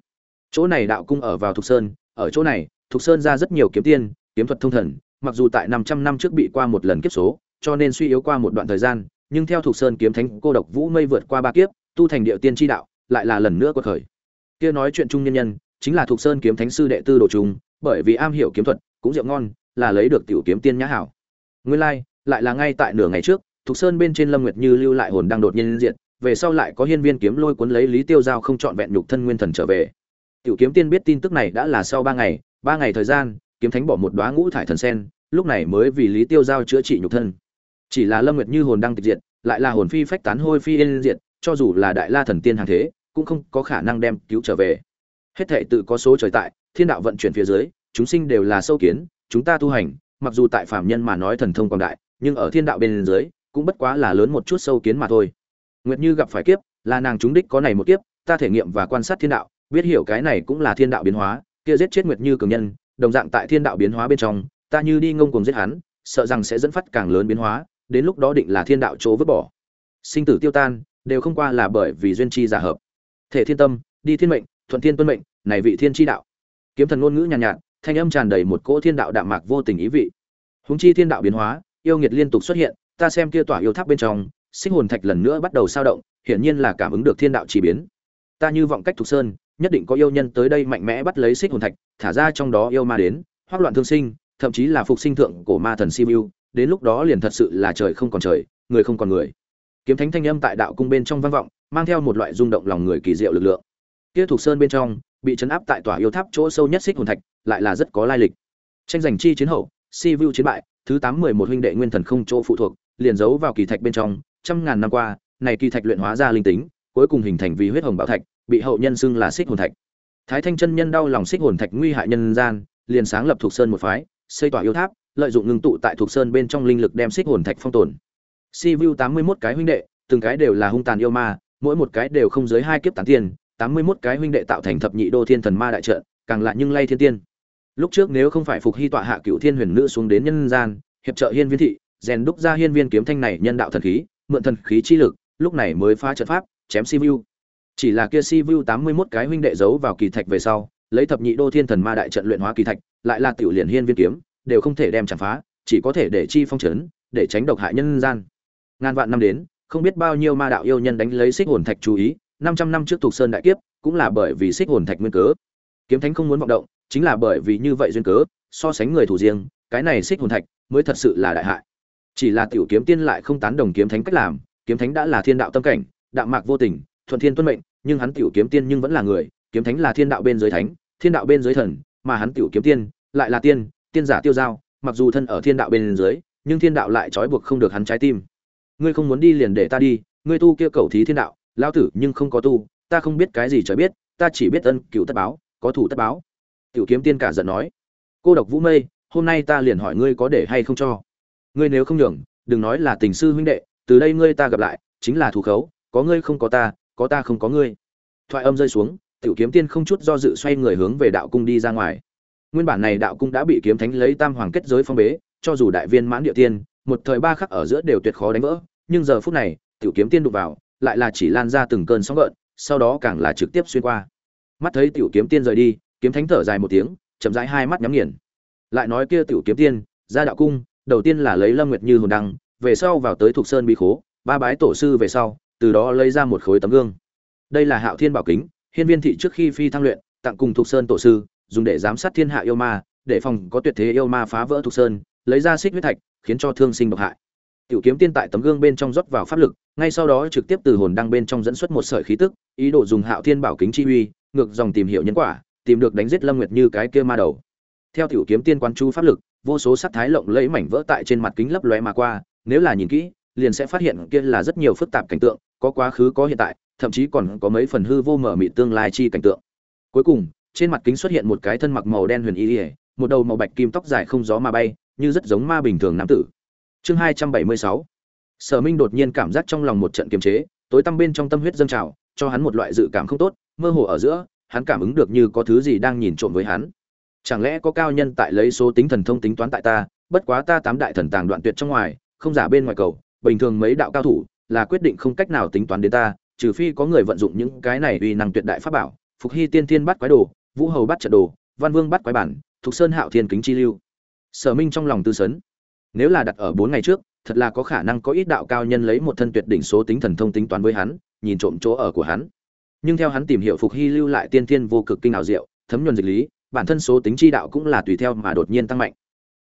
Chỗ này đạo cung ở vào thục sơn, ở chỗ này, thục sơn ra rất nhiều kiếm tiên, kiếm thuật thông thần, mặc dù tại năm trăm năm trước bị qua một lần kiếp số, cho nên suy yếu qua một đoạn thời gian, nhưng theo thục sơn kiếm thánh cô độc vũ mây vượt qua ba kiếp, tu thành địa tiên tri đạo lại là lần nữa quật khởi. Kia nói chuyện trung nhân nhân chính là thuộc sơn kiếm thánh sư đệ tư đồ trung bởi vì am hiểu kiếm thuật cũng rượu ngon là lấy được tiểu kiếm tiên nhã hảo. Nguyên lai like, lại là ngay tại nửa ngày trước thuộc sơn bên trên lâm nguyệt như lưu lại hồn đang đột nhiên diện về sau lại có hiên viên kiếm lôi cuốn lấy lý tiêu giao không chọn vẹn nhục thân nguyên thần trở về. Tiểu kiếm tiên biết tin tức này đã là sau ba ngày ba ngày thời gian kiếm thánh bỏ một đóa ngũ thải thần sen lúc này mới vì lý tiêu giao chữa trị nhục thân. Chỉ là lâm nguyệt như hồn đang tịch diệt lại là hồn phi phách tán hôi phi yên diệt cho dù là đại la thần tiên hàng thế, cũng không có khả năng đem cứu trở về. Hết thệ tự có số trời tại, thiên đạo vận chuyển phía dưới, chúng sinh đều là sâu kiến, chúng ta tu hành, mặc dù tại phạm nhân mà nói thần thông quảng đại, nhưng ở thiên đạo bên dưới, cũng bất quá là lớn một chút sâu kiến mà thôi. Nguyệt như gặp phải kiếp, là nàng chúng đích có này một kiếp, ta thể nghiệm và quan sát thiên đạo, biết hiểu cái này cũng là thiên đạo biến hóa, kia giết chết nguyệt như cường nhân, đồng dạng tại thiên đạo biến hóa bên trong, ta như đi ngông cuồng giết hắn, sợ rằng sẽ dẫn phát càng lớn biến hóa, đến lúc đó định là thiên đạo chỗ vứt bỏ. Sinh tử tiêu tan đều không qua là bởi vì duyên chi giả hợp. Thể thiên tâm đi thiên mệnh thuận thiên tuân mệnh này vị thiên chi đạo. Kiếm thần ngôn ngữ nhàn nhạt, nhạt thanh âm tràn đầy một cỗ thiên đạo đạm mạc vô tình ý vị. Húng chi thiên đạo biến hóa yêu nghiệt liên tục xuất hiện ta xem kia tỏa yêu tháp bên trong sinh hồn thạch lần nữa bắt đầu sao động hiển nhiên là cảm ứng được thiên đạo chỉ biến. Ta như vọng cách thục sơn nhất định có yêu nhân tới đây mạnh mẽ bắt lấy xích hồn thạch thả ra trong đó yêu ma đến hoác loạn thương sinh thậm chí là phục sinh thượng cổ ma thần simu đến lúc đó liền thật sự là trời không còn trời người không còn người kiếm thánh thanh âm tại đạo cung bên trong vang vọng, mang theo một loại rung động lòng người kỳ diệu lực lượng. Kia thuộc sơn bên trong, bị chấn áp tại tòa yêu tháp chỗ sâu nhất xích hồn thạch, lại là rất có lai lịch. Tranh giành chi chiến hậu, si vu chiến bại, thứ tám mười một huynh đệ nguyên thần không chỗ phụ thuộc, liền giấu vào kỳ thạch bên trong, trăm ngàn năm qua, này kỳ thạch luyện hóa ra linh tính, cuối cùng hình thành vì huyết hồng bảo thạch, bị hậu nhân xưng là xích hồn thạch. Thái thanh chân nhân đau lòng xích hồn thạch nguy hại nhân gian, liền sáng lập thuộc sơn một phái, xây tòa yêu tháp, lợi dụng ngưng tụ tại thuộc sơn bên trong linh lực đem xích hồn thạch phong tồn si vu tám mươi mốt cái huynh đệ, từng cái đều là hung tàn yêu ma, mỗi một cái đều không dưới hai kiếp tán tiền, tám mươi mốt cái huynh đệ tạo thành thập nhị đô thiên thần ma đại trận, càng lại nhưng lay thiên tiên. Lúc trước nếu không phải phục hy tọa hạ cựu thiên huyền nữ xuống đến nhân gian, hiệp trợ hiên viên thị, rèn đúc ra hiên viên kiếm thanh này nhân đạo thần khí, mượn thần khí chi lực, lúc này mới phá trận pháp, chém si vu chỉ là kia si vu tám mươi mốt cái huynh đệ giấu vào kỳ thạch về sau, lấy thập nhị đô thiên thần ma đại trận luyện hóa kỳ thạch, lại là tiểu liền hiên viên kiếm, đều không thể đem chạm phá, chỉ có thể để chi phong trấn để tránh độc hại nhân gian ngàn vạn năm đến, không biết bao nhiêu ma đạo yêu nhân đánh lấy xích hồn thạch chú ý, năm trăm năm trước thuộc sơn đại kiếp, cũng là bởi vì xích hồn thạch nguyên cớ. Kiếm thánh không muốn vọng động, chính là bởi vì như vậy duyên cớ, so sánh người thủ riêng, cái này xích hồn thạch mới thật sự là đại hại. Chỉ là tiểu kiếm tiên lại không tán đồng kiếm thánh cách làm, kiếm thánh đã là thiên đạo tâm cảnh đạm mạc vô tình, thuận thiên tuân mệnh, nhưng hắn tiểu kiếm tiên nhưng vẫn là người, kiếm thánh là thiên đạo bên dưới thánh, thiên đạo bên dưới thần, mà hắn tiểu kiếm tiên lại là tiên tiên giả tiêu giao, mặc dù thân ở thiên đạo bên dưới, nhưng thiên đạo lại trói buộc không được hắn trái tim ngươi không muốn đi liền để ta đi, ngươi tu kia cầu thí thiên đạo lao tử nhưng không có tu, ta không biết cái gì trời biết, ta chỉ biết ân cựu tất báo, có thủ tất báo. Tiểu kiếm tiên cả giận nói. Cô độc vũ mây, hôm nay ta liền hỏi ngươi có để hay không cho. Ngươi nếu không nhường, đừng nói là tình sư huynh đệ, từ đây ngươi ta gặp lại, chính là thù khấu, có ngươi không có ta có ta không có ngươi. Thoại âm rơi xuống, tiểu kiếm tiên không chút do dự xoay người hướng về đạo cung đi ra ngoài. Nguyên bản này đạo cung đã bị kiếm thánh lấy tam hoàng kết giới phong bế, cho dù đại viên mãn địa tiên một thời ba khắc ở giữa đều tuyệt khó đánh vỡ, nhưng giờ phút này, tiểu kiếm tiên đụng vào, lại là chỉ lan ra từng cơn sóng gợn, sau đó càng là trực tiếp xuyên qua. Mắt thấy tiểu kiếm tiên rời đi, kiếm thánh thở dài một tiếng, chậm rãi hai mắt nhắm nghiền. Lại nói kia tiểu kiếm tiên ra đạo cung, đầu tiên là lấy lâm nguyệt như hồn đăng, về sau vào tới thuộc sơn bí khố, ba bái tổ sư về sau, từ đó lấy ra một khối tấm gương. Đây là hạo thiên bảo kính, hiên viên thị trước khi phi thăng luyện, tặng cùng thuộc sơn tổ sư, dùng để giám sát thiên hạ yêu ma, để phòng có tuyệt thế yêu ma phá vỡ thuộc sơn, lấy ra xích huyết thạch khiến cho thương sinh độc hại. Tiểu kiếm tiên tại tấm gương bên trong rót vào pháp lực, ngay sau đó trực tiếp từ hồn đăng bên trong dẫn xuất một sợi khí tức, ý đồ dùng hạo thiên bảo kính chi uy, ngược dòng tìm hiểu nhân quả, tìm được đánh giết lâm nguyệt như cái kia ma đầu. Theo tiểu kiếm tiên quan chú pháp lực, vô số sắc thái lộng lẫy mảnh vỡ tại trên mặt kính lấp lóe mà qua, nếu là nhìn kỹ, liền sẽ phát hiện kia là rất nhiều phức tạp cảnh tượng, có quá khứ, có hiện tại, thậm chí còn có mấy phần hư vô mở mị tương lai chi cảnh tượng. Cuối cùng, trên mặt kính xuất hiện một cái thân mặc màu đen huyền y, một đầu màu bạch kim tóc dài không gió mà bay như rất giống ma bình thường nam tử. Chương hai trăm bảy mươi sáu. Sở minh đột nhiên cảm giác trong lòng một trận kiềm chế, tối tăm bên trong tâm huyết dâng trào, cho hắn một loại dự cảm không tốt, mơ hồ ở giữa, hắn cảm ứng được như có thứ gì đang nhìn trộm với hắn. Chẳng lẽ có cao nhân tại lấy số tính thần thông tính toán tại ta, bất quá ta tám đại thần tàng đoạn tuyệt trong ngoài, không giả bên ngoài cầu, bình thường mấy đạo cao thủ, là quyết định không cách nào tính toán đến ta, trừ phi có người vận dụng những cái này uy năng tuyệt đại pháp bảo, phục hy tiên thiên bắt quái đồ, vũ hầu bắt trận đồ, văn vương bắt quái bản, thục sơn hạo thiên kính chi lưu sở minh trong lòng tư sấn. Nếu là đặt ở bốn ngày trước, thật là có khả năng có ít đạo cao nhân lấy một thân tuyệt đỉnh số tính thần thông tính toán với hắn, nhìn trộm chỗ ở của hắn. Nhưng theo hắn tìm hiểu phục hy lưu lại tiên thiên vô cực kinh ảo diệu, thấm nhuần dịch lý, bản thân số tính chi đạo cũng là tùy theo mà đột nhiên tăng mạnh.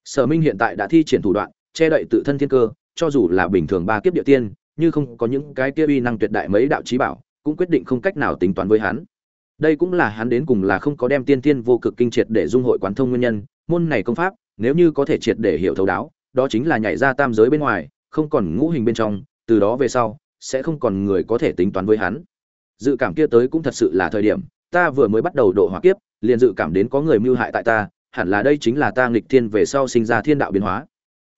Sở minh hiện tại đã thi triển thủ đoạn, che đậy tự thân thiên cơ, cho dù là bình thường ba kiếp địa tiên, như không có những cái kia uy năng tuyệt đại mấy đạo trí bảo, cũng quyết định không cách nào tính toán với hắn. Đây cũng là hắn đến cùng là không có đem tiên thiên vô cực kinh triệt để dung hội quán thông nguyên nhân, môn này công pháp nếu như có thể triệt để hiểu thấu đáo, đó chính là nhảy ra tam giới bên ngoài, không còn ngũ hình bên trong, từ đó về sau, sẽ không còn người có thể tính toán với hắn. Dự cảm kia tới cũng thật sự là thời điểm, ta vừa mới bắt đầu độ hỏa kiếp, liền dự cảm đến có người mưu hại tại ta, hẳn là đây chính là ta nghịch thiên về sau sinh ra thiên đạo biến hóa.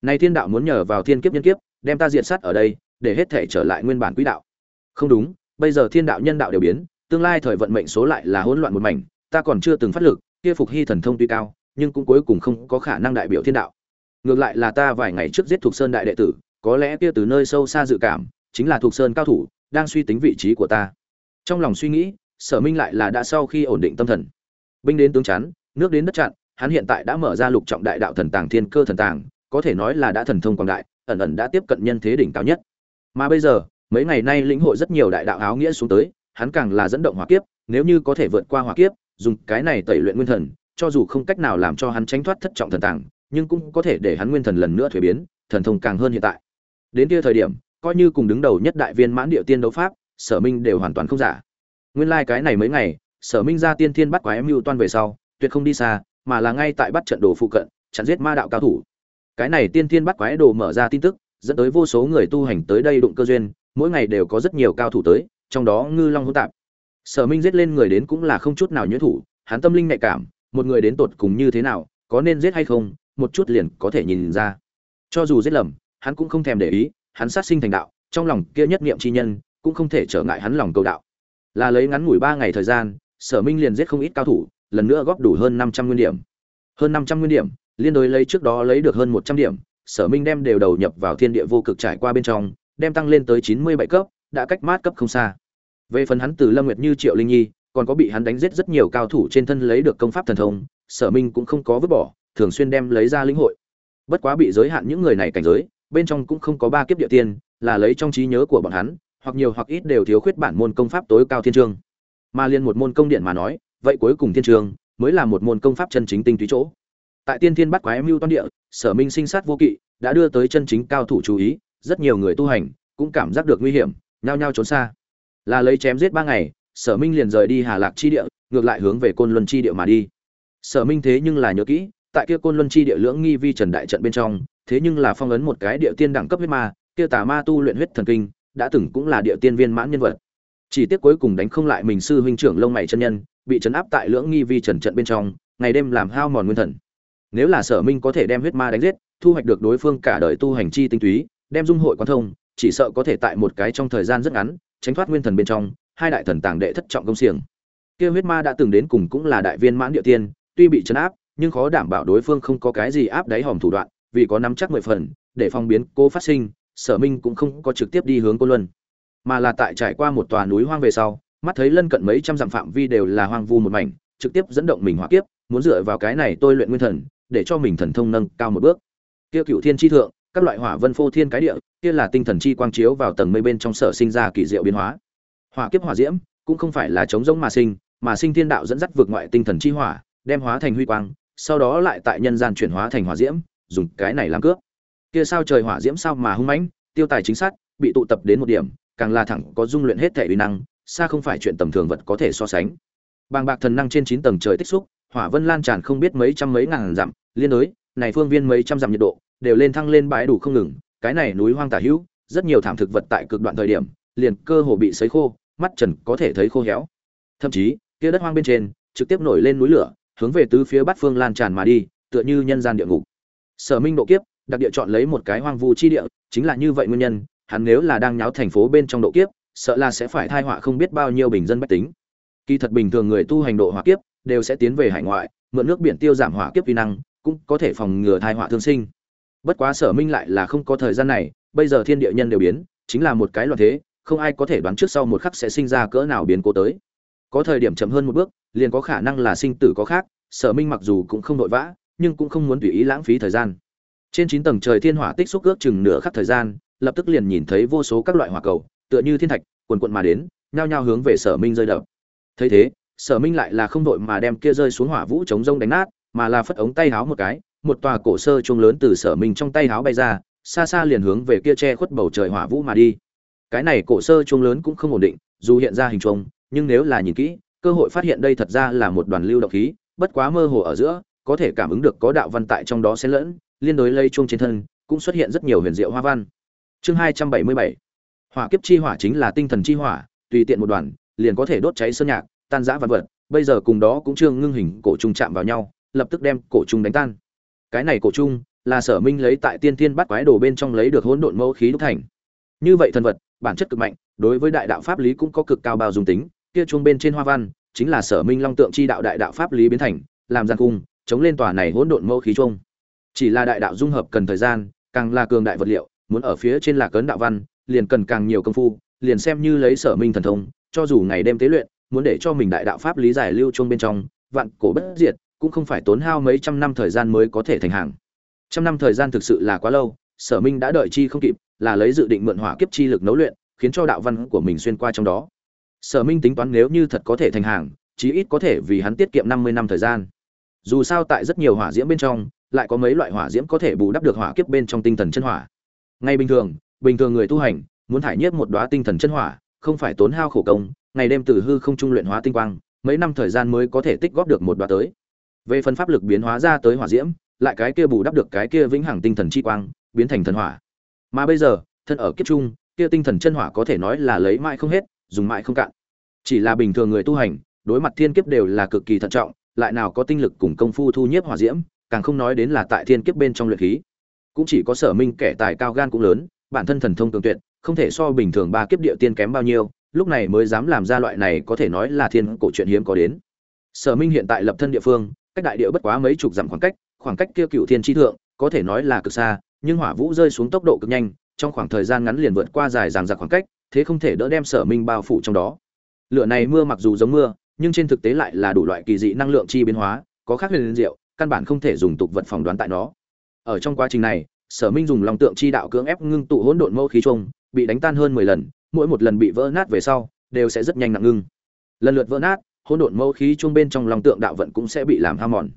Nay thiên đạo muốn nhờ vào thiên kiếp nhân kiếp, đem ta diệt sát ở đây, để hết thể trở lại nguyên bản quỹ đạo. Không đúng, bây giờ thiên đạo nhân đạo đều biến, tương lai thời vận mệnh số lại là hỗn loạn một mảnh, ta còn chưa từng phát lực, kia phục hy thần thông tuy cao nhưng cũng cuối cùng không có khả năng đại biểu thiên đạo. Ngược lại là ta vài ngày trước giết thuộc sơn đại đệ tử, có lẽ kia từ nơi sâu xa dự cảm, chính là thuộc sơn cao thủ, đang suy tính vị trí của ta. Trong lòng suy nghĩ, sở minh lại là đã sau khi ổn định tâm thần. Binh đến tướng chắn, nước đến đất chặn, hắn hiện tại đã mở ra lục trọng đại đạo thần tàng thiên cơ thần tàng, có thể nói là đã thần thông quảng đại, ẩn ẩn đã tiếp cận nhân thế đỉnh cao nhất. Mà bây giờ, mấy ngày nay lĩnh hội rất nhiều đại đạo áo nghĩa xuống tới, hắn càng là dẫn động hỏa kiếp, nếu như có thể vượt qua hỏa kiếp, dùng cái này tẩy luyện nguyên thần cho dù không cách nào làm cho hắn tránh thoát thất trọng thần tàng, nhưng cũng có thể để hắn nguyên thần lần nữa thuế biến, thần thông càng hơn hiện tại. Đến kia thời điểm, coi như cùng đứng đầu nhất đại viên mãn địa tiên đấu pháp, sở minh đều hoàn toàn không giả. Nguyên lai cái này mấy ngày, sở minh ra tiên thiên bắt quái mưu toan về sau, tuyệt không đi xa, mà là ngay tại bắt trận đồ phụ cận, chặn giết ma đạo cao thủ. Cái này tiên thiên bắt quái đồ mở ra tin tức, dẫn tới vô số người tu hành tới đây đụng cơ duyên, mỗi ngày đều có rất nhiều cao thủ tới, trong đó ngư long hỗn tạp. Sở minh giết lên người đến cũng là không chút nào nhuyễn thủ, hắn tâm linh nhạy cảm một người đến tột cùng như thế nào, có nên giết hay không, một chút liền có thể nhìn ra. Cho dù giết lầm, hắn cũng không thèm để ý, hắn sát sinh thành đạo, trong lòng kia nhất niệm chi nhân, cũng không thể trở ngại hắn lòng cầu đạo. Là lấy ngắn ngủi ba ngày thời gian, sở minh liền giết không ít cao thủ, lần nữa góp đủ hơn năm trăm nguyên điểm. Hơn năm trăm nguyên điểm, liên đối lấy trước đó lấy được hơn một trăm điểm, sở minh đem đều đầu nhập vào thiên địa vô cực trải qua bên trong, đem tăng lên tới chín mươi bảy cấp, đã cách mát cấp không xa. Về phần hắn từ lâm nguyệt như, triệu linh nhi còn có bị hắn đánh giết rất nhiều cao thủ trên thân lấy được công pháp thần thông, sở minh cũng không có vứt bỏ, thường xuyên đem lấy ra lĩnh hội. Bất quá bị giới hạn những người này cảnh giới, bên trong cũng không có ba kiếp địa tiên, là lấy trong trí nhớ của bọn hắn, hoặc nhiều hoặc ít đều thiếu khuyết bản môn công pháp tối cao thiên trường. mà liên một môn công điện mà nói, vậy cuối cùng thiên trường mới là một môn công pháp chân chính tinh túy chỗ. Tại tiên thiên bắt quái mưu toan địa, sở minh sinh sát vô kỵ, đã đưa tới chân chính cao thủ chú ý, rất nhiều người tu hành cũng cảm giác được nguy hiểm, nhao nhao trốn xa. Là lấy chém giết ba ngày sở minh liền rời đi hà lạc chi địa, ngược lại hướng về côn luân chi địa mà đi. Sở minh thế nhưng là nhớ kỹ, tại kia côn luân chi địa lưỡng nghi vi trần đại trận bên trong, thế nhưng là phong ấn một cái địa tiên đẳng cấp huyết ma, kia tà ma tu luyện huyết thần kinh, đã từng cũng là địa tiên viên mãn nhân vật. Chỉ tiếc cuối cùng đánh không lại mình sư huynh trưởng lông mày chân nhân, bị trấn áp tại lưỡng nghi vi trần trận bên trong, ngày đêm làm hao mòn nguyên thần. Nếu là sở minh có thể đem huyết ma đánh giết, thu hoạch được đối phương cả đời tu hành chi tinh túy, đem dung hội quan thông, chỉ sợ có thể tại một cái trong thời gian rất ngắn, tránh thoát nguyên thần bên trong hai đại thần tàng đệ thất trọng công xiềng. Kia huyết ma đã từng đến cùng cũng là đại viên mãn địa tiên, tuy bị chấn áp, nhưng khó đảm bảo đối phương không có cái gì áp đáy hòm thủ đoạn, vì có nắm chắc mười phần, để phòng biến cô phát sinh, sở minh cũng không có trực tiếp đi hướng cô luân. Mà là tại trải qua một tòa núi hoang về sau, mắt thấy lân cận mấy trăm dặm phạm vi đều là hoang vu một mảnh, trực tiếp dẫn động mình hỏa kiếp, muốn dựa vào cái này tôi luyện nguyên thần, để cho mình thần thông nâng cao một bước. Kia cựu thiên chi thượng, các loại hỏa vân phô thiên cái địa, kia là tinh thần chi quang chiếu vào tầng mây bên trong sở sinh ra kỳ diệu biến hóa hỏa kiếp hỏa diễm, cũng không phải là chống giống mà sinh mà sinh thiên đạo dẫn dắt vượt ngoại tinh thần chi hỏa, đem hóa thành huy quang, sau đó lại tại nhân gian chuyển hóa thành hỏa diễm, dùng cái này làm cướp kia sao trời hỏa diễm sao mà hung mãnh, tiêu tài chính xác bị tụ tập đến một điểm, càng là thẳng có dung luyện hết thể uy năng, xa không phải chuyện tầm thường vật có thể so sánh. Bàng bạc thần năng trên chín tầng trời tích xúc, hỏa vân lan tràn không biết mấy trăm mấy ngàn dặm, liên đối, này phương viên mấy trăm dặm nhiệt độ, đều lên thăng lên bãi đủ không ngừng, cái này núi hoang tả hữu, rất nhiều thảm thực vật tại cực đoạn thời điểm, liền cơ hồ bị sấy khô mắt trần có thể thấy khô héo. Thậm chí, kia đất hoang bên trên, trực tiếp nổi lên núi lửa, hướng về tứ phía bát phương lan tràn mà đi, tựa như nhân gian địa ngục. Sở minh độ kiếp, đặc địa chọn lấy một cái hoang vu chi địa, chính là như vậy nguyên nhân, hắn nếu là đang nháo thành phố bên trong độ kiếp, sợ là sẽ phải thai họa không biết bao nhiêu bình dân bách tính. Kỳ thật bình thường người tu hành độ hỏa kiếp, đều sẽ tiến về hải ngoại, mượn nước biển tiêu giảm hỏa kiếp vi năng, cũng có thể phòng ngừa thai họa thương sinh. Bất quá sở minh lại là không có thời gian này, bây giờ thiên địa nhân đều biến, chính là một cái loạn thế không ai có thể đoán trước sau một khắc sẽ sinh ra cỡ nào biến cố tới. Có thời điểm chậm hơn một bước, liền có khả năng là sinh tử có khác, sở minh mặc dù cũng không vội vã, nhưng cũng không muốn tùy ý lãng phí thời gian. Trên chín tầng trời thiên hỏa tích xúc ước chừng nửa khắc thời gian, lập tức liền nhìn thấy vô số các loại hỏa cầu, tựa như thiên thạch, quần quận mà đến, nhao nhao hướng về sở minh rơi đập. Thấy thế, sở minh lại là không đội mà đem kia rơi xuống hỏa vũ chống rông đánh nát, mà là phất ống tay háo một cái, một tòa cổ sơ chuông lớn từ sở minh trong tay háo bay ra, xa xa liền hướng về kia che khuất bầu trời hỏa vũ mà đi cái này cổ sơ chuông lớn cũng không ổn định, dù hiện ra hình chuông, nhưng nếu là nhìn kỹ, cơ hội phát hiện đây thật ra là một đoàn lưu động khí, bất quá mơ hồ ở giữa, có thể cảm ứng được có đạo văn tại trong đó xen lẫn, liên đối lây chuông trên thân, cũng xuất hiện rất nhiều huyền diệu hoa văn. Chương hai trăm bảy mươi bảy. Hỏa kiếp chi hỏa chính là tinh thần chi hỏa, tùy tiện một đoàn, liền có thể đốt cháy sơn nhạc, tan rã vật vật, bây giờ cùng đó cũng chưa ngưng hình cổ trùng chạm vào nhau, lập tức đem cổ trùng đánh tan. Cái này cổ trùng là sở minh lấy tại tiên thiên bắt quái đồ bên trong lấy được hỗn độn mẫu khí đúc thành. Như vậy thần vật bản chất cực mạnh, đối với đại đạo pháp lý cũng có cực cao bao dung tính, kia chuông bên trên hoa văn, chính là sở minh long tượng chi đạo đại đạo pháp lý biến thành, làm gian cung, chống lên tòa này hỗn độn mâu khí chuông. Chỉ là đại đạo dung hợp cần thời gian, càng là cường đại vật liệu, muốn ở phía trên là cấn đạo văn, liền cần càng nhiều công phu, liền xem như lấy sở minh thần thông, cho dù ngày đêm tế luyện, muốn để cho mình đại đạo pháp lý giải lưu chuông bên trong, vạn cổ bất diệt, cũng không phải tốn hao mấy trăm năm thời gian mới có thể thành hàng. Trăm năm thời gian thực sự là quá lâu, sở minh đã đợi chi không kịp là lấy dự định mượn hỏa kiếp chi lực nấu luyện, khiến cho đạo văn của mình xuyên qua trong đó. Sở minh tính toán nếu như thật có thể thành hàng, chí ít có thể vì hắn tiết kiệm năm mươi năm thời gian. Dù sao tại rất nhiều hỏa diễm bên trong, lại có mấy loại hỏa diễm có thể bù đắp được hỏa kiếp bên trong tinh thần chân hỏa. Ngay bình thường bình thường người tu hành muốn thải nhiếp một đóa tinh thần chân hỏa, không phải tốn hao khổ công, ngày đêm từ hư không trung luyện hóa tinh quang, mấy năm thời gian mới có thể tích góp được một đóa tới. Về phần pháp lực biến hóa ra tới hỏa diễm, lại cái kia bù đắp được cái kia vĩnh hằng tinh thần chi quang, biến thành thần hỏa mà bây giờ, thân ở kiếp trung, kia tinh thần chân hỏa có thể nói là lấy mãi không hết, dùng mãi không cạn. Chỉ là bình thường người tu hành, đối mặt thiên kiếp đều là cực kỳ thận trọng, lại nào có tinh lực cùng công phu thu nhiếp hỏa diễm, càng không nói đến là tại thiên kiếp bên trong luyện khí. Cũng chỉ có sở minh kẻ tài cao gan cũng lớn, bản thân thần thông tường tuyệt, không thể so bình thường ba kiếp địa tiên kém bao nhiêu, lúc này mới dám làm ra loại này có thể nói là thiên cổ chuyện hiếm có đến. Sở minh hiện tại lập thân địa phương, cách đại địa bất quá mấy chục dặm khoảng cách khoảng cách kia cựu thiên tri thượng, có thể nói là cực xa nhưng hỏa vũ rơi xuống tốc độ cực nhanh, trong khoảng thời gian ngắn liền vượt qua dài dàng dặc khoảng cách, thế không thể đỡ đem sở minh bao phủ trong đó. Lửa này mưa mặc dù giống mưa, nhưng trên thực tế lại là đủ loại kỳ dị năng lượng chi biến hóa, có khác huyền diệu, căn bản không thể dùng tục vật phỏng đoán tại nó. Ở trong quá trình này, sở minh dùng lòng tượng chi đạo cưỡng ép ngưng tụ hỗn độn mẫu khí trung bị đánh tan hơn mười lần, mỗi một lần bị vỡ nát về sau, đều sẽ rất nhanh nặng ngưng. Lần lượt vỡ nát, hỗn độn mẫu khí trung bên trong lòng tượng đạo vận cũng sẽ bị làm hao mòn.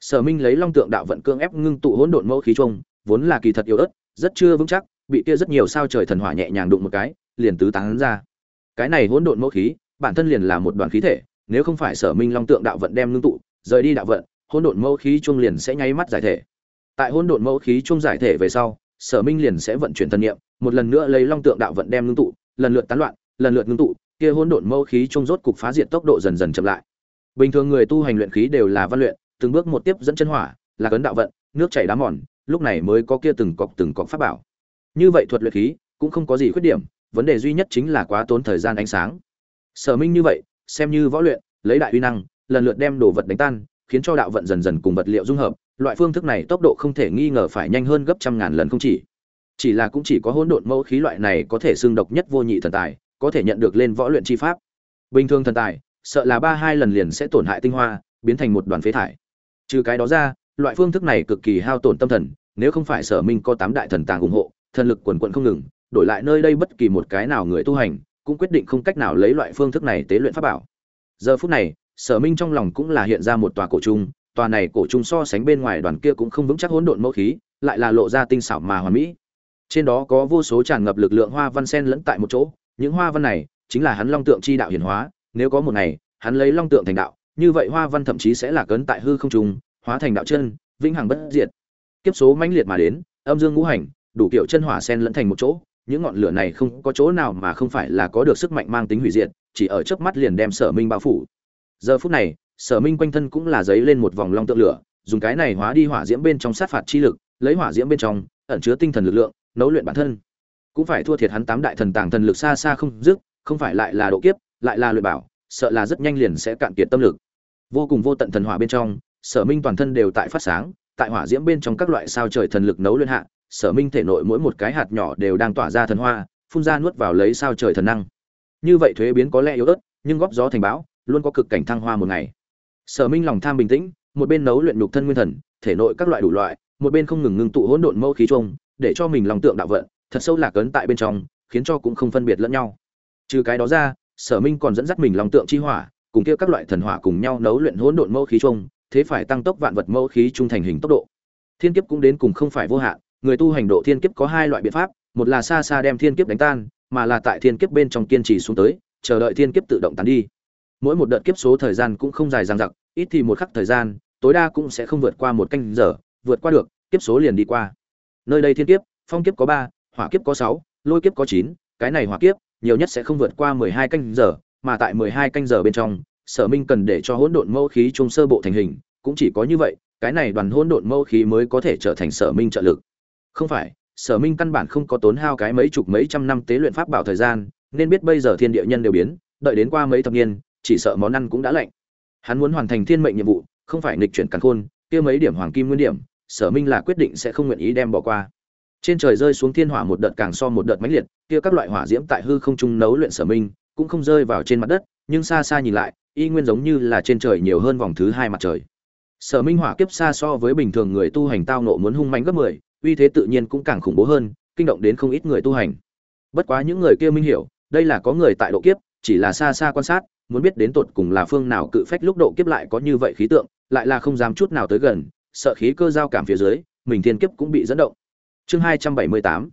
Sở minh lấy long tượng đạo vận cương ép ngưng tụ hỗn độn mẫu khí trung vốn là kỳ thật yếu ớt, rất chưa vững chắc, bị kia rất nhiều sao trời thần hỏa nhẹ nhàng đụng một cái, liền tứ tán ra. Cái này hỗn độn mẫu khí, bản thân liền là một đoàn khí thể, nếu không phải sở minh long tượng đạo vận đem ngưng tụ, rời đi đạo vận, hỗn độn mẫu khí trung liền sẽ nháy mắt giải thể. Tại hỗn độn mẫu khí trung giải thể về sau, sở minh liền sẽ vận chuyển thần niệm, một lần nữa lấy long tượng đạo vận đem ngưng tụ, lần lượt tán loạn, lần lượt ngưng tụ, kia hỗn độn mẫu khí trung rốt cục phá diệt tốc độ dần dần chậm lại. Bình thường người tu hành luyện khí đều là văn luyện, từng bước một tiếp dẫn chân hỏa, là cấn đạo vận, nước chảy đá mòn lúc này mới có kia từng cọc từng cọc pháp bảo. Như vậy thuật luyện khí, cũng không có gì khuyết điểm, vấn đề duy nhất chính là quá tốn thời gian ánh sáng. Sở minh như vậy, xem như võ luyện, lấy đại uy năng, lần lượt đem đồ vật đánh tan, khiến cho đạo vận dần dần cùng vật liệu dung hợp, loại phương thức này tốc độ không thể nghi ngờ phải nhanh hơn gấp trăm ngàn lần không chỉ. Chỉ là cũng chỉ có hỗn độn mẫu khí loại này có thể xương độc nhất vô nhị thần tài, có thể nhận được lên võ luyện chi pháp. Bình thường thần tài, sợ là ba hai lần liền sẽ tổn hại tinh hoa, biến thành một đoàn phế thải. Trừ cái đó ra loại phương thức này cực kỳ hao tổn tâm thần, nếu không phải sở minh có tám đại thần tàng ủng hộ, thần lực quần quận không ngừng, đổi lại nơi đây bất kỳ một cái nào người tu hành, cũng quyết định không cách nào lấy loại phương thức này tế luyện pháp bảo. Giờ phút này, sở minh trong lòng cũng là hiện ra một tòa cổ trung, tòa này cổ trung so sánh bên ngoài đoàn kia cũng không vững chắc hỗn độn mẫu khí, lại là lộ ra tinh xảo mà hoàn mỹ. Trên đó có vô số tràn ngập lực lượng hoa văn sen lẫn tại một chỗ, những hoa văn này chính là hắn long tượng chi đạo hiển hóa, nếu có một ngày, hắn lấy long tượng thành đạo, như vậy hoa văn thậm chí sẽ là cấn tại hư không trung hóa thành đạo chân, vĩnh hằng bất diệt. Kiếp số mãnh liệt mà đến, âm dương ngũ hành, đủ kiểu chân hỏa sen lẫn thành một chỗ, những ngọn lửa này không có chỗ nào mà không phải là có được sức mạnh mang tính hủy diệt, chỉ ở chớp mắt liền đem sở minh bao phủ. Giờ phút này, sở minh quanh thân cũng là giấy lên một vòng long tượng lửa, dùng cái này hóa đi hỏa diễm bên trong sát phạt chi lực, lấy hỏa diễm bên trong, ẩn chứa tinh thần lực lượng, nấu luyện bản thân. Cũng phải thua thiệt hắn tám đại thần tàng thần lực xa xa không dứt, không phải lại là độ kiếp, lại là luyện bảo, sợ là rất nhanh liền sẽ cạn kiệt tâm lực. Vô cùng vô tận thần hỏa bên trong sở minh toàn thân đều tại phát sáng, tại hỏa diễm bên trong các loại sao trời thần lực nấu luyện hạ, sở minh thể nội mỗi một cái hạt nhỏ đều đang tỏa ra thần hoa, phun ra nuốt vào lấy sao trời thần năng. Như vậy thuế biến có lẽ yếu ớt, nhưng góp gió thành bão, luôn có cực cảnh thăng hoa một ngày. Sở minh lòng tham bình tĩnh, một bên nấu luyện nhục thân nguyên thần, thể nội các loại đủ loại, một bên không ngừng ngưng tụ hỗn độn mẫu khí chung, để cho mình lòng tượng đạo vận, thật sâu lạc ấn tại bên trong, khiến cho cũng không phân biệt lẫn nhau. Trừ cái đó ra, sở minh còn dẫn dắt mình lòng tượng chi hỏa, cùng kia các loại thần hỏa cùng nhau nấu luyện hỗn độn mẫu khí chung thế phải tăng tốc vạn vật mâu khí trung thành hình tốc độ. Thiên kiếp cũng đến cùng không phải vô hạn, người tu hành độ thiên kiếp có hai loại biện pháp, một là xa xa đem thiên kiếp đánh tan, mà là tại thiên kiếp bên trong kiên trì xuống tới, chờ đợi thiên kiếp tự động tán đi. Mỗi một đợt kiếp số thời gian cũng không dài dằng dặc, ít thì một khắc thời gian, tối đa cũng sẽ không vượt qua một canh giờ, vượt qua được, kiếp số liền đi qua. Nơi đây thiên kiếp, phong kiếp có ba, hỏa kiếp có sáu, lôi kiếp có chín, cái này hỏa kiếp, nhiều nhất sẽ không vượt qua mười hai canh giờ, mà tại mười hai canh giờ bên trong sở minh cần để cho hỗn độn mâu khí trung sơ bộ thành hình, cũng chỉ có như vậy, cái này đoàn hỗn độn mâu khí mới có thể trở thành sở minh trợ lực. Không phải, sở minh căn bản không có tốn hao cái mấy chục mấy trăm năm tế luyện pháp bảo thời gian, nên biết bây giờ thiên địa nhân đều biến, đợi đến qua mấy thập niên, chỉ sợ món ăn cũng đã lạnh. Hắn muốn hoàn thành thiên mệnh nhiệm vụ, không phải nghịch chuyển càn khôn, kia mấy điểm hoàng kim nguyên điểm, sở minh là quyết định sẽ không nguyện ý đem bỏ qua. Trên trời rơi xuống thiên hỏa một đợt càng so một đợt mãnh liệt, kia các loại hỏa diễm tại hư không trung nấu luyện sở minh, cũng không rơi vào trên mặt đất nhưng xa xa nhìn lại, y nguyên giống như là trên trời nhiều hơn vòng thứ hai mặt trời. Sở minh hỏa kiếp xa so với bình thường người tu hành tao nộ muốn hung mạnh gấp mười, uy thế tự nhiên cũng càng khủng bố hơn, kinh động đến không ít người tu hành. Bất quá những người kia minh hiểu, đây là có người tại độ kiếp, chỉ là xa xa quan sát, muốn biết đến tột cùng là phương nào cự phách lúc độ kiếp lại có như vậy khí tượng, lại là không dám chút nào tới gần, sợ khí cơ giao cảm phía dưới, mình thiên kiếp cũng bị dẫn động. Chương hai trăm bảy mươi tám.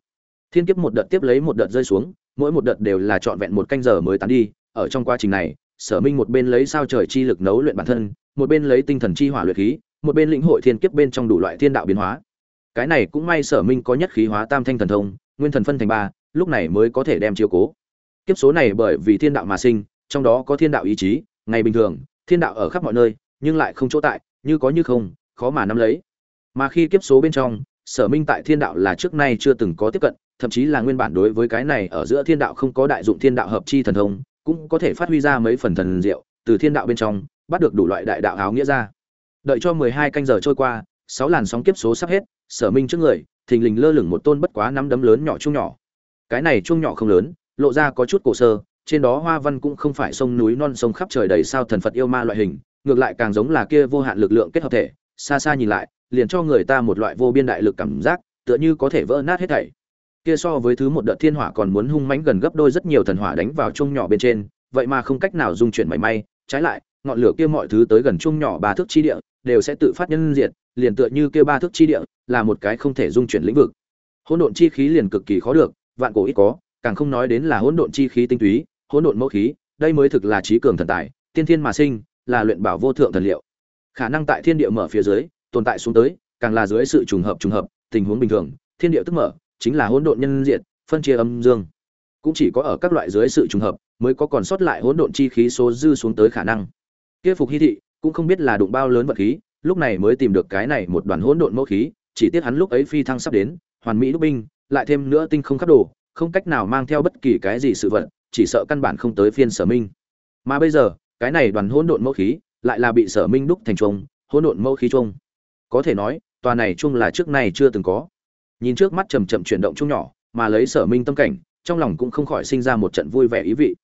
Thiên kiếp một đợt tiếp lấy một đợt rơi xuống, mỗi một đợt đều là trọn vẹn một canh giờ mới tán đi ở trong quá trình này, sở minh một bên lấy sao trời chi lực nấu luyện bản thân, một bên lấy tinh thần chi hỏa luyện khí, một bên lĩnh hội thiên kiếp bên trong đủ loại thiên đạo biến hóa. Cái này cũng may sở minh có nhất khí hóa tam thanh thần thông, nguyên thần phân thành ba, lúc này mới có thể đem chiếu cố. Kiếp số này bởi vì thiên đạo mà sinh, trong đó có thiên đạo ý chí, ngày bình thường, thiên đạo ở khắp mọi nơi, nhưng lại không chỗ tại, như có như không, khó mà nắm lấy. Mà khi kiếp số bên trong, sở minh tại thiên đạo là trước nay chưa từng có tiếp cận, thậm chí là nguyên bản đối với cái này ở giữa thiên đạo không có đại dụng thiên đạo hợp chi thần thông cũng có thể phát huy ra mấy phần thần diệu, từ thiên đạo bên trong, bắt được đủ loại đại đạo áo nghĩa ra. Đợi cho mười hai canh giờ trôi qua, sáu làn sóng kiếp số sắp hết, sở minh trước người, thình lình lơ lửng một tôn bất quá năm đấm lớn nhỏ chung nhỏ. Cái này chung nhỏ không lớn, lộ ra có chút cổ sơ, trên đó hoa văn cũng không phải sông núi non sông khắp trời đầy sao thần phật yêu ma loại hình, ngược lại càng giống là kia vô hạn lực lượng kết hợp thể. Xa xa nhìn lại, liền cho người ta một loại vô biên đại lực cảm giác, tựa như có thể vỡ nát hết thảy kia so với thứ một đợt thiên hỏa còn muốn hung mãnh gần gấp đôi rất nhiều thần hỏa đánh vào chung nhỏ bên trên vậy mà không cách nào dung chuyển mảy may trái lại ngọn lửa kia mọi thứ tới gần chung nhỏ ba thước chi địa đều sẽ tự phát nhân diệt, liền tựa như kia ba thước chi địa, là một cái không thể dung chuyển lĩnh vực. Hỗn độn chi khí liền cực kỳ khó được, vạn cổ ít có, càng không nói đến là hỗn độn chi khí tinh túy, hỗn độn mẫu khí, đây mới thực là trí cường thần tài, tiên thiên mà sinh, là luyện bảo vô thượng thần liệu. Khả năng tại thiên địa mở phía dưới, tồn tại xuống tới, càng là dưới sự trùng hợp trùng hợp, tình huống bình thường, thiên địa tức mở, chính là hỗn độn nhân diện, phân chia âm dương. Cũng chỉ có ở các loại dưới sự trùng hợp, mới có còn sót lại hỗn độn chi khí số dư xuống tới khả năng. Kia phục hy thị, cũng không biết là đụng bao lớn vật khí, lúc này mới tìm được cái này một đoàn hỗn độn mẫu khí, chỉ tiếc hắn lúc ấy phi thăng sắp đến, hoàn mỹ đúc binh, lại thêm nữa tinh không khắp đồ, không cách nào mang theo bất kỳ cái gì sự vật, chỉ sợ căn bản không tới phiên Sở Minh. Mà bây giờ, cái này đoàn hỗn độn mẫu khí, lại là bị Sở Minh đúc thành trung, hỗn độn mẫu khí trung. Có thể nói, tòa này chung là trước này chưa từng có. Nhìn trước mắt chầm chậm chuyển động chung nhỏ, mà lấy Sở Minh tâm cảnh, trong lòng cũng không khỏi sinh ra một trận vui vẻ ý vị.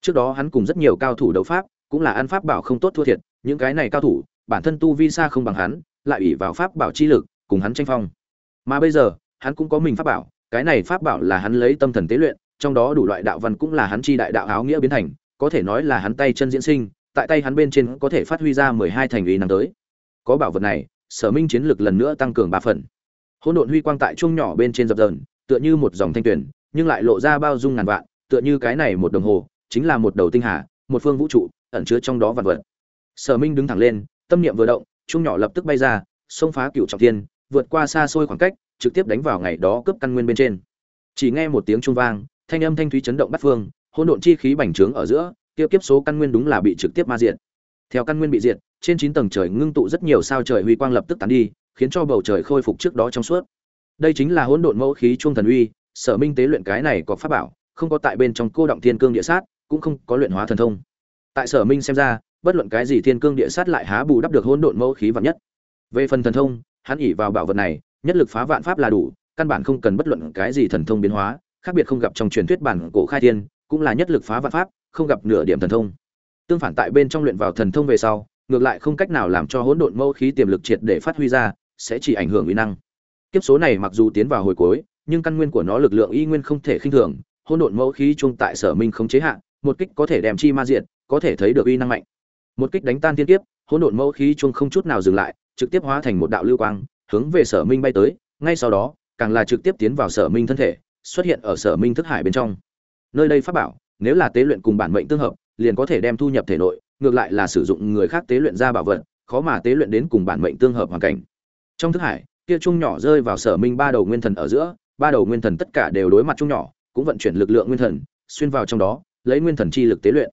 Trước đó hắn cùng rất nhiều cao thủ đấu pháp, cũng là ăn pháp bảo không tốt thua thiệt, những cái này cao thủ, bản thân tu vi xa không bằng hắn, lại ủy vào pháp bảo chi lực, cùng hắn tranh phong. Mà bây giờ, hắn cũng có mình pháp bảo, cái này pháp bảo là hắn lấy tâm thần tế luyện, trong đó đủ loại đạo văn cũng là hắn chi đại đạo áo nghĩa biến thành, có thể nói là hắn tay chân diễn sinh, tại tay hắn bên trên có thể phát huy ra mười hai thành ý năng tới. Có bảo vật này, Sở Minh chiến lực lần nữa tăng cường ba phần. Hỗn độn huy quang tại chuông nhỏ bên trên dập dờn, tựa như một dòng thanh tuyển, nhưng lại lộ ra bao dung ngàn vạn, tựa như cái này một đồng hồ, chính là một đầu tinh hà, một phương vũ trụ, ẩn chứa trong đó vạn vật. Sở Minh đứng thẳng lên, tâm niệm vừa động, chuông nhỏ lập tức bay ra, xông phá cựu trọng thiên, vượt qua xa xôi khoảng cách, trực tiếp đánh vào ngày đó cướp căn nguyên bên trên. Chỉ nghe một tiếng chuông vang, thanh âm thanh thúy chấn động bát phương, hỗn độn chi khí bành trướng ở giữa, kia kiếp số căn nguyên đúng là bị trực tiếp ma diện. Theo căn nguyên bị diệt, trên chín tầng trời ngưng tụ rất nhiều sao trời huy quang lập tức tán đi, khiến cho bầu trời khôi phục trước đó trong suốt. Đây chính là hỗn độn mẫu khí trung thần uy, Sở Minh tế luyện cái này có pháp bảo, không có tại bên trong cô động thiên cương địa sát, cũng không có luyện hóa thần thông. Tại Sở Minh xem ra, bất luận cái gì thiên cương địa sát lại há bù đắp được hỗn độn mẫu khí vạn nhất. Về phần thần thông, hắn ỷ vào bảo vật này, nhất lực phá vạn pháp là đủ, căn bản không cần bất luận cái gì thần thông biến hóa, khác biệt không gặp trong truyền thuyết bản cổ khai thiên, cũng là nhất lực phá vạn pháp, không gặp nửa điểm thần thông. Tương phản tại bên trong luyện vào thần thông về sau, ngược lại không cách nào làm cho hỗn độn mâu khí tiềm lực triệt để phát huy ra, sẽ chỉ ảnh hưởng uy năng. Kiếp số này mặc dù tiến vào hồi cuối, nhưng căn nguyên của nó lực lượng y nguyên không thể khinh thường, hỗn độn mẫu khí trung tại Sở Minh không chế hạn, một kích có thể đem chi ma diện, có thể thấy được uy năng mạnh. Một kích đánh tan thiên kiếp, hỗn độn mẫu khí trung không chút nào dừng lại, trực tiếp hóa thành một đạo lưu quang, hướng về Sở Minh bay tới, ngay sau đó, càng là trực tiếp tiến vào Sở Minh thân thể, xuất hiện ở Sở Minh thức hải bên trong. Nơi đây pháp bảo, nếu là tế luyện cùng bản mệnh tương hợp, liền có thể đem thu nhập thể nội, ngược lại là sử dụng người khác tế luyện ra bảo vật, khó mà tế luyện đến cùng bản mệnh tương hợp hoàn cảnh. Trong thức hải, kia trung nhỏ rơi vào Sở Minh ba đầu nguyên thần ở giữa, ba đầu nguyên thần tất cả đều đối mặt trung nhỏ, cũng vận chuyển lực lượng nguyên thần, xuyên vào trong đó, lấy nguyên thần chi lực tế luyện.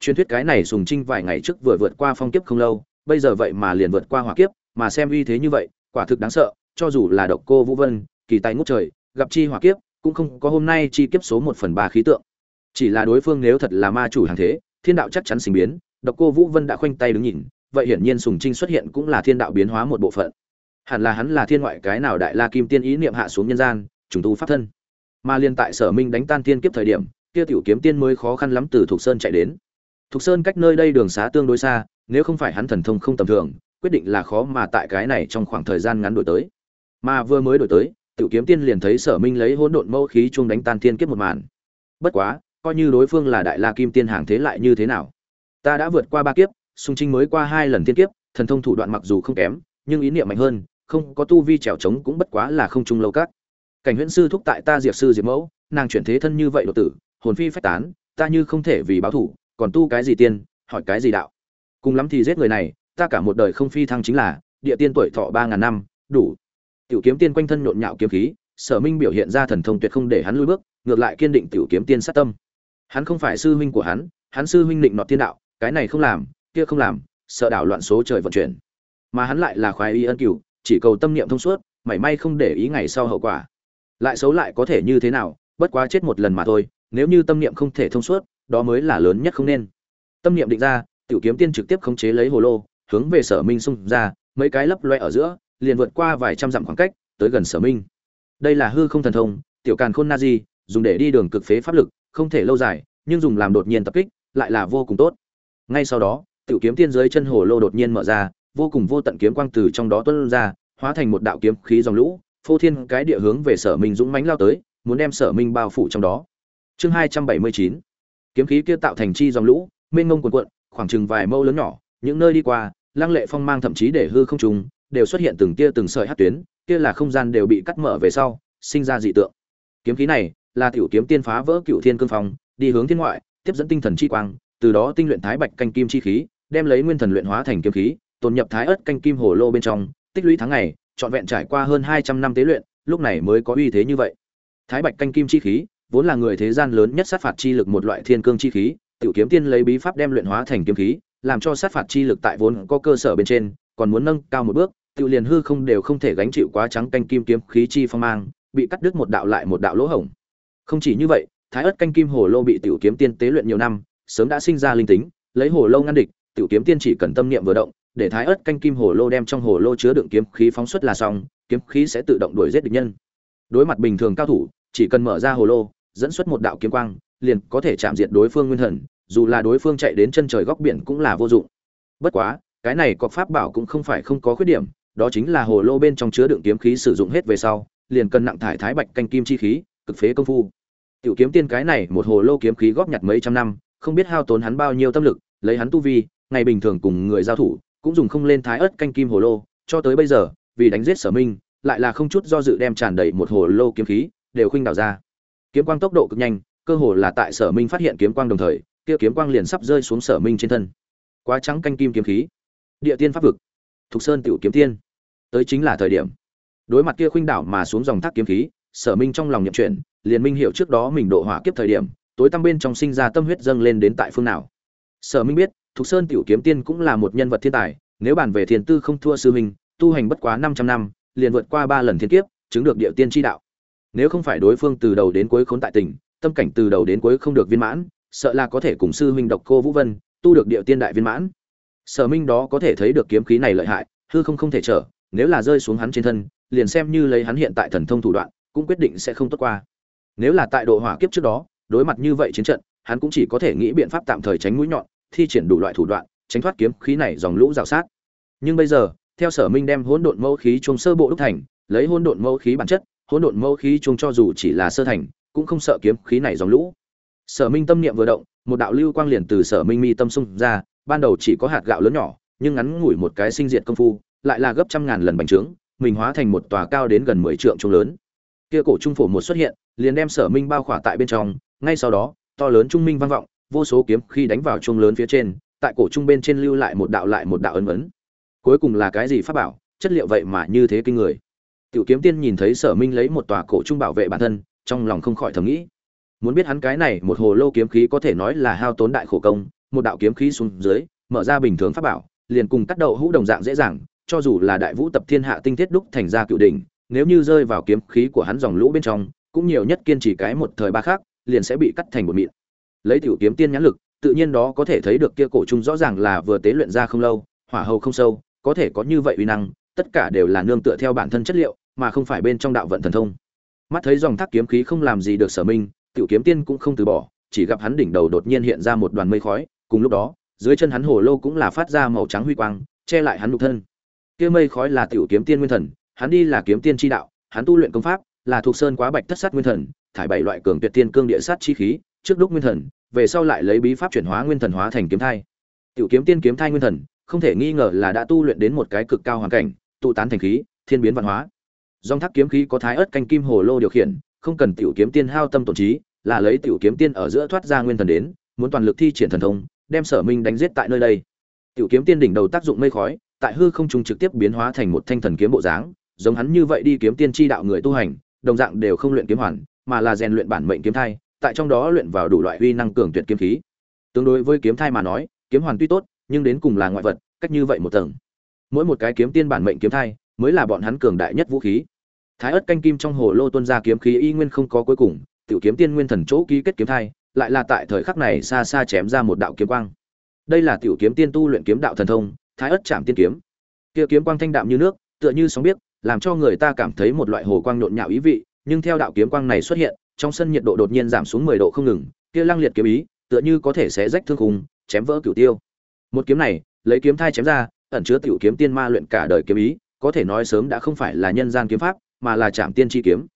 Truyền thuyết cái này Sùng Trinh vài ngày trước vừa vượt qua phong kiếp không lâu, bây giờ vậy mà liền vượt qua hỏa kiếp, mà xem uy thế như vậy, quả thực đáng sợ, cho dù là độc cô Vũ Vân, kỳ tài ngút trời, gặp chi hỏa kiếp, cũng không có hôm nay chi kiếp số một phần ba khí tượng. Chỉ là đối phương nếu thật là ma chủ hàng thế, thiên đạo chắc chắn sinh biến, độc cô Vũ Vân đã khoanh tay đứng nhìn, vậy hiển nhiên Sùng Trinh xuất hiện cũng là thiên đạo biến hóa một bộ phận. Hẳn là hắn là thiên ngoại cái nào đại la kim tiên ý niệm hạ xuống nhân gian, trùng tu pháp thân. Mà liên tại Sở Minh đánh tan tiên kiếp thời điểm, kia tiểu kiếm tiên mới khó khăn lắm từ Thục Sơn chạy đến. Thục Sơn cách nơi đây đường xá tương đối xa, nếu không phải hắn thần thông không tầm thường, quyết định là khó mà tại cái này trong khoảng thời gian ngắn đổi tới. Mà vừa mới đổi tới, Tiểu Kiếm Tiên liền thấy Sở Minh lấy hỗn độn mâu khí chung đánh tan tiên kiếp một màn. Bất quá, coi như đối phương là đại la kim tiên hàng thế lại như thế nào? Ta đã vượt qua ba kiếp, xung trinh mới qua hai lần tiên kiếp, thần thông thủ đoạn mặc dù không kém, nhưng ý niệm mạnh hơn, không có tu vi trèo trống cũng bất quá là không trung lâu các. Cảnh Huyễn sư thúc tại ta Diệp sư Diệp mẫu, nàng chuyển thế thân như vậy độ tử, hồn phi phách tán, ta như không thể vì báo thủ, còn tu cái gì tiên, hỏi cái gì đạo? Cùng lắm thì giết người này, ta cả một đời không phi thăng chính là địa tiên tuổi thọ ba ngàn năm đủ tiểu kiếm tiên quanh thân nhộn nhạo kiếm khí sở minh biểu hiện ra thần thông tuyệt không để hắn lui bước ngược lại kiên định tiểu kiếm tiên sát tâm hắn không phải sư huynh của hắn hắn sư huynh định nọ tiên đạo cái này không làm kia không làm sợ đảo loạn số trời vận chuyển mà hắn lại là khoái y ân cửu chỉ cầu tâm niệm thông suốt, mảy may không để ý ngày sau hậu quả. Lại xấu lại có thể như thế nào, bất quá chết một lần mà thôi, nếu như tâm niệm không thể thông suốt, đó mới là lớn nhất không nên. Tâm niệm định ra, tiểu kiếm tiên trực tiếp khống chế lấy hồ lô, hướng về sở minh xung ra, mấy cái lấp loe ở giữa, liền vượt qua vài trăm dặm khoảng cách, tới gần sở minh. Đây là hư không thần thông, tiểu càn khôn na di, dùng để đi đường cực phế pháp lực, không thể lâu dài, nhưng dùng làm đột nhiên tập kích, lại là vô cùng tốt. Ngay sau đó, tiểu kiếm tiên dưới chân hồ lô đột nhiên mở ra vô cùng vô tận kiếm quang từ trong đó tuôn ra, hóa thành một đạo kiếm khí dòng lũ, phô thiên cái địa hướng về sở minh dũng mãnh lao tới, muốn đem sở minh bao phủ trong đó. Chương hai trăm bảy mươi chín. Kiếm khí kia tạo thành chi dòng lũ, mênh mông cuồn cuộn, khoảng chừng vài mâu lớn nhỏ, những nơi đi qua, lăng lệ phong mang thậm chí để hư không trùng, đều xuất hiện từng tia từng sợi hắc tuyến, kia là không gian đều bị cắt mở về sau, sinh ra dị tượng. Kiếm khí này là tiểu kiếm tiên phá vỡ cựu thiên cương phong, đi hướng thiên ngoại, tiếp dẫn tinh thần chi quang, từ đó tinh luyện thái bạch canh kim chi khí, đem lấy nguyên thần luyện hóa thành kiếm khí tồn nhập thái ớt canh kim hồ lô bên trong, tích lũy tháng ngày, trọn vẹn trải qua hơn hai trăm năm tế luyện, lúc này mới có uy thế như vậy. Thái bạch canh kim chi khí, vốn là người thế gian lớn nhất sát phạt chi lực một loại thiên cương chi khí, tiểu kiếm tiên lấy bí pháp đem luyện hóa thành kiếm khí, làm cho sát phạt chi lực tại vốn có cơ sở bên trên, còn muốn nâng cao một bước, tiểu liền hư không đều không thể gánh chịu quá trắng canh kim kiếm khí chi phong mang, bị cắt đứt một đạo lại một đạo lỗ hổng. Không chỉ như vậy, thái ớt canh kim hồ lô bị tiểu kiếm tiên tế luyện nhiều năm, sớm đã sinh ra linh tính, lấy hồ lô ngăn địch, tiểu kiếm tiên chỉ cần tâm niệm vừa động để thái ớt canh kim hồ lô đem trong hồ lô chứa đựng kiếm khí phóng xuất là xong, kiếm khí sẽ tự động đuổi giết địch nhân. Đối mặt bình thường cao thủ, chỉ cần mở ra hồ lô, dẫn xuất một đạo kiếm quang, liền có thể chạm diệt đối phương nguyên thần, dù là đối phương chạy đến chân trời góc biển cũng là vô dụng. Bất quá, cái này có pháp bảo cũng không phải không có khuyết điểm, đó chính là hồ lô bên trong chứa đựng kiếm khí sử dụng hết về sau, liền cần nặng thải thái bạch canh kim chi khí, cực phế công phu. Tiểu kiếm tiên cái này một hồ lô kiếm khí góp nhặt mấy trăm năm, không biết hao tốn hắn bao nhiêu tâm lực, lấy hắn tu vi, ngày bình thường cùng người giao thủ cũng dùng không lên thái ớt canh kim hồ lô, cho tới bây giờ, vì đánh giết sở minh, lại là không chút do dự đem tràn đầy một hồ lô kiếm khí, đều khuynh đảo ra. Kiếm quang tốc độ cực nhanh, cơ hồ là tại sở minh phát hiện kiếm quang đồng thời, kia kiếm quang liền sắp rơi xuống sở minh trên thân. Quá trắng canh kim kiếm khí. Địa tiên pháp vực. Thục sơn tiểu kiếm tiên. Tới chính là thời điểm. Đối mặt kia khuynh đảo mà xuống dòng thác kiếm khí, sở minh trong lòng nhậm chuyện liền minh hiểu trước đó mình độ hỏa kiếp thời điểm, tối tăm bên trong sinh ra tâm huyết dâng lên đến tại phương nào. Sở minh biết thục sơn tiểu kiếm tiên cũng là một nhân vật thiên tài, nếu bàn về thiên tư không thua sư minh tu hành bất quá 500 năm, liền vượt qua ba lần thiên kiếp, chứng được địa tiên chi đạo. Nếu không phải đối phương từ đầu đến cuối khốn tại tình, tâm cảnh từ đầu đến cuối không được viên mãn, sợ là có thể cùng sư minh độc cô vũ vân, tu được địa tiên đại viên mãn. Sở minh đó có thể thấy được kiếm khí này lợi hại, hư không không thể trở, nếu là rơi xuống hắn trên thân, liền xem như lấy hắn hiện tại thần thông thủ đoạn, cũng quyết định sẽ không tốt qua. Nếu là tại độ hỏa kiếp trước đó, đối mặt như vậy chiến trận, hắn cũng chỉ có thể nghĩ biện pháp tạm thời tránh mũi nhọn thi triển đủ loại thủ đoạn, tránh thoát kiếm khí này dòng lũ rào sát. Nhưng bây giờ, theo sở minh đem hỗn độn mẫu khí chung sơ bộ đúc thành, lấy hỗn độn mẫu khí bản chất, hỗn độn mẫu khí chung cho dù chỉ là sơ thành, cũng không sợ kiếm khí này dòng lũ. Sở minh tâm niệm vừa động, một đạo lưu quang liền từ sở minh mi tâm xung ra, ban đầu chỉ có hạt gạo lớn nhỏ, nhưng ngắn ngủi một cái sinh diệt công phu, lại là gấp trăm ngàn lần bành trướng, mình hóa thành một tòa cao đến gần mười trượng trung lớn. Kia cổ trung phổ một xuất hiện, liền đem sở minh bao khỏa tại bên trong, ngay sau đó, to lớn trung minh vang vọng vô số kiếm khi đánh vào chuông lớn phía trên, tại cổ trung bên trên lưu lại một đạo lại một đạo ấn vấn cuối cùng là cái gì pháp bảo? Chất liệu vậy mà như thế kinh người. Tiểu kiếm tiên nhìn thấy sở minh lấy một tòa cổ trung bảo vệ bản thân, trong lòng không khỏi thầm nghĩ. Muốn biết hắn cái này một hồ lô kiếm khí có thể nói là hao tốn đại khổ công, một đạo kiếm khí xuống dưới, mở ra bình thường pháp bảo, liền cùng cắt đậu hũ đồng dạng dễ dàng, cho dù là đại vũ tập thiên hạ tinh thiết đúc thành ra cựu đỉnh, nếu như rơi vào kiếm khí của hắn dòng lũ bên trong, cũng nhiều nhất kiên trì cái một thời ba khác liền sẽ bị cắt thành một mịn lấy tiểu kiếm tiên nhãn lực, tự nhiên đó có thể thấy được kia cổ trung rõ ràng là vừa tế luyện ra không lâu, hỏa hầu không sâu, có thể có như vậy uy năng, tất cả đều là nương tựa theo bản thân chất liệu, mà không phải bên trong đạo vận thần thông. Mắt thấy dòng thác kiếm khí không làm gì được sở minh, tiểu kiếm tiên cũng không từ bỏ, chỉ gặp hắn đỉnh đầu đột nhiên hiện ra một đoàn mây khói, cùng lúc đó, dưới chân hắn hồ lô cũng là phát ra màu trắng huy quang, che lại hắn nhục thân. Kia mây khói là tiểu kiếm tiên nguyên thần, hắn đi là kiếm tiên chi đạo, hắn tu luyện công pháp là thuộc sơn quá bạch thất sát nguyên thần, thải bảy loại cường tuyệt tiên cương địa sát chi khí trước đúc nguyên thần, về sau lại lấy bí pháp chuyển hóa nguyên thần hóa thành kiếm thai. Tiểu kiếm tiên kiếm thai nguyên thần, không thể nghi ngờ là đã tu luyện đến một cái cực cao hoàn cảnh, tụ tán thành khí, thiên biến văn hóa. Dòng thác kiếm khí có thái ớt canh kim hồ lô điều khiển, không cần tiểu kiếm tiên hao tâm tổn trí, là lấy tiểu kiếm tiên ở giữa thoát ra nguyên thần đến, muốn toàn lực thi triển thần thông, đem sở minh đánh giết tại nơi đây. Tiểu kiếm tiên đỉnh đầu tác dụng mây khói, tại hư không trung trực tiếp biến hóa thành một thanh thần kiếm bộ dáng, giống hắn như vậy đi kiếm tiên chi đạo người tu hành, đồng dạng đều không luyện kiếm hoàn, mà là rèn luyện bản mệnh kiếm thai tại trong đó luyện vào đủ loại uy năng cường tuyệt kiếm khí. Tương đối với kiếm thai mà nói, kiếm hoàn tuy tốt, nhưng đến cùng là ngoại vật, cách như vậy một tầng. Mỗi một cái kiếm tiên bản mệnh kiếm thai, mới là bọn hắn cường đại nhất vũ khí. Thái ớt canh kim trong hồ lô tuân ra kiếm khí y nguyên không có cuối cùng, tiểu kiếm tiên nguyên thần chỗ ký kết kiếm thai, lại là tại thời khắc này xa xa chém ra một đạo kiếm quang. Đây là tiểu kiếm tiên tu luyện kiếm đạo thần thông, thái ớt chạm tiên kiếm. Kia kiếm quang thanh đạm như nước, tựa như sóng biết làm cho người ta cảm thấy một loại hồ quang nhộn nhạo ý vị, nhưng theo đạo kiếm quang này xuất hiện trong sân nhiệt độ đột nhiên giảm xuống mười độ không ngừng, kia lăng liệt kiếm ý, tựa như có thể xé rách thương khung, chém vỡ cửu tiêu. Một kiếm này, lấy kiếm thai chém ra, ẩn chứa tiểu kiếm tiên ma luyện cả đời kiếm ý, có thể nói sớm đã không phải là nhân gian kiếm pháp, mà là chạm tiên chi kiếm.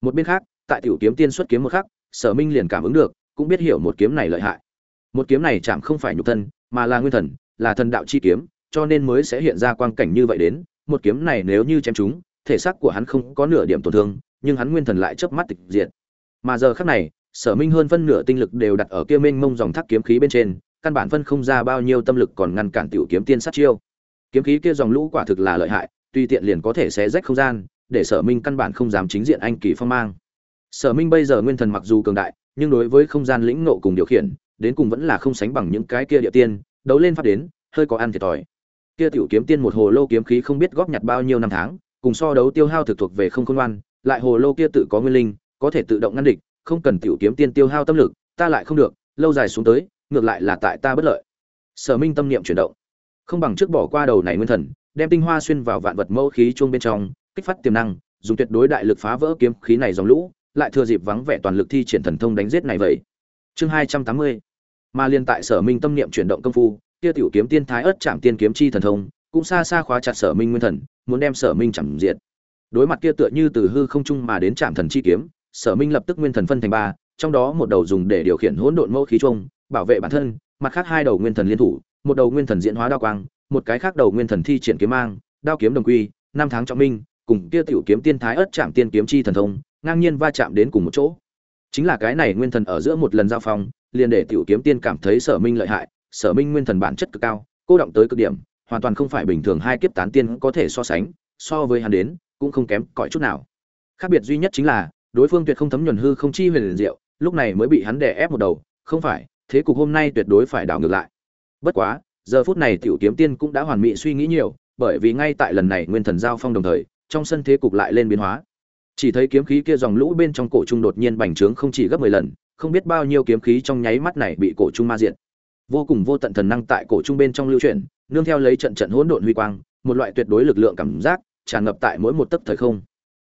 Một bên khác, tại tiểu kiếm tiên xuất kiếm một khắc, sở minh liền cảm ứng được, cũng biết hiểu một kiếm này lợi hại. Một kiếm này chạm không phải nhục thân, mà là nguyên thần, là thần đạo chi kiếm, cho nên mới sẽ hiện ra quang cảnh như vậy đến. Một kiếm này nếu như chém chúng thể xác của hắn không có nửa điểm tổn thương, nhưng hắn nguyên thần lại chớp mắt tịch diệt mà giờ khắc này, sở minh hơn phân nửa tinh lực đều đặt ở kia mênh mông dòng thác kiếm khí bên trên, căn bản phân không ra bao nhiêu tâm lực còn ngăn cản tiểu kiếm tiên sát chiêu. Kiếm khí kia dòng lũ quả thực là lợi hại tuy tiện liền có thể xé rách không gian, để sở minh căn bản không dám chính diện anh kỳ phong mang. Sở minh bây giờ nguyên thần mặc dù cường đại, nhưng đối với không gian lĩnh nộ cùng điều khiển, đến cùng vẫn là không sánh bằng những cái kia địa tiên, đấu lên phát đến, hơi có ăn thiệt thòi. Kia tiểu kiếm tiên một hồ lô kiếm khí không biết góp nhặt bao nhiêu năm tháng, cùng so đấu tiêu hao thực thuộc về không khôn ngoan, lại hồ lô kia tự có nguyên linh có thể tự động ngăn địch, không cần tiểu kiếm tiên tiêu hao tâm lực, ta lại không được, lâu dài xuống tới, ngược lại là tại ta bất lợi. Sở minh tâm niệm chuyển động. Không bằng trước bỏ qua đầu này nguyên thần, đem tinh hoa xuyên vào vạn vật mẫu khí chuông bên trong, kích phát tiềm năng, dùng tuyệt đối đại lực phá vỡ kiếm khí này dòng lũ, lại thừa dịp vắng vẻ toàn lực thi triển thần thông đánh giết này vậy. Chương hai trăm tám mươi. Mà liên tại sở minh tâm niệm chuyển động công phu, kia tiểu kiếm tiên thái ớt chạm tiên kiếm chi thần thông, cũng xa xa khóa chặt sở minh nguyên thần, muốn đem sở minh chẳng diệt. Đối mặt kia tựa như từ hư không trung mà đến chạm thần chi kiếm sở minh lập tức nguyên thần phân thành ba, trong đó một đầu dùng để điều khiển hỗn độn mẫu khí trung bảo vệ bản thân, mặt khác hai đầu nguyên thần liên thủ, một đầu nguyên thần diễn hóa đao quang, một cái khác đầu nguyên thần thi triển kiếm mang, đao kiếm đồng quy, năm tháng trọng minh, cùng kia tiểu kiếm tiên thái ớt chạm tiên kiếm chi thần thông, ngang nhiên va chạm đến cùng một chỗ. Chính là cái này nguyên thần ở giữa một lần giao phong, liền để tiểu kiếm tiên cảm thấy sở minh lợi hại, sở minh nguyên thần bản chất cực cao, cô động tới cực điểm, hoàn toàn không phải bình thường hai kiếp tán tiên có thể so sánh, so với hắn đến, cũng không kém cỏi chút nào. Khác biệt duy nhất chính là đối phương tuyệt không thấm nhuần hư không chi huyền liền diệu, lúc này mới bị hắn đè ép một đầu, không phải, thế cục hôm nay tuyệt đối phải đảo ngược lại. Bất quá, giờ phút này tiểu kiếm tiên cũng đã hoàn mỹ suy nghĩ nhiều, bởi vì ngay tại lần này nguyên thần giao phong đồng thời, trong sân thế cục lại lên biến hóa. Chỉ thấy kiếm khí kia dòng lũ bên trong cổ trung đột nhiên bành trướng không chỉ gấp mười lần, không biết bao nhiêu kiếm khí trong nháy mắt này bị cổ trung ma diện vô cùng vô tận thần năng tại cổ trung bên trong lưu chuyển, nương theo lấy trận trận hỗn độn huy quang, một loại tuyệt đối lực lượng cảm giác tràn ngập tại mỗi một tấc thời không.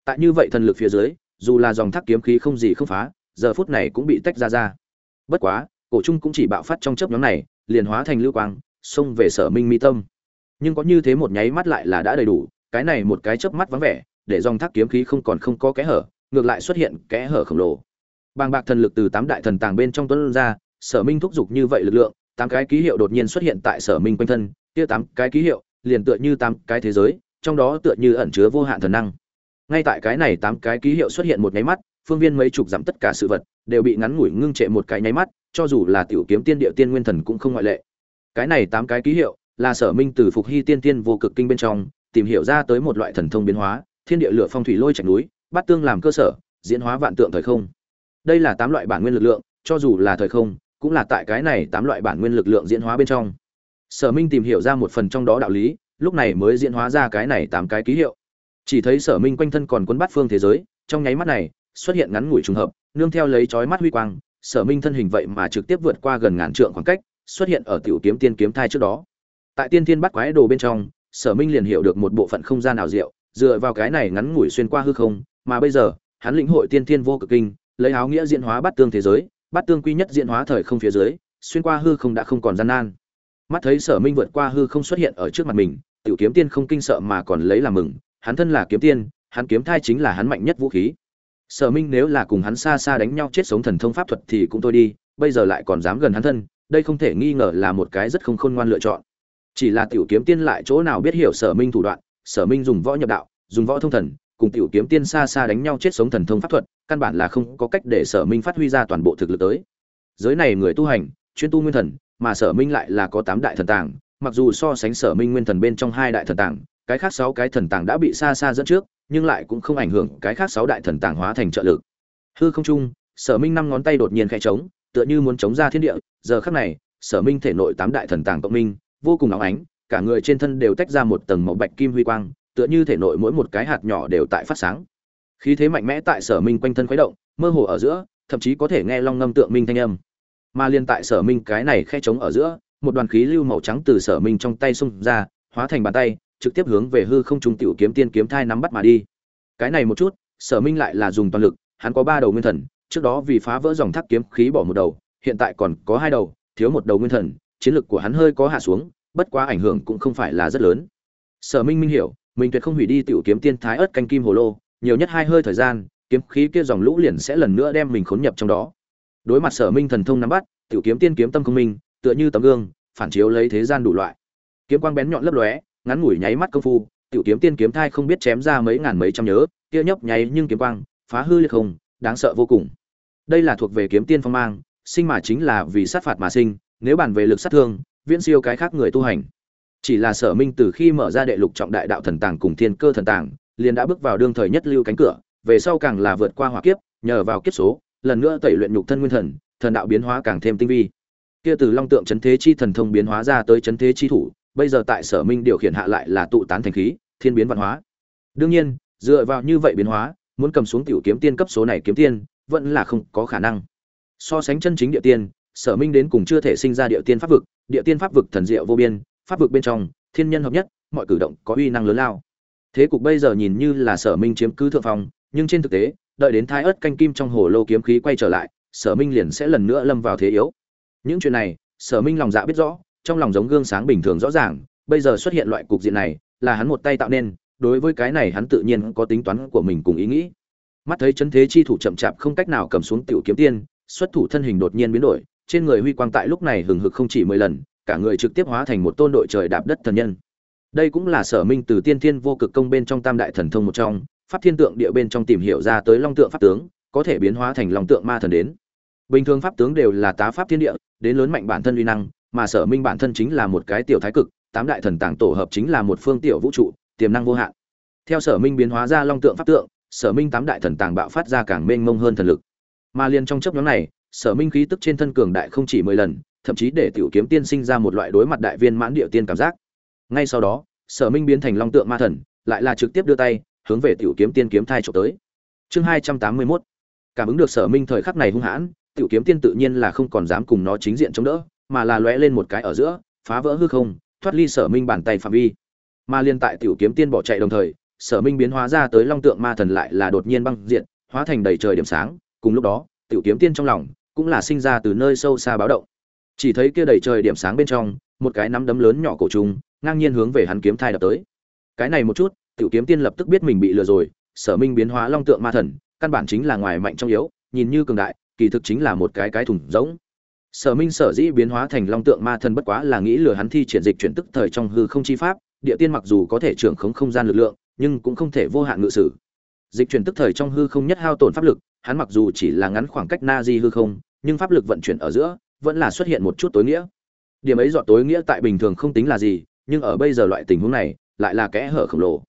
Tại như vậy thần lực phía dưới dù là dòng thác kiếm khí không gì không phá, giờ phút này cũng bị tách ra ra. Bất quá, cổ trung cũng chỉ bạo phát trong chớp nhóm này, liền hóa thành lưu quang, xông về sở minh mi tâm. Nhưng có như thế một nháy mắt lại là đã đầy đủ, cái này một cái chớp mắt vắng vẻ, để dòng thác kiếm khí không còn không có kẽ hở, ngược lại xuất hiện kẽ hở khổng lồ. Bàng bạc thần lực từ tám đại thần tàng bên trong tuấn ra, sở minh thúc giục như vậy lực lượng, tám cái ký hiệu đột nhiên xuất hiện tại sở minh quanh thân, kia tám cái ký hiệu liền tựa như tám cái thế giới, trong đó tựa như ẩn chứa vô hạn thần năng ngay tại cái này tám cái ký hiệu xuất hiện một nháy mắt, phương viên mấy chục dặm tất cả sự vật đều bị ngắn ngủi ngưng trệ một cái nháy mắt, cho dù là tiểu kiếm tiên địa tiên nguyên thần cũng không ngoại lệ. Cái này tám cái ký hiệu là sở minh từ phục hy tiên tiên vô cực kinh bên trong, tìm hiểu ra tới một loại thần thông biến hóa, thiên địa lửa phong thủy lôi chạch núi, bát tương làm cơ sở, diễn hóa vạn tượng thời không. Đây là tám loại bản nguyên lực lượng, cho dù là thời không, cũng là tại cái này tám loại bản nguyên lực lượng diễn hóa bên trong. Sở minh tìm hiểu ra một phần trong đó đạo lý, lúc này mới diễn hóa ra cái này tám cái ký hiệu chỉ thấy sở minh quanh thân còn cuốn bắt phương thế giới, trong nháy mắt này, xuất hiện ngắn ngủi trùng hợp, nương theo lấy chói mắt huy quang, sở minh thân hình vậy mà trực tiếp vượt qua gần ngàn trượng khoảng cách, xuất hiện ở tiểu kiếm tiên kiếm thai trước đó. Tại tiên thiên bắt quái đồ bên trong, sở minh liền hiểu được một bộ phận không gian nào diệu, dựa vào cái này ngắn ngủi xuyên qua hư không, mà bây giờ, hắn lĩnh hội tiên thiên vô cực kinh, lấy áo nghĩa diễn hóa bắt tương thế giới bắt tương quy nhất diễn hóa thời không phía dưới, xuyên qua hư không đã không còn gian nan. Mắt thấy sở minh vượt qua hư không xuất hiện ở trước mặt mình, tiểu kiếm tiên không kinh sợ mà còn lấy làm mừng hắn thân là kiếm tiên, hắn kiếm thai chính là hắn mạnh nhất vũ khí. Sở minh nếu là cùng hắn xa xa đánh nhau chết sống thần thông pháp thuật thì cũng thôi đi, bây giờ lại còn dám gần hắn thân, đây không thể nghi ngờ là một cái rất không khôn ngoan lựa chọn. Chỉ là tiểu kiếm tiên lại chỗ nào biết hiểu sở minh thủ đoạn, sở minh dùng võ nhập đạo, dùng võ thông thần, cùng tiểu kiếm tiên xa xa đánh nhau chết sống thần thông pháp thuật, căn bản là không có cách để sở minh phát huy ra toàn bộ thực lực tới. Giới này người tu hành, chuyên tu nguyên thần, mà sở minh lại là có tám đại thần tàng, mặc dù so sánh sở minh nguyên thần bên trong hai đại thần tàng cái khác sáu cái thần tàng đã bị xa xa dẫn trước, nhưng lại cũng không ảnh hưởng cái khác sáu đại thần tàng hóa thành trợ lực. Hư không trung sở minh năm ngón tay đột nhiên khẽ trống, tựa như muốn chống ra thiên địa, giờ khắc này, sở minh thể nội tám đại thần tàng cộng minh, vô cùng óng ánh, cả người trên thân đều tách ra một tầng màu bạch kim huy quang, tựa như thể nội mỗi một cái hạt nhỏ đều tại phát sáng. Khí thế mạnh mẽ tại sở minh quanh thân khuấy động, mơ hồ ở giữa, thậm chí có thể nghe long ngâm tượng minh thanh âm. Mà liên tại sở minh cái này khe trống ở giữa, một đoàn khí lưu màu trắng từ sở minh trong tay xung ra, hóa thành bàn tay trực tiếp hướng về hư không trung tiểu kiếm tiên kiếm thai nắm bắt mà đi. Cái này một chút, sở minh lại là dùng toàn lực, hắn có ba đầu nguyên thần, trước đó vì phá vỡ dòng thác kiếm khí bỏ một đầu, hiện tại còn có hai đầu, thiếu một đầu nguyên thần, chiến lực của hắn hơi có hạ xuống, bất quá ảnh hưởng cũng không phải là rất lớn. Sở minh minh hiểu, mình tuyệt không hủy đi tiểu kiếm tiên thái ớt canh kim hồ lô, nhiều nhất hai hơi thời gian, kiếm khí kia dòng lũ liền sẽ lần nữa đem mình khốn nhập trong đó. Đối mặt sở minh thần thông nắm bắt, tiểu kiếm tiên kiếm tâm công minh, tựa như tấm gương, phản chiếu lấy thế gian đủ loại. Kiếm quang bén nhọn lấp lóe ngắn ngủi nháy mắt công phu, tiểu kiếm tiên kiếm thai không biết chém ra mấy ngàn mấy trăm nhớ kia nhấp nháy nhưng kiếm quang, phá hư liệt không, đáng sợ vô cùng. Đây là thuộc về kiếm tiên phong mang, sinh mà chính là vì sát phạt mà sinh, nếu bàn về lực sát thương, viễn siêu cái khác người tu hành. Chỉ là sở minh từ khi mở ra đệ lục trọng đại đạo thần tàng cùng thiên cơ thần tàng, liền đã bước vào đương thời nhất lưu cánh cửa, về sau càng là vượt qua hỏa kiếp, nhờ vào kiếp số, lần nữa tẩy luyện nhục thân nguyên thần thần đạo biến hóa càng thêm tinh vi. Kia từ long tượng chấn thế chi thần thông biến hóa ra tới chấn thế chi thủ bây giờ tại sở minh điều khiển hạ lại là tụ tán thành khí, thiên biến văn hóa. Đương nhiên, dựa vào như vậy biến hóa, muốn cầm xuống tiểu kiếm tiên cấp số này kiếm tiên, vẫn là không có khả năng. So sánh chân chính địa tiên, sở minh đến cùng chưa thể sinh ra địa tiên pháp vực, địa tiên pháp vực thần diệu vô biên, pháp vực bên trong, thiên nhân hợp nhất, mọi cử động có uy năng lớn lao. Thế cục bây giờ nhìn như là sở minh chiếm cứ thượng phong, nhưng trên thực tế, đợi đến thái ớt canh kim trong hồ lô kiếm khí quay trở lại, sở minh liền sẽ lần nữa lâm vào thế yếu. Những chuyện này, sở minh lòng dạ biết rõ trong lòng giống gương sáng bình thường rõ ràng, bây giờ xuất hiện loại cục diện này, là hắn một tay tạo nên, đối với cái này hắn tự nhiên có tính toán của mình cùng ý nghĩ. Mắt thấy chấn thế chi thủ chậm chạp không cách nào cầm xuống tiểu kiếm tiên, xuất thủ thân hình đột nhiên biến đổi, trên người huy quang tại lúc này hừng hực không chỉ mười lần, cả người trực tiếp hóa thành một tôn đội trời đạp đất thần nhân. Đây cũng là sở minh từ tiên thiên vô cực công bên trong tam đại thần thông một trong, pháp thiên tượng địa bên trong tìm hiểu ra tới long tượng pháp tướng, có thể biến hóa thành long tượng ma thần đến. Bình thường pháp tướng đều là tá pháp thiên địa, đến lớn mạnh bản thân uy năng mà sở minh bản thân chính là một cái tiểu thái cực, tám đại thần tàng tổ hợp chính là một phương tiểu vũ trụ, tiềm năng vô hạn. Theo sở minh biến hóa ra long tượng pháp tượng, sở minh tám đại thần tàng bạo phát ra càng mênh mông hơn thần lực. Mà liền trong chấp nhóm này, sở minh khí tức trên thân cường đại không chỉ mười lần, thậm chí để tiểu kiếm tiên sinh ra một loại đối mặt đại viên mãn địa tiên cảm giác. Ngay sau đó, sở minh biến thành long tượng ma thần, lại là trực tiếp đưa tay, hướng về tiểu kiếm tiên kiếm thai trộm tới. Chương hai trăm tám mươi mốt. Cảm ứng được sở minh thời khắc này hung hãn, tiểu kiếm tiên tự nhiên là không còn dám cùng nó chính diện chống đỡ mà là lóe lên một cái ở giữa, phá vỡ hư không, thoát ly sở minh bàn tay phạm vi. Mà liên tại tiểu kiếm tiên bỏ chạy đồng thời, sở minh biến hóa ra tới long tượng ma thần lại là đột nhiên băng diện hóa thành đầy trời điểm sáng. Cùng lúc đó, tiểu kiếm tiên trong lòng cũng là sinh ra từ nơi sâu xa báo động. Chỉ thấy kia đầy trời điểm sáng bên trong, một cái nắm đấm lớn nhỏ cổ trùng, ngang nhiên hướng về hắn kiếm thai đập tới. Cái này một chút, tiểu kiếm tiên lập tức biết mình bị lừa rồi, sở minh biến hóa long tượng ma thần, căn bản chính là ngoài mạnh trong yếu, nhìn như cường đại, kỳ thực chính là một cái cái thùng rỗng sở minh sở dĩ biến hóa thành long tượng ma thần bất quá là nghĩ lừa hắn thi triển dịch chuyển tức thời trong hư không chi pháp, địa tiên mặc dù có thể trưởng khống không gian lực lượng, nhưng cũng không thể vô hạn ngự sử. Dịch chuyển tức thời trong hư không nhất hao tổn pháp lực, hắn mặc dù chỉ là ngắn khoảng cách na di hư không, nhưng pháp lực vận chuyển ở giữa, vẫn là xuất hiện một chút tối nghĩa. Điểm ấy dọn tối nghĩa tại bình thường không tính là gì, nhưng ở bây giờ loại tình huống này, lại là kẽ hở khổng lồ.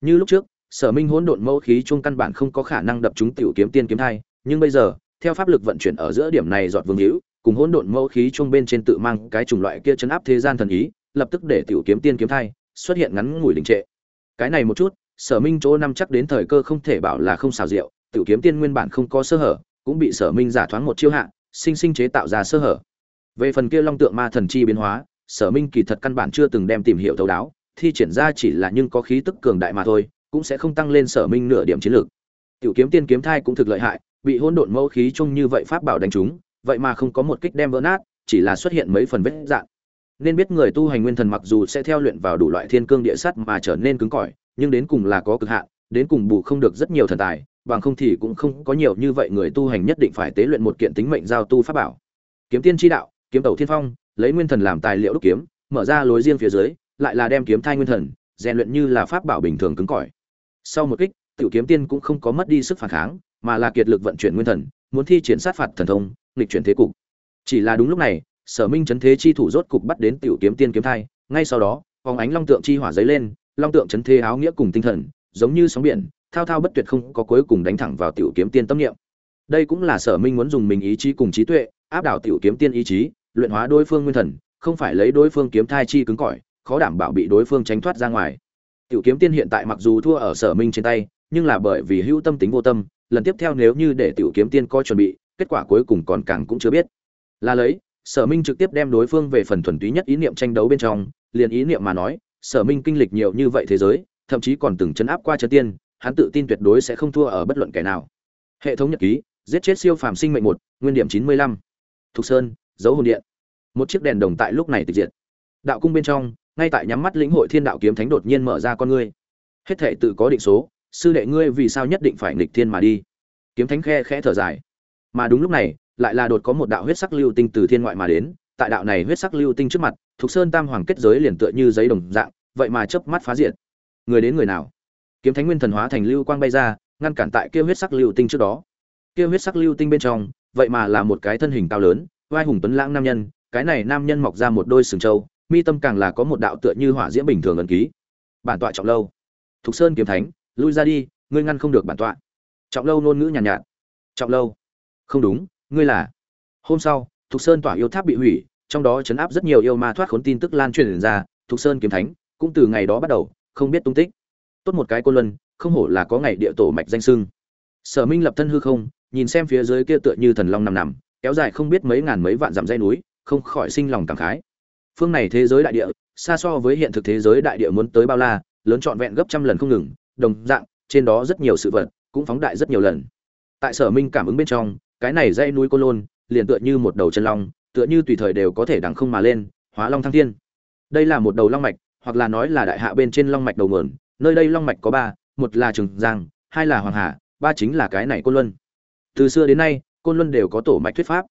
Như lúc trước, sở minh hỗn độn mẫu khí chung căn bản không có khả năng đập chúng tiểu kiếm tiên kiếm thai, nhưng bây giờ, theo pháp lực vận chuyển ở giữa điểm này dọn vương hữu cùng hỗn độn mẫu khí chung bên trên tự mang cái chủng loại kia chấn áp thế gian thần ý, lập tức để tiểu kiếm tiên kiếm thai, xuất hiện ngắn ngủi đình trệ. Cái này một chút, sở minh chỗ năm chắc đến thời cơ không thể bảo là không xào rượu, tiểu kiếm tiên nguyên bản không có sơ hở, cũng bị sở minh giả thoáng một chiêu hạ, sinh sinh chế tạo ra sơ hở. Về phần kia long tượng ma thần chi biến hóa, sở minh kỳ thật căn bản chưa từng đem tìm hiểu thấu đáo, thi triển ra chỉ là nhưng có khí tức cường đại mà thôi, cũng sẽ không tăng lên sở minh nửa điểm chiến lược. Tiểu kiếm tiên kiếm thai cũng thực lợi hại, bị hỗn độn mẫu khí chung như vậy pháp bảo đánh trúng vậy mà không có một kích đem vỡ nát, chỉ là xuất hiện mấy phần vết dạn. Nên biết người tu hành nguyên thần mặc dù sẽ theo luyện vào đủ loại thiên cương địa sắt mà trở nên cứng cỏi, nhưng đến cùng là có cực hạn, đến cùng bù không được rất nhiều thần tài, bằng không thì cũng không có nhiều như vậy người tu hành nhất định phải tế luyện một kiện tính mệnh giao tu pháp bảo. Kiếm tiên chi đạo, kiếm tẩu thiên phong, lấy nguyên thần làm tài liệu đúc kiếm, mở ra lối riêng phía dưới, lại là đem kiếm thai nguyên thần, rèn luyện như là pháp bảo bình thường cứng cỏi. Sau một kích, tiểu kiếm tiên cũng không có mất đi sức phản kháng, mà là kiệt lực vận chuyển nguyên thần, muốn thi triển sát phạt thần thông nghịch chuyển thế cục. Chỉ là đúng lúc này, sở minh chấn thế chi thủ rốt cục bắt đến tiểu kiếm tiên kiếm thai, ngay sau đó, phóng ánh long tượng chi hỏa giấy lên, long tượng chấn thế áo nghĩa cùng tinh thần, giống như sóng biển, thao thao bất tuyệt không có cuối cùng đánh thẳng vào tiểu kiếm tiên tâm niệm. Đây cũng là sở minh muốn dùng mình ý chí cùng trí tuệ, áp đảo tiểu kiếm tiên ý chí, luyện hóa đối phương nguyên thần, không phải lấy đối phương kiếm thai chi cứng cỏi, khó đảm bảo bị đối phương tránh thoát ra ngoài. Tiểu kiếm tiên hiện tại mặc dù thua ở sở minh trên tay, nhưng là bởi vì hữu tâm tính vô tâm, lần tiếp theo nếu như để tiểu kiếm tiên coi chuẩn bị kết quả cuối cùng còn càng cũng chưa biết. Là lấy, sở minh trực tiếp đem đối phương về phần thuần túy nhất ý niệm tranh đấu bên trong, liền ý niệm mà nói, sở minh kinh lịch nhiều như vậy thế giới, thậm chí còn từng chấn áp qua chân tiên, hắn tự tin tuyệt đối sẽ không thua ở bất luận kẻ nào. Hệ thống nhật ký, giết chết siêu phàm sinh mệnh một, nguyên điểm chín mươi lăm. Thục sơn, dấu hồn điện. Một chiếc đèn đồng tại lúc này tịch diệt. Đạo cung bên trong, ngay tại nhắm mắt lĩnh hội thiên đạo kiếm thánh đột nhiên mở ra con ngươi. Hết thể tự có định số, sư đệ ngươi vì sao nhất định phải nghịch thiên mà đi? Kiếm thánh khe khẽ thở dài mà đúng lúc này lại là đột có một đạo huyết sắc lưu tinh từ thiên ngoại mà đến tại đạo này huyết sắc lưu tinh trước mặt thục sơn tam hoàng kết giới liền tựa như giấy đồng dạng vậy mà chớp mắt phá diệt. Người đến người nào? Kiếm thánh nguyên thần hóa thành lưu quang bay ra ngăn cản tại kia huyết sắc lưu tinh trước đó. Kia huyết sắc lưu tinh bên trong vậy mà là một cái thân hình cao lớn vai hùng tuấn lãng nam nhân cái này nam nhân mọc ra một đôi sừng trâu mi tâm càng là có một đạo tựa như hỏa diễm bình thường ẩn ký. Bản tọa trọng lâu. Thục sơn kiếm thánh lui ra đi ngươi ngăn không được bản tọa. Trọng lâu ngôn ngữ nhàn nhạt, nhạt. Trọng lâu không đúng, ngươi là. Hôm sau, thục sơn tỏa yêu tháp bị hủy, trong đó chấn áp rất nhiều yêu ma thoát khốn tin tức lan truyền ra, thục sơn kiếm thánh cũng từ ngày đó bắt đầu, không biết tung tích. Tốt một cái cô luân, không hổ là có ngày địa tổ mạch danh sưng sở minh lập thân hư không, nhìn xem phía dưới kia tựa như thần long nằm nằm, kéo dài không biết mấy ngàn mấy vạn dặm dây núi, không khỏi sinh lòng cảm khái. Phương này thế giới đại địa, xa so với hiện thực thế giới đại địa muốn tới bao la, lớn trọn vẹn gấp trăm lần không ngừng, đồng dạng, trên đó rất nhiều sự vật, cũng phóng đại rất nhiều lần. Tại sở minh cảm ứng bên trong cái này dãy núi cô lôn liền tựa như một đầu chân long, tựa như tùy thời đều có thể đằng không mà lên, hóa long thăng thiên. Đây là một đầu long mạch, hoặc là nói là đại hạ bên trên long mạch đầu nguồn, nơi đây long mạch có ba, một là trường giang, hai là hoàng hà, ba chính là cái này côn luân. Từ xưa đến nay côn luân đều có tổ mạch thuyết pháp.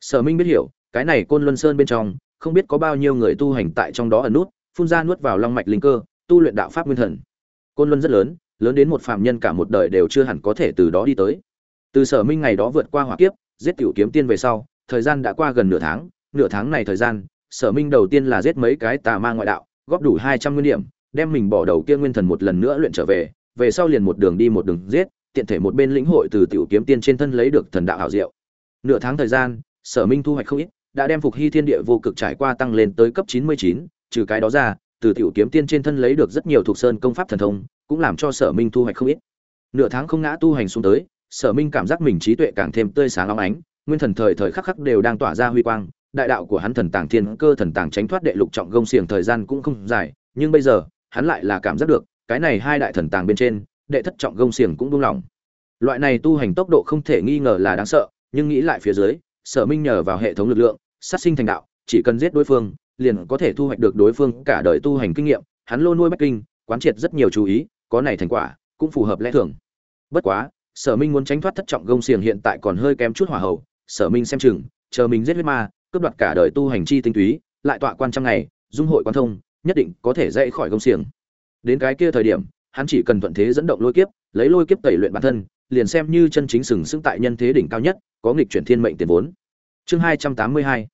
Sở minh biết hiểu, cái này côn luân sơn bên trong, không biết có bao nhiêu người tu hành tại trong đó ẩn nút, phun ra nuốt vào long mạch linh cơ, tu luyện đạo pháp nguyên thần. Côn luân rất lớn lớn đến một phạm nhân cả một đời đều chưa hẳn có thể từ đó đi tới từ sở minh ngày đó vượt qua hỏa kiếp, giết tiểu kiếm tiên về sau, thời gian đã qua gần nửa tháng nửa tháng này thời gian, sở minh đầu tiên là giết mấy cái tà ma ngoại đạo, góp đủ hai trăm nguyên điểm, đem mình bỏ đầu kia nguyên thần một lần nữa luyện trở về về sau liền một đường đi một đường giết, tiện thể một bên lĩnh hội từ tiểu kiếm tiên trên thân lấy được thần đạo hảo diệu. Nửa tháng thời gian, sở minh thu hoạch không ít, đã đem phục hy thiên địa vô cực trải qua tăng lên tới cấp chín mươi chín, trừ cái đó ra, từ tiểu kiếm tiên trên thân lấy được rất nhiều thuộc sơn công pháp thần thông, cũng làm cho sở minh thu hoạch không ít. Nửa tháng không ngã tu hành xuống tới sở minh cảm giác mình trí tuệ càng thêm tươi sáng óng ánh, nguyên thần thời thời khắc khắc đều đang tỏa ra huy quang, đại đạo của hắn thần tàng thiên cơ thần tàng tránh thoát đệ lục trọng gông xiềng thời gian cũng không dài, nhưng bây giờ, hắn lại là cảm giác được, cái này hai đại thần tàng bên trên, đệ thất trọng gông xiềng cũng buông lỏng. Loại này tu hành tốc độ không thể nghi ngờ là đáng sợ, nhưng nghĩ lại phía dưới, sở minh nhờ vào hệ thống lực lượng, sát sinh thành đạo, chỉ cần giết đối phương, liền có thể thu hoạch được đối phương cả đời tu hành kinh nghiệm, hắn lô nuôi bách kinh, quán triệt rất nhiều chú ý, có này thành quả, cũng phù hợp lẽ thường. Bất quá sở minh muốn tránh thoát thất trọng gông xiềng hiện tại còn hơi kém chút hỏa hậu sở minh xem chừng, chờ mình giết huyết ma, cướp đoạt cả đời tu hành chi tinh túy, lại tọa quan trăm ngày, dung hội quan thông, nhất định có thể dậy khỏi gông xiềng. Đến cái kia thời điểm, hắn chỉ cần thuận thế dẫn động lôi kiếp, lấy lôi kiếp tẩy luyện bản thân, liền xem như chân chính sừng sững tại nhân thế đỉnh cao nhất, có nghịch chuyển thiên mệnh tiền vốn. Chương hai trăm tám mươi hai.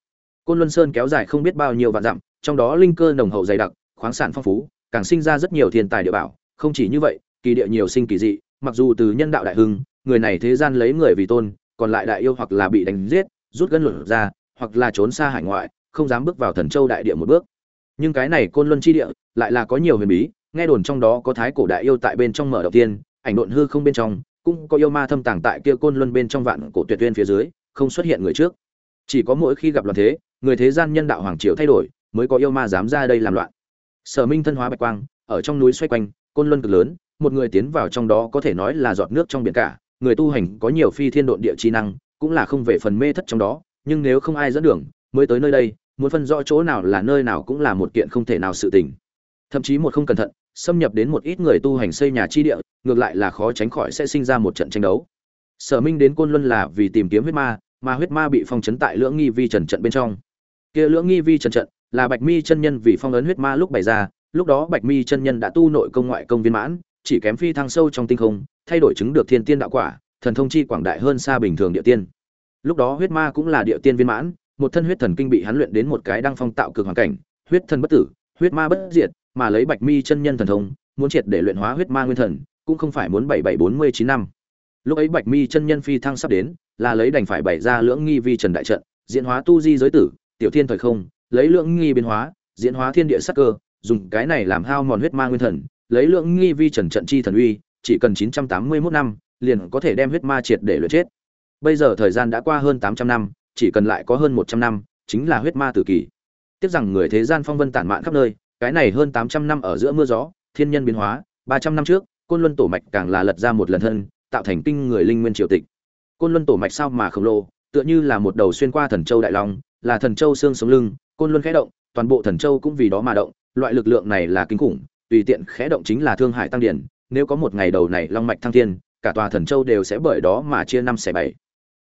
Côn luân sơn kéo dài không biết bao nhiêu vạn dặm, trong đó linh cơ nồng hậu dày đặc, khoáng sản phong phú, càng sinh ra rất nhiều thiên tài địa bảo. Không chỉ như vậy, kỳ địa nhiều sinh kỳ dị mặc dù từ nhân đạo đại hưng, người này thế gian lấy người vì tôn, còn lại đại yêu hoặc là bị đánh giết, rút gân luận ra, hoặc là trốn xa hải ngoại, không dám bước vào thần châu đại địa một bước. Nhưng cái này côn luân chi địa lại là có nhiều huyền bí, nghe đồn trong đó có thái cổ đại yêu tại bên trong mở đầu tiên, ảnh độn hư không bên trong, cũng có yêu ma thâm tàng tại kia côn luân bên trong vạn cổ tuyệt tuyên phía dưới, không xuất hiện người trước. Chỉ có mỗi khi gặp loạn thế, người thế gian nhân đạo hoàng triều thay đổi, mới có yêu ma dám ra đây làm loạn. Sở minh thân hóa bạch quang, ở trong núi xoay quanh, côn luân cực lớn một người tiến vào trong đó có thể nói là giọt nước trong biển cả, người tu hành có nhiều phi thiên độn địa chi năng, cũng là không về phần mê thất trong đó, nhưng nếu không ai dẫn đường, mới tới nơi đây, muốn phân rõ chỗ nào là nơi nào cũng là một kiện không thể nào sự tình. Thậm chí một không cẩn thận, xâm nhập đến một ít người tu hành xây nhà chi địa, ngược lại là khó tránh khỏi sẽ sinh ra một trận tranh đấu. Sở minh đến côn luân là vì tìm kiếm huyết ma, mà huyết ma bị phong chấn tại lưỡng nghi vi trần trận bên trong. Kia lưỡng nghi vi trần trận là bạch mi chân nhân vì phong ấn huyết ma lúc bày ra, lúc đó bạch mi chân nhân đã tu nội công ngoại công viên mãn chỉ kém phi thăng sâu trong tinh không, thay đổi chứng được thiên tiên đạo quả, thần thông chi quảng đại hơn xa bình thường địa tiên. Lúc đó huyết ma cũng là địa tiên viên mãn, một thân huyết thần kinh bị hắn luyện đến một cái đăng phong tạo cực hoàn cảnh, huyết thần bất tử, huyết ma bất diệt, mà lấy bạch mi chân nhân thần thông, muốn triệt để luyện hóa huyết ma nguyên thần, cũng không phải muốn bảy bảy bốn mươi chín năm. Lúc ấy bạch mi chân nhân phi thăng sắp đến, là lấy đành phải bày ra lưỡng nghi vi trần đại trận, diễn hóa tu di giới tử, tiểu thiên thời không, lấy lưỡng nghi biến hóa, diễn hóa thiên địa sắc cơ, dùng cái này làm hao mòn huyết ma nguyên thần lấy lượng nghi vi trần trận chi thần uy, chỉ cần 981 năm, liền có thể đem huyết ma triệt để luyện chết. Bây giờ thời gian đã qua hơn tám trăm năm, chỉ cần lại có hơn một trăm năm, chính là huyết ma tử kỳ. Tiếc rằng người thế gian phong vân tản mạn khắp nơi, cái này hơn tám trăm năm ở giữa mưa gió, thiên nhân biến hóa, ba trăm năm trước, côn luân tổ mạch càng là lật ra một lần thân, tạo thành kinh người linh nguyên triều tịch. Côn luân tổ mạch sao mà khổng lồ, tựa như là một đầu xuyên qua thần châu đại long, là thần châu xương sống lưng, côn luân khẽ động, toàn bộ thần châu cũng vì đó mà động, loại lực lượng này là kinh khủng tùy tiện khẽ động chính là thương hại tăng điển nếu có một ngày đầu này long mạch thăng thiên, cả tòa thần châu đều sẽ bởi đó mà chia năm xẻ bảy.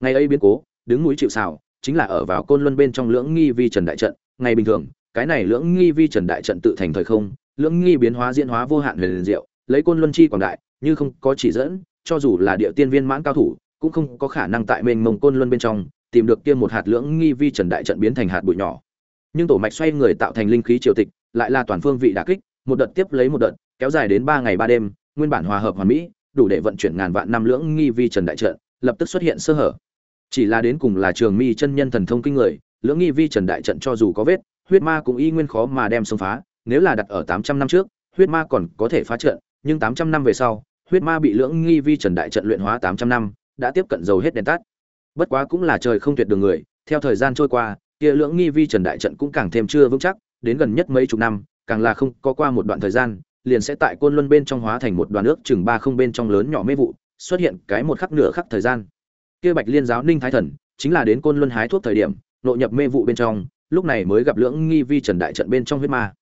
Ngày ấy biến cố, đứng núi chịu xào chính là ở vào côn luân bên trong lưỡng nghi vi trần đại trận. Ngày bình thường, cái này lưỡng nghi vi trần đại trận tự thành thời không, lưỡng nghi biến hóa diễn hóa vô hạn huyền diệu, lấy côn luân chi quảng đại, như không có chỉ dẫn, cho dù là địa tiên viên mãn cao thủ, cũng không có khả năng tại mênh mông côn luân bên trong tìm được kia một hạt lưỡng nghi vi trần đại trận biến thành hạt bụi nhỏ. Nhưng tổ mạch xoay người tạo thành linh khí triều tịch, lại là toàn phương vị đả kích một đợt tiếp lấy một đợt, kéo dài đến ba ngày ba đêm, nguyên bản hòa hợp hoàn mỹ, đủ để vận chuyển ngàn vạn năm lưỡng nghi vi trần đại trận, lập tức xuất hiện sơ hở. Chỉ là đến cùng là trường mi chân nhân thần thông kinh người, lưỡng nghi vi trần đại trận cho dù có vết, huyết ma cũng y nguyên khó mà đem xông phá, nếu là đặt ở tám trăm năm trước, huyết ma còn có thể phá trận, nhưng tám trăm năm về sau, huyết ma bị lưỡng nghi vi trần đại trận luyện hóa tám trăm năm, đã tiếp cận dầu hết đèn tắt. Bất quá cũng là trời không tuyệt đường người, theo thời gian trôi qua, kia lưỡng nghi vi trần đại trận cũng càng thêm chưa vững chắc, đến gần nhất mấy chục năm càng là không có qua một đoạn thời gian, liền sẽ tại côn luân bên trong hóa thành một đoàn nước chừng ba không bên trong lớn nhỏ mê vụ, xuất hiện cái một khắc nửa khắc thời gian. Kia bạch liên giáo ninh thái thần, chính là đến côn luân hái thuốc thời điểm, nội nhập mê vụ bên trong, lúc này mới gặp lưỡng nghi vi trần đại trận bên trong huyết ma.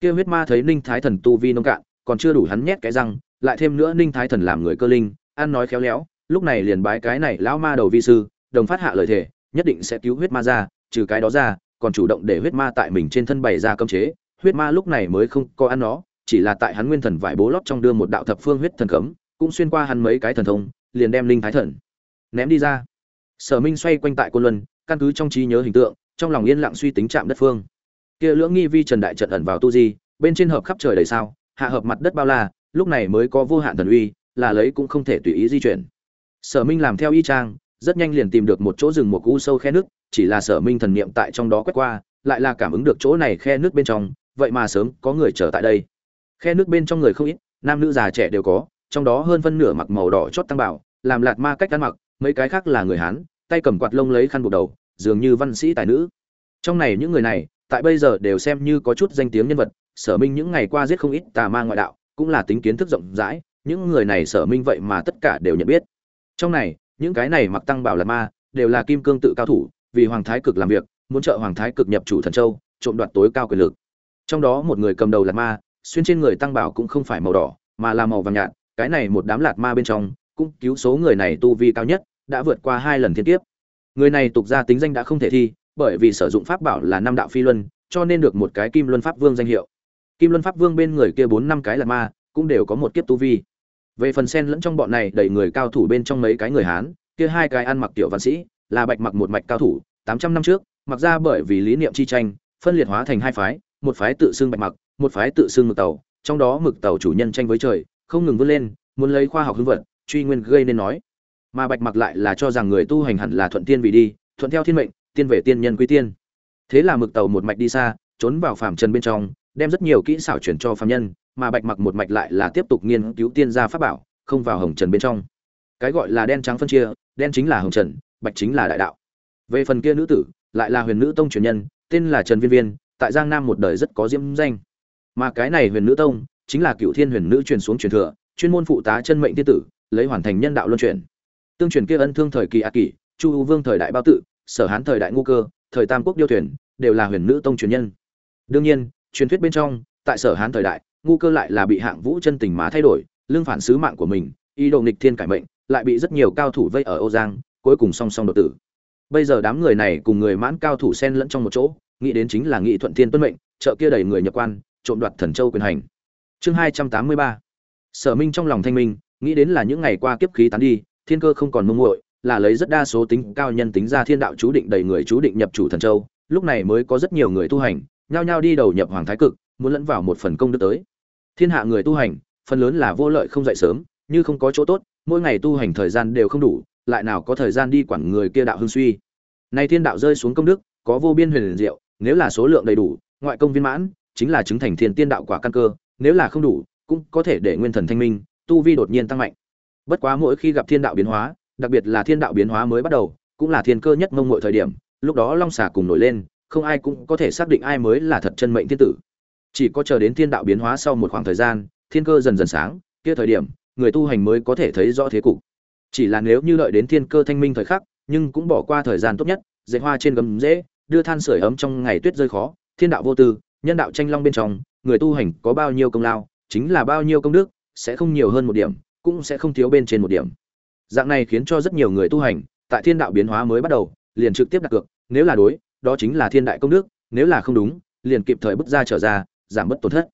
Kia huyết ma thấy ninh thái thần tu vi nông cạn, còn chưa đủ hắn nhét cái răng, lại thêm nữa ninh thái thần làm người cơ linh, ăn nói khéo léo, lúc này liền bái cái này lão ma đầu vi sư, đồng phát hạ lời thề, nhất định sẽ cứu huyết ma ra, trừ cái đó ra, còn chủ động để huyết ma tại mình trên thân bày ra cấm chế huyết ma lúc này mới không có ăn nó, chỉ là tại hắn nguyên thần vải bố lót trong đưa một đạo thập phương huyết thần cấm, cũng xuyên qua hắn mấy cái thần thông, liền đem linh thái thần ném đi ra. Sở minh xoay quanh tại côn luân, căn cứ trong trí nhớ hình tượng, trong lòng yên lặng suy tính chạm đất phương. Kia lưỡng nghi vi trần đại trận ẩn vào tu di, bên trên hợp khắp trời đầy sao, hạ hợp mặt đất bao la, lúc này mới có vô hạn thần uy, là lấy cũng không thể tùy ý di chuyển. Sở minh làm theo y trang rất nhanh liền tìm được một chỗ rừng một u sâu khe nước, chỉ là sở minh thần niệm tại trong đó quét qua, lại là cảm ứng được chỗ này khe nước bên trong vậy mà sớm có người chờ tại đây. Khe nước bên trong người không ít, nam nữ già trẻ đều có, trong đó hơn phân nửa mặc màu đỏ chót tăng bảo, làm lạt ma cách ăn mặc, mấy cái khác là người hán, tay cầm quạt lông lấy khăn buộc đầu, dường như văn sĩ tài nữ. Trong này những người này, tại bây giờ đều xem như có chút danh tiếng nhân vật, sở minh những ngày qua giết không ít tà ma ngoại đạo, cũng là tính kiến thức rộng rãi, những người này sở minh vậy mà tất cả đều nhận biết. Trong này, những cái này mặc tăng bảo là ma, đều là kim cương tự cao thủ, vì hoàng thái cực làm việc, muốn trợ hoàng thái cực nhập chủ thần châu, trộm đoạt tối cao quyền lực trong đó một người cầm đầu là ma, xuyên trên người tăng bảo cũng không phải màu đỏ, mà là màu vàng nhạt, cái này một đám lạt ma bên trong, cũng cứu số người này tu vi cao nhất, đã vượt qua hai lần thiên kiếp. Người này tục ra tính danh đã không thể thi, bởi vì sử dụng pháp bảo là năm đạo phi luân, cho nên được một cái kim luân pháp vương danh hiệu. Kim luân pháp vương bên người kia bốn năm cái lạt ma, cũng đều có một kiếp tu vi. Về phần sen lẫn trong bọn này đầy người cao thủ bên trong mấy cái người hán, kia hai cái ăn mặc tiểu văn sĩ, là bạch mặc một mạch cao thủ, tám trăm năm trước, mặc ra bởi vì lý niệm chi tranh, phân liệt hóa thành hai phái một phái tự xưng bạch mặc, một phái tự xưng mực tàu, trong đó mực tàu chủ nhân tranh với trời, không ngừng vươn lên, muốn lấy khoa học hưng vật, truy nguyên gây nên nói. Mà bạch mặc lại là cho rằng người tu hành hẳn là thuận tiên vì đi, thuận theo thiên mệnh, tiên về tiên nhân quy tiên. Thế là mực tàu một mạch đi xa, trốn vào phàm trần bên trong, đem rất nhiều kỹ xảo chuyển cho phàm nhân, mà bạch mặc một mạch lại là tiếp tục nghiên cứu tiên gia pháp bảo, không vào hồng trần bên trong. Cái gọi là đen trắng phân chia, đen chính là hồng trần, bạch chính là đại đạo. Về phần kia nữ tử, lại là huyền nữ tông truyền nhân, tên là trần viên viên tại giang nam một đời rất có diễm danh. Mà cái này huyền nữ tông, chính là cựu thiên huyền nữ truyền xuống truyền thừa, chuyên môn phụ tá chân mệnh tiên tử, lấy hoàn thành nhân đạo luân chuyển. Tương truyền kia ân thương thời kỳ a kỷ, chu u vương thời đại bao tự, sở hán thời đại ngô cơ, thời tam quốc điêu thuyền, đều là huyền nữ tông truyền nhân. Đương nhiên, truyền thuyết bên trong, tại sở hán thời đại ngô cơ lại là bị hạng vũ chân tình má thay đổi, lương phản sứ mạng của mình, ý đồ nghịch thiên cải mệnh, lại bị rất nhiều cao thủ vây ở âu giang, cuối cùng song song đột tử. Bây giờ đám người này cùng người mãn cao thủ xen lẫn trong một chỗ nghĩ đến chính là nghị thuận thiên tuân mệnh chợ kia đầy người nhập quan, trộm đoạt thần châu quyền hành. Chương hai trăm tám mươi ba. Sở minh trong lòng thanh minh, nghĩ đến là những ngày qua kiếp khí tán đi, thiên cơ không còn mông muội, là lấy rất đa số tính cao nhân tính ra thiên đạo chú định đầy người chú định nhập chủ thần châu, lúc này mới có rất nhiều người tu hành, nhao nhao đi đầu nhập hoàng thái cực, muốn lẫn vào một phần công đức tới. Thiên hạ người tu hành, phần lớn là vô lợi không dậy sớm, như không có chỗ tốt, mỗi ngày tu hành thời gian đều không đủ, lại nào có thời gian đi quản người kia đạo hưng suy. Nay thiên đạo rơi xuống công đức, có vô biên huyền diệu nếu là số lượng đầy đủ, ngoại công viên mãn, chính là chứng thành thiên tiên đạo quả căn cơ, nếu là không đủ, cũng có thể để nguyên thần thanh minh, tu vi đột nhiên tăng mạnh. Bất quá mỗi khi gặp thiên đạo biến hóa, đặc biệt là thiên đạo biến hóa mới bắt đầu, cũng là thiên cơ nhất mông mọi thời điểm, lúc đó long xà cùng nổi lên, không ai cũng có thể xác định ai mới là thật chân mệnh thiên tử. Chỉ có chờ đến thiên đạo biến hóa sau một khoảng thời gian, thiên cơ dần dần sáng, kia thời điểm, người tu hành mới có thể thấy rõ thế cục. Chỉ là nếu như đợi đến thiên cơ thanh minh thời khắc, nhưng cũng bỏ qua thời gian tốt nhất dạy hoa trên gấm dễ đưa than sưởi ấm trong ngày tuyết rơi khó, thiên đạo vô tư, nhân đạo tranh long bên trong, người tu hành có bao nhiêu công lao, chính là bao nhiêu công đức, sẽ không nhiều hơn một điểm, cũng sẽ không thiếu bên trên một điểm. Dạng này khiến cho rất nhiều người tu hành, tại thiên đạo biến hóa mới bắt đầu, liền trực tiếp đặt cược, nếu là đối, đó chính là thiên đại công đức, nếu là không đúng, liền kịp thời bước ra trở ra, giảm bớt tổn thất.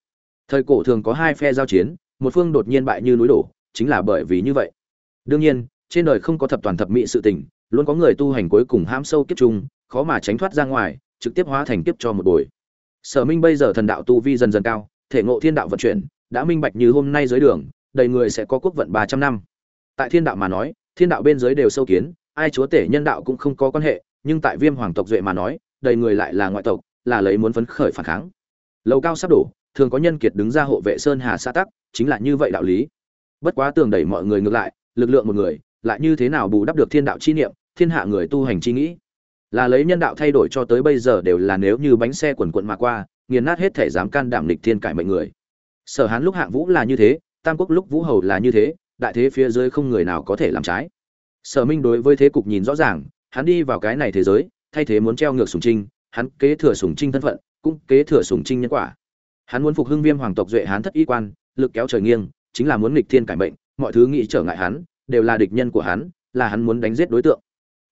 Thời cổ thường có hai phe giao chiến, một phương đột nhiên bại như núi đổ, chính là bởi vì như vậy. Đương nhiên, trên đời không có thập toàn thập mỹ sự tình luôn có người tu hành cuối cùng hãm sâu kiếp trung, khó mà tránh thoát ra ngoài trực tiếp hóa thành kiếp cho một buổi sở minh bây giờ thần đạo tu vi dần dần cao thể ngộ thiên đạo vận chuyển đã minh bạch như hôm nay dưới đường đầy người sẽ có quốc vận ba trăm năm. Tại thiên đạo mà nói thiên đạo bên dưới đều sâu kiến ai chúa tể nhân đạo cũng không có quan hệ nhưng tại viêm hoàng tộc duệ mà nói đầy người lại là ngoại tộc là lấy muốn phấn khởi phản kháng. Lầu cao sắp đổ thường có nhân kiệt đứng ra hộ vệ sơn hà xã tắc chính là như vậy đạo lý. Bất quá tường đẩy mọi người ngược lại lực lượng một người lại như thế nào bù đắp được thiên đạo chi niệm thiên hạ người tu hành chi nghĩ. Là lấy nhân đạo thay đổi cho tới bây giờ đều là nếu như bánh xe quần quận mà qua, nghiền nát hết thể dám can đảm lịch thiên cải mệnh người. Sở hán lúc hạng vũ là như thế, tam quốc lúc vũ hầu là như thế, đại thế phía dưới không người nào có thể làm trái. Sở minh đối với thế cục nhìn rõ ràng, hắn đi vào cái này thế giới, thay thế muốn treo ngược sùng trinh, hắn kế thừa sùng trinh thân phận, cũng kế thừa sùng trinh nhân quả. Hắn muốn phục hưng viêm hoàng tộc duệ hán thất y quan, lực kéo trời nghiêng, chính là muốn nghịch thiên cải mệnh, mọi thứ nghĩ trở ngại hắn, đều là địch nhân của hắn, là hắn muốn đánh giết đối tượng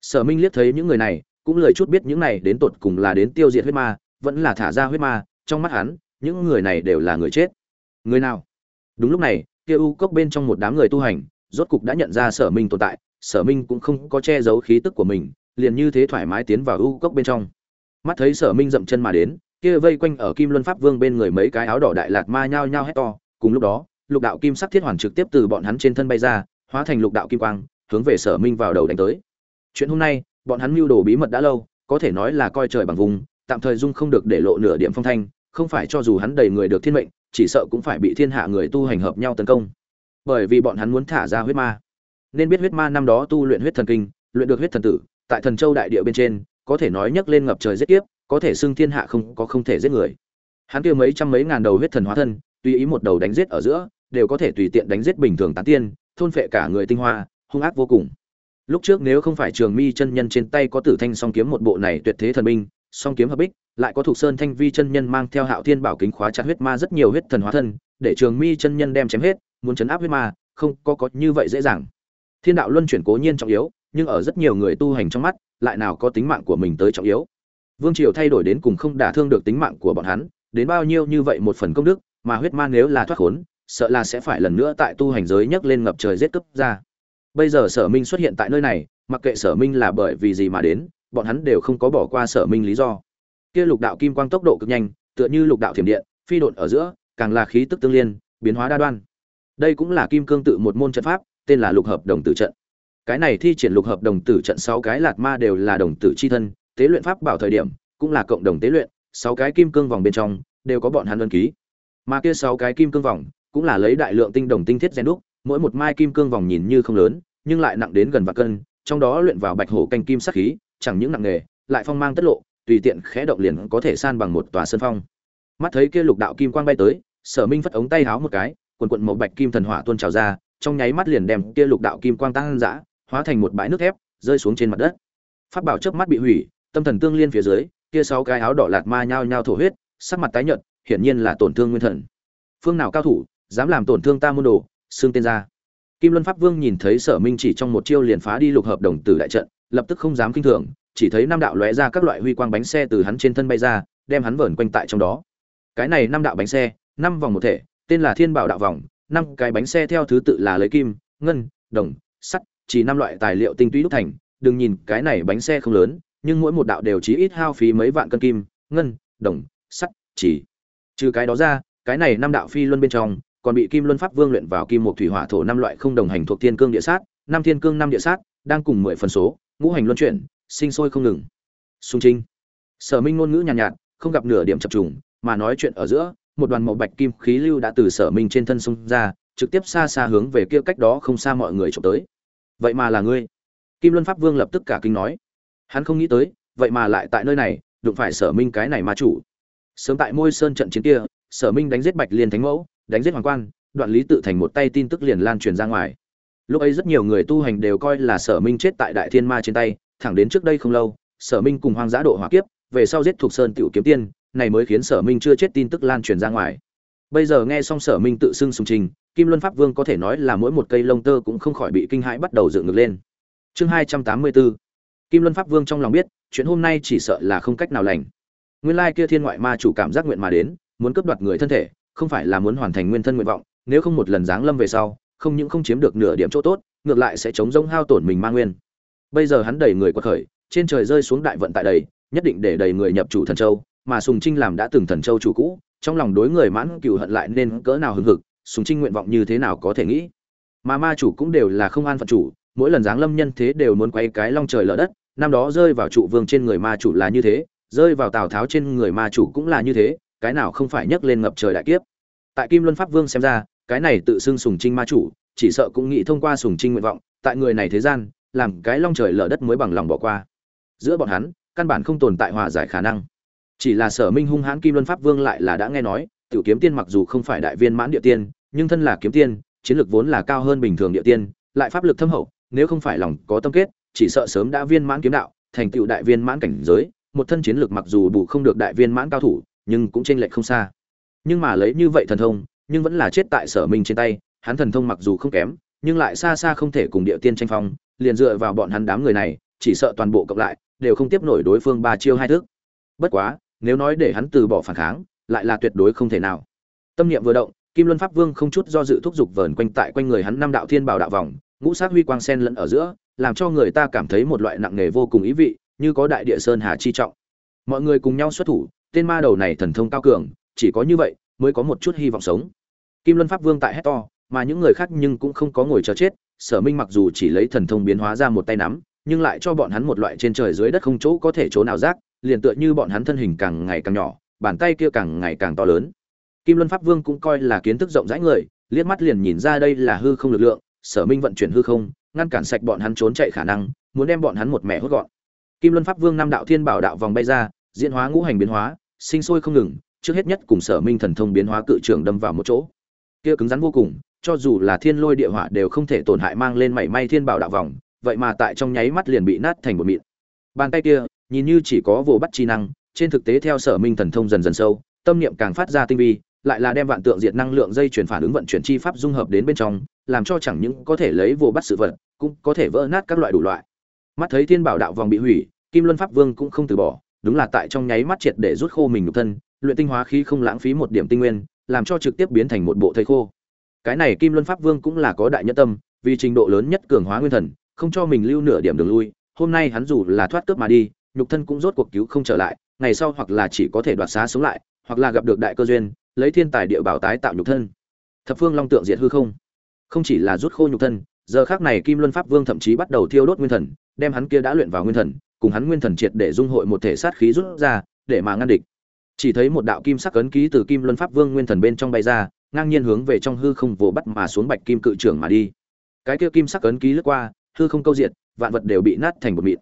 sở minh liếc thấy những người này, cũng lời chút biết những này đến tột cùng là đến tiêu diệt huyết ma, vẫn là thả ra huyết ma, trong mắt hắn, những người này đều là người chết. Người nào? Đúng lúc này, kia u cốc bên trong một đám người tu hành, rốt cục đã nhận ra sở minh tồn tại, sở minh cũng không có che giấu khí tức của mình, liền như thế thoải mái tiến vào u cốc bên trong. Mắt thấy sở minh dậm chân mà đến, kia vây quanh ở kim luân pháp vương bên người mấy cái áo đỏ đại lạt ma nhao nhao hét to, cùng lúc đó, lục đạo kim sắc thiết hoàn trực tiếp từ bọn hắn trên thân bay ra, hóa thành lục đạo kim quang, hướng về sở minh vào đầu đánh tới chuyện hôm nay, bọn hắn mưu đồ bí mật đã lâu, có thể nói là coi trời bằng vùng, tạm thời dung không được để lộ nửa điểm phong thanh, không phải cho dù hắn đầy người được thiên mệnh, chỉ sợ cũng phải bị thiên hạ người tu hành hợp nhau tấn công. Bởi vì bọn hắn muốn thả ra huyết ma. Nên biết huyết ma năm đó tu luyện huyết thần kinh, luyện được huyết thần tử, tại thần châu đại địa bên trên, có thể nói nhấc lên ngập trời giết kiếp, có thể xưng thiên hạ không có không thể giết người. Hắn kia mấy trăm mấy ngàn đầu huyết thần hóa thân, tùy ý một đầu đánh giết ở giữa, đều có thể tùy tiện đánh giết bình thường tán tiên, thôn phệ cả người tinh hoa, hung ác vô cùng lúc trước nếu không phải trường mi chân nhân trên tay có tử thanh song kiếm một bộ này tuyệt thế thần binh, song kiếm hợp bích, lại có thuộc sơn thanh vi chân nhân mang theo hạo thiên bảo kính khóa chặt huyết ma rất nhiều huyết thần hóa thân, để trường mi chân nhân đem chém hết, muốn chấn áp huyết ma, không có có như vậy dễ dàng. Thiên đạo luân chuyển cố nhiên trọng yếu, nhưng ở rất nhiều người tu hành trong mắt, lại nào có tính mạng của mình tới trọng yếu. Vương triều thay đổi đến cùng không đả thương được tính mạng của bọn hắn, đến bao nhiêu như vậy một phần công đức, mà huyết ma nếu là thoát khốn, sợ là sẽ phải lần nữa tại tu hành giới nhấc lên ngập trời giết cấp ra bây giờ sở minh xuất hiện tại nơi này, mặc kệ sở minh là bởi vì gì mà đến, bọn hắn đều không có bỏ qua sở minh lý do. Kia lục đạo kim quang tốc độ cực nhanh, tựa như lục đạo thiểm điện, phi độn ở giữa, càng là khí tức tương liên, biến hóa đa đoan. Đây cũng là kim cương tự một môn trận pháp, tên là lục hợp đồng tử trận. Cái này thi triển lục hợp đồng tử trận sáu cái lạt ma đều là đồng tử chi thân, tế luyện pháp bảo thời điểm, cũng là cộng đồng tế luyện, sáu cái kim cương vòng bên trong, đều có bọn hắn luân ký. Mà kia sáu cái kim cương vòng, cũng là lấy đại lượng tinh đồng tinh thiết gen đúc mỗi một mai kim cương vòng nhìn như không lớn, nhưng lại nặng đến gần vạn cân, trong đó luyện vào bạch hổ canh kim sắc khí, chẳng những nặng nghề, lại phong mang tất lộ, tùy tiện khẽ động liền có thể san bằng một tòa sân phong. Mắt thấy kia lục đạo kim quang bay tới, sở minh phất ống tay háo một cái, quần quận màu bạch kim thần hỏa tuôn trào ra, trong nháy mắt liền đem kia lục đạo kim quang tăng dã, hóa thành một bãi nước thép, rơi xuống trên mặt đất. Pháp bảo chớp mắt bị hủy, tâm thần tương liên phía dưới, kia sáu cái áo đỏ lạt ma nhao nhao thổ huyết, sắc mặt tái nhợt, hiển nhiên là tổn thương nguyên thần. Phương nào cao thủ, dám làm tổn thương ta môn đồ xương tên ra. Kim luân pháp vương nhìn thấy sở minh chỉ trong một chiêu liền phá đi lục hợp đồng tử đại trận, lập tức không dám kinh thường, chỉ thấy năm đạo lóe ra các loại huy quang bánh xe từ hắn trên thân bay ra, đem hắn vờn quanh tại trong đó. Cái này năm đạo bánh xe, năm vòng một thể, tên là thiên bảo đạo vòng, năm cái bánh xe theo thứ tự là lấy kim, ngân, đồng, sắt, chỉ năm loại tài liệu tinh túy đúc thành. Đừng nhìn cái này bánh xe không lớn, nhưng mỗi một đạo đều chỉ ít hao phí mấy vạn cân kim, ngân, đồng, sắt, chỉ. Trừ cái đó ra, cái này năm đạo phi luân bên trong còn bị kim luân pháp vương luyện vào kim một thủy hỏa thổ năm loại không đồng hành thuộc thiên cương địa sát năm thiên cương năm địa sát đang cùng mười phần số ngũ hành luân chuyển sinh sôi không ngừng. Sung trinh. Sở minh ngôn ngữ nhàn nhạt, nhạt không gặp nửa điểm chập trùng mà nói chuyện ở giữa một đoàn màu bạch kim khí lưu đã từ sở minh trên thân xung ra trực tiếp xa xa hướng về kia cách đó không xa mọi người trộm tới. Vậy mà là ngươi? Kim luân pháp vương lập tức cả kinh nói. Hắn không nghĩ tới vậy mà lại tại nơi này đụng phải sở minh cái này ma chủ. Sớm tại môi sơn trận chiến kia sở minh đánh giết bạch liên thánh mẫu đánh giết hoàng quan, đoạn lý tự thành một tay tin tức liền lan truyền ra ngoài. Lúc ấy rất nhiều người tu hành đều coi là sở minh chết tại đại thiên ma trên tay, thẳng đến trước đây không lâu, sở minh cùng hoang dã độ hỏa kiếp, về sau giết thuộc sơn tiểu kiếm tiên, này mới khiến sở minh chưa chết tin tức lan truyền ra ngoài. Bây giờ nghe xong sở minh tự xưng sùng trình, kim luân pháp vương có thể nói là mỗi một cây lông tơ cũng không khỏi bị kinh hãi bắt đầu dựng ngược lên. Chương hai trăm tám mươi bốn kim luân pháp vương trong lòng biết, chuyện hôm nay chỉ sợ là không cách nào lành. Nguyên lai kia thiên ngoại ma chủ cảm giác nguyện mà đến, muốn cướp đoạt người thân thể không phải là muốn hoàn thành nguyên thân nguyện vọng, nếu không một lần giáng lâm về sau, không những không chiếm được nửa điểm chỗ tốt, ngược lại sẽ chống rông hao tổn mình ma nguyên. Bây giờ hắn đẩy người qua khởi, trên trời rơi xuống đại vận tại đầy, nhất định để đầy người nhập chủ thần châu, mà sùng trinh làm đã từng thần châu chủ cũ, trong lòng đối người mãn cừu hận lại nên cỡ nào hừng hực, sùng trinh nguyện vọng như thế nào có thể nghĩ. Mà ma chủ cũng đều là không an phận chủ, mỗi lần giáng lâm nhân thế đều muốn quay cái long trời lở đất, năm đó rơi vào trụ vương trên người ma chủ là như thế, rơi vào tào tháo trên người ma chủ cũng là như thế cái nào không phải nhấc lên ngập trời đại kiếp. Tại kim luân pháp vương xem ra, cái này tự xưng sùng trinh ma chủ, chỉ sợ cũng nghĩ thông qua sùng trinh nguyện vọng, tại người này thế gian, làm cái long trời lở đất mới bằng lòng bỏ qua. Giữa bọn hắn, căn bản không tồn tại hòa giải khả năng. Chỉ là sở minh hung hãn kim luân pháp vương lại là đã nghe nói, tiểu kiếm tiên mặc dù không phải đại viên mãn địa tiên, nhưng thân là kiếm tiên, chiến lược vốn là cao hơn bình thường địa tiên, lại pháp lực thâm hậu, nếu không phải lòng có tâm kết, chỉ sợ sớm đã viên mãn kiếm đạo, thành tựu đại viên mãn cảnh giới, một thân chiến lược mặc dù bù không được đại viên mãn cao thủ nhưng cũng chênh lệch không xa. Nhưng mà lấy như vậy thần thông, nhưng vẫn là chết tại sở minh trên tay, hắn thần thông mặc dù không kém, nhưng lại xa xa không thể cùng địa tiên tranh phong, liền dựa vào bọn hắn đám người này, chỉ sợ toàn bộ cộng lại, đều không tiếp nổi đối phương ba chiêu hai thức. Bất quá, nếu nói để hắn từ bỏ phản kháng, lại là tuyệt đối không thể nào. Tâm niệm vừa động, kim luân pháp vương không chút do dự thúc giục vờn quanh tại quanh người hắn năm đạo thiên bảo đạo vòng, ngũ sát huy quang sen lẫn ở giữa, làm cho người ta cảm thấy một loại nặng nề vô cùng ý vị, như có đại địa sơn hà chi trọng. Mọi người cùng nhau xuất thủ tên ma đầu này thần thông cao cường, chỉ có như vậy mới có một chút hy vọng sống. Kim luân pháp vương tại hét to, mà những người khác nhưng cũng không có ngồi chờ chết, sở minh mặc dù chỉ lấy thần thông biến hóa ra một tay nắm, nhưng lại cho bọn hắn một loại trên trời dưới đất không chỗ có thể chỗ nào rác liền tựa như bọn hắn thân hình càng ngày càng nhỏ, bàn tay kia càng ngày càng to lớn. Kim luân pháp vương cũng coi là kiến thức rộng rãi người, liếc mắt liền nhìn ra đây là hư không lực lượng, sở minh vận chuyển hư không, ngăn cản sạch bọn hắn trốn chạy khả năng, muốn đem bọn hắn một mẻ hốt gọn. Kim luân pháp vương năm đạo thiên bảo đạo vòng bay ra diễn hóa ngũ hành biến hóa, sinh sôi không ngừng, trước hết nhất cùng sở minh thần thông biến hóa cự trường đâm vào một chỗ. Kia cứng rắn vô cùng, cho dù là thiên lôi địa hỏa đều không thể tổn hại mang lên mảy may thiên bảo đạo vòng, vậy mà tại trong nháy mắt liền bị nát thành một mịn. Bàn tay kia, nhìn như chỉ có vồ bắt chi năng, trên thực tế theo sở minh thần thông dần dần sâu, tâm niệm càng phát ra tinh vi, lại là đem vạn tượng diệt năng lượng dây chuyển phản ứng vận chuyển chi pháp dung hợp đến bên trong, làm cho chẳng những có thể lấy vồ bắt sự vật, cũng có thể vỡ nát các loại đủ loại. Mắt thấy thiên bảo đạo vòng bị hủy, kim luân pháp vương cũng không từ bỏ đúng là tại trong nháy mắt triệt để rút khô mình nhục thân, luyện tinh hóa khí không lãng phí một điểm tinh nguyên, làm cho trực tiếp biến thành một bộ thây khô. Cái này kim luân pháp vương cũng là có đại nhẫn tâm, vì trình độ lớn nhất cường hóa nguyên thần, không cho mình lưu nửa điểm đường lui, hôm nay hắn dù là thoát cướp mà đi, nhục thân cũng rốt cuộc cứu không trở lại, ngày sau hoặc là chỉ có thể đoạt xá sống lại, hoặc là gặp được đại cơ duyên, lấy thiên tài địa bảo tái tạo nhục thân. Thập phương long tượng diệt hư không? Không chỉ là rút khô nhục thân, giờ khắc này kim luân pháp vương thậm chí bắt đầu thiêu đốt nguyên thần, đem hắn kia đã luyện vào nguyên thần cùng hắn nguyên thần triệt để dung hội một thể sát khí rút ra, để mà ngăn địch. Chỉ thấy một đạo kim sắc ấn ký từ kim luân pháp vương nguyên thần bên trong bay ra, ngang nhiên hướng về trong hư không vồ bắt mà xuống bạch kim cự trưởng mà đi. Cái kia kim sắc ấn ký lướt qua, hư không câu diệt, vạn vật đều bị nát thành bột mịn.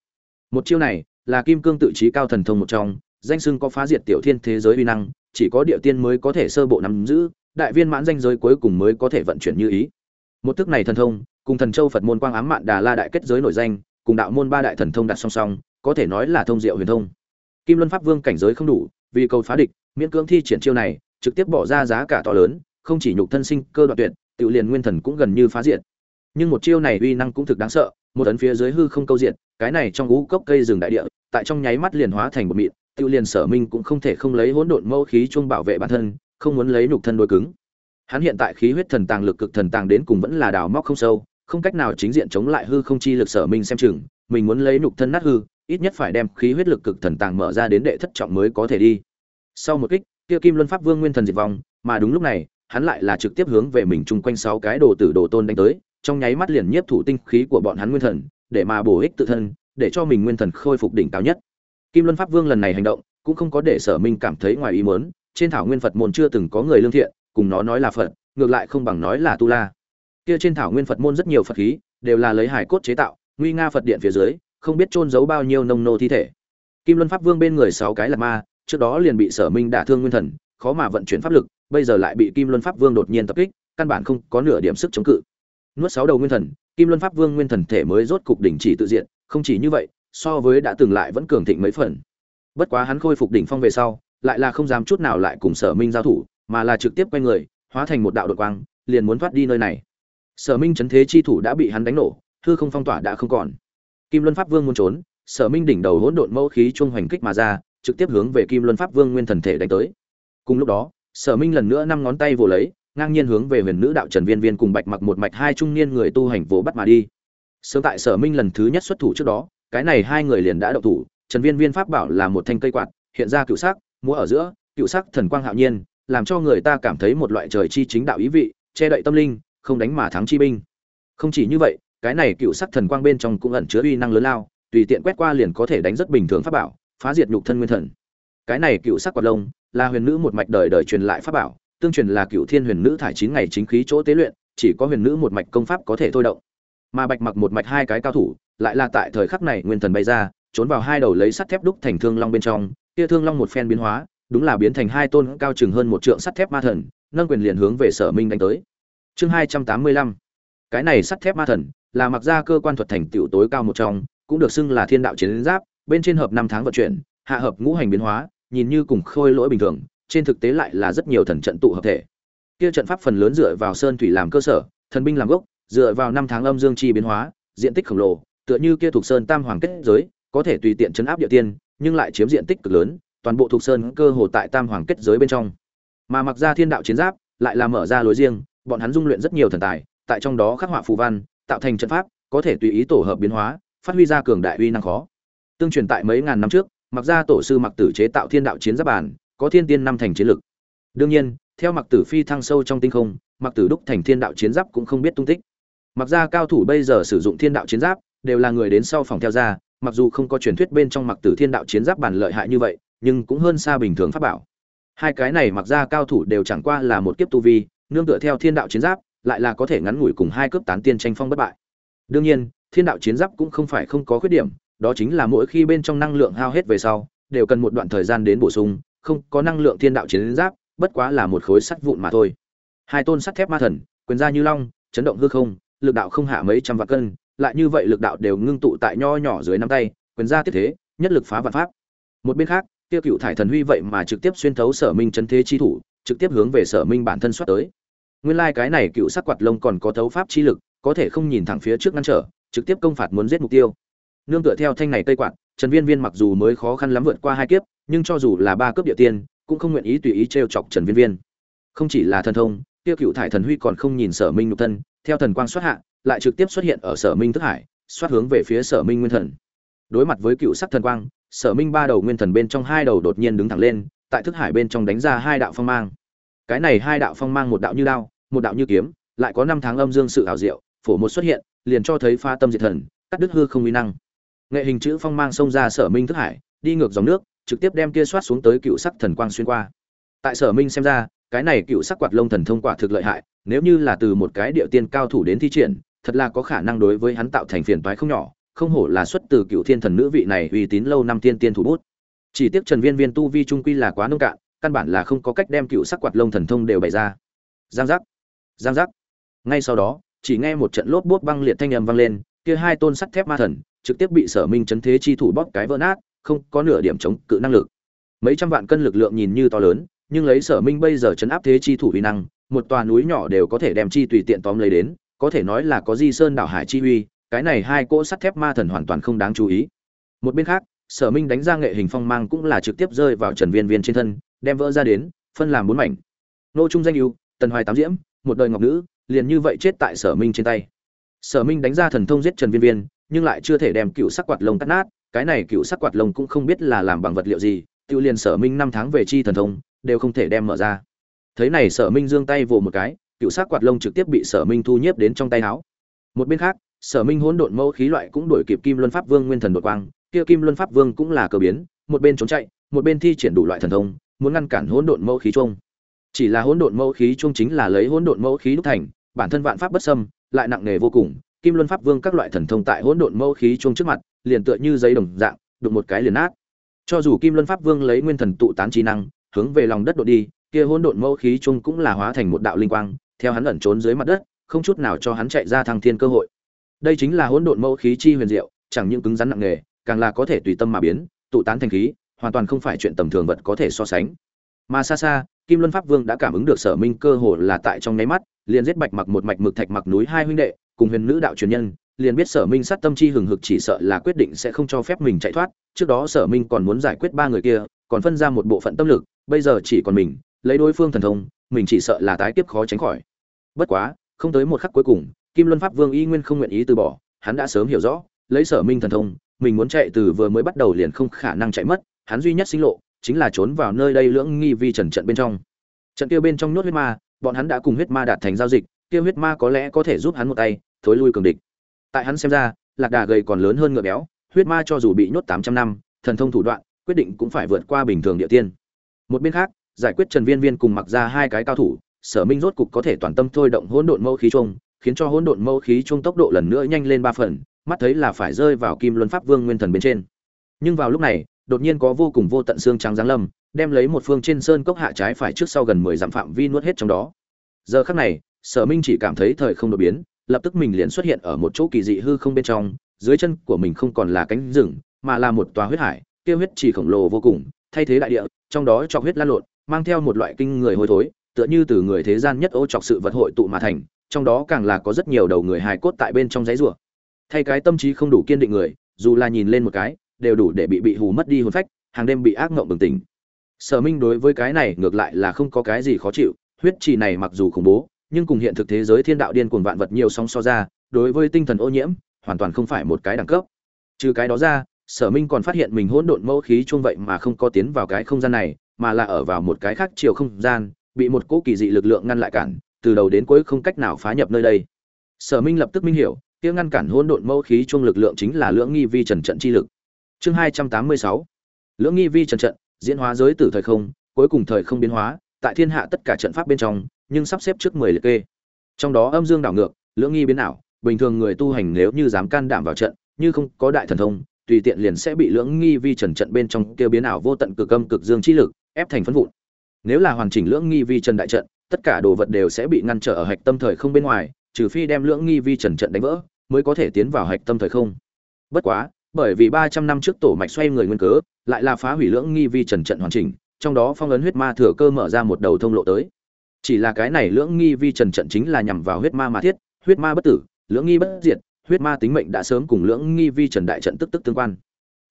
Một chiêu này, là kim cương tự trí cao thần thông một trong, danh xưng có phá diệt tiểu thiên thế giới uy năng, chỉ có địa tiên mới có thể sơ bộ nắm giữ, đại viên mãn danh giới cuối cùng mới có thể vận chuyển như ý. Một thức này thần thông, cùng thần châu phật môn quang ám mạn đà la đại kết giới nổi danh, cùng đạo môn ba đại thần thông đặt song song có thể nói là thông diệu huyền thông. Kim luân pháp vương cảnh giới không đủ, vì cầu phá địch, miễn cưỡng thi triển chiêu này, trực tiếp bỏ ra giá cả to lớn, không chỉ nhục thân sinh cơ đoạn tuyệt, tự liền nguyên thần cũng gần như phá diệt. Nhưng một chiêu này uy năng cũng thực đáng sợ, một ấn phía dưới hư không câu diện cái này trong ngũ cốc cây rừng đại địa, tại trong nháy mắt liền hóa thành một mịn, tự liền sở minh cũng không thể không lấy hỗn độn mâu khí chung bảo vệ bản thân, không muốn lấy nhục thân đối cứng. Hắn hiện tại khí huyết thần tàng lực cực thần tàng đến cùng vẫn là đào móc không sâu, không cách nào chính diện chống lại hư không chi lực sở minh xem chừng, mình muốn lấy nhục thân nát hư ít nhất phải đem khí huyết lực cực thần tàng mở ra đến đệ thất trọng mới có thể đi. Sau một kích, kia kim luân pháp vương nguyên thần diệt vong, mà đúng lúc này, hắn lại là trực tiếp hướng về mình chung quanh sáu cái đồ tử đồ tôn đánh tới, trong nháy mắt liền nhiếp thủ tinh khí của bọn hắn nguyên thần, để mà bổ ích tự thân, để cho mình nguyên thần khôi phục đỉnh cao nhất. Kim luân pháp vương lần này hành động, cũng không có để sở minh cảm thấy ngoài ý muốn, trên thảo nguyên phật môn chưa từng có người lương thiện, cùng nó nói là phật, ngược lại không bằng nói là tu la. Kia trên thảo nguyên phật môn rất nhiều phật khí, đều là lấy hải cốt chế tạo, nguy nga phật điện phía dưới không biết trôn giấu bao nhiêu nông nô thi thể. Kim luân pháp vương bên người sáu cái là ma, trước đó liền bị sở minh đả thương nguyên thần, khó mà vận chuyển pháp lực, bây giờ lại bị kim luân pháp vương đột nhiên tập kích, căn bản không có nửa điểm sức chống cự. Nuốt sáu đầu nguyên thần, kim luân pháp vương nguyên thần thể mới rốt cục đỉnh chỉ tự diện, không chỉ như vậy, so với đã từng lại vẫn cường thịnh mấy phần. Bất quá hắn khôi phục đỉnh phong về sau, lại là không dám chút nào lại cùng sở minh giao thủ, mà là trực tiếp quay người, hóa thành một đạo đột quang, liền muốn thoát đi nơi này. Sở minh chấn thế chi thủ đã bị hắn đánh nổ, hư không phong tỏa đã không còn kim luân pháp vương muốn trốn, sở minh đỉnh đầu hỗn độn mẫu khí trung hoành kích mà ra, trực tiếp hướng về kim luân pháp vương nguyên thần thể đánh tới. Cùng lúc đó, sở minh lần nữa năm ngón tay vồ lấy, ngang nhiên hướng về huyền nữ đạo trần viên viên cùng bạch mặc một mạch hai trung niên người tu hành vồ bắt mà đi. Sớm tại sở minh lần thứ nhất xuất thủ trước đó, cái này hai người liền đã động thủ, trần viên viên pháp bảo là một thanh cây quạt, hiện ra cựu sắc, múa ở giữa, cựu sắc thần quang hạo nhiên, làm cho người ta cảm thấy một loại trời chi chính đạo ý vị, che đậy tâm linh, không đánh mà thắng chi binh. Không chỉ như vậy cái này cựu sắc thần quang bên trong cũng ẩn chứa uy năng lớn lao, tùy tiện quét qua liền có thể đánh rất bình thường pháp bảo, phá diệt nhục thân nguyên thần. Cái này cựu sắc quạt lông là huyền nữ một mạch đời đời truyền lại pháp bảo, tương truyền là cựu thiên huyền nữ thải chín ngày chính khí chỗ tế luyện, chỉ có huyền nữ một mạch công pháp có thể thôi động. Mà bạch mặc một mạch hai cái cao thủ, lại là tại thời khắc này nguyên thần bay ra, trốn vào hai đầu lấy sắt thép đúc thành thương long bên trong, kia thương long một phen biến hóa, đúng là biến thành hai tôn cao chừng hơn một trượng sắt thép ma thần, nâng quyền liền hướng về sở minh đánh tới. Chương hai trăm tám mươi lăm. Cái này sắt thép ma thần là mặc ra cơ quan thuật thành tựu tối cao một trong, cũng được xưng là thiên đạo chiến giáp, bên trên hợp năm tháng vận chuyển, hạ hợp ngũ hành biến hóa, nhìn như cùng khôi lỗi bình thường, trên thực tế lại là rất nhiều thần trận tụ hợp thể. Kia trận pháp phần lớn dựa vào sơn thủy làm cơ sở, thần binh làm gốc, dựa vào năm tháng âm dương chi biến hóa, diện tích khổng lồ, tựa như kia thuộc sơn tam hoàng kết giới, có thể tùy tiện chấn áp địa tiên, nhưng lại chiếm diện tích cực lớn, toàn bộ thuộc sơn cơ hồ tại tam hoàng kết giới bên trong. Mà mặc ra thiên đạo chiến giáp, lại là mở ra lối riêng, bọn hắn dung luyện rất nhiều thần tài, tại trong đó khắc họa phù văn tạo thành trận pháp, có thể tùy ý tổ hợp biến hóa, phát huy ra cường đại uy năng khó. Tương truyền tại mấy ngàn năm trước, mặc ra tổ sư mặc tử chế tạo thiên đạo chiến giáp bản, có thiên tiên năm thành chiến lực. Đương nhiên, theo mặc tử phi thăng sâu trong tinh không, mặc tử đúc thành thiên đạo chiến giáp cũng không biết tung tích. Mặc ra cao thủ bây giờ sử dụng thiên đạo chiến giáp, đều là người đến sau phòng theo ra mặc dù không có truyền thuyết bên trong mặc tử thiên đạo chiến giáp bản lợi hại như vậy, nhưng cũng hơn xa bình thường pháp bảo. Hai cái này mặc ra cao thủ đều chẳng qua là một kiếp tu vi, nương tựa theo thiên đạo chiến giáp lại là có thể ngắn ngủi cùng hai cướp tán tiên tranh phong bất bại. Đương nhiên, thiên đạo chiến giáp cũng không phải không có khuyết điểm, đó chính là mỗi khi bên trong năng lượng hao hết về sau, đều cần một đoạn thời gian đến bổ sung, không có năng lượng thiên đạo chiến giáp, bất quá là một khối sắt vụn mà thôi. Hai tôn sắt thép ma thần, quyền ra như long, chấn động hư không, lực đạo không hạ mấy trăm vạn cân, lại như vậy lực đạo đều ngưng tụ tại nho nhỏ dưới nắm tay, quyền ra tiếp thế, nhất lực phá vạn pháp. Một bên khác tiêu cựu thải thần huy vậy mà trực tiếp xuyên thấu sở minh chấn thế chi thủ, trực tiếp hướng về sở minh bản thân xoát tới nguyên lai cái này cựu sắc quạt lông còn có thấu pháp chi lực, có thể không nhìn thẳng phía trước ngăn trở, trực tiếp công phạt muốn giết mục tiêu. Nương tựa theo thanh này cây quạt, trần viên viên mặc dù mới khó khăn lắm vượt qua hai kiếp, nhưng cho dù là ba cấp địa tiên, cũng không nguyện ý tùy ý t chọc trần viên viên. Không chỉ là thần thông tiêu cựu thải thần huy còn không nhìn sở minh nhục thân, theo thần quang xuất hạ, lại trực tiếp xuất hiện ở sở minh thức hải, xoát hướng về phía sở minh nguyên thần. Đối mặt với cựu sắc thần quang, sở minh ba đầu nguyên thần bên trong hai đầu đột nhiên đứng thẳng lên, tại thức hải bên trong đánh ra hai đạo phong mang. Cái này hai đạo phong mang một đạo như đao một đạo như kiếm, lại có năm tháng âm dương sự ảo diệu, phổ một xuất hiện, liền cho thấy pha tâm diệt thần, cắt đứt hư không uy năng. Nghệ hình chữ phong mang sông ra sở minh thức hải, đi ngược dòng nước, trực tiếp đem kia xoát xuống tới cựu sắc thần quang xuyên qua. Tại sở minh xem ra, cái này cựu sắc quạt lông thần thông quả thực lợi hại, nếu như là từ một cái địa tiên cao thủ đến thi triển, thật là có khả năng đối với hắn tạo thành phiền toái không nhỏ, không hổ là xuất từ cựu thiên thần nữ vị này uy tín lâu năm tiên tiên thủ bút. Chỉ tiếc trần viên viên tu vi trung quy là quá nông cạn, căn bản là không có cách đem cựu sắc quạt lông thần thông đều bày ra. Giang giác giang giác. Ngay sau đó, chỉ nghe một trận lốp bốt băng liệt thanh âm vang lên, kia hai tôn sắt thép ma thần trực tiếp bị sở minh chấn thế chi thủ bóp cái vỡ nát, không có nửa điểm chống cự năng lực. Mấy trăm vạn cân lực lượng nhìn như to lớn, nhưng lấy sở minh bây giờ chấn áp thế chi thủ uy năng, một tòa núi nhỏ đều có thể đem chi tùy tiện tóm lấy đến, có thể nói là có di sơn đảo hải chi uy, cái này hai cỗ sắt thép ma thần hoàn toàn không đáng chú ý. Một bên khác, sở minh đánh ra nghệ hình phong mang cũng là trực tiếp rơi vào trần viên viên trên thân, đem vỡ ra đến, phân làm bốn mảnh. Nô trung danh yêu tần hoài tám diễm một đời ngọc nữ, liền như vậy chết tại sở minh trên tay. Sở minh đánh ra thần thông giết trần viên viên, nhưng lại chưa thể đem cựu sắc quạt lông cắt nát, cái này cựu sắc quạt lông cũng không biết là làm bằng vật liệu gì, tự liền sở minh năm tháng về chi thần thông, đều không thể đem mở ra. Thấy này sở minh giương tay vồ một cái, cựu sắc quạt lông trực tiếp bị sở minh thu nhiếp đến trong tay áo. Một bên khác, sở minh hỗn độn mẫu khí loại cũng đuổi kịp kim luân pháp vương nguyên thần đột quang, kia kim luân pháp vương cũng là cờ biến, một bên trốn chạy, một bên thi triển đủ loại thần thông, muốn ngăn cản hỗn độn mẫu khí chung chỉ là hỗn độn mẫu khí chung chính là lấy hỗn độn mẫu khí đúc thành, bản thân vạn pháp bất xâm, lại nặng nề vô cùng, kim luân pháp vương các loại thần thông tại hỗn độn mẫu khí chung trước mặt, liền tựa như giấy đồng dạng, đụng một cái liền nát. Cho dù kim luân pháp vương lấy nguyên thần tụ tán trí năng, hướng về lòng đất đột đi, kia hỗn độn mẫu khí chung cũng là hóa thành một đạo linh quang, theo hắn ẩn trốn dưới mặt đất, không chút nào cho hắn chạy ra thăng thiên cơ hội. Đây chính là hỗn độn mẫu khí chi huyền diệu, chẳng những cứng rắn nặng nề, càng là có thể tùy tâm mà biến, tụ tán thành khí, hoàn toàn không phải chuyện tầm thường vật có thể so sánh. Mà xa xa kim luân pháp vương đã cảm ứng được sở minh cơ hồ là tại trong nháy mắt, liền giết bạch mặc một mạch, mực thạch mặc núi hai huynh đệ, cùng huyền nữ đạo truyền nhân, liền biết sở minh sát tâm chi hừng hực chỉ sợ là quyết định sẽ không cho phép mình chạy thoát, trước đó sở minh còn muốn giải quyết ba người kia, còn phân ra một bộ phận tâm lực, bây giờ chỉ còn mình, lấy đối phương thần thông, mình chỉ sợ là tái tiếp khó tránh khỏi. Bất quá, không tới một khắc cuối cùng, kim luân pháp vương y nguyên không nguyện ý từ bỏ, hắn đã sớm hiểu rõ, lấy sở minh thần thông, mình muốn chạy từ vừa mới bắt đầu liền không khả năng chạy mất, hắn duy nhất sinh lộ chính là trốn vào nơi đây lưỡng nghi vi trần trận bên trong. Trận kia bên trong nhốt huyết ma, bọn hắn đã cùng huyết ma đạt thành giao dịch, kia huyết ma có lẽ có thể giúp hắn một tay, thối lui cường địch. Tại hắn xem ra, lạc đà gầy còn lớn hơn ngựa béo, huyết ma cho dù bị nhốt tám trăm năm, thần thông thủ đoạn, quyết định cũng phải vượt qua bình thường địa tiên. Một bên khác, giải quyết trần viên viên cùng mặc ra hai cái cao thủ, sở minh rốt cục có thể toàn tâm thôi động hỗn độn mâu khí trung khiến cho hỗn độn mâu khí trung tốc độ lần nữa nhanh lên ba phần, mắt thấy là phải rơi vào kim luân pháp vương nguyên thần bên trên. Nhưng vào lúc này đột nhiên có vô cùng vô tận xương trắng giáng lâm, đem lấy một phương trên sơn cốc hạ trái phải trước sau gần mười dặm phạm vi nuốt hết trong đó. Giờ khắc này, sở minh chỉ cảm thấy thời không đột biến, lập tức mình liền xuất hiện ở một chỗ kỳ dị hư không bên trong, dưới chân của mình không còn là cánh rừng, mà là một tòa huyết hải kia huyết chỉ khổng lồ vô cùng, thay thế đại địa, trong đó cho huyết lan lộn, mang theo một loại kinh người hôi thối, tựa như từ người thế gian nhất ô chọc sự vật hội tụ mà thành, trong đó càng là có rất nhiều đầu người hài cốt tại bên trong giấy rùa. Thay cái tâm trí không đủ kiên định người, dù là nhìn lên một cái đều đủ để bị bị hù mất đi hồn phách, hàng đêm bị ác mộng bừng tỉnh. Sở minh đối với cái này ngược lại là không có cái gì khó chịu, huyết trì này mặc dù khủng bố, nhưng cùng hiện thực thế giới thiên đạo điên cuồng vạn vật nhiều sóng so ra, đối với tinh thần ô nhiễm, hoàn toàn không phải một cái đẳng cấp. Trừ cái đó ra, sở minh còn phát hiện mình hỗn độn mẫu khí chung vậy mà không có tiến vào cái không gian này, mà là ở vào một cái khác chiều không gian, bị một cỗ kỳ dị lực lượng ngăn lại cản, từ đầu đến cuối không cách nào phá nhập nơi đây. Sở minh lập tức minh hiểu, kia ngăn cản hỗn độn mẫu khí chung lực lượng chính là lưỡng nghi vi trần trận chi lực chương hai trăm tám mươi sáu. Lưỡng nghi vi trần trận, diễn hóa giới tử thời không, cuối cùng thời không biến hóa, tại thiên hạ tất cả trận pháp bên trong, nhưng sắp xếp trước mười liệt kê. Trong đó âm dương đảo ngược, lưỡng nghi biến ảo, bình thường người tu hành nếu như dám can đảm vào trận, như không có đại thần thông, tùy tiện liền sẽ bị lưỡng nghi vi trần trận bên trong kia biến ảo vô tận cực âm cực dương chi lực, ép thành phân vụn. Nếu là hoàn chỉnh lưỡng nghi vi trần đại trận, tất cả đồ vật đều sẽ bị ngăn trở ở hạch tâm thời không bên ngoài, trừ phi đem lưỡng nghi vi trần trận đánh vỡ, mới có thể tiến vào hạch tâm thời không. Bất quá bởi vì ba trăm năm trước tổ mạch xoay người nguyên cớ, lại là phá hủy lưỡng nghi vi trần trận hoàn chỉnh, trong đó phong ấn huyết ma thừa cơ mở ra một đầu thông lộ tới. Chỉ là cái này lưỡng nghi vi trần trận chính là nhằm vào huyết ma mà thiết, huyết ma bất tử, lưỡng nghi bất diệt, huyết ma tính mệnh đã sớm cùng lưỡng nghi vi trần đại trận tức tức tương quan.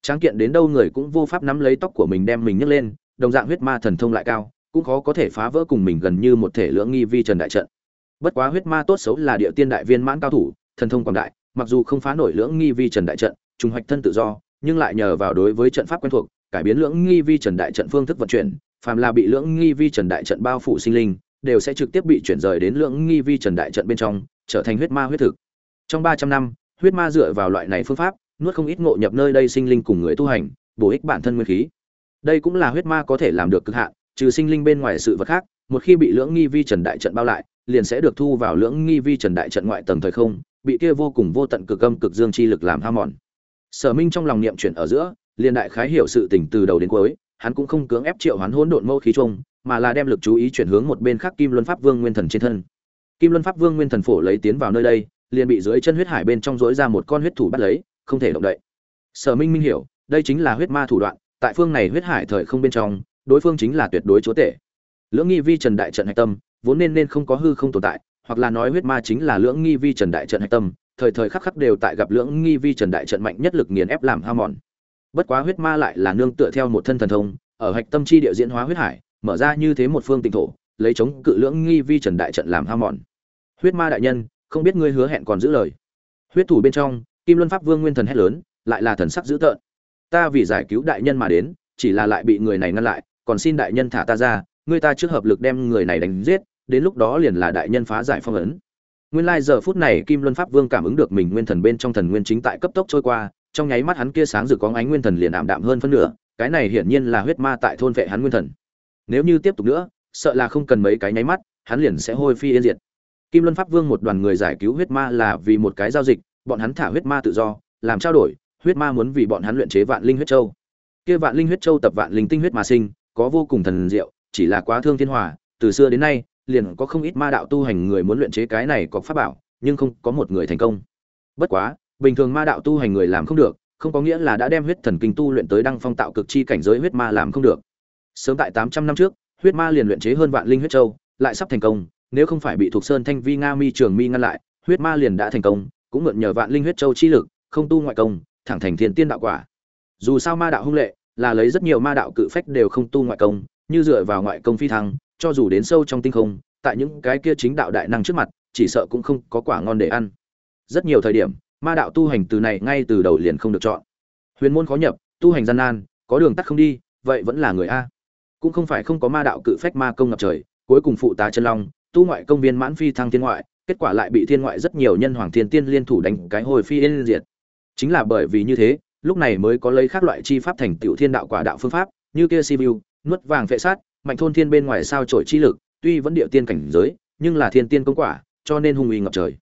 Tráng kiện đến đâu người cũng vô pháp nắm lấy tóc của mình đem mình nhấc lên, đồng dạng huyết ma thần thông lại cao, cũng khó có thể phá vỡ cùng mình gần như một thể lưỡng nghi vi trần đại trận. Bất quá huyết ma tốt xấu là địa tiên đại viên mãn cao thủ, thần thông quảng đại mặc dù không phá nổi lưỡng nghi vi trần đại trận, trùng hoạch thân tự do, nhưng lại nhờ vào đối với trận pháp quen thuộc, cải biến lưỡng nghi vi trần đại trận phương thức vận chuyển, phàm là bị lưỡng nghi vi trần đại trận bao phủ sinh linh, đều sẽ trực tiếp bị chuyển rời đến lưỡng nghi vi trần đại trận bên trong, trở thành huyết ma huyết thực. Trong ba trăm năm, huyết ma dựa vào loại này phương pháp, nuốt không ít ngộ nhập nơi đây sinh linh cùng người tu hành, bổ ích bản thân nguyên khí. Đây cũng là huyết ma có thể làm được cực hạn, trừ sinh linh bên ngoài sự vật khác, một khi bị lưỡng nghi vi trần đại trận bao lại, liền sẽ được thu vào lưỡng nghi vi trần đại trận ngoại tầng thời không bị kia vô cùng vô tận cực âm cực dương chi lực làm hao mòn. Sở minh trong lòng niệm chuyển ở giữa liền đại khái hiểu sự tình từ đầu đến cuối hắn cũng không cưỡng ép triệu hoán hỗn độn mâu khí trùng, mà là đem lực chú ý chuyển hướng một bên khác kim luân pháp vương nguyên thần trên thân. Kim luân pháp vương nguyên thần phổ lấy tiến vào nơi đây liền bị dưới chân huyết hải bên trong dối ra một con huyết thủ bắt lấy không thể động đậy. Sở minh minh hiểu đây chính là huyết ma thủ đoạn tại phương này huyết hải thời không bên trong đối phương chính là tuyệt đối chúa tể. Lưỡng nghi vi trần đại trận hạch tâm vốn nên nên không có hư không tồn tại hoặc là nói huyết ma chính là lưỡng nghi vi trần đại trận hạch tâm, thời thời khắc khắc đều tại gặp lưỡng nghi vi trần đại trận mạnh nhất lực nghiền ép làm hao mòn. Bất quá huyết ma lại là nương tựa theo một thân thần thông, ở hạch tâm chi địa diễn hóa huyết hải, mở ra như thế một phương tịnh thổ, lấy chống cự lưỡng nghi vi trần đại trận làm hao mòn. Huyết ma đại nhân, không biết ngươi hứa hẹn còn giữ lời. Huyết thủ bên trong, kim luân pháp vương nguyên thần hét lớn, lại là thần sắc dữ tợn. Ta vì giải cứu đại nhân mà đến, chỉ là lại bị người này ngăn lại, còn xin đại nhân thả ta ra ngươi ta trước hợp lực đem người này đánh giết đến lúc đó liền là đại nhân phá giải phong ấn. Nguyên lai giờ phút này kim luân pháp vương cảm ứng được mình nguyên thần bên trong thần nguyên chính tại cấp tốc trôi qua, trong nháy mắt hắn kia sáng rực có ánh nguyên thần liền ảm đạm hơn phân nửa, cái này hiển nhiên là huyết ma tại thôn vệ hắn nguyên thần. Nếu như tiếp tục nữa, sợ là không cần mấy cái nháy mắt, hắn liền sẽ hôi phi yên diệt. Kim luân pháp vương một đoàn người giải cứu huyết ma là vì một cái giao dịch, bọn hắn thả huyết ma tự do, làm trao đổi, huyết ma muốn vì bọn hắn luyện chế vạn linh huyết châu. Kia vạn linh huyết châu tập vạn linh tinh huyết mà sinh, có vô cùng thần diệu, chỉ là quá thương thiên hòa, từ xưa đến nay liền có không ít ma đạo tu hành người muốn luyện chế cái này có pháp bảo, nhưng không có một người thành công. Bất quá, bình thường ma đạo tu hành người làm không được, không có nghĩa là đã đem huyết thần kinh tu luyện tới đăng phong tạo cực chi cảnh giới huyết ma làm không được. Sớm tại tám trăm năm trước, huyết ma liền luyện chế hơn vạn linh huyết châu, lại sắp thành công, nếu không phải bị thuộc sơn thanh vi nga mi trường mi ngăn lại, huyết ma liền đã thành công, cũng mượn nhờ vạn linh huyết châu chi lực, không tu ngoại công, thẳng thành thiên tiên đạo quả. Dù sao ma đạo hung lệ, là lấy rất nhiều ma đạo cự phách đều không tu ngoại công, như dựa vào ngoại công phi thăng cho dù đến sâu trong tinh không, tại những cái kia chính đạo đại năng trước mặt, chỉ sợ cũng không có quả ngon để ăn. Rất nhiều thời điểm, ma đạo tu hành từ này ngay từ đầu liền không được chọn. Huyền môn khó nhập, tu hành gian nan, có đường tắt không đi, vậy vẫn là người a. Cũng không phải không có ma đạo cự phách ma công ngập trời, cuối cùng phụ tá chân long, tu ngoại công viên mãn phi thăng thiên ngoại, kết quả lại bị thiên ngoại rất nhiều nhân hoàng thiên tiên liên thủ đánh cái hồi phi yên diệt. Chính là bởi vì như thế, lúc này mới có lấy các loại chi pháp thành tiểu thiên đạo quả đạo phương pháp, như kia sibiu nuốt vàng phệ sát mạnh thôn thiên bên ngoài sao trổi chi lực, tuy vẫn địa tiên cảnh giới, nhưng là thiên tiên công quả, cho nên hung uy ngập trời.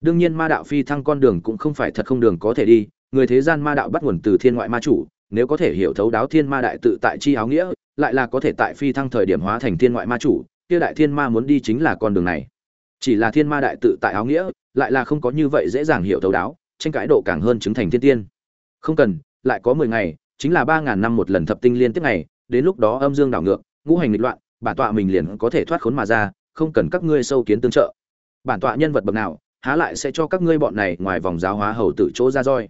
Đương nhiên ma đạo phi thăng con đường cũng không phải thật không đường có thể đi, người thế gian ma đạo bắt nguồn từ thiên ngoại ma chủ, nếu có thể hiểu thấu đáo thiên ma đại tự tại chi áo nghĩa, lại là có thể tại phi thăng thời điểm hóa thành thiên ngoại ma chủ, kia đại thiên ma muốn đi chính là con đường này. Chỉ là thiên ma đại tự tại áo nghĩa, lại là không có như vậy dễ dàng hiểu thấu đáo, tranh cãi độ càng hơn chứng thành thiên tiên. Không cần, lại có mười ngày, chính là ba ngàn năm một lần thập tinh liên tiếp ngày, đến lúc đó âm dương đảo ngược ngũ hành nghịch loạn, bản tọa mình liền có thể thoát khốn mà ra, không cần các ngươi sâu kiến tương trợ. Bản tọa nhân vật bậc nào, há lại sẽ cho các ngươi bọn này ngoài vòng giáo hóa hầu tự chỗ ra roi.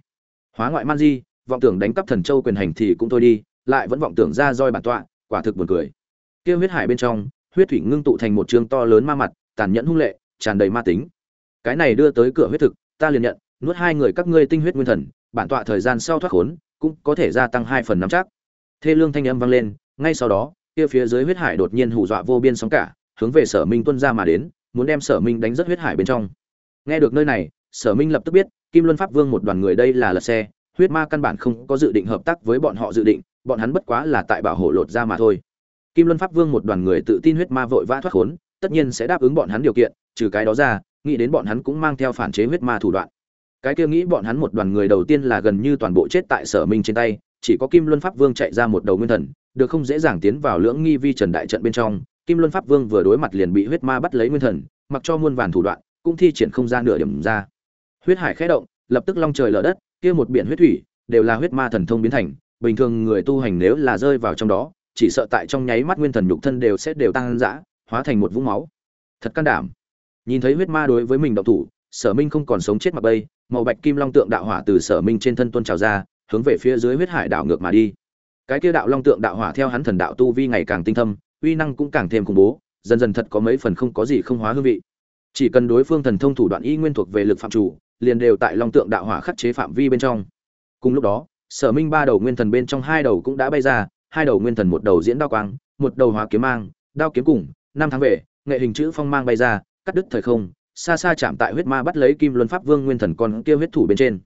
Hóa ngoại man di, vọng tưởng đánh cắp thần châu quyền hành thì cũng thôi đi, lại vẫn vọng tưởng ra roi bản tọa, quả thực buồn cười. Kia huyết hải bên trong, huyết thủy ngưng tụ thành một trường to lớn ma mặt, tàn nhẫn hung lệ, tràn đầy ma tính. Cái này đưa tới cửa huyết thực, ta liền nhận, nuốt hai người các ngươi tinh huyết nguyên thần, bản tọa thời gian sau thoát khốn, cũng có thể gia tăng hai phần năm chắc. Thê lương thanh âm vang lên, ngay sau đó kia phía dưới huyết hải đột nhiên hù dọa vô biên sóng cả, hướng về sở minh tuân ra mà đến, muốn đem sở minh đánh rất huyết hải bên trong. Nghe được nơi này, sở minh lập tức biết, kim luân pháp vương một đoàn người đây là lật xe, huyết ma căn bản không có dự định hợp tác với bọn họ dự định, bọn hắn bất quá là tại bảo hộ lột ra mà thôi. Kim luân pháp vương một đoàn người tự tin huyết ma vội vã thoát khốn, tất nhiên sẽ đáp ứng bọn hắn điều kiện, trừ cái đó ra, nghĩ đến bọn hắn cũng mang theo phản chế huyết ma thủ đoạn. Cái kia nghĩ bọn hắn một đoàn người đầu tiên là gần như toàn bộ chết tại sở minh trên tay chỉ có kim luân pháp vương chạy ra một đầu nguyên thần được không dễ dàng tiến vào lưỡng nghi vi trần đại trận bên trong kim luân pháp vương vừa đối mặt liền bị huyết ma bắt lấy nguyên thần mặc cho muôn vàn thủ đoạn cũng thi triển không ra nửa điểm ra. Huyết hải khẽ động lập tức long trời lở đất kia một biển huyết thủy đều là huyết ma thần thông biến thành bình thường người tu hành nếu là rơi vào trong đó chỉ sợ tại trong nháy mắt nguyên thần nhục thân đều sẽ đều tăng dã hóa thành một vũng máu. Thật can đảm. Nhìn thấy huyết ma đối với mình động thủ sở minh không còn sống chết mặc bây, màu bạch kim long tượng đạo hỏa từ sở minh trên thân tuôn trào ra hướng về phía dưới huyết hải đảo ngược mà đi. Cái kia đạo long tượng đạo hỏa theo hắn thần đạo tu vi ngày càng tinh thâm, uy năng cũng càng thêm khủng bố, dần dần thật có mấy phần không có gì không hóa hương vị. Chỉ cần đối phương thần thông thủ đoạn y nguyên thuộc về lực phạm chủ, liền đều tại long tượng đạo hỏa khắc chế phạm vi bên trong. Cùng lúc đó, sở minh ba đầu nguyên thần bên trong hai đầu cũng đã bay ra, hai đầu nguyên thần một đầu diễn đao quang, một đầu hóa kiếm mang, đao kiếm cùng, năm tháng về, nghệ hình chữ phong mang bay ra, cắt đứt thời không, xa xa chạm tại huyết ma bắt lấy kim luân pháp vương nguyên thần con kia huyết thủ bên trên.